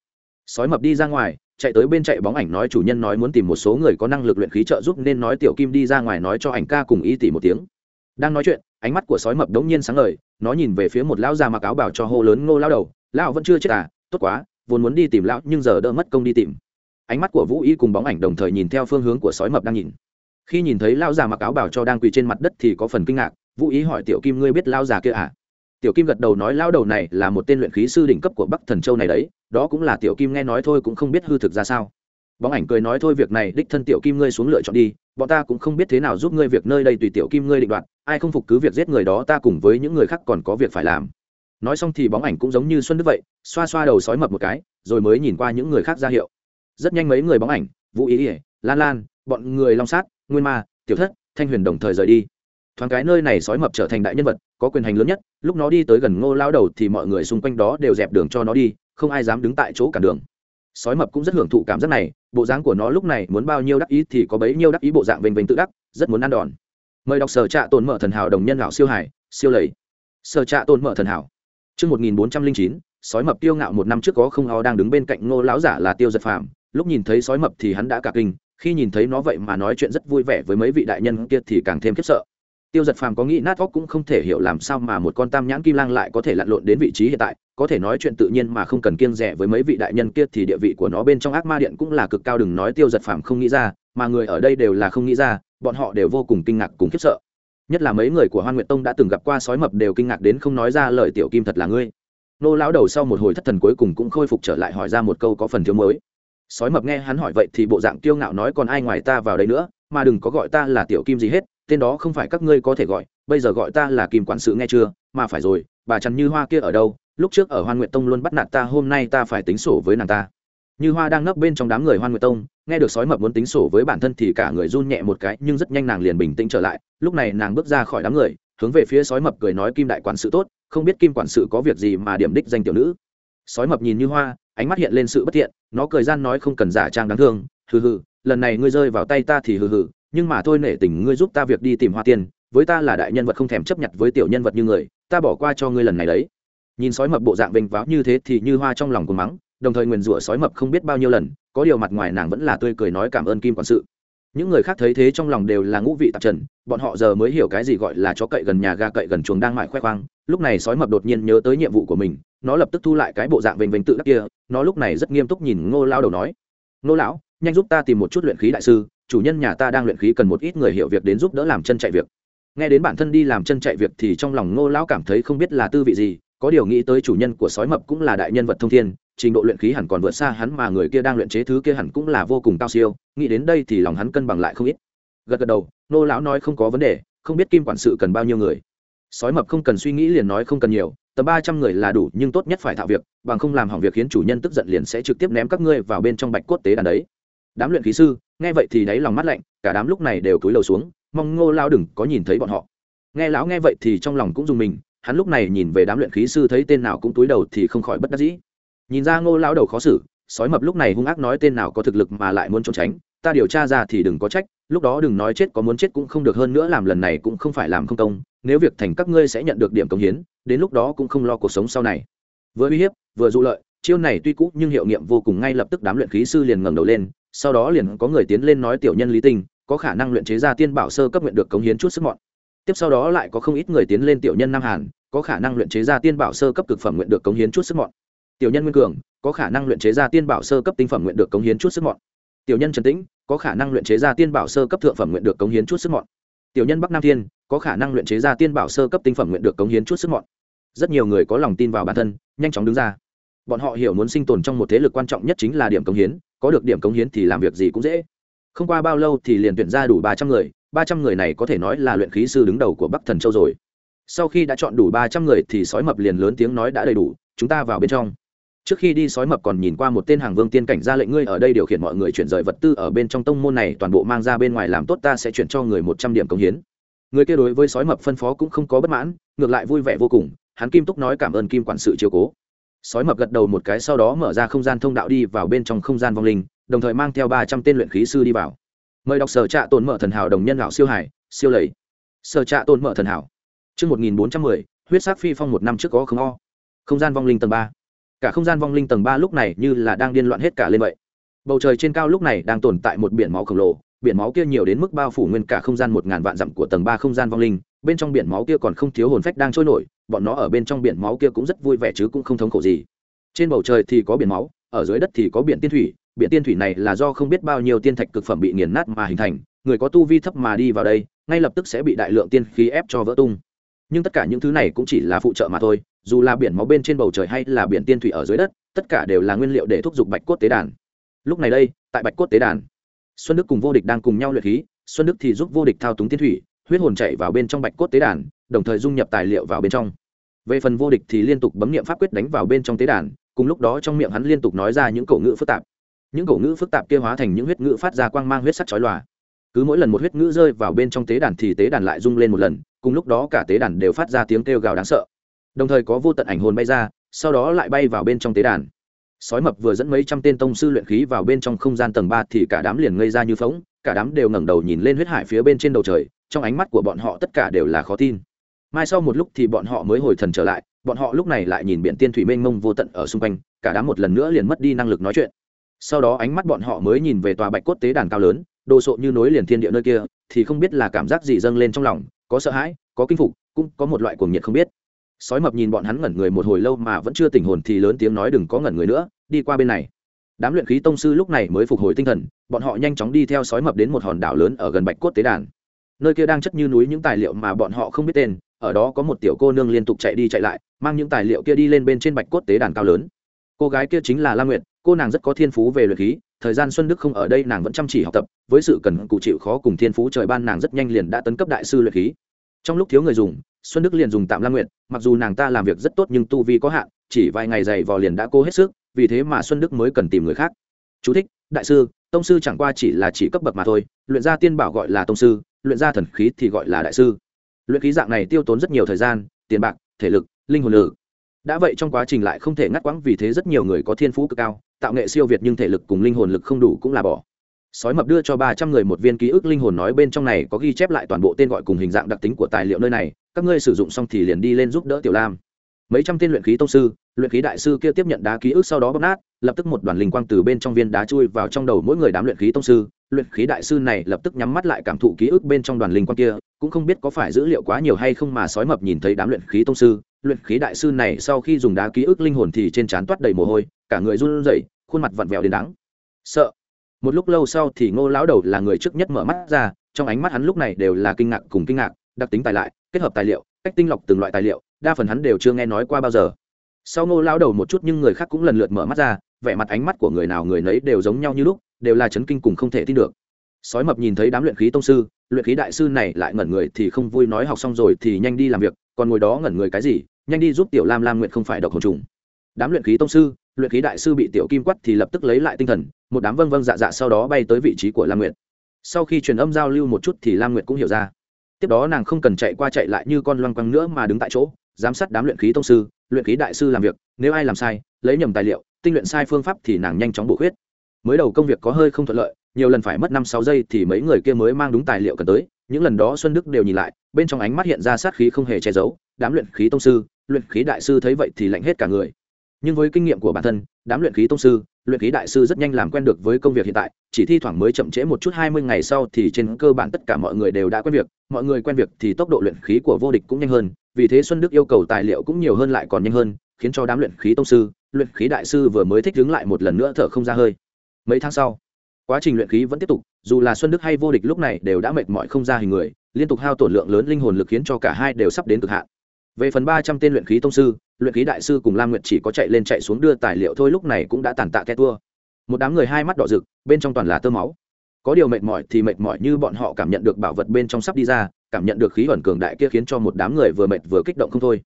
Sói mập đi ra ngoài, chạy tới bên chạy bóng ảnh nói chủ nhân nói muốn tìm một số người có năng lực luyện khí trợ giúp nên nói tiểu kim đi ra ngoài nói cho ảnh ca cùng ý tỷ một tiếng. Đang nói chuyện, ánh mắt của sói mập đống nhiên sáng ngời, nó nhìn về phía một lão già mặc áo bảo cho hô lớn, ngô lao đầu, lão vẫn chưa chết à? Tốt quá vốn muốn đi tìm lão, nhưng giờ đỡ mất công đi tìm. Ánh mắt của vũ y cùng bóng ảnh đồng thời nhìn theo phương hướng của sói mập đang nhìn. Khi nhìn thấy lão già mặc áo bảo cho đang quỳ trên mặt đất thì có phần kinh ngạc, vũ ý hỏi tiểu kim, ngươi biết lão già kia à? Tiểu kim gật đầu nói, lão đầu này là một tên luyện khí sư đỉnh cấp của bắc thần châu này đấy, đó cũng là tiểu kim nghe nói thôi cũng không biết hư thực ra sao. Bóng ảnh cười nói, thôi việc này, đích thân tiểu kim ngươi xuống lựa chọn đi, bọn ta cũng không biết thế nào giúp ngươi việc nơi đây tùy tiểu kim ngươi định đoạt, ai không phục cứ việc giết người đó, ta cùng với những người khác còn có việc phải làm nói xong thì bóng ảnh cũng giống như xuân đức vậy, xoa xoa đầu sói mập một cái, rồi mới nhìn qua những người khác ra hiệu. Rất nhanh mấy người bóng ảnh, vũ ý ỉa lan lan, bọn người long sát, nguyên ma, tiểu thất, thanh huyền đồng thời rời đi. Thoáng cái nơi này sói mập trở thành đại nhân vật, có quyền hành lớn nhất, lúc nó đi tới gần ngô lao đầu thì mọi người xung quanh đó đều dẹp đường cho nó đi, không ai dám đứng tại chỗ cản đường. Sói mập cũng rất hưởng thụ cảm giác này, bộ dáng của nó lúc này muốn bao nhiêu đắc ý thì có bấy nhiêu đắc ý bộ dạng vênh vênh tự đắc, rất muốn ăn đòn. Mời đọc sở trạ tồn mở thần hảo đồng nhân lão siêu hải, siêu lầy. Sở trạ tồn mở thần hảo chương một nghìn bốn trăm linh chín, sói mập tiêu ngạo một năm trước có không o đang đứng bên cạnh ngô lão giả là tiêu giật phàm. Lúc nhìn thấy sói mập thì hắn đã cả kinh, khi nhìn thấy nó vậy mà nói chuyện rất vui vẻ với mấy vị đại nhân kia thì càng thêm khiếp sợ. Tiêu giật phàm có nghĩ nát óc cũng không thể hiểu làm sao mà một con tam nhãn kim lang lại có thể lặn lộn đến vị trí hiện tại, có thể nói chuyện tự nhiên mà không cần kiêng dè với mấy vị đại nhân kia thì địa vị của nó bên trong ác ma điện cũng là cực cao đừng nói tiêu giật phàm không nghĩ ra, mà người ở đây đều là không nghĩ ra, bọn họ đều vô cùng kinh ngạc cùng khiếp sợ nhất là mấy người của hoan nguyệt tông đã từng gặp qua sói mập đều kinh ngạc đến không nói ra lời tiểu kim thật là ngươi. Nô lão đầu sau một hồi thất thần cuối cùng cũng khôi phục trở lại hỏi ra một câu có phần thiếu mới sói mập nghe hắn hỏi vậy thì bộ dạng kiêu ngạo nói còn ai ngoài ta vào đây nữa, mà đừng có gọi ta là tiểu kim gì hết, tên đó không phải các ngươi có thể gọi, bây giờ gọi ta là kim quản sự nghe chưa, mà phải rồi, bà chăn như hoa kia ở đâu, lúc trước ở hoan nguyệt tông luôn bắt nạt ta, hôm nay ta phải tính sổ với nàng ta như hoa đang nấp bên trong đám người hoan nguyệt tông, nghe được sói mập muốn tính sổ với bản thân thì cả người run nhẹ một cái, nhưng rất nhanh nàng liền bình tĩnh trở lại. Lúc này nàng bước ra khỏi đám người, hướng về phía sói mập cười nói kim đại quản sự tốt, không biết kim quản sự có việc gì mà điểm đích danh tiểu nữ. Sói mập nhìn như hoa, ánh mắt hiện lên sự bất thiện, nó cười gian nói không cần giả trang đáng thương, hừ hừ, lần này ngươi rơi vào tay ta thì hừ hừ, nhưng mà thôi nể tình ngươi giúp ta việc đi tìm hoa tiên, với ta là đại nhân vật không thèm chấp nhận với tiểu nhân vật như người, ta bỏ qua cho ngươi lần này đấy. Nhìn sói mập bộ dạng vênh váo như thế thì như hoa trong lòng cuồng mắng đồng thời nguyền rủa sói mập không biết bao nhiêu lần, có điều mặt ngoài nàng vẫn là tươi cười nói cảm ơn kim quản sự. Những người khác thấy thế trong lòng đều là ngũ vị tạp trần, bọn họ giờ mới hiểu cái gì gọi là chó cậy gần nhà ga cậy gần chuồng đang mải khoe khoang, lúc này sói mập đột nhiên nhớ tới nhiệm vụ của mình, nó lập tức thu lại cái bộ dạng vênh vênh tự đắc kia, nó lúc này rất nghiêm túc nhìn ngô lao đầu nói, ngô lão, nhanh giúp ta tìm một chút luyện khí đại sư, chủ nhân nhà ta đang luyện khí cần một ít người hiểu việc đến giúp đỡ làm chân chạy việc. Nghe đến bản thân đi làm chân chạy việc thì trong lòng ngô lão cảm thấy không biết là tư vị gì, có điều nghĩ tới chủ nhân của sói mập cũng là đại nhân vật thông thiên trình độ luyện khí hẳn còn vượt xa hắn mà người kia đang luyện chế thứ kia hẳn cũng là vô cùng cao siêu, nghĩ đến đây thì lòng hắn cân bằng lại không ít. Gật gật đầu, nô lão nói không có vấn đề, không biết kim quản sự cần bao nhiêu người. Sói mập không cần suy nghĩ liền nói không cần nhiều, tầm ba trăm người là đủ, nhưng tốt nhất phải thạo việc, bằng không làm hỏng việc khiến chủ nhân tức giận liền sẽ trực tiếp ném các ngươi vào bên trong bạch cốt tế đàn đấy. Đám luyện khí sư, nghe vậy thì đáy lòng mắt lạnh, cả đám lúc này đều cúi đầu xuống, mong ngô lao đừng có nhìn thấy bọn họ. Nghe lão nghe vậy thì trong lòng cũng dùng mình, hắn lúc này nhìn về đám luyện khí sư thấy tên nào cũng túi đầu thì không khỏi bất đắc dĩ nhìn ra ngô lão đầu khó xử, sói mập lúc này hung ác nói tên nào có thực lực mà lại muốn trốn tránh, ta điều tra ra thì đừng có trách, lúc đó đừng nói chết có muốn chết cũng không được hơn nữa làm lần này cũng không phải làm không công, nếu việc thành các ngươi sẽ nhận được điểm công hiến, đến lúc đó cũng không lo cuộc sống sau này. Vừa uy hiếp, vừa dụ lợi, chiêu này tuy cũ nhưng hiệu nghiệm vô cùng ngay lập tức đám luyện khí sư liền ngẩng đầu lên, sau đó liền có người tiến lên nói tiểu nhân lý tinh, có khả năng luyện chế ra tiên bảo sơ cấp nguyện được cống hiến chút sức mọn. Tiếp sau đó lại có không ít người tiến lên tiểu nhân nam hàn, có khả năng luyện chế ra tiên bảo sơ cấp cực phẩm nguyện được cống hiến chút sức mọn tiểu nhân nguyên cường, có khả năng luyện chế ra tiên bảo sơ cấp tinh phẩm nguyện được cống hiến chút sức mọn. Tiểu nhân trần tĩnh, có khả năng luyện chế ra tiên bảo sơ cấp thượng phẩm nguyện được cống hiến chút sức mọn. Tiểu nhân bắc nam thiên, có khả năng luyện chế ra tiên bảo sơ cấp tinh phẩm nguyện được cống hiến chút sức mọn. Rất nhiều người có lòng tin vào bản thân, nhanh chóng đứng ra. Bọn họ hiểu muốn sinh tồn trong một thế lực quan trọng nhất chính là điểm cống hiến, có được điểm cống hiến thì làm việc gì cũng dễ. Không qua bao lâu thì liền tuyển ra đủ ba trăm người, ba trăm người này có thể nói là luyện khí sư đứng đầu của bắc thần châu rồi. Sau khi đã chọn đủ ba trăm người thì sói mập liền lớn tiếng nói đã đầy đủ, chúng ta vào bên trong trước khi đi sói mập còn nhìn qua một tên hàng vương tiên cảnh ra lệnh ngươi ở đây điều khiển mọi người chuyển rời vật tư ở bên trong tông môn này, toàn bộ mang ra bên ngoài làm tốt ta sẽ chuyển cho người một trăm điểm công hiến. Người kia đối với sói mập phân phó cũng không có bất mãn, ngược lại vui vẻ vô cùng, hắn kim túc nói cảm ơn kim quản sự chiều cố. Sói mập gật đầu một cái sau đó mở ra không gian thông đạo đi vào bên trong không gian vong linh, đồng thời mang theo ba trăm tên luyện khí sư đi vào. Mời đọc sở trạ tồn mở thần hảo đồng nhân lão siêu hải, siêu lầy. Sở trạ tồn mở thần hảo. Chương một nghìn bốn trăm mười, huyết sắc phi phong một năm trước có không o. Không gian vong linh tầng ba cả không gian vong linh tầng ba lúc này như là đang điên loạn hết cả lên vậy. Bầu trời trên cao lúc này đang tồn tại một biển máu khổng lồ, biển máu kia nhiều đến mức bao phủ nguyên cả không gian một ngàn vạn dặm của tầng ba không gian vong linh, bên trong biển máu kia còn không thiếu hồn phách đang trôi nổi, bọn nó ở bên trong biển máu kia cũng rất vui vẻ chứ cũng không thống khổ gì. Trên bầu trời thì có biển máu, ở dưới đất thì có biển tiên thủy, biển tiên thủy này là do không biết bao nhiêu tiên thạch cực phẩm bị nghiền nát mà hình thành, người có tu vi thấp mà đi vào đây, ngay lập tức sẽ bị đại lượng tiên khí ép cho vỡ tung nhưng tất cả những thứ này cũng chỉ là phụ trợ mà thôi, dù là biển máu bên trên bầu trời hay là biển tiên thủy ở dưới đất, tất cả đều là nguyên liệu để thúc giục bạch cốt tế đàn. Lúc này đây, tại bạch cốt tế đàn, xuân đức cùng vô địch đang cùng nhau luyện khí, xuân đức thì giúp vô địch thao túng tiên thủy, huyết hồn chạy vào bên trong bạch cốt tế đàn, đồng thời dung nhập tài liệu vào bên trong. Về phần vô địch thì liên tục bấm nghiệm pháp quyết đánh vào bên trong tế đàn, cùng lúc đó trong miệng hắn liên tục nói ra những cổ ngữ phức tạp. Những cổ ngữ phức tạp kia hóa thành những huyết ngữ phát ra quang mang huyết sắc chói lòa cứ mỗi lần một huyết ngữ rơi vào bên trong tế đàn thì tế đàn lại rung lên một lần, cùng lúc đó cả tế đàn đều phát ra tiếng kêu gào đáng sợ. Đồng thời có vô tận ảnh hồn bay ra, sau đó lại bay vào bên trong tế đàn. Sói mập vừa dẫn mấy trăm tên tông sư luyện khí vào bên trong không gian tầng ba thì cả đám liền ngây ra như phóng cả đám đều ngẩng đầu nhìn lên huyết hải phía bên trên đầu trời, trong ánh mắt của bọn họ tất cả đều là khó tin. Mai sau một lúc thì bọn họ mới hồi thần trở lại, bọn họ lúc này lại nhìn biển tiên thủy mênh mông vô tận ở xung quanh, cả đám một lần nữa liền mất đi năng lực nói chuyện. Sau đó ánh mắt bọn họ mới nhìn về tòa bạch cốt tế đàn cao lớn đồ sộ như nối liền thiên địa nơi kia, thì không biết là cảm giác gì dâng lên trong lòng, có sợ hãi, có kinh phục, cũng có một loại cuồng nhiệt không biết. Sói mập nhìn bọn hắn ngẩn người một hồi lâu mà vẫn chưa tỉnh hồn thì lớn tiếng nói đừng có ngẩn người nữa, đi qua bên này. Đám luyện khí tông sư lúc này mới phục hồi tinh thần, bọn họ nhanh chóng đi theo sói mập đến một hòn đảo lớn ở gần bạch cốt tế đàn. Nơi kia đang chất như núi những tài liệu mà bọn họ không biết tên, ở đó có một tiểu cô nương liên tục chạy đi chạy lại, mang những tài liệu kia đi lên bên trên bạch cốt tế đàn cao lớn. Cô gái kia chính là la nguyệt, cô nàng rất có thiên phú về luyện khí thời gian xuân đức không ở đây nàng vẫn chăm chỉ học tập với sự cần cụ chịu khó cùng thiên phú trời ban nàng rất nhanh liền đã tấn cấp đại sư luyện khí. Trong lúc thiếu người dùng xuân đức liền dùng tạm Lam nguyệt mặc dù nàng ta làm việc rất tốt nhưng tu vi có hạn chỉ vài ngày dày vò liền đã cố hết sức vì thế mà xuân đức mới cần tìm người khác. Chú thích, đại sư tông sư chẳng qua chỉ là chỉ cấp bậc mà thôi luyện ra tiên bảo gọi là tông sư luyện ra thần khí thì gọi là đại sư. Luyện khí dạng này tiêu tốn rất nhiều thời gian tiền bạc thể lực linh hồn lử đã vậy trong quá trình lại không thể ngắt quãng vì thế rất nhiều người có thiên phú cực cao tạo nghệ siêu việt nhưng thể lực cùng linh hồn lực không đủ cũng là bỏ. Sói mập đưa cho ba trăm người một viên ký ức linh hồn nói bên trong này có ghi chép lại toàn bộ tên gọi cùng hình dạng đặc tính của tài liệu nơi này, các ngươi sử dụng xong thì liền đi lên giúp đỡ tiểu lam. Mấy trăm tên luyện khí tông sư, luyện khí đại sư kia tiếp nhận đá ký ức sau đó bóp nát, lập tức một đoàn linh quang từ bên trong viên đá chui vào trong đầu mỗi người đám luyện khí tông sư. Luyện khí đại sư này lập tức nhắm mắt lại cảm thụ ký ức bên trong đoàn linh quang kia, cũng không biết có phải dữ liệu quá nhiều hay không mà sói mập nhìn thấy đám luyện khí tông sư luyện khí đại sư này sau khi dùng đá ký ức linh hồn thì trên trán toát đầy mồ hôi, cả người run rẩy, khuôn mặt vặn vẹo đến đắng. Sợ. Một lúc lâu sau thì ngô lão đầu là người trước nhất mở mắt ra, trong ánh mắt hắn lúc này đều là kinh ngạc cùng kinh ngạc, đặc tính tài lại, kết hợp tài liệu, cách tinh lọc từng loại tài liệu, đa phần hắn đều chưa nghe nói qua bao giờ. Sau ngô lão đầu một chút nhưng người khác cũng lần lượt mở mắt ra, vẻ mặt ánh mắt của người nào người nấy đều giống nhau như lúc, đều là chấn kinh cùng không thể tin được. Sói mập nhìn thấy đám luyện khí tông sư, luyện khí đại sư này lại ngẩn người thì không vui nói học xong rồi thì nhanh đi làm việc, còn ngồi đó ngẩn người cái gì nhanh đi giúp tiểu lam lam nguyện không phải độc hồn trùng. Đám luyện khí tông sư, luyện khí đại sư bị tiểu kim quắt thì lập tức lấy lại tinh thần, một đám vâng vâng dạ dạ sau đó bay tới vị trí của lam nguyệt. Sau khi truyền âm giao lưu một chút thì lam nguyệt cũng hiểu ra. Tiếp đó nàng không cần chạy qua chạy lại như con loang quăng nữa mà đứng tại chỗ, giám sát đám luyện khí tông sư, luyện khí đại sư làm việc, nếu ai làm sai, lấy nhầm tài liệu, tinh luyện sai phương pháp thì nàng nhanh chóng bổ khuyết. Mới đầu công việc có hơi không thuận lợi, nhiều lần phải mất năm sáu giây thì mấy người kia mới mang đúng tài liệu cần tới, những lần đó xuân đức đều nhìn lại, bên trong ánh mắt hiện ra sát khí không hề che giấu, đám luyện khí tông sư luyện khí đại sư thấy vậy thì lạnh hết cả người. Nhưng với kinh nghiệm của bản thân, đám luyện khí tông sư, luyện khí đại sư rất nhanh làm quen được với công việc hiện tại, chỉ thi thoảng mới chậm trễ một chút hai mươi ngày sau thì trên cơ bản tất cả mọi người đều đã quen việc, mọi người quen việc thì tốc độ luyện khí của vô địch cũng nhanh hơn, vì thế xuân đức yêu cầu tài liệu cũng nhiều hơn lại còn nhanh hơn, khiến cho đám luyện khí tông sư, luyện khí đại sư vừa mới thích đứng lại một lần nữa thở không ra hơi. Mấy tháng sau, quá trình luyện khí vẫn tiếp tục, dù là xuân đức hay vô địch lúc này đều đã mệt mỏi không ra hình người, liên tục hao tổn lượng lớn linh hồn lực khiến cho cả hai đều sắp đến cực hạn về phần ba trăm tên luyện khí tông sư luyện khí đại sư cùng lam nguyệt chỉ có chạy lên chạy xuống đưa tài liệu thôi lúc này cũng đã tàn tạ ke tua. Một đám người hai mắt đỏ rực bên trong toàn là tơ máu. Có điều mệt mỏi thì mệt mỏi như bọn họ cảm nhận được bảo vật bên trong sắp đi ra cảm nhận được khí ẩn cường đại kia khiến cho một đám người vừa mệt vừa kích động không thôi.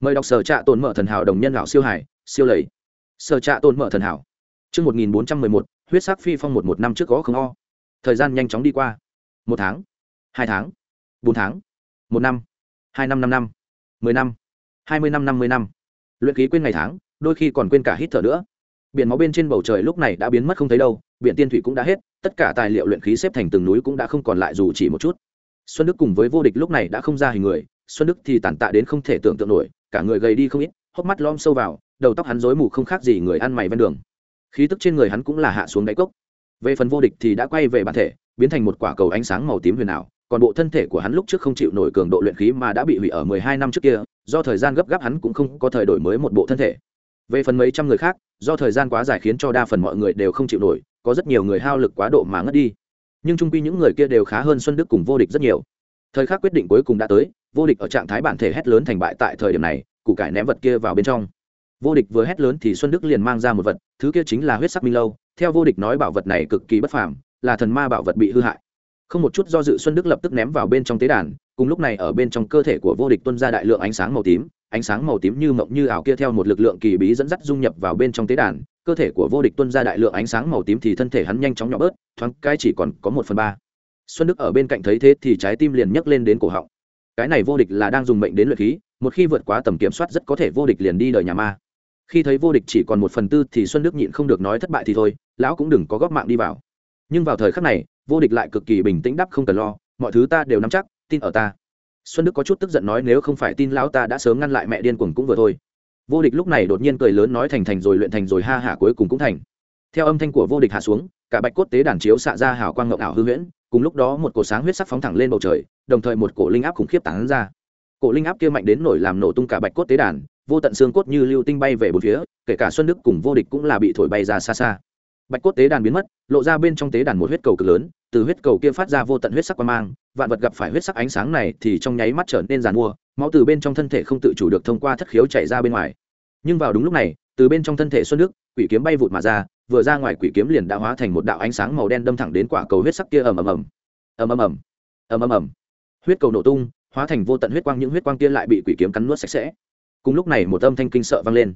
Mời đọc sở trạ tồn mở thần hảo đồng nhân lão siêu hải siêu lầy. Sở trạ tồn mở thần hảo. Trước 1411, huyết sắc phi phong một một năm trước có không o. Thời gian nhanh chóng đi qua. Một tháng, hai tháng, bốn tháng, một năm, hai năm năm năm, mười năm, hai mươi năm năm mươi năm. Luyện khí quên ngày tháng, đôi khi còn quên cả hít thở nữa. Biển máu bên trên bầu trời lúc này đã biến mất không thấy đâu, biển tiên thủy cũng đã hết, tất cả tài liệu luyện khí xếp thành từng núi cũng đã không còn lại dù chỉ một chút. Xuân Đức cùng với vô địch lúc này đã không ra hình người, Xuân Đức thì tàn tạ đến không thể tưởng tượng nổi, cả người gầy đi không ít, hốc mắt lom sâu vào, đầu tóc hắn rối mù không khác gì người ăn mày ven đường khí tức trên người hắn cũng là hạ xuống đáy cốc về phần vô địch thì đã quay về bản thể biến thành một quả cầu ánh sáng màu tím huyền ảo còn bộ thân thể của hắn lúc trước không chịu nổi cường độ luyện khí mà đã bị hủy ở mười hai năm trước kia, do thời gian gấp gáp hắn cũng không có thời đổi mới một bộ thân thể. Về phần mấy trăm người khác, do thời gian quá dài khiến cho đa phần mọi người đều không chịu nổi, có rất nhiều người hao lực quá độ mà ngất đi. Nhưng trung quy những người kia đều khá hơn xuân đức cùng vô địch rất nhiều. Thời khắc quyết định cuối cùng đã tới, vô địch ở trạng thái bản thể hét lớn thành bại tại thời điểm này cụ cải ném vật kia vào bên trong. Vô địch vừa hét lớn thì xuân đức liền mang ra một vật, thứ kia chính là huyết sắc minh lâu, theo vô địch nói bảo vật này cực kỳ bất phàm, là thần ma bảo vật bị hư hại không một chút do dự xuân đức lập tức ném vào bên trong tế đàn, cùng lúc này ở bên trong cơ thể của vô địch tuân ra đại lượng ánh sáng màu tím, ánh sáng màu tím như mộng như ảo kia theo một lực lượng kỳ bí dẫn dắt dung nhập vào bên trong tế đàn, cơ thể của vô địch tuân ra đại lượng ánh sáng màu tím thì thân thể hắn nhanh chóng nhỏ bớt, thoáng cái chỉ còn có một phần ba. Xuân đức ở bên cạnh thấy thế thì trái tim liền nhấc lên đến cổ họng. Cái này vô địch là đang dùng mệnh đến luyện khí, một khi vượt quá tầm kiểm soát rất có thể vô địch liền đi đời nhà ma. Khi thấy vô địch chỉ còn một phần tư thì xuân đức nhịn không được nói thất bại thì thôi, lão cũng đừng có góp mạng đi vào. Nhưng vào thời khắc này vô địch lại cực kỳ bình tĩnh đắp không cần lo, mọi thứ ta đều nắm chắc, tin ở ta. Xuân đức có chút tức giận nói nếu không phải tin lão ta đã sớm ngăn lại mẹ điên cuồng cũng vừa thôi. Vô địch lúc này đột nhiên cười lớn nói thành thành rồi luyện thành rồi ha hả cuối cùng cũng thành. Theo âm thanh của vô địch hạ xuống, cả bạch cốt tế đàn chiếu xạ ra hào quang ngộng ảo hư huyễn, cùng lúc đó một cổ sáng huyết sắc phóng thẳng lên bầu trời, đồng thời một cổ linh áp khủng khiếp tán ra. Cổ linh áp kia mạnh đến nổi làm nổ tung cả bạch cốt tế đàn, vô tận xương cốt như lưu tinh bay về bốn phía, kể cả xuân đức cùng vô địch cũng là bị thổi bay ra xa xa. Bạch cốt tế đàn biến mất, lộ ra bên trong tế đàn một huyết cầu cực lớn từ huyết cầu kia phát ra vô tận huyết sắc quang mang, vạn vật gặp phải huyết sắc ánh sáng này thì trong nháy mắt trở nên giàn mua, máu từ bên trong thân thể không tự chủ được thông qua thất khiếu chảy ra bên ngoài. Nhưng vào đúng lúc này, từ bên trong thân thể xuân đức quỷ kiếm bay vụt mà ra, vừa ra ngoài quỷ kiếm liền đã hóa thành một đạo ánh sáng màu đen đâm thẳng đến quả cầu huyết sắc kia ầm ầm ầm. Ầm ầm ầm. Ầm ầm ầm. Huyết cầu nổ tung, hóa thành vô tận huyết quang, những huyết quang kia lại bị quỷ kiếm cắn nuốt sạch sẽ. Cùng lúc này một âm thanh kinh sợ vang lên.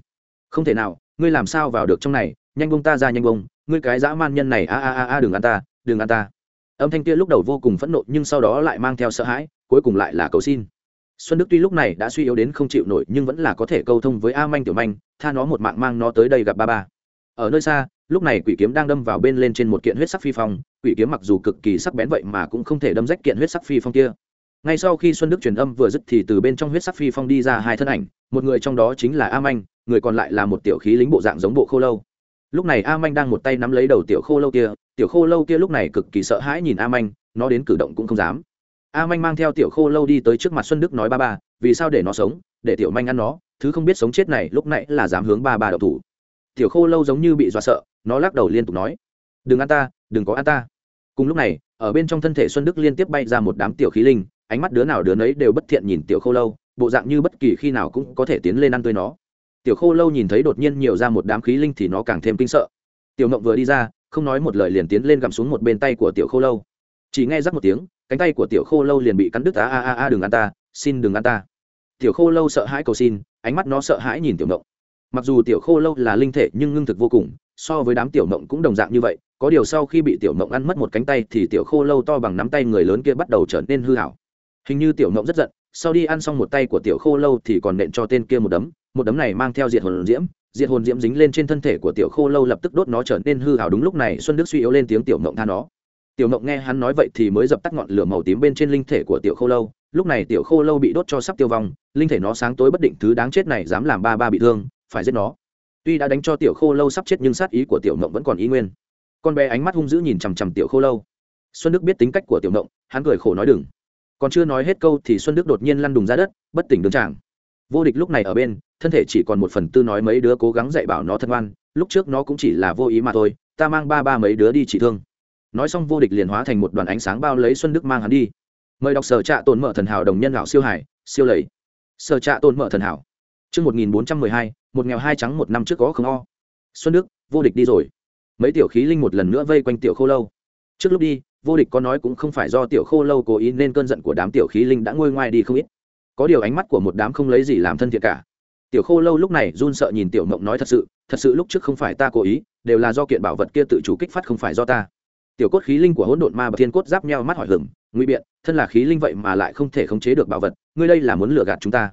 Không thể nào, ngươi làm sao vào được trong này? Nhanh bông ta ra, nhanh bông ngươi cái dã man nhân này, a a a a, đừng ăn ta, đừng ăn ta âm thanh kia lúc đầu vô cùng phẫn nộ, nhưng sau đó lại mang theo sợ hãi, cuối cùng lại là cầu xin. Xuân đức tuy lúc này đã suy yếu đến không chịu nổi, nhưng vẫn là có thể câu thông với a manh tiểu manh, tha nó một mạng mang nó tới đây gặp ba ba. Ở nơi xa, lúc này quỷ kiếm đang đâm vào bên lên trên một kiện huyết sắc phi phong, quỷ kiếm mặc dù cực kỳ sắc bén vậy mà cũng không thể đâm rách kiện huyết sắc phi phong kia. Ngay sau khi xuân đức truyền âm vừa dứt thì từ bên trong huyết sắc phi phong đi ra hai thân ảnh, một người trong đó chính là a manh, người còn lại là một tiểu khí lính bộ dạng giống bộ khô lâu lúc này a manh đang một tay nắm lấy đầu tiểu khô lâu kia, tiểu khô lâu kia lúc này cực kỳ sợ hãi nhìn a manh, nó đến cử động cũng không dám. A manh mang theo tiểu khô lâu đi tới trước mặt xuân đức nói ba ba, vì sao để nó sống, để tiểu manh ăn nó, thứ không biết sống chết này lúc nãy là dám hướng ba ba đậu thủ. Tiểu khô lâu giống như bị dọa sợ, nó lắc đầu liên tục nói, đừng ăn ta, đừng có ăn ta. Cùng lúc này, ở bên trong thân thể xuân đức liên tiếp bay ra một đám tiểu khí linh, ánh mắt đứa nào đứa nấy đều bất thiện nhìn tiểu khô lâu, bộ dạng như bất kỳ khi nào cũng có thể tiến lên ăn tươi nó tiểu khô lâu nhìn thấy đột nhiên nhiều ra một đám khí linh thì nó càng thêm kinh sợ. Tiểu ngộng vừa đi ra, không nói một lời liền tiến lên gặm xuống một bên tay của tiểu khô lâu. Chỉ nghe rắc một tiếng, cánh tay của tiểu khô lâu liền bị cắn đứt, a a a a, đừng ăn ta, xin đừng ăn ta. Tiểu khô lâu sợ hãi cầu xin, ánh mắt nó sợ hãi nhìn tiểu ngộng. Mặc dù tiểu khô lâu là linh thể nhưng ngưng thực vô cùng, so với đám tiểu ngộng cũng đồng dạng như vậy, có điều sau khi bị tiểu ngộng ăn mất một cánh tay thì tiểu khô lâu to bằng nắm tay người lớn kia bắt đầu trở nên hư hảo hình như tiểu ngộng rất giận, sau đi ăn xong một tay của tiểu khô lâu thì còn nện cho tên kia một đấm một đấm này mang theo diệt hồn diễm, diệt hồn diễm dính lên trên thân thể của tiểu khô lâu lập tức đốt nó trở nên hư hào. Đúng lúc này, xuân đức suy yếu lên tiếng tiểu mộng tha nó. Tiểu mộng nghe hắn nói vậy thì mới dập tắt ngọn lửa màu tím bên trên linh thể của tiểu khô lâu. Lúc này tiểu khô lâu bị đốt cho sắp tiêu vong, linh thể nó sáng tối bất định, thứ đáng chết này dám làm ba ba bị thương, phải giết nó. Tuy đã đánh cho tiểu khô lâu sắp chết nhưng sát ý của tiểu mộng vẫn còn ý nguyên. Con bé ánh mắt hung dữ nhìn chằm chằm tiểu khô lâu. Xuân đức biết tính cách của tiểu mộng, hắn cười khổ nói đừng. Còn chưa nói hết câu thì xuân đức đột nhiên lăn đùng ra đất, bất tỉnh đường tràng vô địch lúc này ở bên thân thể chỉ còn một phần tư nói mấy đứa cố gắng dạy bảo nó thân oan, lúc trước nó cũng chỉ là vô ý mà thôi, ta mang ba ba mấy đứa đi trị thương. Nói xong vô địch liền hóa thành một đoàn ánh sáng bao lấy xuân đức mang hắn đi. Mời đọc sở trạ tồn mở thần hảo đồng nhân lão siêu hải, siêu lầy. Sở trạ tồn mở thần hảo. Chương một nghìn bốn trăm mười hai, một nghèo hai trắng một năm trước có không o. Xuân đức, vô địch đi rồi. Mấy tiểu khí linh một lần nữa vây quanh tiểu khô lâu. Trước lúc đi, vô địch có nói cũng không phải do tiểu khô lâu cố ý nên cơn giận của đám tiểu khí linh đã ngôi ngoai đi không ít. Có điều ánh mắt của một đám không lấy gì làm thân thiện cả tiểu khô lâu lúc này run sợ nhìn tiểu mộng nói thật sự thật sự lúc trước không phải ta cố ý, đều là do kiện bảo vật kia tự chủ kích phát không phải do ta. Tiểu cốt khí linh của hỗn độn ma và thiên cốt giáp nhau mắt hỏi hừng nguy biện, thân là khí linh vậy mà lại không thể khống chế được bảo vật, ngươi đây là muốn lừa gạt chúng ta?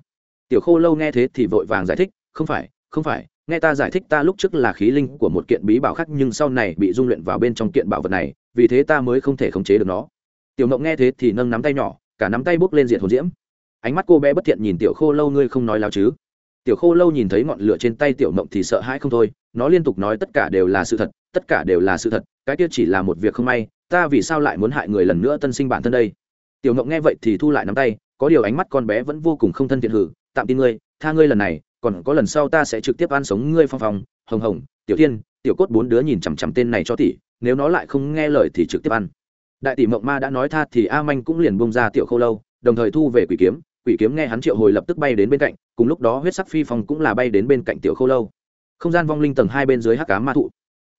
Tiểu khô lâu nghe thế thì vội vàng giải thích, không phải không phải, nghe ta giải thích ta lúc trước là khí linh của một kiện bí bảo khác nhưng sau này bị dung luyện vào bên trong kiện bảo vật này, vì thế ta mới không thể khống chế được nó. Tiểu mộng nghe thế thì nâng nắm tay nhỏ, cả nắm tay bốc lên diện hồn diễm. Ánh mắt cô bé bất thiện nhìn tiểu khô lâu, ngươi không nói láo chứ? Tiểu khô lâu nhìn thấy ngọn lửa trên tay tiểu mộng thì sợ hãi không thôi, nó liên tục nói tất cả đều là sự thật, tất cả đều là sự thật, cái kia chỉ là một việc không may, ta vì sao lại muốn hại người lần nữa tân sinh bản thân đây? Tiểu mộng nghe vậy thì thu lại nắm tay, có điều ánh mắt con bé vẫn vô cùng không thân thiện hử, tạm tin ngươi, tha ngươi lần này, còn có lần sau ta sẽ trực tiếp ăn sống ngươi phong phong. Hồng hồng, tiểu tiên tiểu cốt bốn đứa nhìn chằm chằm tên này cho tỷ nếu nó lại không nghe lời thì trực tiếp ăn. Đại tỷ mộng ma đã nói tha thì a manh cũng liền bông ra tiểu khâu lâu, đồng thời thu về quỷ kiếm quỷ kiếm nghe hắn triệu hồi lập tức bay đến bên cạnh, cùng lúc đó huyết sắc phi phong cũng là bay đến bên cạnh tiểu khâu lâu. Không gian vong linh tầng hai bên dưới hắc cá ma thụ.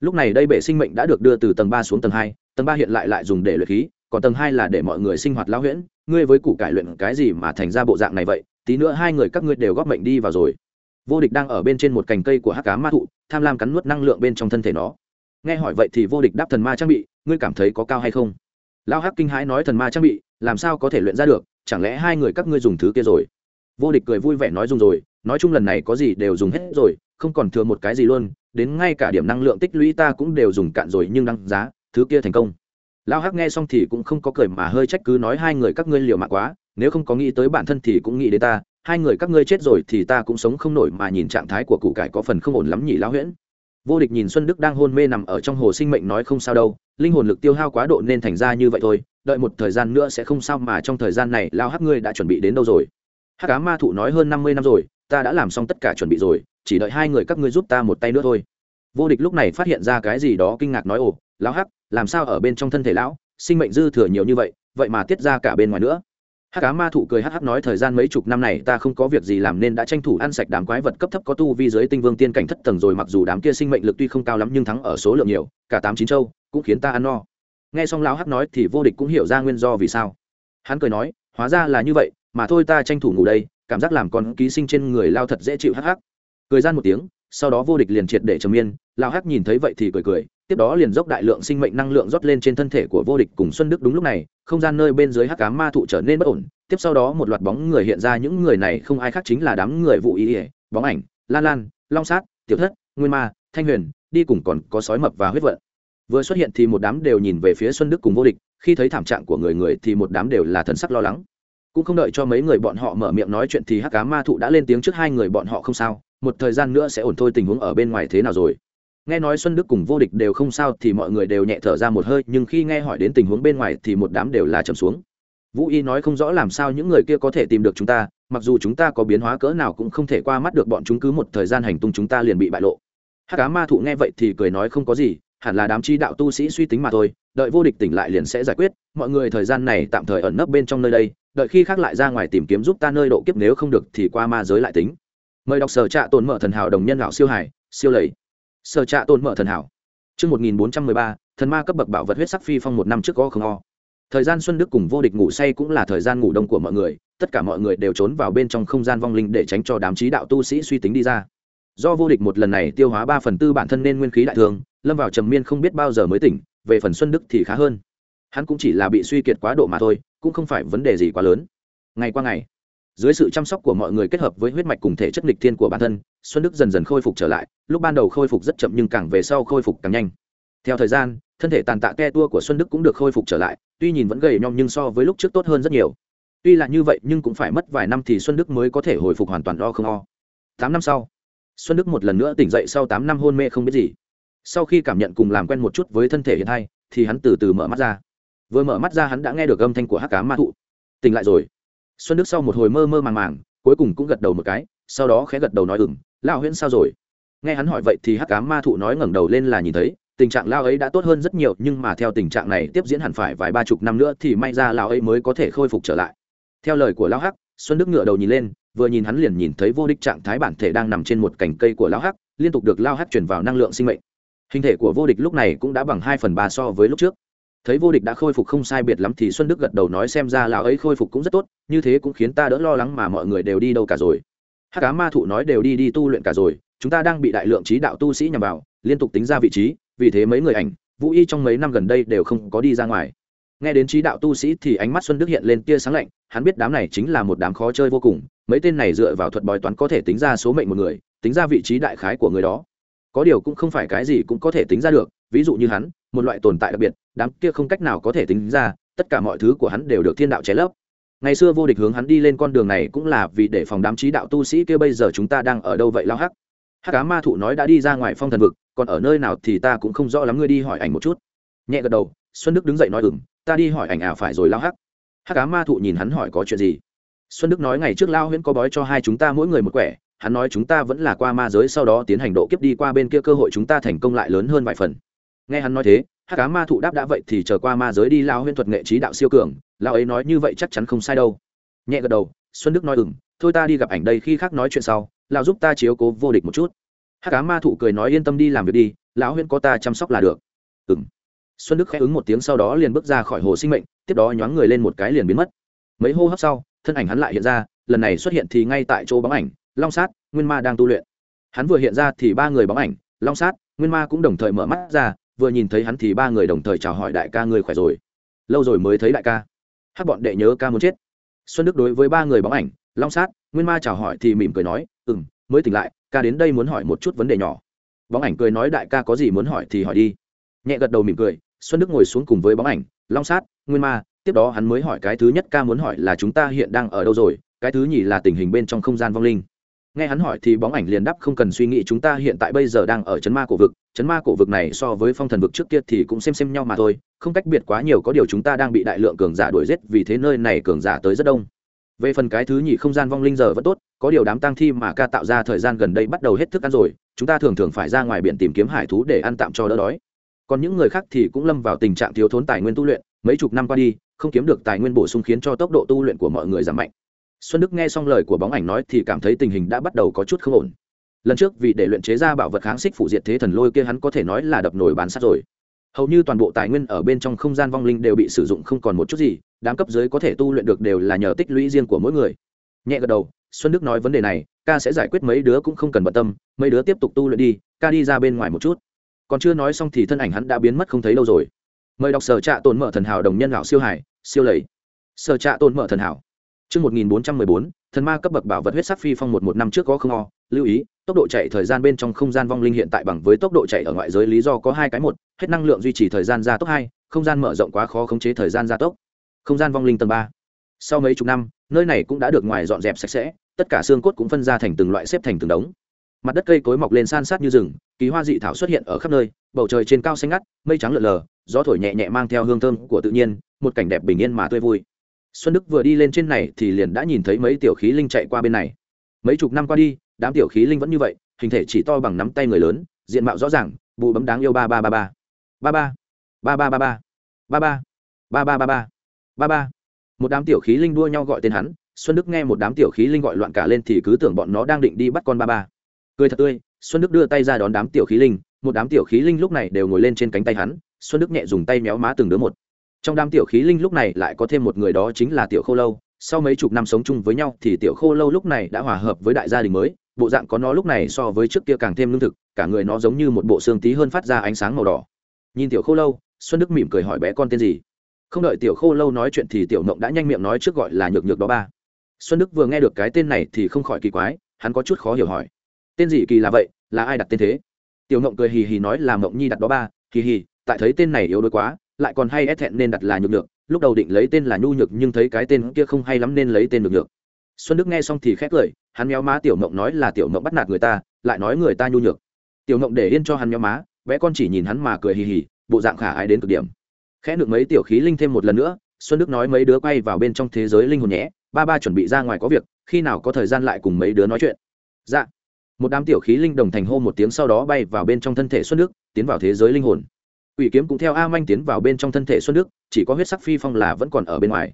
Lúc này đây bệ sinh mệnh đã được đưa từ tầng ba xuống tầng hai, tầng ba hiện lại lại dùng để luyện khí, còn tầng hai là để mọi người sinh hoạt lão huyễn, ngươi với củ cải luyện cái gì mà thành ra bộ dạng này vậy, tí nữa hai người các ngươi đều góp mệnh đi vào rồi. Vô địch đang ở bên trên một cành cây của hắc cá ma thụ, tham lam cắn nuốt năng lượng bên trong thân thể nó. Nghe hỏi vậy thì vô địch đáp thần ma trang bị, ngươi cảm thấy có cao hay không? Lão hắc kinh hãi nói thần ma trang bị, làm sao có thể luyện ra được? Chẳng lẽ hai người các ngươi dùng thứ kia rồi? Vô địch cười vui vẻ nói dùng rồi, nói chung lần này có gì đều dùng hết rồi, không còn thừa một cái gì luôn, đến ngay cả điểm năng lượng tích lũy ta cũng đều dùng cạn rồi nhưng đăng giá, thứ kia thành công. Lão hắc nghe xong thì cũng không có cười mà hơi trách cứ nói hai người các ngươi liều mạng quá, nếu không có nghĩ tới bản thân thì cũng nghĩ đến ta, hai người các ngươi chết rồi thì ta cũng sống không nổi mà nhìn trạng thái của cụ cải có phần không ổn lắm nhỉ lão huyễn. Vô địch nhìn xuân đức đang hôn mê nằm ở trong hồ sinh mệnh nói không sao đâu, linh hồn lực tiêu hao quá độ nên thành ra như vậy thôi đợi một thời gian nữa sẽ không sao mà trong thời gian này lao hắc ngươi đã chuẩn bị đến đâu rồi? Hắc cá ma thụ nói hơn năm mươi năm rồi, ta đã làm xong tất cả chuẩn bị rồi, chỉ đợi hai người các ngươi giúp ta một tay nữa thôi. Vô địch lúc này phát hiện ra cái gì đó kinh ngạc nói, ồ, lão hắc, làm sao ở bên trong thân thể lão, sinh mệnh dư thừa nhiều như vậy vậy mà tiết ra cả bên ngoài nữa? Hắc cá ma thụ cười hắc hắc nói, thời gian mấy chục năm này ta không có việc gì làm nên đã tranh thủ ăn sạch đám quái vật cấp thấp có tu vi dưới tinh vương tiên cảnh thất tầng rồi, mặc dù đám kia sinh mệnh lực tuy không cao lắm nhưng thắng ở số lượng nhiều, cả tám chín châu cũng khiến ta ăn no nghe xong lão hắc nói thì vô địch cũng hiểu ra nguyên do vì sao. Hắn cười nói, hóa ra là như vậy, mà thôi ta tranh thủ ngủ đây, cảm giác làm con ký sinh trên người lao thật dễ chịu hắc hắc. Cười gian một tiếng, sau đó vô địch liền triệt để trầm miên lao hắc nhìn thấy vậy thì cười cười, tiếp đó liền dốc đại lượng sinh mệnh năng lượng rót lên trên thân thể của vô địch cùng xuân đức đúng lúc này, không gian nơi bên dưới hắc cá ma thụ trở nên bất ổn, tiếp sau đó một loạt bóng người hiện ra, những người này không ai khác chính là đám người vụ ý ỉa bóng ảnh, lan lan, long sát, tiểu thất, nguyên ma, thanh huyền, đi cùng còn có sói mập và huyết vận vừa xuất hiện thì một đám đều nhìn về phía xuân đức cùng vô địch, khi thấy thảm trạng của người người thì một đám đều là thần sắc lo lắng. Cũng không đợi cho mấy người bọn họ mở miệng nói chuyện thì hắc cá ma thụ đã lên tiếng trước hai người bọn họ không sao, một thời gian nữa sẽ ổn thôi tình huống ở bên ngoài thế nào rồi. Nghe nói xuân đức cùng vô địch đều không sao thì mọi người đều nhẹ thở ra một hơi, nhưng khi nghe hỏi đến tình huống bên ngoài thì một đám đều là trầm xuống. Vũ y nói không rõ làm sao những người kia có thể tìm được chúng ta, mặc dù chúng ta có biến hóa cỡ nào cũng không thể qua mắt được bọn chúng cứ một thời gian hành tung chúng ta liền bị bại lộ. Hát cá ma thụ nghe vậy thì cười nói không có gì hẳn là đám chi đạo tu sĩ suy tính mà thôi, đợi vô địch tỉnh lại liền sẽ giải quyết. Mọi người thời gian này tạm thời ẩn nấp bên trong nơi đây, đợi khi khác lại ra ngoài tìm kiếm giúp ta nơi độ kiếp nếu không được thì qua ma giới lại tính. Mời đọc sở trạ tồn mở thần hảo đồng nhân lão siêu hải, siêu lầy. Sở trạ tồn mở thần hảo. Chương một nghìn bốn trăm mười ba, thần ma cấp bậc bảo vật huyết sắc phi phong một năm trước có không o. Thời gian xuân đức cùng vô địch ngủ say cũng là thời gian ngủ đông của mọi người, tất cả mọi người đều trốn vào bên trong không gian vong linh để tránh cho đám trí đạo tu sĩ suy tính đi ra do vô địch một lần này tiêu hóa ba phần tư bản thân nên nguyên khí đại thường, lâm vào trầm miên không biết bao giờ mới tỉnh, về phần xuân đức thì khá hơn. Hắn cũng chỉ là bị suy kiệt quá độ mà thôi, cũng không phải vấn đề gì quá lớn. Ngày qua ngày, dưới sự chăm sóc của mọi người kết hợp với huyết mạch cùng thể chất lịch thiên của bản thân, xuân đức dần dần khôi phục trở lại, lúc ban đầu khôi phục rất chậm nhưng càng về sau khôi phục càng nhanh. Theo thời gian, thân thể tàn tạ ke tua của xuân đức cũng được khôi phục trở lại, tuy nhìn vẫn gầy nhom nhưng so với lúc trước tốt hơn rất nhiều. Tuy là như vậy nhưng cũng phải mất vài năm thì xuân đức mới có thể hồi phục hoàn toàn o không o. Tám năm sau xuân đức một lần nữa tỉnh dậy sau tám năm hôn mê không biết gì. Sau khi cảm nhận cùng làm quen một chút với thân thể hiện hay thì hắn từ từ mở mắt ra. Vừa mở mắt ra hắn đã nghe được âm thanh của hắc cá ma thụ. Tỉnh lại rồi. Xuân đức sau một hồi mơ mơ màng màng, cuối cùng cũng gật đầu một cái, sau đó khẽ gật đầu nói ừng lão huyễn sao rồi? Nghe hắn hỏi vậy thì hắc cá ma thụ nói ngẩng đầu lên là nhìn thấy, tình trạng lao ấy đã tốt hơn rất nhiều, nhưng mà theo tình trạng này tiếp diễn hẳn phải vài ba chục năm nữa thì may ra lao ấy mới có thể khôi phục trở lại. Theo lời của lao hắc, xuân đức ngựa đầu nhìn lên vừa nhìn hắn liền nhìn thấy vô địch trạng thái bản thể đang nằm trên một cành cây của lao hắc, liên tục được lao hắc chuyển vào năng lượng sinh mệnh. Hình thể của vô địch lúc này cũng đã bằng hai phần ba so với lúc trước. Thấy vô địch đã khôi phục không sai biệt lắm thì xuân đức gật đầu nói xem ra lão ấy khôi phục cũng rất tốt, như thế cũng khiến ta đỡ lo lắng mà mọi người đều đi đâu cả rồi. Hắc cá ma thụ nói đều đi đi tu luyện cả rồi, chúng ta đang bị đại lượng trí đạo tu sĩ nhằm vào, liên tục tính ra vị trí, vì thế mấy người ảnh, vũ y trong mấy năm gần đây đều không có đi ra ngoài nghe đến trí đạo tu sĩ thì ánh mắt xuân đức hiện lên tia sáng lạnh, hắn biết đám này chính là một đám khó chơi vô cùng, mấy tên này dựa vào thuật bói toán có thể tính ra số mệnh một người, tính ra vị trí đại khái của người đó. Có điều cũng không phải cái gì cũng có thể tính ra được, ví dụ như hắn, một loại tồn tại đặc biệt, đám kia không cách nào có thể tính ra, tất cả mọi thứ của hắn đều được thiên đạo chế lấp. Ngày xưa vô địch hướng hắn đi lên con đường này cũng là vì để phòng đám trí đạo tu sĩ kia bây giờ chúng ta đang ở đâu vậy lao hắc? Hắc cá ma thụ nói đã đi ra ngoài phong thần vực, còn ở nơi nào thì ta cũng không rõ lắm, ngươi đi hỏi ảnh một chút. Nhẹ gật đầu, xuân đức đứng dậy nói ừng ta đi hỏi ảnh à phải rồi lao hắc. Hắc cá ma thụ nhìn hắn hỏi có chuyện gì? Xuân đức nói ngày trước lao huyễn có bói cho hai chúng ta mỗi người một quẻ, hắn nói chúng ta vẫn là qua ma giới sau đó tiến hành độ kiếp đi qua bên kia cơ hội chúng ta thành công lại lớn hơn vài phần. Nghe hắn nói thế, hắc cá ma thụ đáp đã vậy thì chờ qua ma giới đi lao Huyễn thuật nghệ trí đạo siêu cường, lao ấy nói như vậy chắc chắn không sai đâu. Nhẹ gật đầu, xuân đức nói ừng thôi ta đi gặp ảnh đây khi khác nói chuyện sau, lao giúp ta chiếu cố vô địch một chút. Hắc cá ma thụ cười nói yên tâm đi làm việc đi lão Huyễn có ta chăm sóc là được. Ừng xuân đức khẽ ứng một tiếng sau đó liền bước ra khỏi hồ sinh mệnh, tiếp đó nhoáng người lên một cái liền biến mất. Mấy hô hấp sau, thân ảnh hắn lại hiện ra, lần này xuất hiện thì ngay tại chỗ bóng ảnh, long sát, nguyên ma đang tu luyện. Hắn vừa hiện ra thì ba người bóng ảnh, long sát, nguyên ma cũng đồng thời mở mắt ra, vừa nhìn thấy hắn thì ba người đồng thời chào hỏi đại ca người khỏe rồi. Lâu rồi mới thấy đại ca. Hát bọn đệ nhớ ca muốn chết. Xuân đức đối với ba người bóng ảnh, long sát, nguyên ma chào hỏi thì mỉm cười nói ừ m mới tỉnh lại, ca đến đây muốn hỏi một chút vấn đề nhỏ. Bóng ảnh cười nói, đại ca có gì muốn hỏi thì hỏi đi. Nhẹ gật đầu mỉm cười xuân đức ngồi xuống cùng với bóng ảnh, long sát, nguyên ma, tiếp đó hắn mới hỏi cái thứ nhất ca muốn hỏi là chúng ta hiện đang ở đâu rồi, cái thứ nhì là tình hình bên trong không gian vong linh. Nghe hắn hỏi thì bóng ảnh liền đáp không cần suy nghĩ chúng ta hiện tại bây giờ đang ở chấn ma cổ vực, chấn ma cổ vực này so với phong thần vực trước kia thì cũng xem xem nhau mà thôi, không cách biệt quá nhiều có điều chúng ta đang bị đại lượng cường giả đuổi giết, vì thế nơi này cường giả tới rất đông. Về phần cái thứ nhì không gian vong linh giờ vẫn tốt, có điều đám tang thi mà ca tạo ra thời gian gần đây bắt đầu hết thức ăn rồi, chúng ta thường thường phải ra ngoài biển tìm kiếm hải thú để ăn tạm cho đỡ đói còn những người khác thì cũng lâm vào tình trạng thiếu thốn tài nguyên tu luyện, mấy chục năm qua đi, không kiếm được tài nguyên bổ sung khiến cho tốc độ tu luyện của mọi người giảm mạnh. Xuân đức nghe xong lời của bóng ảnh nói thì cảm thấy tình hình đã bắt đầu có chút không ổn. Lần trước vì để luyện chế ra bảo vật kháng xích phủ diệt thế thần lôi kia hắn có thể nói là đập nổi bán sát rồi. Hầu như toàn bộ tài nguyên ở bên trong không gian vong linh đều bị sử dụng không còn một chút gì, đám cấp dưới có thể tu luyện được đều là nhờ tích lũy riêng của mỗi người. Nhẹ gật đầu, xuân đức nói vấn đề này, ca sẽ giải quyết mấy đứa cũng không cần bận tâm, mấy đứa tiếp tục tu luyện đi, ca đi ra bên ngoài một chút còn chưa nói xong thì thân ảnh hắn đã biến mất không thấy đâu rồi mời đọc sở trạ tồn mở thần hảo đồng nhân lão siêu hải siêu lầy sở trạ tồn mở thần hảo Trước 1414, thần ma cấp bậc bảo vật huyết sắc phi phong một một năm trước có không o, lưu ý, tốc độ chạy thời gian bên trong không gian vong linh hiện tại bằng với tốc độ chạy ở ngoại giới lý do có hai cái một, hết năng lượng duy trì thời gian gia tốc hai, không gian mở rộng quá khó khống chế thời gian gia tốc. Không gian vong linh tầng ba. Sau mấy chục năm, nơi này cũng đã được ngoài dọn dẹp sạch sẽ, tất cả xương cốt cũng phân ra thành từng loại xếp thành từng đống. Mặt đất cây cối mọc lên san sát như rừng, kỳ hoa dị thảo xuất hiện ở khắp nơi, bầu trời trên cao xanh ngắt, mây trắng lợn lờ, gió thổi nhẹ nhẹ mang theo hương thơm của tự nhiên, một cảnh đẹp bình yên mà tươi vui. Xuân đức vừa đi lên trên này thì liền đã nhìn thấy mấy tiểu khí linh chạy qua bên này. Mấy chục năm qua đi đám tiểu khí linh vẫn như vậy hình thể chỉ to bằng nắm tay người lớn diện mạo rõ ràng bụ bấm đáng yêu ba ba ba ba. Ba ba. Ba ba ba ba. Ba ba. Ba ba ba ba. Ba ba. Một đám tiểu khí linh đua nhau gọi tên hắn xuân đức nghe một đám tiểu khí linh gọi loạn cả lên thì cứ tưởng bọn nó đang định đi bắt con ba ba cười thật tươi, xuân đức đưa tay ra đón đám tiểu khí linh, một đám tiểu khí linh lúc này đều ngồi lên trên cánh tay hắn, xuân đức nhẹ dùng tay méo má từng đứa một. Trong đám tiểu khí linh lúc này lại có thêm một người đó chính là tiểu khô lâu, sau mấy chục năm sống chung với nhau thì tiểu khô lâu lúc này đã hòa hợp với đại gia đình mới, bộ dạng có nó lúc này so với trước kia càng thêm lương thực, cả người nó giống như một bộ xương tí hơn phát ra ánh sáng màu đỏ. Nhìn tiểu khô lâu, xuân đức mỉm cười hỏi bé con tên gì. Không đợi tiểu khô lâu nói chuyện thì tiểu mộng đã nhanh miệng nói trước gọi là nhược nhược đó ba. Xuân đức vừa nghe được cái tên này thì không khỏi kỳ quái, hắn có chút khó hiểu hỏi tên gì kỳ là vậy? Là ai đặt tên thế? Tiểu ngộng cười hì hì nói là mộng nhi đặt đó ba. Hì hì, tại thấy tên này yếu đuối quá, lại còn hay ép thẹn nên đặt là nhược nhược. Lúc đầu định lấy tên là nhu nhược, nhưng thấy cái tên kia không hay lắm nên lấy tên nhược nhược. Xuân đức nghe xong thì khét cười hắn méo má tiểu mộng nói là tiểu mộng bắt nạt người ta, lại nói người ta nhu nhược. Tiểu mộng để yên cho hắn méo má vẽ con chỉ nhìn hắn mà cười hì hì, bộ dạng khả ái đến cực điểm. Khẽ được mấy tiểu khí linh thêm một lần nữa, xuân đức nói mấy đứa quay vào bên trong thế giới linh hồn nhé, ba ba chuẩn bị ra ngoài có việc, khi nào có thời gian lại cùng mấy đứa nói chuyện. Dạ một đám tiểu khí linh đồng thành hô một tiếng sau đó bay vào bên trong thân thể xuân đức tiến vào thế giới linh hồn Quỷ kiếm cũng theo A Manh tiến vào bên trong thân thể Xuân Đức, chỉ có huyết sắc phi phong là vẫn còn ở bên ngoài.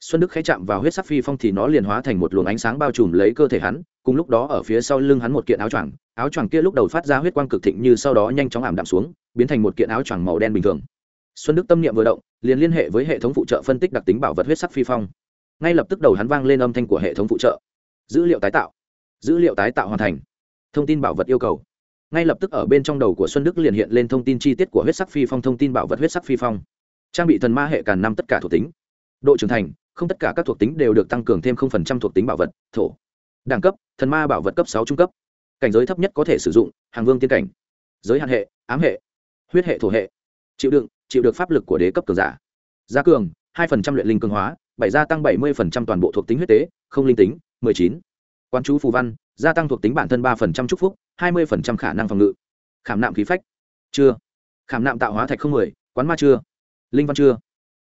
Xuân Đức khẽ chạm vào huyết sắc phi phong thì nó liền hóa thành một luồng ánh sáng bao trùm lấy cơ thể hắn, cùng lúc đó ở phía sau lưng hắn một kiện áo choàng, áo choàng kia lúc đầu phát ra huyết quang cực thịnh như sau đó nhanh chóng ảm đạm xuống, biến thành một kiện áo choàng màu đen bình thường. Xuân Đức tâm niệm vừa động, liền liên hệ với hệ thống phụ trợ phân tích đặc tính bảo vật huyết sắc phi phong. Ngay lập tức đầu hắn vang lên âm thanh của hệ thống phụ trợ. Dữ liệu tái tạo. Dữ liệu tái tạo hoàn thành. Thông tin bảo vật yêu cầu. Ngay lập tức ở bên trong đầu của xuân đức liền hiện lên thông tin chi tiết của huyết sắc phi phong, thông tin bảo vật huyết sắc phi phong. Trang bị thần ma hệ càn năm tất cả thuộc tính. Độ trưởng thành, không tất cả các thuộc tính đều được tăng cường thêm thuộc tính bảo vật, thổ. Đẳng cấp, thần ma bảo vật cấp sáu trung cấp. Cảnh giới thấp nhất có thể sử dụng, hàng vương tiên cảnh. Giới hạn hệ, ám hệ. Huyết hệ, thổ hệ. Chịu đựng, chịu được pháp lực của đế cấp cường giả. Gia cường, hai phần trăm luyện linh cường hóa, bảy gia tăng bảy mươi phần trăm toàn bộ thuộc tính huyết tế, không linh tính, mười chín. Quan chú phù văn gia tăng thuộc tính bản thân ba phần trăm chúc phúc, hai mươi phần trăm khả năng phòng ngự. Khảm nạm khí phách. Chưa. Khảm nạm tạo hóa thạch không mười, quán ma chưa. Linh văn chưa.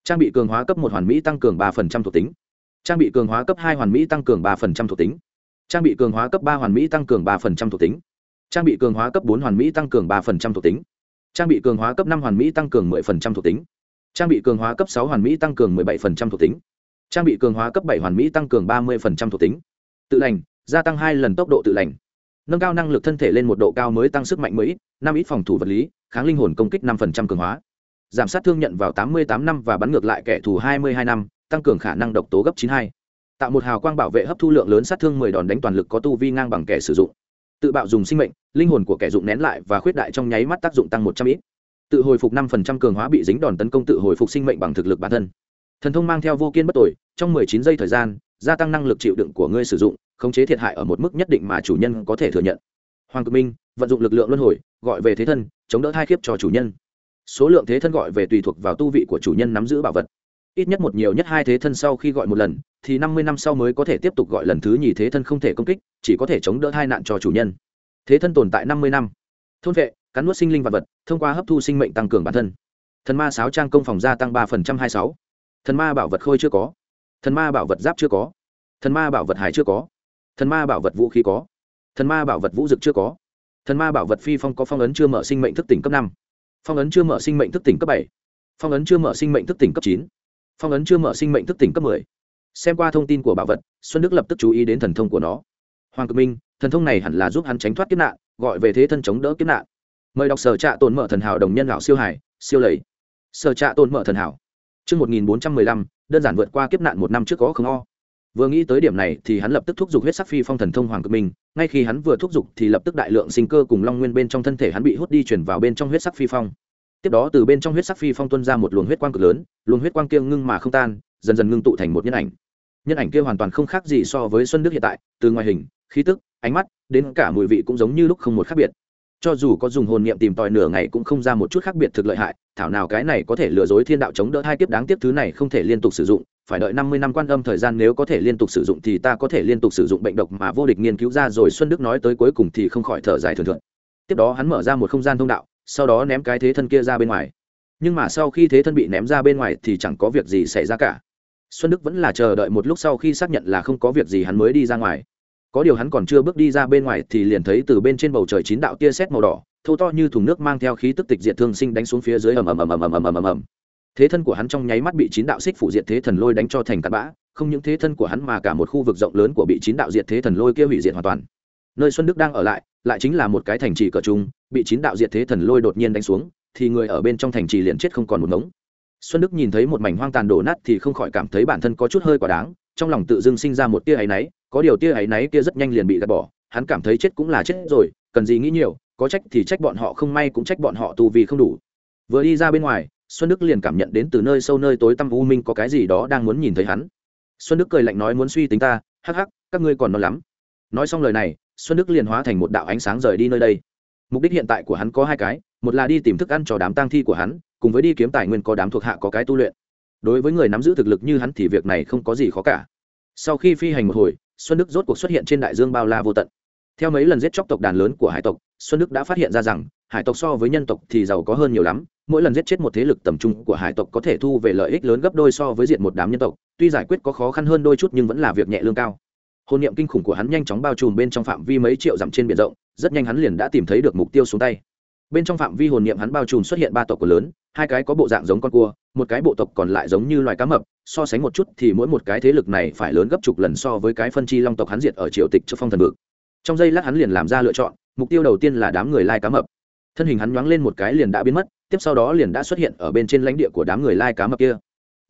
Trang bị cường hóa cấp một hoàn mỹ tăng cường ba phần trăm thuộc tính. Trang bị cường hóa cấp hai hoàn mỹ tăng cường ba phần trăm thuộc tính. Trang bị cường hóa cấp ba hoàn mỹ tăng cường ba phần trăm thuộc tính. Trang bị cường hóa cấp bốn hoàn mỹ tăng cường ba phần trăm thuộc tính. Trang bị cường hóa cấp năm hoàn mỹ tăng cường mười phần trăm thuộc tính. Trang bị cường hóa cấp sáu hoàn mỹ tăng cường mười bảy phần trăm thuộc tính. Trang bị cường hóa cấp bảy hoàn mỹ tăng cường ba mươi phần trăm thuộc tính. Tự lành gia tăng hai lần tốc độ tự lành. Nâng cao năng lực thân thể lên một độ cao mới tăng sức mạnh mới ít, năm ít phòng thủ vật lý, kháng linh hồn công kích năm phần trăm cường hóa. Giảm sát thương nhận vào tám mươi tám năm và bắn ngược lại kẻ thù hai mươi hai năm, tăng cường khả năng độc tố gấp chín hai. Tạo một hào quang bảo vệ hấp thu lượng lớn sát thương mười đòn đánh toàn lực có tu vi ngang bằng kẻ sử dụng. Tự bạo dùng sinh mệnh, linh hồn của kẻ dụng nén lại và khuyết đại trong nháy mắt tác dụng tăng một trăm ít. Tự hồi phục năm phần trăm cường hóa bị dính đòn tấn công tự hồi phục sinh mệnh bằng thực lực bản thân. Thần thông mang theo vô kiên bất tội trong mười chín giây thời gian, gia tăng năng lực chịu đựng của ngươi sử dụng khống chế thiệt hại ở một mức nhất định mà chủ nhân có thể thừa nhận. Hoàng cực minh, vận dụng lực lượng luân hồi, gọi về thế thân, chống đỡ thai khiếp cho chủ nhân. Số lượng thế thân gọi về tùy thuộc vào tu vị của chủ nhân nắm giữ bảo vật. Ít nhất một nhiều nhất hai thế thân sau khi gọi một lần, thì năm mươi năm sau mới có thể tiếp tục gọi lần thứ nhì thế thân không thể công kích, chỉ có thể chống đỡ hai nạn cho chủ nhân. Thế thân tồn tại năm mươi năm. Thôn vệ, cắn nuốt sinh linh vật vật, thông qua hấp thu sinh mệnh tăng cường bản thân. Thần ma sáo trang công phòng gia tăng ba phần trăm hai sáu. Thần ma bảo vật khôi chưa có. Thần ma bảo vật giáp chưa có. Thần ma bảo vật hải chưa có thần ma bảo vật vũ khí có. Thần ma bảo vật vũ dực chưa có. Thần ma bảo vật phi phong có phong ấn chưa mở sinh mệnh thức tỉnh cấp năm. Phong ấn chưa mở sinh mệnh thức tỉnh cấp bảy. Phong ấn chưa mở sinh mệnh thức tỉnh cấp chín. Phong ấn chưa mở sinh mệnh thức tỉnh cấp mười. Xem qua thông tin của bảo vật xuân đức lập tức chú ý đến thần thông của nó. Hoàng cực minh thần thông này hẳn là giúp hắn tránh thoát kiếp nạn gọi về thế thân chống đỡ kiếp nạn. Mời đọc sở trạ tồn mở thần hảo đồng nhân lão siêu hải siêu lầy. Sở trạ tồn mở thần hảo. Trước 1415, đơn giản vượt qua kiếp nạn một năm trước có không o vừa nghĩ tới điểm này thì hắn lập tức thúc giục huyết sắc phi phong thần thông hoàng cực minh ngay khi hắn vừa thúc giục thì lập tức đại lượng sinh cơ cùng long nguyên bên trong thân thể hắn bị hút đi chuyển vào bên trong huyết sắc phi phong. Tiếp đó từ bên trong huyết sắc phi phong tuân ra một luồng huyết quang cực lớn, luồng huyết quang kia ngưng mà không tan, dần dần ngưng tụ thành một nhân ảnh. Nhân ảnh kia hoàn toàn không khác gì so với xuân đức hiện tại, từ ngoài hình, khí tức, ánh mắt, đến cả mùi vị cũng giống như lúc không một khác biệt. Cho dù có dùng hồn niệm tìm tòi nửa ngày cũng không ra một chút khác biệt thực lợi hại, thảo nào cái này có thể lừa dối thiên đạo chống đỡ hai kiếp đáng tiếc thứ này không thể liên tục sử dụng phải đợi năm mươi năm quan âm thời gian nếu có thể liên tục sử dụng thì ta có thể liên tục sử dụng bệnh độc mà vô địch nghiên cứu ra rồi xuân đức nói tới cuối cùng thì không khỏi thở dài thường thượt. tiếp đó hắn mở ra một không gian thông đạo, sau đó ném cái thế thân kia ra bên ngoài. Nhưng mà sau khi thế thân bị ném ra bên ngoài thì chẳng có việc gì xảy ra cả. Xuân đức vẫn là chờ đợi một lúc sau khi xác nhận là không có việc gì hắn mới đi ra ngoài. Có điều hắn còn chưa bước đi ra bên ngoài thì liền thấy từ bên trên bầu trời chín đạo tia sét màu đỏ thâu to như thùng nước mang theo khí tức tịch diệt thương sinh đánh xuống phía dưới ầm ầm ầm ầm ầm ầm ầm ầm thế thân của hắn trong nháy mắt bị chín đạo xích phủ diệt thế thần lôi đánh cho thành cát bã, không những thế thân của hắn mà cả một khu vực rộng lớn của bị chín đạo diệt thế thần lôi kia hủy diệt hoàn toàn. Nơi xuân đức đang ở lại lại chính là một cái thành trì cỡ trung, bị chín đạo diệt thế thần lôi đột nhiên đánh xuống, thì người ở bên trong thành trì liền chết không còn một ngống. Xuân đức nhìn thấy một mảnh hoang tàn đổ nát thì không khỏi cảm thấy bản thân có chút hơi quả đáng, trong lòng tự dưng sinh ra một tia áy náy, có điều tia áy náy kia rất nhanh liền bị gạt bỏ, hắn cảm thấy chết cũng là chết rồi, cần gì nghĩ nhiều, có trách thì trách bọn họ, không may cũng trách bọn họ tu vì không đủ. Vừa đi ra bên ngoài xuân đức liền cảm nhận đến từ nơi sâu nơi tối tăm u minh có cái gì đó đang muốn nhìn thấy hắn. Xuân đức cười lạnh nói muốn suy tính ta, hắc hắc, các ngươi còn non lắm. Nói xong lời này, xuân đức liền hóa thành một đạo ánh sáng rời đi nơi đây. Mục đích hiện tại của hắn có hai cái, một là đi tìm thức ăn cho đám tang thi của hắn, cùng với đi kiếm tài nguyên có đám thuộc hạ có cái tu luyện. Đối với người nắm giữ thực lực như hắn thì việc này không có gì khó cả. Sau khi phi hành một hồi, xuân đức rốt cuộc xuất hiện trên đại dương bao la vô tận. Theo mấy lần giết chóc tộc đàn lớn của hải tộc xuân đức đã phát hiện ra rằng, hải tộc so với nhân tộc thì giàu có hơn nhiều lắm. Mỗi lần giết chết một thế lực tầm trung của hải tộc có thể thu về lợi ích lớn gấp đôi so với diện một đám nhân tộc. Tuy giải quyết có khó khăn hơn đôi chút nhưng vẫn là việc nhẹ lương cao. Hồn niệm kinh khủng của hắn nhanh chóng bao trùm bên trong phạm vi mấy triệu dặm trên biển rộng, rất nhanh hắn liền đã tìm thấy được mục tiêu xuống tay. Bên trong phạm vi hồn niệm hắn bao trùm xuất hiện ba tộc của lớn, hai cái có bộ dạng giống con cua, một cái bộ tộc còn lại giống như loài cá mập. So sánh một chút thì mỗi một cái thế lực này phải lớn gấp chục lần so với cái phân chi long tộc hắn diệt ở triều tịch cho phong thần vực. Trong giây lát hắn liền làm ra lựa chọn mục tiêu đầu tiên là đám người lai cá mập. Thân hình hắn nhoáng lên một cái liền đã biến mất, tiếp sau đó liền đã xuất hiện ở bên trên lãnh địa của đám người lai cá mập kia.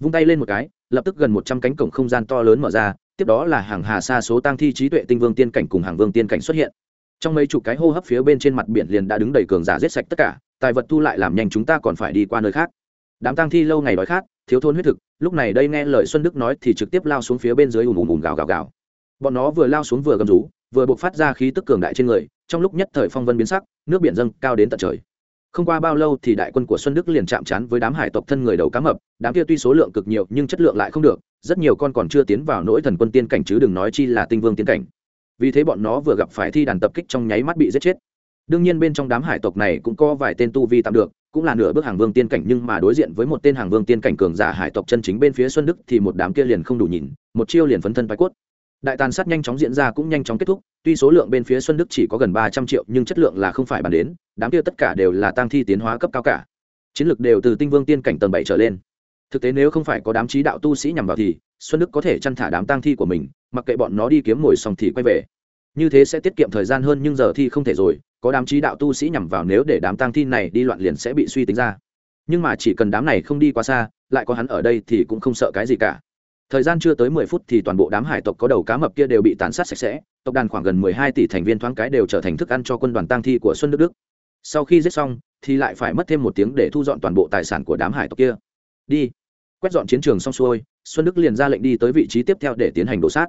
Vung tay lên một cái, lập tức gần một trăm cánh cổng không gian to lớn mở ra, tiếp đó là hàng hà xa số tăng thi trí tuệ tinh vương tiên cảnh cùng hàng vương tiên cảnh xuất hiện. Trong mấy chục cái hô hấp phía bên trên mặt biển liền đã đứng đầy cường giả giết sạch tất cả, tài vật thu lại làm nhanh chúng ta còn phải đi qua nơi khác. Đám tăng thi lâu ngày đói khát, thiếu thốn huyết thực, lúc này đây nghe lời xuân đức nói thì trực tiếp lao xuống phía bên dưới ùm ùm ùm gào gào gào. Bọn nó vừa lao xuống vừa gầm rú, vừa buộc phát ra khí tức cường đại trên người trong lúc nhất thời phong vân biến sắc, nước biển dâng cao đến tận trời. Không qua bao lâu thì đại quân của xuân đức liền chạm trán với đám hải tộc thân người đầu cá mập, đám kia tuy số lượng cực nhiều nhưng chất lượng lại không được, rất nhiều con còn chưa tiến vào nỗi thần quân tiên cảnh chứ đừng nói chi là tinh vương tiên cảnh. Vì thế bọn nó vừa gặp phải thi đàn tập kích trong nháy mắt bị giết chết. Đương nhiên bên trong đám hải tộc này cũng có vài tên tu vi tạm được, cũng là nửa bước hàng vương tiên cảnh nhưng mà đối diện với một tên hàng vương tiên cảnh cường giả hải tộc chân chính bên phía xuân đức thì một đám kia liền không đủ nhìn, một chiêu liền phấn thân bay cốt. Đại tàn sát nhanh chóng diễn ra cũng nhanh chóng kết thúc tuy số lượng bên phía xuân đức chỉ có gần ba trăm triệu, nhưng chất lượng là không phải bàn đến, đám kia tất cả đều là tăng thi tiến hóa cấp cao cả. Chiến lược đều từ tinh vương tiên cảnh tầng bảy trở lên. Thực tế nếu không phải có đám trí đạo tu sĩ nhằm vào thì, xuân đức có thể chăn thả đám tăng thi của mình, mặc kệ bọn nó đi kiếm mồi xong thì quay về. Như thế sẽ tiết kiệm thời gian hơn nhưng giờ thi không thể rồi, có đám trí đạo tu sĩ nhằm vào nếu để đám tăng thi này đi loạn liền sẽ bị suy tính ra. Nhưng mà chỉ cần đám này không đi quá xa, lại có hắn ở đây thì cũng không sợ cái gì cả. Thời gian chưa tới mười phút thì toàn bộ đám hải tộc có đầu cá mập kia đều bị tàn sát sạch sẽ tộc đàn khoảng gần mười hai tỷ thành viên thoáng cái đều trở thành thức ăn cho quân đoàn tăng thi của xuân đức đức. Sau khi giết xong, thì lại phải mất thêm một tiếng để thu dọn toàn bộ tài sản của đám hải tộc kia. Đi. Quét dọn chiến trường xong xuôi, xuân đức liền ra lệnh đi tới vị trí tiếp theo để tiến hành đổ sát.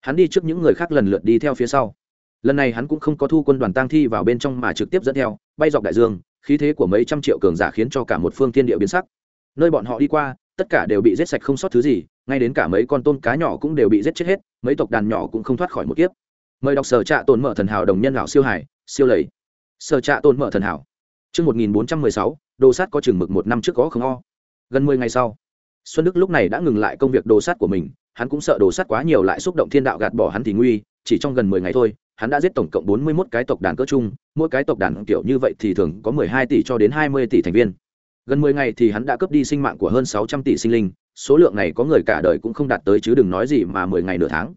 Hắn đi trước những người khác lần lượt đi theo phía sau. Lần này hắn cũng không có thu quân đoàn tang thi vào bên trong mà trực tiếp dẫn theo, bay dọc đại dương, khí thế của mấy trăm triệu cường giả khiến cho cả một phương thiên địa biến sắc. Nơi bọn họ đi qua, tất cả đều bị giết sạch không sót thứ gì, ngay đến cả mấy con tôm cá nhỏ cũng đều bị giết chết hết, mấy tộc đàn nhỏ cũng không thoát khỏi một kiếp mời đọc sở trạ tồn mở thần hảo đồng nhân lão siêu hải, siêu lầy. Sở trạ tồn mở thần hảo. Chương một nghìn bốn trăm mười sáu, đồ sát có chừng mực một năm trước có không o. Gần mười ngày sau, xuân đức lúc này đã ngừng lại công việc đồ sát của mình, hắn cũng sợ đồ sát quá nhiều lại xúc động thiên đạo gạt bỏ hắn thì nguy, chỉ trong gần mười ngày thôi, hắn đã giết tổng cộng bốn mươi 41 cái tộc đàn cỡ chung mỗi cái tộc đàn kiểu như vậy thì thường có mười hai tỷ cho đến hai mươi tỷ thành viên. Gần mười ngày thì hắn đã cướp đi sinh mạng của hơn sáu trăm tỷ sinh linh, số lượng này có người cả đời cũng không đạt tới chứ đừng nói gì mà mười ngày nửa tháng.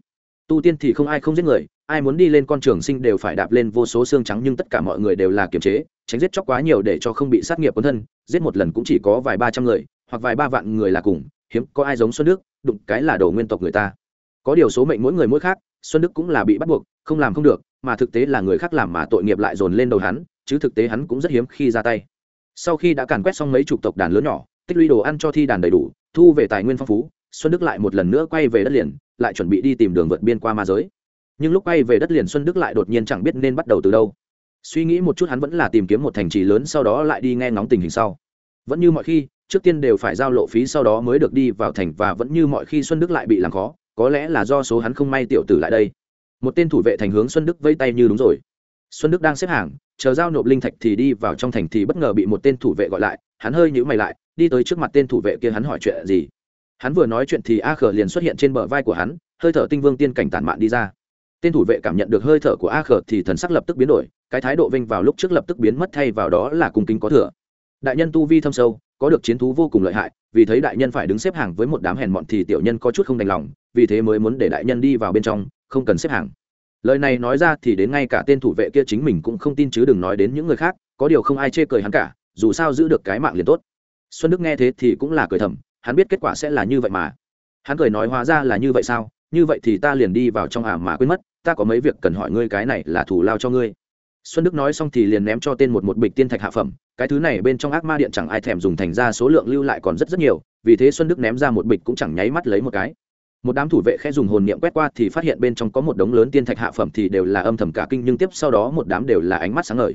Tu tiên thì không ai không giết người ai muốn đi lên con trường sinh đều phải đạp lên vô số xương trắng, nhưng tất cả mọi người đều là kiềm chế, tránh giết chóc quá nhiều để cho không bị sát nghiệp quân thân. Giết một lần cũng chỉ có vài ba trăm người, hoặc vài ba vạn người là cùng. Hiếm có ai giống xuân đức, đụng cái là đồ nguyên tộc người ta. Có điều số mệnh mỗi người mỗi khác, xuân đức cũng là bị bắt buộc, không làm không được, mà thực tế là người khác làm mà tội nghiệp lại dồn lên đầu hắn, chứ thực tế hắn cũng rất hiếm khi ra tay. Sau khi đã càn quét xong mấy chục tộc đàn lớn nhỏ, tích lũy đồ ăn cho thi đàn đầy đủ, thu về tài nguyên phong phú, xuân đức lại một lần nữa quay về đất liền, lại chuẩn bị đi tìm đường vượt biên qua ma giới nhưng lúc quay về đất liền xuân đức lại đột nhiên chẳng biết nên bắt đầu từ đâu. Suy nghĩ một chút hắn vẫn là tìm kiếm một thành trì lớn sau đó lại đi nghe ngóng tình hình sau. Vẫn như mọi khi, trước tiên đều phải giao lộ phí sau đó mới được đi vào thành và vẫn như mọi khi xuân đức lại bị làm khó, có lẽ là do số hắn không may tiểu tử lại đây. Một tên thủ vệ thành hướng xuân đức vây tay như đúng rồi. Xuân đức đang xếp hàng, chờ giao nộp linh thạch thì đi vào trong thành thì bất ngờ bị một tên thủ vệ gọi lại, hắn hơi nhữ mày lại, đi tới trước mặt tên thủ vệ kia hắn hỏi chuyện gì. Hắn vừa nói chuyện thì a khờ liền xuất hiện trên bờ vai của hắn, hơi thở tinh vương tiên cảnh tản mạn đi ra tên thủ vệ cảm nhận được hơi thở của a khờ thì thần sắc lập tức biến đổi, cái thái độ vinh vào lúc trước lập tức biến mất thay vào đó là cung kính có thừa. Đại nhân tu vi thâm sâu, có được chiến thú vô cùng lợi hại, vì thấy đại nhân phải đứng xếp hàng với một đám hèn mọn thì tiểu nhân có chút không đành lòng, vì thế mới muốn để đại nhân đi vào bên trong, không cần xếp hàng. Lời này nói ra thì đến ngay cả tên thủ vệ kia chính mình cũng không tin chứ đừng nói đến những người khác, có điều không ai chê cười hắn cả, dù sao giữ được cái mạng liền tốt. Xuân đức nghe thế thì cũng là cười thầm, hắn biết kết quả sẽ là như vậy mà. Hắn cười nói hóa ra là như vậy sao? Như vậy thì ta liền đi vào trong ả mà quên mất ta có mấy việc cần hỏi ngươi cái này là thủ lao cho ngươi. Xuân đức nói xong thì liền ném cho tên một một bịch tiên thạch hạ phẩm. Cái thứ này bên trong ác ma điện chẳng ai thèm dùng thành ra số lượng lưu lại còn rất rất nhiều, vì thế xuân đức ném ra một bịch cũng chẳng nháy mắt lấy một cái. Một đám thủ vệ khẽ dùng hồn niệm quét qua thì phát hiện bên trong có một đống lớn tiên thạch hạ phẩm thì đều là âm thầm cả kinh, nhưng tiếp sau đó một đám đều là ánh mắt sáng ngời.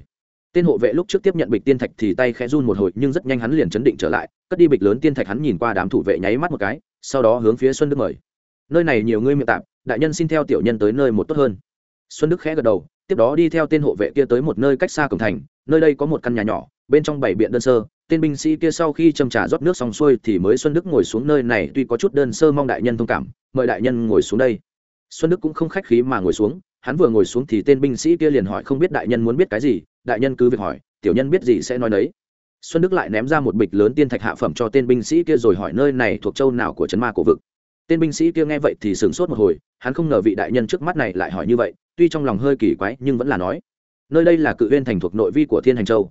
Tên hộ vệ lúc trước tiếp nhận bịch tiên thạch thì tay khẽ run một hồi, nhưng rất nhanh hắn liền chấn định trở lại, cất đi bịch lớn tiên thạch hắn nhìn qua đám thủ vệ nháy mắt một cái, sau đó hướng phía xuân đức mời. Nơi này nhiều ngươi miệng tạm đại nhân xin theo tiểu nhân tới nơi một tốt hơn. Xuân đức khẽ gật đầu, tiếp đó đi theo tên hộ vệ kia tới một nơi cách xa cổng thành, nơi đây có một căn nhà nhỏ, bên trong bảy biện đơn sơ, tên binh sĩ kia sau khi châm trà rót nước xong xuôi thì mới xuân đức ngồi xuống nơi này, tuy có chút đơn sơ mong đại nhân thông cảm, mời đại nhân ngồi xuống đây. Xuân đức cũng không khách khí mà ngồi xuống, hắn vừa ngồi xuống thì tên binh sĩ kia liền hỏi không biết đại nhân muốn biết cái gì, đại nhân cứ việc hỏi, tiểu nhân biết gì sẽ nói đấy xuân đức lại ném ra một bịch lớn tiên thạch hạ phẩm cho tên binh sĩ kia rồi hỏi nơi này thuộc châu nào của trấn ma cổ vực tên binh sĩ kia nghe vậy thì sửng sốt một hồi, hắn không ngờ vị đại nhân trước mắt này lại hỏi như vậy, tuy trong lòng hơi kỳ quái nhưng vẫn là nói. Nơi đây là cự viên thành thuộc nội vi của thiên hành châu.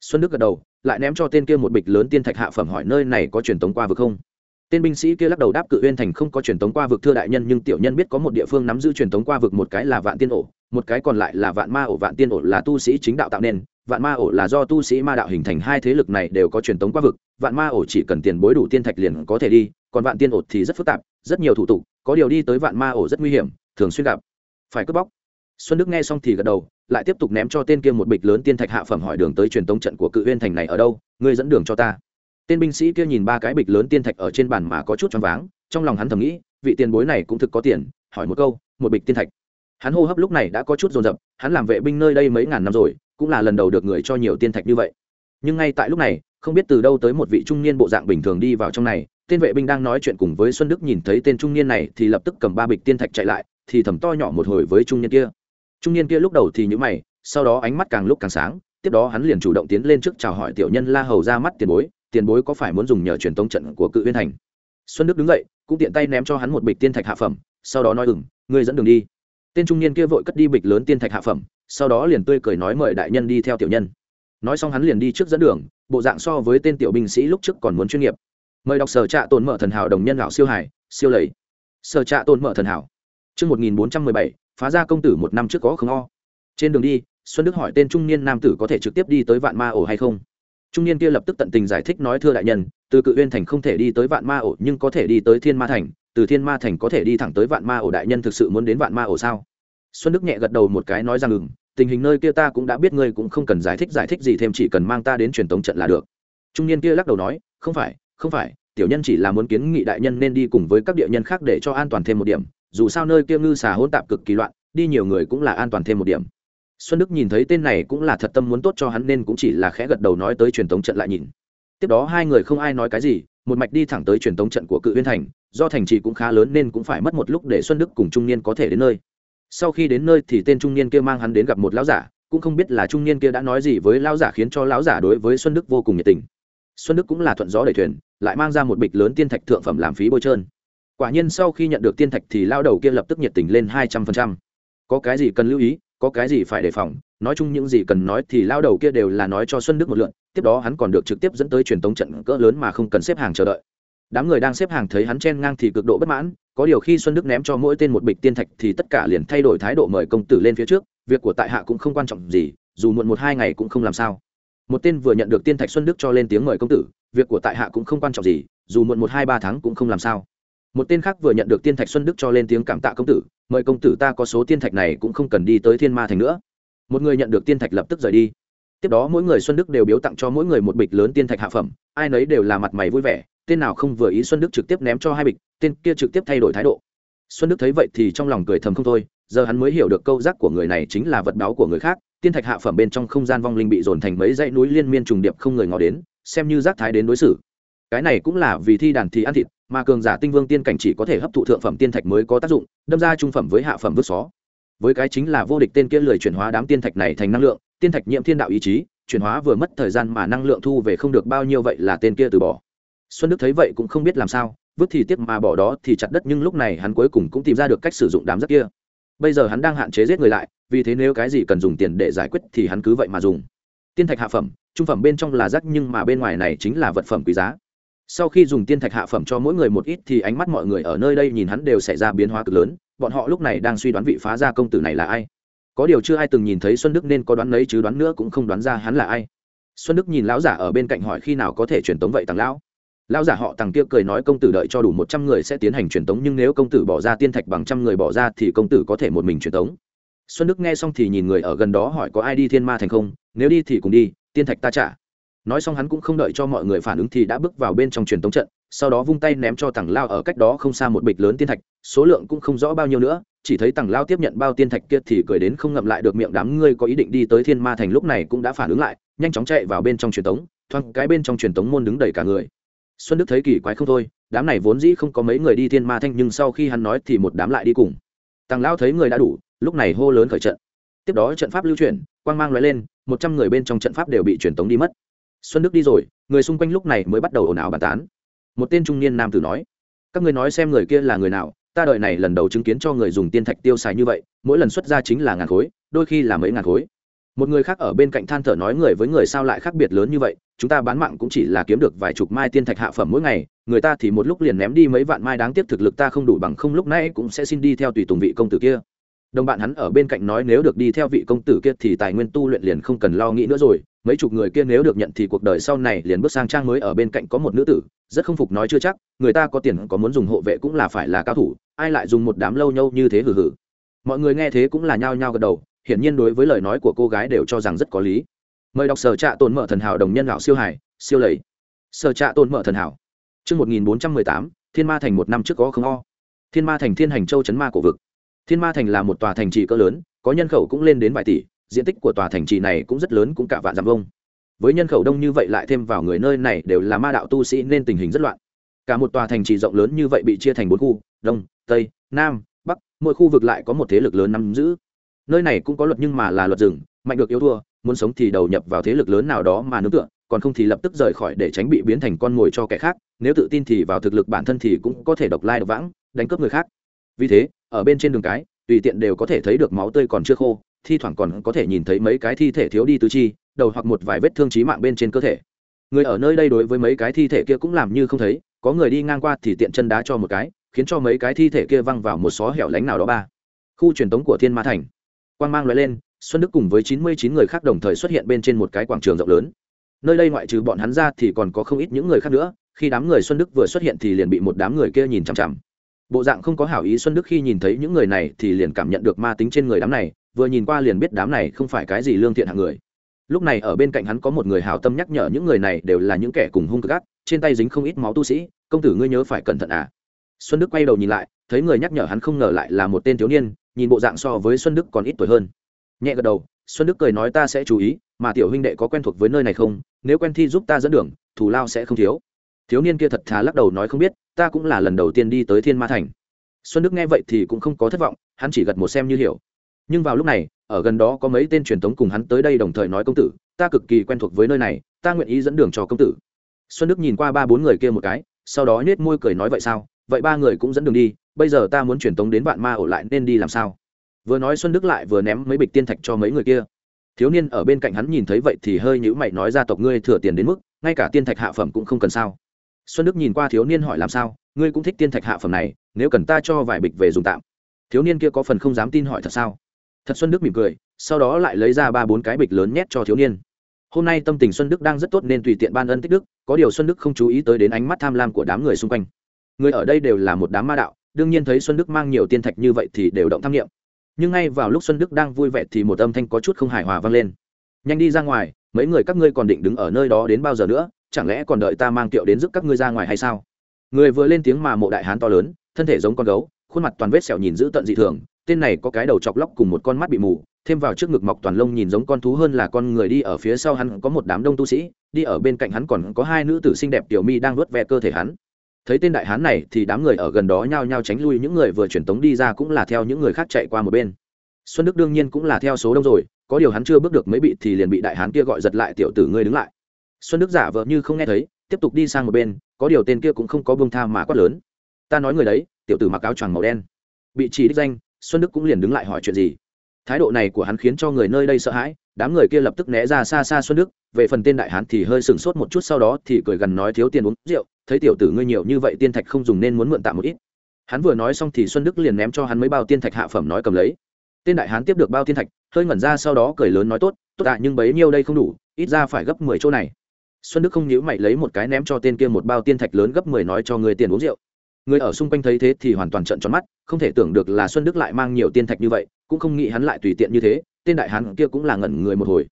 Xuân đức gật đầu, lại ném cho tên kia một bịch lớn tiên thạch hạ phẩm hỏi nơi này có truyền tống qua vực không. Tên binh sĩ kia lắc đầu đáp cự uyên thành không có truyền tống qua vực thưa đại nhân nhưng tiểu nhân biết có một địa phương nắm giữ truyền tống qua vực một cái là vạn tiên ổ, một cái còn lại là vạn ma ổ. Vạn tiên ổ là tu sĩ chính đạo tạo nên, vạn ma ổ là do tu sĩ ma đạo hình thành, hai thế lực này đều có truyền tống qua vực, vạn ma ổ chỉ cần tiền bối đủ tiên thạch liền có thể đi, còn vạn tiên ổ thì rất phức tạp rất nhiều thủ tục, có điều đi tới vạn ma ổ rất nguy hiểm, thường xuyên gặp. Phải cướp bóc. Xuân đức nghe xong thì gật đầu, lại tiếp tục ném cho tên kia một bịch lớn tiên thạch hạ phẩm hỏi đường tới truyền tống trận của cự uyên thành này ở đâu, ngươi dẫn đường cho ta. Tên binh sĩ kia nhìn ba cái bịch lớn tiên thạch ở trên bàn mà có chút choáng váng, trong lòng hắn thầm nghĩ, vị tiền bối này cũng thực có tiền, hỏi một câu, một bịch tiên thạch. Hắn hô hấp lúc này đã có chút dồn dập, hắn làm vệ binh nơi đây mấy ngàn năm rồi, cũng là lần đầu được người cho nhiều tiên thạch như vậy. Nhưng ngay tại lúc này, không biết từ đâu tới một vị trung niên bộ dạng bình thường đi vào trong này tên vệ binh đang nói chuyện cùng với xuân đức nhìn thấy tên trung niên này thì lập tức cầm ba bịch tiên thạch chạy lại, thì thầm to nhỏ một hồi với trung niên kia. Trung niên kia lúc đầu thì nhữ mày, sau đó ánh mắt càng lúc càng sáng, tiếp đó hắn liền chủ động tiến lên trước chào hỏi tiểu nhân la hầu ra mắt tiền bối tiền bối có phải muốn dùng nhờ truyền tống trận của cự uyên thành? Xuân đức đứng dậy, cũng tiện tay ném cho hắn một bịch tiên thạch hạ phẩm, sau đó nói ừng ngươi dẫn đường đi. Tên trung niên kia vội cất đi bịch lớn tiên thạch hạ phẩm, sau đó liền tươi cười nói mời đại nhân đi theo tiểu nhân. Nói xong hắn liền đi trước dẫn đường, bộ dạng so với tên tiểu binh sĩ lúc trước còn muốn chuyên nghiệp mời đọc sở trạ tồn mở thần hảo đồng nhân lão siêu hải siêu lầy sở trạ tồn mở thần hảo Trước 1417, phá ra công tử một năm trước có không o. Trên đường đi, Xuân Đức hỏi tên trung niên nam tử có thể trực tiếp đi tới vạn ma ổ hay không. Trung niên kia lập tức tận tình giải thích nói thưa đại nhân, từ Cự Uyên thành không thể đi tới vạn ma ổ nhưng có thể đi tới Thiên Ma thành, từ Thiên Ma thành có thể đi thẳng tới vạn ma ổ đại nhân thực sự muốn đến vạn ma ổ sao? Xuân Đức nhẹ gật đầu một cái nói rằng ngừng, tình hình nơi kia ta cũng đã biết ngươi cũng không cần giải thích giải thích gì thêm chỉ cần mang ta đến truyền tống trận là được. Trung niên kia lắc đầu nói, không phải, không phải, tiểu nhân chỉ là muốn kiến nghị đại nhân nên đi cùng với các địa nhân khác để cho an toàn thêm một điểm dù sao nơi kia ngư xà hỗn tạp cực kỳ loạn đi nhiều người cũng là an toàn thêm một điểm. Xuân đức nhìn thấy tên này cũng là thật tâm muốn tốt cho hắn nên cũng chỉ là khẽ gật đầu nói tới truyền thống trận lại nhìn. Tiếp đó hai người không ai nói cái gì một mạch đi thẳng tới truyền thống trận của cự huyên thành do thành trì cũng khá lớn nên cũng phải mất một lúc để xuân đức cùng trung niên có thể đến nơi. Sau khi đến nơi thì tên trung niên kia mang hắn đến gặp một lão giả cũng không biết là trung niên kia đã nói gì với lão giả khiến cho lão giả đối với xuân đức vô cùng nhiệt tình xuân đức cũng là thuận gió đẩy thuyền, lại mang ra một bịch lớn tiên thạch thượng phẩm làm phí bôi trơn. Quả nhiên sau khi nhận được tiên thạch thì lao đầu kia lập tức nhiệt tình lên hai trăm phần trăm. Có cái gì cần lưu ý, có cái gì phải đề phòng, nói chung những gì cần nói thì lao đầu kia đều là nói cho xuân đức một lượn, tiếp đó hắn còn được trực tiếp dẫn tới truyền tống trận cỡ lớn mà không cần xếp hàng chờ đợi. Đám người đang xếp hàng thấy hắn chen ngang thì cực độ bất mãn, có điều khi xuân đức ném cho mỗi tên một bịch tiên thạch thì tất cả liền thay đổi thái độ mời công tử lên phía trước, việc của tại hạ cũng không quan trọng gì, dù muộn một hai ngày cũng không làm sao một tên vừa nhận được tiên thạch xuân đức cho lên tiếng mời công tử, việc của tại hạ cũng không quan trọng gì, dù muộn một hai ba tháng cũng không làm sao. Một tên khác vừa nhận được tiên thạch xuân đức cho lên tiếng cảm tạ công tử, mời công tử ta có số tiên thạch này cũng không cần đi tới thiên ma thành nữa. Một người nhận được tiên thạch lập tức rời đi. Tiếp đó mỗi người xuân đức đều biếu tặng cho mỗi người một bịch lớn tiên thạch hạ phẩm, ai nấy đều là mặt mày vui vẻ, tên nào không vừa ý xuân đức trực tiếp ném cho hai bịch, tên kia trực tiếp thay đổi thái độ. Xuân đức thấy vậy thì trong lòng cười thầm không thôi, giờ hắn mới hiểu được câu giác của người này chính là vật báo của người khác tiên thạch hạ phẩm bên trong không gian vong linh bị dồn thành mấy dãy núi liên miên trùng điệp không người ngó đến, xem như rác thái đến đối xử. Cái này cũng là vì thi đàn thì ăn thịt, mà cường giả tinh vương tiên cảnh chỉ có thể hấp thụ thượng phẩm tiên thạch mới có tác dụng, đâm ra trung phẩm với hạ phẩm vứt xó. Với cái chính là vô địch tên kia lười chuyển hóa đám tiên thạch này thành năng lượng, tiên thạch nhiễm thiên đạo ý chí, chuyển hóa vừa mất thời gian mà năng lượng thu về không được bao nhiêu vậy là tên kia từ bỏ. Xuân đức thấy vậy cũng không biết làm sao, vứt thì tiếc mà bỏ đó thì chặt đất nhưng lúc này hắn cuối cùng cũng tìm ra được cách sử dụng đám rất kia bây giờ hắn đang hạn chế giết người lại, vì thế nếu cái gì cần dùng tiền để giải quyết thì hắn cứ vậy mà dùng. Tiên thạch hạ phẩm, trung phẩm bên trong là rác nhưng mà bên ngoài này chính là vật phẩm quý giá. Sau khi dùng tiên thạch hạ phẩm cho mỗi người một ít thì ánh mắt mọi người ở nơi đây nhìn hắn đều xảy ra biến hóa cực lớn, bọn họ lúc này đang suy đoán vị phá gia công tử này là ai. Có điều chưa ai từng nhìn thấy xuân đức nên có đoán lấy chứ đoán nữa cũng không đoán ra hắn là ai. Xuân đức nhìn lão giả ở bên cạnh hỏi khi nào có thể truyền tống vậy tàng lão lão giả họ Tằng kia cười nói công tử đợi cho đủ một trăm người sẽ tiến hành truyền tống, nhưng nếu công tử bỏ ra tiên thạch bằng trăm người bỏ ra thì công tử có thể một mình truyền tống. Xuân đức nghe xong thì nhìn người ở gần đó hỏi có ai đi thiên ma thành không? Nếu đi thì cùng đi, tiên thạch ta trả. Nói xong hắn cũng không đợi cho mọi người phản ứng thì đã bước vào bên trong truyền tống trận, sau đó vung tay ném cho tằng lao ở cách đó không xa một bịch lớn tiên thạch, số lượng cũng không rõ bao nhiêu nữa, chỉ thấy tằng lao tiếp nhận bao tiên thạch kia thì cười đến không ngậm lại được miệng, đám ngươi có ý định đi tới thiên ma thành lúc này cũng đã phản ứng lại, nhanh chóng chạy vào bên trong truyền tống. Thoáng cái bên trong truyền tống môn đứng đầy cả người xuân đức thấy kỳ quái không thôi, đám này vốn dĩ không có mấy người đi thiên ma thanh nhưng sau khi hắn nói thì một đám lại đi cùng. Tàng lao thấy người đã đủ, lúc này hô lớn khởi trận. Tiếp đó trận pháp lưu chuyển, quang mang loại lên, một trăm người bên trong trận pháp đều bị truyền tống đi mất. Xuân đức đi rồi, người xung quanh lúc này mới bắt đầu ồn ào bàn tán. Một tên trung niên nam tử nói, các người nói xem người kia là người nào, ta đợi này lần đầu chứng kiến cho người dùng tiên thạch tiêu xài như vậy, mỗi lần xuất ra chính là ngàn khối, đôi khi là mấy ngàn khối một người khác ở bên cạnh than thở nói người với người sao lại khác biệt lớn như vậy, chúng ta bán mạng cũng chỉ là kiếm được vài chục mai tiên thạch hạ phẩm mỗi ngày, người ta thì một lúc liền ném đi mấy vạn mai đáng tiếc thực lực ta không đủ bằng không lúc nãy cũng sẽ xin đi theo tùy tùng vị công tử kia. Đồng bạn hắn ở bên cạnh nói nếu được đi theo vị công tử kia thì tài nguyên tu luyện liền không cần lo nghĩ nữa rồi, mấy chục người kia nếu được nhận thì cuộc đời sau này liền bước sang trang mới ở bên cạnh có một nữ tử, rất không phục nói chưa chắc, người ta có tiền có muốn dùng hộ vệ cũng là phải là cao thủ, ai lại dùng một đám lâu nhâu như thế hử hử mọi người nghe thế cũng là nhao nhao gật đầu hiển nhiên đối với lời nói của cô gái đều cho rằng rất có lý mời đọc sở trạ tồn mở thần hảo đồng nhân lão siêu hải siêu lầy sở trạ tồn mở thần hảo Trước 1418, Thiên Ma Thành một năm trước có không o. Thiên Ma Thành Thiên Hành Châu chấn ma cổ vực. Thiên Ma Thành là một tòa thành trì cỡ lớn, có nhân khẩu cũng lên đến vài tỷ, diện tích của tòa thành trì này cũng rất lớn cũng cả vạn dặm vuông. với nhân khẩu đông như vậy lại thêm vào người nơi này đều là ma đạo tu sĩ nên tình hình rất loạn cả một tòa thành trì rộng lớn như vậy bị chia thành bốn khu đông tây nam bắc mỗi khu vực lại có một thế lực lớn nắm giữ nơi này cũng có luật nhưng mà là luật rừng, mạnh được yếu thua, muốn sống thì đầu nhập vào thế lực lớn nào đó mà nương tựa, còn không thì lập tức rời khỏi để tránh bị biến thành con mồi cho kẻ khác, nếu tự tin thì vào thực lực bản thân thì cũng có thể độc lai độc vãng, đánh cướp người khác. Vì thế, ở bên trên đường cái, tùy tiện đều có thể thấy được máu tươi còn chưa khô, thi thoảng còn có thể nhìn thấy mấy cái thi thể thiếu đi tứ chi, đầu hoặc một vài vết thương trí mạng bên trên cơ thể. Người ở nơi đây đối với mấy cái thi thể kia cũng làm như không thấy, có người đi ngang qua thì tiện chân đá cho một cái, khiến cho mấy cái thi thể kia văng vào một xó hẻo lánh nào đó ba. Khu truyền tống của thiên ma thành quan mang loại lên, xuân đức cùng với chín mươi chín người khác đồng thời xuất hiện bên trên một cái quảng trường rộng lớn. Nơi đây ngoại trừ bọn hắn ra thì còn có không ít những người khác nữa, khi đám người xuân đức vừa xuất hiện thì liền bị một đám người kia nhìn chằm chằm. Bộ dạng không có hảo ý xuân đức khi nhìn thấy những người này thì liền cảm nhận được ma tính trên người đám này, vừa nhìn qua liền biết đám này không phải cái gì lương thiện hạng người. Lúc này ở bên cạnh hắn có một người hảo tâm nhắc nhở những người này đều là những kẻ cùng hung cực trên tay dính không ít máu tu sĩ, công tử ngươi nhớ phải cẩn thận à. Xuân đức quay đầu nhìn lại, thấy người nhắc nhở hắn không ngờ lại là một tên thiếu niên nhìn bộ dạng so với xuân đức còn ít tuổi hơn. Nhẹ gật đầu, xuân đức cười nói ta sẽ chú ý, mà tiểu huynh đệ có quen thuộc với nơi này không? Nếu quen thi giúp ta dẫn đường, thù lao sẽ không thiếu. Thiếu niên kia thật thà lắc đầu nói không biết, ta cũng là lần đầu tiên đi tới thiên ma thành. Xuân đức nghe vậy thì cũng không có thất vọng, hắn chỉ gật một xem như hiểu. Nhưng vào lúc này, ở gần đó có mấy tên truyền thống cùng hắn tới đây đồng thời nói công tử, ta cực kỳ quen thuộc với nơi này, ta nguyện ý dẫn đường cho công tử. Xuân đức nhìn qua ba bốn người kia một cái, sau đó nhét môi cười nói vậy sao? Vậy ba người cũng dẫn đường đi bây giờ ta muốn truyền tống đến vạn ma ổ lại nên đi làm sao? Vừa nói xuân đức lại vừa ném mấy bịch tiên thạch cho mấy người kia. Thiếu niên ở bên cạnh hắn nhìn thấy vậy thì hơi nhữ mày nói ra tộc ngươi thừa tiền đến mức, ngay cả tiên thạch hạ phẩm cũng không cần sao. Xuân đức nhìn qua thiếu niên hỏi làm sao, ngươi cũng thích tiên thạch hạ phẩm này, nếu cần ta cho vài bịch về dùng tạm. Thiếu niên kia có phần không dám tin hỏi thật sao? Thật xuân đức mỉm cười, sau đó lại lấy ra ba bốn cái bịch lớn nhét cho thiếu niên. Hôm nay tâm tình xuân đức đang rất tốt nên tùy tiện ban ân tích đức, có điều xuân đức không chú ý tới đến ánh mắt tham lam của đám người xung quanh. Người ở đây đều là một đám ma đạo đương nhiên thấy xuân đức mang nhiều tiên thạch như vậy thì đều động tham nghiệm nhưng ngay vào lúc xuân đức đang vui vẻ thì một âm thanh có chút không hài hòa vang lên. Nhanh đi ra ngoài, mấy người các ngươi còn định đứng ở nơi đó đến bao giờ nữa, chẳng lẽ còn đợi ta mang kiệu đến giúp các ngươi ra ngoài hay sao? Người vừa lên tiếng mà mộ đại hán to lớn, thân thể giống con gấu, khuôn mặt toàn vết sẹo nhìn dữ tận dị thường, tên này có cái đầu chọc lóc cùng một con mắt bị mù, thêm vào trước ngực mọc toàn lông nhìn giống con thú hơn là con người đi ở phía sau hắn có một đám đông tu sĩ, đi ở bên cạnh hắn còn có hai nữ tử xinh đẹp tiểu mi đang vớt ve cơ thể hắn thấy tên đại hán này thì đám người ở gần đó nhao nhao tránh lui, những người vừa truyền tống đi ra cũng là theo những người khác chạy qua một bên. Xuân đức đương nhiên cũng là theo số đông rồi, có điều hắn chưa bước được mấy bị thì liền bị đại hán kia gọi giật lại, tiểu tử ngươi đứng lại. Xuân đức giả vờ như không nghe thấy, tiếp tục đi sang một bên, có điều tên kia cũng không có bông tha mà quát lớn. Ta nói người đấy, tiểu tử mặc áo choàng màu đen. Bị chỉ đích danh, xuân đức cũng liền đứng lại hỏi chuyện gì. Thái độ này của hắn khiến cho người nơi đây sợ hãi, đám người kia lập tức né ra xa xa xuân đức, về phần tên đại hán thì hơi sửng sốt một chút, sau đó thì cười gần nói, thiếu tiền uống rượu thấy tiểu tử ngươi nhiều như vậy tiên thạch không dùng nên muốn mượn tạm một ít. Hắn vừa nói xong thì xuân đức liền ném cho hắn mấy bao tiên thạch hạ phẩm nói cầm lấy. Tên đại hán tiếp được bao tiên thạch, hơi ngẩn ra sau đó cười lớn nói tốt tốt ạ, nhưng bấy nhiêu đây không đủ, ít ra phải gấp mười chỗ này. Xuân đức không nhíu mày lấy một cái ném cho tên kia một bao tiên thạch lớn gấp mười nói cho người tiền uống rượu. Người ở xung quanh thấy thế thì hoàn toàn trợn tròn mắt, không thể tưởng được là xuân đức lại mang nhiều tiên thạch như vậy, cũng không nghĩ hắn lại tùy tiện như thế, tên đại hán kia cũng là ngẩn người một hồi.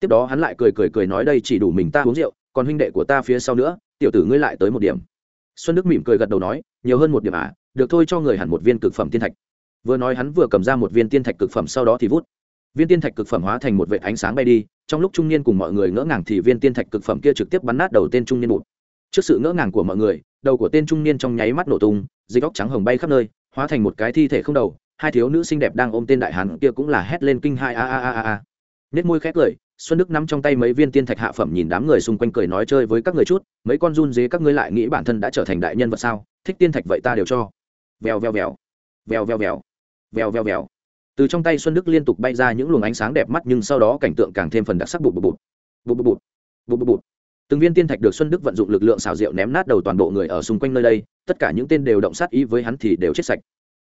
Tiếp đó hắn lại cười cười cười nói đây chỉ đủ mình ta uống rượu, còn huynh đệ của ta phía sau nữa tiểu tử ngươi lại tới một điểm. Xuân đức mỉm cười gật đầu nói, nhiều hơn một điểm à được thôi cho người hẳn một viên cực phẩm tiên thạch. Vừa nói hắn vừa cầm ra một viên tiên thạch cực phẩm sau đó thì vút. Viên tiên thạch cực phẩm hóa thành một vệ ánh sáng bay đi, trong lúc trung niên cùng mọi người ngỡ ngàng thì viên tiên thạch cực phẩm kia trực tiếp bắn nát đầu tên trung niên bụt. Trước sự ngỡ ngàng của mọi người, đầu của tên trung niên trong nháy mắt nổ tung, dịch óc trắng hồng bay khắp nơi, hóa thành một cái thi thể không đầu, hai thiếu nữ xinh đẹp đang ôm tên đại hán kia cũng là hét lên kinh hai a a a a a. Nết môi khét cười xuân đức nắm trong tay mấy viên tiên thạch hạ phẩm nhìn đám người xung quanh cười nói chơi với các người chút, mấy con run dế các ngươi lại nghĩ bản thân đã trở thành đại nhân vật sao? Thích tiên thạch vậy ta đều cho. Vèo vèo vèo. Vèo vèo vèo. Vèo vèo vèo. Từ trong tay xuân đức liên tục bay ra những luồng ánh sáng đẹp mắt nhưng sau đó cảnh tượng càng thêm phần đặc sắc bụt bụt bụt. Bụt bụt bụt. Bụt bụt bụt. Từng viên tiên thạch được xuân đức vận dụng lực lượng xào rượu ném nát đầu toàn bộ người ở xung quanh nơi đây, tất cả những tên đều động sát ý với hắn thì đều chết sạch.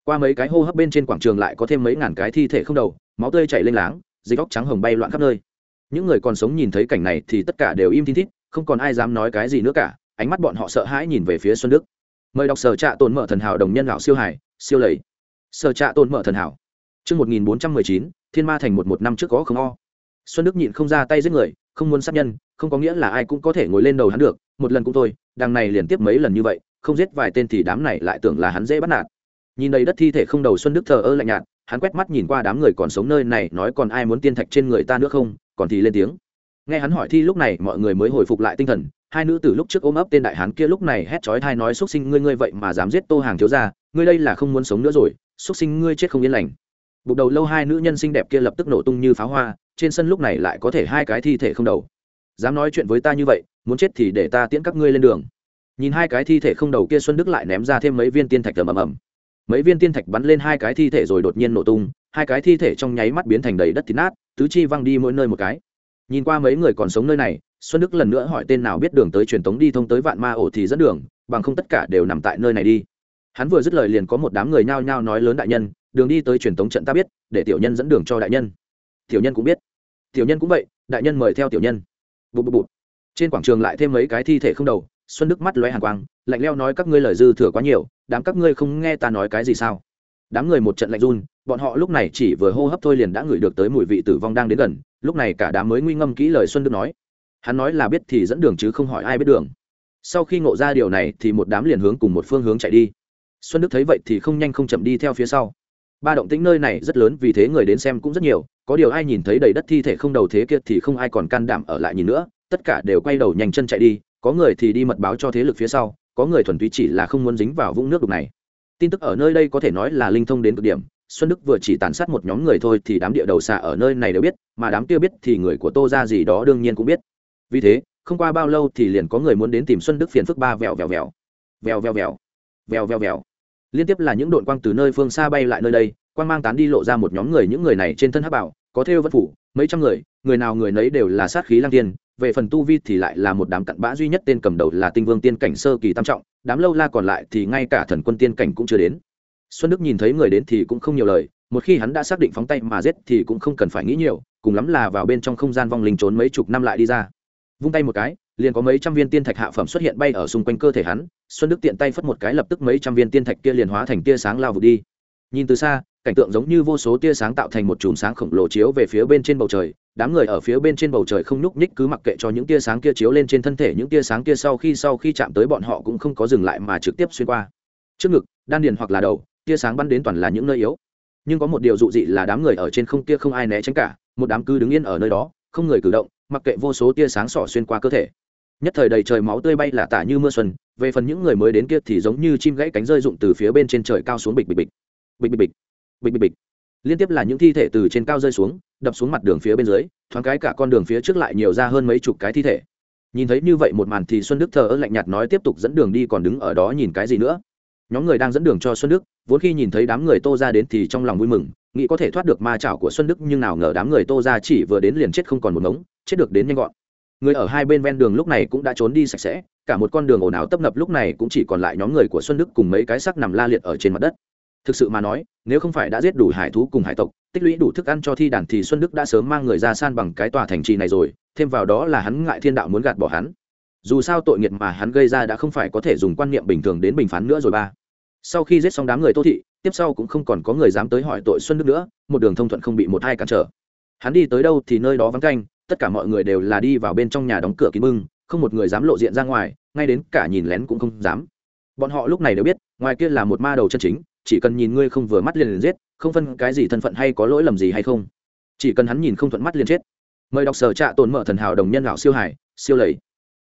Qua mấy cái hô hấp bên trên quảng trường lại có thêm mấy ngàn cái thi thể không đầu, máu tươi chảy lênh láng dịch óc trắng hồng bay loạn khắp nơi những người còn sống nhìn thấy cảnh này thì tất cả đều im thít thít không còn ai dám nói cái gì nữa cả ánh mắt bọn họ sợ hãi nhìn về phía xuân đức mời đọc sở trạ tồn mở thần hảo đồng nhân lão siêu hải siêu lầy sở trạ tồn mở thần hảo Trước 1419, thiên ma thành một một năm trước có không o. Xuân Đức nhịn không ra tay giết người, không muốn sát nhân, không có nghĩa là ai cũng có thể ngồi lên đầu hắn được, một lần cũng thôi, đằng này liền tiếp mấy lần như vậy, không giết vài tên thì đám này lại tưởng là hắn dễ bắt nạt. Nhìn đầy đất thi thể không đầu Xuân Đức thờ ơ lạnh nhạt, hắn quét mắt nhìn qua đám người còn sống nơi này, nói còn ai muốn tiên thạch trên người ta nữa không, còn thì lên tiếng. Nghe hắn hỏi thi lúc này mọi người mới hồi phục lại tinh thần, hai nữ tử lúc trước ôm ấp tên đại hán kia lúc này hét chói thai nói xúc sinh ngươi ngươi vậy mà dám giết Tô Hàng thiếu gia, ngươi đây là không muốn sống nữa rồi, xúc sinh ngươi chết không yên lành. Bụng đầu lâu hai nữ nhân xinh đẹp kia lập tức nổ tung như pháo hoa trên sân lúc này lại có thể hai cái thi thể không đầu. Dám nói chuyện với ta như vậy muốn chết thì để ta tiễn các ngươi lên đường. Nhìn hai cái thi thể không đầu kia xuân đức lại ném ra thêm mấy viên tiên thạch ầm ầm ầm. Mấy viên tiên thạch bắn lên hai cái thi thể rồi đột nhiên nổ tung hai cái thi thể trong nháy mắt biến thành đầy đất thịt nát tứ chi văng đi mỗi nơi một cái. Nhìn qua mấy người còn sống nơi này, xuân đức lần nữa hỏi tên nào biết đường tới truyền tống đi thông tới vạn ma ổ thì dẫn đường, bằng không tất cả đều nằm tại nơi này đi. Hắn vừa dứt lời liền có một đám người nhao nhao nói lớn đại nhân, đường đi tới truyền tống trận ta biết, để tiểu nhân dẫn đường cho đại nhân. Tiểu nhân cũng biết. Tiểu nhân cũng vậy, đại nhân mời theo tiểu nhân. Bụt bụt bụt trên quảng trường lại thêm mấy cái thi thể không đầu, xuân đức mắt lóe hàng quang, lạnh leo nói các ngươi lời dư thừa quá nhiều, đám các ngươi không nghe ta nói cái gì sao? Đám người một trận lạnh run, bọn họ lúc này chỉ vừa hô hấp thôi liền đã ngửi được tới mùi vị tử vong đang đến gần, lúc này cả đám mới nguy ngâm kỹ lời xuân đức nói. Hắn nói là biết thì dẫn đường chứ không hỏi ai biết đường. Sau khi ngộ ra điều này thì một đám liền hướng cùng một phương hướng chạy đi. Xuân đức thấy vậy thì không nhanh không chậm đi theo phía sau. Ba động tĩnh nơi này rất lớn vì thế người đến xem cũng rất nhiều, có điều ai nhìn thấy đầy đất thi thể không đầu thế kia thì không ai còn can đảm ở lại nhìn nữa, tất cả đều quay đầu nhanh chân chạy đi, có người thì đi mật báo cho thế lực phía sau, có người thuần túy chỉ là không muốn dính vào vũng nước đục này tin tức ở nơi đây có thể nói là linh thông đến cực điểm, xuân đức vừa chỉ tàn sát một nhóm người thôi thì đám địa đầu xạ ở nơi này đều biết, mà đám kia biết thì người của tô ra gì đó đương nhiên cũng biết. Vì thế, không qua bao lâu thì liền có người muốn đến tìm xuân đức phiền phức ba vèo vèo vèo. Vèo vèo vèo. Vèo vèo vèo. Liên tiếp là những đội quang từ nơi phương xa bay lại nơi đây, quang mang tán đi lộ ra một nhóm người, những người này trên thân hắc bảo, có thêu vân phủ, mấy trăm người người nào người nấy đều là sát khí lang tiên về phần tu vi thì lại là một đám cặn bã duy nhất tên cầm đầu là tinh vương tiên cảnh sơ kỳ tam trọng, đám lâu la còn lại thì ngay cả thần quân tiên cảnh cũng chưa đến. Xuân đức nhìn thấy người đến thì cũng không nhiều lời, một khi hắn đã xác định phóng tay mà giết thì cũng không cần phải nghĩ nhiều, cùng lắm là vào bên trong không gian vong linh trốn mấy chục năm lại đi ra. Vung tay một cái, liền có mấy trăm viên tiên thạch hạ phẩm xuất hiện bay ở xung quanh cơ thể hắn, xuân đức tiện tay phất một cái lập tức mấy trăm viên tiên thạch kia liền hóa thành tia sáng lao vụt đi. Nhìn từ xa cảnh tượng giống như vô số tia sáng tạo thành một chùm sáng khổng lồ chiếu về phía bên trên bầu trời, đám người ở phía bên trên bầu trời không nhúc nhích cứ mặc kệ cho những tia sáng kia chiếu lên trên thân thể, những tia sáng kia sau khi sau khi chạm tới bọn họ cũng không có dừng lại mà trực tiếp xuyên qua. Trước ngực, đan điền hoặc là đầu, tia sáng bắn đến toàn là những nơi yếu. Nhưng có một điều dụ dị là đám người ở trên không tia không ai né tránh cả, một đám cứ đứng yên ở nơi đó, không người cử động, mặc kệ vô số tia sáng sỏ xuyên qua cơ thể. Nhất thời đầy trời máu tươi bay là tả như mưa xuân, về phần những người mới đến kia thì giống như chim gãy cánh rơi rụng từ phía bên trên trời cao xuống bịch bịch bịch. Bịch bịch bịch bịch bịch bịch. Liên tiếp là những thi thể từ trên cao rơi xuống, đập xuống mặt đường phía bên dưới, thoáng cái cả con đường phía trước lại nhiều ra hơn mấy chục cái thi thể. Nhìn thấy như vậy một màn thì xuân đức thờ ơ lạnh nhạt nói tiếp tục dẫn đường đi còn đứng ở đó nhìn cái gì nữa. Nhóm người đang dẫn đường cho xuân đức, vốn khi nhìn thấy đám người tô ra đến thì trong lòng vui mừng, nghĩ có thể thoát được ma chảo của xuân đức nhưng nào ngờ đám người tô ra chỉ vừa đến liền chết không còn một ngống, chết được đến nhanh gọn. Người ở hai bên ven đường lúc này cũng đã trốn đi sạch sẽ, cả một con đường ồn ào tấp nập lúc này cũng chỉ còn lại nhóm người của xuân đức cùng mấy cái xác nằm la liệt ở trên mặt đất thực sự mà nói, nếu không phải đã giết đủ hải thú cùng hải tộc, tích lũy đủ thức ăn cho thi đàn thì xuân đức đã sớm mang người ra san bằng cái tòa thành trì này rồi, thêm vào đó là hắn ngại thiên đạo muốn gạt bỏ hắn. Dù sao tội nghiệt mà hắn gây ra đã không phải có thể dùng quan niệm bình thường đến bình phán nữa rồi ba. Sau khi giết xong đám người tô thị, tiếp sau cũng không còn có người dám tới hỏi tội xuân đức nữa, một đường thông thuận không bị một hai cản trở. Hắn đi tới đâu thì nơi đó vắng canh tất cả mọi người đều là đi vào bên trong nhà đóng cửa kín mưng, không một người dám lộ diện ra ngoài, ngay đến cả nhìn lén cũng không dám. Bọn họ lúc này đều biết, ngoài kia là một ma đầu chân chính chỉ cần nhìn ngươi không vừa mắt liền liền giết không phân cái gì thân phận hay có lỗi lầm gì hay không chỉ cần hắn nhìn không thuận mắt liền chết mời đọc sở trạ tồn mở thần hảo đồng nhân lão siêu hải siêu lầy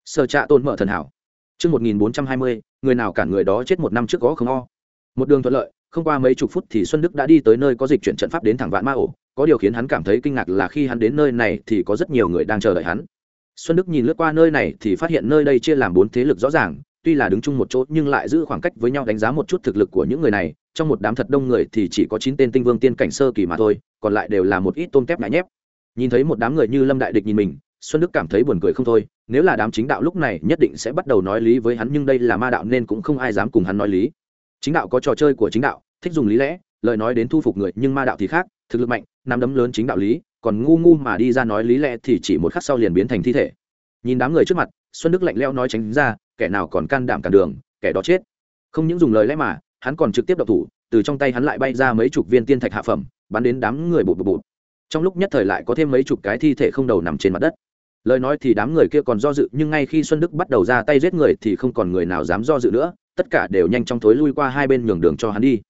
sở trạ tồn mở thần hảo Trước 1420, người nào cản người đó chết một năm trước có không o. Một đường thuận lợi, không qua mấy chục phút thì Xuân Đức đã đi tới nơi có dịch chuyển trận pháp đến thẳng vạn ma ổ. Có điều khiến hắn cảm thấy kinh ngạc là khi hắn đến nơi này thì có rất nhiều người đang chờ đợi hắn. Xuân Đức nhìn lướt qua nơi này thì phát hiện nơi đây chia làm bốn thế lực rõ ràng, tuy là đứng chung một chỗ nhưng lại giữ khoảng cách với nhau đánh giá một chút thực lực của những người này. Trong một đám thật đông người thì chỉ có chín tên tinh vương tiên cảnh sơ kỳ mà thôi, còn lại đều là một ít tôm tép ngại nhép. Nhìn thấy một đám người như Lâm Đại Địch nhìn mình, xuân đức cảm thấy buồn cười không thôi nếu là đám chính đạo lúc này nhất định sẽ bắt đầu nói lý với hắn nhưng đây là ma đạo nên cũng không ai dám cùng hắn nói lý chính đạo có trò chơi của chính đạo thích dùng lý lẽ lời nói đến thu phục người nhưng ma đạo thì khác thực lực mạnh nắm đấm lớn chính đạo lý còn ngu ngu mà đi ra nói lý lẽ thì chỉ một khắc sau liền biến thành thi thể nhìn đám người trước mặt xuân đức lạnh leo nói tránh ra kẻ nào còn can đảm cản đường, kẻ đó chết. Không những dùng lời lẽ mà, hắn còn trực tiếp đậu thủ, từ trong tay hắn lại bay ra mấy chục viên tiên thạch hạ phẩm, bắn đến đám người bụt bụt bụt. Trong lúc nhất thời lại có thêm mấy chục cái thi thể không đầu nằm trên mặt đất. Lời nói thì đám người kia còn do dự, nhưng ngay khi xuân đức bắt đầu ra tay giết người thì không còn người nào dám do dự nữa, tất cả đều nhanh chóng thối lui qua hai bên nhường đường cho hắn đi.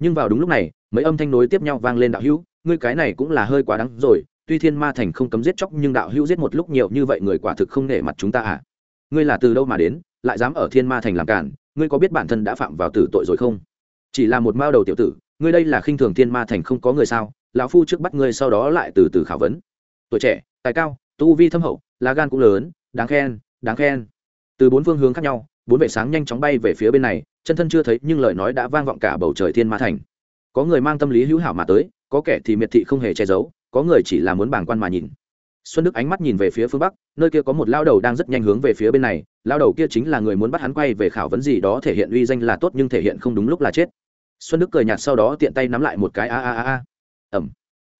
Nhưng vào đúng lúc này, mấy âm thanh nối tiếp nhau vang lên đạo hữu, ngươi cái này cũng là hơi quá đáng rồi, tuy thiên ma thành không cấm giết chóc, nhưng đạo hữu giết một lúc nhiều như vậy người quả thực không nể mặt chúng ta à? Ngươi là từ đâu mà đến? Lại dám ở thiên ma thành làm cản ngươi có biết bản thân đã phạm vào tử tội rồi không? Chỉ là một mao đầu tiểu tử, ngươi đây là khinh thường thiên ma thành không có người sao? Lão phu trước bắt ngươi sau đó lại từ từ khảo vấn. Tuổi trẻ, tài cao, tu vi thâm hậu, lá gan cũng lớn, đáng khen đáng khen. Từ bốn phương hướng khác nhau, bốn vệ sáng nhanh chóng bay về phía bên này, chân thân chưa thấy nhưng lời nói đã vang vọng cả bầu trời thiên ma thành. Có người mang tâm lý hữu hảo mà tới, có kẻ thì miệt thị không hề che giấu, có người chỉ là muốn bảng quan mà nhìn. Xuân đức ánh mắt nhìn về phía phương bắc, nơi kia có một lao đầu đang rất nhanh hướng về phía bên này lao đầu kia chính là người muốn bắt hắn quay về khảo vấn gì đó thể hiện uy danh là tốt nhưng thể hiện không đúng lúc là chết. Xuân đức cười nhạt sau đó tiện tay nắm lại một cái a a a a. Ẩm.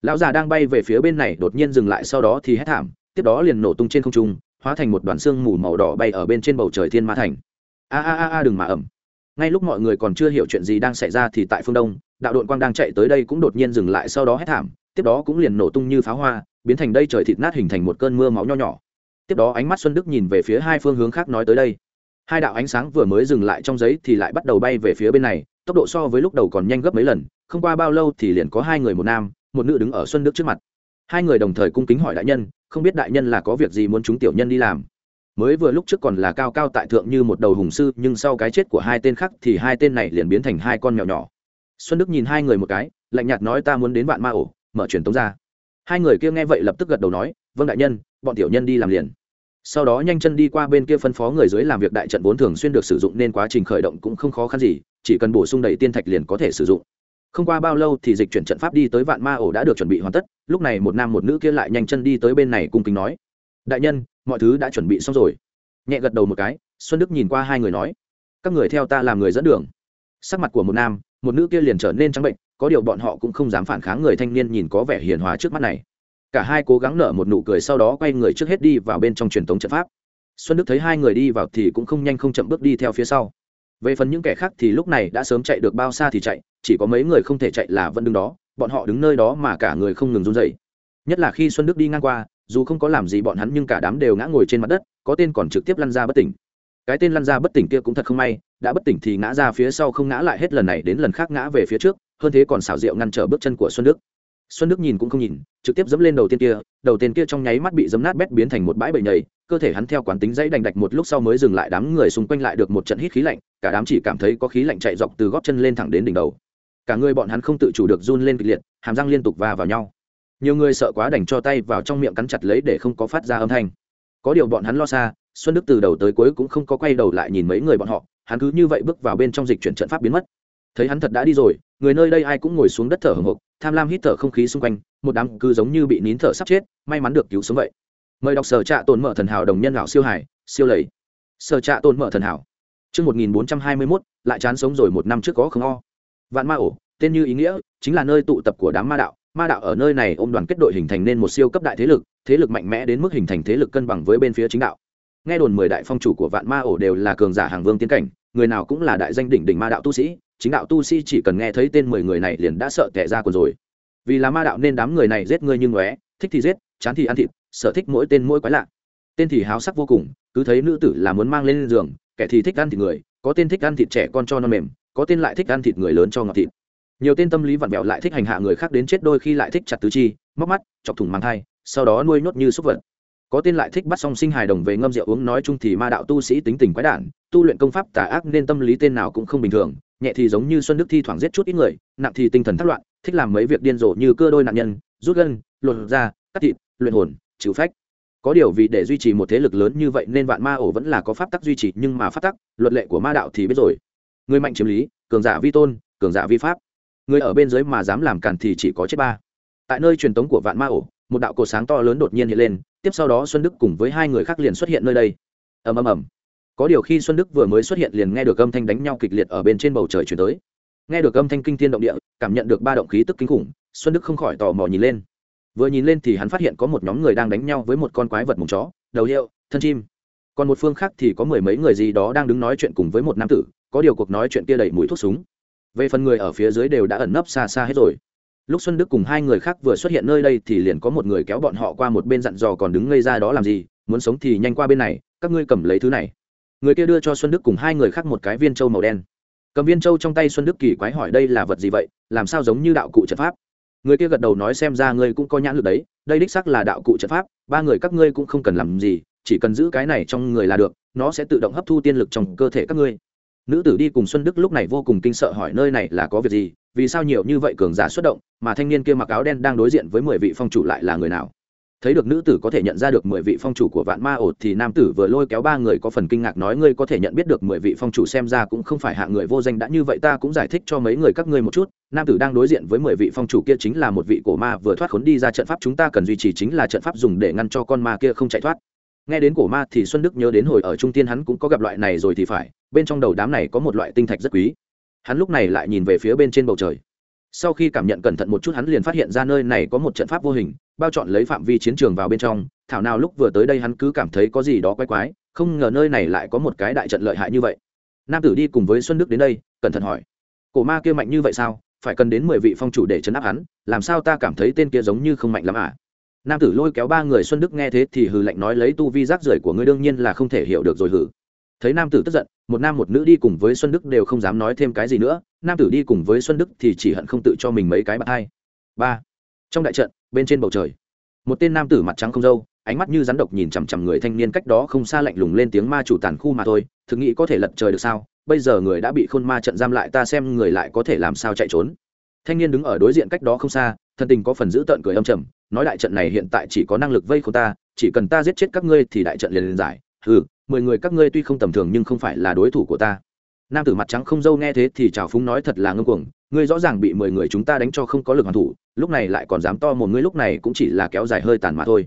Lão già đang bay về phía bên này đột nhiên dừng lại sau đó thì hét thảm, tiếp đó liền nổ tung trên không trung, hóa thành một đoàn xương mù màu đỏ bay ở bên trên bầu trời thiên ma thành. A a a a đừng mà ẩm. Ngay lúc mọi người còn chưa hiểu chuyện gì đang xảy ra thì tại phương đông, đạo đội quang đang chạy tới đây cũng đột nhiên dừng lại sau đó hét thảm, tiếp đó cũng liền nổ tung như pháo hoa, biến thành đây trời thịt nát hình thành một cơn mưa máu nho nhỏ tiếp đó ánh mắt xuân đức nhìn về phía hai phương hướng khác nói tới đây. Hai đạo ánh sáng vừa mới dừng lại trong giấy thì lại bắt đầu bay về phía bên này, tốc độ so với lúc đầu còn nhanh gấp mấy lần, không qua bao lâu thì liền có hai người một nam, một nữ đứng ở xuân đức trước mặt. Hai người đồng thời cung kính hỏi đại nhân, không biết đại nhân là có việc gì muốn chúng tiểu nhân đi làm? Mới vừa lúc trước còn là cao cao tại thượng như một đầu hùng sư, nhưng sau cái chết của hai tên khác thì hai tên này liền biến thành hai con mèo nhỏ. Xuân đức nhìn hai người một cái, lạnh nhạt nói ta muốn đến vạn ma ổ, mở truyền tống ra. Hai người kia nghe vậy lập tức gật đầu nói vâng đại nhân, bọn tiểu nhân đi làm liền sau đó nhanh chân đi qua bên kia phân phó người dưới làm việc đại trận vốn thường xuyên được sử dụng nên quá trình khởi động cũng không khó khăn gì, chỉ cần bổ sung đầy tiên thạch liền có thể sử dụng. Không qua bao lâu thì dịch chuyển trận pháp đi tới vạn ma ổ đã được chuẩn bị hoàn tất, lúc này một nam một nữ kia lại nhanh chân đi tới bên này cung kính nói, đại nhân, mọi thứ đã chuẩn bị xong rồi. Nhẹ gật đầu một cái, xuân đức nhìn qua hai người nói, các người theo ta làm người dẫn đường. Sắc mặt của một nam, một nữ kia liền trở nên trắng bệnh, có điều bọn họ cũng không dám phản kháng người thanh niên nhìn có vẻ hiền hòa trước mắt này cả hai cố gắng nở một nụ cười sau đó quay người trước hết đi vào bên trong truyền thống trận pháp. Xuân đức thấy hai người đi vào thì cũng không nhanh không chậm bước đi theo phía sau. Về phần những kẻ khác thì lúc này đã sớm chạy được bao xa thì chạy, chỉ có mấy người không thể chạy là vẫn đứng đó, bọn họ đứng nơi đó mà cả người không ngừng run dậy nhất là khi xuân đức đi ngang qua, dù không có làm gì bọn hắn nhưng cả đám đều ngã ngồi trên mặt đất, có tên còn trực tiếp lăn ra bất tỉnh. Cái tên lăn ra bất tỉnh kia cũng thật không may, đã bất tỉnh thì ngã ra phía sau không ngã lại hết lần này đến lần khác ngã về phía trước, hơn thế còn xảo diệu ngăn trở bước chân của xuân đức xuân đức nhìn cũng không nhìn, trực tiếp dẫm lên đầu tiên kia, đầu tiên kia trong nháy mắt bị dấm nát bét biến thành một bãi bầy nhầy, cơ thể hắn theo quán tính dãy đành đạch một lúc sau mới dừng lại đám người xung quanh lại được một trận hít khí lạnh, cả đám chỉ cảm thấy có khí lạnh chạy dọc từ góp chân lên thẳng đến đỉnh đầu. Cả người bọn hắn không tự chủ được run lên kịch liệt, hàm răng liên tục va vào nhau. Nhiều người sợ quá đành cho tay vào trong miệng cắn chặt lấy để không có phát ra âm thanh. Có điều bọn hắn lo xa, xuân đức từ đầu tới cuối cũng không có quay đầu lại nhìn mấy người bọn họ, hắn cứ như vậy bước vào bên trong dịch chuyển trận pháp biến mất. Thấy hắn thật đã đi rồi, người nơi đây ai cũng ngồi xuống đất thở hồng hộc tham lam hít thở không khí xung quanh một đám cứ giống như bị nín thở sắp chết may mắn được cứu sống vậy mời đọc sở trạ tồn mở thần hảo đồng nhân lão siêu hải siêu lầy sở trạ tồn mở thần hảo Trước 1421, lại chán sống rồi một năm trước có không o. Vạn ma ổ, tên như ý nghĩa, chính là nơi tụ tập của đám ma đạo. Ma đạo ở nơi này ôm đoàn kết đội hình thành nên một siêu cấp đại thế lực, thế lực mạnh mẽ đến mức hình thành thế lực cân bằng với bên phía chính đạo. Nghe đồn mười đại phong chủ của vạn ma ổ đều là cường giả hàng vương tiến cảnh, người nào cũng là đại danh đỉnh đỉnh ma đạo tu sĩ, chính đạo tu sĩ chỉ cần nghe thấy tên mười người này liền đã sợ tẻ ra quần rồi. Vì là ma đạo nên đám người này giết người như ngóe, thích thì giết, chán thì ăn thịt, sở thích mỗi tên mỗi quái lạ. Tên thì háo sắc vô cùng, cứ thấy nữ tử là muốn mang lên giường, kẻ thì thích ăn thịt người có tên thích ăn thịt trẻ con cho non mềm có tên lại thích ăn thịt người lớn cho ngọt thịt nhiều tên tâm lý vặn vẹo lại thích hành hạ người khác đến chết đôi khi lại thích chặt tứ chi móc mắt chọc thủng mang thai sau đó nuôi nhốt như súc vật có tên lại thích bắt song sinh hài đồng về ngâm rượu uống nói chung thì ma đạo tu sĩ tính tình quái đản tu luyện công pháp tà ác nên tâm lý tên nào cũng không bình thường, nhẹ thì giống như xuân đức thi thoảng giết chút ít người, nặng thì tinh thần thất loạn, thích làm mấy việc điên rồ như cưa đôi nạn nhân, rút gân, lột da, cắt thịt, luyện hồn, chịu phách. Có điều vì để duy trì một thế lực lớn như vậy nên vạn ma ổ vẫn là có pháp tắc duy trì, nhưng mà pháp tắc, luật lệ của ma đạo thì biết rồi. Người mạnh chiếm lý, cường giả vi tôn, cường giả vi pháp. Người ở bên dưới mà dám làm cản thì chỉ có chết ba. Tại nơi truyền tống của vạn ma ổ, một đạo cột sáng to lớn đột nhiên hiện lên, tiếp sau đó xuân đức cùng với hai người khác liền xuất hiện nơi đây. Ầm ầm ầm có điều khi xuân đức vừa mới xuất hiện liền nghe được âm thanh đánh nhau kịch liệt ở bên trên bầu trời chuyển tới. Nghe được âm thanh kinh thiên động địa, cảm nhận được ba động khí tức kinh khủng, xuân đức không khỏi tò mò nhìn lên. Vừa nhìn lên thì hắn phát hiện có một nhóm người đang đánh nhau với một con quái vật mùng chó, đầu hiệu, thân chim. Còn một phương khác thì có mười mấy người gì đó đang đứng nói chuyện cùng với một nam tử, có điều cuộc nói chuyện kia đầy mũi thuốc súng. Về phần người ở phía dưới đều đã ẩn nấp xa xa hết rồi. Lúc xuân đức cùng hai người khác vừa xuất hiện nơi đây thì liền có một người kéo bọn họ qua một bên dặn dò còn đứng ngây ra đó làm gì, muốn sống thì nhanh qua bên này, các ngươi cầm lấy thứ này người kia đưa cho xuân đức cùng hai người khác một cái viên trâu màu đen. Cầm viên trâu trong tay xuân đức kỳ quái hỏi đây là vật gì vậy, làm sao giống như đạo cụ trận pháp? Người kia gật đầu nói xem ra ngươi cũng có nhãn lực đấy, đây đích sắc là đạo cụ trận pháp, ba người các ngươi cũng không cần làm gì, chỉ cần giữ cái này trong người là được, nó sẽ tự động hấp thu tiên lực trong cơ thể các ngươi. Nữ tử đi cùng xuân đức lúc này vô cùng kinh sợ hỏi nơi này là có việc gì, vì sao nhiều như vậy cường giả xuất động, mà thanh niên kia mặc áo đen đang đối diện với mười vị phong chủ lại là người nào? Thấy được nữ tử có thể nhận ra được mười vị phong chủ của vạn ma ột thì nam tử vừa lôi kéo ba người có phần kinh ngạc nói, ngươi có thể nhận biết được mười vị phong chủ xem ra cũng không phải hạng người vô danh đã như vậy, ta cũng giải thích cho mấy người các ngươi một chút. Nam tử đang đối diện với mười vị phong chủ kia chính là một vị cổ ma vừa thoát khốn đi ra trận pháp, chúng ta cần duy trì chính là trận pháp dùng để ngăn cho con ma kia không chạy thoát. Nghe đến cổ ma thì xuân đức nhớ đến hồi ở trung tiên hắn cũng có gặp loại này rồi thì phải, bên trong đầu đám này có một loại tinh thạch rất quý. Hắn lúc này lại nhìn về phía bên trên bầu trời sau khi cảm nhận cẩn thận một chút hắn liền phát hiện ra nơi này có một trận pháp vô hình, bao chọn lấy phạm vi chiến trường vào bên trong, thảo nào lúc vừa tới đây hắn cứ cảm thấy có gì đó quái quái, không ngờ nơi này lại có một cái đại trận lợi hại như vậy. Nam tử đi cùng với xuân đức đến đây, cẩn thận hỏi, cổ ma kia mạnh như vậy sao? Phải cần đến mười vị phong chủ để chấn áp hắn, làm sao ta cảm thấy tên kia giống như không mạnh lắm à? Nam tử lôi kéo ba người xuân đức nghe thế thì hừ lạnh nói, lấy tu vi rác rưởi của ngươi đương nhiên là không thể hiểu được rồi hử thấy nam tử tức giận, một nam một nữ đi cùng với xuân đức đều không dám nói thêm cái gì nữa. Nam tử đi cùng với xuân đức thì chỉ hận không tự cho mình mấy cái bạc hai. Ba. Trong đại trận, bên trên bầu trời, một tên nam tử mặt trắng không dâu ánh mắt như rắn độc nhìn chằm chằm người thanh niên cách đó không xa lạnh lùng lên tiếng ma chủ tàn khu mà thôi. Thực nghĩ có thể lật trời được sao? Bây giờ người đã bị khôn ma trận giam lại, ta xem người lại có thể làm sao chạy trốn. Thanh niên đứng ở đối diện cách đó không xa, thân tình có phần giữ tợn cười âm trầm, nói đại trận này hiện tại chỉ có năng lực vây không ta, chỉ cần ta giết chết các ngươi thì đại trận liền liền giải. Ừ mười người các ngươi tuy không tầm thường nhưng không phải là đối thủ của ta. Nam tử mặt trắng không dâu nghe thế thì trào phúng nói thật là ngưng cuồng, ngươi rõ ràng bị mười người chúng ta đánh cho không có lực hoàn thủ, lúc này lại còn dám to một ngươi lúc này cũng chỉ là kéo dài hơi tàn mà thôi.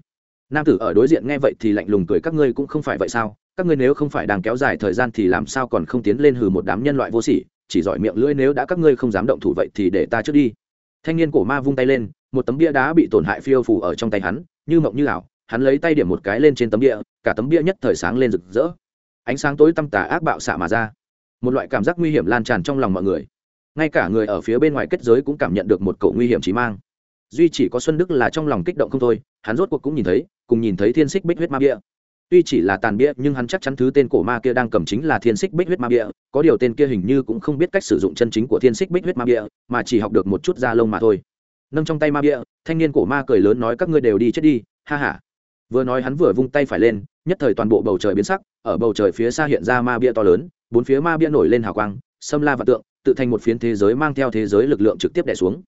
Nam tử ở đối diện nghe vậy thì lạnh lùng cười, các ngươi cũng không phải vậy sao? Các ngươi nếu không phải đang kéo dài thời gian thì làm sao còn không tiến lên hừ một đám nhân loại vô sỉ, chỉ giỏi miệng lưỡi nếu đã các ngươi không dám động thủ vậy thì để ta trước đi. Thanh niên cổ ma vung tay lên, một tấm bia đá bị tổn hại phiêu phủ ở trong tay hắn, như mộng như ảo hắn lấy tay điểm một cái lên trên tấm bia, cả tấm bia nhất thời sáng lên rực rỡ. Ánh sáng tối tăm tà ác bạo xạ mà ra. Một loại cảm giác nguy hiểm lan tràn trong lòng mọi người. Ngay cả người ở phía bên ngoài kết giới cũng cảm nhận được một cậu nguy hiểm trí mang. Duy chỉ có xuân đức là trong lòng kích động không thôi, hắn rốt cuộc cũng nhìn thấy, cùng nhìn thấy thiên xích bích huyết ma bia. Tuy chỉ là tàn bia, nhưng hắn chắc chắn thứ tên cổ ma kia đang cầm chính là thiên xích bích huyết ma bia, có điều tên kia hình như cũng không biết cách sử dụng chân chính của thiên xích bích huyết ma bia, mà chỉ học được một chút da lông mà thôi. Nâng trong tay ma bia, thanh niên cổ ma cười lớn nói, các ngươi đều đi chết đi, ha ha vừa nói hắn vừa vung tay phải lên, nhất thời toàn bộ bầu trời biến sắc, ở bầu trời phía xa hiện ra ma bia to lớn, bốn phía ma bia nổi lên hào quang, xâm la và tượng, tự thành một phiến thế giới mang theo thế giới lực lượng trực tiếp đẻ xuống.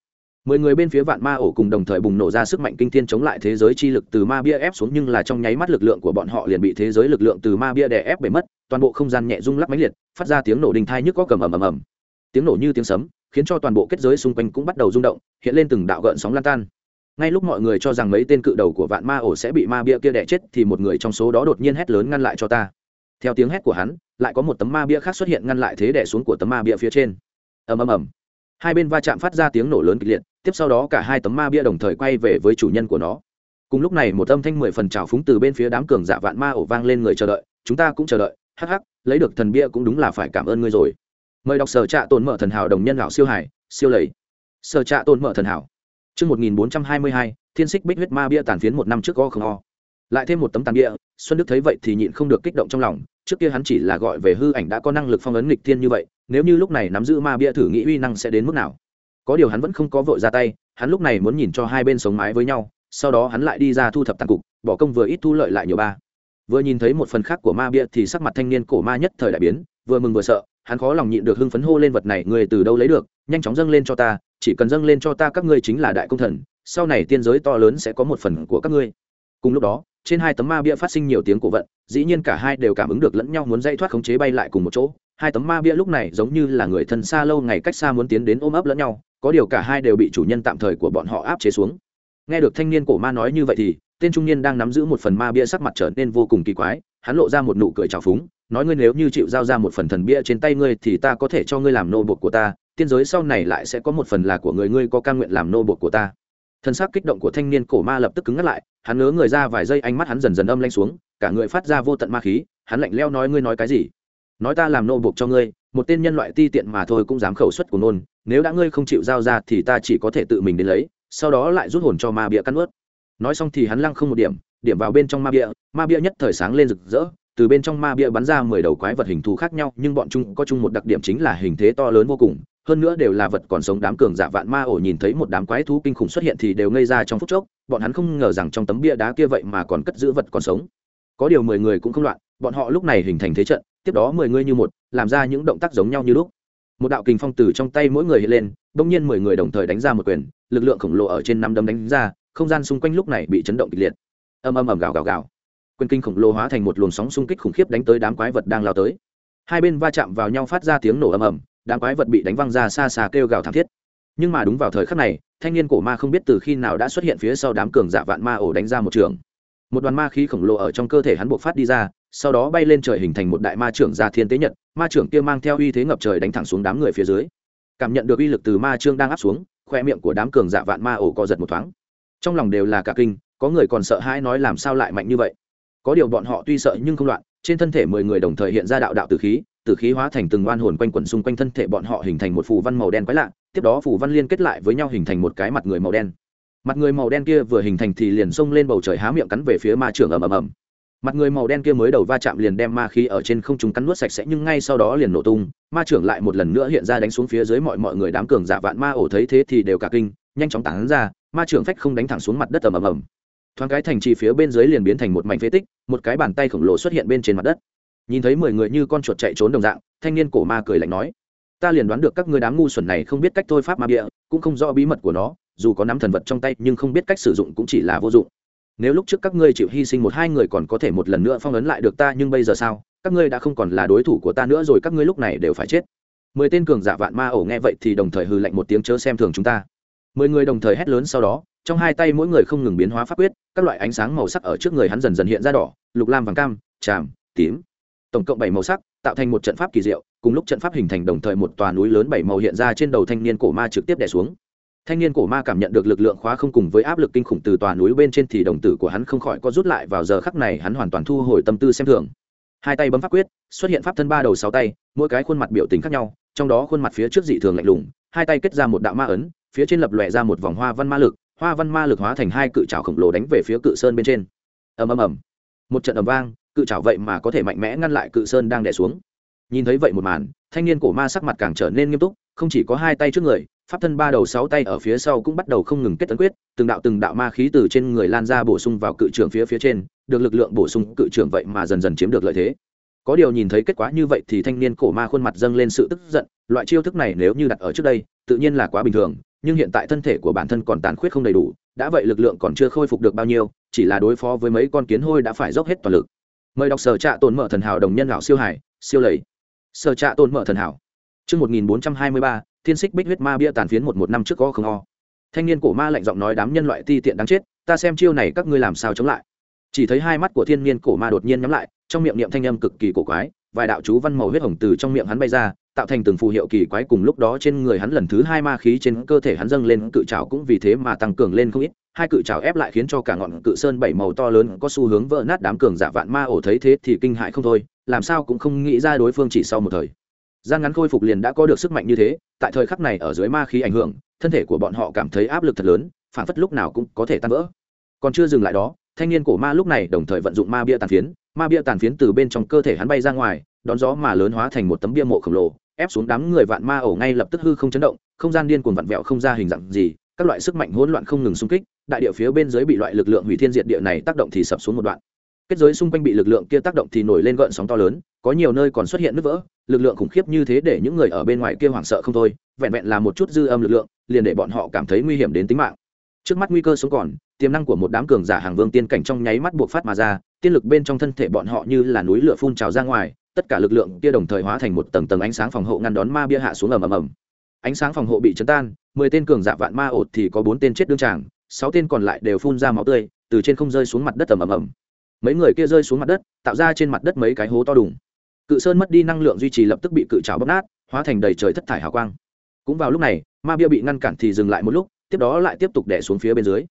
Mười người bên phía vạn ma ổ cùng đồng thời bùng nổ ra sức mạnh kinh thiên chống lại thế giới chi lực từ ma bia ép xuống, nhưng là trong nháy mắt lực lượng của bọn họ liền bị thế giới lực lượng từ ma bia đè ép bể mất, toàn bộ không gian nhẹ rung lắc máy liệt, phát ra tiếng nổ đình thai nhức có cầm ầm ầm ầm. Tiếng nổ như tiếng sấm, khiến cho toàn bộ kết giới xung quanh cũng bắt đầu rung động, hiện lên từng đạo gợn sóng lan tan ngay lúc mọi người cho rằng mấy tên cự đầu của vạn ma ổ sẽ bị ma bia kia đẻ chết thì một người trong số đó đột nhiên hét lớn ngăn lại cho ta. Theo tiếng hét của hắn, lại có một tấm ma bia khác xuất hiện ngăn lại thế đẻ xuống của tấm ma bia phía trên. Ầm ầm ầm. Hai bên va chạm phát ra tiếng nổ lớn kịch liệt, tiếp sau đó cả hai tấm ma bia đồng thời quay về với chủ nhân của nó. Cùng lúc này một âm thanh mười phần trào phúng từ bên phía đám cường giả vạn ma ổ vang lên người chờ đợi, chúng ta cũng chờ đợi, hắc hắc, lấy được thần bia cũng đúng là phải cảm ơn ngươi rồi. Mời đọc sở trạ tồn mở thần hảo đồng nhân lão siêu hải, siêu lầy. Sở trạ tồn mở thần hảo. Trước 1422, thiên Sích bích huyết ma bia tàn phiến một năm trước go không o. Lại thêm một tấm tàn bia, Xuân Đức thấy vậy thì nhịn không được kích động trong lòng, trước kia hắn chỉ là gọi về hư ảnh đã có năng lực phong ấn nghịch thiên như vậy, nếu như lúc này nắm giữ ma bia thử nghĩ uy năng sẽ đến mức nào. Có điều hắn vẫn không có vội ra tay, hắn lúc này muốn nhìn cho hai bên sống mái với nhau, sau đó hắn lại đi ra thu thập tàn cục, bỏ công vừa ít thu lợi lại nhiều ba. Vừa nhìn thấy một phần khác của ma bia thì sắc mặt thanh niên cổ ma nhất thời đại biến, vừa mừng vừa sợ, hắn khó lòng nhịn được hưng phấn hô lên vật này người từ đâu lấy được, nhanh chóng dâng lên cho ta, chỉ cần dâng lên cho ta các ngươi chính là đại công thần, sau này tiên giới to lớn sẽ có một phần của các ngươi. Cùng lúc đó, trên hai tấm ma bia phát sinh nhiều tiếng cổ vận, dĩ nhiên cả hai đều cảm ứng được lẫn nhau muốn dây thoát khống chế bay lại cùng một chỗ. Hai tấm ma bia lúc này giống như là người thân xa lâu ngày cách xa muốn tiến đến ôm ấp lẫn nhau, có điều cả hai đều bị chủ nhân tạm thời của bọn họ áp chế xuống. Nghe được thanh niên cổ ma nói như vậy thì, tên trung niên đang nắm giữ một phần ma bia sắc mặt trở nên vô cùng kỳ quái, hắn lộ ra một nụ cười trào phúng, nói, ngươi nếu như chịu giao ra một phần thần bia trên tay ngươi thì ta có thể cho ngươi làm nô bột của ta tiên giới sau này lại sẽ có một phần là của người ngươi có ca nguyện làm nô bột của ta. Thân xác kích động của thanh niên cổ ma lập tức cứng ngắt lại, hắn ngớ người ra vài giây ánh mắt hắn dần dần âm lanh xuống, cả người phát ra vô tận ma khí, hắn lạnh leo nói ngươi nói cái gì? Nói ta làm nô buộc cho ngươi, một tên nhân loại ti tiện mà thôi cũng dám khẩu xuất của nôn nếu đã ngươi không chịu giao ra thì ta chỉ có thể tự mình đến lấy, sau đó lại rút hồn cho ma bịa cắn ướt. Nói xong thì hắn lăng không một điểm điểm vào bên trong ma bịa ma bịa nhất thời sáng lên rực rỡ, từ bên trong ma bịa bắn ra mười đầu quái vật hình thù khác nhau, nhưng bọn chúng có chung một đặc điểm chính là hình thế to lớn vô cùng hơn nữa đều là vật còn sống đám cường giả vạn ma ổ nhìn thấy một đám quái thú kinh khủng xuất hiện thì đều ngây ra trong phút chốc, bọn hắn không ngờ rằng trong tấm bia đá kia vậy mà còn cất giữ vật còn sống. Có điều mười người cũng không loạn, bọn họ lúc này hình thành thế trận, tiếp đó mười người như một, làm ra những động tác giống nhau như lúc. Một đạo kình phong từ trong tay mỗi người hiện lên, bỗng nhiên mười người đồng thời đánh ra một quyền, lực lượng khổng lồ ở trên năm đấm đánh ra, không gian xung quanh lúc này bị chấn động kịch liệt. Ầm ầm ầm gào gào gào. Quyền kinh khổng lồ hóa thành một luồng sóng xung kích khủng khiếp đánh tới đám quái vật đang lao tới. Hai bên va chạm vào nhau phát ra tiếng nổ ầm ầm đám quái vật bị đánh văng ra xa xa kêu gào thảm thiết. Nhưng mà đúng vào thời khắc này, thanh niên cổ ma không biết từ khi nào đã xuất hiện phía sau đám cường giả vạn ma ổ đánh ra một trường. Một đoàn ma khí khổng lồ ở trong cơ thể hắn buộc phát đi ra, sau đó bay lên trời hình thành một đại ma trưởng ra thiên tế nhật, ma trưởng kia mang theo uy thế ngập trời đánh thẳng xuống đám người phía dưới. Cảm nhận được uy lực từ ma trương đang áp xuống, khoe miệng của đám cường giả vạn ma ổ co giật một thoáng. Trong lòng đều là cả kinh, có người còn sợ hãi nói làm sao lại mạnh như vậy. Có điều bọn họ tuy sợ nhưng không loạn, trên thân thể mười người đồng thời hiện ra đạo đạo tử khí tử khí hóa thành từng oan hồn quanh quẩn xung quanh thân thể bọn họ hình thành một phù văn màu đen quái lạ, tiếp đó phù văn liên kết lại với nhau hình thành một cái mặt người màu đen. Mặt người màu đen kia vừa hình thành thì liền xông lên bầu trời há miệng cắn về phía ma trưởng ầm ầm ầm. Mặt người màu đen kia mới đầu va chạm liền đem ma khí ở trên không trung cắn nuốt sạch sẽ nhưng ngay sau đó liền nổ tung, ma trưởng lại một lần nữa hiện ra đánh xuống phía dưới mọi mọi người đám cường giả vạn ma ổ thấy thế thì đều cả kinh, nhanh chóng tán ra, ma trưởng phách không đánh thẳng xuống mặt đất ầm ầm ầm. Thoáng cái thành trì phía bên dưới liền biến thành một mảnh phế tích, một cái bàn tay khổng lồ xuất hiện bên trên mặt đất nhìn thấy mười người như con chuột chạy trốn đồng dạng, thanh niên cổ ma cười lạnh nói, ta liền đoán được các ngươi đám ngu xuẩn này không biết cách thôi pháp ma bịa, cũng không rõ bí mật của nó, dù có nắm thần vật trong tay nhưng không biết cách sử dụng cũng chỉ là vô dụng. Nếu lúc trước các ngươi chịu hy sinh một hai người còn có thể một lần nữa phong ấn lại được ta, nhưng bây giờ sao? Các ngươi đã không còn là đối thủ của ta nữa rồi, các ngươi lúc này đều phải chết. Mười tên cường giả vạn ma ổ nghe vậy thì đồng thời hư lạnh một tiếng chớ xem thường chúng ta. Mười người đồng thời hét lớn sau đó, trong hai tay mỗi người không ngừng biến hóa pháp quyết, các loại ánh sáng màu sắc ở trước người hắn dần dần hiện ra đỏ, lục lam vàng cam, tràm, tím tổng cộng bảy màu sắc, tạo thành một trận pháp kỳ diệu, cùng lúc trận pháp hình thành đồng thời một tòa núi lớn bảy màu hiện ra trên đầu thanh niên cổ ma trực tiếp đè xuống. Thanh niên cổ ma cảm nhận được lực lượng khóa không cùng với áp lực kinh khủng từ tòa núi bên trên thì đồng tử của hắn không khỏi có rút lại vào giờ khắc này hắn hoàn toàn thu hồi tâm tư xem thường. Hai tay bấm pháp quyết, xuất hiện pháp thân ba đầu sáu tay, mỗi cái khuôn mặt biểu tình khác nhau, trong đó khuôn mặt phía trước dị thường lạnh lùng, hai tay kết ra một đạo ma ấn, phía trên lập lòe ra một vòng hoa văn ma lực, hoa văn ma lực hóa thành hai cự trào khổng lồ đánh về phía cự sơn bên trên. Ầm ầm ầm. Một trận ầm vang cự trảo vậy mà có thể mạnh mẽ ngăn lại cự sơn đang đè xuống. Nhìn thấy vậy một màn, thanh niên cổ ma sắc mặt càng trở nên nghiêm túc, không chỉ có hai tay trước người, pháp thân ba đầu sáu tay ở phía sau cũng bắt đầu không ngừng kết tấn quyết, từng đạo từng đạo ma khí từ trên người lan ra bổ sung vào cự trưởng phía phía trên, được lực lượng bổ sung cự trưởng vậy mà dần dần chiếm được lợi thế. Có điều nhìn thấy kết quả như vậy thì thanh niên cổ ma khuôn mặt dâng lên sự tức giận, loại chiêu thức này nếu như đặt ở trước đây, tự nhiên là quá bình thường, nhưng hiện tại thân thể của bản thân còn tàn khuyết không đầy đủ, đã vậy lực lượng còn chưa khôi phục được bao nhiêu, chỉ là đối phó với mấy con kiến hôi đã phải dốc hết toàn lực mời đọc sở trạ tồn mở thần hảo đồng nhân lão siêu hải siêu lầy sở trạ tồn mở thần hảo Trước 1423, thiên xích bích huyết ma bia tàn phiến một một năm trước có không o. Thanh niên cổ ma lạnh giọng nói đám nhân loại ti tiện đáng chết, ta xem chiêu này các ngươi làm sao chống lại. Chỉ thấy hai mắt của thiên niên cổ ma đột nhiên nhắm lại, trong miệng niệm thanh âm cực kỳ cổ quái, vài đạo chú văn màu huyết hồng từ trong miệng hắn bay ra, tạo thành từng phù hiệu kỳ quái cùng lúc đó trên người hắn lần thứ hai ma khí trên cơ thể hắn dâng lên cự trào cũng vì thế mà tăng cường lên không ít hai cự trào ép lại khiến cho cả ngọn cự sơn bảy màu to lớn có xu hướng vỡ nát đám cường giả vạn ma ổ thấy thế thì kinh hại không thôi, làm sao cũng không nghĩ ra đối phương chỉ sau một thời. Gian ngắn khôi phục liền đã có được sức mạnh như thế, tại thời khắc này ở dưới ma khí ảnh hưởng, thân thể của bọn họ cảm thấy áp lực thật lớn, phản phất lúc nào cũng có thể tan vỡ. Còn chưa dừng lại đó, thanh niên cổ ma lúc này đồng thời vận dụng ma bia tàn phiến, ma bia tàn phiến từ bên trong cơ thể hắn bay ra ngoài, đón gió mà lớn hóa thành một tấm bia mộ khổng lồ, ép xuống đám người vạn ma ổ ngay lập tức hư không chấn động, không gian điên cuồng vặn vẹo không ra hình dạng gì các loại sức mạnh hỗn loạn không ngừng xung kích, đại địa phía bên dưới bị loại lực lượng hủy thiên diệt địa này tác động thì sập xuống một đoạn. Kết giới xung quanh bị lực lượng kia tác động thì nổi lên gợn sóng to lớn, có nhiều nơi còn xuất hiện nứt vỡ, lực lượng khủng khiếp như thế để những người ở bên ngoài kia hoảng sợ không thôi, vẹn vẹn là một chút dư âm lực lượng, liền để bọn họ cảm thấy nguy hiểm đến tính mạng. Trước mắt nguy cơ sống còn, tiềm năng của một đám cường giả hàng vương tiên cảnh trong nháy mắt buộc phát mà ra, tiên lực bên trong thân thể bọn họ như là núi lửa phun trào ra ngoài, tất cả lực lượng kia đồng thời hóa thành một tầng tầng ánh sáng phòng hộ ngăn đón ma bia hạ xuống ầm ầm ầm ánh sáng phòng hộ bị chấn tan, mười tên cường giả vạn ma ột thì có bốn tên chết đương tràng, sáu tên còn lại đều phun ra máu tươi, từ trên không rơi xuống mặt đất ầm ầm ầm. Mấy người kia rơi xuống mặt đất, tạo ra trên mặt đất mấy cái hố to đùng. Cự sơn mất đi năng lượng duy trì lập tức bị cự trào bóc nát, hóa thành đầy trời thất thải hào quang. Cũng vào lúc này, ma bia bị ngăn cản thì dừng lại một lúc, tiếp đó lại tiếp tục đẻ xuống phía bên dưới.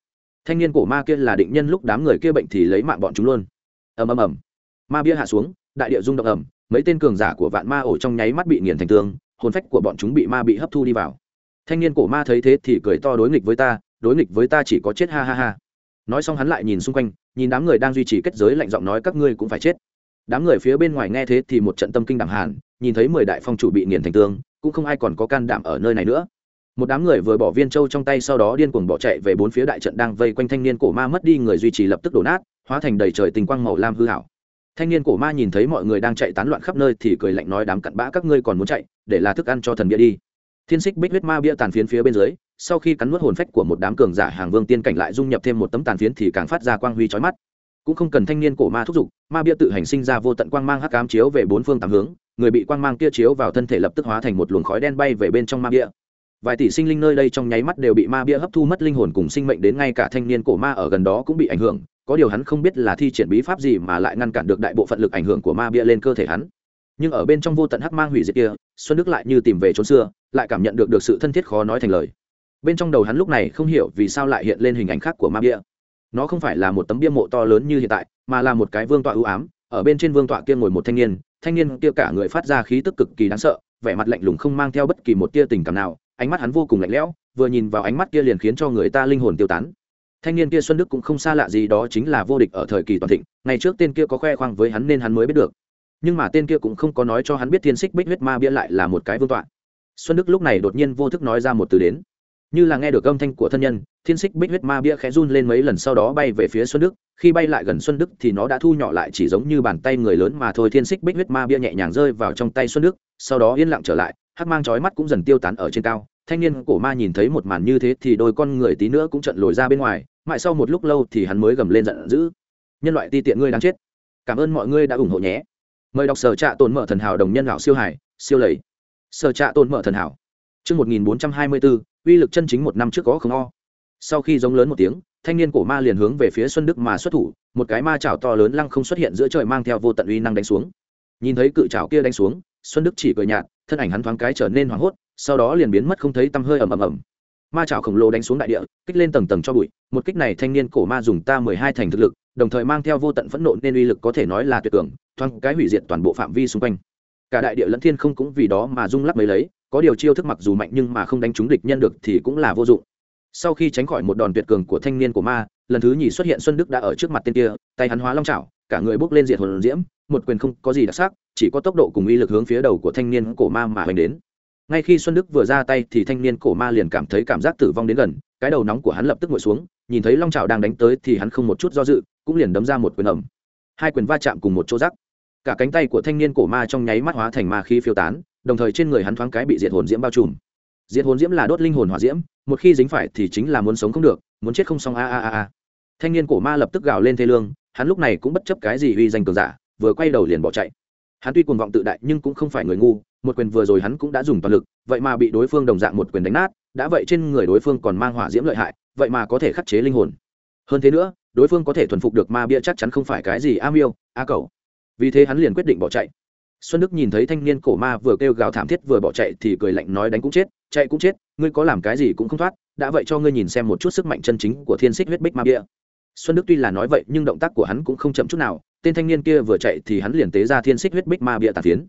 Thanh niên cổ ma kia là định nhân lúc đám người kia bệnh thì lấy mạng bọn chúng luôn. Ầm ầm ầm. Ma bia hạ xuống, đại địa rung động ầm, mấy tên cường giả của vạn ma ổ trong nháy mắt bị nghiền thành tương hồn phách của bọn chúng bị ma bị hấp thu đi vào. Thanh niên cổ ma thấy thế thì cười to đối nghịch với ta, đối nghịch với ta chỉ có chết ha ha ha. Nói xong hắn lại nhìn xung quanh, nhìn đám người đang duy trì kết giới lạnh giọng nói các ngươi cũng phải chết. Đám người phía bên ngoài nghe thế thì một trận tâm kinh đẳng hàn, nhìn thấy mười đại phong chủ bị nghiền thành tương, cũng không ai còn có can đảm ở nơi này nữa. Một đám người vừa bỏ viên châu trong tay sau đó điên cuồng bỏ chạy về bốn phía đại trận đang vây quanh thanh niên cổ ma mất đi người duy trì lập tức đổ nát, hóa thành đầy trời tình quang màu lam hư hảo. Thanh niên cổ ma nhìn thấy mọi người đang chạy tán loạn khắp nơi thì cười lạnh nói đám cặn bã các ngươi còn muốn chạy để là thức ăn cho thần bia đi. Thiên xích bích huyết ma bia tàn phiến phía bên dưới, sau khi cắn nuốt hồn phách của một đám cường giả hàng vương tiên cảnh lại dung nhập thêm một tấm tàn phiến thì càng phát ra quang huy chói mắt. Cũng không cần thanh niên cổ ma thúc giục, ma bia tự hành sinh ra vô tận quang mang hắc ám chiếu về bốn phương tám hướng, người bị quang mang kia chiếu vào thân thể lập tức hóa thành một luồng khói đen bay về bên trong ma bia. Vài tỷ sinh linh nơi đây trong nháy mắt đều bị ma bia hấp thu mất linh hồn cùng sinh mệnh đến ngay cả thanh niên cổ ma ở gần đó cũng bị ảnh hưởng, có điều hắn không biết là thi triển bí pháp gì mà lại ngăn cản được đại bộ phận lực ảnh hưởng của ma bia lên cơ thể hắn nhưng ở bên trong vô tận hắc mang hủy diệt kia, xuân đức lại như tìm về chốn xưa, lại cảm nhận được được sự thân thiết khó nói thành lời. Bên trong đầu hắn lúc này không hiểu vì sao lại hiện lên hình ảnh khác của ma bia. Nó không phải là một tấm bia mộ to lớn như hiện tại, mà là một cái vương tọa ưu ám, ở bên trên vương tọa kia ngồi một thanh niên thanh niên kia cả người phát ra khí tức cực kỳ đáng sợ, vẻ mặt lạnh lùng không mang theo bất kỳ một tia tình cảm nào, ánh mắt hắn vô cùng lạnh lẽo, vừa nhìn vào ánh mắt kia liền khiến cho người ta linh hồn tiêu tán. Thanh niên kia xuân đức cũng không xa lạ gì đó chính là vô địch ở thời kỳ toàn thịnh, ngày trước tên kia có khoe khoang với hắn nên hắn mới biết được nhưng mà tên kia cũng không có nói cho hắn biết thiên xích bích huyết ma bia lại là một cái vương tọa. Xuân đức lúc này đột nhiên vô thức nói ra một từ đến. Như là nghe được âm thanh của thân nhân, thiên xích bích huyết ma bia khẽ run lên mấy lần sau đó bay về phía xuân đức. Khi bay lại gần xuân đức thì nó đã thu nhỏ lại chỉ giống như bàn tay người lớn mà thôi. Thiên xích bích huyết ma bia nhẹ nhàng rơi vào trong tay xuân đức, sau đó yên lặng trở lại, hắc mang trói mắt cũng dần tiêu tán ở trên cao. Thanh niên cổ ma nhìn thấy một màn như thế thì đôi con người tí nữa cũng trận lồi ra bên ngoài, mãi sau một lúc lâu thì hắn mới gầm lên giận dữ. Nhân loại ti tiện ngươi đáng chết. Cảm ơn mọi ngươi đã ủng hộ nhé mời đọc sở trạ tồn mở thần hảo đồng nhân lão siêu hải siêu lầy sở trạ tồn mở thần hảo Trước 1424, uy lực chân chính một năm trước có không o. Sau khi giống lớn một tiếng, thanh niên cổ ma liền hướng về phía Xuân Đức mà xuất thủ, một cái ma chảo to lớn lăng không xuất hiện giữa trời mang theo vô tận uy năng đánh xuống. Nhìn thấy cự chảo kia đánh xuống, Xuân Đức chỉ cười nhạt, thân ảnh hắn thoáng cái trở nên hoảng hốt, sau đó liền biến mất không thấy tăm hơi ầm ầm ầm. Ma chảo khổng lồ đánh xuống đại địa, kích lên tầng tầng cho bụi, một kích này thanh niên cổ ma dùng ta mười hai thành thực lực, đồng thời mang theo vô tận phẫn nộ nên uy lực có thể nói là tuyệt cường, thoáng cái hủy diệt toàn bộ phạm vi xung quanh. Cả đại địa lẫn thiên không cũng vì đó mà rung lắc mấy lấy, có điều chiêu thức mặc dù mạnh nhưng mà không đánh trúng địch nhân được thì cũng là vô dụng sau khi tránh khỏi một đòn tuyệt cường của thanh niên của ma lần thứ nhì xuất hiện xuân đức đã ở trước mặt tên kia tay hắn hóa long trào cả người bước lên diệt hồn diễm một quyền không có gì đặc sắc chỉ có tốc độ cùng uy lực hướng phía đầu của thanh niên cổ ma mà hoành đến ngay khi xuân đức vừa ra tay thì thanh niên cổ ma liền cảm thấy cảm giác tử vong đến gần cái đầu nóng của hắn lập tức ngồi xuống nhìn thấy long trào đang đánh tới thì hắn không một chút do dự cũng liền đấm ra một quyền ẩm. Hai quyền va chạm cùng một chỗ rắc. Cả cánh tay của thanh niên cổ ma trong nháy mắt hóa thành ma khí phiêu tán, đồng thời trên người hắn thoáng cái bị diệt hồn diễm bao trùm. Diệt hồn diễm là đốt linh hồn hỏa diễm, một khi dính phải thì chính là muốn sống không được, muốn chết không xong a a a a. Thanh niên cổ ma lập tức gào lên thê lương, hắn lúc này cũng bất chấp cái gì uy danh cường giả, vừa quay đầu liền bỏ chạy. Hắn tuy cuồng vọng tự đại nhưng cũng không phải người ngu, một quyền vừa rồi hắn cũng đã dùng toàn lực, vậy mà bị đối phương đồng dạng một quyền đánh nát, đã vậy trên người đối phương còn mang hỏa diễm lợi hại, vậy mà có thể khắc chế linh hồn. Hơn thế nữa đối phương có thể thuần phục được ma bia chắc chắn không phải cái gì, a miêu, a cầu vì thế hắn liền quyết định bỏ chạy. Xuân đức nhìn thấy thanh niên cổ ma vừa kêu gào thảm thiết vừa bỏ chạy thì cười lạnh nói đánh cũng chết, chạy cũng chết, ngươi có làm cái gì cũng không thoát, đã vậy cho ngươi nhìn xem một chút sức mạnh chân chính của thiên xích huyết bích ma bia. Xuân đức tuy là nói vậy nhưng động tác của hắn cũng không chậm chút nào, tên thanh niên kia vừa chạy thì hắn liền tế ra thiên xích huyết bích ma bia tàn phiến.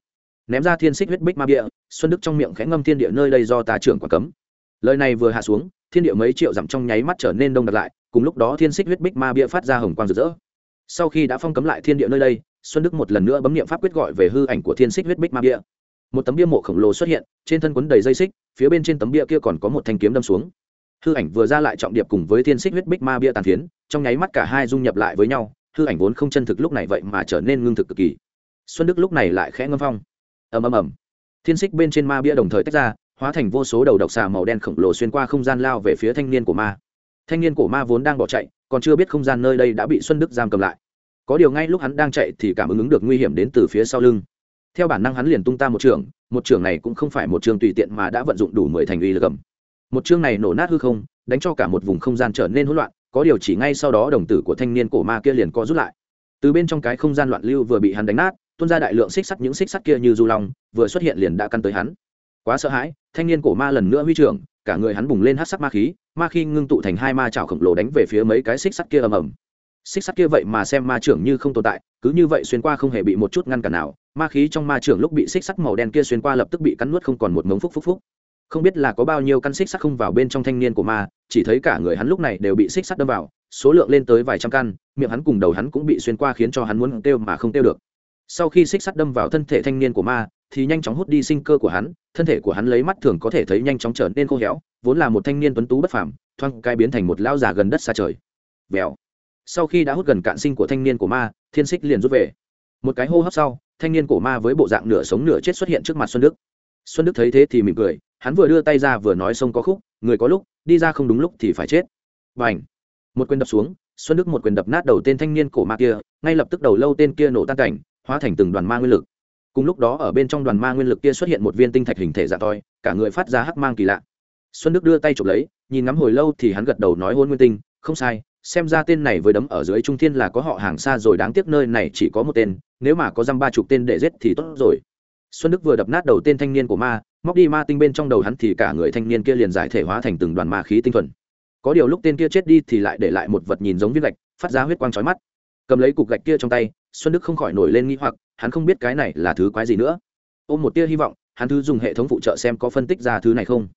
Ném ra thiên xích huyết bích ma bia, xuân đức trong miệng khẽ ngâm thiên địa nơi đây do tà trưởng quả cấm. Lời này vừa hạ xuống, thiên địa mấy triệu dặm trong nháy mắt trở nên đông đặc lại cùng lúc đó thiên xích huyết bích ma bia phát ra hồng quang rực rỡ. Sau khi đã phong cấm lại thiên địa nơi đây, xuân đức một lần nữa bấm nghiệm pháp quyết gọi về hư ảnh của thiên xích huyết bích ma bia. Một tấm bia mộ khổng lồ xuất hiện, trên thân quấn đầy dây xích, phía bên trên tấm bia kia còn có một thanh kiếm đâm xuống. Hư ảnh vừa ra lại trọng điệp cùng với thiên xích huyết bích ma bia tàn phiến, trong nháy mắt cả hai dung nhập lại với nhau, hư ảnh vốn không chân thực lúc này vậy mà trở nên ngưng thực cực kỳ. Xuân đức lúc này lại khẽ ngâm phong. Ầm ầm ầm. Thiên xích bên trên ma bia đồng thời tách ra, hóa thành vô số đầu độc xà màu đen khổng lồ xuyên qua không gian lao về phía thanh niên của ma thanh niên cổ ma vốn đang bỏ chạy, còn chưa biết không gian nơi đây đã bị xuân đức giam cầm lại. Có điều ngay lúc hắn đang chạy thì cảm ứng ứng được nguy hiểm đến từ phía sau lưng. Theo bản năng hắn liền tung ta một trường một trường này cũng không phải một trường tùy tiện mà đã vận dụng đủ mười thành uy lực cầm một trường này nổ nát hư không, đánh cho cả một vùng không gian trở nên hỗn loạn, có điều chỉ ngay sau đó đồng tử của thanh niên cổ ma kia liền co rút lại. Từ bên trong cái không gian loạn lưu vừa bị hắn đánh nát, tuôn ra đại lượng xích sắt, những xích sắt kia như du long, vừa xuất hiện liền đã căn tới hắn. Quá sợ hãi, thanh niên cổ ma lần nữa huy trưởng cả người hắn bùng lên hát sắc ma khí ma khí ngưng tụ thành hai ma chảo khổng lồ đánh về phía mấy cái xích sắt kia ầm ầm. Xích sắt kia vậy mà xem ma trưởng như không tồn tại, cứ như vậy xuyên qua không hề bị một chút ngăn cản nào, ma khí trong ma trưởng lúc bị xích sắt màu đen kia xuyên qua lập tức bị cắn nuốt không còn một mống phúc phúc phúc. Không biết là có bao nhiêu căn xích sắt không vào bên trong thanh niên của ma, chỉ thấy cả người hắn lúc này đều bị xích sắt đâm vào, số lượng lên tới vài trăm căn, miệng hắn cùng đầu hắn cũng bị xuyên qua khiến cho hắn muốn kêu mà không kêu được. Sau khi xích sắt đâm vào thân thể thanh niên của ma thì nhanh chóng hút đi sinh cơ của hắn, thân thể của hắn lấy mắt thường có thể thấy nhanh chóng trở nên khô héo, vốn là một thanh niên tuấn tú bất phàm, thoáng cai biến thành một lao già gần đất xa trời. Vèo. Sau khi đã hút gần cạn sinh của thanh niên của ma, thiên xích liền rút về. Một cái hô hấp sau, thanh niên cổ ma với bộ dạng nửa sống nửa chết xuất hiện trước mặt xuân đức. Xuân đức thấy thế thì mỉm cười, hắn vừa đưa tay ra vừa nói sông có khúc, người có lúc, đi ra không đúng lúc thì phải chết. Và một quyền đập xuống, xuân đức một quyền đập nát đầu tên thanh niên cổ ma kia, ngay lập tức đầu lâu tên kia nổ tan cảnh, hóa thành từng đoàn ma nguyên lực cùng lúc đó ở bên trong đoàn ma nguyên lực kia xuất hiện một viên tinh thạch hình thể dạng toi, cả người phát ra hắc mang kỳ lạ. Xuân đức đưa tay chụp lấy, nhìn ngắm hồi lâu thì hắn gật đầu nói hôn nguyên tinh, không sai, xem ra tên này với đấm ở dưới trung thiên là có họ hàng xa rồi, đáng tiếc nơi này chỉ có một tên, nếu mà có dăm ba chục tên để giết thì tốt rồi. Xuân đức vừa đập nát đầu tên thanh niên của ma, móc đi ma tinh bên trong đầu hắn thì cả người thanh niên kia liền giải thể hóa thành từng đoàn ma khí tinh thuần. Có điều lúc tên kia chết đi thì lại để lại một vật nhìn giống viên gạch, phát ra huyết quang trói mắt. Cầm lấy cục gạch kia trong tay, xuân đức không khỏi nổi lên nghi hoặc hắn không biết cái này là thứ quái gì nữa. Ôm một tia hy vọng, hắn thứ dùng hệ thống phụ trợ xem có phân tích ra thứ này không.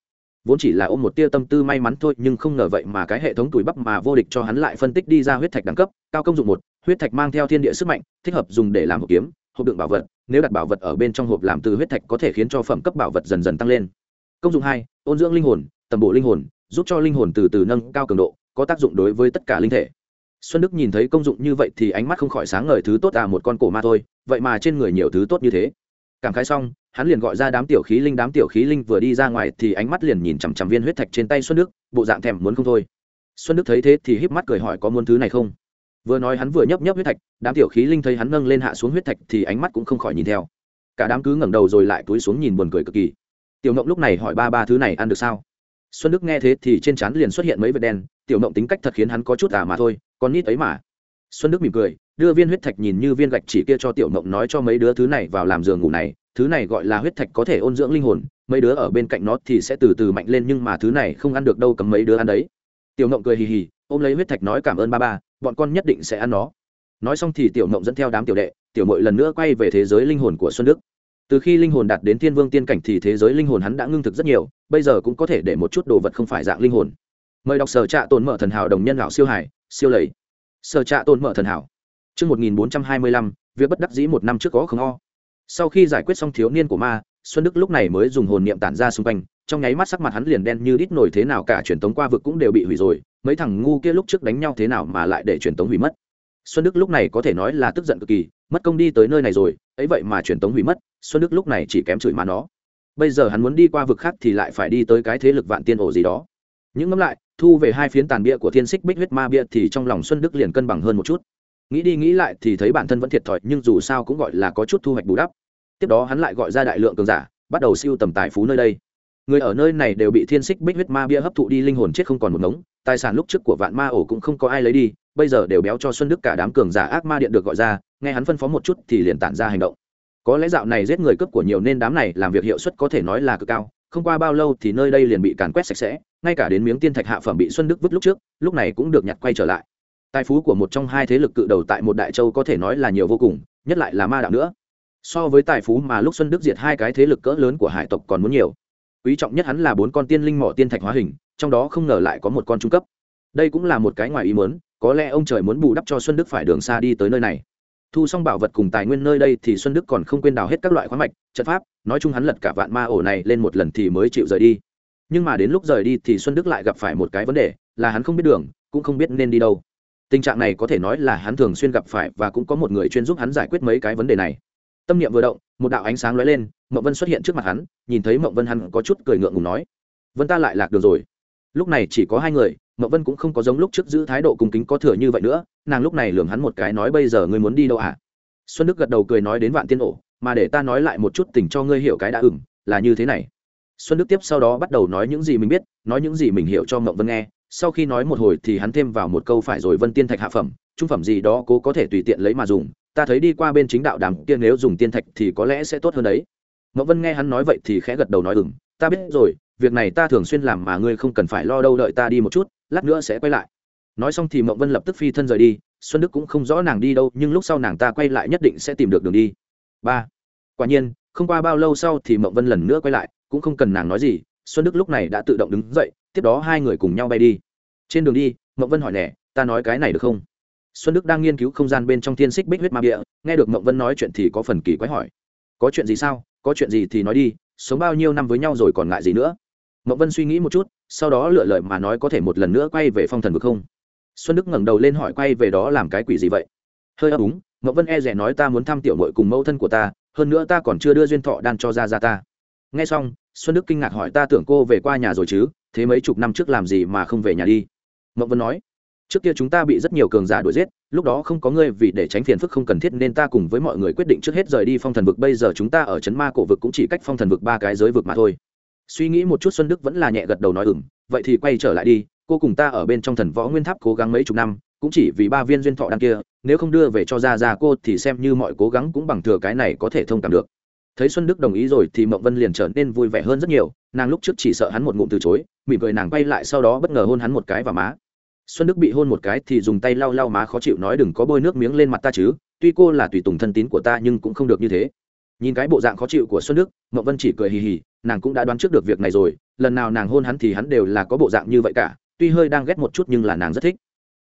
Vốn chỉ là ôm một tia tâm tư may mắn thôi, nhưng không ngờ vậy mà cái hệ thống tuổi bắp mà vô địch cho hắn lại phân tích đi ra huyết thạch đẳng cấp, cao công dụng một, huyết thạch mang theo thiên địa sức mạnh, thích hợp dùng để làm hộp kiếm, hộp đựng bảo vật. Nếu đặt bảo vật ở bên trong hộp làm từ huyết thạch có thể khiến cho phẩm cấp bảo vật dần dần tăng lên. Công dụng hai, ôn dưỡng linh hồn, tầm bộ linh hồn, giúp cho linh hồn từ từ nâng cao cường độ, có tác dụng đối với tất cả linh thể xuân đức nhìn thấy công dụng như vậy thì ánh mắt không khỏi sáng ngời thứ tốt à một con cổ ma thôi, vậy mà trên người nhiều thứ tốt như thế. Cảm khái xong, hắn liền gọi ra đám tiểu khí linh, đám tiểu khí linh vừa đi ra ngoài thì ánh mắt liền nhìn chằm chằm viên huyết thạch trên tay xuân đức, bộ dạng thèm muốn không thôi. Xuân đức thấy thế thì híp mắt cười hỏi có muốn thứ này không? Vừa nói hắn vừa nhấp nhấp huyết thạch, đám tiểu khí linh thấy hắn nâng lên hạ xuống huyết thạch thì ánh mắt cũng không khỏi nhìn theo. Cả đám cứ ngẩng đầu rồi lại túi xuống nhìn buồn cười cực kỳ. Tiểu ngộng lúc này hỏi ba ba thứ này ăn được sao? Xuân đức nghe thế thì trên trán liền xuất hiện mấy vệt đen, tiểu ngộng tính cách thật khiến hắn có chút à mà thôi con nít ấy mà. Xuân đức mỉm cười, đưa viên huyết thạch nhìn như viên gạch chỉ kia cho tiểu mộng nói cho mấy đứa thứ này vào làm giường ngủ này, thứ này gọi là huyết thạch có thể ôn dưỡng linh hồn, mấy đứa ở bên cạnh nó thì sẽ từ từ mạnh lên nhưng mà thứ này không ăn được đâu cấm mấy đứa ăn đấy. Tiểu mộng cười hì hì, ôm lấy huyết thạch nói cảm ơn ba ba, bọn con nhất định sẽ ăn nó. Nói xong thì tiểu mộng dẫn theo đám tiểu đệ, tiểu mội lần nữa quay về thế giới linh hồn của xuân đức. Từ khi linh hồn đạt đến thiên vương tiên cảnh thì thế giới linh hồn hắn đã ngưng thực rất nhiều, bây giờ cũng có thể để một chút đồ vật không phải dạng linh hồn. Mời đọc sở trạ tồn mở thần hảo đồng nhân lão siêu hải siêu lầy. Sở trạ tồn mở thần hảo. Trước 1425, việc bất đắc dĩ một năm trước có không o. Sau khi giải quyết xong thiếu niên của ma xuân đức lúc này mới dùng hồn niệm tản ra xung quanh trong nháy mắt sắc mặt hắn liền đen như đít nổi thế nào cả truyền tống qua vực cũng đều bị hủy rồi mấy thằng ngu kia lúc trước đánh nhau thế nào mà lại để truyền tống hủy mất. Xuân đức lúc này có thể nói là tức giận cực kỳ mất công đi tới nơi này rồi ấy vậy mà truyền tống hủy mất xuân đức lúc này chỉ kém chửi mà nó. Bây giờ hắn muốn đi qua vực khác thì lại phải đi tới cái thế lực vạn tiên ổ gì đó. Những ngẫm lại thu về hai phiến tàn bia của thiên xích bích huyết ma bia thì trong lòng xuân đức liền cân bằng hơn một chút. Nghĩ đi nghĩ lại thì thấy bản thân vẫn thiệt thòi, nhưng dù sao cũng gọi là có chút thu hoạch bù đắp. Tiếp đó hắn lại gọi ra đại lượng cường giả, bắt đầu siêu tầm tài phú nơi đây. Người ở nơi này đều bị thiên xích bích huyết ma bia hấp thụ đi, linh hồn chết không còn một ngống. Tài sản lúc trước của vạn ma ổ cũng không có ai lấy đi, bây giờ đều béo cho xuân đức cả đám cường giả ác ma điện được gọi ra. Nghe hắn phân phó một chút thì liền tản ra hành động. Có lẽ dạo này giết người cướp của nhiều nên đám này làm việc hiệu suất có thể nói là cực cao, không qua bao lâu thì nơi đây liền bị càn quét sạch sẽ ngay cả đến miếng tiên thạch hạ phẩm bị xuân đức vứt lúc trước, lúc này cũng được nhặt quay trở lại. Tài phú của một trong hai thế lực cự đầu tại một đại châu có thể nói là nhiều vô cùng, nhất lại là ma đạo nữa. So với tài phú mà lúc xuân đức diệt hai cái thế lực cỡ lớn của hải tộc còn muốn nhiều. Quý trọng nhất hắn là bốn con tiên linh mỏ tiên thạch hóa hình, trong đó không ngờ lại có một con trung cấp. Đây cũng là một cái ngoài ý muốn, có lẽ ông trời muốn bù đắp cho xuân đức phải đường xa đi tới nơi này. Thu xong bảo vật cùng tài nguyên nơi đây thì xuân đức còn không quên đào hết các loại khoáng mạch, trận pháp, nói chung hắn lật cả vạn ma ổ này lên một lần thì mới chịu rời đi nhưng mà đến lúc rời đi thì xuân đức lại gặp phải một cái vấn đề, là hắn không biết đường, cũng không biết nên đi đâu. Tình trạng này có thể nói là hắn thường xuyên gặp phải và cũng có một người chuyên giúp hắn giải quyết mấy cái vấn đề này. Tâm niệm vừa động, một đạo ánh sáng lóe lên mậu vân xuất hiện trước mặt hắn, nhìn thấy mậu vân hắn có chút cười ngượng ngùng nói, vân ta lại lạc đường rồi. Lúc này chỉ có hai người mậu vân cũng không có giống lúc trước giữ thái độ cung kính có thừa như vậy nữa, nàng lúc này lường hắn một cái nói, bây giờ ngươi muốn đi đâu à xuân đức gật đầu cười nói, đến vạn tiên ổ, mà để ta nói lại một chút tình cho ngươi hiểu cái đã ửng, là như thế này xuân đức tiếp sau đó bắt đầu nói những gì mình biết, nói những gì mình hiểu cho mộng vân nghe. Sau khi nói một hồi thì hắn thêm vào một câu phải rồi vân tiên thạch hạ phẩm, trung phẩm gì đó cố có thể tùy tiện lấy mà dùng. Ta thấy đi qua bên chính đạo đàm kia nếu dùng tiên thạch thì có lẽ sẽ tốt hơn đấy. Mộng vân nghe hắn nói vậy thì khẽ gật đầu nói ừng ta biết rồi, việc này ta thường xuyên làm mà ngươi không cần phải lo đâu, đợi ta đi một chút, lát nữa sẽ quay lại. Nói xong thì mộng vân lập tức phi thân rời đi. Xuân đức cũng không rõ nàng đi đâu, nhưng lúc sau nàng ta quay lại nhất định sẽ tìm được đường đi. Ba. Quả nhiên không qua bao lâu sau thì Mộng vân lần nữa quay lại, cũng không cần nàng nói gì, xuân đức lúc này đã tự động đứng dậy, tiếp đó hai người cùng nhau bay đi. Trên đường đi, Mộng vân hỏi nè, ta nói cái này được không? Xuân đức đang nghiên cứu không gian bên trong thiên xích bích huyết ma địa nghe được Mộng vân nói chuyện thì có phần kỳ quái hỏi, có chuyện gì sao? Có chuyện gì thì nói đi, sống bao nhiêu năm với nhau rồi còn ngại gì nữa? Mộng vân suy nghĩ một chút, sau đó lựa lời mà nói có thể một lần nữa quay về phong thần vực không? Xuân đức ngẩng đầu lên hỏi quay về đó làm cái quỷ gì vậy? Hơi ấp úng, Mộng vân e rẻ nói, ta muốn thăm tiểu mội cùng mẫu thân của ta hơn nữa ta còn chưa đưa duyên thọ đan cho ra ra ta. Nghe xong, xuân đức kinh ngạc hỏi ta tưởng cô về qua nhà rồi chứ, thế mấy chục năm trước làm gì mà không về nhà đi? Mộng vân nói, trước kia chúng ta bị rất nhiều cường giả đuổi giết, lúc đó không có ngươi vì để tránh phiền phức không cần thiết nên ta cùng với mọi người quyết định trước hết rời đi phong thần vực, bây giờ chúng ta ở trấn ma cổ vực cũng chỉ cách phong thần vực ba cái giới vực mà thôi. Suy nghĩ một chút xuân đức vẫn là nhẹ gật đầu nói ừng vậy thì quay trở lại đi, cô cùng ta ở bên trong thần võ nguyên tháp cố gắng mấy chục năm, cũng chỉ vì ba viên duyên thọ đan kia nếu không đưa về cho ra ra cô thì xem như mọi cố gắng cũng bằng thừa cái này có thể thông cảm được. Thấy xuân đức đồng ý rồi thì mộng vân liền trở nên vui vẻ hơn rất nhiều, nàng lúc trước chỉ sợ hắn một ngụm từ chối, mỉm cười nàng quay lại sau đó bất ngờ hôn hắn một cái vào má. Xuân đức bị hôn một cái thì dùng tay lau lau má khó chịu nói đừng có bôi nước miếng lên mặt ta chứ, tuy cô là tùy tùng thân tín của ta nhưng cũng không được như thế. Nhìn cái bộ dạng khó chịu của xuân đức mậu vân chỉ cười hì hì, nàng cũng đã đoán trước được việc này rồi, lần nào nàng hôn hắn thì hắn đều là có bộ dạng như vậy cả, tuy hơi đang ghét một chút nhưng là nàng rất thích.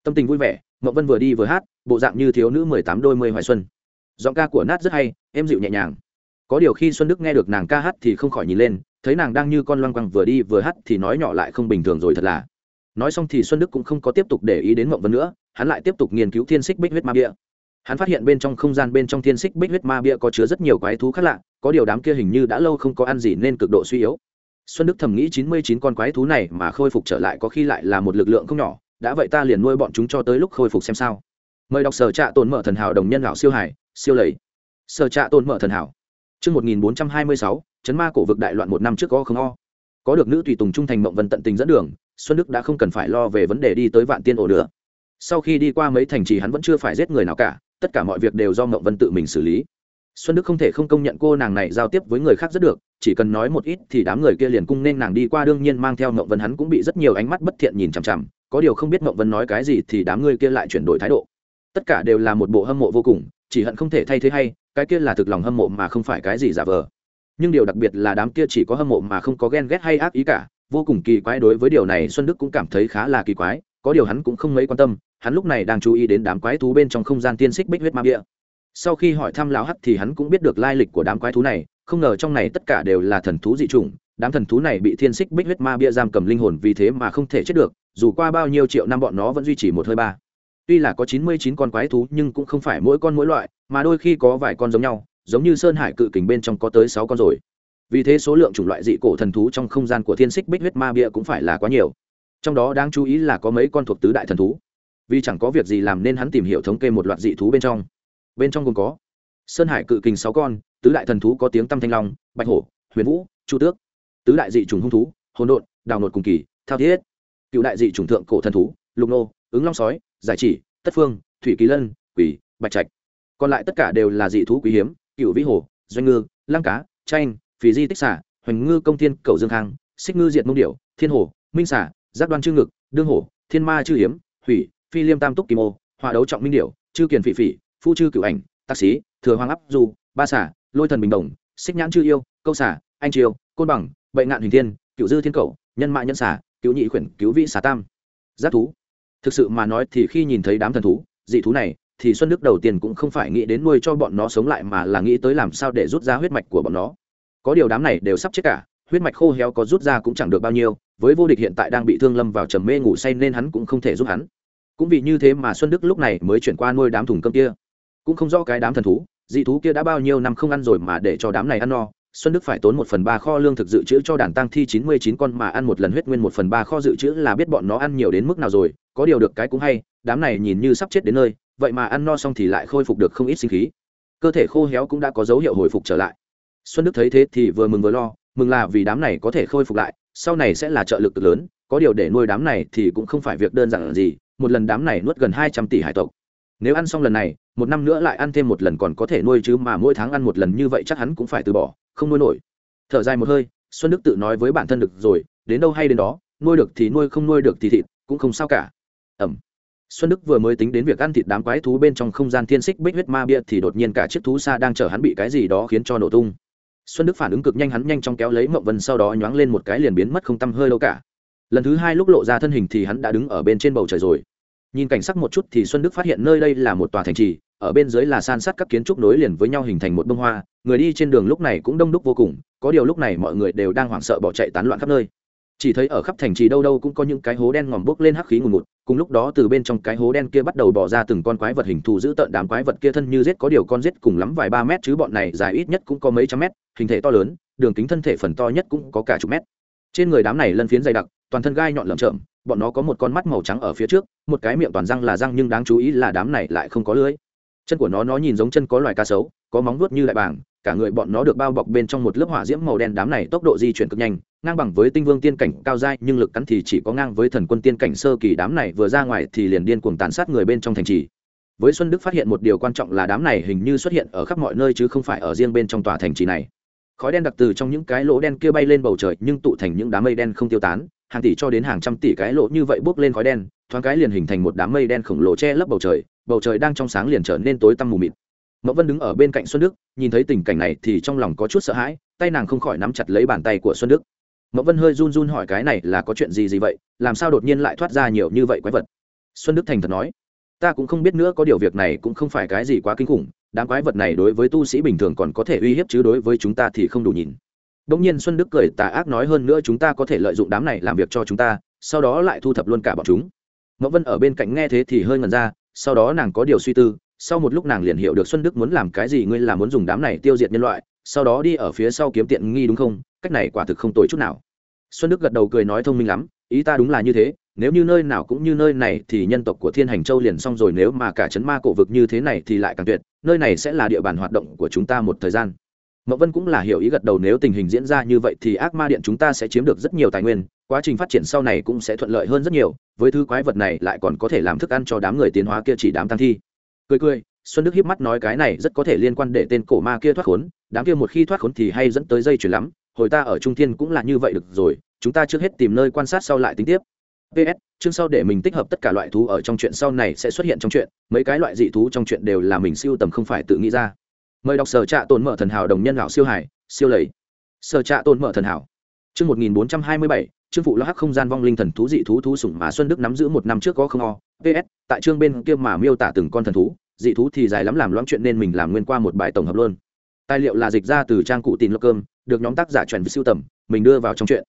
Tâm tình vui vẻ mậu vân vừa đi vừa hát, bộ dạng như thiếu nữ mười tám đôi mươi hoài xuân. Giọng ca của nát rất hay, êm dịu nhẹ nhàng. Có điều khi xuân đức nghe được nàng ca hát thì không khỏi nhìn lên, thấy nàng đang như con loang quăng vừa đi vừa hát thì nói nhỏ lại không bình thường rồi thật là. Nói xong thì xuân đức cũng không có tiếp tục để ý đến mộng vân nữa, hắn lại tiếp tục nghiên cứu thiên xích bích huyết ma bia hắn phát hiện bên trong không gian bên trong thiên xích bích huyết ma bia có chứa rất nhiều quái thú khác lạ, có điều đám kia hình như đã lâu không có ăn gì nên cực độ suy yếu. Xuân đức thầm nghĩ chín mươi chín con quái thú này mà khôi phục trở lại có khi lại là một lực lượng không nhỏ đã vậy ta liền nuôi bọn chúng cho tới lúc khôi phục xem sao mời đọc sở trạ tồn mở thần hảo đồng nhân lão siêu hải siêu lầy sở trạ tồn mở thần hảo Chương 1426, chấn ma cổ vực đại loạn một năm trước có không o. Có được nữ tùy tùng trung thành mộng vân tận tình dẫn đường, Xuân Đức đã không cần phải lo về vấn đề đi tới Vạn Tiên ổ nữa. Sau khi đi qua mấy thành trì hắn vẫn chưa phải giết người nào cả, tất cả mọi việc đều do Mộng Vân tự mình xử lý. Xuân Đức không thể không công nhận cô nàng này giao tiếp với người khác rất được, chỉ cần nói một ít thì đám người kia liền cung nên nàng đi qua đương nhiên mang theo Mộng Vân hắn cũng bị rất nhiều ánh mắt bất thiện nhìn chằm chằm, có điều không biết Mộng Vân nói cái gì thì đám người kia lại chuyển đổi thái độ. Tất cả đều là một bộ hâm mộ vô cùng, chỉ hận không thể thay thế hay, cái kia là thực lòng hâm mộ mà không phải cái gì giả vờ nhưng điều đặc biệt là đám kia chỉ có hâm mộ mà không có ghen ghét hay ác ý cả vô cùng kỳ quái đối với điều này xuân đức cũng cảm thấy khá là kỳ quái có điều hắn cũng không mấy quan tâm hắn lúc này đang chú ý đến đám quái thú bên trong không gian tiên xích bích huyết ma bia sau khi hỏi thăm lão hắc thì hắn cũng biết được lai lịch của đám quái thú này không ngờ trong này tất cả đều là thần thú dị chủng đám thần thú này bị thiên xích bích huyết ma bia giam cầm linh hồn vì thế mà không thể chết được dù qua bao nhiêu triệu năm bọn nó vẫn duy trì một hơi ba. Tuy là có chín mươi chín con quái thú, nhưng cũng không phải mỗi con mỗi loại, mà đôi khi có vài con giống nhau, giống như sơn hải cự kình bên trong có tới sáu con rồi. Vì thế số lượng chủng loại dị cổ thần thú trong không gian của thiên xích bích huyết ma bia cũng phải là quá nhiều. Trong đó đáng chú ý là có mấy con thuộc tứ đại thần thú. Vì chẳng có việc gì làm nên hắn tìm hiểu thống kê một loạt dị thú bên trong. Bên trong gồm có sơn hải cự kình sáu con, tứ đại thần thú có tiếng tăm thanh long, bạch hổ, huyền vũ, chu tước. Tứ đại dị trùng hung thú, hồn độn, đào nột cùng kỳ, thao thiết cựu đại dị trùng thượng cổ thần thú, lục nô, ứng long sói, giải chỉ, tất phương, thủy kỳ lân, quỷ, bạch trạch. Còn lại tất cả đều là dị thú quý hiếm, cựu vĩ hồ, doanh ngư, lăng cá, chanh, phì di tích xả hoành ngư công thiên, cầu dương khang, xích ngư diệt mông điểu, thiên hồ, minh xả giác đoan chư ngực, đương hồ, thiên ma chư hiếm, hủy, phi liêm tam túc kim ô hòa đấu trọng minh điểu, chư kiền phỉ phỉ, phu chư cửu ảnh tác sĩ thừa hoàng áp du, ba xả lôi thần bình đồng, xích nhãn chư yêu, câu xả anh triều, côn bằng bệnh ngạn huỳnh thiên cựu dư thiên cầu, nhân mại nhân xả cứu nhị khuyển, cứu vị xà tam. Giác thú. Thực sự mà nói thì khi nhìn thấy đám thần thú, dị thú này, thì xuân đức đầu tiên cũng không phải nghĩ đến nuôi cho bọn nó sống lại mà là nghĩ tới làm sao để rút ra huyết mạch của bọn nó. Có điều đám này đều sắp chết cả, huyết mạch khô héo có rút ra cũng chẳng được bao nhiêu, với vô địch hiện tại đang bị thương lâm vào trầm mê ngủ say nên hắn cũng không thể giúp hắn. Cũng vì như thế mà xuân đức lúc này mới chuyển qua nuôi đám thùng cơm kia. Cũng không rõ cái đám thần thú, dị thú kia đã bao nhiêu năm không ăn rồi mà để cho đám này ăn no xuân đức phải tốn một phần ba kho lương thực dự trữ cho đàn tăng thi chín mươi chín con mà ăn một lần huyết nguyên một phần ba kho dự trữ là biết bọn nó ăn nhiều đến mức nào rồi, có điều được cái cũng hay, đám này nhìn như sắp chết đến nơi, vậy mà ăn no xong thì lại khôi phục được không ít sinh khí. Cơ thể khô héo cũng đã có dấu hiệu hồi phục trở lại. Xuân đức thấy thế thì vừa mừng vừa lo, mừng là vì đám này có thể khôi phục lại, sau này sẽ là trợ lực lớn, có điều để nuôi đám này thì cũng không phải việc đơn giản gì, một lần đám này nuốt gần hai trăm tỷ hải tộc nếu ăn xong lần này, một năm nữa lại ăn thêm một lần còn có thể nuôi chứ mà mỗi tháng ăn một lần như vậy chắc hắn cũng phải từ bỏ, không nuôi nổi. Thở dài một hơi, xuân đức tự nói với bản thân được rồi, đến đâu hay đến đó, nuôi được thì nuôi, không nuôi được thì thịt, cũng không sao cả. Ẩm. Xuân đức vừa mới tính đến việc ăn thịt đám quái thú bên trong không gian thiên xích bích huyết ma bia thì đột nhiên cả chiếc thú xa đang chở hắn bị cái gì đó khiến cho nổ tung. Xuân đức phản ứng cực nhanh hắn nhanh chóng kéo lấy mậu vân sau đó nhoáng lên một cái liền biến mất không tăm hơi đâu cả. Lần thứ hai lúc lộ ra thân hình thì hắn đã đứng ở bên trên bầu trời rồi nhìn cảnh sắc một chút thì xuân đức phát hiện nơi đây là một tòa thành trì, ở bên dưới là san sát các kiến trúc nối liền với nhau hình thành một bông hoa. Người đi trên đường lúc này cũng đông đúc vô cùng, có điều lúc này mọi người đều đang hoảng sợ bỏ chạy tán loạn khắp nơi. Chỉ thấy ở khắp thành trì đâu đâu cũng có những cái hố đen ngòm bốc lên hắc khí ngùn ngụt, cùng lúc đó từ bên trong cái hố đen kia bắt đầu bỏ ra từng con quái vật hình thù giữ tợn đám quái vật kia thân như rết có điều con rết cùng lắm vài ba mét chứ bọn này dài ít nhất cũng có mấy trăm mét, hình thể to lớn, đường kính thân thể phần to nhất cũng có cả chục mét. Trên người đám này lân phiến dày đặc, toàn thân gai nhọn lởm chởm bọn nó có một con mắt màu trắng ở phía trước, một cái miệng toàn răng là răng nhưng đáng chú ý là đám này lại không có lưới. Chân của nó nó nhìn giống chân có loài cá sấu, có móng vuốt như đại bàng, cả người bọn nó được bao bọc bên trong một lớp hỏa diễm màu đen, đám này tốc độ di chuyển cực nhanh, ngang bằng với tinh vương tiên cảnh cao dai nhưng lực cắn thì chỉ có ngang với thần quân tiên cảnh sơ kỳ, đám này vừa ra ngoài thì liền điên cuồng tàn sát người bên trong thành trì. Với xuân đức phát hiện một điều quan trọng là đám này hình như xuất hiện ở khắp mọi nơi chứ không phải ở riêng bên trong tòa thành trì này. Khói đen đặc từ trong những cái lỗ đen kia bay lên bầu trời, nhưng tụ thành những đám mây đen không tiêu tán hàng tỷ cho đến hàng trăm tỷ cái lỗ như vậy bốc lên khói đen, thoáng cái liền hình thành một đám mây đen khổng lồ che lấp bầu trời bầu trời đang trong sáng liền trở nên tối tăm mù mịt. Mậu vân đứng ở bên cạnh xuân đức, nhìn thấy tình cảnh này thì trong lòng có chút sợ hãi, tay nàng không khỏi nắm chặt lấy bàn tay của xuân đức. Mậu vân hơi run run hỏi cái này là có chuyện gì gì vậy, làm sao đột nhiên lại thoát ra nhiều như vậy quái vật? Xuân đức thành thật nói, ta cũng không biết nữa, có điều việc này cũng không phải cái gì quá kinh khủng, đám quái vật này đối với tu sĩ bình thường còn có thể uy hiếp chứ đối với chúng ta thì không đủ nhìn. Đông nhiên Xuân Đức cười tà ác nói hơn nữa chúng ta có thể lợi dụng đám này làm việc cho chúng ta, sau đó lại thu thập luôn cả bọn chúng. Ngọc Vân ở bên cạnh nghe thế thì hơi ngẩn ra, sau đó nàng có điều suy tư, sau một lúc nàng liền hiểu được Xuân Đức muốn làm cái gì, ngươi là muốn dùng đám này tiêu diệt nhân loại, sau đó đi ở phía sau kiếm tiện nghi đúng không? Cách này quả thực không tồi chút nào. Xuân Đức gật đầu cười nói thông minh lắm, ý ta đúng là như thế, nếu như nơi nào cũng như nơi này thì nhân tộc của Thiên Hành Châu liền xong rồi, nếu mà cả chấn ma cổ vực như thế này thì lại càng tuyệt, nơi này sẽ là địa bàn hoạt động của chúng ta một thời gian mậu vân cũng là hiểu ý gật đầu nếu tình hình diễn ra như vậy thì ác ma điện chúng ta sẽ chiếm được rất nhiều tài nguyên, quá trình phát triển sau này cũng sẽ thuận lợi hơn rất nhiều, với thứ quái vật này lại còn có thể làm thức ăn cho đám người tiến hóa kia chỉ đám tăng thi. Cười cười, xuân đức hiếp mắt nói cái này rất có thể liên quan để tên cổ ma kia thoát khốn, đám kia một khi thoát khốn thì hay dẫn tới dây chuyển lắm, hồi ta ở trung thiên cũng là như vậy được rồi, chúng ta trước hết tìm nơi quan sát sau lại tính tiếp. Ps chương sau để mình tích hợp tất cả loại thú ở trong chuyện sau này sẽ xuất hiện trong chuyện, mấy cái loại dị thú trong chuyện đều là mình siêu tầm không phải tự nghĩ ra mời đọc sở trạ tồn mở thần hảo đồng nhân lão siêu hải, siêu lầy. Sở trạ tồn mở thần hảo. Chương một nghìn bốn trăm hai mươi bảy chương phụ lo hắc không gian vong linh thần thú dị thú thú sủng mà xuân đức nắm giữ một năm trước có không o. Ps tại chương bên kia mà miêu tả từng con thần thú, dị thú thì dài lắm làm loãng chuyện nên mình làm nguyên qua một bài tổng hợp luôn. Tài liệu là dịch ra từ trang cụ tin lộc cơm, được nhóm tác giả chuẩn về siêu tầm, mình đưa vào trong chuyện.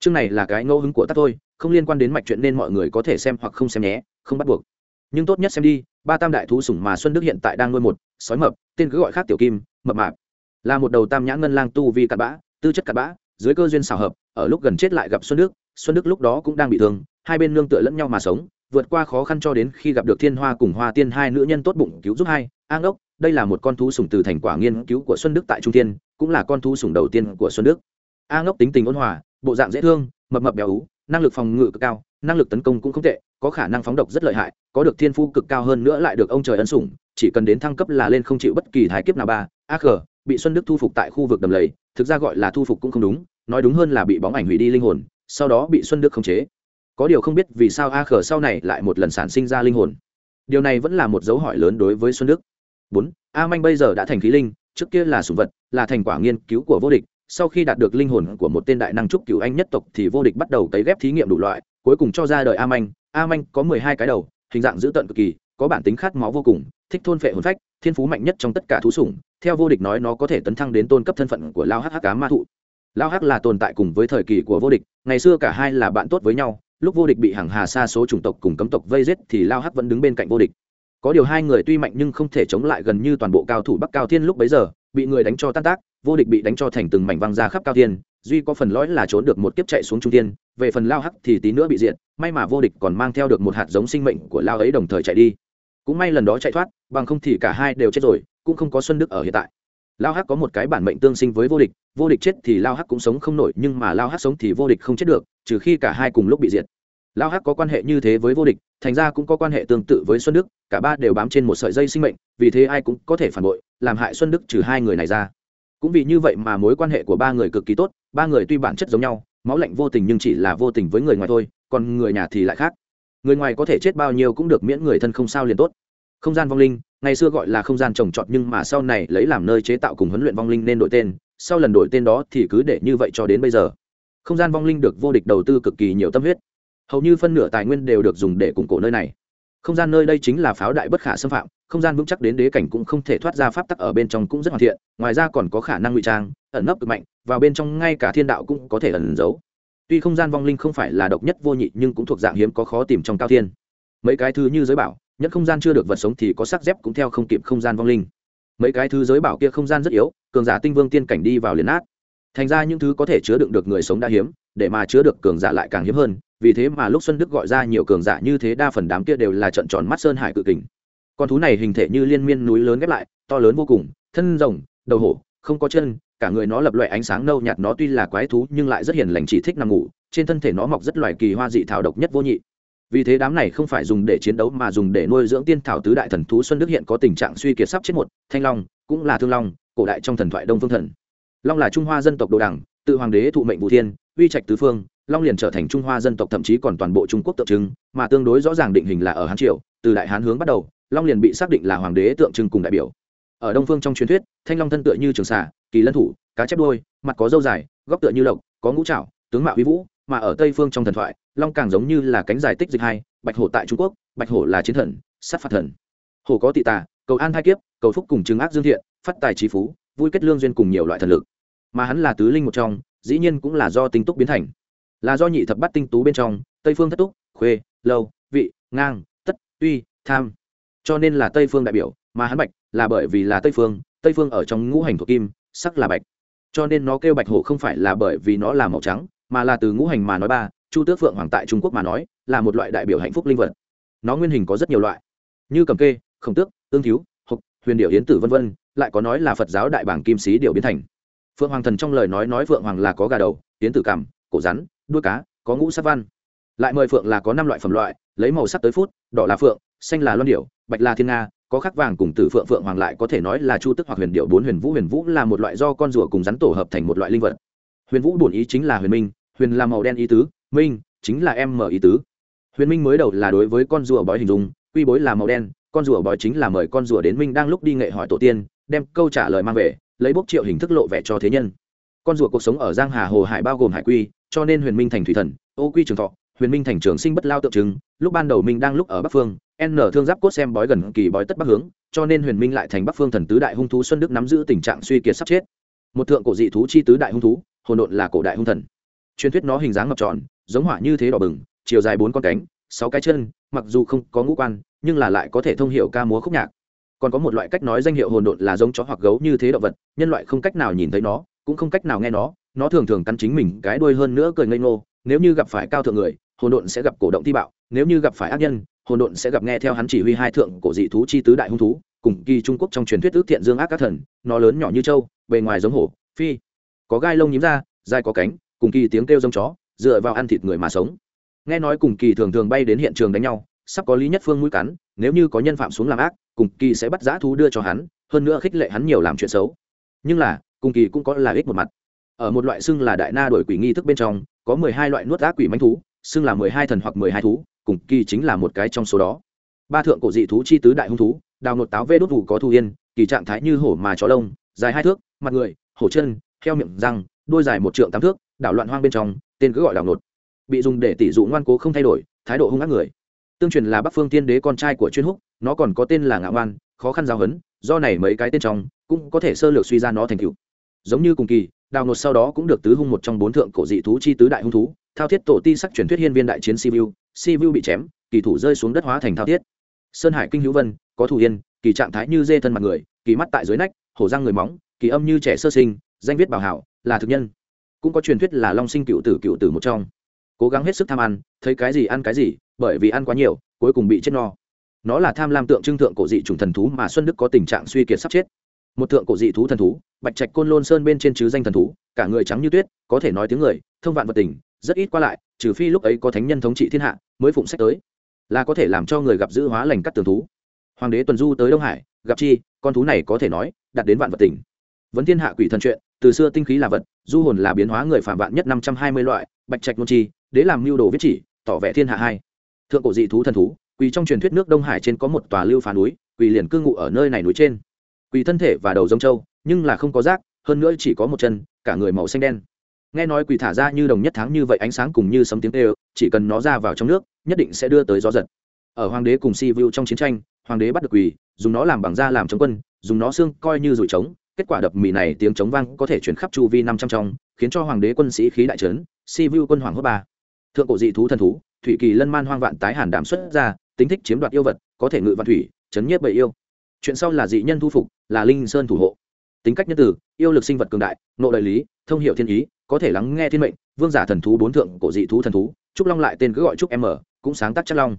Chương này là cái ngẫu hứng của tác thôi, không liên quan đến mạch chuyện nên mọi người có thể xem hoặc không xem nhé, không bắt buộc nhưng tốt nhất xem đi, ba tam đại thú sủng mà xuân đức hiện tại đang nuôi một, sói mập, tên cứ gọi khác tiểu kim, mập mạp. Là một đầu tam nhã ngân lang tu vi cặn bã, tư chất cặn bã, dưới cơ duyên xào hợp, ở lúc gần chết lại gặp xuân đức xuân đức lúc đó cũng đang bị thương, hai bên nương tựa lẫn nhau mà sống, vượt qua khó khăn cho đến khi gặp được thiên hoa cùng hoa tiên hai nữ nhân tốt bụng cứu giúp hai, a ngốc, đây là một con thú sủng từ thành quả nghiên cứu của xuân đức tại trung tiên cũng là con thú sủng đầu tiên của xuân đức. A ngốc tính tình ôn hòa, bộ dạng dễ thương, mập mập béo ú, năng lực phòng ngự cực cao năng lực tấn công cũng không tệ, có khả năng phóng độc rất lợi hại, có được thiên phu cực cao hơn nữa lại được ông trời ân sủng, chỉ cần đến thăng cấp là lên không chịu bất kỳ thái kiếp nào ba. A khờ, bị xuân đức thu phục tại khu vực đầm lầy, thực ra gọi là thu phục cũng không đúng, nói đúng hơn là bị bóng ảnh hủy đi linh hồn, sau đó bị xuân đức khống chế. Có điều không biết vì sao a khờ sau này lại một lần sản sinh ra linh hồn. Điều này vẫn là một dấu hỏi lớn đối với xuân đức. Bốn, a manh bây giờ đã thành khí linh, trước kia là sủng vật, là thành quả nghiên cứu của vô địch, sau khi đạt được linh hồn của một tên đại năng trúc cửu anh nhất tộc thì vô địch bắt đầu cấy ghép thí nghiệm đủ loại cuối cùng cho ra đời a manh. A manh có mười hai cái đầu, hình dạng dữ tợn cực kỳ, có bản tính khát máu vô cùng, thích thôn phệ hồn phách, thiên phú mạnh nhất trong tất cả thú sủng. Theo vô địch nói, nó có thể tấn thăng đến tôn cấp thân phận của lao hắc hắc cá ma thụ. Lao hắc là tồn tại cùng với thời kỳ của vô địch, ngày xưa cả hai là bạn tốt với nhau. Lúc vô địch bị hàng hà xa số chủng tộc cùng cấm tộc vây giết thì lao hắc vẫn đứng bên cạnh vô địch. Có điều hai người tuy mạnh nhưng không thể chống lại gần như toàn bộ cao thủ bắc cao thiên lúc bấy giờ, bị người đánh cho tan tác, vô địch bị đánh cho thành từng mảnh văng ra khắp cao thiên duy có phần lõi là trốn được một kiếp chạy xuống trung tiên về phần lao hắc thì tí nữa bị diệt, may mà vô địch còn mang theo được một hạt giống sinh mệnh của lao ấy đồng thời chạy đi. Cũng may lần đó chạy thoát, bằng không thì cả hai đều chết rồi, cũng không có xuân đức ở hiện tại. Lao hắc có một cái bản mệnh tương sinh với vô địch vô địch chết thì lao hắc cũng sống không nổi, nhưng mà lao hắc sống thì vô địch không chết được, trừ khi cả hai cùng lúc bị diệt. Lao hắc có quan hệ như thế với vô địch, thành ra cũng có quan hệ tương tự với xuân đức, cả ba đều bám trên một sợi dây sinh mệnh, vì thế ai cũng có thể phản bội, làm hại xuân đức trừ hai người này ra cũng vì như vậy mà mối quan hệ của ba người cực kỳ tốt, ba người tuy bản chất giống nhau, máu lạnh vô tình nhưng chỉ là vô tình với người ngoài thôi, còn người nhà thì lại khác. Người ngoài có thể chết bao nhiêu cũng được miễn người thân không sao liền tốt. Không gian vong linh, ngày xưa gọi là không gian trồng trọt nhưng mà sau này lấy làm nơi chế tạo cùng huấn luyện vong linh nên đổi tên, sau lần đổi tên đó thì cứ để như vậy cho đến bây giờ. Không gian vong linh được vô địch đầu tư cực kỳ nhiều tâm huyết. Hầu như phân nửa tài nguyên đều được dùng để củng cổ nơi này không gian nơi đây chính là pháo đại bất khả xâm phạm, không gian vững chắc đến đế cảnh cũng không thể thoát ra pháp tắc ở bên trong cũng rất hoàn thiện, ngoài ra còn có khả năng ngụy trang, ẩn nấp cực mạnh, vào bên trong ngay cả thiên đạo cũng có thể ẩn giấu. Tuy không gian vong linh không phải là độc nhất vô nhị, nhưng cũng thuộc dạng hiếm có khó tìm trong cao thiên. Mấy cái thứ như giới bảo, nhất không gian chưa được vật sống thì có sắc dép cũng theo không kịp không gian vong linh. Mấy cái thứ giới bảo kia không gian rất yếu, cường giả tinh vương tiên cảnh đi vào liền át thành ra những thứ có thể chứa đựng được người sống đã hiếm để mà chứa được cường giả lại càng hiếm hơn, vì thế mà lúc xuân đức gọi ra nhiều cường giả như thế đa phần đám kia đều là trận tròn mắt sơn hải cự kình. Con thú này hình thể như liên miên núi lớn ghép lại, to lớn vô cùng, thân rồng, đầu hổ, không có chân, cả người nó lập loại ánh sáng nâu nhạt nó tuy là quái thú nhưng lại rất hiền lành chỉ thích nằm ngủ, trên thân thể nó mọc rất loài kỳ hoa dị thảo độc nhất vô nhị. Vì thế đám này không phải dùng để chiến đấu mà dùng để nuôi dưỡng tiên thảo tứ đại thần thú xuân đức hiện có tình trạng suy kiệt sắp chết một, thanh long, cũng là thương long, cổ đại trong thần thoại đông phương thần. Long là trung hoa dân tộc đồ đẳng tự hoàng đế thụ mệnh vũ thiên uy trạch tứ phương, long liền trở thành trung hoa dân tộc, thậm chí còn toàn bộ trung quốc tượng trưng, mà tương đối rõ ràng định hình là ở hán triều, từ đại hán hướng bắt đầu, long liền bị xác định là hoàng đế tượng trưng cùng đại biểu. Ở đông phương trong truyền thuyết, thanh long thân tựa như trường xà, kỳ lân thủ, cá chép đôi, mặt có dâu dài, góc tựa như lộc, có ngũ trạo tướng mạo uy vũ, mà ở tây phương trong thần thoại, long càng giống như là cánh dài tích dịch hai, bạch hổ tại trung quốc, bạch hổ là chiến thần, sát phạt thần. Hổ có tị tà, cầu an thai kiếp, cầu phúc cùng chứng ác dương thiện, phát tài trí phú, vui kết lương duyên cùng nhiều loại thần lực. Mà hắn là tứ linh một trong dĩ nhiên cũng là do tinh túc biến thành. Là do nhị thập bắt tinh tú bên trong, tây phương thất túc, khuê, lâu, vị, ngang, tất uy tham. Cho nên là tây phương đại biểu, mà hắn bạch là bởi vì là tây phương tây phương ở trong ngũ hành thuộc kim, sắc là bạch. Cho nên nó kêu bạch hổ không phải là bởi vì nó là màu trắng, mà là từ ngũ hành mà nói ba, chu tước phượng hoàng tại trung quốc mà nói, là một loại đại biểu hạnh phúc linh vật. Nó nguyên hình có rất nhiều loại. Như cầm kê, khổng tước, tương thiếu, hộc, huyền điệu hiến tử vân vân, lại có nói là phật giáo đại bảng kim sĩ điệu biến thành phượng hoàng thần trong lời nói nói phượng hoàng là có gà đầu tiến tử cảm cổ rắn đuôi cá có ngũ sắc văn. Lại mời phượng là có năm loại phẩm loại lấy màu sắc tới phút đỏ là phượng xanh là loan điểu, bạch là thiên nga có khắc vàng cùng tử phượng phượng hoàng lại có thể nói là chu tức hoặc huyền điệu bốn huyền vũ huyền vũ là một loại do con rùa cùng rắn tổ hợp thành một loại linh vật. Huyền vũ bổn ý chính là huyền minh huyền là màu đen ý tứ minh chính là em mở ý tứ. Huyền minh mới đầu là đối với con rùa bói hình dung quy bối là màu đen con rùa bói chính là mời con rùa đến minh đang lúc đi nghệ hỏi tổ tiên đem câu trả lời mang về lấy bốc triệu hình thức lộ vẻ cho thế nhân. Con rùa cuộc sống ở giang hà hồ hải bao gồm hải quy, cho nên huyền minh thành thủy thần, ô quy trường thọ, huyền minh thành trường sinh bất lao tượng trưng, lúc ban đầu minh đang lúc ở bắc phương, n thương giáp cốt xem bói gần kỳ bói tất bắc hướng, cho nên huyền minh lại thành bắc phương thần tứ đại hung thú xuân đức nắm giữ tình trạng suy kiệt sắp chết. Một thượng cổ dị thú chi tứ đại hung thú, hồn độn là cổ đại hung thần. Truyền thuyết nó hình dáng ngập tròn, giống hỏa như thế đỏ bừng, chiều dài bốn con cánh, sáu cái chân, mặc dù không có ngũ quan, nhưng là lại có thể thông hiệu ca múa khúc nhạc còn có một loại cách nói danh hiệu hồn độn là giống chó hoặc gấu như thế động vật, nhân loại không cách nào nhìn thấy nó, cũng không cách nào nghe nó nó thường thường cắn chính mình cái đuôi hơn nữa cười ngây ngô, nếu như gặp phải cao thượng người, hồn độn sẽ gặp cổ động thi bạo, nếu như gặp phải ác nhân, hồn độn sẽ gặp nghe theo hắn chỉ huy hai thượng cổ dị thú chi tứ đại hung thú, cùng kỳ trung quốc trong truyền thuyết ước thiện dương ác các thần, nó lớn nhỏ như trâu, bề ngoài giống hổ, phi. Có gai lông nhím ra dai có cánh, cùng kỳ tiếng kêu giống chó, dựa vào ăn thịt người mà sống. Nghe nói cùng kỳ thường thường bay đến hiện trường đánh nhau sắp có lý nhất phương mũi cắn, nếu như có nhân phạm xuống làm ác, cùng kỳ sẽ bắt giã thú đưa cho hắn, hơn nữa khích lệ hắn nhiều làm chuyện xấu. Nhưng là, cùng kỳ cũng có là ích một mặt. Ở một loại xưng là đại na đổi quỷ nghi thức bên trong, có mười hai loại nuốt ác quỷ manh thú, xưng là mười hai thần hoặc mười hai thú, cùng kỳ chính là một cái trong số đó. Ba thượng cổ dị thú chi tứ đại hung thú, đào nột táo vê đốt vụ có thu yên, kỳ trạng thái như hổ mà chó lông, dài hai thước, mặt người, hổ chân, heo miệng, răng đôi dài một trượng tám thước, đảo loạn hoang bên trong, tên cứ gọi đào nột. Bị dùng để tỷ dụ ngoan cố không thay đổi, thái độ hung ác người tương truyền là bắc phương tiên đế con trai của chuyên húc, nó còn có tên là ngạo ngoan khó khăn giao hấn, do này mấy cái tên trong, cũng có thể sơ lược suy ra nó thành cựu giống như cùng kỳ, đào nột sau đó cũng được tứ hung một trong bốn thượng cổ dị thú chi tứ đại hung thú, thao thiết tổ ti sắc truyền thuyết hiên viên đại chiến sivu sivu bị chém, kỳ thủ rơi xuống đất hóa thành thao thiết. Sơn hải kinh hữu vân, có thủ yên, kỳ trạng thái như dê thân mặt người, kỳ mắt tại dưới nách, hổ răng người móng, kỳ âm như trẻ sơ sinh, danh viết bảo hảo, là thực nhân. Cũng có truyền thuyết là long sinh cựu tử cựu tử một trong. Cố gắng hết sức tham ăn, thấy cái gì ăn cái gì bởi vì ăn quá nhiều, cuối cùng bị chết no. Nó là tham lam tượng trưng thượng cổ dị trùng thần thú mà xuân đức có tình trạng suy kiệt sắp chết. Một thượng cổ dị thú thần thú, bạch trạch côn lôn sơn bên trên chứ danh thần thú, cả người trắng như tuyết, có thể nói tiếng người, thông vạn vật tình, rất ít qua lại, trừ phi lúc ấy có thánh nhân thống trị thiên hạ mới phụng sách tới. Là có thể làm cho người gặp giữ hóa lành cắt tường thú. Hoàng đế tuần du tới đông hải, gặp chi, con thú này có thể nói đặt đến vạn vật tình. Vấn thiên hạ quỷ thần chuyện, từ xưa tinh khí là vật, du hồn là biến hóa người phạm vạn nhất năm trăm hai mươi loại, bạch trạch môn chi, đế làm mưu đồ viết chỉ, tỏ vẻ thiên hạ hai thượng cổ dị thú thần thú, quỳ trong truyền thuyết nước đông hải trên có một tòa lưu phá núi, quỳ liền cư ngụ ở nơi này núi trên. Quỳ thân thể và đầu giống trâu, nhưng là không có rác, hơn nữa chỉ có một chân, cả người màu xanh đen. Nghe nói quỳ thả ra như đồng nhất tháng như vậy ánh sáng cùng như sấm tiếng kêu, chỉ cần nó ra vào trong nước, nhất định sẽ đưa tới gió giật. Ở hoàng đế cùng si vu trong chiến tranh, hoàng đế bắt được quỳ, dùng nó làm bằng da làm chống quân, dùng nó xương coi như rủi trống, kết quả đập mì này tiếng chống vang có thể chuyển khắp chu vi năm trăm trong, khiến cho hoàng đế quân sĩ khí đại trấn, si vu quân hoàng hốt ba. Thượng cổ dị thú thần thú thủy kỳ lân man hoang vạn tái hàn đảm xuất ra, tính thích chiếm đoạt yêu vật, có thể ngự vạn thủy, chấn nhiếp bầy yêu. Chuyện sau là dị nhân thu phục, là linh sơn thủ hộ. Tính cách nhân tử yêu lực sinh vật cường đại, nộ đại lý, thông hiệu thiên ý, có thể lắng nghe thiên mệnh, vương giả thần thú bốn thượng, cổ dị thú thần thú, trúc long lại tên cứ gọi trúc m, cũng sáng tác chất long.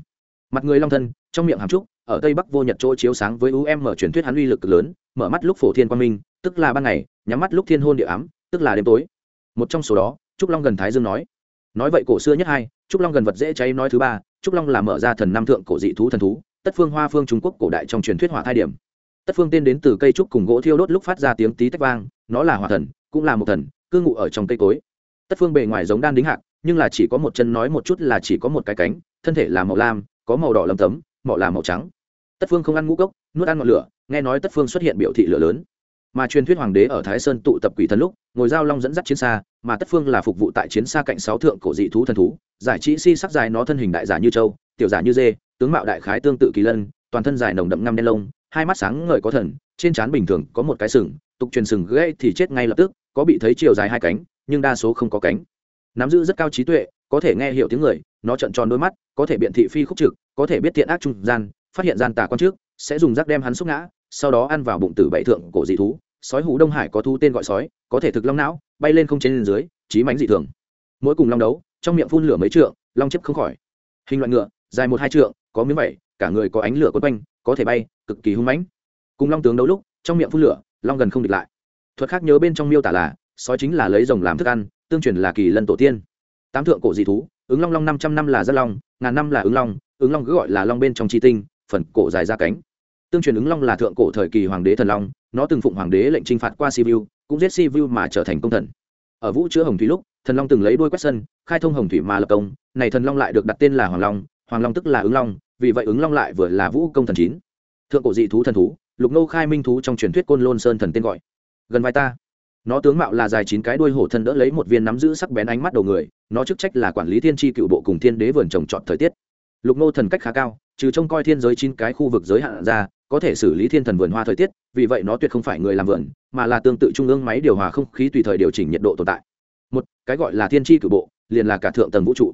Mặt người long thân, trong miệng hàm trúc, ở tây bắc vô nhật chỗ chiếu sáng với um truyền thuyết hắn uy lực lớn, mở mắt lúc phổ thiên quang minh, tức là ban ngày, nhắm mắt lúc thiên hôn địa ám, tức là đêm tối. Một trong số đó, trúc long gần thái dương nói. Nói vậy cổ xưa nhất hai trúc long gần vật dễ cháy nói thứ ba, trúc long là mở ra thần nam thượng cổ dị thú thần thú, tất phương hoa phương trung quốc cổ đại trong truyền thuyết hỏa thai điểm. Tất phương tên đến từ cây trúc cùng gỗ thiêu đốt lúc phát ra tiếng tí tách vang, nó là hỏa thần, cũng là một thần, cư ngụ ở trong cây cối. Tất phương bề ngoài giống đan đính hạc, nhưng là chỉ có một chân nói một chút là chỉ có một cái cánh, thân thể là màu lam, có màu đỏ lầm tấm, mỏ là màu trắng. Tất phương không ăn ngũ cốc, nuốt ăn ngọn lửa, nghe nói tất phương xuất hiện biểu thị lửa lớn mà truyền thuyết hoàng đế ở thái sơn tụ tập quỷ thần lúc, ngồi giao long dẫn dắt chiến xa, mà tất phương là phục vụ tại chiến xa cạnh sáu thượng cổ dị thú thần thú, giải trí si sắc dài nó thân hình đại giả như châu, tiểu giả như dê, tướng mạo đại khái tương tự kỳ lân, toàn thân dài nồng đậm ngăm đen lông, hai mắt sáng ngời có thần, trên trán bình thường có một cái sừng, tục truyền sừng gãy thì chết ngay lập tức, có bị thấy chiều dài hai cánh, nhưng đa số không có cánh. Nắm giữ rất cao trí tuệ, có thể nghe hiểu tiếng người, nó trận tròn đôi mắt, có thể biện thị phi khúc trực, có thể biết thiện ác trung gian, phát hiện gian tà quan trước, sẽ dùng rác đem hắn xúc ngã sau đó ăn vào bụng tử bảy thượng cổ dị thú, sói hủ đông hải có thu tên gọi sói, có thể thực long não, bay lên không trên lên dưới trí mánh dị thường. Mỗi cùng long đấu, trong miệng phun lửa mấy trượng, long chấp không khỏi. Hình loại ngựa, dài một hai trượng, có miếng vẩy cả người có ánh lửa quấn quanh, có thể bay, cực kỳ hung mãnh. Cùng long tướng đấu lúc, trong miệng phun lửa, long gần không địch lại. Thuật khác nhớ bên trong miêu tả là, sói chính là lấy rồng làm thức ăn, tương truyền là kỳ lân tổ tiên. Tám thượng cổ dị thú, ứng long long năm trăm năm là rất long, ngàn năm là ứng long ứng long cứ gọi là long bên trong tri tinh, phần cổ dài ra cánh tương truyền ứng long là thượng cổ thời kỳ hoàng đế thần long, nó từng phụng hoàng đế lệnh trinh phạt qua sivu cũng giết sivu mà trở thành công thần. Ở vũ chữa hồng thủy lúc, thần long từng lấy đuôi quét sân, khai thông hồng thủy mà lập công, này thần long lại được đặt tên là hoàng long hoàng long tức là ứng long, vì vậy ứng long lại vừa là vũ công thần chín. Thượng cổ dị thú thần thú, lục nô khai minh thú trong truyền thuyết côn lôn sơn thần tên gọi. Gần vai ta. Nó tướng mạo là dài chín cái đuôi hổ thân đỡ lấy một viên nắm giữ sắc bén ánh mắt đầu người, nó chức trách là quản lý thiên tri cựu bộ cùng thiên đế vườn trồng trọt thời tiết. Lục nô thần cách khá cao, trừ trông coi thiên giới chín cái khu vực giới hạn ra có thể xử lý thiên thần vườn hoa thời tiết, vì vậy nó tuyệt không phải người làm vườn, mà là tương tự trung ương máy điều hòa không khí tùy thời điều chỉnh nhiệt độ tồn tại một, cái gọi là thiên tri cử bộ, liền là cả thượng tầng vũ trụ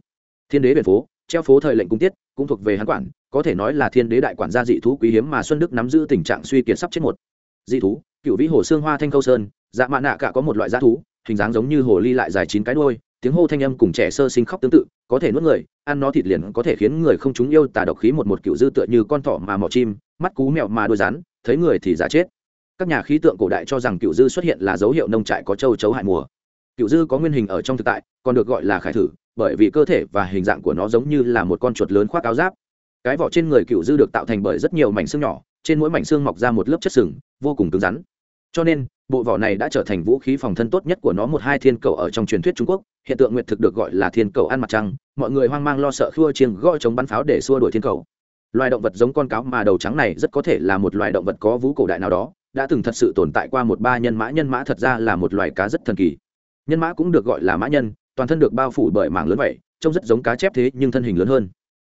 thiên đế biển phố, treo phố thời lệnh cung tiết, cũng thuộc về hắn quản, có thể nói là thiên đế đại quản gia dị thú quý hiếm mà xuân đức nắm giữ tình trạng suy kiệt sắp chết một dị thú, cựu vĩ hồ xương hoa thanh câu sơn dạ mạ nạ cả có một loại dã thú, hình dáng giống như hồ ly lại dài chín cái đuôi tiếng hô thanh âm cùng trẻ sơ sinh khóc tương tự, có thể nuốt người, ăn nó thịt liền có thể khiến người không chúng yêu tả độc khí một một kiểu dư tựa như con thỏ mà mỏ chim, mắt cú mèo mà đôi rắn, thấy người thì giả chết. Các nhà khí tượng cổ đại cho rằng cựu dư xuất hiện là dấu hiệu nông trại có châu chấu hại mùa. Cựu dư có nguyên hình ở trong thực tại, còn được gọi là khải thử, bởi vì cơ thể và hình dạng của nó giống như là một con chuột lớn khoác áo giáp. Cái vỏ trên người cựu dư được tạo thành bởi rất nhiều mảnh xương nhỏ, trên mỗi mảnh xương mọc ra một lớp chất sừng, vô cùng cứng rắn. Cho nên bộ vỏ này đã trở thành vũ khí phòng thân tốt nhất của nó một hai thiên cầu ở trong truyền thuyết trung quốc. Hiện tượng nguyệt thực được gọi là thiên cầu ăn mặt trăng. Mọi người hoang mang lo sợ khua chiêng gõ chống bắn pháo để xua đuổi thiên cầu. Loài động vật giống con cáo mà đầu trắng này rất có thể là một loài động vật có vú cổ đại nào đó, đã từng thật sự tồn tại qua một ba nhân mã. Nhân mã thật ra là một loài cá rất thần kỳ. Nhân mã cũng được gọi là mã nhân, toàn thân được bao phủ bởi mảng lớn vậy, trông rất giống cá chép thế nhưng thân hình lớn hơn.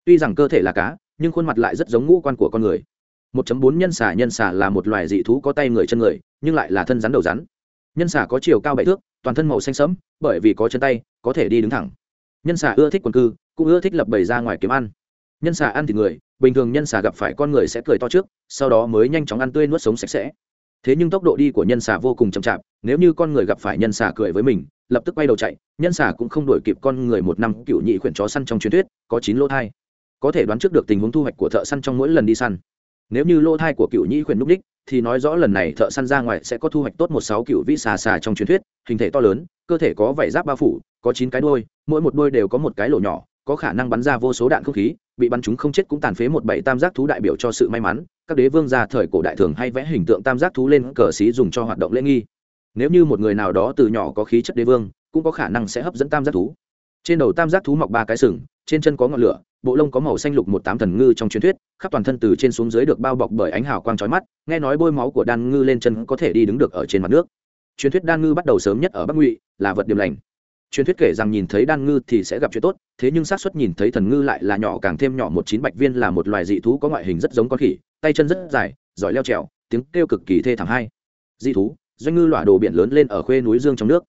Tuy rằng cơ thể là cá, nhưng khuôn mặt lại rất giống ngũ quan của con người. 1.4 nhân xà nhân xà là một loài dị thú có tay người chân người, nhưng lại là thân rắn đầu rắn. Nhân xà có chiều cao bảy thước, toàn thân màu xanh sẫm, bởi vì có chân tay, có thể đi đứng thẳng. Nhân xà ưa thích quần cư, cũng ưa thích lập bầy ra ngoài kiếm ăn. Nhân xà ăn thịt người, bình thường nhân xà gặp phải con người sẽ cười to trước, sau đó mới nhanh chóng ăn tươi nuốt sống sạch sẽ. Thế nhưng tốc độ đi của nhân xà vô cùng chậm chạp, nếu như con người gặp phải nhân xà cười với mình, lập tức quay đầu chạy, nhân xà cũng không đuổi kịp con người một năm cựu nhị khuyển chó săn trong truyền thuyết, có chín lỗ thai. Có thể đoán trước được tình huống thu hoạch của thợ săn trong mỗi lần đi săn nếu như lỗ thai của cựu nhị khuyển núp đích, thì nói rõ lần này thợ săn ra ngoài sẽ có thu hoạch tốt một sáu cựu vĩ xà xà trong truyền thuyết, hình thể to lớn, cơ thể có vảy giáp bao phủ, có chín cái đôi mỗi một đôi đều có một cái lỗ nhỏ, có khả năng bắn ra vô số đạn không khí, bị bắn chúng không chết cũng tàn phế một bảy tam giác thú đại biểu cho sự may mắn, các đế vương già thời cổ đại thường hay vẽ hình tượng tam giác thú lên cờ xí dùng cho hoạt động lễ nghi. Nếu như một người nào đó từ nhỏ có khí chất đế vương, cũng có khả năng sẽ hấp dẫn tam giác thú trên đầu tam giác thú mọc ba cái sừng, trên chân có ngọn lửa, bộ lông có màu xanh lục một tám thần ngư trong truyền thuyết, khắp toàn thân từ trên xuống dưới được bao bọc bởi ánh hào quang trói mắt, nghe nói bôi máu của đan ngư lên chân có thể đi đứng được ở trên mặt nước. Truyền thuyết đan ngư bắt đầu sớm nhất ở bắc ngụy, là vật điểm lành. Truyền thuyết kể rằng nhìn thấy đan ngư thì sẽ gặp chuyện tốt, thế nhưng xác suất nhìn thấy thần ngư lại là nhỏ càng thêm nhỏ một chín bạch viên là một loài dị thú có ngoại hình rất giống con khỉ, tay chân rất dài, giỏi leo trèo, tiếng kêu cực kỳ thê thảm hai dị thú, doanh ngư lọa đồ biển lớn lên ở khuê núi dương trong nước.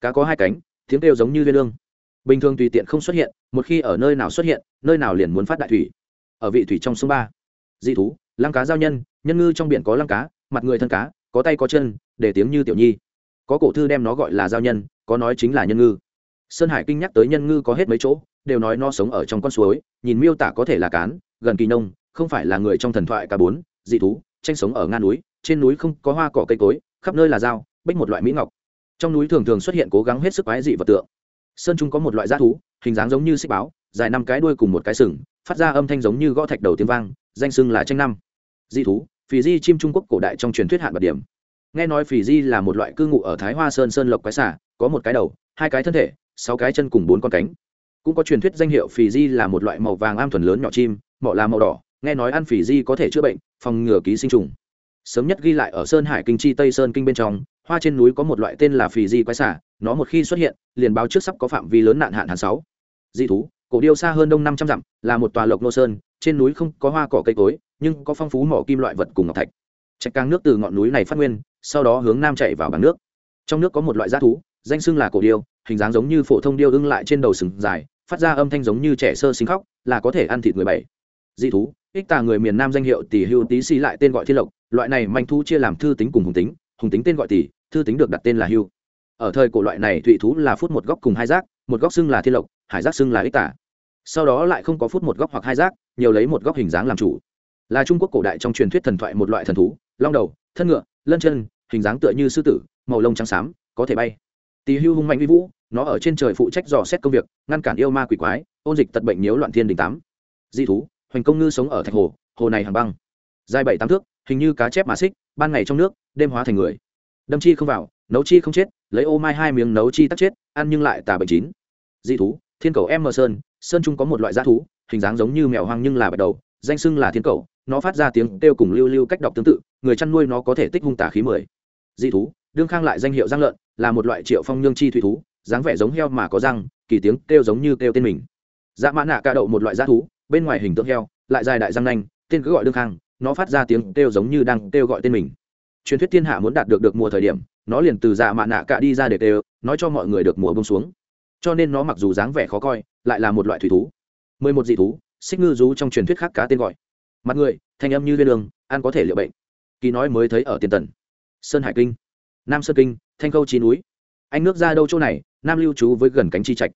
Cá có hai cánh, tiếng kêu giống như viên lương bình thường tùy tiện không xuất hiện, một khi ở nơi nào xuất hiện, nơi nào liền muốn phát đại thủy. Ở vị thủy trong sông ba, dị thú, lăng cá giao nhân nhân ngư trong biển có lăng cá, mặt người thân cá, có tay có chân, để tiếng như tiểu nhi. Có cổ thư đem nó gọi là giao nhân, có nói chính là nhân ngư. Sơn hải kinh nhắc tới nhân ngư có hết mấy chỗ, đều nói nó sống ở trong con suối, nhìn miêu tả có thể là cán, gần kỳ nông, không phải là người trong thần thoại cả bốn, dị thú, tranh sống ở ngan núi, trên núi không có hoa cỏ cây cối, khắp nơi là dao, bích một loại mỹ ngọc. Trong núi thường thường xuất hiện cố gắng hết sức quái dị vật tượng sơn trung có một loại g thú, hình dáng giống như xích báo, dài năm cái đuôi cùng một cái sừng, phát ra âm thanh giống như gõ thạch đầu tiếng vang, danh sưng là tranh năm. Di thú, phì di chim trung quốc cổ đại trong truyền thuyết hạn bạc điểm. Nghe nói phì di là một loại cư ngụ ở thái hoa sơn sơn lộc quái xả có một cái đầu, hai cái thân thể, sáu cái chân cùng bốn con cánh. Cũng có truyền thuyết danh hiệu phì di là một loại màu vàng am thuần lớn nhỏ chim mọ là màu đỏ, nghe nói ăn phì di có thể chữa bệnh, phòng ngừa ký sinh trùng sớm nhất ghi lại ở sơn hải kinh chi tây sơn kinh bên trong, hoa trên núi có một loại tên là phì di quái xả, nó một khi xuất hiện, liền báo trước sắp có phạm vi lớn nạn hạn hàn sáu. Dị thú, cổ điêu xa hơn đông năm trăm dặm, là một tòa lộc nô sơn, trên núi không có hoa cỏ cây cối, nhưng có phong phú mỏ kim loại vật cùng ngọc thạch. Trạch càng nước từ ngọn núi này phát nguyên, sau đó hướng nam chạy vào bằng nước. Trong nước có một loại g thú, danh xưng là cổ điêu, hình dáng giống như phổ thông điêu ưng lại trên đầu sừng dài, phát ra âm thanh giống như trẻ sơ sinh khóc, là có thể ăn thịt người bảy. Dị thú ích tà người miền nam danh hiệu tỷ hưu tý xì lại tên gọi thiên lộc, loại này manh thú chia làm thư tính cùng hùng tính hùng tính tên gọi tỷ, thư tính được đặt tên là hưu. Ở thời cổ loại này, thụy thú là phút một góc cùng hai giác, một góc xưng là thiên lộc, hải giác xưng là ích tà sau đó lại không có phút một góc hoặc hai giác, nhiều lấy một góc hình dáng làm chủ. Là trung quốc cổ đại trong truyền thuyết thần thoại một loại thần thú, long đầu, thân ngựa, lân chân, hình dáng tựa như sư tử, màu lông trắng xám, có thể bay. Tỳ hưu hung mạnh uy vũ, nó ở trên trời phụ trách dò xét công việc, ngăn cản yêu ma quỷ quái, ôn dịch tật bệnh nhiễu loạn thiên đình tám. Di thú hoành công ngư sống ở thạch hồ hồ này hàng băng. Dài bảy tám thước, hình như cá chép mà xích, ban ngày trong nước, đêm hóa thành người. Đâm chi không vào, nấu chi không chết, lấy ô mai hai miếng nấu chi tắt chết, ăn nhưng lại tà bệnh chín. Dị thú, thiên cầu em mờ sơn sơn trung có một loại g thú, hình dáng giống như mèo hoang nhưng là bạch đầu, danh xưng là thiên cầu, nó phát ra tiếng kêu cùng lưu lưu cách đọc tương tự, người chăn nuôi nó có thể tích hung tả khí mười. Dị thú, đương khang lại danh hiệu giang lợn, là một loại triệu phong nhương chi thủy thú, dáng vẻ giống heo mà có răng, kỳ tiếng kêu giống như kêu tên mình. Dạ mã nạ ca đậu một loại g thú bên ngoài hình tượng heo, lại dài đại răng nanh, tên cứ gọi đương khang, nó phát ra tiếng kêu giống như đang kêu gọi tên mình. Truyền thuyết thiên hạ muốn đạt được được mùa thời điểm, nó liền từ dạ mạ nạ cạ đi ra để kêu nói cho mọi người được mùa bông xuống. Cho nên nó mặc dù dáng vẻ khó coi, lại là một loại thủy thú. Mười một dị thú, xích ngư rú trong truyền thuyết khác cá tên gọi. Mặt người, thanh âm như viên đường ăn có thể liệu bệnh. Kỳ nói mới thấy ở tiền tần. Sơn hải kinh, nam sơn kinh, thanh câu chi núi. Anh nước ra đâu chỗ này, nam lưu trú với gần cánh chi trạch.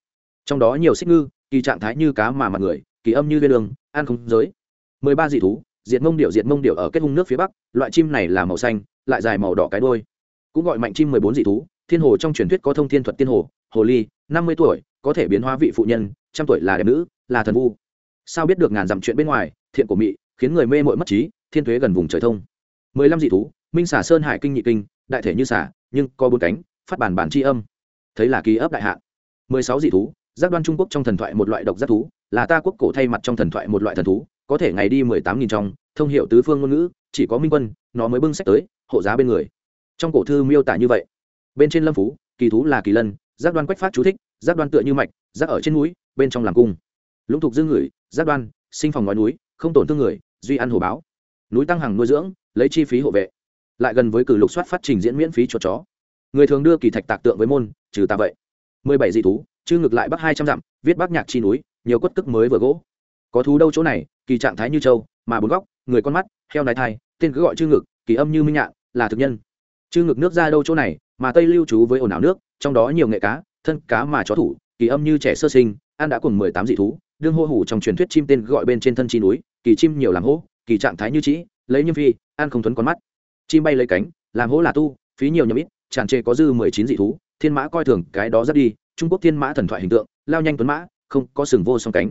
Trong đó nhiều xích ngư, kỳ trạng thái như cá mà mặt người kỳ âm như viên đường an không giới. Mười ba dị thú, diệt mông điệu diệt mông điệu ở kết hung nước phía bắc, loại chim này là màu xanh, lại dài màu đỏ cái đôi cũng gọi mạnh chim mười bốn dị thú, thiên hồ trong truyền thuyết có thông thiên thuật tiên hồ hồ ly, năm mươi tuổi, có thể biến hóa vị phụ nhân, trăm tuổi là đẹp nữ, là thần vu. Sao biết được ngàn dặm chuyện bên ngoài, thiện của mị, khiến người mê mội mất trí, thiên thuế gần vùng trời thông. Mười lăm dị thú, minh xả sơn hải kinh nhị kinh, đại thể như xả nhưng có bốn cánh, phát bản bản tri âm. Thấy là ký ấp đại hạ. Mười sáu dị thú, giác đoan trung quốc trong thần thoại một loại độc giác thú là ta quốc cổ thay mặt trong thần thoại một loại thần thú, có thể ngày đi mười tám nghìn trong, thông hiệu tứ phương ngôn ngữ, chỉ có minh quân, nó mới bưng sách tới, hộ giá bên người. Trong cổ thư miêu tả như vậy. Bên trên lâm phú, kỳ thú là kỳ lân, giác đoan quách phát chú thích, giác đoan tựa như mạch, giác ở trên núi, bên trong làm cung. Lũng thục dương ngửi, giác đoan, sinh phòng ngói núi, không tổn thương người, duy ăn hồ báo. Núi tăng hàng nuôi dưỡng, lấy chi phí hộ vệ. Lại gần với cử lục soát phát trình diễn miễn phí cho chó. Người thường đưa kỳ thạch tạc tượng với môn, trừ ta vậy. mười bảy dị thú, chư ngược lại bắc hai trăm dặm, viết bắc nhạc chi núi nhiều quất tức mới vừa gỗ. Có thú đâu chỗ này kỳ trạng thái như châu mà bốn góc người con mắt heo nái thai tên cứ gọi chư ngực kỳ âm như minh nhạn là thực nhân. Chư ngực nước ra đâu chỗ này mà tây lưu trú với ồn ào nước trong đó nhiều nghệ cá thân cá mà chó thủ kỳ âm như trẻ sơ sinh an đã cùng mười tám dị thú đương hô hủ trong truyền thuyết chim tên gọi bên trên thân chi núi kỳ chim nhiều làm hô, kỳ trạng thái như trĩ lấy nhiêm phi an không thuấn con mắt. Chim bay lấy cánh làm hô là tu phí nhiều nhầm ít tràn trề có dư mười chín dị thú thiên mã coi thường cái đó rất đi trung quốc thiên mã thần thoại hình tượng lao nhanh tuấn mã không có sừng vô song cánh.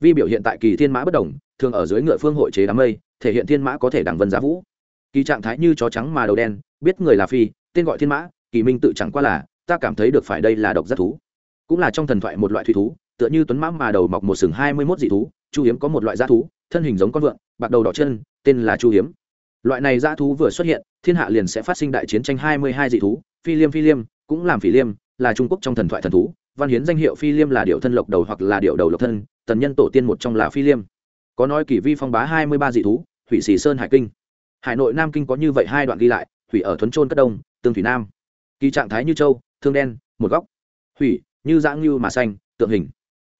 Vi biểu hiện tại kỳ thiên mã bất đồng, thường ở dưới ngựa phương hội chế đám mây, thể hiện thiên mã có thể đảng vân giá vũ. Kỳ trạng thái như chó trắng mà đầu đen, biết người là phi, tên gọi thiên mã, kỳ minh tự chẳng qua là, ta cảm thấy được phải đây là độc giác thú. Cũng là trong thần thoại một loại thủy thú, tựa như tuấn mã mà đầu mọc một sừng hai mươi mốt dị thú, chu hiếm có một loại g thú, thân hình giống con vượn, bạc đầu đỏ chân, tên là chu hiếm. Loại này g thú vừa xuất hiện, thiên hạ liền sẽ phát sinh đại chiến tranh hai mươi hai dị thú, phi liêm phi liêm, cũng làm phỉ liêm, là trung quốc trong thần thoại thần thú văn hiến danh hiệu phi liêm là điệu thân lộc đầu hoặc là điệu đầu lộc thân, tần nhân tổ tiên một trong là phi liêm. Có nói kỷ vi phong bá hai mươi ba dị thú, thủy xì sơn hải kinh. Hải nội nam kinh có như vậy hai đoạn ghi lại, thủy ở thuấn trôn cất đông, tương thủy nam. Kỳ trạng thái như châu, thương đen, một góc. Thủy, như dã ngưu mà xanh, tượng hình.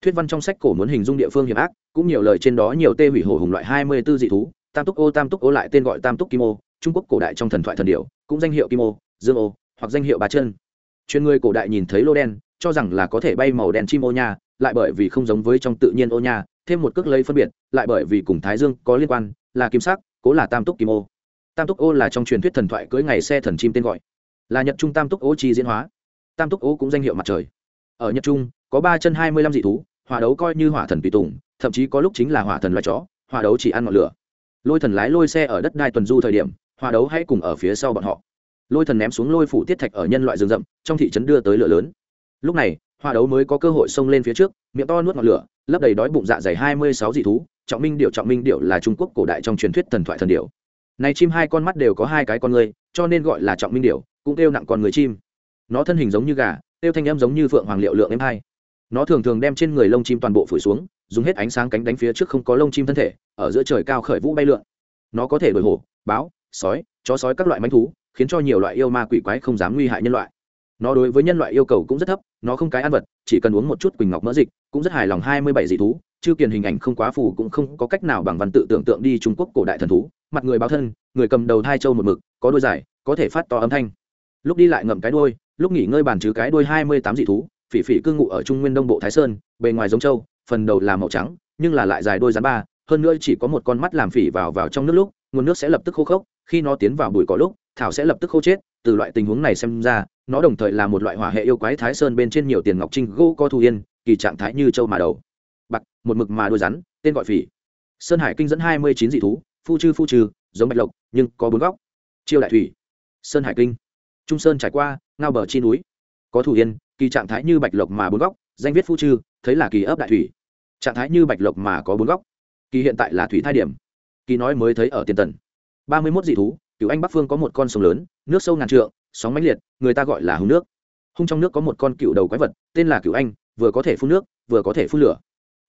Thuyết văn trong sách cổ muốn hình dung địa phương hiểm ác, cũng nhiều lời trên đó nhiều tê hủy hổ hùng loại hai mươi b ố dị thú, tam túc ô, tam túc ô lại tên gọi tam túc kim ô, trung quốc cổ đại trong thần thoại thần điệu cũng danh hiệu kim ô, dương ô, hoặc danh hiệu bà chân chuyên người cổ đại nhìn thấy lô đen cho rằng là có thể bay màu đen chim ô nha, lại bởi vì không giống với trong tự nhiên ô nha, thêm một cước lấy phân biệt, lại bởi vì cùng thái dương có liên quan, là kim sắc, cố là tam túc kim ô. Tam túc ô là trong truyền thuyết thần thoại cưỡi ngày xe thần chim tên gọi. Là nhật trung tam túc ô chi diễn hóa. Tam túc ô cũng danh hiệu mặt trời. Ở nhật trung, có ba chân hai mươi lăm dị thú, hỏa đấu coi như hỏa thần tùy tùng, thậm chí có lúc chính là hỏa thần loài chó, hỏa đấu chỉ ăn ngọn lửa. Lôi thần lái lôi xe ở đất đai tuần du thời điểm, hỏa đấu hãy cùng ở phía sau bọn họ. Lôi thần ném xuống lôi phủ tiết thạch ở nhân loại rừng rậm, trong thị trấn đưa tới lửa lớn lúc này hoa đấu mới có cơ hội xông lên phía trước, miệng to nuốt ngọn lửa, lấp đầy đói bụng dạ dày hai mươi sáu dị thú, trọng minh điệu trọng minh điệu là trung quốc cổ đại trong truyền thuyết thần thoại thần điệu này chim hai con mắt đều có hai cái con người, cho nên gọi là trọng minh điệu cũng kêu nặng con người chim. Nó thân hình giống như gà, kêu thanh em giống như phượng hoàng liệu lượng em hai. Nó thường thường đem trên người lông chim toàn bộ phủi xuống, dùng hết ánh sáng cánh đánh phía trước không có lông chim thân thể, ở giữa trời cao khởi vũ bay lượn. Nó có thể đổi hổ, báo, sói, chó sói các loại manh thú, khiến cho nhiều loại yêu ma quỷ quái không dám nguy hại nhân loại nó đối với nhân loại yêu cầu cũng rất thấp, nó không cái ăn vật, chỉ cần uống một chút quỳnh ngọc mỡ dịch, cũng rất hài lòng hai mươi bảy dị thú chư kiền hình ảnh không quá phù cũng không có cách nào bằng văn tự tưởng tượng đi trung quốc cổ đại thần thú. Mặt người báo thân, người cầm đầu hai châu một mực, có đôi dài, có thể phát to âm thanh. Lúc đi lại ngậm cái đôi lúc nghỉ ngơi bàn chứ cái đôi hai mươi tám dị thú, phỉ phỉ cư ngụ ở trung nguyên đông bộ thái sơn, bề ngoài giống châu, phần đầu là màu trắng, nhưng là lại dài đôi rắn ba, hơn nữa chỉ có một con mắt làm phỉ vào vào trong nước lúc, nguồn nước sẽ lập tức khô khốc, khi nó tiến vào bụi cỏ lúc, thảo sẽ lập tức khô chết, từ loại tình huống này xem ra nó đồng thời là một loại hỏa hệ yêu quái thái sơn bên trên nhiều tiền ngọc trinh gỗ co thu yên, kỳ trạng thái như châu mà đầu. Bạc, một mực mà đôi rắn, tên gọi phỉ. Sơn hải kinh dẫn hai mươi chín dị thú, phu chư phu trừ giống bạch lộc, nhưng có bốn góc. Chiêu đại thủy. Sơn hải kinh. Trung sơn trải qua, ngao bờ chi núi. Có thủ yên, kỳ trạng thái như bạch lộc mà bốn góc, danh viết phu chư, thấy là kỳ ấp đại thủy. Trạng thái như bạch lộc mà có bốn góc. Kỳ hiện tại là thủy thai điểm. Kỳ nói mới thấy ở tiền tần. Ba mươi mốt dị thú cựu anh bắc phương có một con sông lớn, nước sâu ngàn trượng sóng mãnh liệt, người ta gọi là hung nước. Hung trong nước có một con cựu đầu quái vật, tên là cựu anh, vừa có thể phun nước, vừa có thể phun lửa.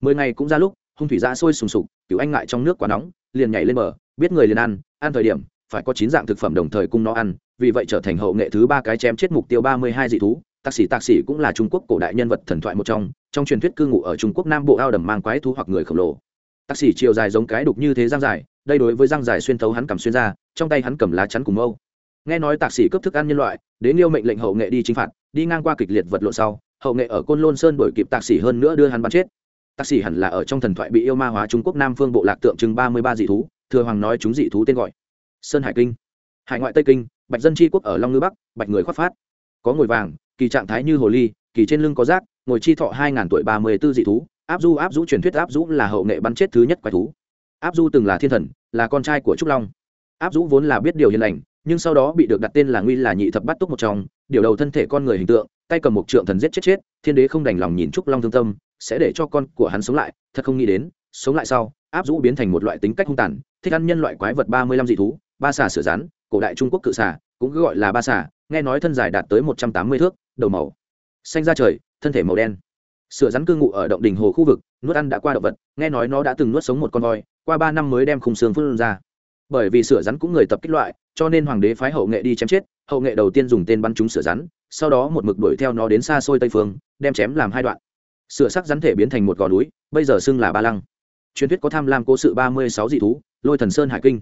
Mười ngày cũng ra lúc, hung thủy ra sôi sùng sục cựu anh ngại trong nước quá nóng, liền nhảy lên bờ, biết người liền ăn ăn thời điểm, phải có chín dạng thực phẩm đồng thời cung nó ăn, vì vậy trở thành hậu nghệ thứ ba cái chém chết mục tiêu ba mươi hai dị thú. Tạc sĩ tạc sĩ cũng là trung quốc cổ đại nhân vật thần thoại một trong trong truyền thuyết cư ngụ ở trung quốc nam bộ ao đầm mang quái thú hoặc người khổng lồ. Tạc sĩ chiều dài giống cái đục như thế răng dài, đây đối với răng dài xuyên thấu hắn cầm xuyên ra, trong tay hắn cầm lá chắn cùng mâu nghe nói tạc sĩ cướp thức ăn nhân loại, đến yêu mệnh lệnh hậu nghệ đi chính phạt, đi ngang qua kịch liệt vật lộn sau, hậu nghệ ở côn lôn sơn đổi kịp tạc sĩ hơn nữa đưa hắn bắn chết. Tạc sĩ hẳn là ở trong thần thoại bị yêu ma hóa trung quốc nam phương bộ lạc tượng trưng ba mươi ba dị thú, thừa hoàng nói chúng dị thú tên gọi. Sơn hải kinh. Hải ngoại tây kinh, bạch dân tri quốc ở long ngư bắc, bạch người khoác phát. Có ngồi vàng, kỳ trạng thái như hồ ly, kỳ trên lưng có rác, ngồi chi thọ hai ngàn tuổi ba mươi b ố dị thú, áp du áp du truyền thuyết áp du là hậu nghệ bắn chết thứ nhất quái thú. Áp du từng là thiên thần, là con trai của trúc long. Áp du vốn là biết điều hiền lành nhưng sau đó bị được đặt tên là nguy là nhị thập bắt túc một trong, điều đầu thân thể con người hình tượng, tay cầm một trượng thần giết chết chết, thiên đế không đành lòng nhìn trúc long thương tâm, sẽ để cho con của hắn sống lại, thật không nghĩ đến, sống lại sau, áp dũ biến thành một loại tính cách hung tàn, thích ăn nhân loại quái vật ba mươi lăm dị thú, ba xà sửa rán cổ đại trung quốc cự xà, cũng cứ gọi là ba xà, nghe nói thân dài đạt tới một trăm tám mươi thước, đầu màu xanh ra trời, thân thể màu đen. Sửa rắn cư ngụ ở động đình hồ khu vực, nuốt ăn đã qua động vật, nghe nói nó đã từng nuốt sống một con voi, qua ba năm mới đem khung xương phun ra bởi vì sửa rắn cũng người tập kích loại, cho nên hoàng đế phái hậu nghệ đi chém chết, hậu nghệ đầu tiên dùng tên bắn chúng sửa rắn, sau đó một mực đuổi theo nó đến xa xôi tây phương, đem chém làm hai đoạn. Sửa sắc rắn thể biến thành một gò núi, bây giờ xưng là ba lăng. Truyền thuyết có tham lam cố sự ba mươi sáu dị thú, lôi thần sơn hải kinh.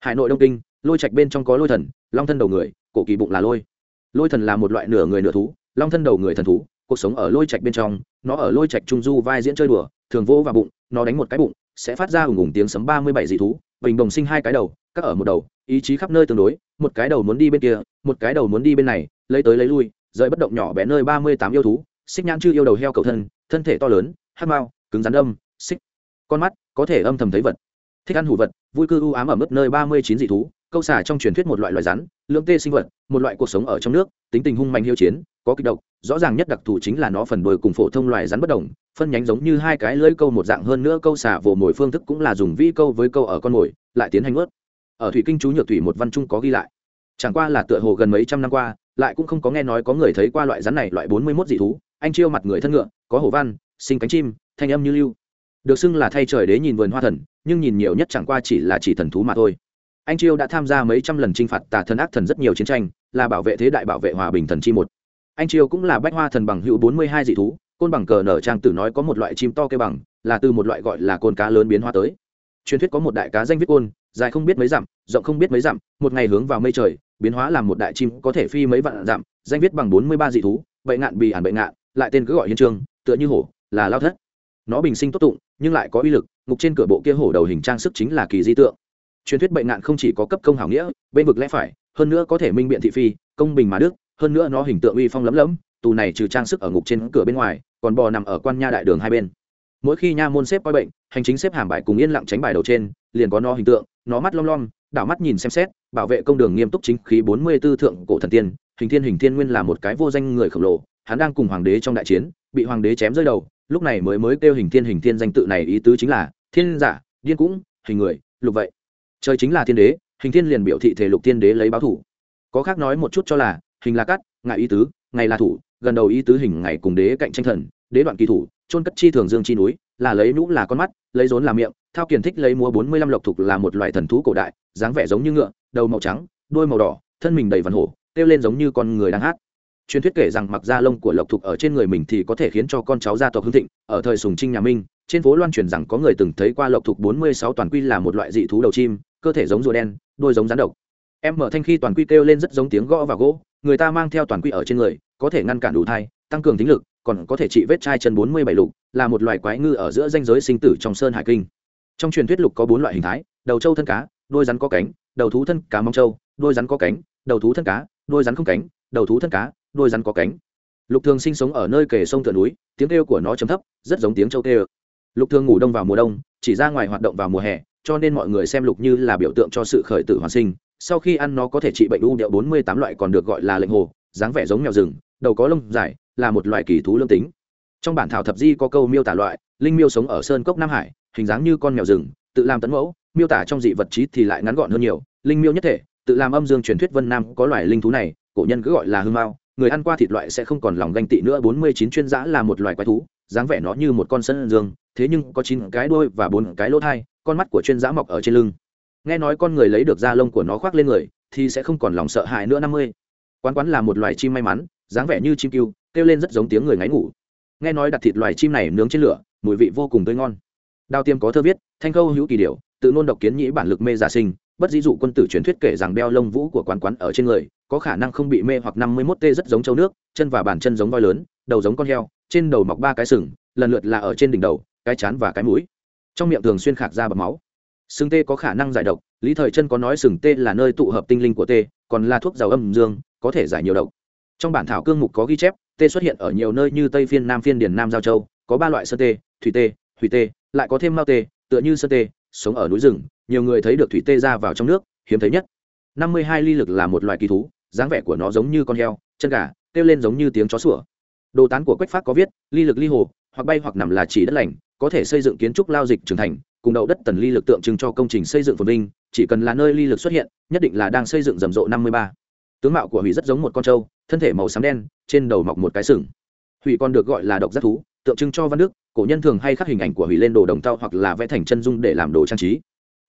Hải nội đông kinh, lôi trạch bên trong có lôi thần, long thân đầu người, cổ kỳ bụng là lôi. Lôi thần là một loại nửa người nửa thú, long thân đầu người thần thú, cuộc sống ở lôi trạch bên trong, nó ở lôi trạch trung du vai diễn chơi đùa, thường vô vào bụng, nó đánh một cái bụng, sẽ phát ra ủng ủng tiếng sấm ba mươi bảy dị thú bình đồng sinh hai cái đầu, các ở một đầu, ý chí khắp nơi tương đối, một cái đầu muốn đi bên kia, một cái đầu muốn đi bên này, lấy tới lấy lui, rời bất động nhỏ bé nơi ba mươi tám yêu thú, xích nhãn chư yêu đầu heo cầu thân thân thể to lớn hát mao, cứng rắn âm, xích. Con mắt có thể âm thầm thấy vật. Thích ăn hủ vật, vui cư u ám ở mức nơi ba mươi chín dị thú câu xả trong truyền thuyết một loại loài rắn, lưỡng tê sinh vật, một loại cuộc sống ở trong nước, tính tình hung mạnh hiếu chiến, có kịch độc, rõ ràng nhất đặc thù chính là nó phần đuôi cùng phổ thông loài rắn bất đồng, phân nhánh giống như hai cái lưỡi câu một dạng hơn nữa câu xả vồ mồi phương thức cũng là dùng vi câu với câu ở con mồi, lại tiến hành ướt. Ở thủy kinh chú nhược thủy một văn trung có ghi lại. Chẳng qua là tựa hồ gần mấy trăm năm qua, lại cũng không có nghe nói có người thấy qua loại rắn này loại bốn mươi mốt dị thú, anh chiêu mặt người thân ngựa, có hổ văn, sinh cánh chim, thanh âm như lưu. Được xưng là thay trời đế nhìn vườn hoa thần, nhưng nhìn nhiều nhất chẳng qua chỉ là chỉ thần thú mà thôi anh chiêu đã tham gia mấy trăm lần t r i n h phạt tà thần ác thần rất nhiều chiến tranh là bảo vệ thế đại bảo vệ hòa bình thần chi một. Anh chiêu cũng là bách hoa thần bằng hữu bốn mươi hai dị thú côn bằng cờ nở trang tử nói có một loại chim to cây bằng là từ một loại gọi là côn cá lớn biến hoa tới. Truyền thuyết có một đại cá danh viết côn dài không biết mấy dặm rộng không biết mấy dặm một ngày hướng vào mây trời biến hóa làm một đại chim có thể phi mấy vạn dặm danh viết bằng bốn mươi ba dị thú bệnh ngạn bì ản bệnh ngạn lại tên cứ gọi hiên trương, tựa như hổ là lao thất. Nó bình sinh tốt tụng nhưng lại có uy lực ngục trên cửa bộ kia hổ đầu hình trang sức chính là kỳ di tượng truyền thuyết bệnh nạn không chỉ có cấp công hảo nghĩa bên vực lẽ phải hơn nữa có thể minh biện thị phi công bình mà đức hơn nữa nó hình tượng uy phong lấm lấm tù này trừ trang sức ở ngục trên cửa bên ngoài còn bò nằm ở quan nha đại đường hai bên. Mỗi khi nha môn xếp coi bệnh hành chính xếp hàm bài cùng yên lặng tránh bài đầu trên liền có nó hình tượng nó mắt long long, đảo mắt nhìn xem xét bảo vệ công đường nghiêm túc chính khí bốn mươi tư thượng cổ thần tiên hình thiên hình thiên nguyên là một cái vô danh người khổng lồ hắn đang cùng hoàng đế trong đại chiến bị hoàng đế chém rơi đầu lúc này mới mới kêu hình thiên hình thiên danh tự này ý tứ chính là thiên giả điên cũng hình người lục vậy trời chính là thiên đế, hình thiên liền biểu thị thể lục thiên đế lấy báo thủ. Có khác nói một chút cho là, hình là cắt ngại ý tứ, ngày là thủ, gần đầu ý tứ hình ngày cùng đế cạnh tranh thần, đế đoạn kỳ thủ trôn cất chi thường dương chi núi, là lấy nhũ là con mắt, lấy rốn là miệng, thao kiền thích lấy múa bốn mươi lăm lộc thục là một loại thần thú cổ đại, dáng vẻ giống như ngựa, đầu màu trắng, đuôi màu đỏ, thân mình đầy vằn hổ, kêu lên giống như con người đang hát. Truyền thuyết kể rằng mặc da lông của lộc thục ở trên người mình thì có thể khiến cho con cháu gia tộc hưng thịnh, ở thời sùng trinh nhà minh, trên phố loan truyền rằng có người từng thấy qua lộc thục bốn mươi sáu toàn quy là một loại dị thú đầu chim cơ thể giống rùa đen, đôi giống rắn độc. Em mở thanh khi toàn quy kêu lên rất giống tiếng gõ và gỗ, người ta mang theo toàn quy ở trên người, có thể ngăn cản đủ thai, tăng cường tính lực, còn có thể trị vết chai chân bốn mươi bảy lục, là một loài quái ngư ở giữa danh giới sinh tử trong sơn hải kinh. Trong truyền thuyết lục có bốn loại hình thái, đầu trâu thân cá, đôi rắn có cánh, đầu thú thân cá mong trâu, đôi rắn có cánh, đầu thú thân cá, đôi rắn không cánh, đầu thú thân cá, đôi rắn có cánh. Lục thường sinh sống ở nơi kề sông thượng núi, tiếng kêu của nó chấm thấp, rất giống tiếng trâu kêu. Lục thường ngủ đông vào mùa đông, chỉ ra ngoài hoạt động vào mùa hè cho nên mọi người xem lục như là biểu tượng cho sự khởi tử hoàn sinh. Sau khi ăn nó có thể trị bệnh u điệu bốn mươi tám loại còn được gọi là lệnh hồ, dáng vẻ giống mèo rừng, đầu có lông dài, là một loài kỳ thú lương tính. Trong bản thảo thập di có câu miêu tả loại, linh miêu sống ở sơn cốc nam hải, hình dáng như con mèo rừng, tự làm tấn mẫu, miêu tả trong dị vật trí thì lại ngắn gọn hơn nhiều, linh miêu nhất thể, tự làm âm dương truyền thuyết vân nam có loài linh thú này, cổ nhân cứ gọi là hương mao, người ăn qua thịt loại sẽ không còn lòng ganh tị nữa, bốn mươi chín chuyên giã là một loài quái thú, dáng vẻ nó như một con sân dương, thế nhưng có chín cái đôi và bốn cái lỗ thai con mắt của chuyên giã mọc ở trên lưng. Nghe nói con người lấy được da lông của nó khoác lên người, thì sẽ không còn lòng sợ hãi nữa năm mươi. Quán quán là một loài chim may mắn, dáng vẻ như chim cưu kêu lên rất giống tiếng người ngáy ngủ. Nghe nói đặt thịt loài chim này nướng trên lửa, mùi vị vô cùng tươi ngon. Đao tiêm có thơ viết, thanh khâu hữu kỳ điều tự nôn độc kiến nhĩ bản lực mê giả sinh, bất dĩ dụ quân tử truyền thuyết kể rằng đeo lông vũ của quán quán ở trên người, có khả năng không bị mê hoặc năm mươi mốt tê rất giống châu nước, chân và bàn chân giống voi lớn, đầu giống con heo, trên đầu mọc ba cái sừng, lần lượt là ở trên đỉnh đầu, cái chán và cái mũi trong miệng thường xuyên khạc ra bầm máu. Sừng tê có khả năng giải độc, lý thời chân có nói sừng tê là nơi tụ hợp tinh linh của tê, còn là thuốc giàu âm dương, có thể giải nhiều độc. Trong bản thảo cương mục có ghi chép, tê xuất hiện ở nhiều nơi như tây phiên, nam phiên, điền nam, giao châu, có ba loại sơn tê, thủy tê thủy tê, lại có thêm mao tê, tựa như sơn tê, sống ở núi rừng, nhiều người thấy được thủy tê ra vào trong nước, hiếm thấy nhất. Năm mươi hai ly lực là một loài kỳ thú, dáng vẻ của nó giống như con heo, chân gà, kêu lên giống như tiếng chó sủa. Đồ tán của quách phát có viết, ly lực ly hồ, hoặc bay hoặc nằm là chỉ đất lành có thể xây dựng kiến trúc lao dịch trưởng thành, cùng đậu đất tần ly lực tượng trưng cho công trình xây dựng phồn vinh, chỉ cần là nơi ly lực xuất hiện, nhất định là đang xây dựng rầm rộ năm mươi ba. Tướng mạo của hủy rất giống một con trâu, thân thể màu xám đen, trên đầu mọc một cái sừng. Hủy còn được gọi là độc giác thú, tượng trưng cho văn đức, cổ nhân thường hay khắc hình ảnh của hủy lên đồ đồng tao hoặc là vẽ thành chân dung để làm đồ trang trí.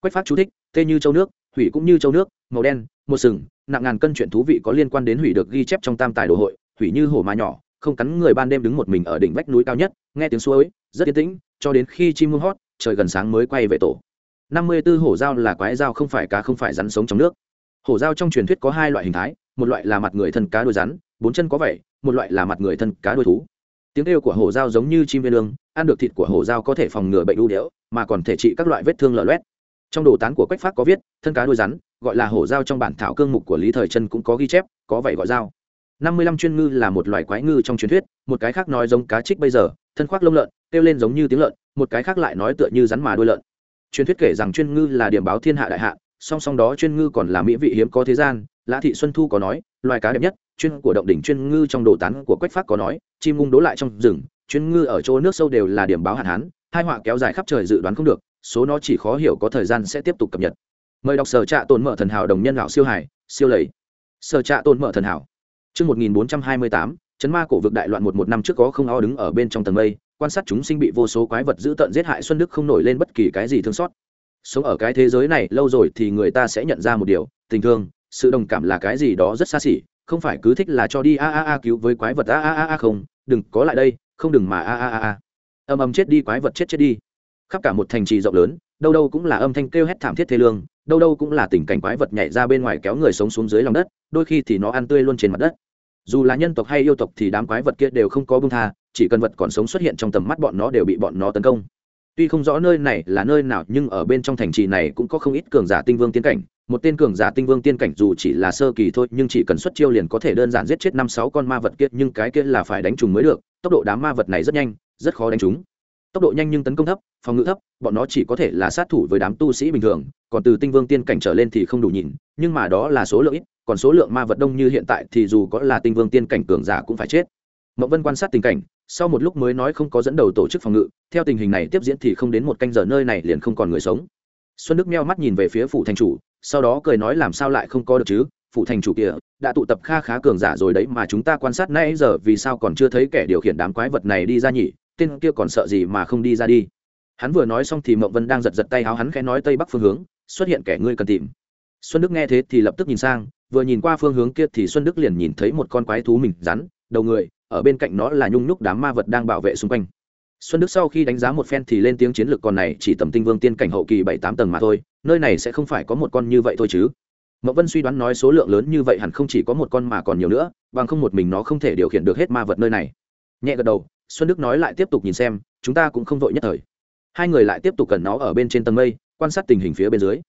Quách phát chú thích, tê như châu nước, hủy cũng như châu nước, màu đen, một sừng, nặng ngàn cân chuyện thú vị có liên quan đến hủy được ghi chép trong tam tài đồ hội, hủy như hổ mà nhỏ, không cắn người ban đêm đứng một mình ở đỉnh vách núi cao nhất, nghe tiếng suối, rất yên tĩnh cho đến khi chim muông hót, trời gần sáng mới quay về tổ. Năm mươi b ố hổ dao là quái dao không phải cá không phải rắn sống trong nước. Hổ dao trong truyền thuyết có hai loại hình thái, một loại là mặt người thân cá đuôi rắn, bốn chân có vẩy một loại là mặt người thân cá đuôi thú. Tiếng kêu của hổ dao giống như chim viên lương, ăn được thịt của hổ dao có thể phòng ngừa bệnh đu đẽo mà còn thể trị các loại vết thương lở loét. Trong đồ tán của quách phát có viết, thân cá đuôi rắn, gọi là hổ dao trong bản thảo cương mục của lý thời chân cũng có ghi chép, có vảy gọi dao năm mươi lăm chuyên ngư là một loài quái ngư trong truyền thuyết, một cái khác nói giống cá trích bây giờ, thân khoác lông lợn, kêu lên giống như tiếng lợn, một cái khác lại nói tựa như rắn mà đuôi lợn. Truyền thuyết kể rằng chuyên ngư là điểm báo thiên hạ đại hạ, song song đó chuyên ngư còn là mỹ vị hiếm có thế gian, lã thị xuân thu có nói, loài cá đẹp nhất, chuyên của động đỉnh chuyên ngư trong đồ tán của quách phát có nói, chim ngung đố lại trong rừng, chuyên ngư ở chỗ nước sâu đều là điểm báo hạn hán hai họa kéo dài khắp trời dự đoán không được, số nó chỉ khó hiểu có thời gian sẽ tiếp tục cập nhật. Mời đọc sở trạ tồn mở thần hảo đồng nhân lão siêu hải siêu lầy. Sở trạ tồn mở thần hảo. Trước 1428, chấn ma cổ vực đại loạn một một năm trước có không o đứng ở bên trong tầng mây quan sát chúng sinh bị vô số quái vật dữ tận giết hại xuân đức không nổi lên bất kỳ cái gì thương xót. Sống ở cái thế giới này lâu rồi thì người ta sẽ nhận ra một điều tình thương sự đồng cảm là cái gì đó rất xa xỉ không phải cứ thích là cho đi a a a cứu với quái vật a a a a không đừng có lại đây không đừng mà a a a a. Âm âm chết đi quái vật chết chết đi. Khắp cả một thành trì rộng lớn đâu đâu cũng là âm thanh kêu hét thảm thiết thê lương, đâu đâu cũng là tình cảnh quái vật nhảy ra bên ngoài kéo người sống xuống dưới lòng đất, đôi khi thì nó ăn tươi luôn trên mặt đất. Dù là nhân tộc hay yêu tộc thì đám quái vật kia đều không có bông tha, chỉ cần vật còn sống xuất hiện trong tầm mắt bọn nó đều bị bọn nó tấn công. Tuy không rõ nơi này là nơi nào nhưng ở bên trong thành trì này cũng có không ít cường giả tinh vương tiên cảnh, một tên cường giả tinh vương tiên cảnh dù chỉ là sơ kỳ thôi nhưng chỉ cần xuất chiêu liền có thể đơn giản giết chết năm sáu con ma vật kia nhưng cái kia là phải đánh trùng mới được, tốc độ đám ma vật này rất nhanh, rất khó đánh trúng tốc độ nhanh nhưng tấn công thấp, phòng ngự thấp, bọn nó chỉ có thể là sát thủ với đám tu sĩ bình thường, còn từ tinh vương tiên cảnh trở lên thì không đủ nhìn, nhưng mà đó là số lượng ít, còn số lượng ma vật đông như hiện tại thì dù có là tinh vương tiên cảnh cường giả cũng phải chết. Mậu vân quan sát tình cảnh, sau một lúc mới nói không có dẫn đầu tổ chức phòng ngự, theo tình hình này tiếp diễn thì không đến một canh giờ nơi này liền không còn người sống. Xuân đức meo mắt nhìn về phía phủ thành chủ, sau đó cười nói làm sao lại không có được chứ, phủ thành chủ kia đã tụ tập kha khá cường giả rồi đấy mà chúng ta quan sát nãy giờ vì sao còn chưa thấy kẻ điều khiển đám quái vật này đi ra nhỉ? Tên kia còn sợ gì mà không đi ra đi. Hắn vừa nói xong thì mậu vân đang giật giật tay áo hắn khẽ nói tây bắc phương hướng, xuất hiện kẻ ngươi cần tìm. Xuân đức nghe thế thì lập tức nhìn sang, vừa nhìn qua phương hướng kia thì xuân đức liền nhìn thấy một con quái thú mình rắn, đầu người, ở bên cạnh nó là nhung nhúc đám ma vật đang bảo vệ xung quanh. Xuân đức sau khi đánh giá một phen thì lên tiếng chiến lược còn này chỉ tầm tinh vương tiên cảnh hậu kỳ bảy tám tầng mà thôi, nơi này sẽ không phải có một con như vậy thôi chứ. Mậu vân suy đoán nói số lượng lớn như vậy hẳn không chỉ có một con mà còn nhiều nữa, bằng không một mình nó không thể điều khiển được hết ma vật nơi này. Nhẹ gật đầu xuân đức nói lại tiếp tục nhìn xem, chúng ta cũng không vội nhất thời. Hai người lại tiếp tục cần nó ở bên trên tầng mây, quan sát tình hình phía bên dưới.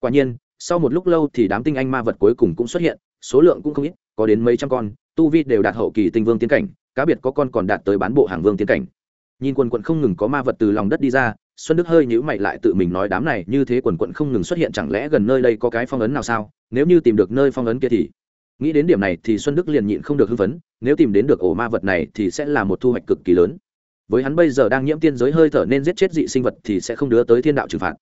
Quả nhiên, sau một lúc lâu thì đám tinh anh ma vật cuối cùng cũng xuất hiện, số lượng cũng không ít, có đến mấy trăm con, tu vi đều đạt hậu kỳ tinh vương tiến cảnh, cá biệt có con còn đạt tới bán bộ hàng vương tiến cảnh. Nhìn quần quận không ngừng có ma vật từ lòng đất đi ra, xuân đức hơi nhữ mày lại tự mình nói đám này như thế quần quận không ngừng xuất hiện chẳng lẽ gần nơi đây có cái phong ấn nào sao? Nếu như tìm được nơi phong ấn kia thì nghĩ đến điểm này thì xuân đức liền nhịn không được hưng phấn, nếu tìm đến được ổ ma vật này thì sẽ là một thu hoạch cực kỳ lớn. Với hắn bây giờ đang nhiễm tiên giới hơi thở nên giết chết dị sinh vật thì sẽ không đưa tới thiên đạo trừng phạt.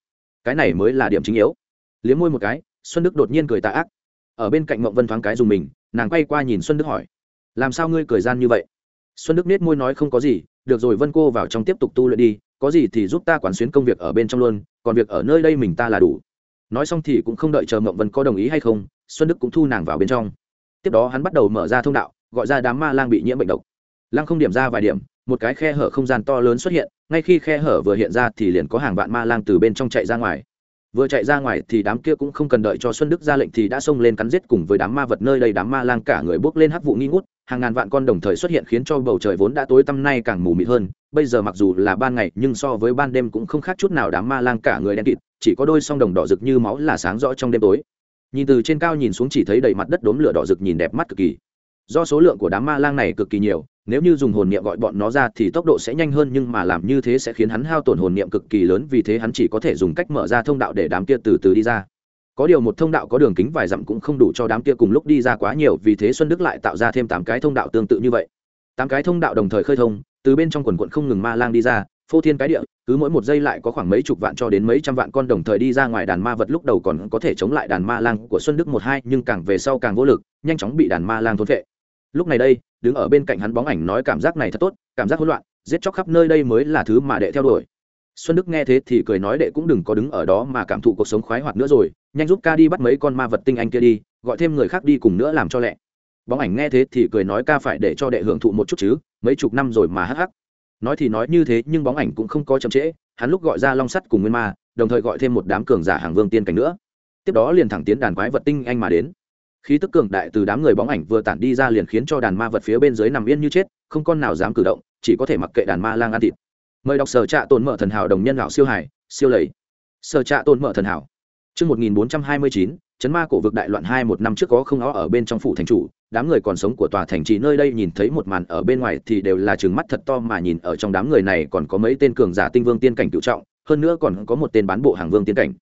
Cái này mới là điểm chính yếu. Liếm môi một cái, xuân đức đột nhiên cười tạ ác. Ở bên cạnh mộng vân thoáng cái dùng mình, nàng quay qua nhìn xuân đức hỏi, làm sao ngươi cười gian như vậy? Xuân đức nết môi nói, không có gì, được rồi vân cô vào trong tiếp tục tu luyện đi, có gì thì giúp ta quản xuyến công việc ở bên trong luôn, còn việc ở nơi đây mình ta là đủ. Nói xong thì cũng không đợi chờ mộng vân có đồng ý hay không, xuân đức cũng thu nàng vào bên trong tiếp đó hắn bắt đầu mở ra thông đạo, gọi ra đám ma lang bị nhiễm bệnh độc. Lăng không điểm ra vài điểm, một cái khe hở không gian to lớn xuất hiện, ngay khi khe hở vừa hiện ra thì liền có hàng vạn ma lang từ bên trong chạy ra ngoài. Vừa chạy ra ngoài thì đám kia cũng không cần đợi cho xuân đức ra lệnh thì đã xông lên cắn giết cùng với đám ma vật nơi đây, đám ma lang cả người bước lên hắc vụ nghi ngút, hàng ngàn vạn con đồng thời xuất hiện khiến cho bầu trời vốn đã tối tăm nay càng mù mịt hơn. Bây giờ mặc dù là ban ngày nhưng so với ban đêm cũng không khác chút nào đám ma lang cả người đen kịt, chỉ có đôi song đồng đỏ rực như máu là sáng rõ trong đêm tối nhìn từ trên cao nhìn xuống chỉ thấy đầy mặt đất đốm lửa đỏ rực nhìn đẹp mắt cực kỳ. Do số lượng của đám ma lang này cực kỳ nhiều, nếu như dùng hồn niệm gọi bọn nó ra thì tốc độ sẽ nhanh hơn nhưng mà làm như thế sẽ khiến hắn hao tổn hồn niệm cực kỳ lớn vì thế hắn chỉ có thể dùng cách mở ra thông đạo để đám kia từ từ đi ra. Có điều một thông đạo có đường kính vài dặm cũng không đủ cho đám kia cùng lúc đi ra quá nhiều vì thế xuân đức lại tạo ra thêm tám cái thông đạo tương tự như vậy. Tám cái thông đạo đồng thời khơi thông, từ bên trong quần quận không ngừng ma lang đi ra phô thiên cái địa, cứ mỗi một giây lại có khoảng mấy chục vạn cho đến mấy trăm vạn con đồng thời đi ra ngoài đàn ma vật lúc đầu còn có thể chống lại đàn ma lang của xuân đức một hai, nhưng càng về sau càng vô lực, nhanh chóng bị đàn ma lang thôn vệ lúc này đây, đứng ở bên cạnh hắn bóng ảnh nói cảm giác này thật tốt, cảm giác hỗn loạn, giết chóc khắp nơi đây mới là thứ mà đệ theo đuổi. Xuân đức nghe thế thì cười nói đệ cũng đừng có đứng ở đó mà cảm thụ cuộc sống khoái hoạt nữa rồi, nhanh giúp ca đi bắt mấy con ma vật tinh anh kia đi, gọi thêm người khác đi cùng nữa làm cho lẹ. Bóng ảnh nghe thế thì cười nói ca phải để cho đệ hưởng thụ một chút chứ, mấy chục năm rồi mà hắc hắc nói thì nói như thế nhưng bóng ảnh cũng không có chậm trễ hắn lúc gọi ra long sắt cùng nguyên ma đồng thời gọi thêm một đám cường giả hàng vương tiên cảnh nữa. Tiếp đó liền thẳng tiến đàn quái vật tinh anh mà đến. Khí tức cường đại từ đám người bóng ảnh vừa tản đi ra liền khiến cho đàn ma vật phía bên dưới nằm yên như chết không con nào dám cử động chỉ có thể mặc kệ đàn ma lang ăn thịt. Mời đọc sở trạ tồn mở thần hảo đồng nhân lão siêu hải siêu lầy. Sở trạ tồn mở thần hảo. Trước 1429, chấn ma cổ vực đại loạn hai một năm trước có không ó ở bên trong phủ thành chủ đám người còn sống của tòa thành trì nơi đây nhìn thấy một màn ở bên ngoài thì đều là trừng mắt thật to mà nhìn ở trong đám người này còn có mấy tên cường giả tinh vương tiên cảnh cựu trọng, hơn nữa còn có một tên bán bộ hàng vương tiên cảnh.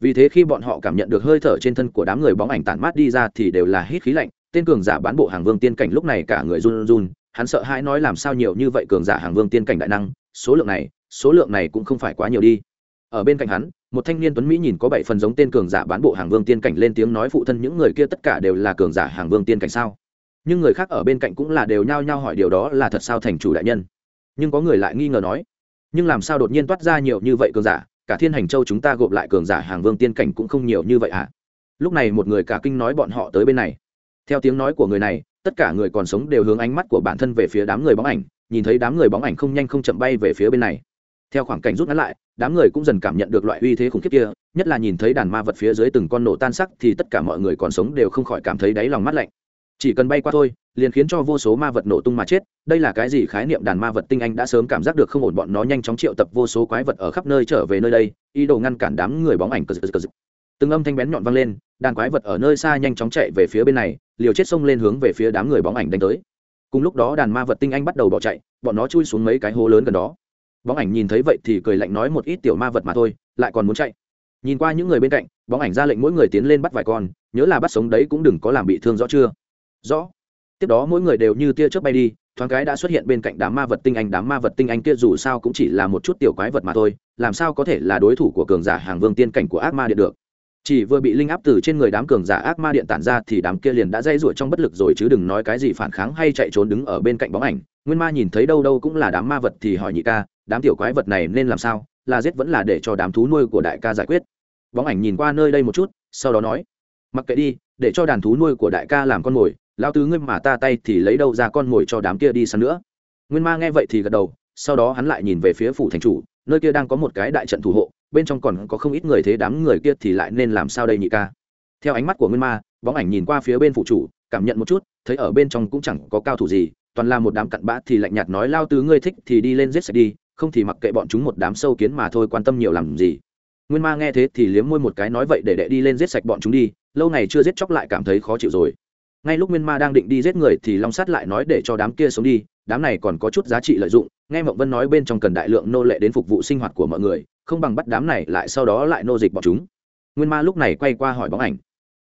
Vì thế khi bọn họ cảm nhận được hơi thở trên thân của đám người bóng ảnh tản mát đi ra thì đều là hít khí lạnh, tên cường giả bán bộ hàng vương tiên cảnh lúc này cả người run run, hắn sợ hãi nói làm sao nhiều như vậy cường giả hàng vương tiên cảnh đại năng, số lượng này, số lượng này cũng không phải quá nhiều đi. Ở bên cạnh hắn một thanh niên tuấn mỹ nhìn có bảy phần giống tên cường giả bán bộ hàng vương tiên cảnh lên tiếng nói phụ thân những người kia tất cả đều là cường giả hàng vương tiên cảnh sao? Nhưng người khác ở bên cạnh cũng là đều nhao nhao hỏi điều đó là thật sao thành chủ đại nhân? Nhưng có người lại nghi ngờ nói, nhưng làm sao đột nhiên toát ra nhiều như vậy cường giả? Cả thiên hành châu chúng ta gộp lại cường giả hàng vương tiên cảnh cũng không nhiều như vậy à? Lúc này một người cả kinh nói bọn họ tới bên này. Theo tiếng nói của người này, tất cả người còn sống đều hướng ánh mắt của bản thân về phía đám người bóng ảnh, nhìn thấy đám người bóng ảnh không nhanh không chậm bay về phía bên này theo khoảng cảnh rút ngắn lại, đám người cũng dần cảm nhận được loại uy thế khủng khiếp kia, nhất là nhìn thấy đàn ma vật phía dưới từng con nổ tan sắc thì tất cả mọi người còn sống đều không khỏi cảm thấy đáy lòng mắt lạnh. Chỉ cần bay qua thôi, liền khiến cho vô số ma vật nổ tung mà chết, đây là cái gì khái niệm đàn ma vật tinh anh đã sớm cảm giác được không ổn bọn nó nhanh chóng triệu tập vô số quái vật ở khắp nơi trở về nơi đây, ý đồ ngăn cản đám người bóng ảnh cờ cờ. Từng âm thanh bén nhọn vang lên, đàn quái vật ở nơi xa nhanh chóng chạy về phía bên này, liều chết xông lên hướng về phía đám người bóng ảnh đánh tới. Cùng lúc đó đàn ma vật tinh anh bắt đầu bỏ chạy, bọn nó chui xuống mấy cái hố lớn gần đó bóng ảnh nhìn thấy vậy thì cười lạnh nói một ít tiểu ma vật mà thôi, lại còn muốn chạy. Nhìn qua những người bên cạnh, bóng ảnh ra lệnh mỗi người tiến lên bắt vài con, nhớ là bắt sống đấy cũng đừng có làm bị thương rõ chưa? Rõ. Tiếp đó mỗi người đều như tia chớp bay đi, thoáng cái đã xuất hiện bên cạnh đám ma vật tinh anh, đám ma vật tinh anh kia dù sao cũng chỉ là một chút tiểu quái vật mà thôi, làm sao có thể là đối thủ của cường giả hàng vương tiên cảnh của ác ma điện được? Chỉ vừa bị linh áp từ trên người đám cường giả ác ma điện tản ra thì đám kia liền đã dây ruổi trong bất lực rồi chứ đừng nói cái gì phản kháng hay chạy trốn đứng ở bên cạnh bóng ảnh. Nguyên ma nhìn thấy đâu đâu cũng là đám ma vật thì hỏi nhị ca đám tiểu quái vật này nên làm sao, là giết vẫn là để cho đám thú nuôi của đại ca giải quyết. Bóng ảnh nhìn qua nơi đây một chút, sau đó nói, mặc kệ đi, để cho đàn thú nuôi của đại ca làm con mồi lao tứ ngươi mà ta tay thì lấy đâu ra con mồi cho đám kia đi săn nữa. Nguyên ma nghe vậy thì gật đầu, sau đó hắn lại nhìn về phía phủ thành chủ, nơi kia đang có một cái đại trận thủ hộ, bên trong còn có không ít người thế đám người kia thì lại nên làm sao đây nhị ca? Theo ánh mắt của nguyên ma, bóng ảnh nhìn qua phía bên phụ chủ, cảm nhận một chút, thấy ở bên trong cũng chẳng có cao thủ gì, toàn là một đám cặn bã thì lạnh nhạt nói lao tứ ngươi thích thì đi lên giết sạch đi không thì mặc kệ bọn chúng một đám sâu kiến mà thôi, quan tâm nhiều làm gì. Nguyên ma nghe thế thì liếm môi một cái nói vậy để đệ đi lên giết sạch bọn chúng đi, lâu này chưa giết chóc lại cảm thấy khó chịu rồi. Ngay lúc nguyên ma đang định đi giết người thì long sát lại nói để cho đám kia sống đi, đám này còn có chút giá trị lợi dụng, nghe mộng vân nói bên trong cần đại lượng nô lệ đến phục vụ sinh hoạt của mọi người, không bằng bắt đám này lại sau đó lại nô dịch bọn chúng. Nguyên ma lúc này quay qua hỏi bóng ảnh.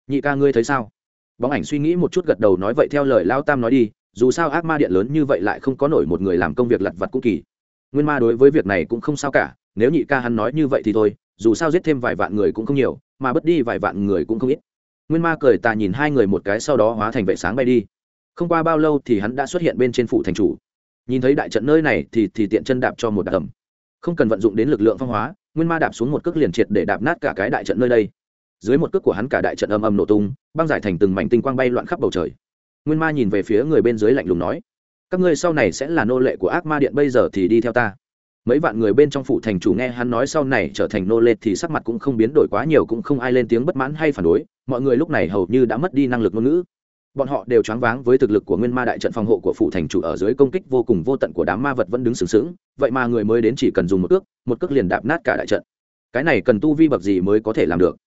Nhị ca ngươi thấy sao? Bóng ảnh suy nghĩ một chút gật đầu nói vậy theo lời lao tam nói đi, dù sao ác ma điện lớn như vậy lại không có nổi một người làm công việc lặt vặt cũng kỳ nguyên ma đối với việc này cũng không sao cả, nếu nhị ca hắn nói như vậy thì thôi, dù sao giết thêm vài vạn người cũng không nhiều, mà bất đi vài vạn người cũng không ít. Nguyên ma cười tà nhìn hai người một cái sau đó hóa thành vệ sáng bay đi. Không qua bao lâu thì hắn đã xuất hiện bên trên phủ thành chủ. Nhìn thấy đại trận nơi này thì thì tiện chân đạp cho một đạp ẩm. Không cần vận dụng đến lực lượng phong hóa, nguyên ma đạp xuống một cước liền triệt để đạp nát cả cái đại trận nơi đây. Dưới một cước của hắn cả đại trận âm âm nổ tung, băng giải thành từng mảnh tinh quang bay loạn khắp bầu trời. Nguyên ma nhìn về phía người bên dưới lạnh lùng nói các ngươi sau này sẽ là nô lệ của ác ma điện, bây giờ thì đi theo ta. Mấy vạn người bên trong phủ thành chủ nghe hắn nói sau này trở thành nô lệ thì sắc mặt cũng không biến đổi quá nhiều, cũng không ai lên tiếng bất mãn hay phản đối. Mọi người lúc này hầu như đã mất đi năng lực ngôn ngữ. Bọn họ đều choáng váng với thực lực của nguyên ma đại trận phòng hộ của phủ thành chủ ở dưới công kích vô cùng vô tận của đám ma vật vẫn đứng sừng sững. Vậy mà người mới đến chỉ cần dùng một cước một cước liền đạp nát cả đại trận. Cái này cần tu vi bậc gì mới có thể làm được?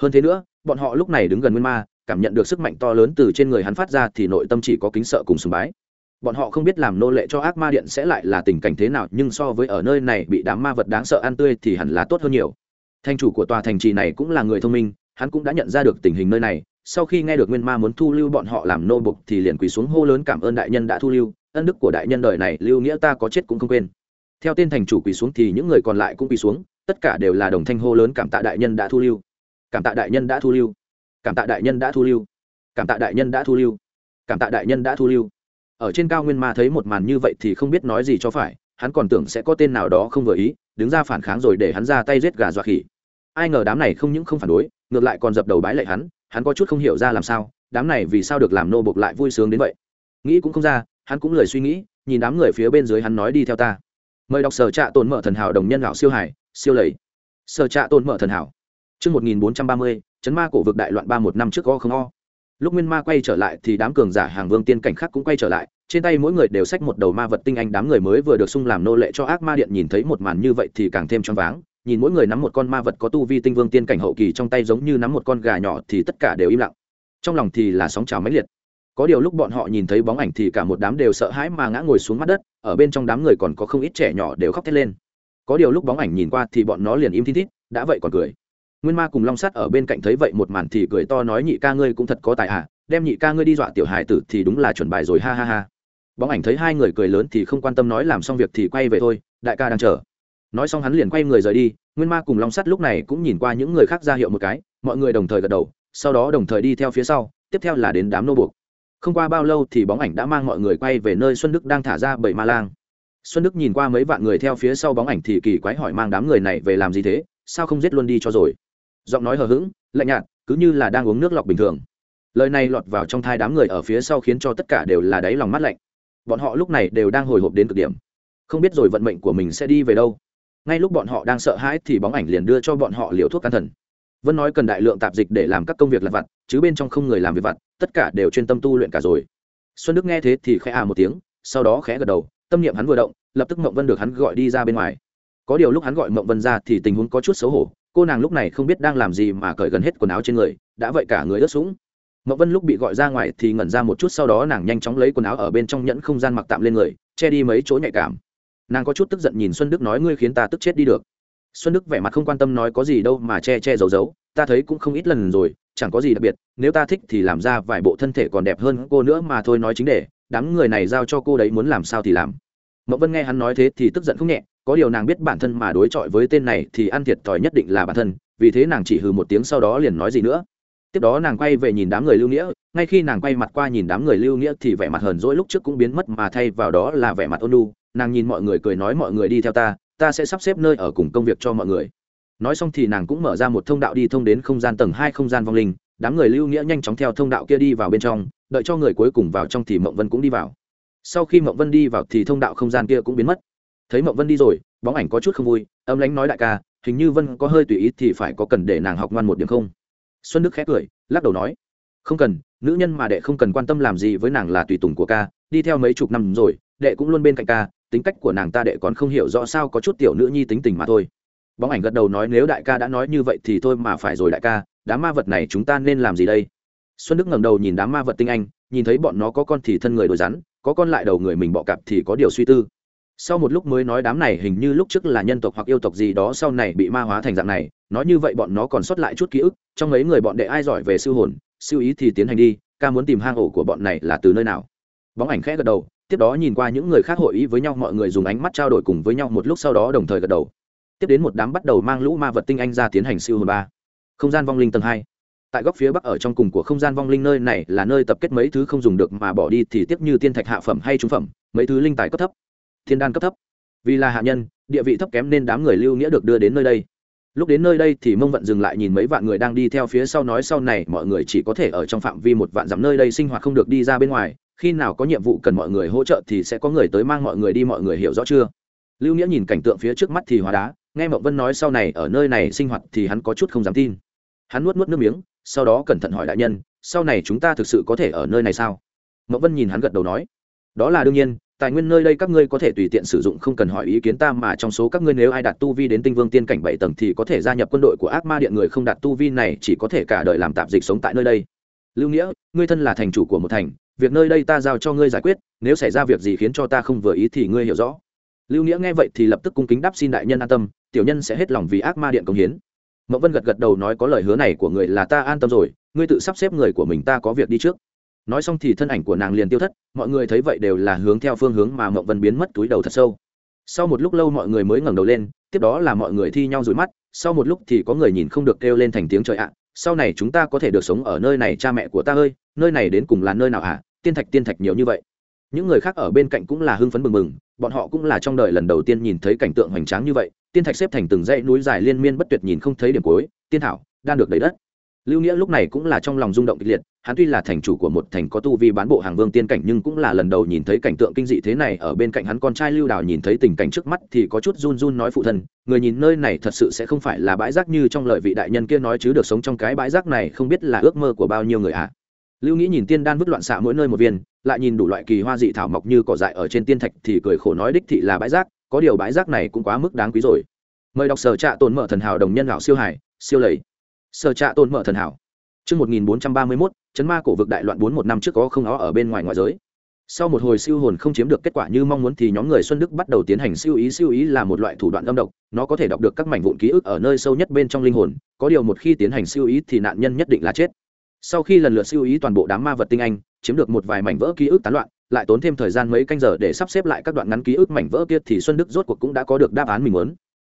Hơn thế nữa, bọn họ lúc này đứng gần nguyên ma, cảm nhận được sức mạnh to lớn từ trên người hắn phát ra thì nội tâm chỉ có kính sợ cùng sùng bái bọn họ không biết làm nô lệ cho ác ma điện sẽ lại là tình cảnh thế nào, nhưng so với ở nơi này bị đám ma vật đáng sợ ăn tươi thì hẳn là tốt hơn nhiều. Thành chủ của tòa thành trì này cũng là người thông minh, hắn cũng đã nhận ra được tình hình nơi này. Sau khi nghe được nguyên ma muốn thu lưu bọn họ làm nô bục thì liền quỳ xuống hô lớn cảm ơn đại nhân đã thu lưu. Ân đức của đại nhân đời này, lưu nghĩa ta có chết cũng không quên. Theo tên thành chủ quỳ xuống thì những người còn lại cũng quỳ xuống, tất cả đều là đồng thanh hô lớn cảm tạ đại nhân đã thu lưu. Cảm tạ đại nhân đã thu lưu. Cảm tạ đại nhân đã thu lưu. Cảm tạ đại nhân đã thu lưu. Cảm tạ đại nhân đã thu lưu ở trên cao nguyên ma thấy một màn như vậy thì không biết nói gì cho phải, hắn còn tưởng sẽ có tên nào đó không vừa ý, đứng ra phản kháng rồi để hắn ra tay giết gà dọa khỉ. Ai ngờ đám này không những không phản đối, ngược lại còn dập đầu bái lệ hắn hắn có chút không hiểu ra làm sao, đám này vì sao được làm nô bộc lại vui sướng đến vậy? Nghĩ cũng không ra, hắn cũng lười suy nghĩ, nhìn đám người phía bên dưới hắn nói đi theo ta. Mời đọc sở trạ tồn mở thần hảo đồng nhân lão siêu hải, siêu lầy. Sở trạ tồn mở thần hảo. Chương một nghìn bốn trăm ba mươi, chấn ma cổ vực đại loạn ba một năm trước o không o lúc nguyên ma quay trở lại thì đám cường giả hàng vương tiên cảnh khác cũng quay trở lại, trên tay mỗi người đều xách một đầu ma vật tinh anh đám người mới vừa được sung làm nô lệ cho ác ma điện nhìn thấy một màn như vậy thì càng thêm choáng váng, nhìn mỗi người nắm một con ma vật có tu vi tinh vương tiên cảnh hậu kỳ trong tay giống như nắm một con gà nhỏ thì tất cả đều im lặng. Trong lòng thì là sóng trào mãnh liệt. Có điều lúc bọn họ nhìn thấy bóng ảnh thì cả một đám đều sợ hãi mà ngã ngồi xuống mắt đất, ở bên trong đám người còn có không ít trẻ nhỏ đều khóc thét lên. Có điều lúc bóng ảnh nhìn qua thì bọn nó liền im thít thít, đã vậy còn cười nguyên ma cùng long sắt ở bên cạnh thấy vậy một màn thì cười to nói nhị ca ngươi cũng thật có tài à đem nhị ca ngươi đi dọa tiểu hải tử thì đúng là chuẩn bài rồi, ha ha ha. Bóng ảnh thấy hai người cười lớn thì không quan tâm nói làm xong việc thì quay về thôi, đại ca đang chờ. Nói xong hắn liền quay người rời đi, nguyên ma cùng long sắt lúc này cũng nhìn qua những người khác ra hiệu một cái, mọi người đồng thời gật đầu, sau đó đồng thời đi theo phía sau, tiếp theo là đến đám nô buộc. Không qua bao lâu thì bóng ảnh đã mang mọi người quay về nơi xuân đức đang thả ra bảy ma lang. Xuân đức nhìn qua mấy vạn người theo phía sau bóng ảnh thì kỳ quái hỏi mang đám người này về làm gì thế, sao không giết luôn đi cho rồi? Giọng nói hờ hững, lạnh nhạt, cứ như là đang uống nước lọc bình thường. Lời này lọt vào trong thai đám người ở phía sau khiến cho tất cả đều là đáy lòng mắt lạnh. Bọn họ lúc này đều đang hồi hộp đến cực điểm. Không biết rồi vận mệnh của mình sẽ đi về đâu. Ngay lúc bọn họ đang sợ hãi thì bóng ảnh liền đưa cho bọn họ liều thuốc can thần. Vân nói cần đại lượng tạp dịch để làm các công việc lặt vặt, chứ bên trong không người làm việc vặt, tất cả đều chuyên tâm tu luyện cả rồi. Xuân đức nghe thế thì khẽ à một tiếng, sau đó khẽ gật đầu, tâm niệm hắn vừa động, lập tức mộng vân được hắn gọi đi ra bên ngoài. Có điều lúc hắn gọi mộng vân ra thì tình huống có chút xấu hổ cô nàng lúc này không biết đang làm gì mà cởi gần hết quần áo trên người, đã vậy cả người ướt sũng. Mậu vân lúc bị gọi ra ngoài thì ngẩn ra một chút, sau đó nàng nhanh chóng lấy quần áo ở bên trong nhẫn không gian mặc tạm lên người, che đi mấy chỗ nhạy cảm. Nàng có chút tức giận nhìn xuân đức nói, ngươi khiến ta tức chết đi được. Xuân đức vẻ mặt không quan tâm nói, có gì đâu mà che che giấu giấu, ta thấy cũng không ít lần rồi, chẳng có gì đặc biệt, nếu ta thích thì làm ra vài bộ thân thể còn đẹp hơn cô nữa mà thôi, nói chính để đám người này giao cho cô đấy muốn làm sao thì làm. Mậu vân nghe hắn nói thế thì tức giận không nhẹ có điều nàng biết bản thân mà đối chọi với tên này thì ăn thiệt thòi nhất định là bản thân, vì thế nàng chỉ hừ một tiếng sau đó liền nói gì nữa. Tiếp đó nàng quay về nhìn đám người lưu nghĩa, ngay khi nàng quay mặt qua nhìn đám người lưu nghĩa thì vẻ mặt hờn dỗi lúc trước cũng biến mất mà thay vào đó là vẻ mặt ôn lu nàng nhìn mọi người cười nói mọi người đi theo ta ta sẽ sắp xếp nơi ở cùng công việc cho mọi người. Nói xong thì nàng cũng mở ra một thông đạo đi thông đến không gian tầng hai không gian vong linh, đám người lưu nghĩa nhanh chóng theo thông đạo kia đi vào bên trong, đợi cho người cuối cùng vào trong thì mộng vân cũng đi vào. Sau khi mộng vân đi vào thì thông đạo không gian kia cũng biến mất thấy mộng vân đi rồi, bóng ảnh có chút không vui, âm lánh nói đại ca, hình như vân có hơi tùy ý thì phải có cần để nàng học ngoan một điểm không? Xuân đức khẽ cười, lắc đầu nói, không cần, nữ nhân mà đệ không cần quan tâm làm gì với nàng là tùy tùng của ca, đi theo mấy chục năm rồi, đệ cũng luôn bên cạnh ca, tính cách của nàng ta đệ còn không hiểu rõ sao có chút tiểu nữ nhi tính tình mà thôi. Bóng ảnh gật đầu nói, nếu đại ca đã nói như vậy thì thôi mà phải rồi đại ca, đám ma vật này chúng ta nên làm gì đây? Xuân đức ngẩng đầu nhìn đám ma vật tinh anh, nhìn thấy bọn nó có con thì thân người đồi rắn, có con lại đầu người mình bọ cặp thì có điều suy tư sau một lúc mới nói đám này hình như lúc trước là nhân tộc hoặc yêu tộc gì đó, sau này bị ma hóa thành dạng này, nói như vậy bọn nó còn sót lại chút ký ức, trong mấy người bọn đệ ai giỏi về siêu hồn, siêu ý thì tiến hành đi, ca muốn tìm hang ổ của bọn này là từ nơi nào? Bóng ảnh khẽ gật đầu, tiếp đó nhìn qua những người khác hội ý với nhau, mọi người dùng ánh mắt trao đổi cùng với nhau một lúc sau đó đồng thời gật đầu. Tiếp đến một đám bắt đầu mang lũ ma vật tinh anh ra tiến hành siêu hồn ba. Không gian vong linh tầng hai. Tại góc phía bắc ở trong cùng của không gian vong linh nơi này là nơi tập kết mấy thứ không dùng được mà bỏ đi thì tiếp như tiên thạch hạ phẩm hay trung phẩm, mấy thứ linh tài cấp thấp thiên đan cấp thấp. Vì là hạ nhân, địa vị thấp kém nên đám người lưu nghĩa được đưa đến nơi đây. Lúc đến nơi đây thì mông vận dừng lại nhìn mấy vạn người đang đi theo phía sau nói sau này mọi người chỉ có thể ở trong phạm vi một vạn dặm nơi đây sinh hoạt không được đi ra bên ngoài. Khi nào có nhiệm vụ cần mọi người hỗ trợ thì sẽ có người tới mang mọi người đi, mọi người hiểu rõ chưa? Lưu nghĩa nhìn cảnh tượng phía trước mắt thì hóa đá, nghe mậu vân nói sau này ở nơi này sinh hoạt thì hắn có chút không dám tin. Hắn nuốt nuốt nước miếng, sau đó cẩn thận hỏi đại nhân, sau này chúng ta thực sự có thể ở nơi này sao? Mậu vân nhìn hắn gật đầu nói, đó là đương nhiên tài nguyên nơi đây các ngươi có thể tùy tiện sử dụng, không cần hỏi ý kiến ta mà trong số các ngươi nếu ai đạt tu vi đến tinh vương tiên cảnh bảy tầng thì có thể gia nhập quân đội của ác ma điện người không đạt tu vi này, chỉ có thể cả đời làm tạp dịch sống tại nơi đây. Lưu nghĩa, ngươi thân là thành chủ của một thành, việc nơi đây ta giao cho ngươi giải quyết, nếu xảy ra việc gì khiến cho ta không vừa ý thì ngươi hiểu rõ. Lưu nghĩa nghe vậy thì lập tức cung kính đáp xin đại nhân an tâm, tiểu nhân sẽ hết lòng vì ác ma điện công hiến. Mậu vân gật gật đầu nói có lời hứa này của người là ta an tâm rồi, ngươi tự sắp xếp người của mình, ta có việc đi trước nói xong thì thân ảnh của nàng liền tiêu thất, mọi người thấy vậy đều là hướng theo phương hướng mà mậu vân biến mất túi đầu thật sâu. Sau một lúc lâu mọi người mới ngẩng đầu lên, tiếp đó là mọi người thi nhau rủi mắt, sau một lúc thì có người nhìn không được kêu lên thành tiếng trời ạ, sau này chúng ta có thể được sống ở nơi này cha mẹ của ta ơi, nơi này đến cùng là nơi nào à? tiên thạch tiên thạch nhiều như vậy. Những người khác ở bên cạnh cũng là hưng phấn mừng mừng bọn họ cũng là trong đời lần đầu tiên nhìn thấy cảnh tượng hoành tráng như vậy, tiên thạch xếp thành từng dãy núi dài liên miên bất tuyệt nhìn không thấy điểm cuối, tiên thảo đang được đầy đất. Lưu nghĩa lúc này cũng là trong lòng rung động kịch liệt hắn tuy là thành chủ của một thành có tu vi bán bộ hàng vương tiên cảnh nhưng cũng là lần đầu nhìn thấy cảnh tượng kinh dị thế này, ở bên cạnh hắn con trai lưu đào nhìn thấy tình cảnh trước mắt thì có chút run run nói phụ thân, người nhìn nơi này thật sự sẽ không phải là bãi rác như trong lời vị đại nhân kia nói chứ được sống trong cái bãi rác này không biết là ước mơ của bao nhiêu người ạ. À. lưu nghĩ nhìn tiên đan vứt loạn xạ mỗi nơi một viên, lại nhìn đủ loại kỳ hoa dị thảo mọc như cỏ dại ở trên tiên thạch thì cười khổ nói đích thị là bãi rác, có điều bãi rác này cũng quá mức đáng quý rồi. Mời đọc sở trạ tồn mở thần hảo đồng nhân lão siêu hải, siêu lầy. Sở trạ tồn mở thần hảo. Trước 1431, chấn ma cổ vực đại loạn 41 năm trước có không ó ở bên ngoài ngoại giới. Sau một hồi siêu hồn không chiếm được kết quả như mong muốn thì nhóm người Xuân Đức bắt đầu tiến hành siêu ý siêu ý là một loại thủ đoạn âm độc, nó có thể đọc được các mảnh vụn ký ức ở nơi sâu nhất bên trong linh hồn, có điều một khi tiến hành siêu ý thì nạn nhân nhất định là chết. Sau khi lần lượt siêu ý toàn bộ đám ma vật tinh anh, chiếm được một vài mảnh vỡ ký ức tán loạn, lại tốn thêm thời gian mấy canh giờ để sắp xếp lại các đoạn ngắn ký ức mảnh vỡ kia thì Xuân Đức rốt cuộc cũng đã có được đáp án mình muốn.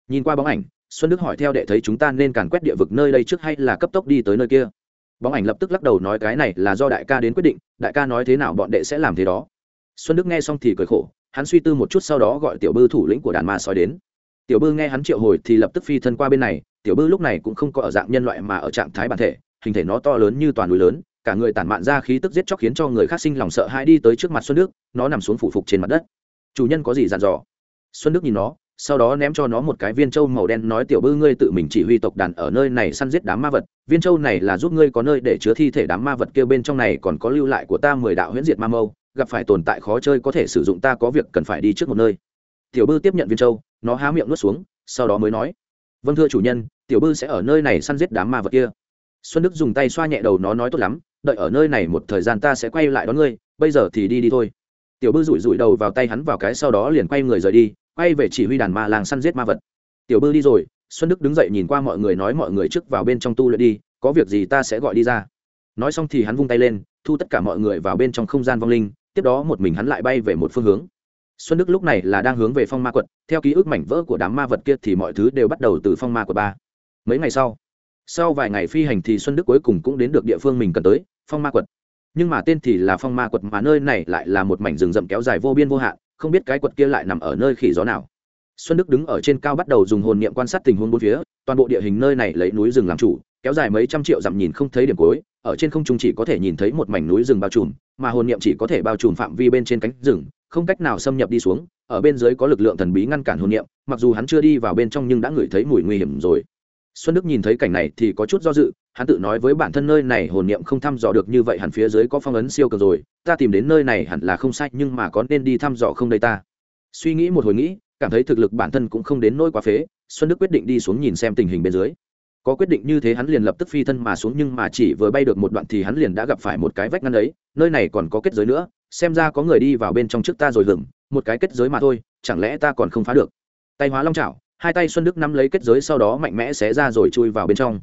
Nhìn qua bóng ảnh, Xuân Đức hỏi theo đệ thấy chúng ta nên càn quét địa vực nơi đây trước hay là cấp tốc đi tới nơi kia bóng ảnh lập tức lắc đầu nói cái này là do đại ca đến quyết định, đại ca nói thế nào bọn đệ sẽ làm thế đó. Xuân đức nghe xong thì cười khổ, hắn suy tư một chút sau đó gọi tiểu bư thủ lĩnh của đàn ma sói đến. Tiểu bư nghe hắn triệu hồi thì lập tức phi thân qua bên này, tiểu bư lúc này cũng không có ở dạng nhân loại mà ở trạng thái bản thể, hình thể nó to lớn như toàn núi lớn, cả người tản mạn ra khí tức giết chóc khiến cho người khác sinh lòng sợ hãi đi tới trước mặt xuân đức, nó nằm xuống phủ phục trên mặt đất. Chủ nhân có gì dặn dò? Xuân đức nhìn nó sau đó ném cho nó một cái viên châu màu đen, nói tiểu bư ngươi tự mình chỉ huy tộc đàn ở nơi này săn giết đám ma vật, viên châu này là giúp ngươi có nơi để chứa thi thể đám ma vật kêu bên trong này, còn có lưu lại của ta mười đạo huyễn diệt ma mâu, gặp phải tồn tại khó chơi có thể sử dụng ta có việc cần phải đi trước một nơi. Tiểu bư tiếp nhận viên châu nó há miệng nuốt xuống, sau đó mới nói vâng thưa chủ nhân, tiểu bư sẽ ở nơi này săn giết đám ma vật kia. Xuân đức dùng tay xoa nhẹ đầu nó nói, tốt lắm, đợi ở nơi này một thời gian ta sẽ quay lại đón ngươi, bây giờ thì đi đi thôi. Tiểu bư rủi rủi đầu vào tay hắn vào cái sau đó liền quay người rời đi quay về chỉ huy đàn ma làng săn giết ma vật. Tiểu bư đi rồi, xuân đức đứng dậy nhìn qua mọi người nói mọi người trước vào bên trong tu luyện đi, có việc gì ta sẽ gọi đi ra. Nói xong thì hắn vung tay lên, thu tất cả mọi người vào bên trong không gian vong linh, tiếp đó một mình hắn lại bay về một phương hướng. Xuân đức lúc này là đang hướng về phong ma quật, theo ký ức mảnh vỡ của đám ma vật kia thì mọi thứ đều bắt đầu từ phong ma quật ba. Mấy ngày sau sau vài ngày phi hành thì xuân đức cuối cùng cũng đến được địa phương mình cần tới, phong ma quật. Nhưng mà tên thì là phong ma quật mà nơi này lại là một mảnh rừng rậm kéo dài vô biên vô hạn không biết cái quật kia lại nằm ở nơi khỉ gió nào. Xuân đức đứng ở trên cao bắt đầu dùng hồn niệm quan sát tình huống bốn phía, toàn bộ địa hình nơi này lấy núi rừng làm chủ, kéo dài mấy trăm triệu dặm nhìn không thấy điểm cuối, ở trên không trung chỉ có thể nhìn thấy một mảnh núi rừng bao trùm, mà hồn niệm chỉ có thể bao trùm phạm vi bên trên cánh rừng, không cách nào xâm nhập đi xuống, ở bên dưới có lực lượng thần bí ngăn cản hồn niệm, mặc dù hắn chưa đi vào bên trong nhưng đã ngửi thấy mùi nguy hiểm rồi xuân đức nhìn thấy cảnh này thì có chút do dự, hắn tự nói với bản thân nơi này hồn niệm không thăm dò được như vậy hẳn phía dưới có phong ấn siêu cường rồi, ta tìm đến nơi này hẳn là không sai, nhưng mà có nên đi thăm dò không đây ta? Suy nghĩ một hồi nghĩ, cảm thấy thực lực bản thân cũng không đến nỗi quá phế, xuân đức quyết định đi xuống nhìn xem tình hình bên dưới. Có quyết định như thế hắn liền lập tức phi thân mà xuống, nhưng mà chỉ vừa bay được một đoạn thì hắn liền đã gặp phải một cái vách ngăn ấy, nơi này còn có kết giới nữa, xem ra có người đi vào bên trong trước ta rồi hưởng một cái kết giới mà thôi, chẳng lẽ ta còn không phá được? Tay hóa long trào hai tay xuân đức nắm lấy kết giới sau đó mạnh mẽ xé ra rồi chui vào bên trong.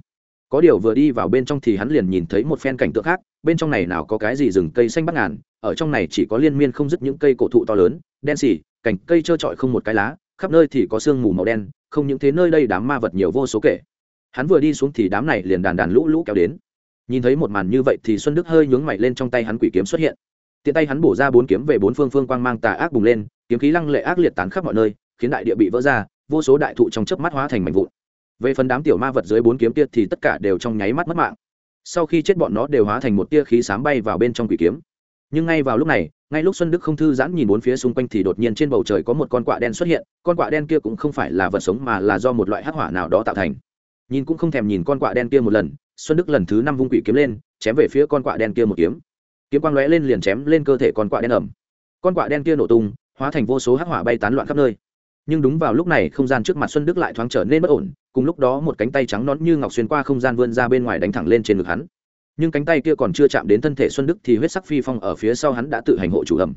Có điều vừa đi vào bên trong thì hắn liền nhìn thấy một phen cảnh tượng khác, bên trong này nào có cái gì rừng cây xanh bắt ngàn, ở trong này chỉ có liên miên không dứt những cây cổ thụ to lớn, đen xỉ cành cây trơ trọi không một cái lá, khắp nơi thì có sương mù màu đen, không những thế nơi đây đám ma vật nhiều vô số kể. Hắn vừa đi xuống thì đám này liền đàn đàn lũ lũ kéo đến. Nhìn thấy một màn như vậy thì xuân đức hơi nhướng mày lên trong tay hắn quỷ kiếm xuất hiện. Tiện tay hắn bổ ra bốn kiếm về bốn phương phương quang mang tà ác bùng lên, kiếm khí lăng lệ ác liệt tán khắp mọi nơi, khiến đại địa bị vỡ ra vô số đại thụ trong chớp mắt hóa thành mảnh vụn. Về phần đám tiểu ma vật dưới bốn kiếm tia thì tất cả đều trong nháy mắt mất mạng. Sau khi chết bọn nó đều hóa thành một tia khí sám bay vào bên trong quỷ kiếm. Nhưng ngay vào lúc này, ngay lúc xuân đức không thư giãn nhìn bốn phía xung quanh thì đột nhiên trên bầu trời có một con quạ đen xuất hiện. Con quạ đen kia cũng không phải là vật sống mà là do một loại hắc hỏa nào đó tạo thành. Nhìn cũng không thèm nhìn con quạ đen kia một lần, xuân đức lần thứ năm vung quỷ kiếm lên, chém về phía con quạ đen kia một kiếm. Kiếm quang lóe lên liền chém lên cơ thể con quạ đen ẩm. Con quạ đen kia nổ tung, hóa thành vô số hắc hỏa bay tán loạn khắp nơi nhưng đúng vào lúc này không gian trước mặt xuân đức lại thoáng trở nên bất ổn, cùng lúc đó một cánh tay trắng nón như ngọc xuyên qua không gian vươn ra bên ngoài đánh thẳng lên trên ngực hắn. Nhưng cánh tay kia còn chưa chạm đến thân thể xuân đức thì huyết sắc phi phong ở phía sau hắn đã tự hành hộ chủ ẩm.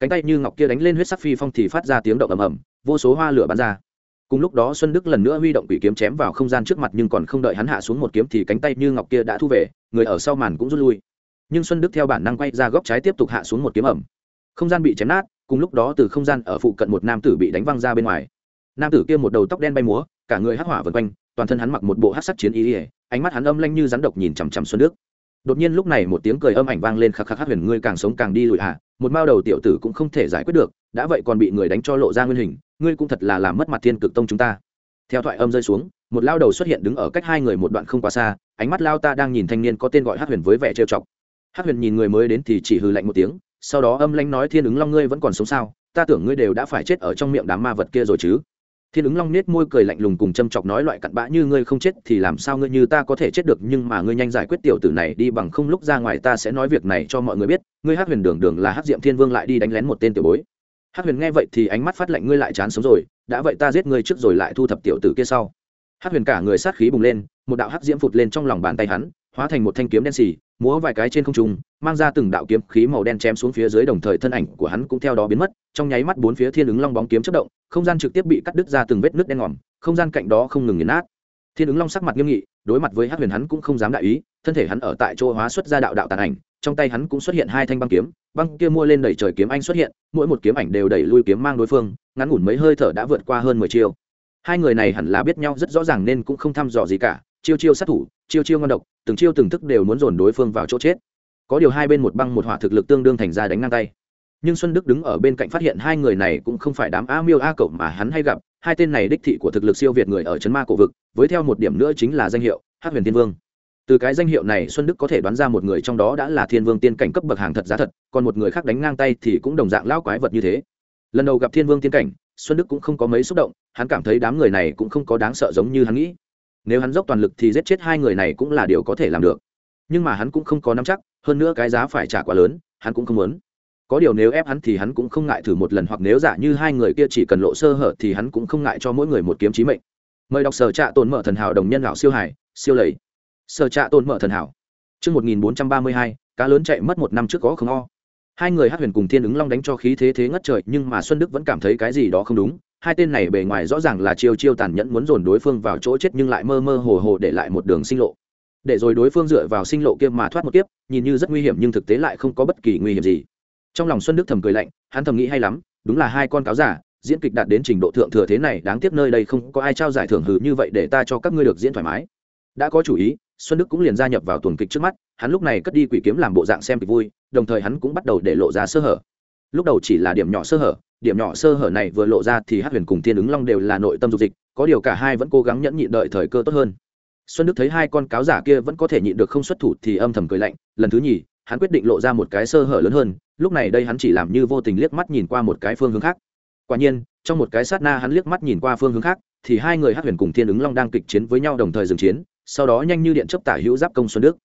Cánh tay như ngọc kia đánh lên huyết sắc phi phong thì phát ra tiếng động ầm ầm, vô số hoa lửa bắn ra. Cùng lúc đó xuân đức lần nữa huy động quỷ kiếm chém vào không gian trước mặt nhưng còn không đợi hắn hạ xuống một kiếm thì cánh tay như ngọc kia đã thu về, người ở sau màn cũng rút lui. Nhưng xuân đức theo bản năng quay ra góc trái tiếp tục hạ xuống một kiếm ẩm. Không gian bị chém nát cùng lúc đó từ không gian ở phụ cận một nam tử bị đánh văng ra bên ngoài. Nam tử kia một đầu tóc đen bay múa, cả người hắc hỏa vần quanh, toàn thân hắn mặc một bộ hắc sắc chiến y ỉa ánh mắt hắn âm lanh như rắn độc nhìn chằm chằm xuân đức. Đột nhiên lúc này một tiếng cười âm ảnh vang lên khắc khắc Hắc huyền, ngươi càng sống càng đi lùi hạ một mao đầu tiểu tử cũng không thể giải quyết được, đã vậy còn bị người đánh cho lộ ra nguyên hình, ngươi cũng thật là làm mất mặt thiên cực tông chúng ta. Theo thoại âm rơi xuống, một lao đầu xuất hiện đứng ở cách hai người một đoạn không quá xa, ánh mắt lao ta đang nhìn thanh niên có tên gọi hát huyền với vẻ trêu chọc. Hát huyền nhìn người mới đến thì chỉ hừ lạnh một tiếng sau đó âm lanh nói, thiên ứng long ngươi vẫn còn sống sao? Ta tưởng ngươi đều đã phải chết ở trong miệng đám ma vật kia rồi chứ. Thiên ứng long nết môi cười lạnh lùng cùng châm chọc nói, loại cặn bã như ngươi không chết thì làm sao ngươi như ta có thể chết được, nhưng mà ngươi nhanh giải quyết tiểu tử này đi, bằng không lúc ra ngoài ta sẽ nói việc này cho mọi người biết. Ngươi hát huyền đường đường là hát diệm thiên vương lại đi đánh lén một tên tiểu bối. Hát huyền nghe vậy thì ánh mắt phát lạnh, ngươi lại chán sống rồi. Đã vậy ta giết ngươi trước rồi lại thu thập tiểu tử kia sau. Hát huyền cả người sát khí bùng lên, một đạo hắc diễm phụt lên trong lòng bàn tay hắn, hóa thành một thanh kiếm đen xì múa vài cái trên không trung, mang ra từng đạo kiếm khí màu đen chém xuống phía dưới đồng thời thân ảnh của hắn cũng theo đó biến mất, trong nháy mắt bốn phía thiên ứng long bóng kiếm chất động, không gian trực tiếp bị cắt đứt ra từng vết nước đen ngòm, không gian cạnh đó không ngừng nghiền nát. Thiên ứng long sắc mặt nghiêm nghị, đối mặt với hát huyền hắn cũng không dám đại ý, thân thể hắn ở tại chỗ hóa xuất ra đạo đạo tàn ảnh, trong tay hắn cũng xuất hiện hai thanh băng kiếm, băng kia mua lên đẩy trời kiếm anh xuất hiện, mỗi một kiếm ảnh đều đẩy lui kiếm mang đối phương, ngắn ngủn mấy hơi thở đã vượt qua hơn mười chiêu. Hai người này hẳn là biết nhau rất rõ ràng nên cũng không thăm dò gì cả chiêu chiêu sát thủ, chiêu chiêu ngon độc, từng chiêu từng thức đều muốn dồn đối phương vào chỗ chết. Có điều hai bên một băng một hỏa thực lực tương đương thành ra đánh ngang tay. Nhưng xuân đức đứng ở bên cạnh phát hiện hai người này cũng không phải đám a miêu a cậu mà hắn hay gặp, hai tên này đích thị của thực lực siêu việt người ở trấn ma cổ vực, với theo một điểm nữa chính là danh hiệu hát huyền thiên vương. Từ cái danh hiệu này xuân đức có thể đoán ra một người trong đó đã là thiên vương tiên cảnh cấp bậc hàng thật giá thật, còn một người khác đánh ngang tay thì cũng đồng dạng lão quái vật như thế. Lần đầu gặp thiên vương tiên cảnh, xuân đức cũng không có mấy xúc động, hắn cảm thấy đám người này cũng không có đáng sợ giống như hắn nghĩ nếu hắn dốc toàn lực thì giết chết hai người này cũng là điều có thể làm được. Nhưng mà hắn cũng không có nắm chắc, hơn nữa cái giá phải trả quá lớn, hắn cũng không muốn. Có điều nếu ép hắn thì hắn cũng không ngại thử một lần, hoặc nếu giả như hai người kia chỉ cần lộ sơ hở thì hắn cũng không ngại cho mỗi người một kiếm chí mệnh. Mời đọc sở trạ tồn mở thần hảo đồng nhân lão siêu hải, siêu lầy. Sở trạ tồn mở thần hảo. Chương một nghìn bốn trăm ba mươi hai, cá lớn chạy mất một năm trước có không o. Hai người hát huyền cùng thiên ứng long đánh cho khí thế thế ngất trời, nhưng mà xuân đức vẫn cảm thấy cái gì đó không đúng hai tên này bề ngoài rõ ràng là chiêu chiêu tàn nhẫn muốn dồn đối phương vào chỗ chết nhưng lại mơ mơ hồ hồ để lại một đường sinh lộ. Để rồi đối phương dựa vào sinh lộ kia mà thoát một kiếp, nhìn như rất nguy hiểm nhưng thực tế lại không có bất kỳ nguy hiểm gì. Trong lòng xuân đức thầm cười lạnh, hắn thầm nghĩ hay lắm, đúng là hai con cáo giả, diễn kịch đạt đến trình độ thượng thừa thế này, đáng tiếc nơi đây không có ai trao giải thưởng hử như vậy để ta cho các ngươi được diễn thoải mái. Đã có chủ ý, xuân đức cũng liền gia nhập vào tuần kịch trước mắt, hắn lúc này cất đi quỷ kiếm làm bộ dạng xem kịch vui, đồng thời hắn cũng bắt đầu để lộ ra sơ hở lúc đầu chỉ là điểm nhỏ sơ hở, điểm nhỏ sơ hở này vừa lộ ra thì hát huyền cùng thiên ứng long đều là nội tâm dục dịch, có điều cả hai vẫn cố gắng nhẫn nhịn đợi thời cơ tốt hơn. Xuân đức thấy hai con cáo giả kia vẫn có thể nhịn được không xuất thủ thì âm thầm cười lạnh, lần thứ nhì, hắn quyết định lộ ra một cái sơ hở lớn hơn, lúc này đây hắn chỉ làm như vô tình liếc mắt nhìn qua một cái phương hướng khác. Quả nhiên, trong một cái sát na hắn liếc mắt nhìn qua phương hướng khác, thì hai người hát huyền cùng thiên ứng long đang kịch chiến với nhau đồng thời dừng chiến, sau đó nhanh như điện chấp tả hữu giáp công xuân đức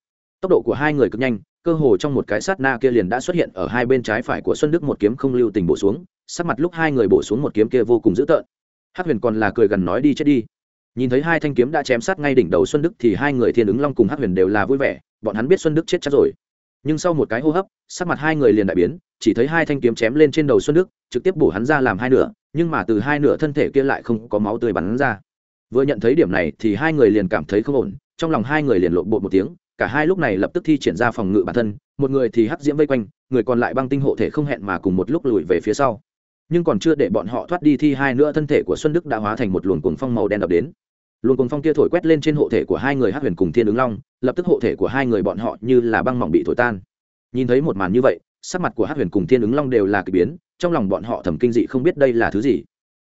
tốc độ của hai người cực nhanh, cơ hồ trong một cái sát na kia liền đã xuất hiện ở hai bên trái phải của xuân đức một kiếm không lưu tình bổ xuống, sắc mặt lúc hai người bổ xuống một kiếm kia vô cùng dữ tợn. Hắc huyền còn là cười gần nói đi chết đi. Nhìn thấy hai thanh kiếm đã chém sát ngay đỉnh đầu xuân đức thì hai người thiên ứng long cùng Hắc huyền đều là vui vẻ, bọn hắn biết xuân đức chết chắc rồi. Nhưng sau một cái hô hấp, sắc mặt hai người liền đại biến, chỉ thấy hai thanh kiếm chém lên trên đầu xuân đức, trực tiếp bổ hắn ra làm hai nửa, nhưng mà từ hai nửa thân thể kia lại không có máu tươi bắn ra. Vừa nhận thấy điểm này thì hai người liền cảm thấy không ổn, trong lòng hai người liền lộn bột một tiếng cả hai lúc này lập tức thi triển ra phòng ngự bản thân, một người thì hắc diễm vây quanh, người còn lại băng tinh hộ thể không hẹn mà cùng một lúc lùi về phía sau. Nhưng còn chưa để bọn họ thoát đi thi hai nữa thân thể của xuân đức đã hóa thành một luồng cuồng phong màu đen đập đến. Luồng cuồng phong kia thổi quét lên trên hộ thể của hai người hắc huyền cùng thiên ứng long, lập tức hộ thể của hai người bọn họ như là băng mỏng bị thổi tan. Nhìn thấy một màn như vậy, sắc mặt của hắc huyền cùng thiên ứng long đều là kỳ biến, trong lòng bọn họ thầm kinh dị không biết đây là thứ gì.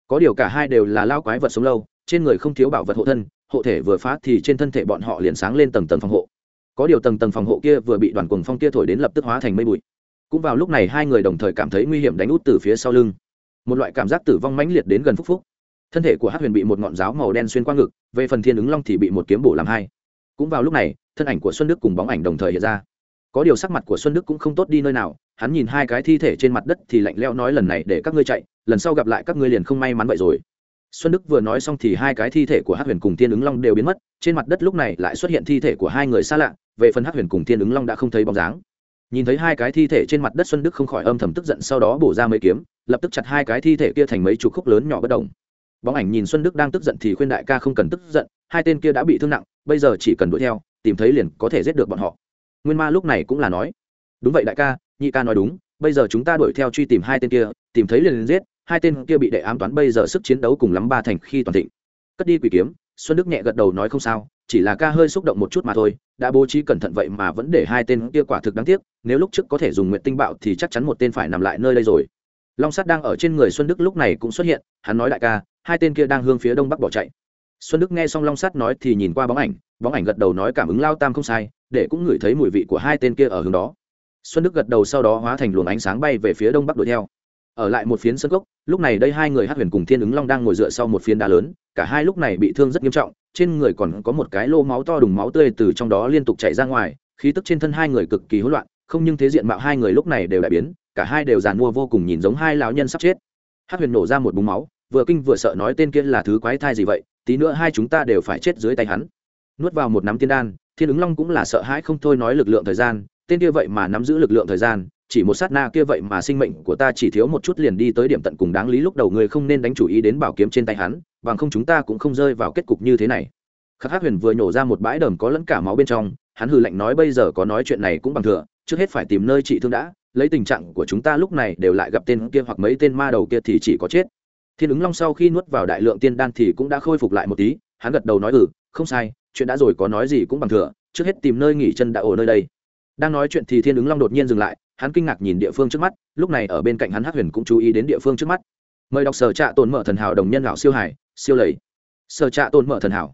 Có điều cả hai đều là lao quái vật sống lâu, trên người không thiếu bảo vật hộ thân, hộ thể vừa phá thì trên thân thể bọn họ liền sáng lên tầng tầng phòng hộ có điều tầng tầng phòng hộ kia vừa bị đoàn cuồng phong kia thổi đến lập tức hóa thành mây bụi. Cũng vào lúc này hai người đồng thời cảm thấy nguy hiểm đánh út từ phía sau lưng. Một loại cảm giác tử vong mãnh liệt đến gần phúc phúc. Thân thể của hát huyền bị một ngọn giáo màu đen xuyên qua ngực, về phần thiên ứng long thì bị một kiếm bổ làm hai. Cũng vào lúc này, thân ảnh của xuân đức cùng bóng ảnh đồng thời hiện ra. Có điều sắc mặt của xuân đức cũng không tốt đi nơi nào, hắn nhìn hai cái thi thể trên mặt đất thì lạnh leo nói lần này để các ngươi chạy, lần sau gặp lại các ngươi liền không may mắn vậy rồi. Xuân đức vừa nói xong thì hai cái thi thể của hát huyền cùng thiên ứng long đều biến mất, trên mặt đất lúc này lại xuất hiện thi thể của hai người xa lạ về phần Hắc huyền cùng thiên ứng long đã không thấy bóng dáng. Nhìn thấy hai cái thi thể trên mặt đất xuân đức không khỏi âm thầm tức giận sau đó bổ ra mấy kiếm lập tức chặt hai cái thi thể kia thành mấy chục khúc lớn nhỏ bất đồng bóng ảnh nhìn xuân đức đang tức giận thì khuyên đại ca không cần tức giận hai tên kia đã bị thương nặng bây giờ chỉ cần đuổi theo tìm thấy liền có thể giết được bọn họ. Nguyên ma lúc này cũng là nói đúng vậy đại ca nhị ca nói đúng bây giờ chúng ta đuổi theo truy tìm hai tên kia tìm thấy liền, liền giết hai tên kia bị đệ ám toán bây giờ sức chiến đấu cùng lắm ba thành khi toàn thịnh. Cất đi quỷ kiếm xuân đức nhẹ gật đầu nói không sao, chỉ là ca hơi xúc động một chút mà thôi, đã bố trí cẩn thận vậy mà vẫn để hai tên kia quả thực đáng tiếc, nếu lúc trước có thể dùng nguyện tinh bạo thì chắc chắn một tên phải nằm lại nơi đây rồi. Long sắt đang ở trên người xuân đức lúc này cũng xuất hiện, hắn nói đại ca, hai tên kia đang hướng phía đông bắc bỏ chạy. Xuân đức nghe xong long sắt nói thì nhìn qua bóng ảnh bóng ảnh gật đầu nói cảm ứng lao tam không sai, để cũng ngửi thấy mùi vị của hai tên kia ở hướng đó. Xuân đức gật đầu sau đó hóa thành luồng ánh sáng bay về phía đông bắc đuổi theo ở lại một phiến sân gốc lúc này đây hai người hát huyền cùng thiên ứng long đang ngồi dựa sau một phiến đá lớn, cả hai lúc này bị thương rất nghiêm trọng, trên người còn có một cái lô máu to đùng máu tươi từ trong đó liên tục chảy ra ngoài, khí tức trên thân hai người cực kỳ hỗn loạn, không nhưng thế diện mạo hai người lúc này đều đại biến, cả hai đều giàn mua vô cùng nhìn giống hai lão nhân sắp chết. Hát huyền nổ ra một búng máu, vừa kinh vừa sợ nói tên kia là thứ quái thai gì vậy, tí nữa hai chúng ta đều phải chết dưới tay hắn. Nuốt vào một nắm tiên đan, thiên ứng long cũng là sợ hãi không thôi nói lực lượng thời gian, tên kia vậy mà nắm giữ lực lượng thời gian chỉ một sát na kia vậy mà sinh mệnh của ta chỉ thiếu một chút liền đi tới điểm tận cùng đáng lý lúc đầu người không nên đánh chủ ý đến bảo kiếm trên tay hắn, bằng không chúng ta cũng không rơi vào kết cục như thế này. Khắc hắc huyền vừa nhổ ra một bãi đờm có lẫn cả máu bên trong, hắn hừ lạnh nói bây giờ có nói chuyện này cũng bằng thừa, trước hết phải tìm nơi trị thương đã, lấy tình trạng của chúng ta lúc này đều lại gặp tên kia hoặc mấy tên ma đầu kia thì chỉ có chết. Thiên ứng long sau khi nuốt vào đại lượng tiên đan thì cũng đã khôi phục lại một tí, hắn gật đầu nói ừ không sai, chuyện đã rồi có nói gì cũng bằng thừa, trước hết tìm nơi nghỉ chân đã ở nơi đây. Đang nói chuyện thì thiên ứng long đột nhiên dừng lại hắn kinh ngạc nhìn địa phương trước mắt, lúc này ở bên cạnh hắn hát huyền cũng chú ý đến địa phương trước mắt. Mời đọc sở trạ tồn mở thần hảo đồng nhân lão siêu hải siêu lầy. Sở trạ tồn mở thần hảo